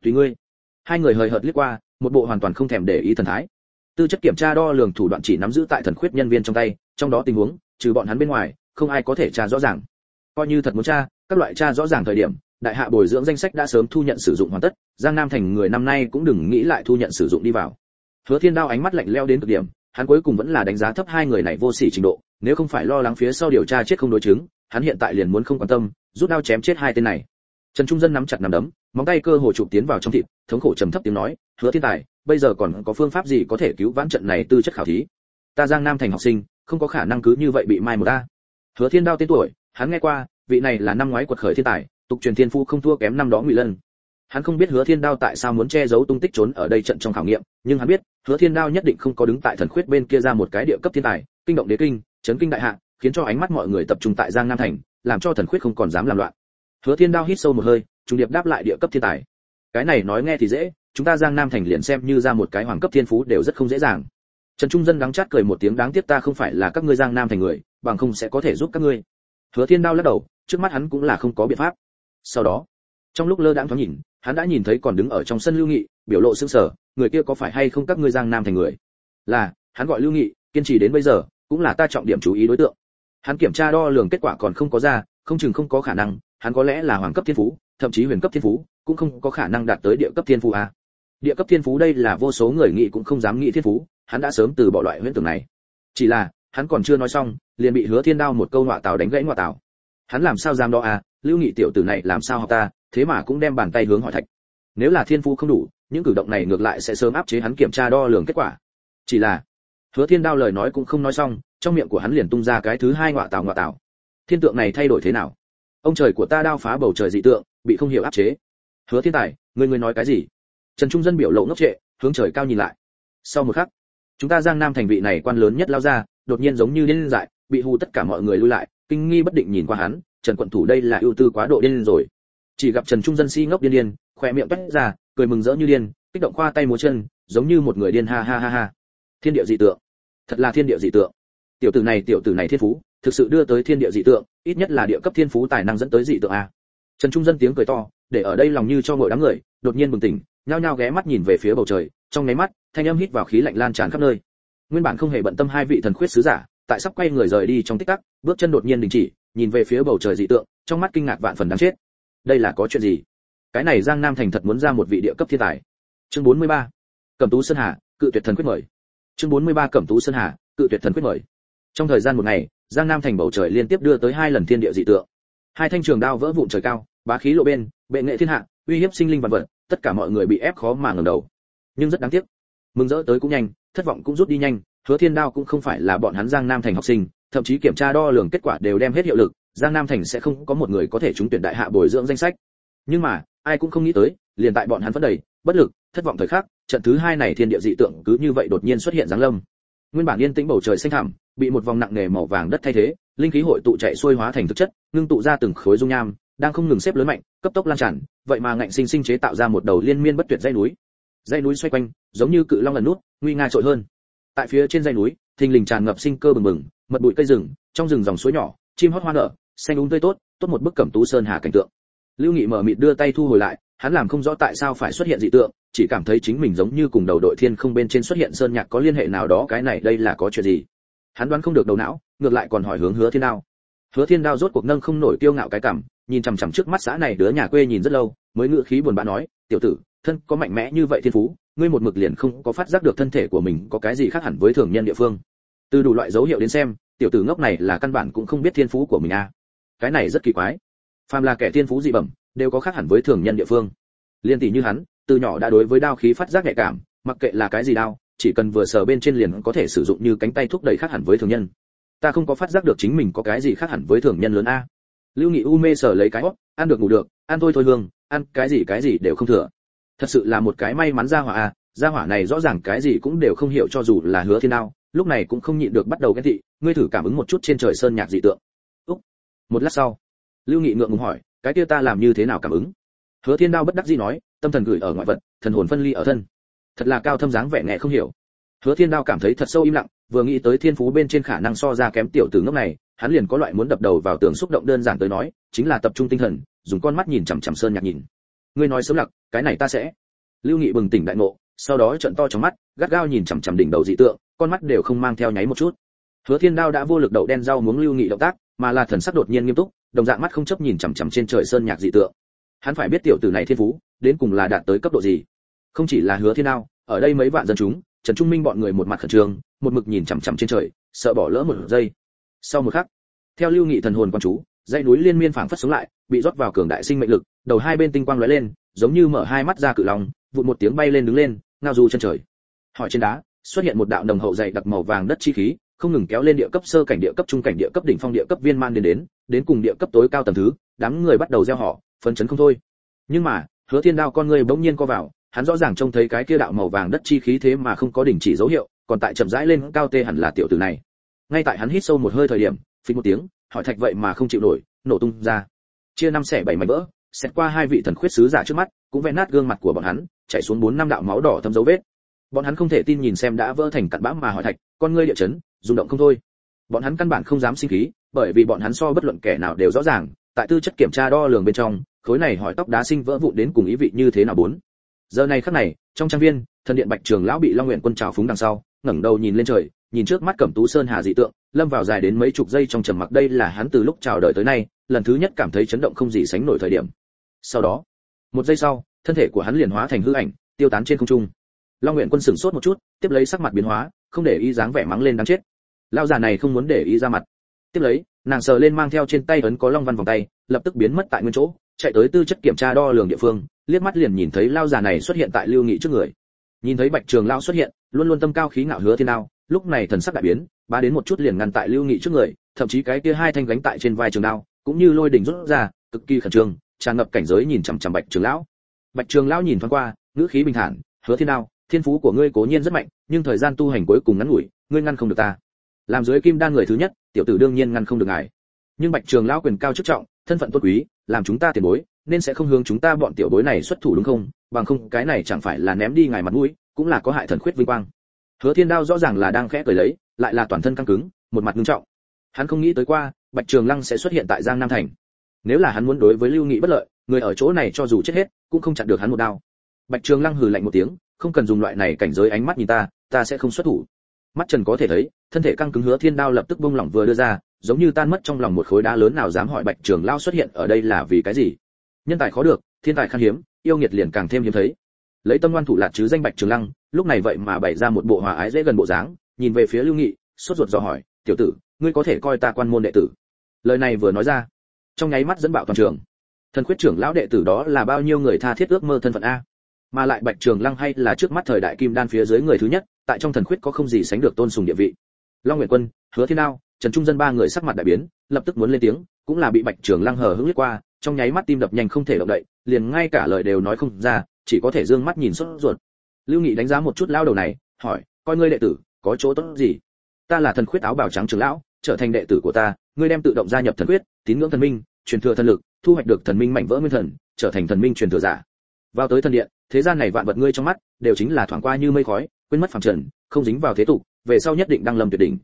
Tùy ngươi. Hai người hời hợt liếc qua, một bộ hoàn toàn không thèm để ý thần thái. Tư chất kiểm tra đo lường thủ đoạn chỉ nắm giữ tại thần khuyết nhân viên trong tay, trong đó tình huống, trừ bọn hắn bên ngoài, không ai có thể tra rõ ràng. Coi như thật muốn tra, các loại tra rõ ràng thời điểm, đại hạ bồi dưỡng danh sách đã sớm thu nhận sử dụng hoàn tất, giang nam thành người năm nay cũng đừng nghĩ lại thu nhận sử dụng đi vào. Hứa thiên đao ánh mắt lạnh leo đến cực điểm, hắn cuối cùng vẫn là đánh giá thấp hai người này vô sỉ trình độ, nếu không phải lo lắng phía sau điều tra chết không đối chứng hắn hiện tại liền muốn không quan tâm, rút đao chém chết hai tên này. Trần trung dân nắm chặt nắm đấm, móng tay cơ hồ chụp tiến vào trong thịt, thống khổ trầm thấp tiếng nói, hứa thiên tài, bây giờ còn có phương pháp gì có thể cứu vãn trận này tư chất khảo thí? Ta giang nam thành học sinh, không có khả năng cứ như vậy bị mai một ta hứa thiên đao tên tuổi, hắn nghe qua, vị này là năm ngoái quật khởi thiên tài, tục truyền thiên phu không thua kém năm đó ngụy lân. Hắn không biết hứa thiên đao tại sao muốn che giấu tung tích trốn ở đây trận trong khảo nghiệm, nhưng hắn biết, hứa thiên đao nhất định không có đứng tại thần khuyết bên kia ra một cái địa cấp thiên tài, kinh động đế kinh, chấn kinh đại hạ khiến cho ánh mắt mọi người tập trung tại giang nam thành, làm cho thần khuyết không còn dám làm loạn. Hứa thiên đao hít sâu một hơi trung điệp đáp lại địa cấp thiên tài. Cái này nói nghe thì dễ, chúng ta giang nam thành liền xem như ra một cái hoàng cấp thiên phú đều rất không dễ dàng. Trần trung dân đắng chát cười một tiếng, đáng tiếc ta không phải là các ngươi giang nam thành người, bằng không sẽ có thể giúp các ngươi. Hứa thiên đao lắc đầu, trước mắt hắn cũng là không có biện pháp. Sau đó, trong lúc lơ đãng thoáng nhìn, hắn đã nhìn thấy còn đứng ở trong sân lưu nghị, biểu lộ sững sờ, người kia có phải hay không các ngươi giang nam thành người? Là, hắn gọi lưu nghị, kiên trì đến bây giờ, cũng là ta trọng điểm chú ý đối tượng hắn kiểm tra đo lường kết quả còn không có ra, không chừng không có khả năng, hắn có lẽ là hoàng cấp thiên phú, thậm chí huyền cấp thiên phú, cũng không có khả năng đạt tới địa cấp thiên phú a. Địa cấp thiên phú đây là vô số người nghĩ cũng không dám nghĩ thiên phú, hắn đã sớm từ bỏ loại huyễn tưởng này. Chỉ là, hắn còn chưa nói xong, liền bị hứa thiên đao một câu nọa tào đánh gãy nọa tào. Hắn làm sao dám đó à lưu nghị tiểu tử này làm sao học ta? Thế mà cũng đem bàn tay hướng hỏi thạch. Nếu là thiên phú không đủ, những cử động này ngược lại sẽ sớm áp chế hắn kiểm tra đo lường kết quả. Chỉ là, hứa thiên đao lời nói cũng không nói xong trong miệng của hắn liền tung ra cái thứ hai ngọa tào ngọa tào thiên tượng này thay đổi thế nào? Ông trời của ta đao phá bầu trời dị tượng, bị không hiểu áp chế. Hứa thiên tài, người người nói cái gì? Trần trung dân biểu lộ ngốc trệ, hướng trời cao nhìn lại. Sau một khắc, chúng ta giang nam thành vị này quan lớn nhất lao ra, đột nhiên giống như điên dại, bị hù tất cả mọi người lui lại, kinh nghi bất định nhìn qua hắn, trần quận thủ đây là ưu tư quá độ điên rồi. Chỉ gặp trần trung dân si ngốc điên điên, khỏe miệng toét ra, cười mừng rỡ như điên, kích động khoa tay múa chân, giống như một người điên ha ha ha ha. Thiên địa dị tượng. Thật là thiên địa dị tượng tiểu tử này, tiểu tử này thiên phú, thực sự đưa tới thiên địa dị tượng, ít nhất là địa cấp thiên phú tài năng dẫn tới dị tượng a. Trần trung dân tiếng cười to, để ở đây lòng như cho ngồi đám người, đột nhiên bừng tỉnh, nhao nhao ghé mắt nhìn về phía bầu trời, trong nháy mắt, thanh âm hít vào khí lạnh lan tràn khắp nơi. Nguyên bản không hề bận tâm hai vị thần khuyết sứ giả, tại sắp quay người rời đi trong tích tắc, bước chân đột nhiên đình chỉ, nhìn về phía bầu trời dị tượng, trong mắt kinh ngạc vạn phần đáng chết. Đây là có chuyện gì? Cái này giang nam thành thật muốn ra một vị địa cấp thiên tài. Chương 43. cẩm tú sơn hà, cự tuyệt thần quyết mời. Chương 43 cẩm tú sơn hà, cự tuyệt thần quyết mời trong thời gian một ngày, giang nam thành bầu trời liên tiếp đưa tới hai lần thiên địa dị tượng. Hai thanh trường đao vỡ vụn trời cao, bá khí lộ bên, bệ nghệ thiên hạ, uy hiếp sinh linh vạn vật, tất cả mọi người bị ép khó mà ngẩng đầu. Nhưng rất đáng tiếc, mừng rỡ tới cũng nhanh, thất vọng cũng rút đi nhanh, hứa thiên đao cũng không phải là bọn hắn giang nam thành học sinh, thậm chí kiểm tra đo lường kết quả đều đem hết hiệu lực, giang nam thành sẽ không có một người có thể trúng tuyển đại hạ bồi dưỡng danh sách. Nhưng mà, ai cũng không nghĩ tới, liền tại bọn hắn vẫn đầy, bất lực, thất vọng thời khắc, trận thứ hai này thiên địa dị tượng cứ như vậy đột nhiên xuất hiện giáng lâm nguyên bản yên tĩnh bầu trời xanh thẳm, bị một vòng nặng nề màu vàng đất thay thế, linh khí hội tụ chạy xuôi hóa thành thực chất, ngưng tụ ra từng khối dung nham, đang không ngừng xếp lớn mạnh, cấp tốc lan tràn, vậy mà ngạnh sinh sinh chế tạo ra một đầu liên miên bất tuyệt dây núi. Dây núi xoay quanh, giống như cự long lần nút, nguy nga trội hơn. Tại phía trên dây núi, thình lình tràn ngập sinh cơ bừng bừng, mật bụi cây rừng, trong rừng dòng suối nhỏ, chim hót hoa nở, xanh úng tươi tốt tốt một bức cẩm tú sơn hà cảnh tượng. Lưu nghị mở mịt đưa tay thu hồi lại hắn làm không rõ tại sao phải xuất hiện dị tượng, chỉ cảm thấy chính mình giống như cùng đầu đội thiên không bên trên xuất hiện sơn nhạc có liên hệ nào đó, cái này đây là có chuyện gì? Hắn đoán không được đầu não, ngược lại còn hỏi hướng hứa thiên đao. Hứa thiên đao rốt cuộc nâng không nổi tiêu ngạo cái cảm, nhìn chằm chằm trước mắt xã này đứa nhà quê nhìn rất lâu, mới ngựa khí buồn bã nói, tiểu tử, thân có mạnh mẽ như vậy thiên phú, ngươi một mực liền không có phát giác được thân thể của mình có cái gì khác hẳn với thường nhân địa phương. Từ đủ loại dấu hiệu đến xem, tiểu tử ngốc này là căn bản cũng không biết thiên phú của mình à. Cái này rất kỳ quái. Phàm là kẻ thiên phú dị bẩm đều có khác hẳn với thường nhân địa phương. Liên tỷ như hắn, từ nhỏ đã đối với đao khí phát giác nhạy cảm, mặc kệ là cái gì đao, chỉ cần vừa sờ bên trên liền có thể sử dụng như cánh tay thúc đẩy khác hẳn với thường nhân. Ta không có phát giác được chính mình có cái gì khác hẳn với thường nhân lớn a. Lưu nghị u mê sở lấy cái hót ăn được ngủ được, ăn thôi thôi hương, ăn cái gì cái gì đều không thừa. Thật sự là một cái may mắn ra hỏa a gia hỏa này rõ ràng cái gì cũng đều không hiểu cho dù là hứa thiên đao, lúc này cũng không nhịn được bắt đầu ghen thị ngươi thử cảm ứng một chút trên trời sơn nhạc dị tượng. Úc, một lát sau, lưu nghị ngượng ngùng hỏi cái kia ta làm như thế nào cảm ứng? Hứa thiên đao bất đắc dĩ nói, tâm thần gửi ở ngoại vật, thần hồn phân ly ở thân. Thật là cao thâm dáng vẻ nghe không hiểu. Hứa thiên đao cảm thấy thật sâu im lặng, vừa nghĩ tới thiên phú bên trên khả năng so ra kém tiểu tử ngốc này, hắn liền có loại muốn đập đầu vào tường xúc động đơn giản tới nói, chính là tập trung tinh thần, dùng con mắt nhìn chằm chằm sơn nhạc nhìn. Ngươi nói sớm lặc cái này ta sẽ. Lưu nghị bừng tỉnh đại ngộ, sau đó trợn to trong mắt, gắt gao nhìn chằm chằm đỉnh đầu dị tượng, con mắt đều không mang theo nháy một chút. Hứa thiên đao đã vô lực đậu đen rau muốn lưu nghị động tác, mà là thần sắc đột nhiên nghiêm túc đồng dạng mắt không chấp nhìn chằm chằm trên trời sơn nhạc dị tượng. Hắn phải biết tiểu tử này thiên phú đến cùng là đạt tới cấp độ gì. Không chỉ là hứa thiên đao ở đây mấy vạn dân chúng trần trung minh bọn người một mặt khẩn trương một mực nhìn chằm chằm trên trời sợ bỏ lỡ một giây. Sau một khắc theo lưu nghị thần hồn quan chú dãy núi liên miên phảng phất sống lại bị rót vào cường đại sinh mệnh lực đầu hai bên tinh quang lóe lên giống như mở hai mắt ra cự lòng, vụt một tiếng bay lên đứng lên ngao du chân trời. Hỏi trên đá xuất hiện một đạo đồng hậu dày đặc màu vàng đất chi khí không ngừng kéo lên địa cấp sơ cảnh địa cấp trung cảnh địa cấp đỉnh phong địa cấp viên man đến đến đến cùng địa cấp tối cao tầng thứ, đám người bắt đầu gieo họ, phấn chấn không thôi. Nhưng mà, hứa thiên đao con người bỗng nhiên co vào, hắn rõ ràng trông thấy cái kia đạo màu vàng đất chi khí thế mà không có đỉnh chỉ dấu hiệu, còn tại chậm rãi lên cao tê hẳn là tiểu tử này. Ngay tại hắn hít sâu một hơi thời điểm, phình một tiếng, hỏi thạch vậy mà không chịu nổi, nổ tung ra. Chia năm xẻ bảy mảnh vỡ, xét qua hai vị thần khuyết sứ giả trước mắt, cũng vẽ nát gương mặt của bọn hắn, chảy xuống bốn năm đạo máu đỏ thâm dấu vết. Bọn hắn không thể tin nhìn xem đã vỡ thành cặn bã mà hỏi thạch, con ngươi địa chấn rung động không thôi. Bọn hắn căn bản không dám sinh khí, bởi vì bọn hắn so bất luận kẻ nào đều rõ ràng, tại tư chất kiểm tra đo lường bên trong, khối này hỏi tóc đá sinh vỡ vụn đến cùng ý vị như thế nào bốn. Giờ này khắc này, trong trang viên, thần điện bạch trường lão bị long nguyện quân trào phúng đằng sau, ngẩng đầu nhìn lên trời, nhìn trước mắt cẩm tú sơn hà dị tượng, lâm vào dài đến mấy chục giây trong trầm mặc đây là hắn từ lúc chào đời tới nay, lần thứ nhất cảm thấy chấn động không gì sánh nổi thời điểm. Sau đó, một giây sau, thân thể của hắn liền hóa thành hư ảnh, tiêu tán trên không trung. Long nguyện quân sửng sốt một chút, tiếp lấy sắc mặt biến hóa, không để ý dáng vẻ mắng lên đáng chết lão già này không muốn để ý ra mặt. Tiếp lấy, nàng sờ lên mang theo trên tay ấn có long văn vòng tay, lập tức biến mất tại nguyên chỗ, chạy tới tư chất kiểm tra đo lường địa phương, liếc mắt liền nhìn thấy lão già này xuất hiện tại lưu nghị trước người. Nhìn thấy bạch trường lão xuất hiện, luôn luôn tâm cao khí ngạo hứa thiên lao. lúc này thần sắc đại biến ba đến một chút liền ngăn tại lưu nghị trước người, thậm chí cái kia hai thanh gánh tại trên vai trường đao, cũng như lôi đỉnh rút ra, cực kỳ khẩn trương, tràn ngập cảnh giới nhìn chằm chằm bạch trường lão. Bạch trường lão nhìn thoáng qua, ngữ khí bình thản, hứa thiên đao, thiên phú của ngươi cố nhiên rất mạnh, nhưng thời gian tu hành cuối cùng ngắn ngủi, ngươi ngăn không được ta làm dưới kim đan người thứ nhất, tiểu tử đương nhiên ngăn không được ngài. Nhưng bạch trường lão quyền cao chức trọng, thân phận tôn quý, làm chúng ta tiền bối, nên sẽ không hướng chúng ta bọn tiểu bối này xuất thủ đúng không? Bằng không, cái này chẳng phải là ném đi ngài mặt mũi, cũng là có hại thần khuyết vinh quang. Hứa thiên đao rõ ràng là đang khẽ cười lấy, lại là toàn thân căng cứng, một mặt nghiêm trọng. Hắn không nghĩ tới qua, bạch trường lăng sẽ xuất hiện tại giang nam thành. Nếu là hắn muốn đối với lưu nghị bất lợi, người ở chỗ này cho dù chết hết, cũng không chặn được hắn một đao. Bạch trường lăng hừ lạnh một tiếng, không cần dùng loại này cảnh giới ánh mắt nhìn ta ta sẽ không xuất thủ mắt trần có thể thấy, thân thể căng cứng hứa thiên đao lập tức bung lỏng vừa đưa ra, giống như tan mất trong lòng một khối đá lớn nào dám hỏi bạch trường lao xuất hiện ở đây là vì cái gì? Nhân tài khó được, thiên tài khan hiếm, yêu nghiệt liền càng thêm hiếm thấy. Lấy tâm ngoan thủ lạt chứ danh bạch trường lăng, lúc này vậy mà bày ra một bộ hòa ái dễ gần bộ dáng, nhìn về phía lưu nghị, sốt ruột dò hỏi, tiểu tử, ngươi có thể coi ta quan môn đệ tử? Lời này vừa nói ra, trong nháy mắt dẫn bạo toàn trường. Thần khuyết trưởng lão đệ tử đó là bao nhiêu người tha thiết ước mơ thân phận a? Mà lại bạch trường lăng hay là trước mắt thời đại kim đan phía dưới người thứ nhất tại trong thần khuyết có không gì sánh được tôn sùng địa vị. Long nguyện quân, hứa thiên đao, trần trung dân ba người sắc mặt đại biến, lập tức muốn lên tiếng, cũng là bị bạch trường lăng hờ hững liếc qua, trong nháy mắt tim đập nhanh không thể động đậy, liền ngay cả lời đều nói không ra, chỉ có thể dương mắt nhìn sốt ruột. Lưu nghị đánh giá một chút lao đầu này, hỏi, coi ngươi đệ tử, có chỗ tốt gì? Ta là thần khuyết áo bào trắng trưởng lão, trở thành đệ tử của ta, ngươi đem tự động gia nhập thần khuyết, tín ngưỡng thần minh, truyền thừa thần lực, thu hoạch được thần minh mảnh vỡ nguyên thần, trở thành thần minh truyền thừa giả. Vào tới thần điện, thế gian này vạn vật ngươi trong mắt, đều chính là thoáng qua như mây khói quên mất phàm trần, không dính vào thế tục, về sau nhất định đăng lâm tuyệt đỉnh.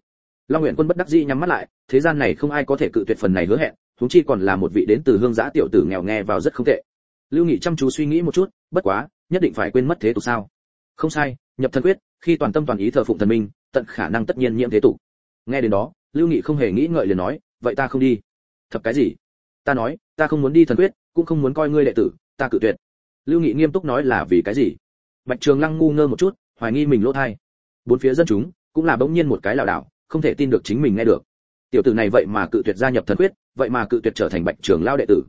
Long nguyện quân bất đắc dĩ nhắm mắt lại, thế gian này không ai có thể cự tuyệt phần này hứa hẹn chúng chi còn là một vị đến từ hương giã tiểu tử nghèo nghe vào rất không tệ. Lưu nghị chăm chú suy nghĩ một chút, bất quá, nhất định phải quên mất thế tục sao? Không sai, nhập thần quyết, khi toàn tâm toàn ý thờ phụng thần minh, tận khả năng tất nhiên nhiễm thế tục. Nghe đến đó, lưu nghị không hề nghĩ ngợi liền nói, vậy ta không đi. Thập cái gì? Ta nói, ta không muốn đi thần quyết, cũng không muốn coi ngươi đệ tử, ta cự tuyệt. Lưu nghị nghiêm túc nói là vì cái gì? Bạch trường lăng ngu ngơ một chút hoài nghi mình lỗ thai. Bốn phía dân chúng cũng là bỗng nhiên một cái lảo đảo, không thể tin được chính mình nghe được. Tiểu tử này vậy mà cự tuyệt gia nhập thần quyết, vậy mà cự tuyệt trở thành bạch trường lao đệ tử.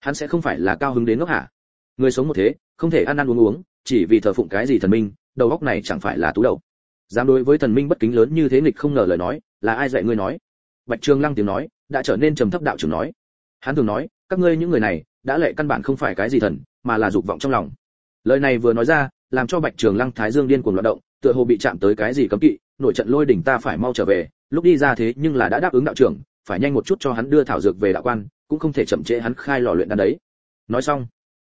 Hắn sẽ không phải là cao hứng đến ngốc hả? Người sống một thế, không thể ăn ăn uống uống, chỉ vì thờ phụng cái gì thần minh, đầu óc này chẳng phải là tú đầu. Dám đối với thần minh bất kính lớn như thế nghịch không ngờ lời nói, là ai dạy ngươi nói? Bạch trường lăng tiếng nói, đã trở nên trầm thấp đạo trưởng nói. Hắn thường nói, các ngươi những người này, đã lệ căn bản không phải cái gì thần, mà là dục vọng trong lòng. Lời này vừa nói ra làm cho bạch trường lăng thái dương điên cuồng loạn động, tựa hồ bị chạm tới cái gì cấm kỵ, nổi trận lôi đỉnh ta phải mau trở về. Lúc đi ra thế nhưng là đã đáp ứng đạo trưởng, phải nhanh một chút cho hắn đưa thảo dược về đạo quan, cũng không thể chậm trễ hắn khai lò luyện đan đấy. Nói xong,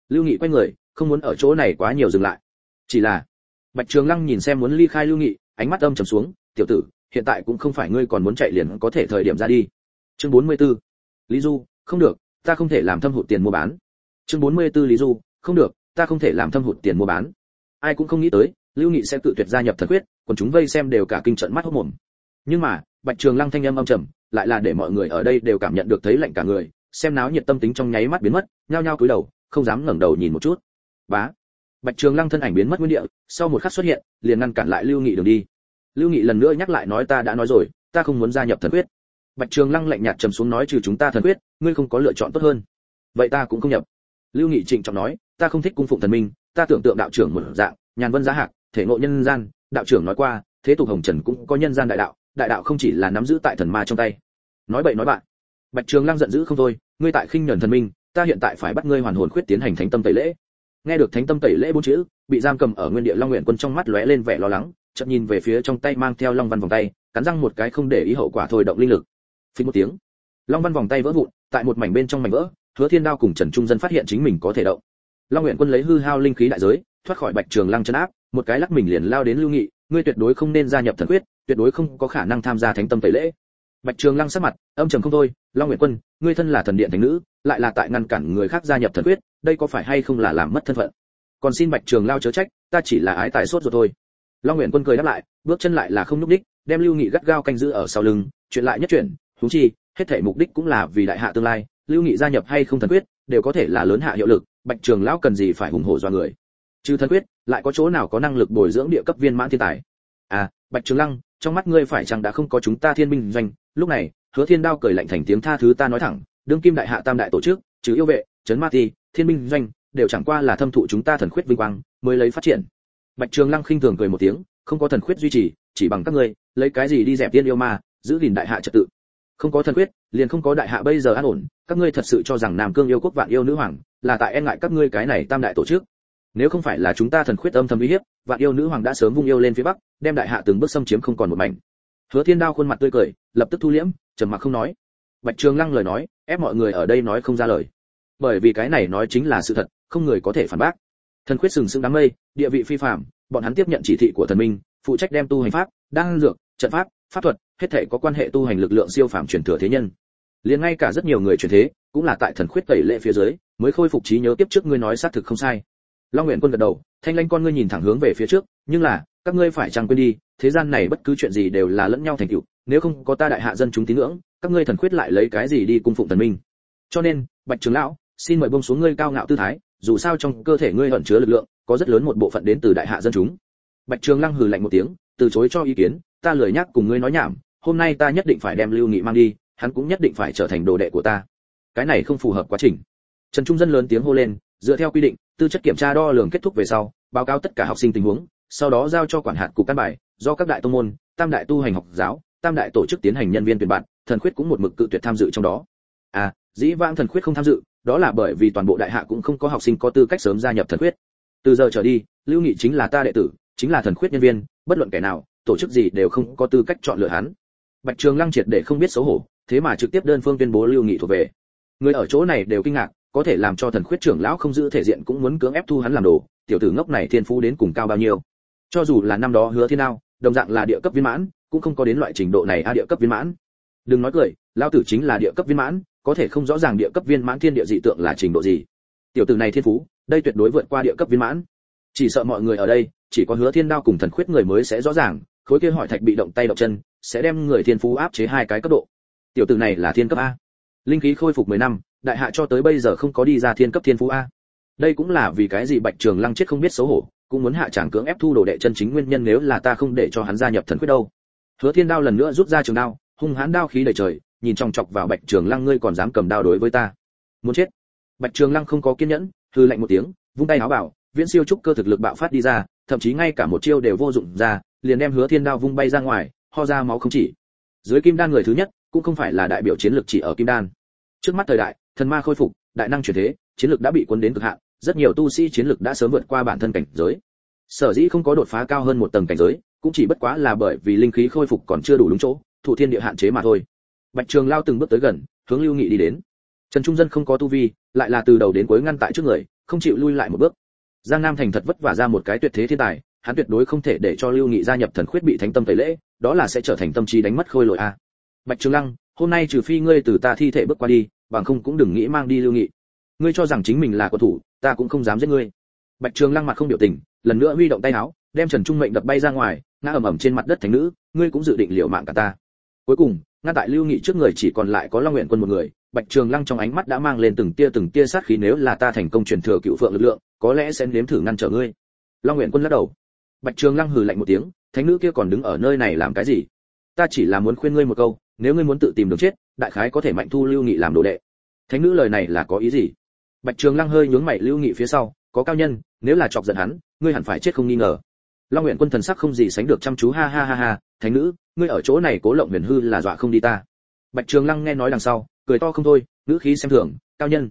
lưu nghị quay người, không muốn ở chỗ này quá nhiều dừng lại. Chỉ là, bạch trường lăng nhìn xem muốn ly khai lưu nghị, ánh mắt âm trầm xuống, tiểu tử, hiện tại cũng không phải ngươi còn muốn chạy liền có thể thời điểm ra đi. Chương 44. lý du, không được, ta không thể làm thâm hụt tiền mua bán. Chương 44 lý du, không được, ta không thể làm thâm hụt tiền mua bán ai cũng không nghĩ tới, lưu nghị sẽ tự tuyệt gia nhập thần quyết, còn chúng vây xem đều cả kinh trận mắt hốt mồm. Nhưng mà, bạch trường lăng thanh âm âm trầm, lại là để mọi người ở đây đều cảm nhận được thấy lạnh cả người, xem náo nhiệt tâm tính trong nháy mắt biến mất, nhao nhao cúi đầu, không dám ngẩng đầu nhìn một chút. Bá! Bạch trường lăng thân ảnh biến mất nguyên địa, sau một khắc xuất hiện, liền ngăn cản lại lưu nghị đường đi. Lưu nghị lần nữa nhắc lại nói ta đã nói rồi, ta không muốn gia nhập thần quyết. Bạch trường lăng lạnh nhạt trầm xuống nói trừ chúng ta thần quyết, ngươi không có lựa chọn tốt hơn. Vậy ta cũng không nhập. Lưu nghị trịnh trọng nói, ta không thích cung phụng thần minh ta tưởng tượng đạo trưởng một dạng, nhàn vân giá hạc, thể ngộ nhân gian, đạo trưởng nói qua, thế tục hồng trần cũng có nhân gian đại đạo đại đạo không chỉ là nắm giữ tại thần ma trong tay. Nói bậy nói bạn. Bạch trường lăng giận dữ không thôi, ngươi tại khinh nhẫn thần minh, ta hiện tại phải bắt ngươi hoàn hồn khuyết tiến hành thánh tâm tẩy lễ. Nghe được thánh tâm tẩy lễ bốn chữ, bị giam cầm ở nguyên địa long nguyện quân trong mắt lóe lên vẻ lo lắng, chợt nhìn về phía trong tay mang theo long văn vòng tay, cắn răng một cái không để ý hậu quả thôi động linh lực. Phí một tiếng. Long văn vòng tay vỡ vụn, tại một mảnh bên trong mảnh vỡ, hứa thiên đao cùng trần trung dân phát hiện chính mình có thể động long nguyện quân lấy hư hao linh khí đại giới, thoát khỏi bạch trường lăng chân áp, một cái lắc mình liền lao đến lưu nghị, ngươi tuyệt đối không nên gia nhập thần quyết, tuyệt đối không có khả năng tham gia thánh tâm tẩy lễ. Bạch trường lăng sắc mặt, âm trầm không thôi, long nguyện quân, ngươi thân là thần điện thánh nữ, lại là tại ngăn cản người khác gia nhập thần quyết, đây có phải hay không là làm mất thân phận? Còn xin bạch trường lao chớ trách, ta chỉ là ái tài sốt rồi thôi. Long nguyện quân cười đáp lại, bước chân lại là không nhúc đích đem lưu nghị gắt gao canh giữ ở sau lưng, chuyện lại nhất chuyển thú chi, hết thể mục đích cũng là vì đại hạ tương lai, lưu nghị gia nhập hay không thần quyết, đều có thể là lớn hạ hiệu lực bạch trường lão cần gì phải hùng hổ do người? Trừ thần quyết, lại có chỗ nào có năng lực bồi dưỡng địa cấp viên mãn thiên tài? À bạch trường lăng, trong mắt ngươi phải chăng đã không có chúng ta thiên Minh doanh? Lúc này, hứa thiên đao cười lạnh thành tiếng tha thứ ta nói thẳng, đương kim đại hạ tam đại tổ chức, trừ yêu vệ, trấn ma ti thiên Minh doanh, đều chẳng qua là thâm thụ chúng ta thần khuyết vinh quang, mới lấy phát triển. Bạch trường lăng khinh thường cười một tiếng, không có thần khuyết duy trì, chỉ bằng các ngươi, lấy cái gì đi dẹp tiên yêu ma, giữ gìn đại hạ trật tự không có thần quyết, liền không có đại hạ bây giờ an ổn, các ngươi thật sự cho rằng nam cương yêu quốc vạn yêu nữ hoàng là tại e ngại các ngươi cái này tam đại tổ chức. Nếu không phải là chúng ta thần khuyết âm thầm uy hiếp, vạn yêu nữ hoàng đã sớm vung yêu lên phía bắc, đem đại hạ từng bước xâm chiếm không còn một mảnh. Hứa thiên đao khuôn mặt tươi cười, lập tức thu liễm, trầm mặc không nói. Bạch trường lăng lời nói, ép mọi người ở đây nói không ra lời. Bởi vì cái này nói chính là sự thật, không người có thể phản bác. Thần khuyết sừng sững đám mây, địa vị phi phạm bọn hắn tiếp nhận chỉ thị của thần minh, phụ trách đem tu hành pháp đăng dược, trận pháp pháp thuật hết thảy có quan hệ tu hành lực lượng siêu phàm truyền thừa thế nhân. Liền ngay cả rất nhiều người truyền thế, cũng là tại thần khuyết tẩy lệ phía dưới, mới khôi phục trí nhớ tiếp trước ngươi nói xác thực không sai. Long nguyện quân gật đầu, thanh lãnh con ngươi nhìn thẳng hướng về phía trước, nhưng là, các ngươi phải chẳng quên đi, thế gian này bất cứ chuyện gì đều là lẫn nhau thành tựu, nếu không có ta đại hạ dân chúng tín ngưỡng, các ngươi thần khuyết lại lấy cái gì đi cung phụng thần minh. Cho nên, bạch trưởng lão, xin mời buông xuống ngươi cao ngạo tư thái, dù sao trong cơ thể ngươi ẩn chứa lực lượng, có rất lớn một bộ phận đến từ đại hạ dân chúng. Bạch trường lăng hừ lạnh một tiếng, từ chối cho ý kiến, ta lười nhắc cùng ngươi nói nhảm hôm nay ta nhất định phải đem lưu nghị mang đi, hắn cũng nhất định phải trở thành đồ đệ của ta. Cái này không phù hợp quá trình. Trần trung dân lớn tiếng hô lên, dựa theo quy định, tư chất kiểm tra đo lường kết thúc về sau, báo cáo tất cả học sinh tình huống, sau đó giao cho quản hạt cục căn bài, do các đại tông môn, tam đại tu hành học giáo, tam đại tổ chức tiến hành nhân viên tuyển bạn, thần khuyết cũng một mực cự tuyệt tham dự trong đó. À dĩ vãng thần khuyết không tham dự, đó là bởi vì toàn bộ đại hạ cũng không có học sinh có tư cách sớm gia nhập thần khuyết. Từ giờ trở đi, lưu nghị chính là ta đệ tử, chính là thần khuyết nhân viên, bất luận kẻ nào, tổ chức gì đều không có tư cách chọn lựa hắn bạch trường lăng triệt để không biết xấu hổ, thế mà trực tiếp đơn phương tuyên bố lưu nghị thuộc về. Người ở chỗ này đều kinh ngạc, có thể làm cho thần khuyết trưởng lão không giữ thể diện cũng muốn cưỡng ép thu hắn làm đồ, tiểu tử ngốc này thiên phú đến cùng cao bao nhiêu. Cho dù là năm đó hứa thiên nào đồng dạng là địa cấp viên mãn, cũng không có đến loại trình độ này a địa cấp viên mãn. Đừng nói cười, lão tử chính là địa cấp viên mãn, có thể không rõ ràng địa cấp viên mãn thiên địa dị tượng là trình độ gì. Tiểu tử này thiên phú, đây tuyệt đối vượt qua địa cấp viên mãn. Chỉ sợ mọi người ở đây, chỉ có hứa thiên đao cùng thần khuyết người mới sẽ rõ ràng, khối kia hỏi thạch bị động tay động chân sẽ đem người thiên phú áp chế hai cái cấp độ. Tiểu tử này là thiên cấp a. Linh khí khôi phục 10 năm, đại hạ cho tới bây giờ không có đi ra thiên cấp thiên phú a. Đây cũng là vì cái gì bạch trường lăng chết không biết xấu hổ, cũng muốn hạ tràng cưỡng ép thu đồ đệ chân chính nguyên nhân nếu là ta không để cho hắn gia nhập thần quyết đâu. Hứa thiên đao lần nữa rút ra trường đao, hung hãn đao khí đầy trời, nhìn trong chọc vào bạch trường lăng ngươi còn dám cầm đao đối với ta. Muốn chết. Bạch trường lăng không có kiên nhẫn hư lạnh một tiếng, vung tay áo bảo, viễn siêu trúc cơ thực lực bạo phát đi ra, thậm chí ngay cả một chiêu đều vô dụng ra, liền đem hứa thiên đao vung bay ra ngoài ho ra máu không chỉ. Dưới kim đan người thứ nhất, cũng không phải là đại biểu chiến lược chỉ ở kim đan. Trước mắt thời đại, thần ma khôi phục, đại năng chuyển thế, chiến lược đã bị cuốn đến cực hạn, rất nhiều tu sĩ chiến lược đã sớm vượt qua bản thân cảnh giới. Sở dĩ không có đột phá cao hơn một tầng cảnh giới, cũng chỉ bất quá là bởi vì linh khí khôi phục còn chưa đủ đúng chỗ thủ thiên địa hạn chế mà thôi. Bạch trường lao từng bước tới gần, hướng lưu nghị đi đến. Trần trung dân không có tu vi, lại là từ đầu đến cuối ngăn tại trước người, không chịu lui lại một bước. Giang nam thành thật vất vả ra một cái tuyệt thế thiên tài, hắn tuyệt đối không thể để cho lưu nghị gia nhập thần khuyết bị thánh tâm tẩy lễ đó là sẽ trở thành tâm trí đánh mất khôi lội a. Bạch trường lăng, hôm nay trừ phi ngươi từ ta thi thể bước qua đi, bằng không cũng đừng nghĩ mang đi lưu nghị. Ngươi cho rằng chính mình là quân thủ, ta cũng không dám giết ngươi. Bạch trường lăng mặt không biểu tình, lần nữa huy động tay áo, đem trần trung mệnh đập bay ra ngoài, ngã ầm ầm trên mặt đất thánh nữ, ngươi cũng dự định liều mạng cả ta. Cuối cùng ngã tại lưu nghị trước người chỉ còn lại có long nguyện quân một người, bạch trường lăng trong ánh mắt đã mang lên từng tia từng tia sát khí nếu là ta thành công truyền thừa cựu phượng lực lượng, có lẽ sẽ nếm thử ngăn trở ngươi. Long nguyện quân lắc đầu. Bạch trường lăng hừ lạnh một tiếng thánh nữ kia còn đứng ở nơi này làm cái gì? Ta chỉ là muốn khuyên ngươi một câu, nếu ngươi muốn tự tìm đường chết, đại khái có thể mạnh thu lưu nghị làm đồ đệ. Thánh nữ lời này là có ý gì? Bạch trường lăng hơi nhướng mày lưu nghị phía sau, có cao nhân, nếu là chọc giận hắn, ngươi hẳn phải chết không nghi ngờ. Long nguyện quân thần sắc không gì sánh được chăm chú, ha ha ha ha, thánh nữ, ngươi ở chỗ này cố lộng huyền hư là dọa không đi ta. Bạch trường lăng nghe nói đằng sau, cười to không thôi Nữ khí xem thường, cao nhân,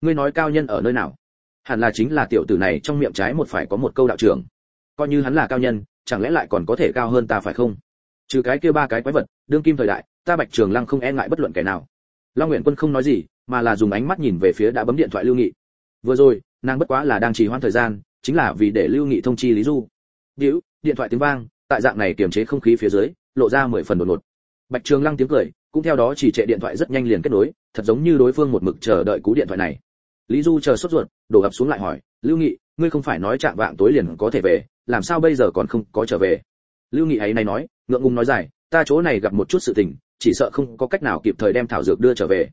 ngươi nói cao nhân ở nơi nào? Hẳn là chính là tiểu tử này trong miệng trái một phải có một câu đạo trưởng. Coi như hắn là cao nhân chẳng lẽ lại còn có thể cao hơn ta phải không? Trừ cái kia ba cái quái vật, đương kim thời đại, ta bạch trường lăng không e ngại bất luận kẻ nào. Long nguyện quân không nói gì, mà là dùng ánh mắt nhìn về phía đã bấm điện thoại lưu nghị. Vừa rồi, nàng bất quá là đang trì hoãn thời gian, chính là vì để lưu nghị thông chi lý du. Điếu, điện thoại tiếng vang, tại dạng này kiềm chế không khí phía dưới, lộ ra mười phần đột ngột. Bạch trường lăng tiếng cười, cũng theo đó chỉ trệ điện thoại rất nhanh liền kết nối, thật giống như đối phương một mực chờ đợi cú điện thoại này. Lý du chờ sốt ruột, đổ ập xuống lại hỏi, lưu nghị, ngươi không phải nói chạm vạng tối liền có thể về làm sao bây giờ còn không có trở về? Lưu nghị ấy này nói, ngượng ngùng nói dài, ta chỗ này gặp một chút sự tình, chỉ sợ không có cách nào kịp thời đem thảo dược đưa trở về.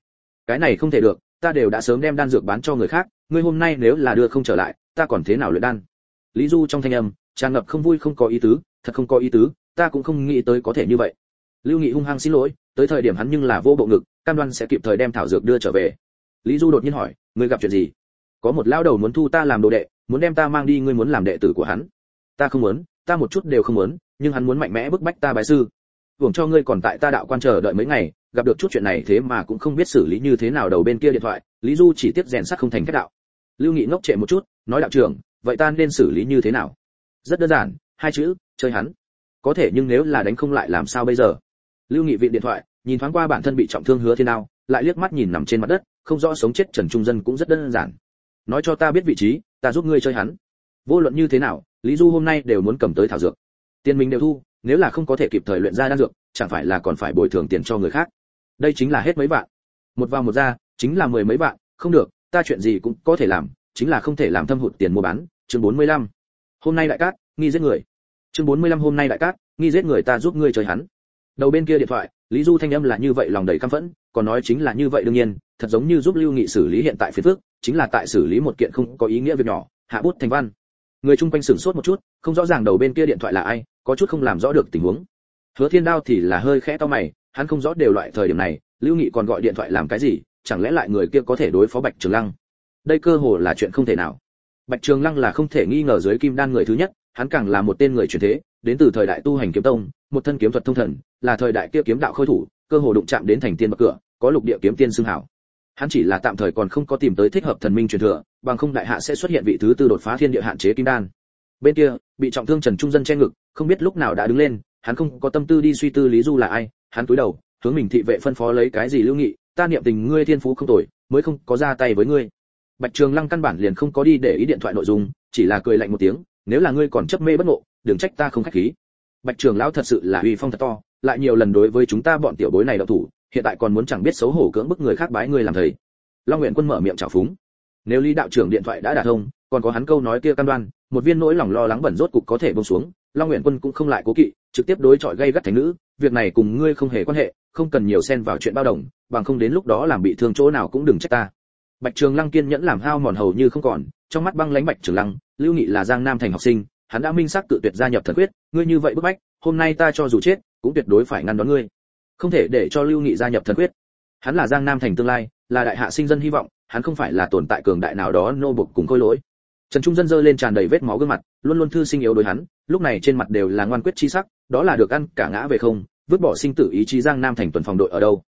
Cái này không thể được, ta đều đã sớm đem đan dược bán cho người khác, ngươi hôm nay nếu là đưa không trở lại, ta còn thế nào luyện đan? Lý du trong thanh âm, tràn ngập không vui không có ý tứ, thật không có ý tứ, ta cũng không nghĩ tới có thể như vậy. Lưu nghị hung hăng xin lỗi, tới thời điểm hắn nhưng là vô bộ ngực, cam đoan sẽ kịp thời đem thảo dược đưa trở về. Lý du đột nhiên hỏi, ngươi gặp chuyện gì? Có một lao đầu muốn thu ta làm đồ đệ, muốn đem ta mang đi, ngươi muốn làm đệ tử của hắn ta không muốn, ta một chút đều không muốn, nhưng hắn muốn mạnh mẽ bức bách ta bái sư. Hưởng cho ngươi còn tại ta đạo quan chờ đợi mấy ngày, gặp được chút chuyện này thế mà cũng không biết xử lý như thế nào đầu bên kia điện thoại, lý du chỉ tiếp rèn sắt không thành cách đạo. Lưu nghị ngốc trệ một chút, nói đạo trưởng, vậy ta nên xử lý như thế nào? Rất đơn giản, hai chữ, chơi hắn. Có thể nhưng nếu là đánh không lại làm sao bây giờ? Lưu nghị viện điện thoại, nhìn thoáng qua bản thân bị trọng thương hứa thế nào lại liếc mắt nhìn nằm trên mặt đất, không rõ sống chết trần trung dân cũng rất đơn giản. Nói cho ta biết vị trí, ta giúp ngươi chơi hắn. Vô luận như thế nào lý du hôm nay đều muốn cầm tới thảo dược. Tiền mình đều thu, nếu là không có thể kịp thời luyện ra đan dược, chẳng phải là còn phải bồi thường tiền cho người khác. Đây chính là hết mấy vạn. Một vào một ra, chính là mười mấy vạn, không được, ta chuyện gì cũng có thể làm, chính là không thể làm thâm hụt tiền mua bán. Chương 45. hôm nay đại cát, nghi giết người. Chương 45 hôm nay đại cát, nghi giết người ta giúp ngươi chơi hắn. Đầu bên kia điện thoại, lý du thanh âm là như vậy lòng đầy căm phẫn, còn nói chính là như vậy đương nhiên, thật giống như giúp lưu nghị xử lý hiện tại phiền phức, chính là tại xử lý một kiện không có ý nghĩa việc nhỏ, hạ bút thành văn người chung quanh sửng sốt một chút, không rõ ràng đầu bên kia điện thoại là ai, có chút không làm rõ được tình huống. Hứa thiên đao thì là hơi khẽ to mày, hắn không rõ đều loại thời điểm này, lưu nghị còn gọi điện thoại làm cái gì, chẳng lẽ lại người kia có thể đối phó bạch trường lăng? Đây cơ hồ là chuyện không thể nào. Bạch trường lăng là không thể nghi ngờ dưới kim đan người thứ nhất, hắn càng là một tên người truyền thế, đến từ thời đại tu hành kiếm tông, một thân kiếm thuật thông thần, là thời đại kia kiếm đạo khôi thủ, cơ hồ đụng chạm đến thành tiên bậc cửa, có lục địa kiếm tiên xưng hảo hắn chỉ là tạm thời còn không có tìm tới thích hợp thần minh truyền thừa, bằng không đại hạ sẽ xuất hiện vị thứ tư đột phá thiên địa hạn chế kim đan. Bên kia, bị trọng thương trần trung dân che ngực, không biết lúc nào đã đứng lên, hắn không có tâm tư đi suy tư lý du là ai, hắn cúi đầu, hướng mình thị vệ phân phó lấy cái gì lưu nghị, ta niệm tình ngươi thiên phú không tồi, mới không có ra tay với ngươi. Bạch trường lăng căn bản liền không có đi để ý điện thoại nội dung, chỉ là cười lạnh một tiếng, nếu là ngươi còn chấp mê bất ngộ, đừng trách ta không khách khí. Bạch trường lão thật sự là uy phong thật to, lại nhiều lần đối với chúng ta bọn tiểu bối này đạo thủ hiện tại còn muốn chẳng biết xấu hổ cưỡng bức người khác bái ngươi làm thầy. Long nguyện quân mở miệng chào phúng. Nếu lý đạo trưởng điện thoại đã đả thông, còn có hắn câu nói kia cam đoan, một viên nỗi lòng lo lắng bẩn rốt cục có thể buông xuống, long nguyện quân cũng không lại cố kỵ, trực tiếp đối chọi gây gắt thành nữ, việc này cùng ngươi không hề quan hệ, không cần nhiều xen vào chuyện bao đồng, bằng không đến lúc đó làm bị thương chỗ nào cũng đừng trách ta. Bạch trường lăng kiên nhẫn làm hao mòn hầu như không còn, trong mắt băng lãnh bạch trường lăng, lưu nghị là giang nam thành học sinh, hắn đã minh xác tự tuyệt gia nhập thần quyết, ngươi như vậy bức bách, hôm nay ta cho dù chết, cũng tuyệt đối phải ngăn đón ngươi không thể để cho lưu nghị gia nhập thần quyết. Hắn là giang nam thành tương lai, là đại hạ sinh dân hy vọng, hắn không phải là tồn tại cường đại nào đó nô bộc cùng khôi lỗi. Trần trung dân dơ lên tràn đầy vết máu gương mặt, luôn luôn thư sinh yếu đối hắn, lúc này trên mặt đều là ngoan quyết chi sắc, đó là được ăn cả ngã về không, vứt bỏ sinh tử ý chí giang nam thành tuần phòng đội ở đâu.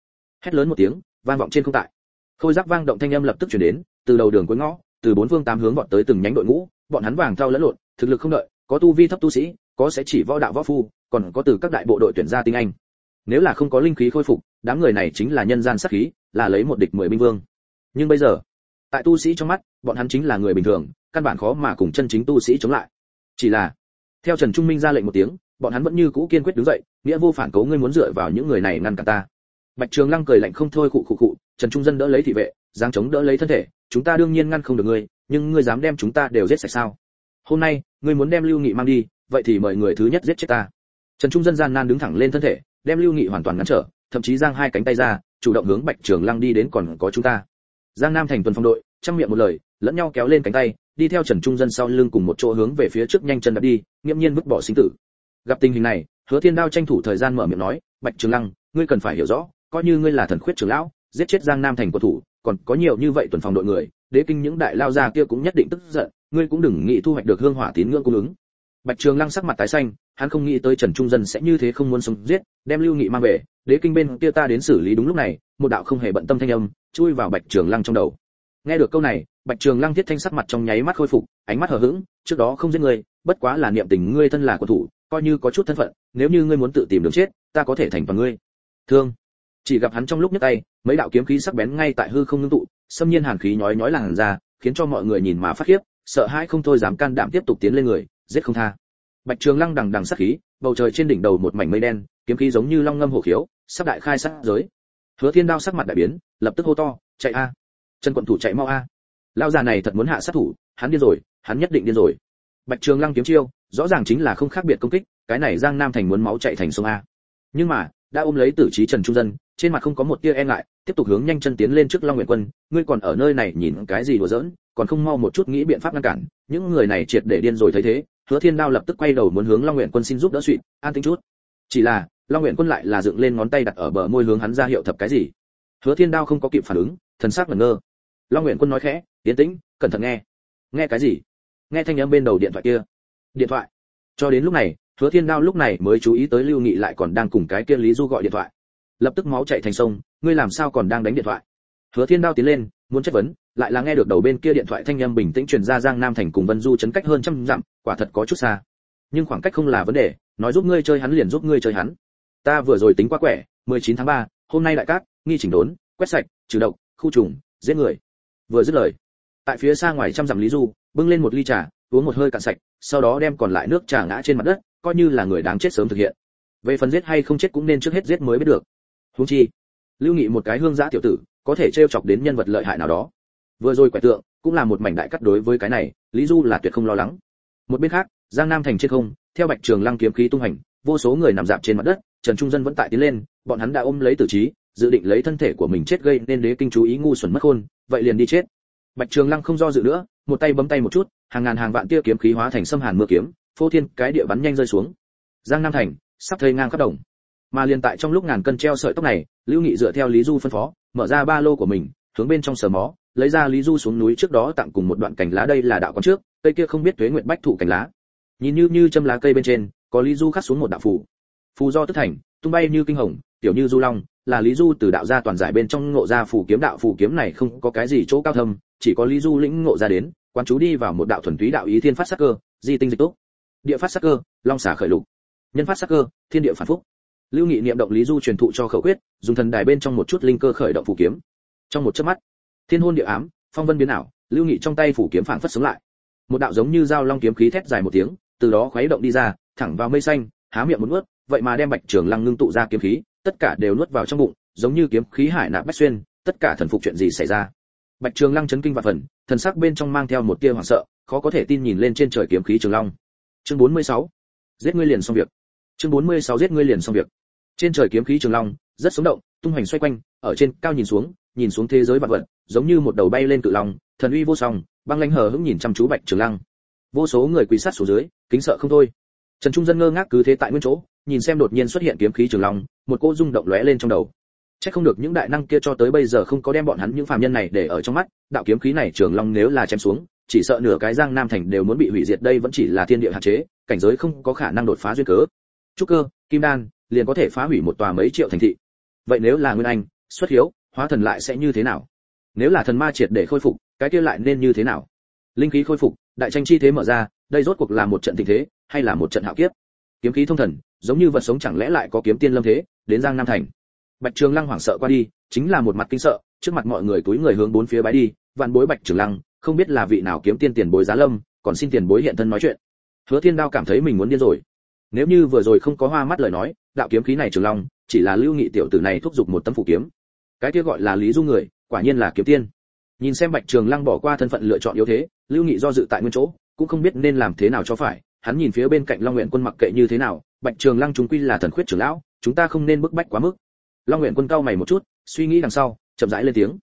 Hét lớn một tiếng, vang vọng trên không tại. Khôi giác vang động thanh âm lập tức chuyển đến, từ đầu đường cuối ngõ, từ bốn phương tám hướng vọt tới từng nhánh đội ngũ, bọn hắn vàng thao lẫn lộn, thực lực không đợi, có tu vi thấp tu sĩ, có sẽ chỉ võ đạo võ phu, còn có từ các đại bộ đội tuyển ra tinh anh nếu là không có linh khí khôi phục, đám người này chính là nhân gian sát khí, là lấy một địch mười binh vương. Nhưng bây giờ, tại tu sĩ trong mắt, bọn hắn chính là người bình thường, căn bản khó mà cùng chân chính tu sĩ chống lại. Chỉ là, theo trần trung minh ra lệnh một tiếng, bọn hắn vẫn như cũ kiên quyết đứng dậy, nghĩa vô phản cố ngươi muốn dựa vào những người này ngăn cản ta. Bạch trường lăng cười lạnh không thôi khụ khụ khụ, trần trung dân đỡ lấy thị vệ giáng chống đỡ lấy thân thể, chúng ta đương nhiên ngăn không được ngươi, nhưng ngươi dám đem chúng ta đều giết sạch sao? Hôm nay, ngươi muốn đem lưu nghị mang đi, vậy thì mời người thứ nhất giết chết ta. Trần trung dân gian nan đứng thẳng lên thân thể đem lưu nghị hoàn toàn ngăn trở, thậm chí giang hai cánh tay ra, chủ động hướng bạch trường lăng đi đến còn có chúng ta. Giang nam thành tuần phong đội trong miệng một lời, lẫn nhau kéo lên cánh tay, đi theo trần trung dân sau lưng cùng một chỗ hướng về phía trước nhanh chân đạp đi, nghiễm nhiên vứt bỏ sinh tử. Gặp tình hình này, hứa thiên đao tranh thủ thời gian mở miệng nói, bạch trường lăng, ngươi cần phải hiểu rõ, coi như ngươi là thần khuyết trưởng lão, giết chết giang nam thành của thủ, còn có nhiều như vậy tuần phòng đội người, đế kinh những đại lao gia kia cũng nhất định tức giận, ngươi cũng đừng nghĩ thu hoạch được hương hỏa tín ngưỡng cung ứng bạch trường lăng sắc mặt tái xanh, hắn không nghĩ tới trần trung dân sẽ như thế không muốn sống giết, đem lưu nghị mang về, đế kinh bên kia ta đến xử lý đúng lúc này, một đạo không hề bận tâm thanh âm chui vào bạch trường lăng trong đầu. Nghe được câu này, bạch trường lăng thiết thanh sắc mặt trong nháy mắt khôi phục, ánh mắt hờ hững, trước đó không giết ngươi, bất quá là niệm tình ngươi thân là quân thủ, coi như có chút thân phận, nếu như ngươi muốn tự tìm đường chết, ta có thể thành toàn ngươi. Thương. Chỉ gặp hắn trong lúc nhấc tay, mấy đạo kiếm khí sắc bén ngay tại hư không ngưng tụ, xâm nhiên hàn khí nhói nhói làn ra, khiến cho mọi người nhìn mà phát khiếp, sợ hãi không thôi dám can đảm tiếp tục tiến lên người giết không tha. Bạch trường lăng đằng đằng sát khí, bầu trời trên đỉnh đầu một mảnh mây đen, kiếm khí giống như long ngâm hổ khiếu, sắp đại khai sát giới. Hứa thiên đao sắc mặt đại biến, lập tức hô to, chạy a! Chân quận thủ chạy mau a! Lão già này thật muốn hạ sát thủ, hắn điên rồi, hắn nhất định điên rồi. Bạch trường lăng kiếm chiêu, rõ ràng chính là không khác biệt công kích, cái này giang nam thành muốn máu chạy thành sông a. Nhưng mà, đã ôm lấy tử trí trần trung dân, trên mặt không có một tia e ngại, tiếp tục hướng nhanh chân tiến lên trước long nguyện quân, ngươi còn ở nơi này nhìn cái gì đùa giỡn, còn không mau một chút nghĩ biện pháp ngăn cản, những người này triệt để điên rồi thấy thế hứa thiên đao lập tức quay đầu muốn hướng long nguyện quân xin giúp đỡ suỵ an tính chút. Chỉ là, long nguyện quân lại là dựng lên ngón tay đặt ở bờ môi hướng hắn ra hiệu thập cái gì. Hứa thiên đao không có kịp phản ứng, thần sắc ngẩn ngơ. Long nguyện quân nói khẽ, yên tĩnh, cẩn thận nghe. Nghe cái gì? Nghe thanh âm bên đầu điện thoại kia. Điện thoại? Cho đến lúc này, hứa thiên đao lúc này mới chú ý tới lưu nghị lại còn đang cùng cái kia lý du gọi điện thoại. Lập tức máu chạy thành sông, ngươi làm sao còn đang đánh điện thoại? Hứa thiên đao tiến lên, muốn chất vấn lại là nghe được đầu bên kia điện thoại thanh âm bình tĩnh truyền ra giang nam thành cùng vân du chấn cách hơn trăm dặm quả thật có chút xa. Nhưng khoảng cách không là vấn đề nói giúp ngươi chơi hắn liền giúp ngươi chơi hắn. Ta vừa rồi tính quá quẻ 19 tháng 3, hôm nay đại cát nghi chỉnh đốn quét sạch trừ độc khu trùng giết người. Vừa dứt lời tại phía xa ngoài trăm dặm lý du bưng lên một ly trà uống một hơi cạn sạch sau đó đem còn lại nước trà ngã trên mặt đất coi như là người đáng chết sớm thực hiện. Về phần giết hay không chết cũng nên trước hết giết mới biết được. Huống chi lưu nghị một cái hương giã tiểu tử có thể trêu chọc đến nhân vật lợi hại nào đó vừa rồi quẻ tượng cũng là một mảnh đại cắt đối với cái này, lý du là tuyệt không lo lắng. Một bên khác, giang nam thành trên không, theo bạch trường lăng kiếm khí tung hành, vô số người nằm dạp trên mặt đất, trần trung dân vẫn tại tiến lên, bọn hắn đã ôm lấy tử trí, dự định lấy thân thể của mình chết gây nên đế kinh chú ý ngu xuẩn mất khôn, vậy liền đi chết. Bạch trường lăng không do dự nữa, một tay bấm tay một chút, hàng ngàn hàng vạn tia kiếm khí hóa thành xâm hàn mưa kiếm, phô thiên cái địa bắn nhanh rơi xuống. Giang nam thành, sắp thây ngang khắp đồng. Mà liền tại trong lúc ngàn cân treo sợi tóc này, lưu nghị dựa theo lý du phân phó, mở ra ba lô của mình, hướng bên trong sờ mó lấy ra lý du xuống núi trước đó tặng cùng một đoạn cành lá đây là đạo con trước, cây kia không biết tuế nguyện bách thụ cành lá. Nhìn như như châm lá cây bên trên, có lý du khắc xuống một đạo phù. Phù do tức thành, tung bay như kinh hồng, tiểu như du long, là lý du từ đạo gia toàn giải bên trong ngộ ra phù kiếm đạo. Phù kiếm này không có cái gì chỗ cao thâm, chỉ có lý du lĩnh ngộ ra đến quan chú đi vào một đạo thuần túy đạo ý thiên phát sắc cơ, di tinh dịch túc. Địa phát sắc cơ, long xả khởi lục. Nhân phát sắc cơ, thiên địa phản phúc. Lưu nghị niệm động lý du truyền thụ cho khẩu quyết, dùng thần đài bên trong một chút linh cơ khởi động phù kiếm. Trong một chớp mắt thiên hôn địa ám, phong vân biến ảo, lưu nghị trong tay phủ kiếm phảng phất sống lại. Một đạo giống như dao long kiếm khí thét dài một tiếng, từ đó khuấy động đi ra, thẳng vào mây xanh, há miệng một nuốt, vậy mà đem bạch trường lăng ngưng tụ ra kiếm khí, tất cả đều nuốt vào trong bụng, giống như kiếm khí hải nạp bách xuyên, tất cả thần phục chuyện gì xảy ra. Bạch trường lăng chấn kinh và phần, thần sắc bên trong mang theo một tia hoảng sợ, khó có thể tin nhìn lên trên trời kiếm khí trường long. Chương 46. giết ngươi liền xong việc. Chương 46 giết ngươi liền xong việc. Trên trời kiếm khí trường long, rất sống động, tung hoành xoay quanh, ở trên cao nhìn xuống nhìn xuống thế giới vạn vật giống như một đầu bay lên cự long, thần uy vô song, băng lãnh hờ hững nhìn chăm chú bạch trường lăng. Vô số người quỳ sát xuống dưới, kính sợ không thôi. Trần trung dân ngơ ngác cứ thế tại nguyên chỗ, nhìn xem đột nhiên xuất hiện kiếm khí trường long, một cô rung động lóe lên trong đầu. Chắc không được những đại năng kia cho tới bây giờ không có đem bọn hắn những phàm nhân này để ở trong mắt, đạo kiếm khí này trường long nếu là chém xuống, chỉ sợ nửa cái giang nam thành đều muốn bị hủy diệt đây vẫn chỉ là thiên địa hạn chế, cảnh giới không có khả năng đột phá duyên cớ. Trúc cơ, kim đan, liền có thể phá hủy một tòa mấy triệu thành thị. Vậy nếu là nguyên anh, xuất hiếu, hóa thần lại sẽ như thế nào? Nếu là thần ma triệt để khôi phục, cái kia lại nên như thế nào? Linh khí khôi phục, đại tranh chi thế mở ra, đây rốt cuộc là một trận tình thế, hay là một trận hạo kiếp? Kiếm khí thông thần, giống như vật sống chẳng lẽ lại có kiếm tiên lâm thế, đến giang nam thành. Bạch trường lăng hoảng sợ qua đi, chính là một mặt kinh sợ, trước mặt mọi người túi người hướng bốn phía bái đi, vạn bối bạch trường lăng, không biết là vị nào kiếm tiên tiền bối giá lâm, còn xin tiền bối hiện thân nói chuyện. Hứa thiên đao cảm thấy mình muốn điên rồi. Nếu như vừa rồi không có hoa mắt lời nói, đạo kiếm khí này trường long, chỉ là lưu nghị tiểu tử này thúc giục một tấm phủ kiếm. Cái kia gọi là lý du người quả nhiên là kiếm tiên. Nhìn xem bạch trường lăng bỏ qua thân phận lựa chọn yếu thế, lưu nghị do dự tại nguyên chỗ, cũng không biết nên làm thế nào cho phải, hắn nhìn phía bên cạnh long nguyện quân mặc kệ như thế nào, bạch trường lăng chúng quy là thần khuyết trưởng lão, chúng ta không nên bức bách quá mức. Long nguyện quân cao mày một chút, suy nghĩ đằng sau, chậm rãi lên tiếng.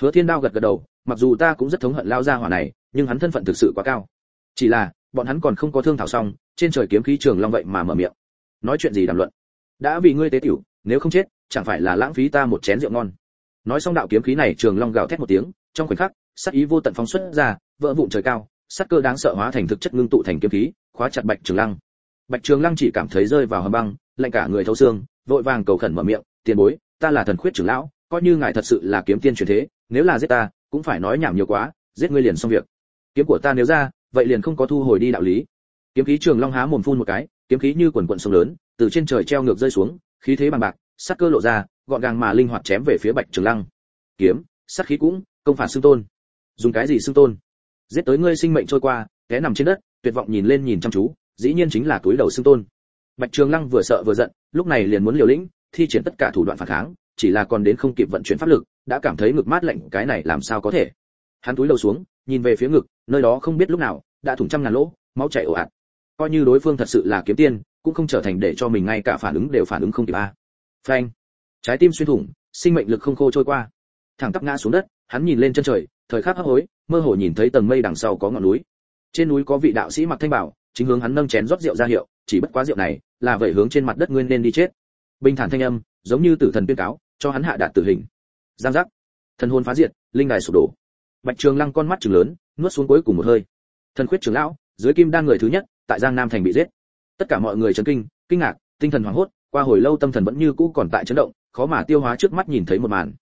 Hứa thiên đao gật gật đầu, mặc dù ta cũng rất thống hận lao gia hỏa này, nhưng hắn thân phận thực sự quá cao. Chỉ là, bọn hắn còn không có thương thảo xong, trên trời kiếm khí trường long vậy mà mở miệng. Nói chuyện gì đàm luận? Đã vì ngươi tế tiểu, nếu không chết, chẳng phải là lãng phí ta một chén rượu ngon nói xong đạo kiếm khí này, trường long gào thét một tiếng, trong khoảnh khắc, sát ý vô tận phóng xuất ra, vỡ vụn trời cao, sát cơ đáng sợ hóa thành thực chất ngưng tụ thành kiếm khí, khóa chặt bạch trường lăng. Bạch trường lăng chỉ cảm thấy rơi vào hầm băng, lạnh cả người thấu xương, vội vàng cầu khẩn mở miệng, tiền bối, ta là thần khuyết trưởng lão, coi như ngài thật sự là kiếm tiên truyền thế, nếu là giết ta, cũng phải nói nhảm nhiều quá, giết ngươi liền xong việc. Kiếm của ta nếu ra, vậy liền không có thu hồi đi đạo lý. Kiếm khí trường long há mồm phun một cái, kiếm khí như quần quận sông lớn, từ trên trời treo ngược rơi xuống, khí thế bằng bạc, sát cơ lộ ra gọn gàng mà linh hoạt chém về phía bạch trường lăng. Kiếm, sát khí cũng, công phản xương tôn. Dùng cái gì xương tôn? Giết tới ngươi sinh mệnh trôi qua, té nằm trên đất, tuyệt vọng nhìn lên nhìn chăm chú, dĩ nhiên chính là túi đầu xương tôn. Bạch trường lăng vừa sợ vừa giận, lúc này liền muốn liều lĩnh, thi triển tất cả thủ đoạn phản kháng, chỉ là còn đến không kịp vận chuyển pháp lực, đã cảm thấy ngực mát lạnh, cái này làm sao có thể? Hắn túi đầu xuống, nhìn về phía ngực, nơi đó không biết lúc nào, đã thủng trăm ngàn lỗ, máu chảy ồ ạt. Coi như đối phương thật sự là kiếm tiên, cũng không trở thành để cho mình ngay cả phản ứng đều phản ứng không kịp a. Phanh trái tim xuyên thủng, sinh mệnh lực không khô trôi qua. Thẳng tắp ngã xuống đất, hắn nhìn lên chân trời, thời khắc hấp hối, mơ hồ nhìn thấy tầng mây đằng sau có ngọn núi. Trên núi có vị đạo sĩ mặc thanh bảo, chính hướng hắn nâng chén rót rượu ra hiệu, chỉ bất quá rượu này là vậy hướng trên mặt đất nguyên nên đi chết. Bình thản thanh âm, giống như tử thần tuyên cáo, cho hắn hạ đạt tử hình. Giang giác. Thần hồn phá diệt, linh đài sụp đổ. Bạch trường lăng con mắt trừng lớn, nuốt xuống cuối cùng một hơi. Thần khuyết trưởng lão, dưới kim đan người thứ nhất, tại giang nam thành bị giết. Tất cả mọi người chấn kinh kinh ngạc, tinh thần hoảng hốt, qua hồi lâu tâm thần vẫn như cũ còn tại chấn động khó mà tiêu hóa trước mắt nhìn thấy một màn.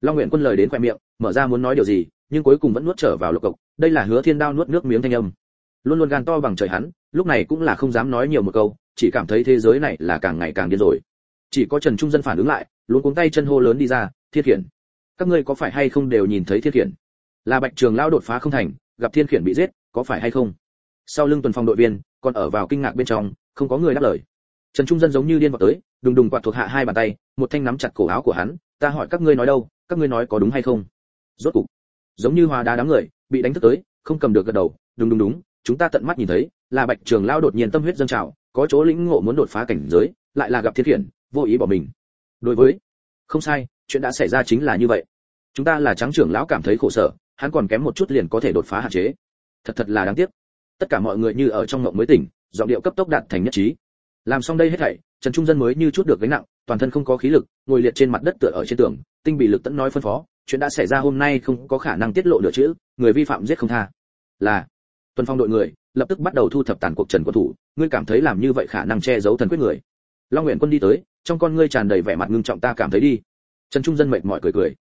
Long nguyện quân lời đến khoe miệng, mở ra muốn nói điều gì, nhưng cuối cùng vẫn nuốt trở vào lục cộc đây là hứa thiên đao nuốt nước miếng thanh âm. Luôn luôn gan to bằng trời hắn, lúc này cũng là không dám nói nhiều một câu, chỉ cảm thấy thế giới này là càng ngày càng điên rồi. Chỉ có trần trung dân phản ứng lại luôn cuống tay chân hô lớn đi ra, thiên hiển các ngươi có phải hay không đều nhìn thấy thiên hiển là bạch trường lao đột phá không thành, gặp thiên khiển bị giết, có phải hay không? Sau lưng tuần phòng đội viên, còn ở vào kinh ngạc bên trong, không có người đáp lời. Trần trung dân giống như điên vào tới đùng đùng quạt thuộc hạ hai bàn tay, một thanh nắm chặt cổ áo của hắn, ta hỏi các ngươi nói đâu, các ngươi nói có đúng hay không? Rốt cục, giống như hòa đá đám người, bị đánh thức tới, không cầm được gật đầu đúng đúng đúng chúng ta tận mắt nhìn thấy, là bạch trường lao đột nhiên tâm huyết dâng trào, có chỗ lĩnh ngộ muốn đột phá cảnh giới, lại là gặp thiên khiển, vô ý bỏ mình. Đối với, không sai, chuyện đã xảy ra chính là như vậy. Chúng ta là trắng trưởng lão cảm thấy khổ sở, hắn còn kém một chút liền có thể đột phá hạn chế. Thật thật là đáng tiếc. Tất cả mọi người như ở trong ngộng mới tỉnh, giọng điệu cấp tốc đạt thành nhất trí làm xong đây hết thảy, trần trung dân mới như chút được gánh nặng, toàn thân không có khí lực, ngồi liệt trên mặt đất tựa ở trên tường, tinh bị lực tẫn nói phân phó, chuyện đã xảy ra hôm nay không có khả năng tiết lộ nửa chữ, người vi phạm giết không tha. Là, tuần phong đội người, lập tức bắt đầu thu thập tàn cuộc trần quân thủ, ngươi cảm thấy làm như vậy khả năng che giấu thần quyết người. Long nguyện quân đi tới, trong con ngươi tràn đầy vẻ mặt ngưng trọng ta cảm thấy đi. Trần trung dân mệt mỏi cười cười.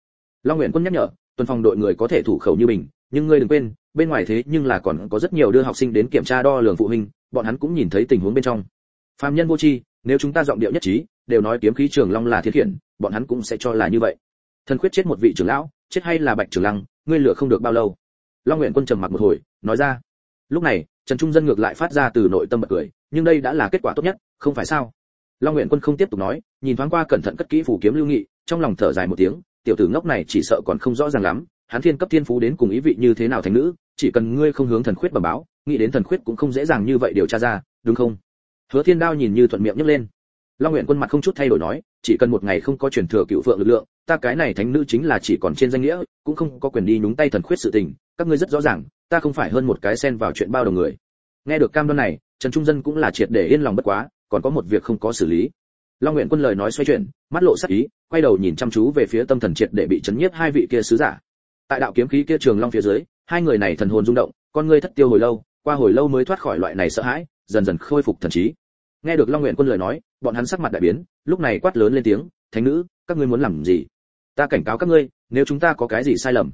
Long nguyện quân nhắc nhở, tuần Phong đội người có thể thủ khẩu như mình, nhưng ngươi đừng quên, bên ngoài thế nhưng là còn có rất nhiều đưa học sinh đến kiểm tra đo lường phụ huynh, bọn hắn cũng nhìn thấy tình huống bên trong phàm nhân vô tri, nếu chúng ta giọng điệu nhất trí, đều nói kiếm khí trường long là thiết khiển, bọn hắn cũng sẽ cho là như vậy. Thần khuyết chết một vị trưởng lão, chết hay là bạch trưởng lăng, ngươi lựa không được bao lâu. Long nguyện quân trầm mặc một hồi, nói ra. Lúc này, trần trung dân ngược lại phát ra từ nội tâm bật cười, nhưng đây đã là kết quả tốt nhất, không phải sao? Long nguyện quân không tiếp tục nói, nhìn thoáng qua cẩn thận cất kỹ phủ kiếm lưu nghị, trong lòng thở dài một tiếng, tiểu tử ngốc này chỉ sợ còn không rõ ràng lắm, hắn thiên cấp thiên phú đến cùng ý vị như thế nào thành nữ, chỉ cần ngươi không hướng thần khuyết bẩm báo, nghĩ đến thần khuyết cũng không dễ dàng như vậy điều tra ra, đúng không? Hứa thiên đao nhìn như thuận miệng nhấc lên. Long nguyện quân mặt không chút thay đổi nói, chỉ cần một ngày không có truyền thừa cựu phượng lực lượng, ta cái này thánh nữ chính là chỉ còn trên danh nghĩa, cũng không có quyền đi nhúng tay thần khuyết sự tình, các ngươi rất rõ ràng, ta không phải hơn một cái xen vào chuyện bao đồng người. Nghe được cam đoan này, trần trung dân cũng là triệt để yên lòng bất quá, còn có một việc không có xử lý. Long nguyện quân lời nói xoay chuyển, mắt lộ sắc ý, quay đầu nhìn chăm chú về phía tâm thần triệt để bị chấn nhiếp hai vị kia sứ giả. Tại đạo kiếm khí kia trường long phía dưới, hai người này thần hồn rung động, con ngươi thất tiêu hồi lâu qua hồi lâu mới thoát khỏi loại này sợ hãi, dần dần khôi phục thần trí. Nghe được long nguyện quân lời nói, bọn hắn sắc mặt đại biến, lúc này quát lớn lên tiếng, thánh nữ, các ngươi muốn làm gì? Ta cảnh cáo các ngươi, nếu chúng ta có cái gì sai lầm.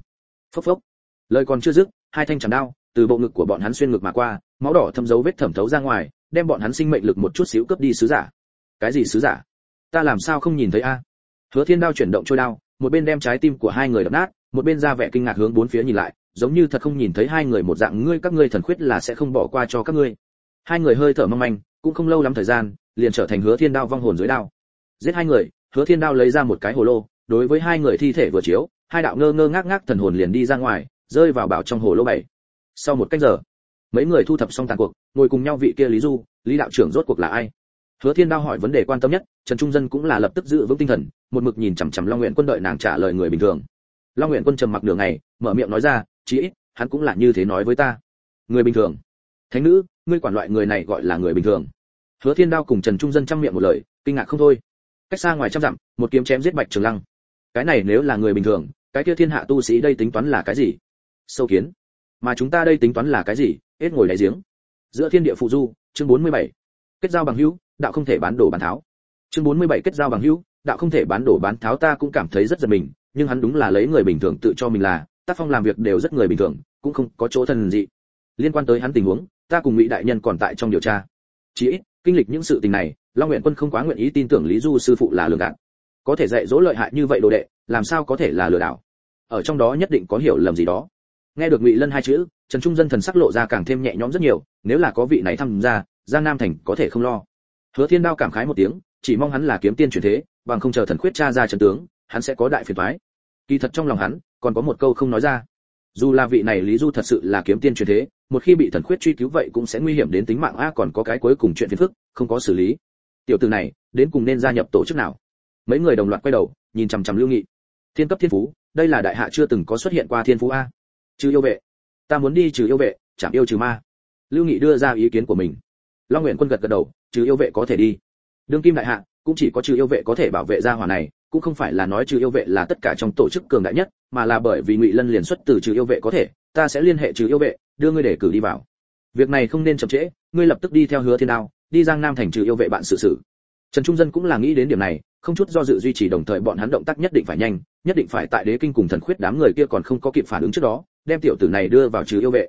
Phốc phốc. Lời còn chưa dứt, hai thanh chảm đao từ bộ ngực của bọn hắn xuyên ngực mà qua, máu đỏ thâm dấu vết thẩm thấu ra ngoài, đem bọn hắn sinh mệnh lực một chút xíu cướp đi sứ giả. Cái gì sứ giả? Ta làm sao không nhìn thấy a? Hứa thiên đao chuyển động trôi đao, một bên đem trái tim của hai người đập nát, một bên ra vẻ kinh ngạc hướng bốn phía nhìn lại giống như thật không nhìn thấy hai người một dạng, ngươi các ngươi thần khuyết là sẽ không bỏ qua cho các ngươi. Hai người hơi thở mong manh, cũng không lâu lắm thời gian, liền trở thành hứa thiên đao vong hồn dưới đao. Giết hai người, hứa thiên đao lấy ra một cái hồ lô, đối với hai người thi thể vừa chiếu, hai đạo ngơ ngơ ngác ngác thần hồn liền đi ra ngoài, rơi vào bảo trong hồ lô bảy. Sau một cách giờ, mấy người thu thập xong tàn cuộc, ngồi cùng nhau vị kia lý du, lý đạo trưởng rốt cuộc là ai? Hứa thiên đao hỏi vấn đề quan tâm nhất, trần trung dân cũng là lập tức giữ vững tinh thần, một mực nhìn chằm chằm long nguyện quân đợi nàng trả lời người bình thường. Long nguyện quân trầm mặc đường này mở miệng nói ra chí ít, hắn cũng là như thế nói với ta. Người bình thường. Thánh nữ, ngươi quản loại người này gọi là người bình thường. Hứa thiên đao cùng trần trung dân chăm miệng một lời, kinh ngạc không thôi. Cách xa ngoài trăm dặm, một kiếm chém giết bạch trường lăng. Cái này nếu là người bình thường, cái kia thiên hạ tu sĩ đây tính toán là cái gì? Sâu kiến. Mà chúng ta đây tính toán là cái gì? Hết ngồi đáy giếng. Giữa thiên địa phụ du, chương 47. kết giao bằng hữu, đạo không thể bán đổ bán tháo. Chương 47 kết giao bằng hữu, đạo không thể bán đổ bán tháo ta cũng cảm thấy rất giật mình, nhưng hắn đúng là lấy người bình thường tự cho mình là tác phong làm việc đều rất người bình thường, cũng không có chỗ thần gì liên quan tới hắn tình huống, ta cùng ngụy đại nhân còn tại trong điều tra. Chỉ ít, kinh lịch những sự tình này, long nguyện quân không quá nguyện ý tin tưởng lý du sư phụ là lừa gạt. Có thể dạy dỗ lợi hại như vậy đồ đệ, làm sao có thể là lừa đảo? Ở trong đó nhất định có hiểu lầm gì đó. Nghe được ngụy lân hai chữ, trần trung dân thần sắc lộ ra càng thêm nhẹ nhõm rất nhiều, nếu là có vị này tham gia, giang nam thành có thể không lo. Hứa thiên đao cảm khái một tiếng, chỉ mong hắn là kiếm tiên truyền thế, bằng không chờ thần khuyết tra ra trận tướng, hắn sẽ có đại phiền toái. Kỳ thật trong lòng hắn còn có một câu không nói ra. Dù là vị này lý du thật sự là kiếm tiên truyền thế, một khi bị thần khuyết truy cứu vậy cũng sẽ nguy hiểm đến tính mạng. A, còn có cái cuối cùng chuyện phiền phức, không có xử lý. Tiểu tử này, đến cùng nên gia nhập tổ chức nào? Mấy người đồng loạt quay đầu, nhìn chằm chằm lưu nghị. Thiên cấp thiên phú, đây là đại hạ chưa từng có xuất hiện qua thiên phú a. Trừ yêu vệ. Ta muốn đi trừ yêu vệ, chạm yêu trừ ma. Lưu nghị đưa ra ý kiến của mình. Long nguyện quân gật gật đầu, trừ yêu vệ có thể đi. Đương kim đại hạ, cũng chỉ có trừ yêu vệ có thể bảo vệ gia hỏa này cũng không phải là nói trừ yêu vệ là tất cả trong tổ chức cường đại nhất, mà là bởi vì ngụy lân liền xuất từ trừ yêu vệ có thể, ta sẽ liên hệ trừ yêu vệ, đưa ngươi để cử đi vào việc này không nên chậm trễ, ngươi lập tức đi theo hứa thiên đao, đi giang nam thành trừ yêu vệ bạn sự xử. trần trung dân cũng là nghĩ đến điểm này, không chút do dự duy trì đồng thời bọn hắn động tác nhất định phải nhanh, nhất định phải tại đế kinh cùng thần khuyết đám người kia còn không có kịp phản ứng trước đó, đem tiểu tử này đưa vào trừ yêu vệ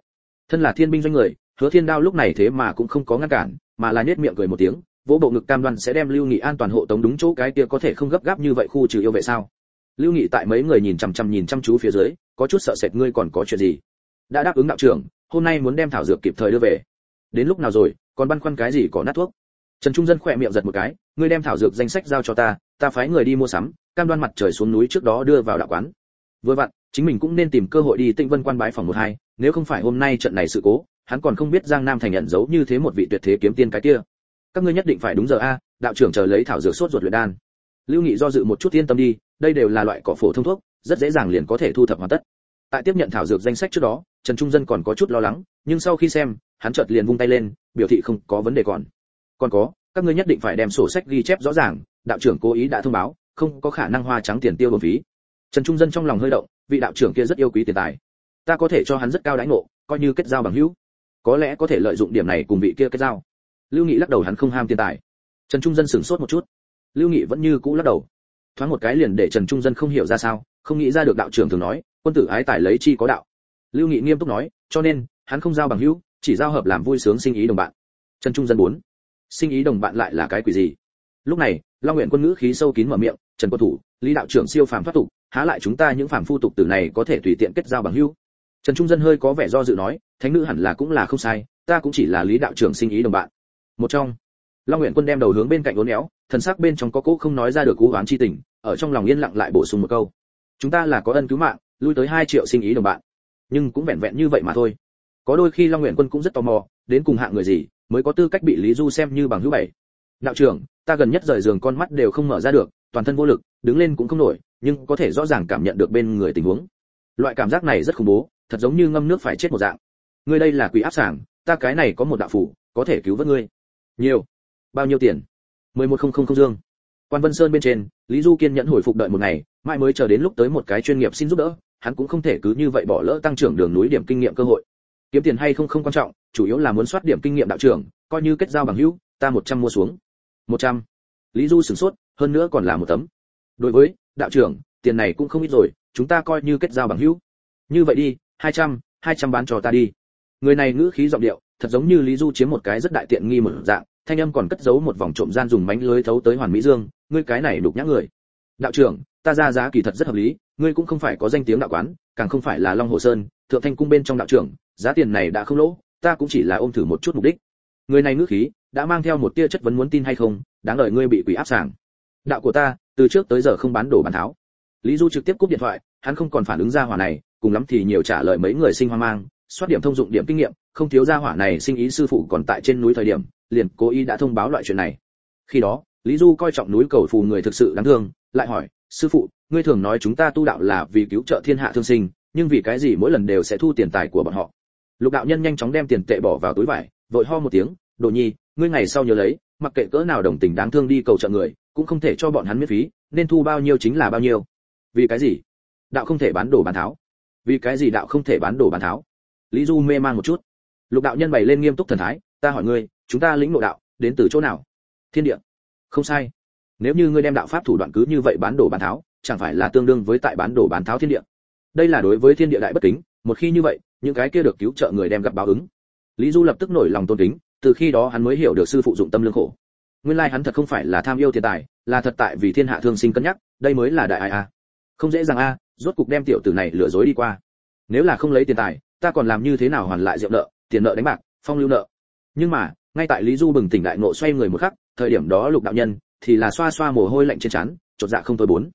thân là thiên binh doanh người, hứa thiên đao lúc này thế mà cũng không có ngăn cản, mà là nhếch miệng cười một tiếng vỗ bộ ngực cam đoan sẽ đem lưu nghị an toàn hộ tống đúng chỗ cái kia có thể không gấp gáp như vậy khu trừ yêu vệ sao? Lưu nghị tại mấy người nhìn chằm chằm nhìn chăm chú phía dưới, có chút sợ sệt ngươi còn có chuyện gì? Đã đáp ứng đạo trưởng, hôm nay muốn đem thảo dược kịp thời đưa về. Đến lúc nào rồi, còn băn khoăn cái gì có nát thuốc? Trần trung dân khỏe miệng giật một cái, ngươi đem thảo dược danh sách giao cho ta ta phái người đi mua sắm, cam đoan mặt trời xuống núi trước đó đưa vào đạo quán. Vừa vặn, chính mình cũng nên tìm cơ hội đi tinh vân quan bái phòng một hai, nếu không phải hôm nay trận này sự cố, hắn còn không biết giang nam thành nhận giấu như thế một vị tuyệt thế kiếm tiên cái kia các ngươi nhất định phải đúng giờ a, đạo trưởng chờ lấy thảo dược sốt ruột luyện đan. Lưu nghị do dự một chút yên tâm đi, đây đều là loại cỏ phổ thông thuốc, rất dễ dàng liền có thể thu thập hoàn tất. Tại tiếp nhận thảo dược danh sách trước đó, trần trung dân còn có chút lo lắng, nhưng sau khi xem, hắn chợt liền vung tay lên, biểu thị không có vấn đề còn. Còn có, các ngươi nhất định phải đem sổ sách ghi chép rõ ràng, đạo trưởng cố ý đã thông báo, không có khả năng hoa trắng tiền tiêu bổng phí. Trần trung dân trong lòng hơi động, vị đạo trưởng kia rất yêu quý tiền tài. Ta có thể cho hắn rất cao đãi ngộ, coi như kết giao bằng hữu. Có lẽ có thể lợi dụng điểm này cùng vị kia kết giao lưu nghị lắc đầu hắn không ham tiền tài. Trần trung dân sửng sốt một chút. Lưu nghị vẫn như cũ lắc đầu. Thoáng một cái liền để trần trung dân không hiểu ra sao, không nghĩ ra được đạo trưởng thường nói, quân tử ái tài lấy chi có đạo. Lưu nghị nghiêm túc nói, cho nên, hắn không giao bằng hữu, chỉ giao hợp làm vui sướng sinh ý đồng bạn. Trần trung dân muốn sinh ý đồng bạn lại là cái quỷ gì? Lúc này, long nguyện quân ngữ khí sâu kín mở miệng, trần quân thủ, lý đạo trưởng siêu phàm thoát tục, há lại chúng ta những phàm phu tục tử này có thể tùy tiện kết giao bằng hữu? Trần trung dân hơi có vẻ do dự nói, thánh nữ hẳn là cũng là không sai, ta cũng chỉ là lý đạo trưởng sinh ý đồng bạn một trong. Long nguyện quân đem đầu hướng bên cạnh uốn éo, thần sắc bên trong có cỗ không nói ra được cú oán chi tình, ở trong lòng yên lặng lại bổ sung một câu. Chúng ta là có ân cứu mạng, lui tới hai triệu sinh ý đồng bạn. Nhưng cũng vẹn vẹn như vậy mà thôi. Có đôi khi long nguyện quân cũng rất tò mò, đến cùng hạng người gì, mới có tư cách bị lý du xem như bằng hữu bảy. Đạo trưởng, ta gần nhất rời giường con mắt đều không mở ra được, toàn thân vô lực, đứng lên cũng không nổi, nhưng có thể rõ ràng cảm nhận được bên người tình huống. Loại cảm giác này rất khủng bố, thật giống như ngâm nước phải chết một dạng. Ngươi đây là quỷ áp sảng, ta cái này có một đạo phủ có thể cứu vớt ngươi nhiều. Bao nhiêu tiền? mười một không không không dương. Quan vân sơn bên trên, lý du kiên nhẫn hồi phục đợi một ngày mai mới chờ đến lúc tới một cái chuyên nghiệp xin giúp đỡ, hắn cũng không thể cứ như vậy bỏ lỡ tăng trưởng đường núi điểm kinh nghiệm cơ hội. Kiếm tiền hay không không quan trọng, chủ yếu là muốn soát điểm kinh nghiệm đạo trưởng, coi như kết giao bằng hữu, ta một trăm mua xuống. Một trăm. Lý du sửng sốt, hơn nữa còn là một tấm. Đối với, đạo trưởng, tiền này cũng không ít rồi, chúng ta coi như kết giao bằng hữu. Như vậy đi, hai trăm hai trăm bán cho ta đi. Người này ngữ khí giọng điệu thật giống như lý du chiếm một cái rất đại tiện nghi một dạng, thanh âm còn cất giấu một vòng trộm gian dùng mánh lưới thấu tới hoàn mỹ dương, ngươi cái này đục nhã người. Đạo trưởng, ta ra giá kỳ thật rất hợp lý, ngươi cũng không phải có danh tiếng đạo quán, càng không phải là long hồ sơn, thượng thanh cung bên trong đạo trưởng, giá tiền này đã không lỗ, ta cũng chỉ là ôm thử một chút mục đích. Người này ngữ khí, đã mang theo một tia chất vấn muốn tin hay không, đáng đợi ngươi bị quỷ áp sàng đạo của ta, từ trước tới giờ không bán đồ bán tháo. Lý du trực tiếp cúp điện thoại, hắn không còn phản ứng ra hỏa này, cùng lắm thì nhiều trả lời mấy người sinh hoang mang soát điểm thông dụng điểm kinh nghiệm, không thiếu gia hỏa này sinh ý sư phụ còn tại trên núi thời điểm, liền cố ý đã thông báo loại chuyện này. Khi đó, lý du coi trọng núi cầu phù người thực sự đáng thương, lại hỏi, sư phụ, ngươi thường nói chúng ta tu đạo là vì cứu trợ thiên hạ thương sinh, nhưng vì cái gì mỗi lần đều sẽ thu tiền tài của bọn họ? Lục đạo nhân nhanh chóng đem tiền tệ bỏ vào túi vải, vội ho một tiếng, đồ nhi, ngươi ngày sau nhớ lấy, mặc kệ cỡ nào đồng tình đáng thương đi cầu trợ người, cũng không thể cho bọn hắn miễn phí, nên thu bao nhiêu chính là bao nhiêu. Vì cái gì? Đạo không thể bán đồ bán tháo. Vì cái gì đạo không thể bán đồ bán tháo? Lý du mê man một chút. Lục đạo nhân bày lên nghiêm túc thần thái, ta hỏi ngươi, chúng ta lĩnh ngộ đạo, đến từ chỗ nào? Thiên địa. Không sai. Nếu như ngươi đem đạo pháp thủ đoạn cứ như vậy bán đồ bán tháo, chẳng phải là tương đương với tại bán đồ bán tháo thiên địa? Đây là đối với thiên địa đại bất kính, một khi như vậy, những cái kia được cứu trợ người đem gặp báo ứng. Lý du lập tức nổi lòng tôn kính, từ khi đó hắn mới hiểu được sư phụ dụng tâm lương khổ. Nguyên lai hắn thật không phải là tham yêu thiên tài, là thật tại vì thiên hạ thương sinh cân nhắc, đây mới là đại ai a. Không dễ dàng a, rốt cục đem tiểu tử này lừa dối đi qua. Nếu là không lấy tiền tài ta còn làm như thế nào hoàn lại rượu nợ, tiền nợ đánh bạc, phong lưu nợ. Nhưng mà, ngay tại lý du bừng tỉnh đại ngộ xoay người một khắc, thời điểm đó lục đạo nhân, thì là xoa xoa mồ hôi lạnh trên trán, chột dạ không thôi bốn.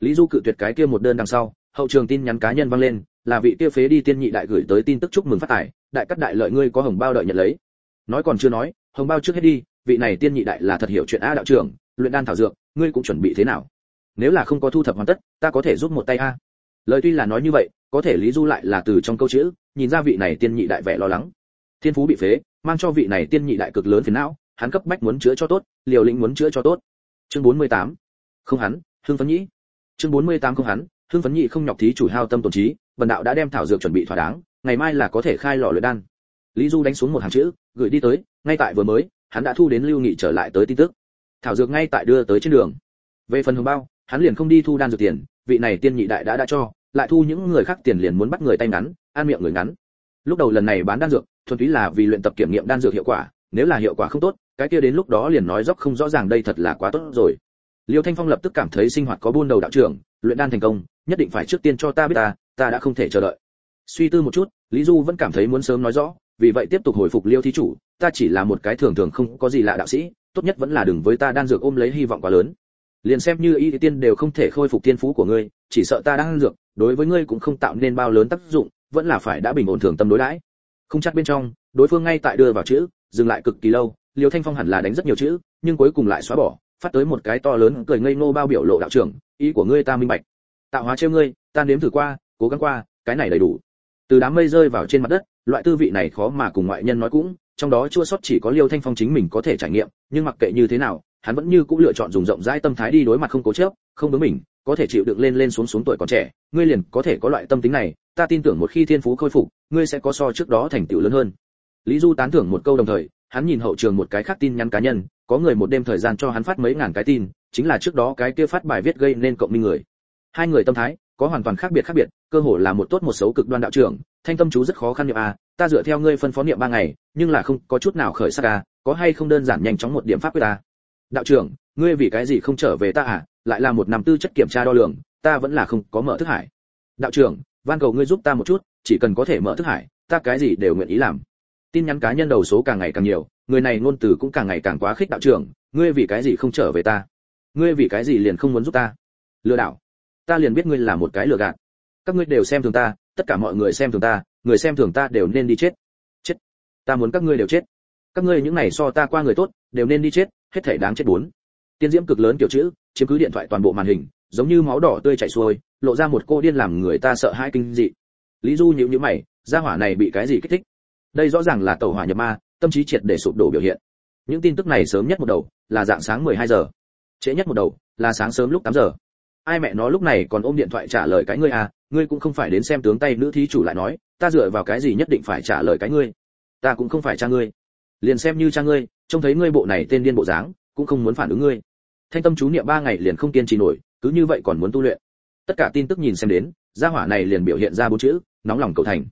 Lý du cự tuyệt cái kia một đơn đằng sau, hậu trường tin nhắn cá nhân vang lên, là vị kia phế đi tiên nhị đại gửi tới tin tức chúc mừng phát tài, đại cắt đại lợi ngươi có hồng bao đợi nhận lấy. Nói còn chưa nói, hồng bao trước hết đi, vị này tiên nhị đại là thật hiểu chuyện a đạo trưởng, luyện đan thảo dược, ngươi cũng chuẩn bị thế nào? Nếu là không có thu thập hoàn tất, ta có thể giúp một tay a. Lời tuy là nói như vậy, có thể lý du lại là từ trong câu chữ nhìn ra vị này tiên nhị đại vẻ lo lắng. Thiên phú bị phế, mang cho vị này tiên nhị đại cực lớn phiền não, hắn cấp bách muốn chữa cho tốt, liều lĩnh muốn chữa cho tốt. Chương 48. không hắn hương phấn nhĩ. Chương 48 không hắn hương phấn nhị không nhọc thí chủ hao tâm tổn trí, bần đạo đã đem thảo dược chuẩn bị thỏa đáng, ngày mai là có thể khai lò luyện đan. Lý du đánh xuống một hàng chữ, gửi đi tới, ngay tại vừa mới, hắn đã thu đến lưu nghị trở lại tới tin tức. Thảo dược ngay tại đưa tới trên đường. Về phần hồng bao, hắn liền không đi thu đan dược tiền, vị này tiên nhị đại đã đã cho lại thu những người khác tiền liền muốn bắt người tay ngắn an miệng người ngắn. Lúc đầu lần này bán đan dược, thuần túy là vì luyện tập kiểm nghiệm đan dược hiệu quả, nếu là hiệu quả không tốt, cái kia đến lúc đó liền nói dốc không rõ ràng đây thật là quá tốt rồi. Liêu thanh phong lập tức cảm thấy sinh hoạt có buôn đầu đạo trưởng, luyện đan thành công, nhất định phải trước tiên cho ta biết ta ta đã không thể chờ đợi. Suy tư một chút, lý du vẫn cảm thấy muốn sớm nói rõ, vì vậy tiếp tục hồi phục liêu thí chủ, ta chỉ là một cái thường thường không có gì lạ đạo sĩ, tốt nhất vẫn là đừng với ta đan dược ôm lấy hy vọng quá lớn liền xem như y tiên đều không thể khôi phục thiên phú của ngươi, chỉ sợ ta đang dược, đối với ngươi cũng không tạo nên bao lớn tác dụng, vẫn là phải đã bình ổn thường tâm đối đãi. Không chắc bên trong, đối phương ngay tại đưa vào chữ, dừng lại cực kỳ lâu, liêu thanh phong hẳn là đánh rất nhiều chữ, nhưng cuối cùng lại xóa bỏ, phát tới một cái to lớn cười ngây ngô bao biểu lộ đạo trưởng, ý của ngươi ta minh bạch. Tạo hóa trêu ngươi, ta nếm thử qua, cố gắng qua, cái này đầy đủ. Từ đám mây rơi vào trên mặt đất, loại tư vị này khó mà cùng ngoại nhân nói cũng, trong đó chua sót chỉ có liêu thanh phong chính mình có thể trải nghiệm, nhưng mặc kệ như thế nào hắn vẫn như cũng lựa chọn dùng rộng rãi tâm thái đi đối mặt không cố chấp, không bướng mình, có thể chịu đựng lên lên xuống xuống tuổi còn trẻ. Ngươi liền có thể có loại tâm tính này, ta tin tưởng một khi thiên phú khôi phục, ngươi sẽ có so trước đó thành tựu lớn hơn. Lý du tán thưởng một câu đồng thời, hắn nhìn hậu trường một cái khác tin nhắn cá nhân, có người một đêm thời gian cho hắn phát mấy ngàn cái tin, chính là trước đó cái kia phát bài viết gây nên cộng minh người. Hai người tâm thái, có hoàn toàn khác biệt khác biệt, cơ hồ là một tốt một xấu cực đoan đạo trưởng, thanh tâm chú rất khó khăn niệm a, ta dựa theo ngươi phân phó niệm ba ngày, nhưng là không có chút nào khởi sắc a, có hay không đơn giản nhanh chóng một điểm pháp quyết à đạo trưởng, ngươi vì cái gì không trở về ta à? Lại là một năm tư chất kiểm tra đo lường, ta vẫn là không có mở thức hải. Đạo trưởng, van cầu ngươi giúp ta một chút, chỉ cần có thể mở thức hải, ta cái gì đều nguyện ý làm. Tin nhắn cá nhân đầu số càng ngày càng nhiều, người này ngôn từ cũng càng ngày càng quá khích đạo trưởng, ngươi vì cái gì không trở về ta? Ngươi vì cái gì liền không muốn giúp ta? Lừa đảo. Ta liền biết ngươi là một cái lừa gạt. Các ngươi đều xem thường ta, tất cả mọi người xem thường ta, người xem thường ta đều nên đi chết. Chết. Ta muốn các ngươi đều chết. Các ngươi những này so ta qua người tốt, đều nên đi chết hết thể đáng chết bốn. Tiên diễm cực lớn kiểu chữ, chiếm cứ điện thoại toàn bộ màn hình, giống như máu đỏ tươi chảy xuôi, lộ ra một cô điên làm người ta sợ hãi kinh dị. Lý du nhíu nhíu mày, gia hỏa này bị cái gì kích thích? Đây rõ ràng là tẩu hỏa nhập ma, tâm trí triệt để sụp đổ biểu hiện. Những tin tức này sớm nhất một đầu, là dạng sáng 12 giờ. Trễ nhất một đầu, là sáng sớm lúc 8 giờ. Ai mẹ nó lúc này còn ôm điện thoại trả lời cái ngươi à ngươi cũng không phải đến xem tướng tay nữ thí chủ lại nói, ta dựa vào cái gì nhất định phải trả lời cái ngươi? Ta cũng không phải cha ngươi liền xem như cha ngươi, trông thấy ngươi bộ này tên điên bộ dáng, cũng không muốn phản ứng ngươi. Thanh tâm chú niệm ba ngày liền không kiên trì nổi, cứ như vậy còn muốn tu luyện. Tất cả tin tức nhìn xem đến, gia hỏa này liền biểu hiện ra bốn chữ, nóng lòng cầu thành.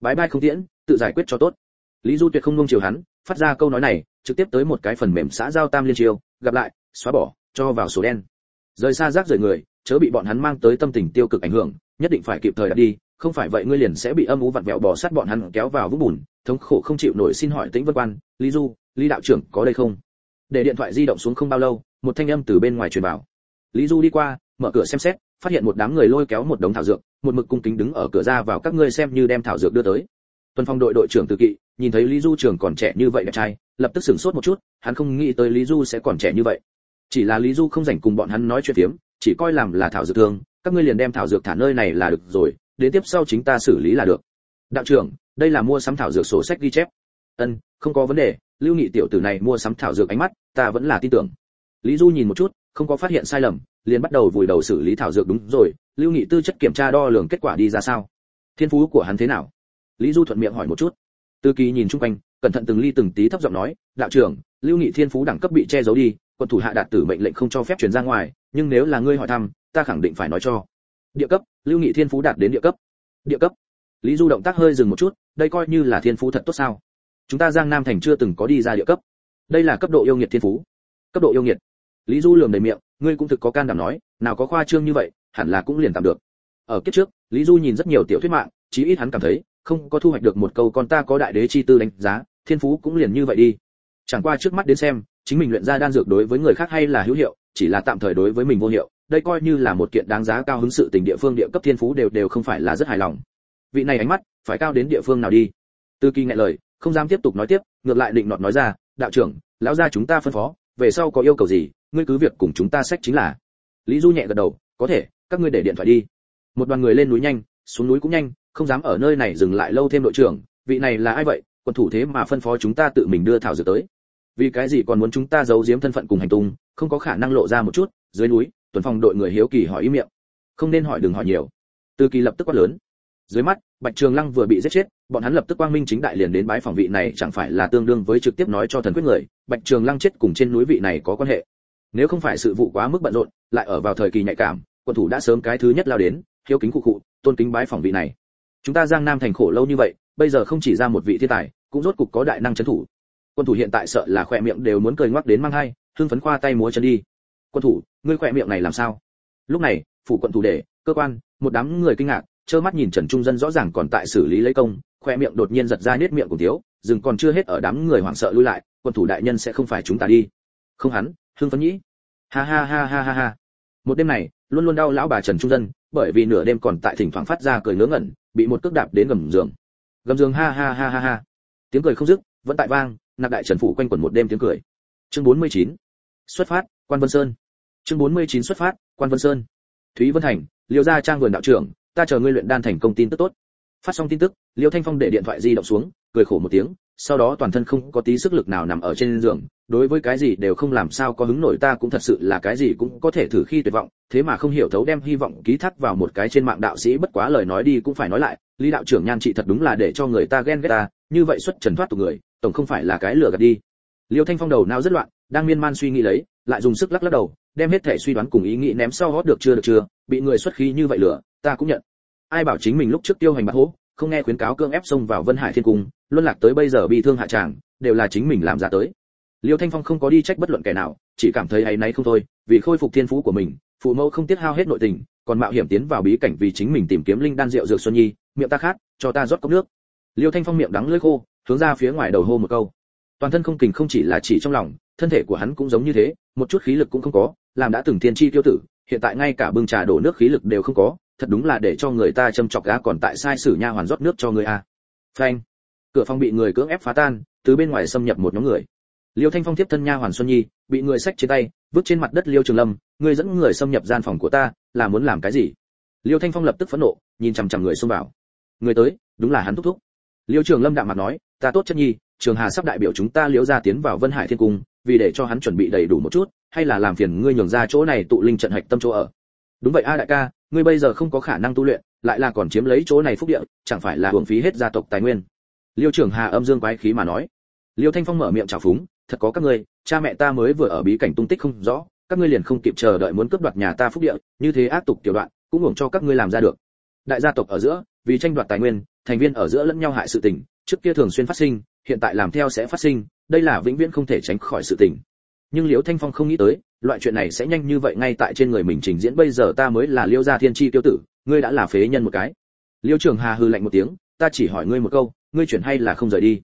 Bái bai không tiễn, tự giải quyết cho tốt. Lý du tuyệt không nung chiều hắn, phát ra câu nói này, trực tiếp tới một cái phần mềm xã giao tam liên chiêu, gặp lại, xóa bỏ, cho vào sổ đen. Rời xa rác rời người, chớ bị bọn hắn mang tới tâm tình tiêu cực ảnh hưởng, nhất định phải kịp thời đặt đi không phải vậy ngươi liền sẽ bị âm u vặn vẹo bỏ sát bọn hắn kéo vào vũng bùn, thống khổ không chịu nổi xin hỏi tĩnh vân quan, lý du, lý đạo trưởng có đây không? Để điện thoại di động xuống không bao lâu, một thanh âm từ bên ngoài truyền vào. Lý du đi qua, mở cửa xem xét, phát hiện một đám người lôi kéo một đống thảo dược, một mực cung kính đứng ở cửa ra vào các ngươi xem như đem thảo dược đưa tới. Tuần phong đội đội trưởng từ kỵ, nhìn thấy lý du trưởng còn trẻ như vậy đẹp trai, lập tức sửng sốt một chút, hắn không nghĩ tới lý du sẽ còn trẻ như vậy. Chỉ là lý du không rảnh cùng bọn hắn nói chuyện phiếm, chỉ coi làm là thảo dược thương, các ngươi liền đem thảo dược thả nơi này là được rồi đến tiếp sau chính ta xử lý là được. Đạo trưởng, đây là mua sắm thảo dược sổ sách ghi chép. Ân, không có vấn đề, lưu nghị tiểu tử này mua sắm thảo dược ánh mắt, ta vẫn là tin tưởng. Lý du nhìn một chút, không có phát hiện sai lầm, liền bắt đầu vùi đầu xử lý thảo dược đúng rồi, lưu nghị tư chất kiểm tra đo lường kết quả đi ra sao? Thiên phú của hắn thế nào? Lý du thuận miệng hỏi một chút. Tư kỳ nhìn chung quanh, cẩn thận từng ly từng tí thấp giọng nói, đạo trưởng, lưu nghị thiên phú đẳng cấp bị che giấu đi, quân thủ hạ đạt tử mệnh lệnh không cho phép truyền ra ngoài, nhưng nếu là ngươi hỏi thăm, ta khẳng định phải nói cho địa cấp, lưu nghị thiên phú đạt đến địa cấp. Địa cấp. Lý du động tác hơi dừng một chút, đây coi như là thiên phú thật tốt sao? Chúng ta giang nam thành chưa từng có đi ra địa cấp. Đây là cấp độ yêu nghiệt thiên phú. Cấp độ yêu nghiệt. Lý du lườm đầy miệng, ngươi cũng thực có can đảm nói, nào có khoa trương như vậy, hẳn là cũng liền tạm được. Ở kiếp trước, lý du nhìn rất nhiều tiểu thuyết mạng, chí ít hắn cảm thấy, không có thu hoạch được một câu con ta có đại đế chi tư đánh giá, thiên phú cũng liền như vậy đi. Chẳng qua trước mắt đến xem, chính mình luyện ra đan dược đối với người khác hay là hữu hiệu, chỉ là tạm thời đối với mình vô hiệu đây coi như là một kiện đáng giá cao hứng sự tình địa phương địa cấp thiên phú đều đều không phải là rất hài lòng. Vị này ánh mắt, phải cao đến địa phương nào đi? Tư kỳ ngại lời, không dám tiếp tục nói tiếp, ngược lại định nọt nói ra, đạo trưởng, lão gia chúng ta phân phó, về sau có yêu cầu gì, ngươi cứ việc cùng chúng ta sách chính là. Lý du nhẹ gật đầu, có thể, các ngươi để điện thoại đi. Một đoàn người lên núi nhanh, xuống núi cũng nhanh, không dám ở nơi này dừng lại lâu thêm đội trưởng, vị này là ai vậy? Quân thủ thế mà phân phó chúng ta tự mình đưa thảo dược tới. Vì cái gì còn muốn chúng ta giấu giếm thân phận cùng hành tung, không có khả năng lộ ra một chút, dưới núi tuần phòng đội người hiếu kỳ hỏi ý miệng. Không nên hỏi đừng hỏi nhiều. Tư kỳ lập tức quát lớn. Dưới mắt, bạch trường lăng vừa bị giết chết, bọn hắn lập tức quang minh chính đại liền đến bái phòng vị này chẳng phải là tương đương với trực tiếp nói cho thần quyết người, bạch trường lăng chết cùng trên núi vị này có quan hệ. Nếu không phải sự vụ quá mức bận rộn, lại ở vào thời kỳ nhạy cảm, quân thủ đã sớm cái thứ nhất lao đến, hiếu kính cụ cụ, tôn kính bái phòng vị này. Chúng ta giang nam thành khổ lâu như vậy, bây giờ không chỉ ra một vị thiên tài, cũng rốt cục có đại năng chấn thủ. Quân thủ hiện tại sợ là khỏe miệng đều muốn cười ngoắc đến mang hai, hưng phấn khoa tay múa chân đi quân thủ, ngươi khỏe miệng này làm sao? Lúc này, phủ quận thủ để cơ quan, một đám người kinh ngạc, trơ mắt nhìn trần trung dân rõ ràng còn tại xử lý lấy công, khỏe miệng đột nhiên giật ra nết miệng cùng thiếu dừng còn chưa hết ở đám người hoảng sợ lui lại, quân thủ đại nhân sẽ không phải chúng ta đi. Không hắn, hưng phấn nhĩ. Ha ha ha ha ha ha. Một đêm này, luôn luôn đau lão bà trần trung dân, bởi vì nửa đêm còn tại thỉnh thoảng phát ra cười ngớ ngẩn, bị một cước đạp đến gầm giường. Gầm giường ha ha ha ha ha. Tiếng cười không dứt, vẫn tại vang, nạp đại trần phủ quanh quẩn một đêm tiếng cười. Chương 49. xuất phát quan vân sơn. Chương 49 xuất phát, quan vân sơn. Thúy vân thành, liêu gia trang vườn đạo trưởng, ta chờ ngươi luyện đan thành công tin tức tốt. Phát xong tin tức, liêu thanh phong để điện thoại di động xuống, cười khổ một tiếng, sau đó toàn thân không có tí sức lực nào nằm ở trên giường, đối với cái gì đều không làm sao có hứng nổi ta cũng thật sự là cái gì cũng có thể thử khi tuyệt vọng, thế mà không hiểu thấu đem hy vọng ký thác vào một cái trên mạng đạo sĩ bất quá lời nói đi cũng phải nói lại, lý đạo trưởng nhan trị thật đúng là để cho người ta ghen ghét ta, như vậy xuất trần thoát tụ người, tổng không phải là cái lừa gạt đi. Liêu thanh phong đầu não rất loạn, đang miên man suy nghĩ lấy lại dùng sức lắc lắc đầu, đem hết thể suy đoán cùng ý nghĩ ném sau hót được chưa được chưa, bị người xuất khí như vậy lửa ta cũng nhận. Ai bảo chính mình lúc trước tiêu hành bạc hố, không nghe khuyến cáo cương ép xông vào vân hải thiên cung, luân lạc tới bây giờ bị thương hạ tràng, đều là chính mình làm ra tới. Liêu thanh phong không có đi trách bất luận kẻ nào, chỉ cảm thấy ấy náy không thôi, vì khôi phục thiên phú của mình, phụ mẫu không tiết hao hết nội tình, còn mạo hiểm tiến vào bí cảnh vì chính mình tìm kiếm linh đan rượu dược xuân nhi, miệng ta khát, cho ta rót cốc nước. Liêu thanh phong miệng đắng lưỡi khô, hướng ra phía ngoài đầu hô một câu. Toàn thân không kình không chỉ là chỉ trong lòng, thân thể của hắn cũng giống như thế một chút khí lực cũng không có, làm đã từng thiên chi tiêu tử, hiện tại ngay cả bưng trà đổ nước khí lực đều không có, thật đúng là để cho người ta châm chọc gã còn tại sai sử nha hoàn rót nước cho người a. Phanh. Cửa phòng bị người cưỡng ép phá tan, từ bên ngoài xâm nhập một nhóm người. Liêu thanh phong tiếp thân nha hoàn xuân nhi, bị người xách trên tay, vứt trên mặt đất liêu trường lâm, người dẫn người xâm nhập gian phòng của ta, là muốn làm cái gì? Liêu thanh phong lập tức phẫn nộ, nhìn chằm chằm người xông vào. Người tới, đúng là hắn thúc thúc. Liêu trường lâm đạm mặt nói, ta tốt chất nhi, trường hà sắp đại biểu chúng ta liễu ra tiến vào vân hải thiên cung vì để cho hắn chuẩn bị đầy đủ một chút, hay là làm phiền ngươi nhường ra chỗ này tụ linh trận hạch tâm chỗ ở. Đúng vậy a đại ca, ngươi bây giờ không có khả năng tu luyện, lại là còn chiếm lấy chỗ này phúc địa, chẳng phải là hưởng phí hết gia tộc tài nguyên. Liêu trưởng hà âm dương quái khí mà nói. Liêu thanh phong mở miệng chảo phúng, thật có các ngươi, cha mẹ ta mới vừa ở bí cảnh tung tích không rõ, các ngươi liền không kịp chờ đợi muốn cướp đoạt nhà ta phúc địa, như thế ác tục tiểu đoạn, cũng hưởng cho các ngươi làm ra được. Đại gia tộc ở giữa, vì tranh đoạt tài nguyên, thành viên ở giữa lẫn nhau hại sự tình, trước kia thường xuyên phát sinh, hiện tại làm theo sẽ phát sinh đây là vĩnh viễn không thể tránh khỏi sự tình. Nhưng liễu thanh phong không nghĩ tới, loại chuyện này sẽ nhanh như vậy ngay tại trên người mình trình diễn. Bây giờ ta mới là liễu gia thiên chi tiêu tử, ngươi đã là phế nhân một cái. Liễu trường hà hư lạnh một tiếng, ta chỉ hỏi ngươi một câu, ngươi chuyển hay là không rời đi?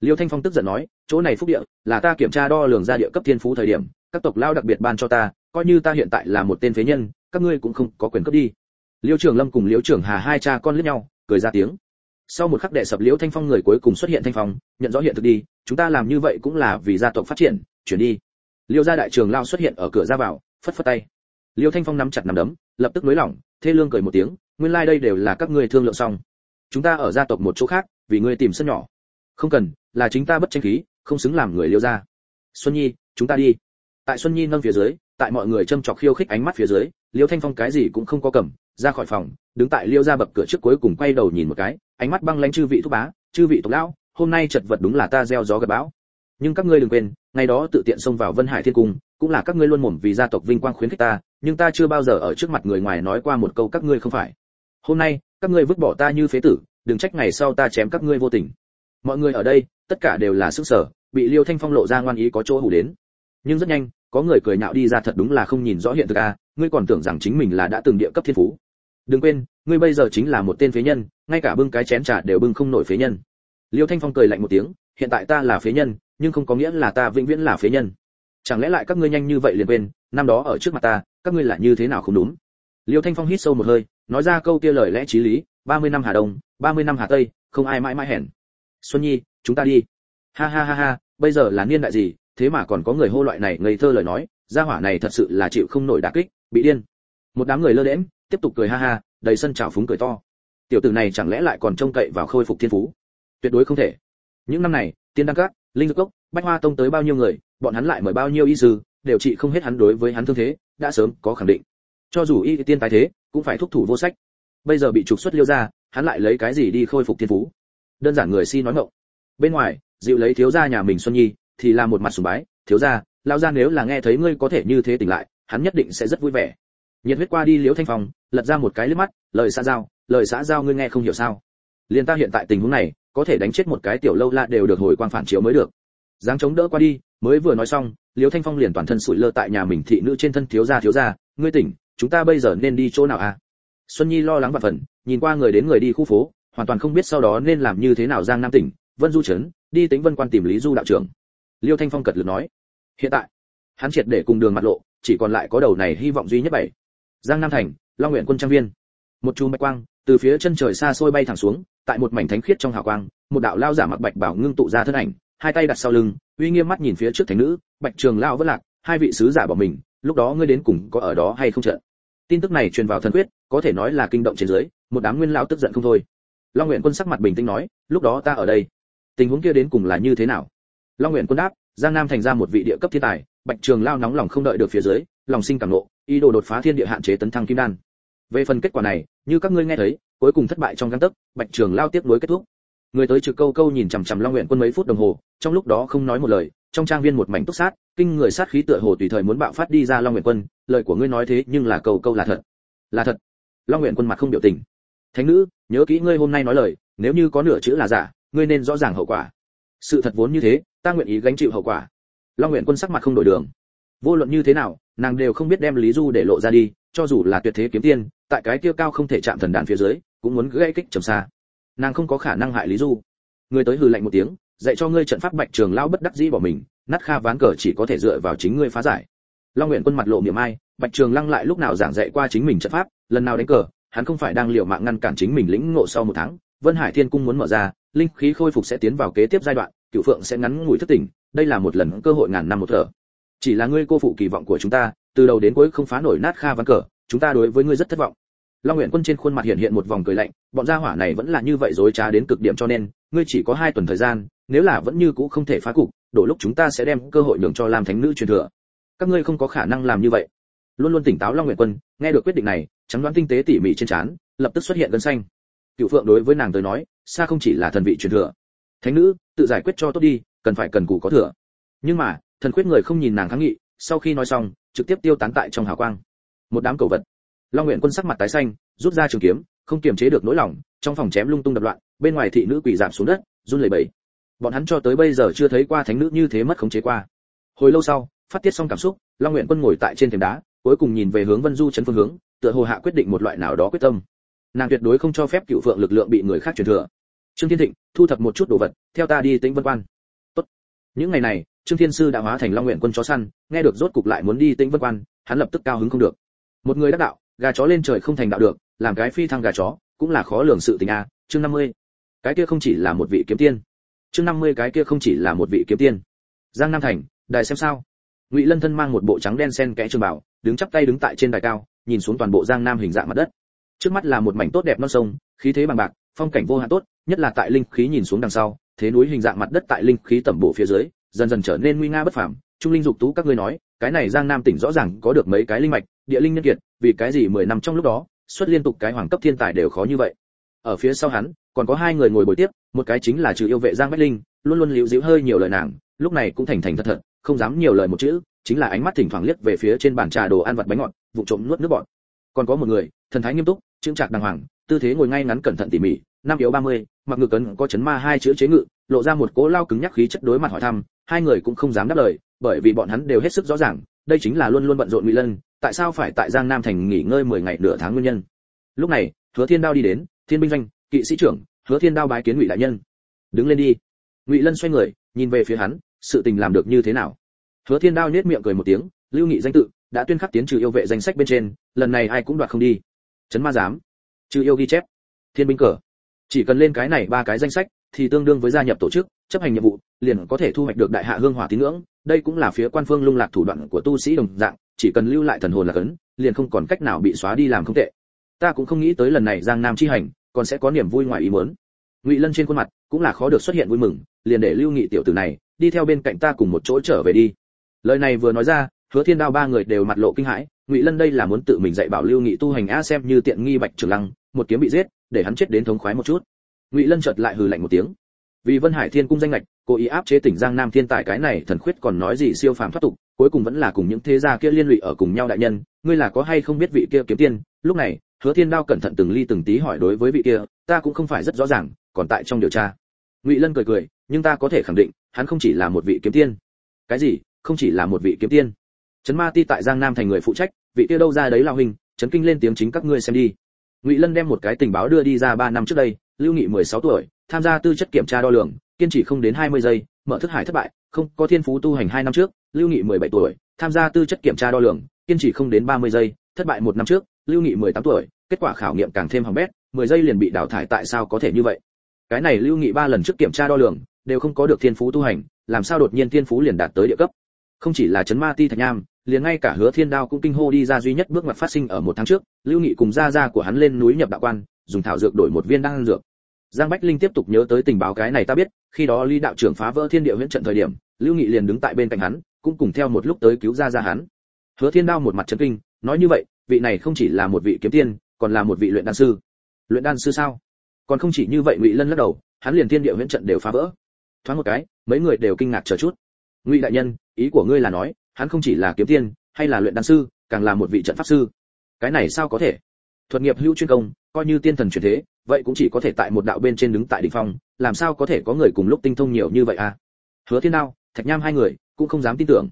Liễu thanh phong tức giận nói, chỗ này phúc địa, là ta kiểm tra đo lường ra địa cấp thiên phú thời điểm, các tộc lao đặc biệt ban cho ta, coi như ta hiện tại là một tên phế nhân, các ngươi cũng không có quyền cấp đi. Liễu trường lâm cùng liễu trường hà hai cha con liếc nhau, cười ra tiếng sau một khắc đệ sập liễu thanh phong người cuối cùng xuất hiện thanh phong, nhận rõ hiện thực đi, chúng ta làm như vậy cũng là vì gia tộc phát triển, chuyển đi. Liêu gia đại trường lao xuất hiện ở cửa ra vào, phất phất tay. Liêu thanh phong nắm chặt nắm đấm, lập tức nới lỏng, thê lương cười một tiếng, nguyên lai like đây đều là các ngươi thương lượng xong. Chúng ta ở gia tộc một chỗ khác, vì ngươi tìm sân nhỏ. Không cần, là chính ta bất tranh khí, không xứng làm người liêu gia. Xuân nhi, chúng ta đi. Tại xuân nhi nâng phía dưới, tại mọi người châm chọc khiêu khích ánh mắt phía dưới, liêu thanh phong cái gì cũng không có cầm, ra khỏi phòng, đứng tại liêu gia bậc cửa trước cuối cùng quay đầu nhìn một cái ánh mắt băng lãnh chư vị thúc bá chư vị tộc lão hôm nay chật vật đúng là ta gieo gió gặp bão. Nhưng các ngươi đừng quên ngày đó tự tiện xông vào vân hải thiên cung cũng là các ngươi luôn mồm vì gia tộc vinh quang khuyến khích ta nhưng ta chưa bao giờ ở trước mặt người ngoài nói qua một câu các ngươi không phải. Hôm nay các ngươi vứt bỏ ta như phế tử đừng trách ngày sau ta chém các ngươi vô tình. Mọi người ở đây tất cả đều là sức sở bị liêu thanh phong lộ ra ngoan ý có chỗ hủ đến. Nhưng rất nhanh có người cười nhạo đi ra thật đúng là không nhìn rõ hiện thực a à, ngươi còn tưởng rằng chính mình là đã từng địa cấp thiên phú. Đừng quên ngươi bây giờ chính là một tên phế nhân ngay cả bưng cái chén trà đều bưng không nổi phế nhân. Liêu thanh phong cười lạnh một tiếng, hiện tại ta là phế nhân, nhưng không có nghĩa là ta vĩnh viễn là phế nhân. Chẳng lẽ lại các ngươi nhanh như vậy liền quên, năm đó ở trước mặt ta, các ngươi là như thế nào không đúng? Liêu thanh phong hít sâu một hơi, nói ra câu kia lời lẽ trí lý, ba mươi năm hà đông, ba mươi năm hà tây, không ai mãi mãi hẹn xuân nhi, chúng ta đi. Ha ha ha ha, bây giờ là niên đại gì, thế mà còn có người hô loại này ngây thơ lời nói, gia hỏa này thật sự là chịu không nổi đả kích, bị điên. Một đám người lơ đễm tiếp tục cười ha ha, đầy sân trào phúng cười to tiểu tử này chẳng lẽ lại còn trông cậy vào khôi phục thiên phú? Tuyệt đối không thể. Những năm này, tiên đăng các, linh dược cốc, bách hoa tông tới bao nhiêu người, bọn hắn lại mời bao nhiêu y sư, đều trị không hết hắn đối với hắn thương thế, đã sớm có khẳng định. Cho dù y tiên tái thế, cũng phải thúc thủ vô sách. Bây giờ bị trục xuất liêu ra, hắn lại lấy cái gì đi khôi phục thiên phú? Đơn giản người si nói ngọng. Bên ngoài, dịu lấy thiếu gia nhà mình xuân nhi, thì là một mặt sùng bái. Thiếu gia lao gia nếu là nghe thấy ngươi có thể như thế tỉnh lại, hắn nhất định sẽ rất vui vẻ nhiệt huyết qua đi liễu thanh phong, lật ra một cái liếc mắt, lời xã giao, lời xã giao ngươi nghe không hiểu sao? Liền ta hiện tại tình huống này, có thể đánh chết một cái tiểu lâu la đều được hồi quang phản chiếu mới được. Dáng chống đỡ qua đi, mới vừa nói xong, liễu thanh phong liền toàn thân sụi lơ tại nhà mình thị nữ trên thân thiếu gia thiếu gia, ngươi tỉnh, chúng ta bây giờ nên đi chỗ nào à? Xuân nhi lo lắng và phần, nhìn qua người đến người đi khu phố, hoàn toàn không biết sau đó nên làm như thế nào giang nam tỉnh, vân du trấn, đi tính vân quan tìm lý du đạo trưởng. Liêu thanh phong cật lực nói, hiện tại, hắn triệt để cùng đường mặt lộ, chỉ còn lại có đầu này hy vọng duy nhất bảy giang nam thành, long nguyện quân trang viên. Một chùm bạch quang, từ phía chân trời xa xôi bay thẳng xuống, tại một mảnh thánh khiết trong hào quang, một đạo lao giả mặc bạch bảo ngưng tụ ra thân ảnh, hai tay đặt sau lưng, uy nghiêm mắt nhìn phía trước thánh nữ, bạch trường lao vất lạc, hai vị sứ giả bỏ mình, lúc đó ngươi đến cùng có ở đó hay không trận tin tức này truyền vào thần quyết, có thể nói là kinh động trên dưới, một đám nguyên lão tức giận không thôi. Long nguyện quân sắc mặt bình tĩnh nói, lúc đó ta ở đây, tình huống kia đến cùng là như thế nào? Long nguyện quân đáp, giang nam thành ra một vị địa cấp thiên tài, bạch trường lao nóng lòng không đợi được phía dưới lòng sinh cảm nộ, ý đồ đột phá thiên địa hạn chế tấn thăng kim đan. Về phần kết quả này, như các ngươi nghe thấy, cuối cùng thất bại trong găng tấc, bạch trường lao tiếp nối kết thúc. Người tới trực câu câu nhìn chằm chằm long nguyện quân mấy phút đồng hồ, trong lúc đó không nói một lời, trong trang viên một mảnh túc sát, kinh người sát khí tựa hồ tùy thời muốn bạo phát đi ra long nguyện quân, lời của ngươi nói thế nhưng là câu câu là thật. Là thật. Long nguyện quân mặt không biểu tình. Thánh nữ, nhớ kỹ ngươi hôm nay nói lời, nếu như có nửa chữ là giả, ngươi nên rõ ràng hậu quả. Sự thật vốn như thế, ta nguyện ý gánh chịu hậu quả. Long nguyện quân sắc mặt không đổi đường vô luận như thế nào, nàng đều không biết đem lý du để lộ ra đi, cho dù là tuyệt thế kiếm tiên, tại cái kia cao không thể chạm thần đàn phía dưới, cũng muốn gây kích trầm xa. Nàng không có khả năng hại lý du. Người tới hừ lạnh một tiếng, dạy cho ngươi trận pháp bạch trường lao bất đắc dĩ bỏ mình, nát kha ván cờ chỉ có thể dựa vào chính ngươi phá giải. Long nguyện quân mặt lộ miệng ai, bạch trường lăng lại lúc nào giảng dạy qua chính mình trận pháp, lần nào đánh cờ, hắn không phải đang liều mạng ngăn cản chính mình lĩnh ngộ sau một tháng. Vân hải thiên cung muốn mở ra, linh khí khôi phục sẽ tiến vào kế tiếp giai đoạn cựu phượng sẽ ngắn ngủi thất tỉnh, đây là một lần cơ hội ngàn năm một thở chỉ là ngươi cô phụ kỳ vọng của chúng ta, từ đầu đến cuối không phá nổi nát kha ván cờ, chúng ta đối với ngươi rất thất vọng. Long nguyện quân trên khuôn mặt hiện hiện một vòng cười lạnh, bọn gia hỏa này vẫn là như vậy dối trá đến cực điểm cho nên, ngươi chỉ có hai tuần thời gian, nếu là vẫn như cũ không thể phá cục, đổ lúc chúng ta sẽ đem cơ hội nhường cho làm thánh nữ truyền thừa. Các ngươi không có khả năng làm như vậy. Luôn luôn tỉnh táo long nguyện quân, nghe được quyết định này, trắng đoán tinh tế tỉ mỉ trên trán, lập tức xuất hiện gân xanh. Cựu phượng đối với nàng tới nói, xa không chỉ là thần vị truyền thừa. Thánh nữ, tự giải quyết cho tốt đi, cần phải cần cù có thừa. Nhưng mà thần khuyết người không nhìn nàng kháng nghị, sau khi nói xong, trực tiếp tiêu tán tại trong hào quang. Một đám cầu vật. Long nguyện quân sắc mặt tái xanh, rút ra trường kiếm, không kiềm chế được nỗi lòng, trong phòng chém lung tung đập loạn, bên ngoài thị nữ quỳ giảm xuống đất, run lẩy bẩy. Bọn hắn cho tới bây giờ chưa thấy qua thánh nữ như thế mất khống chế qua. Hồi lâu sau, phát tiết xong cảm xúc, long nguyện quân ngồi tại trên thềm đá, cuối cùng nhìn về hướng vân du chấn phương hướng, tựa hồ hạ quyết định một loại nào đó quyết tâm. Nàng tuyệt đối không cho phép cựu phượng lực lượng bị người khác truyền thừa. Trương thiên thịnh, thu thập một chút đồ vật, theo ta đi tĩnh vân quan. Tốt. Những ngày này trương thiên sư đã hóa thành long nguyện quân chó săn, nghe được rốt cục lại muốn đi tĩnh vân quan, hắn lập tức cao hứng không được. Một người đắc đạo, gà chó lên trời không thành đạo được, làm cái phi thăng gà chó, cũng là khó lường sự tình a. Chương 50. cái kia không chỉ là một vị kiếm tiên. Chương 50 cái kia không chỉ là một vị kiếm tiên. Giang nam thành, đài xem sao. Ngụy lân thân mang một bộ trắng đen sen kẽ trường bảo đứng chắp tay đứng tại trên đài cao, nhìn xuống toàn bộ giang nam hình dạng mặt đất. Trước mắt là một mảnh tốt đẹp non sông, khí thế bằng bạc, phong cảnh vô hạn tốt, nhất là tại linh khí nhìn xuống đằng sau, thế núi hình dạng mặt đất tại linh khí tẩm bộ phía dưới dần dần trở nên nguy nga bất phàm. Trung linh dục tú, các ngươi nói, cái này giang nam tỉnh rõ ràng có được mấy cái linh mạch, địa linh nhân kiệt, vì cái gì mười năm trong lúc đó, xuất liên tục cái hoàng cấp thiên tài đều khó như vậy? Ở phía sau hắn, còn có hai người ngồi buổi tiếp, một cái chính là trừ yêu vệ giang bách linh, luôn luôn liễu diễu hơi nhiều lời nàng, lúc này cũng thành thành thật thật, không dám nhiều lời một chữ, chính là ánh mắt thỉnh thoảng liếc về phía trên bàn trà đồ ăn vặt bánh ngọt vụ trộm nuốt nước bọt. Còn có một người, thần thái nghiêm túc, chững trạc đàng hoàng, tư thế ngồi ngay ngắn cẩn thận tỉ mỉ, năm yếu ba mươi, mặc ngực cấn có chấn ma hai chữ chế ngự, lộ ra một cố lao cứng nhắc khí chất đối mặt hỏi thăm hai người cũng không dám đáp lời, bởi vì bọn hắn đều hết sức rõ ràng, đây chính là luôn luôn bận rộn ngụy lân, tại sao phải tại giang nam thành nghỉ ngơi 10 ngày nửa tháng nguyên nhân? Lúc này, hứa thiên đao đi đến, thiên binh doanh, kỵ sĩ trưởng, hứa thiên đao bái kiến ngụy đại nhân. Đứng lên đi. Ngụy lân xoay người, nhìn về phía hắn, sự tình làm được như thế nào? Hứa thiên đao nhếch miệng cười một tiếng, lưu nghị danh tự, đã tuyên khắc tiến trừ yêu vệ danh sách bên trên, lần này ai cũng đoạt không đi. Chấn ma giám, trừ yêu ghi chép. Thiên binh cờ, chỉ cần lên cái này ba cái danh sách thì tương đương với gia nhập tổ chức, chấp hành nhiệm vụ, liền có thể thu hoạch được đại hạ hương hỏa tín ngưỡng. Đây cũng là phía quan phương lung lạc thủ đoạn của tu sĩ đồng dạng, chỉ cần lưu lại thần hồn là cấn, liền không còn cách nào bị xóa đi làm không tệ. Ta cũng không nghĩ tới lần này giang nam chi hành, còn sẽ có niềm vui ngoài ý muốn. Ngụy lân trên khuôn mặt cũng là khó được xuất hiện vui mừng, liền để lưu nghị tiểu tử này đi theo bên cạnh ta cùng một chỗ trở về đi. Lời này vừa nói ra, hứa thiên đao ba người đều mặt lộ kinh hãi, ngụy lân đây là muốn tự mình dạy bảo lưu nghị tu hành a xem như tiện nghi bạch trường lăng, một kiếm bị giết, để hắn chết đến thống khoái một chút ngụy lân chợt lại hừ lạnh một tiếng vì vân hải thiên cung danh lệch cố ý áp chế tỉnh giang nam thiên tài cái này thần khuyết còn nói gì siêu phàm thoát tục cuối cùng vẫn là cùng những thế gia kia liên lụy ở cùng nhau đại nhân ngươi là có hay không biết vị kia kiếm tiên lúc này hứa thiên đao cẩn thận từng ly từng tí hỏi đối với vị kia ta cũng không phải rất rõ ràng còn tại trong điều tra ngụy lân cười cười nhưng ta có thể khẳng định hắn không chỉ là một vị kiếm tiên cái gì không chỉ là một vị kiếm tiên trấn ma ti tại giang nam thành người phụ trách vị kia đâu ra đấy lao hình chấn kinh lên tiếng chính các ngươi xem đi ngụy lân đem một cái tình báo đưa đi ra ba năm trước đây lưu nghị 16 tuổi, tham gia tư chất kiểm tra đo lường, kiên trì không đến 20 giây, mở thức hải thất bại, không có thiên phú tu hành hai năm trước. Lưu nghị 17 tuổi, tham gia tư chất kiểm tra đo lường, kiên trì không đến 30 giây, thất bại một năm trước. Lưu nghị 18 tuổi, kết quả khảo nghiệm càng thêm hỏng bét 10 giây liền bị đào thải tại sao có thể như vậy? Cái này lưu nghị ba lần trước kiểm tra đo lường, đều không có được thiên phú tu hành, làm sao đột nhiên thiên phú liền đạt tới địa cấp? Không chỉ là chấn ma ti thạch nham, liền ngay cả hứa thiên đao cũng kinh hô đi ra duy nhất bước ngoặt phát sinh ở một tháng trước. Lưu nghị cùng gia gia của hắn lên núi nhập đạo quan, dùng thảo dược đổi một viên đan dược giang bách linh tiếp tục nhớ tới tình báo cái này ta biết, khi đó lý đạo trưởng phá vỡ thiên địa huyễn trận thời điểm, lưu nghị liền đứng tại bên cạnh hắn, cũng cùng theo một lúc tới cứu Ra Ra hắn. Hứa thiên đao một mặt chấn kinh, nói như vậy, vị này không chỉ là một vị kiếm tiên, còn là một vị luyện đan sư. Luyện đan sư sao? Còn không chỉ như vậy ngụy lân lắc đầu, hắn liền thiên địa huyễn trận đều phá vỡ. Thoáng một cái, mấy người đều kinh ngạc chờ chút. Ngụy đại nhân, ý của ngươi là nói, hắn không chỉ là kiếm tiên, hay là luyện đan sư, càng là một vị trận pháp sư. Cái này sao có thể? Thuật nghiệp hữu chuyên công, coi như tiên thần chuyển thế vậy cũng chỉ có thể tại một đạo bên trên đứng tại đỉnh phong, làm sao có thể có người cùng lúc tinh thông nhiều như vậy à? Hứa thiên đao, thạch nham hai người, cũng không dám tin tưởng.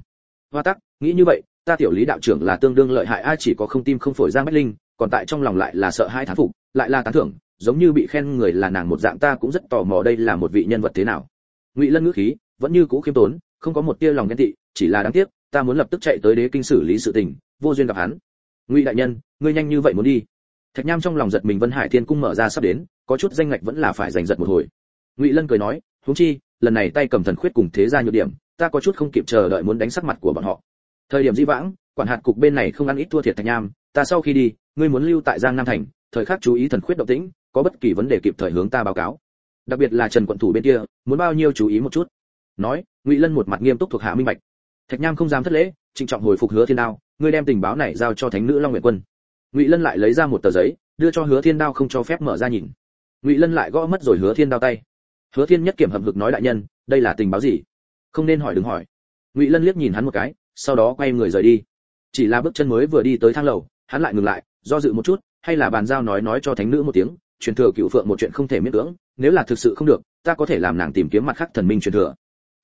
Hoa tắc, nghĩ như vậy, ta tiểu lý đạo trưởng là tương đương lợi hại, ai chỉ có không tim không phổi giang bách linh, còn tại trong lòng lại là sợ hai thán phục, lại là tán thưởng, giống như bị khen người là nàng một dạng, ta cũng rất tò mò đây là một vị nhân vật thế nào. Ngụy lân ngữ khí, vẫn như cũ khiêm tốn, không có một tia lòng ghen tị, chỉ là đáng tiếc, ta muốn lập tức chạy tới đế kinh xử lý sự tình, vô duyên gặp hắn. Ngụy đại nhân, ngươi nhanh như vậy muốn đi thạch nham trong lòng giật mình vân hải thiên cung mở ra sắp đến, có chút danh ngạch vẫn là phải giành giật một hồi. Ngụy lân cười nói, huống chi, lần này tay cầm thần khuyết cùng thế gia nhược điểm, ta có chút không kịp chờ đợi muốn đánh sắc mặt của bọn họ. Thời điểm di vãng, quản hạt cục bên này không ăn ít thua thiệt thạch nham, ta sau khi đi, ngươi muốn lưu tại giang nam thành, thời khắc chú ý thần khuyết động tĩnh, có bất kỳ vấn đề kịp thời hướng ta báo cáo. Đặc biệt là trần quận thủ bên kia, muốn bao nhiêu chú ý một chút. Nói, ngụy lân một mặt nghiêm túc thuộc hạ minh bạch. Thạch nham không dám thất lễ, trịnh trọng hồi phục hứa thiên đao, ngươi đem tình báo này giao cho thánh nữ long nguyện quân ngụy lân lại lấy ra một tờ giấy, đưa cho hứa thiên đao không cho phép mở ra nhìn. Ngụy lân lại gõ mất rồi hứa thiên đao tay. Hứa thiên nhất kiểm hợp hực nói đại nhân, đây là tình báo gì? Không nên hỏi đừng hỏi. Ngụy lân liếc nhìn hắn một cái, sau đó quay người rời đi. Chỉ là bước chân mới vừa đi tới thang lầu, hắn lại ngừng lại, do dự một chút, hay là bàn giao nói nói cho thánh nữ một tiếng, truyền thừa cựu phượng một chuyện không thể miễn cưỡng, nếu là thực sự không được, ta có thể làm nàng tìm kiếm mặt khác thần minh truyền thừa.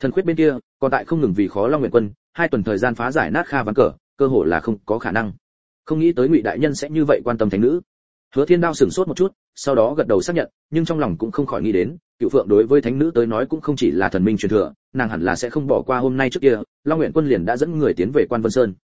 Thần khuyết bên kia, còn tại không ngừng vì khó long nguyện quân, hai tuần thời gian phá giải nát kha ván cờ, cơ hội là không có khả năng không nghĩ tới ngụy đại nhân sẽ như vậy quan tâm thánh nữ. Hứa thiên đao sửng sốt một chút, sau đó gật đầu xác nhận, nhưng trong lòng cũng không khỏi nghĩ đến, cựu phượng đối với thánh nữ tới nói cũng không chỉ là thần minh truyền thừa, nàng hẳn là sẽ không bỏ qua hôm nay trước kia, long nguyện quân liền đã dẫn người tiến về quan vân sơn.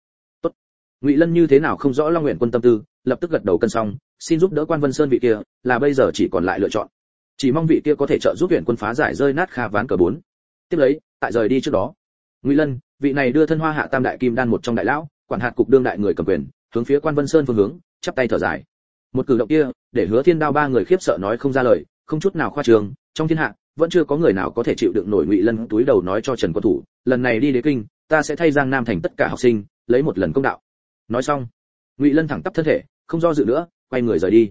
Tốt. Ngụy lân như thế nào không rõ long nguyện quân tâm tư, lập tức gật đầu cân xong, xin giúp đỡ quan vân sơn vị kia, là bây giờ chỉ còn lại lựa chọn. Chỉ mong vị kia có thể trợ giúp huyện quân phá giải rơi nát kha ván cờ bốn. Tiếp lấy, tại rời đi trước đó, ngụy lân, vị này đưa thân hoa hạ tam đại kim đan một trong đại lão, quản hạt cục đương đại người cầm quyền hướng phía quan vân sơn phương hướng, chắp tay thở dài. Một cử động kia, để hứa thiên đao ba người khiếp sợ nói không ra lời, không chút nào khoa trường, trong thiên hạ, vẫn chưa có người nào có thể chịu đựng nổi ngụy lân túi đầu nói cho trần quân thủ, lần này đi đế kinh, ta sẽ thay giang nam thành tất cả học sinh, lấy một lần công đạo. Nói xong, ngụy lân thẳng tắp thân thể, không do dự nữa, quay người rời đi.